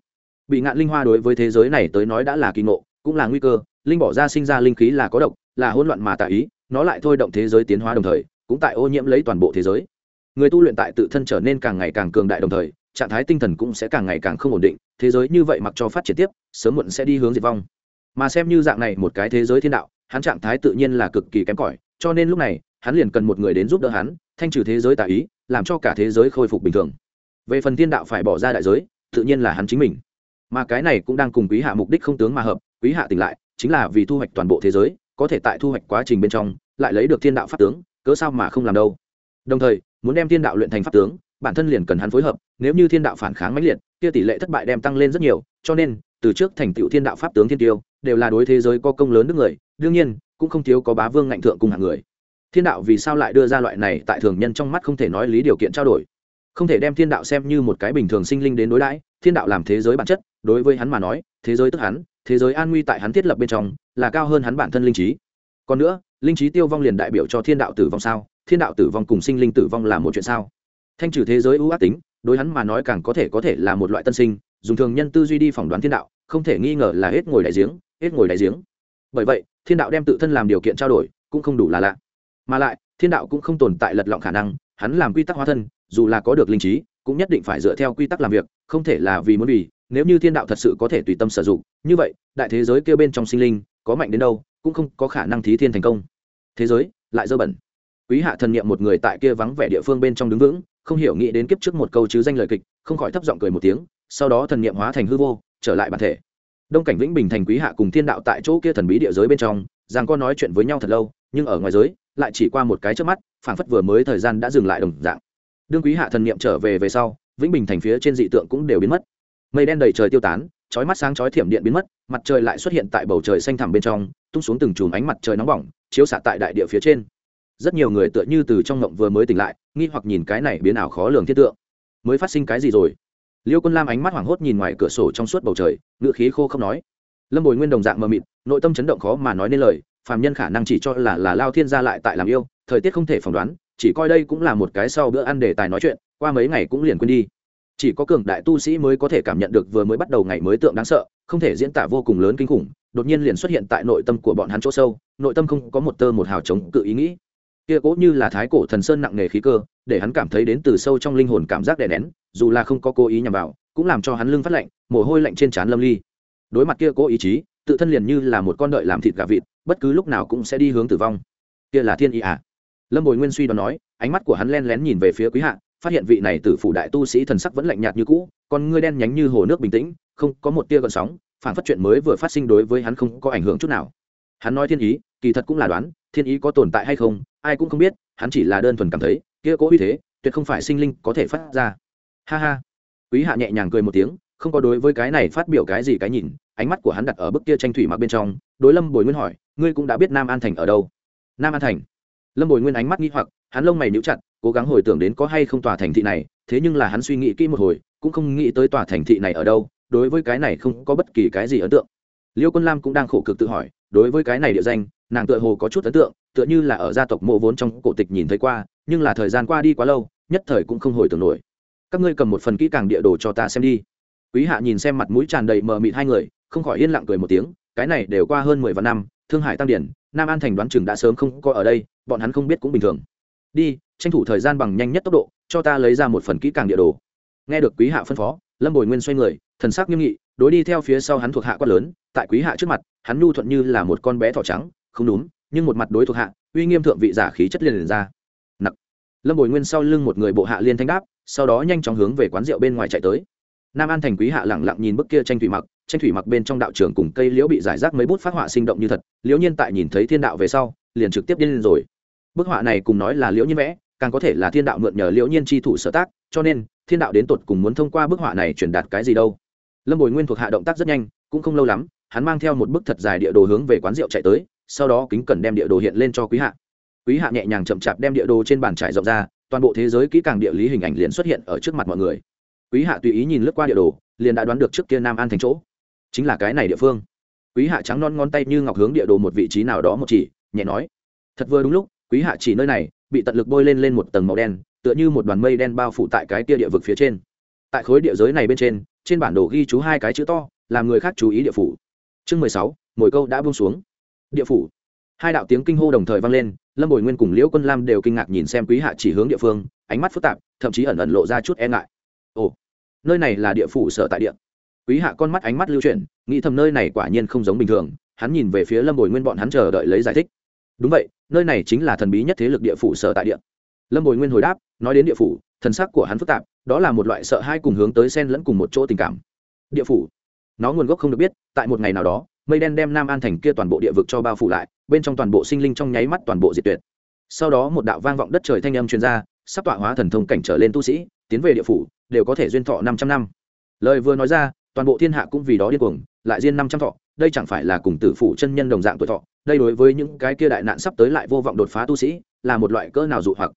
A: Bị ngạn linh hoa đối với thế giới này tới nói đã là kỳ ngộ, cũng là nguy cơ, linh bỏ ra sinh ra linh khí là có độc, là hỗn loạn mà tạ ý nó lại thôi động thế giới tiến hóa đồng thời, cũng tại ô nhiễm lấy toàn bộ thế giới. Người tu luyện tại tự thân trở nên càng ngày càng cường đại đồng thời, trạng thái tinh thần cũng sẽ càng ngày càng không ổn định, thế giới như vậy mặc cho phát triển tiếp, sớm muộn sẽ đi hướng diệt vong. Mà xem như dạng này một cái thế giới thiên đạo, hắn trạng thái tự nhiên là cực kỳ kém cỏi, cho nên lúc này, hắn liền cần một người đến giúp đỡ hắn, thanh trừ thế giới tà ý, làm cho cả thế giới khôi phục bình thường. Về phần thiên đạo phải bỏ ra đại giới, tự nhiên là hắn chính mình. Mà cái này cũng đang cùng quý hạ mục đích không tướng mà hợp, quý hạ tỉnh lại, chính là vì thu hoạch toàn bộ thế giới có thể tại thu hoạch quá trình bên trong, lại lấy được thiên đạo pháp tướng, cớ sao mà không làm đâu? Đồng thời, muốn đem thiên đạo luyện thành pháp tướng, bản thân liền cần hắn phối hợp, nếu như thiên đạo phản kháng mãnh liệt, kia tỷ lệ thất bại đem tăng lên rất nhiều, cho nên, từ trước thành tựu thiên đạo pháp tướng thiên tiêu, đều là đối thế giới có công lớn nước người, đương nhiên, cũng không thiếu có bá vương ngạnh thượng cùng hạng người. Thiên đạo vì sao lại đưa ra loại này tại thường nhân trong mắt không thể nói lý điều kiện trao đổi? Không thể đem thiên đạo xem như một cái bình thường sinh linh đến đối đãi, thiên đạo làm thế giới bản chất, đối với hắn mà nói, thế giới tức hắn thế giới an nguy tại hắn thiết lập bên trong, là cao hơn hắn bản thân linh trí. Còn nữa, linh trí tiêu vong liền đại biểu cho thiên đạo tử vong sao? Thiên đạo tử vong cùng sinh linh tử vong là một chuyện sao? Thanh trừ thế giới ưu ác tính, đối hắn mà nói càng có thể có thể là một loại tân sinh, dùng thường nhân tư duy đi phỏng đoán thiên đạo, không thể nghi ngờ là hết ngồi đại giếng, hết ngồi đại giếng. Bởi vậy, thiên đạo đem tự thân làm điều kiện trao đổi, cũng không đủ là lạ. Mà lại, thiên đạo cũng không tồn tại lật lọng khả năng, hắn làm quy tắc hóa thân, dù là có được linh trí, cũng nhất định phải dựa theo quy tắc làm việc, không thể là vì muốn vì nếu như thiên đạo thật sự có thể tùy tâm sử dụng, như vậy, đại thế giới kêu bên trong sinh linh, có mạnh đến đâu, cũng không có khả năng thí thiên thành công. Thế giới, lại dơ bẩn. Quý hạ thần niệm một người tại kia vắng vẻ địa phương bên trong đứng vững, không hiểu nghĩ đến kiếp trước một câu chứ danh lời kịch, không khỏi thấp giọng cười một tiếng, sau đó thần niệm hóa thành hư vô, trở lại bản thể. Đông cảnh vĩnh bình thành quý hạ cùng thiên đạo tại chỗ kia thần bí địa giới bên trong rằng có nói chuyện với nhau thật lâu, nhưng ở ngoài giới, lại chỉ qua một cái trước mắt, phảng phất vừa mới thời gian đã dừng lại đồng dạng. Đương quý hạ thần niệm trở về về sau, vĩnh bình thành phía trên dị tượng cũng đều biến mất mây đen đầy trời tiêu tán, chói mắt sáng chói thiểm điện biến mất, mặt trời lại xuất hiện tại bầu trời xanh thẳm bên trong, tung xuống từng chùm ánh mặt trời nóng bỏng, chiếu xạ tại đại địa phía trên. Rất nhiều người tựa như từ trong ngộng vừa mới tỉnh lại, nghi hoặc nhìn cái này biến ảo khó lường thiết tượng. Mới phát sinh cái gì rồi? Liêu quân lam ánh mắt hoảng hốt nhìn ngoài cửa sổ trong suốt bầu trời ngựa khí khô không nói. Lâm bồi nguyên đồng dạng mờ mịt, nội tâm chấn động khó mà nói nên lời, phàm nhân khả năng chỉ cho là là lao thiên gia lại tại làm yêu, thời tiết không thể phỏng đoán, chỉ coi đây cũng là một cái sau bữa ăn để tài nói chuyện, qua mấy ngày cũng liền quên đi chỉ có cường đại tu sĩ mới có thể cảm nhận được vừa mới bắt đầu ngày mới tượng đáng sợ, không thể diễn tả vô cùng lớn kinh khủng, đột nhiên liền xuất hiện tại nội tâm của bọn hắn chỗ sâu, nội tâm không có một tơ một hào chống cự ý nghĩ. Kia cố như là thái cổ thần sơn nặng nề khí cơ, để hắn cảm thấy đến từ sâu trong linh hồn cảm giác đè nén, dù là không có cố ý nhằm vào, cũng làm cho hắn lưng phát lạnh, mồ hôi lạnh trên trán lâm ly. Đối mặt kia cố ý chí, tự thân liền như là một con đợi làm thịt gà vịt, bất cứ lúc nào cũng sẽ đi hướng tử vong. Kia là thiên ý à? Lâm bồi nguyên suy đoán nói, ánh mắt của hắn len lén nhìn về phía quý hạ phát hiện vị này tử phủ đại tu sĩ thần sắc vẫn lạnh nhạt như cũ còn ngươi đen nhánh như hồ nước bình tĩnh, không có một tia gợn sóng, phản phát chuyện mới vừa phát sinh đối với hắn không có ảnh hưởng chút nào. Hắn nói thiên ý, kỳ thật cũng là đoán, thiên ý có tồn tại hay không, ai cũng không biết, hắn chỉ là đơn thuần cảm thấy, kia cố uy thế, tuyệt không phải sinh linh có thể phát ra. Ha ha. Quý hạ nhẹ nhàng cười một tiếng, không có đối với cái này phát biểu cái gì cái nhìn, ánh mắt của hắn đặt ở bức kia tranh thủy mặc bên trong, đối lâm bồi nguyên hỏi, ngươi cũng đã biết nam an thành ở đâu? Nam an thành. Lâm bồi nguyên ánh mắt nghi hoặc, hắn lông mày níu chặt cố gắng hồi tưởng đến có hay không tòa thành thị này, thế nhưng là hắn suy nghĩ kỹ một hồi, cũng không nghĩ tới tòa thành thị này ở đâu, đối với cái này không có bất kỳ cái gì ấn tượng. Liêu quân lam cũng đang khổ cực tự hỏi, đối với cái này địa danh, nàng tựa hồ có chút ấn tượng, tựa như là ở gia tộc mộ vốn trong cổ tịch nhìn thấy qua, nhưng là thời gian qua đi quá lâu, nhất thời cũng không hồi tưởng nổi. Các ngươi cầm một phần kỹ càng địa đồ cho ta xem đi. Quý hạ nhìn xem mặt mũi tràn đầy mờ mịt hai người, không khỏi yên lặng cười một tiếng, cái này đều qua hơn mười vạn năm, thương hải tăng điển, nam an thành đoán chừng đã sớm không có ở đây, bọn hắn không biết cũng bình thường đi tranh thủ thời gian bằng nhanh nhất tốc độ cho ta lấy ra một phần kỹ càng địa đồ. Nghe được quý hạ phân phó lâm bồi nguyên xoay người thần sắc nghiêm nghị đối đi theo phía sau hắn thuộc hạ quát lớn tại quý hạ trước mặt hắn nhu thuận như là một con bé thỏ trắng không đúng nhưng một mặt đối thuộc hạ uy nghiêm thượng vị giả khí chất liền, liền ra. Nặc. Lâm bồi nguyên sau lưng một người bộ hạ liên thanh đáp sau đó nhanh chóng hướng về quán rượu bên ngoài chạy tới. Nam an thành quý hạ lẳng lặng nhìn bức kia tranh thủy mặc tranh thủy mặc bên trong đạo trường cùng cây liễu bị giải rác mấy bút phát họa sinh động như thật liễu nhiên tại nhìn thấy thiên đạo về sau liền trực tiếp điên lên rồi bức họa này cùng nói là liễu nhiên vẽ, càng có thể là thiên đạo mượn nhờ liễu nhiên chi thủ sở tác, cho nên, thiên đạo đến tột cùng muốn thông qua bức họa này truyền đạt cái gì đâu. Lâm bồi nguyên thuộc hạ động tác rất nhanh, cũng không lâu lắm, hắn mang theo một bức thật dài địa đồ hướng về quán rượu chạy tới, sau đó kính cẩn đem địa đồ hiện lên cho quý hạ. Quý hạ nhẹ nhàng chậm chạp đem địa đồ trên bàn trải rộng ra, toàn bộ thế giới kỹ càng địa lý hình ảnh liền xuất hiện ở trước mặt mọi người. Quý hạ tùy ý nhìn lướt qua địa đồ, liền đã đoán được trước kia nam an thành chỗ. Chính là cái này địa phương. Quý hạ trắng non ngón tay như ngọc hướng địa đồ một vị trí nào đó một chỉ, nhẹ nói, thật vừa đúng lúc quý hạ chỉ nơi này, bị tận lực bôi lên lên một tầng màu đen, tựa như một đoàn mây đen bao phủ tại cái kia địa vực phía trên. Tại khối địa giới này bên trên trên bản đồ ghi chú hai cái chữ to, làm người khác chú ý địa phủ. Chương mười sáu mỗi câu đã buông xuống. Địa phủ. Hai đạo tiếng kinh hô đồng thời vang lên, lâm bồi nguyên cùng liễu quân lam đều kinh ngạc nhìn xem quý hạ chỉ hướng địa phương, ánh mắt phức tạp, thậm chí ẩn ẩn lộ ra chút e ngại. Ồ, nơi này là địa phủ sở tại địa. Quý hạ con mắt ánh mắt lưu chuyển, nghĩ thầm nơi này quả nhiên không giống bình thường, hắn nhìn về phía lâm bồi nguyên bọn hắn chờ đợi lấy giải thích đúng vậy, nơi này chính là thần bí nhất thế lực địa phủ sở tại địa. Lâm bồi nguyên hồi đáp, nói đến địa phủ, thần sắc của hắn phức tạp, đó là một loại sợ hai cùng hướng tới sen lẫn cùng một chỗ tình cảm. Địa phủ. Nó nguồn gốc không được biết, tại một ngày nào đó, mây đen đem nam an thành kia toàn bộ địa vực cho bao phủ lại, bên trong toàn bộ sinh linh trong nháy mắt toàn bộ diệt tuyệt. Sau đó một đạo vang vọng đất trời thanh âm truyền ra, sắp tọa hóa thần thông cảnh trở lên tu sĩ, tiến về địa phủ, đều có thể duyên thọ năm trăm năm. Lời vừa nói ra toàn bộ thiên hạ cũng vì đó điên cuồng, lại riêng năm trăm thọ, đây chẳng phải là cùng tử phủ chân nhân đồng dạng tuổi thọ, đây đối với những cái kia đại nạn sắp tới lại vô vọng đột phá tu sĩ, là một loại cỡ nào dụ hoặc.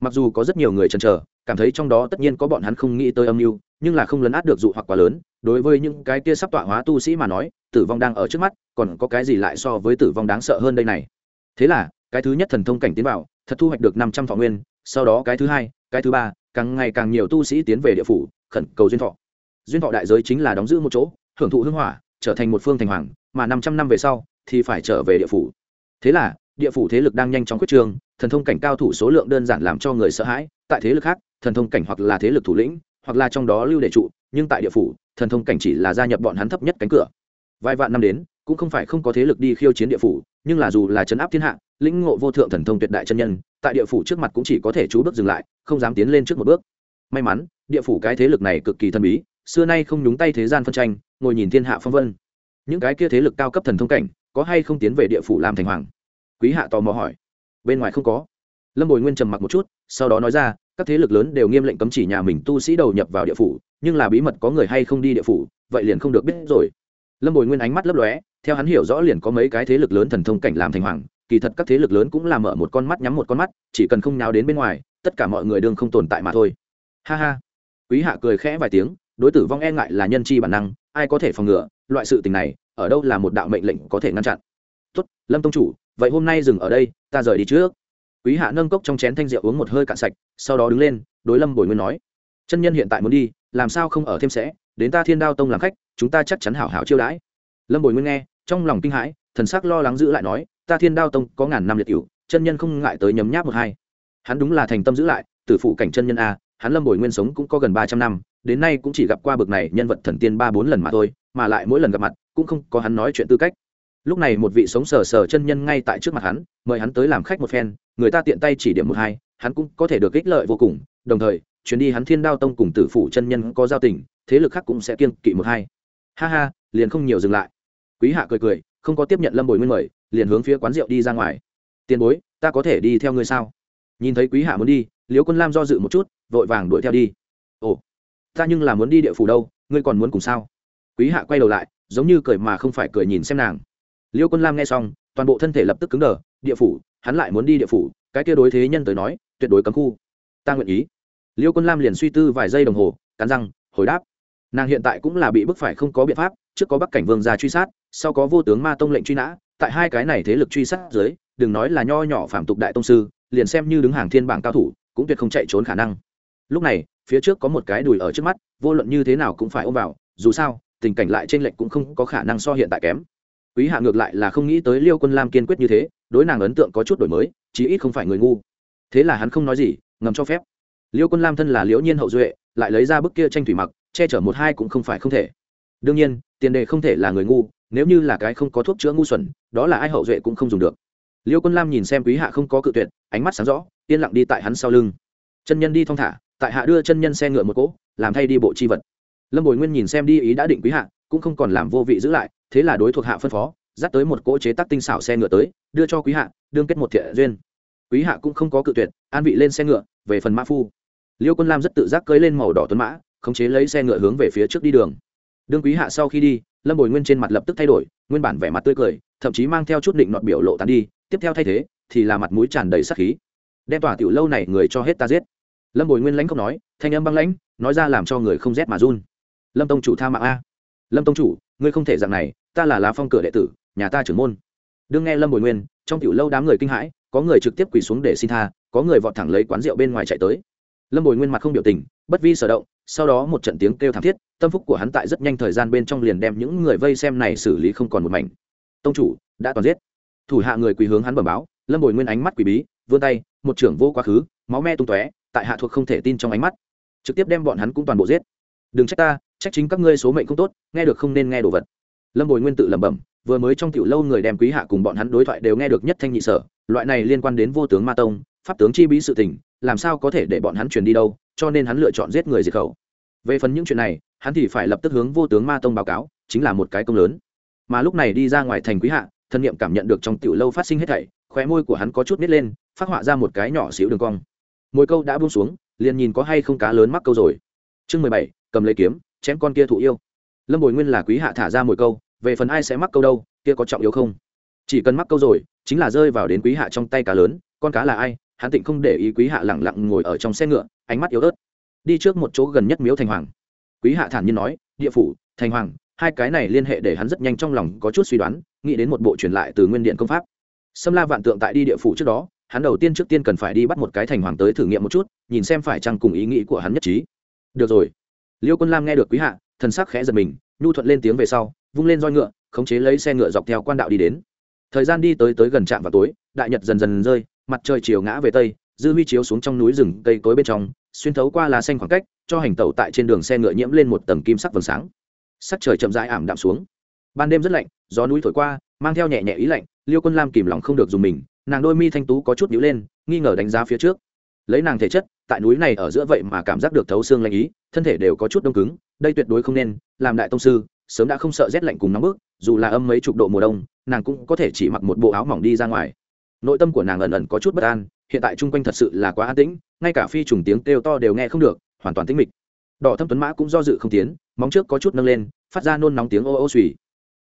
A: Mặc dù có rất nhiều người chần chờ, cảm thấy trong đó tất nhiên có bọn hắn không nghĩ tới âm mưu, nhưng là không lấn át được dụ hoặc quá lớn, đối với những cái kia sắp tọa hóa tu sĩ mà nói, tử vong đang ở trước mắt, còn có cái gì lại so với tử vong đáng sợ hơn đây này? Thế là, cái thứ nhất thần thông cảnh tiến vào, thật thu hoạch được năm trăm thọ nguyên, sau đó cái thứ hai, cái thứ ba, càng ngày càng nhiều tu sĩ tiến về địa phủ, khẩn cầu duyên thọ duyên thọ đại giới chính là đóng giữ một chỗ, hưởng thụ hưng hỏa, trở thành một phương thành hoàng, mà năm trăm năm về sau thì phải trở về địa phủ. Thế là, địa phủ thế lực đang nhanh chóng quyết trường, thần thông cảnh cao thủ số lượng đơn giản làm cho người sợ hãi, tại thế lực khác, thần thông cảnh hoặc là thế lực thủ lĩnh, hoặc là trong đó lưu đệ trụ, nhưng tại địa phủ, thần thông cảnh chỉ là gia nhập bọn hắn thấp nhất cánh cửa. Vài vạn năm đến, cũng không phải không có thế lực đi khiêu chiến địa phủ, nhưng là dù là chấn áp thiên hạ, lĩnh ngộ vô thượng thần thông tuyệt đại chân nhân, tại địa phủ trước mặt cũng chỉ có thể chú bước dừng lại, không dám tiến lên trước một bước. May mắn, địa phủ cái thế lực này cực kỳ thần bí xưa nay không nhúng tay thế gian phân tranh, ngồi nhìn thiên hạ phong vân. Những cái kia thế lực cao cấp thần thông cảnh, có hay không tiến về địa phủ làm thành hoàng? Quý hạ tò mò hỏi. Bên ngoài không có. Lâm bồi nguyên trầm mặc một chút, sau đó nói ra, các thế lực lớn đều nghiêm lệnh cấm chỉ nhà mình tu sĩ đầu nhập vào địa phủ, nhưng là bí mật có người hay không đi địa phủ, vậy liền không được biết rồi. Lâm bồi nguyên ánh mắt lấp lóe, theo hắn hiểu rõ liền có mấy cái thế lực lớn thần thông cảnh làm thành hoàng, kỳ thật các thế lực lớn cũng làm mở một con mắt nhắm một con mắt, chỉ cần không nào đến bên ngoài, tất cả mọi người đương không tồn tại mà thôi. Ha ha. Quý hạ cười khẽ vài tiếng đối tử vong e ngại là nhân chi bản năng, ai có thể phòng ngừa, loại sự tình này, ở đâu là một đạo mệnh lệnh có thể ngăn chặn. Tốt, lâm tông chủ, vậy hôm nay dừng ở đây, ta rời đi trước. Quý hạ nâng cốc trong chén thanh rượu uống một hơi cạn sạch, sau đó đứng lên, đối lâm bồi nguyên nói. Chân nhân hiện tại muốn đi, làm sao không ở thêm sẽ, đến ta thiên đao tông làm khách, chúng ta chắc chắn hảo hảo chiêu đãi. Lâm bồi nguyên nghe, trong lòng kinh hãi, thần sắc lo lắng giữ lại nói, ta thiên đao tông có ngàn năm liệt cựu chân nhân không ngại tới nhấm nháp một hai. Hắn đúng là thành tâm giữ lại, tử phụ cảnh chân nhân a, hắn lâm bồi nguyên sống cũng có gần ba trăm năm đến nay cũng chỉ gặp qua bực này nhân vật thần tiên ba bốn lần mà thôi, mà lại mỗi lần gặp mặt, cũng không có hắn nói chuyện tư cách. Lúc này một vị sống sờ sờ chân nhân ngay tại trước mặt hắn, mời hắn tới làm khách một phen, người ta tiện tay chỉ điểm một hai, hắn cũng có thể được ích lợi vô cùng, đồng thời, chuyến đi hắn thiên đao tông cùng tử phủ chân nhân có giao tình, thế lực khác cũng sẽ kiên kỵ một hai. Ha ha, liền không nhiều dừng lại. Quý hạ cười cười, không có tiếp nhận lâm bồi nguyên mời, liền hướng phía quán rượu đi ra ngoài. Tiền bối, ta có thể đi theo ngươi sao? Nhìn thấy quý hạ muốn đi, liễu quân lam do dự một chút, vội vàng đuổi theo đi ta nhưng là muốn đi địa phủ đâu, ngươi còn muốn cùng sao? Quý hạ quay đầu lại, giống như cười mà không phải cười nhìn xem nàng. Liêu quân lam nghe xong, toàn bộ thân thể lập tức cứng đờ, địa phủ, hắn lại muốn đi địa phủ, cái kia đối thế nhân tới nói, tuyệt đối cấm khu. Ta nguyện ý. Liêu quân lam liền suy tư vài giây đồng hồ, cắn răng, hồi đáp. Nàng hiện tại cũng là bị bức phải không có biện pháp, trước có bắc cảnh vương gia truy sát, sau có vô tướng ma tông lệnh truy nã, tại hai cái này thế lực truy sát dưới, đừng nói là nho nhỏ phạm tục đại tông sư, liền xem như đứng hàng thiên bảng cao thủ, cũng tuyệt không chạy trốn khả năng. Lúc này phía trước có một cái đùi ở trước mắt, vô luận như thế nào cũng phải ôm vào, dù sao, tình cảnh lại trên lệnh cũng không có khả năng so hiện tại kém. Quý hạ ngược lại là không nghĩ tới liêu quân lam kiên quyết như thế, đối nàng ấn tượng có chút đổi mới, chí ít không phải người ngu. Thế là hắn không nói gì, ngầm cho phép. Liêu quân lam thân là liễu nhiên hậu duệ, lại lấy ra bức kia tranh thủy mặc, che chở một hai cũng không phải không thể. Đương nhiên, tiền đề không thể là người ngu, nếu như là cái không có thuốc chữa ngu xuẩn, đó là ai hậu duệ cũng không dùng được. Liêu quân lam nhìn xem quý hạ không có cự tuyệt, ánh mắt sáng rõ, yên lặng đi tại hắn sau lưng. Chân nhân đi thong thả tại hạ đưa chân nhân xe ngựa một cỗ, làm thay đi bộ chi vật. Lâm bồi nguyên nhìn xem đi ý đã định quý hạ, cũng không còn làm vô vị giữ lại, thế là đối thuộc hạ phân phó, dắt tới một cỗ chế tác tinh xảo xe ngựa tới, đưa cho quý hạ, đương kết một thiện duyên. Quý hạ cũng không có cự tuyệt, an vị lên xe ngựa, về phần mã phu. Liêu quân lam rất tự giác cưới lên màu đỏ tuấn mã, khống chế lấy xe ngựa hướng về phía trước đi đường. Đương quý hạ sau khi đi, lâm bồi nguyên trên mặt lập tức thay đổi, nguyên bản vẻ mặt tươi cười, thậm chí mang theo chút định nọt biểu lộ tàn đi, tiếp theo thay thế, thì là mặt mũi tràn đầy sắc khí. Đem tỏa tiểu lâu này người cho hết ta giết lâm bồi nguyên lãnh không nói, thanh âm băng lãnh, nói ra làm cho người không rét mà run. Lâm tông chủ tha mạng a. Lâm tông chủ, ngươi không thể dạng này, ta là lá phong cửa đệ tử, nhà ta trưởng môn. Đương nghe lâm bồi nguyên, trong tiểu lâu đám người kinh hãi, có người trực tiếp quỳ xuống để xin tha, có người vọt thẳng lấy quán rượu bên ngoài chạy tới. Lâm bồi nguyên mặt không biểu tình, bất vi sở động, sau đó một trận tiếng kêu thảm thiết, tâm phúc của hắn tại rất nhanh thời gian bên trong liền đem những người vây xem này xử lý không còn một mảnh. Tông chủ, đã toàn giết. Thủ hạ người quỳ hướng hắn bẩm báo, lâm bồi nguyên ánh mắt quỳ bí, vươn tay, một trưởng vô quá khứ, máu me tung tóe tại hạ thuộc không thể tin trong ánh mắt. Trực tiếp đem bọn hắn cũng toàn bộ giết. Đừng trách ta, trách chính các ngươi số mệnh không tốt, nghe được không nên nghe đồ vật. Lâm bồi nguyên tự lẩm bẩm, vừa mới trong tiểu lâu người đem quý hạ cùng bọn hắn đối thoại đều nghe được nhất thanh nhị sở, loại này liên quan đến vô tướng ma tông, pháp tướng chi bí sự tình, làm sao có thể để bọn hắn truyền đi đâu, cho nên hắn lựa chọn giết người diệt khẩu. Về phần những chuyện này, hắn thì phải lập tức hướng vô tướng ma tông báo cáo, chính là một cái công lớn. Mà lúc này đi ra ngoài thành quý hạ, thân nhiệm cảm nhận được trong tiểu lâu phát sinh hết thảy, khóe môi của hắn có chút nít lên, phát họa ra một cái nhỏ xíu đường cong mỗi câu đã buông xuống, liền nhìn có hay không cá lớn mắc câu rồi. Chương mười bảy, cầm lấy kiếm, chém con kia thụ yêu. Lâm bồi nguyên là quý hạ thả ra mồi câu, về phần ai sẽ mắc câu đâu, kia có trọng yếu không? Chỉ cần mắc câu rồi, chính là rơi vào đến quý hạ trong tay cá lớn, con cá là ai, hắn tịnh không để ý quý hạ lẳng lặng ngồi ở trong xe ngựa, ánh mắt yếu ớt. Đi trước một chỗ gần nhất miếu thành hoàng. Quý hạ thản nhiên nói, địa phủ, thành hoàng, hai cái này liên hệ để hắn rất nhanh trong lòng có chút suy đoán, nghĩ đến một bộ truyền lại từ nguyên điện công pháp. Xâm la vạn tượng tại đi địa phủ trước đó hắn đầu tiên trước tiên cần phải đi bắt một cái thành hoàng tới thử nghiệm một chút, nhìn xem phải chăng cùng ý nghĩ của hắn nhất trí. Được rồi. Liêu quân lam nghe được quý hạ, thần sắc khẽ giật mình, nhu thuận lên tiếng về sau, vung lên roi ngựa, khống chế lấy xe ngựa dọc theo quan đạo đi đến. Thời gian đi tới tới gần trạm vào tối, đại nhật dần dần rơi, mặt trời chiều ngã về tây, dư huy chiếu xuống trong núi rừng cây cối bên trong, xuyên thấu qua lá xanh khoảng cách, cho hành tẩu tại trên đường xe ngựa nhiễm lên một tầng kim sắc vầng sáng. Sắc trời chậm rãi ảm đạm xuống. Ban đêm rất lạnh, gió núi thổi qua, mang theo nhẹ nhẹ ý lạnh, liêu quân lam kìm lòng không được dùng mình nàng đôi mi thanh tú có chút nhíu lên, nghi ngờ đánh giá phía trước. Lấy nàng thể chất, tại núi này ở giữa vậy mà cảm giác được thấu xương lạnh ý, thân thể đều có chút đông cứng, đây tuyệt đối không nên, làm đại tông sư, sớm đã không sợ rét lạnh cùng nóng bức, dù là âm mấy chục độ mùa đông, nàng cũng có thể chỉ mặc một bộ áo mỏng đi ra ngoài. Nội tâm của nàng ẩn ẩn có chút bất an, hiện tại chung quanh thật sự là quá an tĩnh, ngay cả phi trùng tiếng kêu to đều nghe không được, hoàn toàn tĩnh mịch. Đỏ thâm tuấn mã cũng do dự không tiến, móng trước có chút nâng lên, phát ra nôn nóng tiếng ô ô suy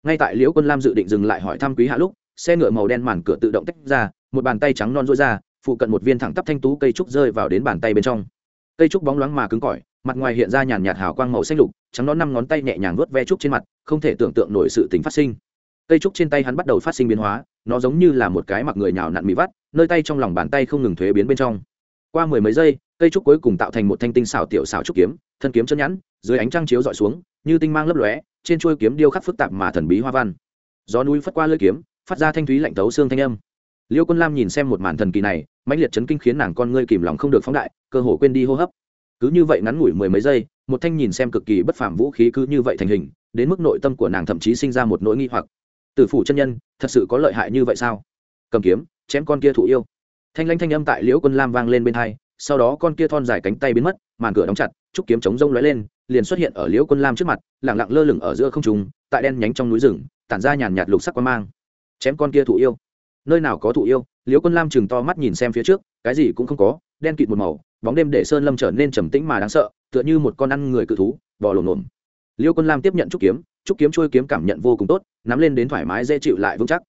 A: ngay tại liễu quân lam dự định dừng lại hỏi thăm quý hạ lúc xe ngựa màu đen màn cửa tự động tách ra, một bàn tay trắng non rối ra, phụ cận một viên thẳng tắp thanh tú cây trúc rơi vào đến bàn tay bên trong. Cây trúc bóng loáng mà cứng cỏi, mặt ngoài hiện ra nhàn nhạt hào quang màu xanh lục, trắng non năm ngón tay nhẹ nhàng vuốt ve trúc trên mặt, không thể tưởng tượng nổi sự tình phát sinh. Cây trúc trên tay hắn bắt đầu phát sinh biến hóa, nó giống như là một cái mặc người nhào nặn mì vắt, nơi tay trong lòng bàn tay không ngừng thuế biến bên trong. Qua mười mấy giây, cây trúc cuối cùng tạo thành một thanh tinh xảo tiểu xảo trúc kiếm, thân kiếm chân nhẵn, dưới ánh trăng chiếu dọi xuống, như tinh mang lấp lóe, trên chuôi kiếm điêu khắc phức tạp mà thần bí hoa văn. Gió núi phất qua lưỡi kiếm phát ra thanh thúy lạnh tấu xương thanh âm. Liêu quân lam nhìn xem một màn thần kỳ này, mãnh liệt chấn kinh khiến nàng con ngươi kìm lòng không được phóng đại, cơ hồ quên đi hô hấp. Cứ như vậy ngắn ngủi mười mấy giây, một thanh nhìn xem cực kỳ bất phàm vũ khí cứ như vậy thành hình, đến mức nội tâm của nàng thậm chí sinh ra một nỗi nghi hoặc. Tử phủ chân nhân, thật sự có lợi hại như vậy sao? Cầm kiếm, chém con kia thủ yêu. Thanh lanh thanh âm tại liễu quân lam vang lên bên hai, sau đó con kia thon dài cánh tay biến mất, màn cửa đóng chặt, trúc kiếm chống rông lóe lên, liền xuất hiện ở liễu quân lam trước mặt lẳng lặng lơ lửng ở giữa không trùng tại đen nhánh trong núi rừng, tản ra nhàn nhạt lục sắc quang mang chém con kia thụ yêu. Nơi nào có thụ yêu, liễu quân lam chừng to mắt nhìn xem phía trước, cái gì cũng không có, đen kịt một màu, bóng đêm để sơn lâm trở nên trầm tĩnh mà đáng sợ, tựa như một con ăn người cự thú, bò lổn lổn. Liễu quân lam tiếp nhận trúc kiếm trúc kiếm trôi kiếm cảm nhận vô cùng tốt, nắm lên đến thoải mái dễ chịu lại vững chắc.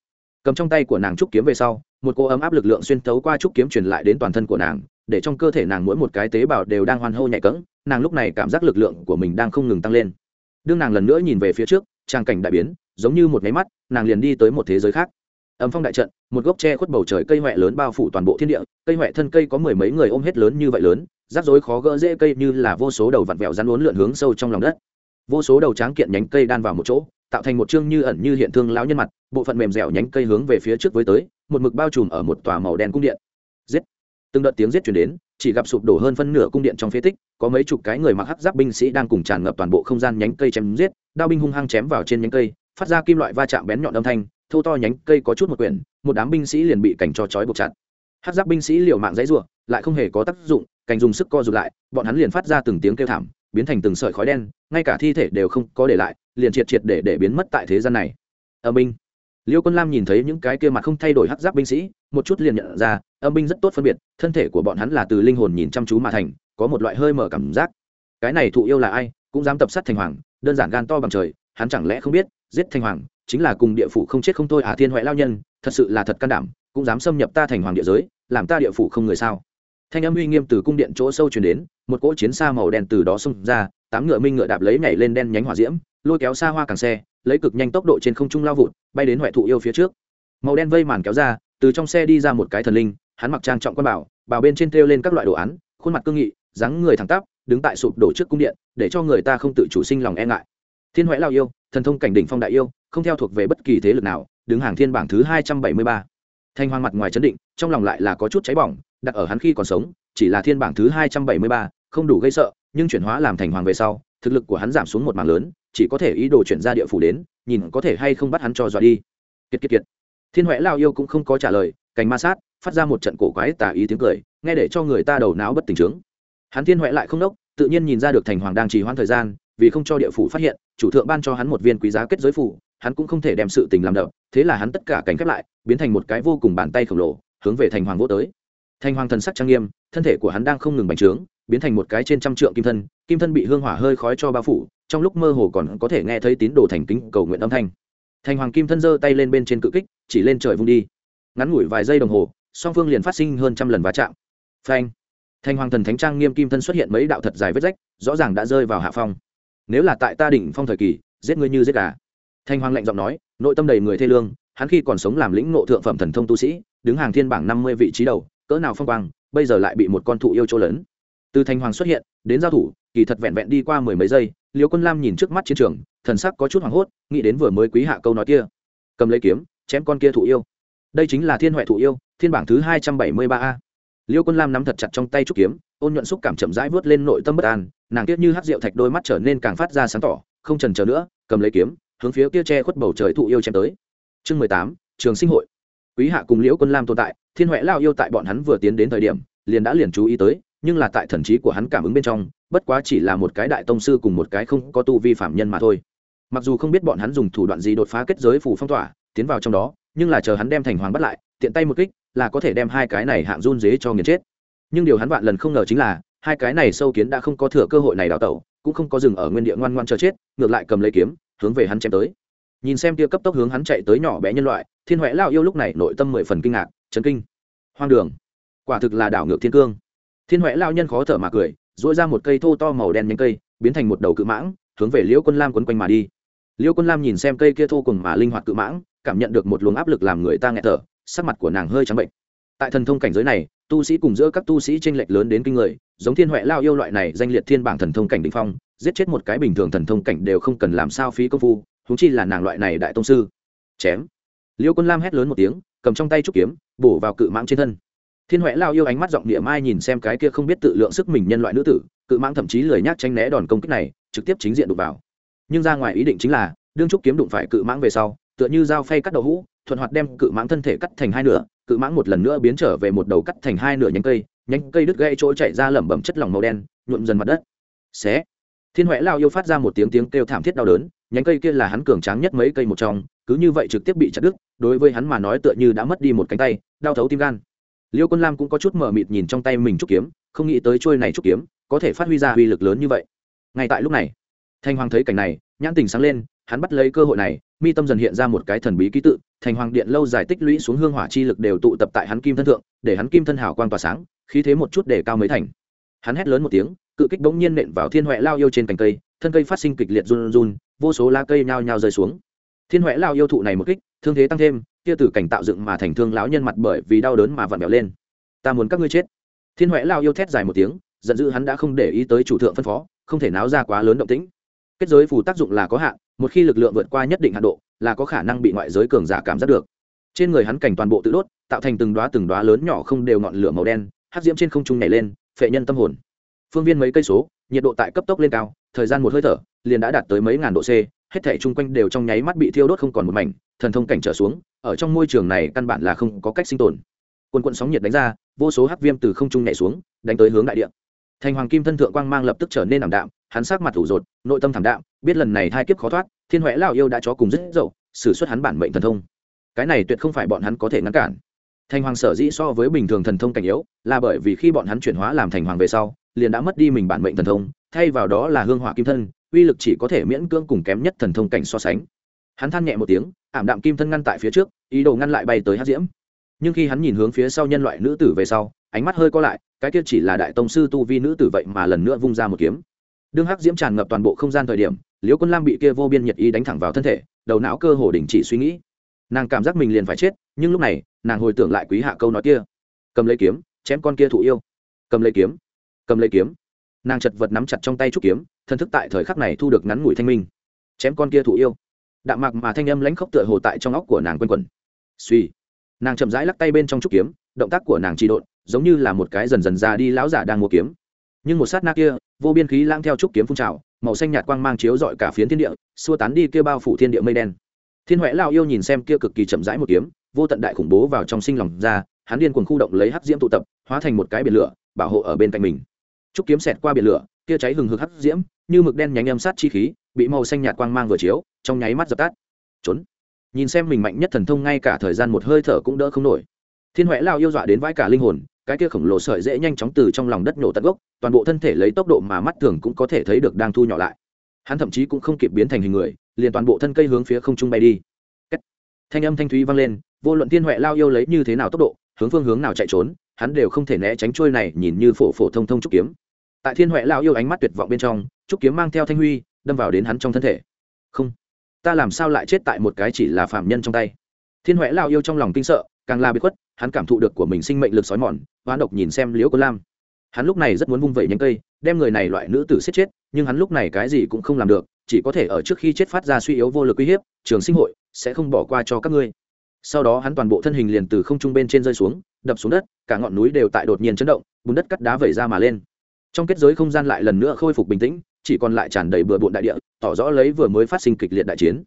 A: Cầm trong tay của nàng trúc kiếm về sau, một cô ấm áp lực lượng xuyên thấu qua trúc kiếm truyền lại đến toàn thân của nàng, để trong cơ thể nàng mỗi một cái tế bào đều đang hoan hô nhạy cẫng, nàng lúc này cảm giác lực lượng của mình đang không ngừng tăng lên. Đương nàng lần nữa nhìn về phía trước trang cảnh đại biến giống như một máy mắt, nàng liền đi tới một thế giới khác. Âm phong đại trận, một gốc tre khuất bầu trời cây huệ lớn bao phủ toàn bộ thiên địa, cây huệ thân cây có mười mấy người ôm hết lớn như vậy lớn, rắc rối khó gỡ dễ cây như là vô số đầu vặn vẹo rắn uốn lượn hướng sâu trong lòng đất. Vô số đầu tráng kiện nhánh cây đan vào một chỗ, tạo thành một chương như ẩn như hiện thương lão nhân mặt, bộ phận mềm dẻo nhánh cây hướng về phía trước với tới, một mực bao trùm ở một tòa màu đen cung điện. Giết! Từng đợt tiếng giết chuyển đến, chỉ gặp sụp đổ hơn phân nửa cung điện trong phế tích, có mấy chục cái người mặc hắc giáp binh sĩ đang cùng tràn ngập toàn bộ không gian nhánh cây chém giết, đao binh hung hăng chém vào trên nhánh cây phát ra kim loại va chạm bén nhọn âm thanh, thô to nhánh cây có chút một quyển, một đám binh sĩ liền bị cảnh cho trói buộc chặt. Hát giáp binh sĩ liều mạng dãy rủa, lại không hề có tác dụng, cảnh dùng sức co rụt lại, bọn hắn liền phát ra từng tiếng kêu thảm, biến thành từng sợi khói đen, ngay cả thi thể đều không có để lại, liền triệt triệt để để biến mất tại thế gian này. Âm binh. Liêu quân lam nhìn thấy những cái kia mặt không thay đổi hát giáp binh sĩ, một chút liền nhận ra, âm binh rất tốt phân biệt, thân thể của bọn hắn là từ linh hồn nhìn chăm chú mà thành, có một loại hơi mở cảm giác. Cái này thụ yêu là ai, cũng dám tập sát thành hoàng, đơn giản gan to bằng trời, hắn chẳng lẽ không biết giết thành hoàng, chính là cùng địa phủ không chết không thôi à thiên huệ lao nhân, thật sự là thật can đảm, cũng dám xâm nhập ta thành hoàng địa giới, làm ta địa phủ không người sao? Thanh âm uy nghiêm từ cung điện chỗ sâu truyền đến, một cỗ chiến xa màu đen từ đó xông ra, tám ngựa minh ngựa đạp lấy nhảy lên đen nhánh hỏa diễm, lôi kéo xa hoa càng xe, lấy cực nhanh tốc độ trên không trung lao vụt, bay đến huệ thụ yêu phía trước. Màu đen vây màn kéo ra, từ trong xe đi ra một cái thần linh, hắn mặc trang trọng quan bảo bảo bên trên thêu lên các loại đồ án, khuôn mặt cương nghị, dáng người thẳng tắp, đứng tại sụp đổ trước cung điện, để cho người ta không tự chủ sinh lòng e ngại. Thiên huệ lao yêu thần thông cảnh đỉnh phong đại yêu, không theo thuộc về bất kỳ thế lực nào, đứng hàng thiên bảng thứ hai trăm bảy mươi ba. Thanh hoang mặt ngoài chấn định, trong lòng lại là có chút cháy bỏng, đặt ở hắn khi còn sống, chỉ là thiên bảng thứ hai trăm bảy mươi ba, không đủ gây sợ, nhưng chuyển hóa làm thành hoàng về sau, thực lực của hắn giảm xuống một mảng lớn, chỉ có thể ý đồ chuyển ra địa phủ đến, nhìn có thể hay không bắt hắn cho dọa đi. Kiệt kiệt kiệt. Thiên huệ lao yêu cũng không có trả lời, cành ma sát, phát ra một trận cổ quái tả ý tiếng cười, nghe để cho người ta đầu não bất tỉnh trướng hắn thiên huệ lại không đốc, tự nhiên nhìn ra được thành hoàng đang trì hoãn thời gian vì không cho địa phủ phát hiện, chủ thượng ban cho hắn một viên quý giá kết giới phủ, hắn cũng không thể đem sự tình làm đậm, thế là hắn tất cả cánh khép lại, biến thành một cái vô cùng bàn tay khổng lồ, hướng về thành hoàng vô tới. Thành hoàng thần sắc trang nghiêm, thân thể của hắn đang không ngừng bành trướng, biến thành một cái trên trăm trượng kim thân kim thân bị hương hỏa hơi khói cho bao phủ, trong lúc mơ hồ còn có thể nghe thấy tín đồ thành kính cầu nguyện âm thanh. Thành hoàng kim thân giơ tay lên bên trên cự kích, chỉ lên trời vung đi. Ngắn ngủi vài giây đồng hồ, song phương liền phát sinh hơn trăm lần va chạm. Phanh! Thành hoàng thần thánh trang nghiêm kim thân xuất hiện mấy đạo thật dài vết rách, rõ ràng đã rơi vào hạ phong nếu là tại ta đỉnh phong thời kỳ, giết ngươi như giết gà. Thanh hoàng lạnh giọng nói, nội tâm đầy người thê lương, hắn khi còn sống làm lĩnh nộ thượng phẩm thần thông tu sĩ, đứng hàng thiên bảng năm mươi vị trí đầu, cỡ nào phong quang, bây giờ lại bị một con thụ yêu chỗ lớn từ thanh hoàng xuất hiện, đến giao thủ, kỳ thật vẹn vẹn đi qua mười mấy giây, liêu quân lam nhìn trước mắt chiến trường, thần sắc có chút hoảng hốt, nghĩ đến vừa mới quý hạ câu nói kia. Cầm lấy kiếm, chém con kia thụ yêu. Đây chính là thiên huệ thụ yêu, thiên bảng thứ hai trăm bảy mươi ba a. Liêu quân lam nắm thật chặt trong tay trúc kiếm ôn nhuận xúc cảm chậm rãi vớt lên nội tâm bất an, nàng tiếc như hát rượu thạch đôi mắt trở nên càng phát ra sáng tỏ, không trần chờ nữa, cầm lấy kiếm, hướng phía kia che khuất bầu trời thụ yêu chém tới. Chương mười tám, trường sinh hội. Quý hạ cùng liễu quân lam tồn tại, thiên huệ lao yêu tại bọn hắn vừa tiến đến thời điểm, liền đã liền chú ý tới, nhưng là tại thần trí của hắn cảm ứng bên trong, bất quá chỉ là một cái đại tông sư cùng một cái không có tu vi phạm nhân mà thôi. Mặc dù không biết bọn hắn dùng thủ đoạn gì đột phá kết giới phủ phong tỏa, tiến vào trong đó, nhưng là chờ hắn đem thành hoàng bắt lại, tiện tay một kích, là có thể đem hai cái này hạng run dế cho nghiền chết nhưng điều hắn vạn lần không ngờ chính là, hai cái này sâu kiến đã không có thừa cơ hội này đào tẩu, cũng không có dừng ở nguyên địa ngoan ngoan chờ chết, ngược lại cầm lấy kiếm, hướng về hắn chém tới. Nhìn xem kia cấp tốc hướng hắn chạy tới nhỏ bé nhân loại, thiên huệ lao yêu lúc này nội tâm mười phần kinh ngạc, chấn kinh. Hoang đường. Quả thực là đảo ngược thiên cương. Thiên huệ lao nhân khó thở mà cười dỗi ra một cây thô to màu đen nhánh cây, biến thành một đầu cự mãng, hướng về liễu quân lam quấn quanh mà đi. Liễu quân lam nhìn xem cây kia thô cùng mà linh hoạt cự mãng, cảm nhận được một luồng áp lực làm người ta nghẹt thở, sắc mặt của nàng hơi trắng bệnh. Tại thần thông cảnh giới này tu sĩ cùng giữa các tu sĩ tranh lệch lớn đến kinh người, giống thiên huệ lao yêu loại này danh liệt thiên bảng thần thông cảnh đ ỉ n h phong, giết chết một cái bình thường thần thông cảnh đều không cần làm sao phí công phu húng chi là nàng loại này đại tông sư. Chém. Liêu quân lam hét lớn một tiếng, cầm trong tay trúc kiếm, bổ vào cự mãng trên thân. Thiên huệ lao yêu ánh mắt giọng địa mai nhìn xem cái kia không biết tự lượng sức mình nhân loại nữ tử, cự mãng thậm chí lười nhác tranh né đòn công kích này, trực tiếp chính diện đụng vào. Nhưng ra ngoài ý định chính là, đương trúc kiếm đụng phải cự mãng về sau tựa như dao phay cắt đậu hũ, thuận hoạt đem cự mãng thân thể cắt thành hai nửa, cự mãng một lần nữa biến trở về một đầu cắt thành hai nửa nhánh cây nhánh cây đứt gãy chỗ chạy ra lẩm bẩm chất lỏng màu đen, nhuộm dần mặt đất. Xé. Thiên huệ lao yêu phát ra một tiếng tiếng kêu thảm thiết đau đớn, nhánh cây kia là hắn cường tráng nhất mấy cây một trong, cứ như vậy trực tiếp bị chặt đứt, đối với hắn mà nói tựa như đã mất đi một cánh tay, đau thấu tim gan. Liêu quân lam cũng có chút mở mịt nhìn trong tay mình trúc kiếm, không nghĩ tới trôi này trúc kiếm, có thể phát huy ra uy lực lớn như vậy. Ngay tại lúc này, thanh hoàng thấy cảnh này, nhãn tình sáng lên hắn bắt lấy cơ hội này, mi tâm dần hiện ra một cái thần bí ký tự, thành hoàng điện lâu dài tích lũy xuống hương hỏa chi lực đều tụ tập tại hắn kim thân thượng, để hắn kim thân hào quang tỏa sáng, khí thế một chút để cao mới thành. Hắn hét lớn một tiếng, cự kích bỗng nhiên nện vào thiên huệ lao yêu trên cành cây, thân cây phát sinh kịch liệt run run, vô số lá cây nhao nhao rơi xuống. Thiên huệ lao yêu thụ này một kích, thương thế tăng thêm, kia tử cảnh tạo dựng mà thành thương lão nhân mặt bởi vì đau đớn mà vặn vẹo lên. Ta muốn các ngươi chết. Thiên huệ lao yêu thét dài một tiếng, giận dữ hắn đã không để ý tới chủ thượng phân phó, không thể náo ra quá lớn động tĩnh kết giới phù tác dụng là có hạn, một khi lực lượng vượt qua nhất định hạn độ, là có khả năng bị ngoại giới cường giả cảm giác được. Trên người hắn cảnh toàn bộ tự đốt, tạo thành từng đoá từng đoá lớn nhỏ không đều ngọn lửa màu đen hát diễm trên không trung nhảy lên, phệ nhân tâm hồn. Phương viên mấy cây số, nhiệt độ tại cấp tốc lên cao, thời gian một hơi thở, liền đã đạt tới mấy ngàn độ c, hết thể chung quanh đều trong nháy mắt bị thiêu đốt không còn một mảnh, thần thông cảnh trở xuống, ở trong môi trường này căn bản là không có cách sinh tồn. Quân quận sóng nhiệt đánh ra, vô số hắc viêm từ không trung nhảy xuống, đánh tới hướng đại địa thành hoàng kim thân thượng quang mang lập tức trở nên ảm đạm, hắn sắc mặt thủ rột, nội tâm thảm đạm, biết lần này hai kiếp khó thoát, thiên huệ lao yêu đã cho cùng rất dậu, xử suất hắn bản mệnh thần thông. Cái này tuyệt không phải bọn hắn có thể ngăn cản. Thành hoàng sở dĩ so với bình thường thần thông cảnh yếu, là bởi vì khi bọn hắn chuyển hóa làm thành hoàng về sau, liền đã mất đi mình bản mệnh thần thông, thay vào đó là hương hỏa kim thân, uy lực chỉ có thể miễn cưỡng cùng kém nhất thần thông cảnh so sánh. Hắn than nhẹ một tiếng, ảm đạm kim thân ngăn tại phía trước, ý đồ ngăn lại bay tới hát diễm. Nhưng khi hắn nhìn hướng phía sau nhân loại nữ tử về sau ánh mắt hơi co lại, cái kia chỉ là đại tông sư tu vi nữ tử vậy mà lần nữa vung ra một kiếm. Đương hắc diễm tràn ngập toàn bộ không gian thời điểm, liễu quân lam bị kia vô biên nhiệt ý đánh thẳng vào thân thể, đầu não cơ hồ đình chỉ suy nghĩ. Nàng cảm giác mình liền phải chết, nhưng lúc này, nàng hồi tưởng lại quý hạ câu nói kia. Cầm lấy kiếm, chém con kia thụ yêu. Cầm lấy kiếm, cầm lấy kiếm. Nàng chật vật nắm chặt trong tay trúc kiếm, thân thức tại thời khắc này thu được ngắn ngủi thanh minh. Chém con kia thụ yêu. Đạm mạc mà thanh âm lãnh khốc tựa hồ tại trong óc của nàng quanh quẩn. Suy nàng chậm rãi lắc tay bên trong trúc kiếm động tác của nàng trì độn, giống như là một cái dần dần già đi lão giả đang mua kiếm. Nhưng một sát na kia, vô biên khí lang theo trúc kiếm phun trào, màu xanh nhạt quang mang chiếu dọi cả phiến thiên địa, xua tán đi kia bao phủ thiên địa mây đen. Thiên huệ lao yêu nhìn xem kia cực kỳ chậm rãi một kiếm, vô tận đại khủng bố vào trong sinh lòng ra, hắn điên cuồng khu động lấy hắc diễm tụ tập, hóa thành một cái biển lửa, bảo hộ ở bên cạnh mình. Trúc kiếm xẹt qua biển lửa, kia cháy hừng hực hắc diễm, như mực đen nhánh âm sát chi khí, bị màu xanh nhạt quang mang vừa chiếu, trong nháy mắt dập tắt. Trốn. Nhìn xem mình mạnh nhất thần thông ngay cả thời gian một hơi thở cũng đỡ không nổi thiên huệ lao yêu dọa đến vãi cả linh hồn, cái kia khổng lồ sợi dễ nhanh chóng từ trong lòng đất nổ tận gốc, toàn bộ thân thể lấy tốc độ mà mắt thường cũng có thể thấy được đang thu nhỏ lại. Hắn thậm chí cũng không kịp biến thành hình người, liền toàn bộ thân cây hướng phía không trung bay đi. Thanh âm thanh thúy vang lên, vô luận Thiên huệ lao yêu lấy như thế nào tốc độ, hướng phương hướng nào chạy trốn, hắn đều không thể né tránh trôi này nhìn như phổ phổ thông thông trúc kiếm. Tại thiên huệ lao yêu ánh mắt tuyệt vọng bên trong, trúc kiếm mang theo thanh huy, đâm vào đến hắn trong thân thể. Không, ta làm sao lại chết tại một cái chỉ là phạm nhân trong tay? Thiên huệ lao yêu trong lòng kinh sợ càng là bị khuất, hắn cảm thụ được của mình sinh mệnh lực sói mòn, hoán độc nhìn xem liễu quân lam. Hắn lúc này rất muốn vung vẩy nhánh cây, đem người này loại nữ tử siết chết, nhưng hắn lúc này cái gì cũng không làm được, chỉ có thể ở trước khi chết phát ra suy yếu vô lực uy hiếp, trường sinh hội, sẽ không bỏ qua cho các ngươi. Sau đó hắn toàn bộ thân hình liền từ không trung bên trên rơi xuống, đập xuống đất, cả ngọn núi đều tại đột nhiên chấn động, bùn đất cắt đá vẩy ra mà lên. Trong kết giới không gian lại lần nữa khôi phục bình tĩnh, chỉ còn lại tràn đầy bừa bộn đại địa, tỏ rõ lấy vừa mới phát sinh kịch liệt đại chiến.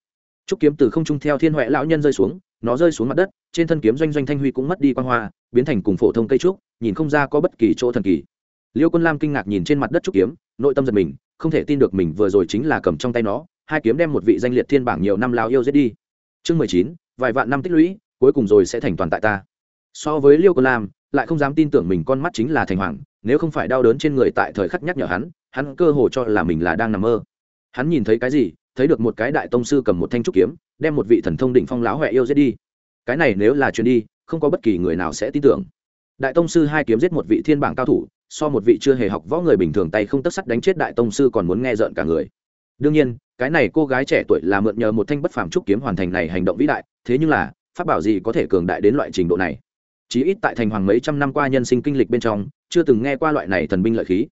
A: Trúc kiếm từ không trung theo thiên huệ lão nhân rơi xuống nó rơi xuống mặt đất, trên thân kiếm doanh doanh thanh huy cũng mất đi quan hoa, biến thành cùng phổ thông cây trúc, nhìn không ra có bất kỳ chỗ thần kỳ. Liêu quân lam kinh ngạc nhìn trên mặt đất trúc kiếm, nội tâm giật mình, không thể tin được mình vừa rồi chính là cầm trong tay nó, hai kiếm đem một vị danh liệt thiên bảng nhiều năm lao yêu giết đi. Chương mười chín, vài vạn năm tích lũy, cuối cùng rồi sẽ thành toàn tại ta. So với liêu quân lam, lại không dám tin tưởng mình con mắt chính là thành hoàng, nếu không phải đau đớn trên người tại thời khắc nhắc nhở hắn hắn cơ hồ cho là mình là đang nằm mơ. Hắn nhìn thấy cái gì, thấy được một cái đại tông sư cầm một thanh trúc kiếm đem một vị thần thông đỉnh phong láo huệ yêu giết đi. Cái này nếu là chuyến đi, không có bất kỳ người nào sẽ tin tưởng. Đại tông sư hai kiếm giết một vị thiên bảng cao thủ, so một vị chưa hề học võ người bình thường tay không tất sắt đánh chết đại tông sư còn muốn nghe rợn cả người. Đương nhiên, cái này cô gái trẻ tuổi là mượn nhờ một thanh bất phàm trúc kiếm hoàn thành này hành động vĩ đại, thế nhưng là, pháp bảo gì có thể cường đại đến loại trình độ này? Chí ít tại thành hoàng mấy trăm năm qua nhân sinh kinh lịch bên trong, chưa từng nghe qua loại này thần binh lợi khí.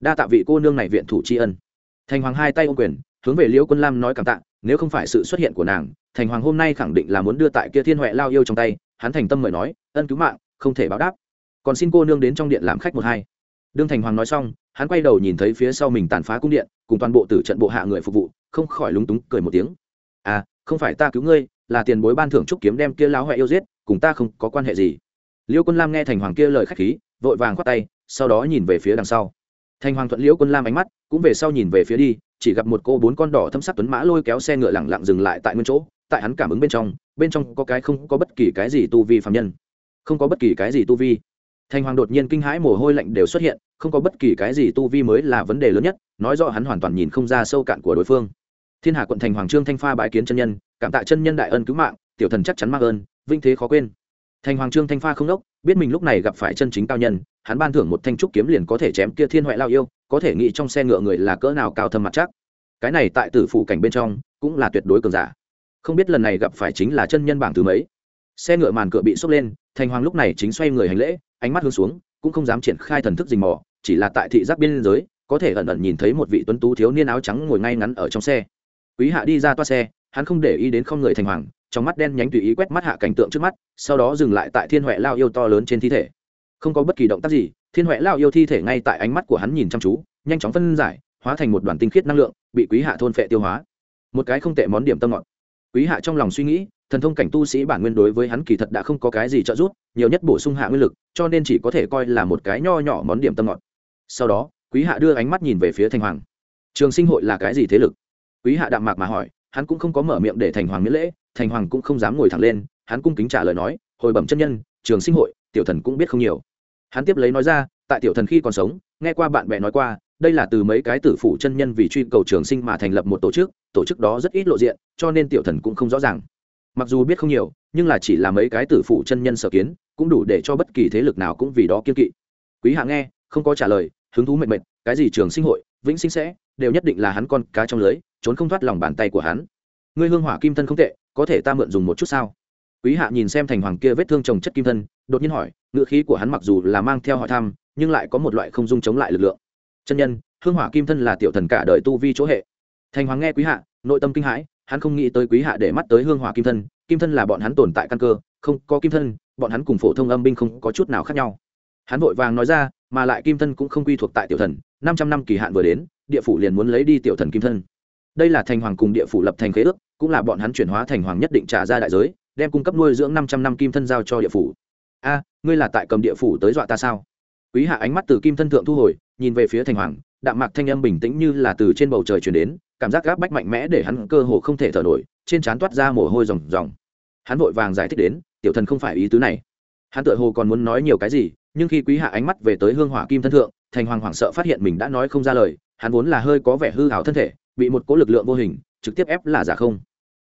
A: Đa tạ vị cô nương này viện thủ tri ân. Thành hoàng hai tay ô quyền, hướng về liễu quân lam nói cảm tạ nếu không phải sự xuất hiện của nàng, thành hoàng hôm nay khẳng định là muốn đưa tại kia thiên huệ lao yêu trong tay, hắn thành tâm mời nói, ân cứu mạng, không thể báo đáp. Còn xin cô nương đến trong điện làm khách một hai. Đương thành hoàng nói xong, hắn quay đầu nhìn thấy phía sau mình tàn phá cung điện, cùng toàn bộ tử trận bộ hạ người phục vụ, không khỏi lúng túng, cười một tiếng. À không phải ta cứu ngươi, là tiền bối ban thưởng trúc kiếm đem kia lão huệ yêu giết, cùng ta không có quan hệ gì. Liêu quân lam nghe thành hoàng kia lời khách khí, vội vàng khoát tay, sau đó nhìn về phía đằng sau thành hoàng thuận liễu quân lam ánh mắt, cũng về sau nhìn về phía đi, chỉ gặp một cô bốn con đỏ thâm sắc tuấn mã lôi kéo xe ngựa lẳng lặng dừng lại tại nguyên chỗ, tại hắn cảm ứng bên trong bên trong có cái không có bất kỳ cái gì tu vi phạm nhân. Không có bất kỳ cái gì tu vi. Thành hoàng đột nhiên kinh hãi, mồ hôi lạnh đều xuất hiện, không có bất kỳ cái gì tu vi mới là vấn đề lớn nhất, nói rõ hắn hoàn toàn nhìn không ra sâu cạn của đối phương. Thiên hạ quận thành hoàng trương thanh pha bãi kiến chân nhân, cảm tạ chân nhân đại ân cứu mạng, tiểu thần chắc chắn mắc ơn, vinh thế khó quên thành hoàng trương thanh pha không đốc, biết mình lúc này gặp phải chân chính cao nhân, hắn ban thưởng một thanh trúc kiếm liền có thể chém kia thiên huệ lao yêu, có thể nghĩ trong xe ngựa người là cỡ nào cao thâm mặt chắc. Cái này tại tử phủ cảnh bên trong, cũng là tuyệt đối cường giả. Không biết lần này gặp phải chính là chân nhân bảng thứ mấy. Xe ngựa màn cửa bị sốc lên, thành hoàng lúc này chính xoay người hành lễ, ánh mắt hướng xuống, cũng không dám triển khai thần thức rình mò, chỉ là tại thị giác biên giới, có thể ẩn ẩn nhìn thấy một vị tuấn tú thiếu niên áo trắng ngồi ngay ngắn ở trong xe. Quý hạ đi ra toa xe, hắn không để ý đến không người thành hoàng trong mắt đen nhánh tùy ý quét mắt hạ cảnh tượng trước mắt, sau đó dừng lại tại thiên huệ lao yêu to lớn trên thi thể. Không có bất kỳ động tác gì, thiên huệ lao yêu thi thể ngay tại ánh mắt của hắn nhìn chăm chú, nhanh chóng phân giải, hóa thành một đoàn tinh khiết năng lượng, bị quý hạ thôn phệ tiêu hóa. Một cái không tệ món điểm tâm ngọt. Quý hạ trong lòng suy nghĩ, thần thông cảnh tu sĩ bản nguyên đối với hắn kỳ thật đã không có cái gì trợ giúp, nhiều nhất bổ sung hạ nguyên lực, cho nên chỉ có thể coi là một cái nho nhỏ món điểm tâm ngọt. Sau đó, quý hạ đưa ánh mắt nhìn về phía thanh hoàng. Trường sinh hội là cái gì thế lực? Quý hạ đạm mạc mà hỏi hắn cũng không có mở miệng để thành hoàng miễn lễ, thành hoàng cũng không dám ngồi thẳng lên, hắn cung kính trả lời nói, hồi bẩm chân nhân, trường sinh hội, tiểu thần cũng biết không nhiều. Hắn tiếp lấy nói ra, tại tiểu thần khi còn sống, nghe qua bạn bè nói qua, đây là từ mấy cái tử phủ chân nhân vì truy cầu trường sinh mà thành lập một tổ chức tổ chức đó rất ít lộ diện, cho nên tiểu thần cũng không rõ ràng. Mặc dù biết không nhiều, nhưng là chỉ là mấy cái tử phủ chân nhân sở kiến, cũng đủ để cho bất kỳ thế lực nào cũng vì đó kiên kỵ. Quý hạ nghe, không có trả lời, hứng thú mệt mệt, cái gì trường sinh hội, vĩnh sinh sẽ, đều nhất định là hắn con cá trong lưới trốn không thoát lòng bàn tay của hắn. Ngươi hương hỏa kim thân không tệ, có thể ta mượn dùng một chút sao? Quý hạ nhìn xem thành hoàng kia vết thương trồng chất kim thân, đột nhiên hỏi ngựa khí của hắn mặc dù là mang theo hỏi thăm, nhưng lại có một loại không dung chống lại lực lượng. Chân nhân, hương hỏa kim thân là tiểu thần cả đời tu vi chỗ hệ. Thành hoàng nghe quý hạ, nội tâm kinh hãi, hắn không nghĩ tới quý hạ để mắt tới hương hỏa kim thân kim thân là bọn hắn tồn tại căn cơ, không có kim thân, bọn hắn cùng phổ thông âm binh không có chút nào khác nhau. Hắn vội vàng nói ra, mà lại kim thân cũng không quy thuộc tại tiểu thần, năm trăm năm kỳ hạn vừa đến, địa phủ liền muốn lấy đi tiểu thần kim thân đây là thành hoàng cùng địa phủ lập thành khế ước, cũng là bọn hắn chuyển hóa thành hoàng nhất định trả ra đại giới, đem cung cấp nuôi dưỡng năm trăm năm kim thân giao cho địa phủ. A, ngươi là tại cầm địa phủ tới dọa ta sao? Quý hạ ánh mắt từ kim thân thượng thu hồi, nhìn về phía thành hoàng, đạm mạc thanh âm bình tĩnh như là từ trên bầu trời chuyển đến, cảm giác gáp bách mạnh mẽ để hắn cơ hồ không thể thở nổi, trên trán toát ra mồ hôi ròng ròng. Hắn vội vàng giải thích đến, tiểu thần không phải ý tứ này. Hắn tự hồ còn muốn nói nhiều cái gì, nhưng khi quý hạ ánh mắt về tới hương hỏa kim thân thượng, thành hoàng hoảng sợ phát hiện mình đã nói không ra lời, hắn vốn là hơi có vẻ hư hảo thân thể bị một cỗ lực lượng vô hình trực tiếp ép là giả không.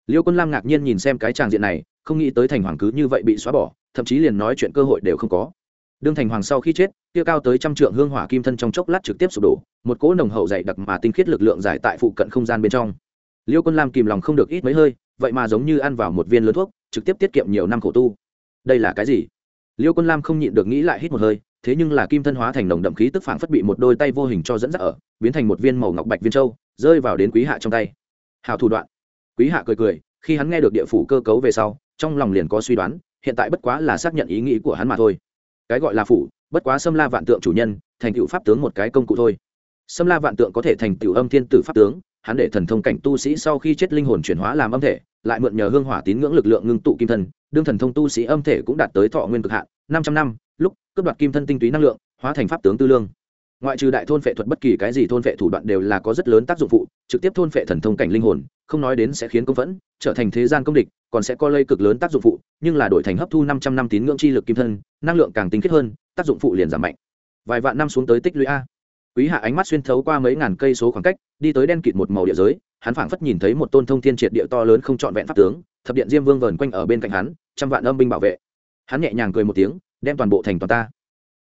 A: Liêu quân lam ngạc nhiên nhìn xem cái tràng diện này, không nghĩ tới thành hoàng cứ như vậy bị xóa bỏ, thậm chí liền nói chuyện cơ hội đều không có. Đương thành hoàng sau khi chết tiêu cao tới trăm trượng hương hỏa kim thân trong chốc lát trực tiếp sụp đổ, một cỗ nồng hậu dày đặc mà tinh khiết lực lượng giải tại phụ cận không gian bên trong. Liêu quân lam kìm lòng không được ít mấy hơi, vậy mà giống như ăn vào một viên lớn thuốc, trực tiếp tiết kiệm nhiều năm khổ tu. Đây là cái gì? Liêu quân lam không nhịn được nghĩ lại hít một hơi, thế nhưng là kim thân hóa thành nồng đậm khí tức phảng phất bị một đôi tay vô hình cho dẫn dắt ở, biến thành một viên màu ngọc bạch viên châu rơi vào đến quý hạ trong tay. Hào thủ đoạn. Quý hạ cười cười, khi hắn nghe được địa phủ cơ cấu về sau, trong lòng liền có suy đoán, hiện tại bất quá là xác nhận ý nghĩ của hắn mà thôi. Cái gọi là phủ, bất quá xâm la vạn tượng chủ nhân, thành tựu pháp tướng một cái công cụ thôi. Xâm la vạn tượng có thể thành tựu âm thiên tử pháp tướng, hắn để thần thông cảnh tu sĩ sau khi chết linh hồn chuyển hóa làm âm thể, lại mượn nhờ hương hỏa tín ngưỡng lực lượng ngưng tụ kim thân, đương thần thông tu sĩ âm thể cũng đạt tới thọ nguyên cực hạn, năm trăm năm, lúc cướp đoạt kim thân tinh túy năng lượng, hóa thành pháp tướng tư lương ngoại trừ đại thôn phệ thuật bất kỳ cái gì thôn phệ thủ đoạn đều là có rất lớn tác dụng phụ, trực tiếp thôn phệ thần thông cảnh linh hồn, không nói đến sẽ khiến công phẫn, trở thành thế gian công địch, còn sẽ có lây cực lớn tác dụng phụ, nhưng là đổi thành hấp thu năm trăm năm tín ngưỡng chi lực kim thân, năng lượng càng tinh khiết hơn, tác dụng phụ liền giảm mạnh. Vài vạn năm xuống tới tích lũy a. Quý hạ ánh mắt xuyên thấu qua mấy ngàn cây số khoảng cách, đi tới đen kịt một màu địa giới, hắn phảng phất nhìn thấy một tôn thông thiên triệt địa to lớn không trọn vẹn pháp tướng, thập điện diêm vương vờn quanh ở bên cạnh hắn, trăm vạn âm binh bảo vệ. Hắn nhẹ nhàng cười một tiếng, đem toàn bộ thành toàn ta.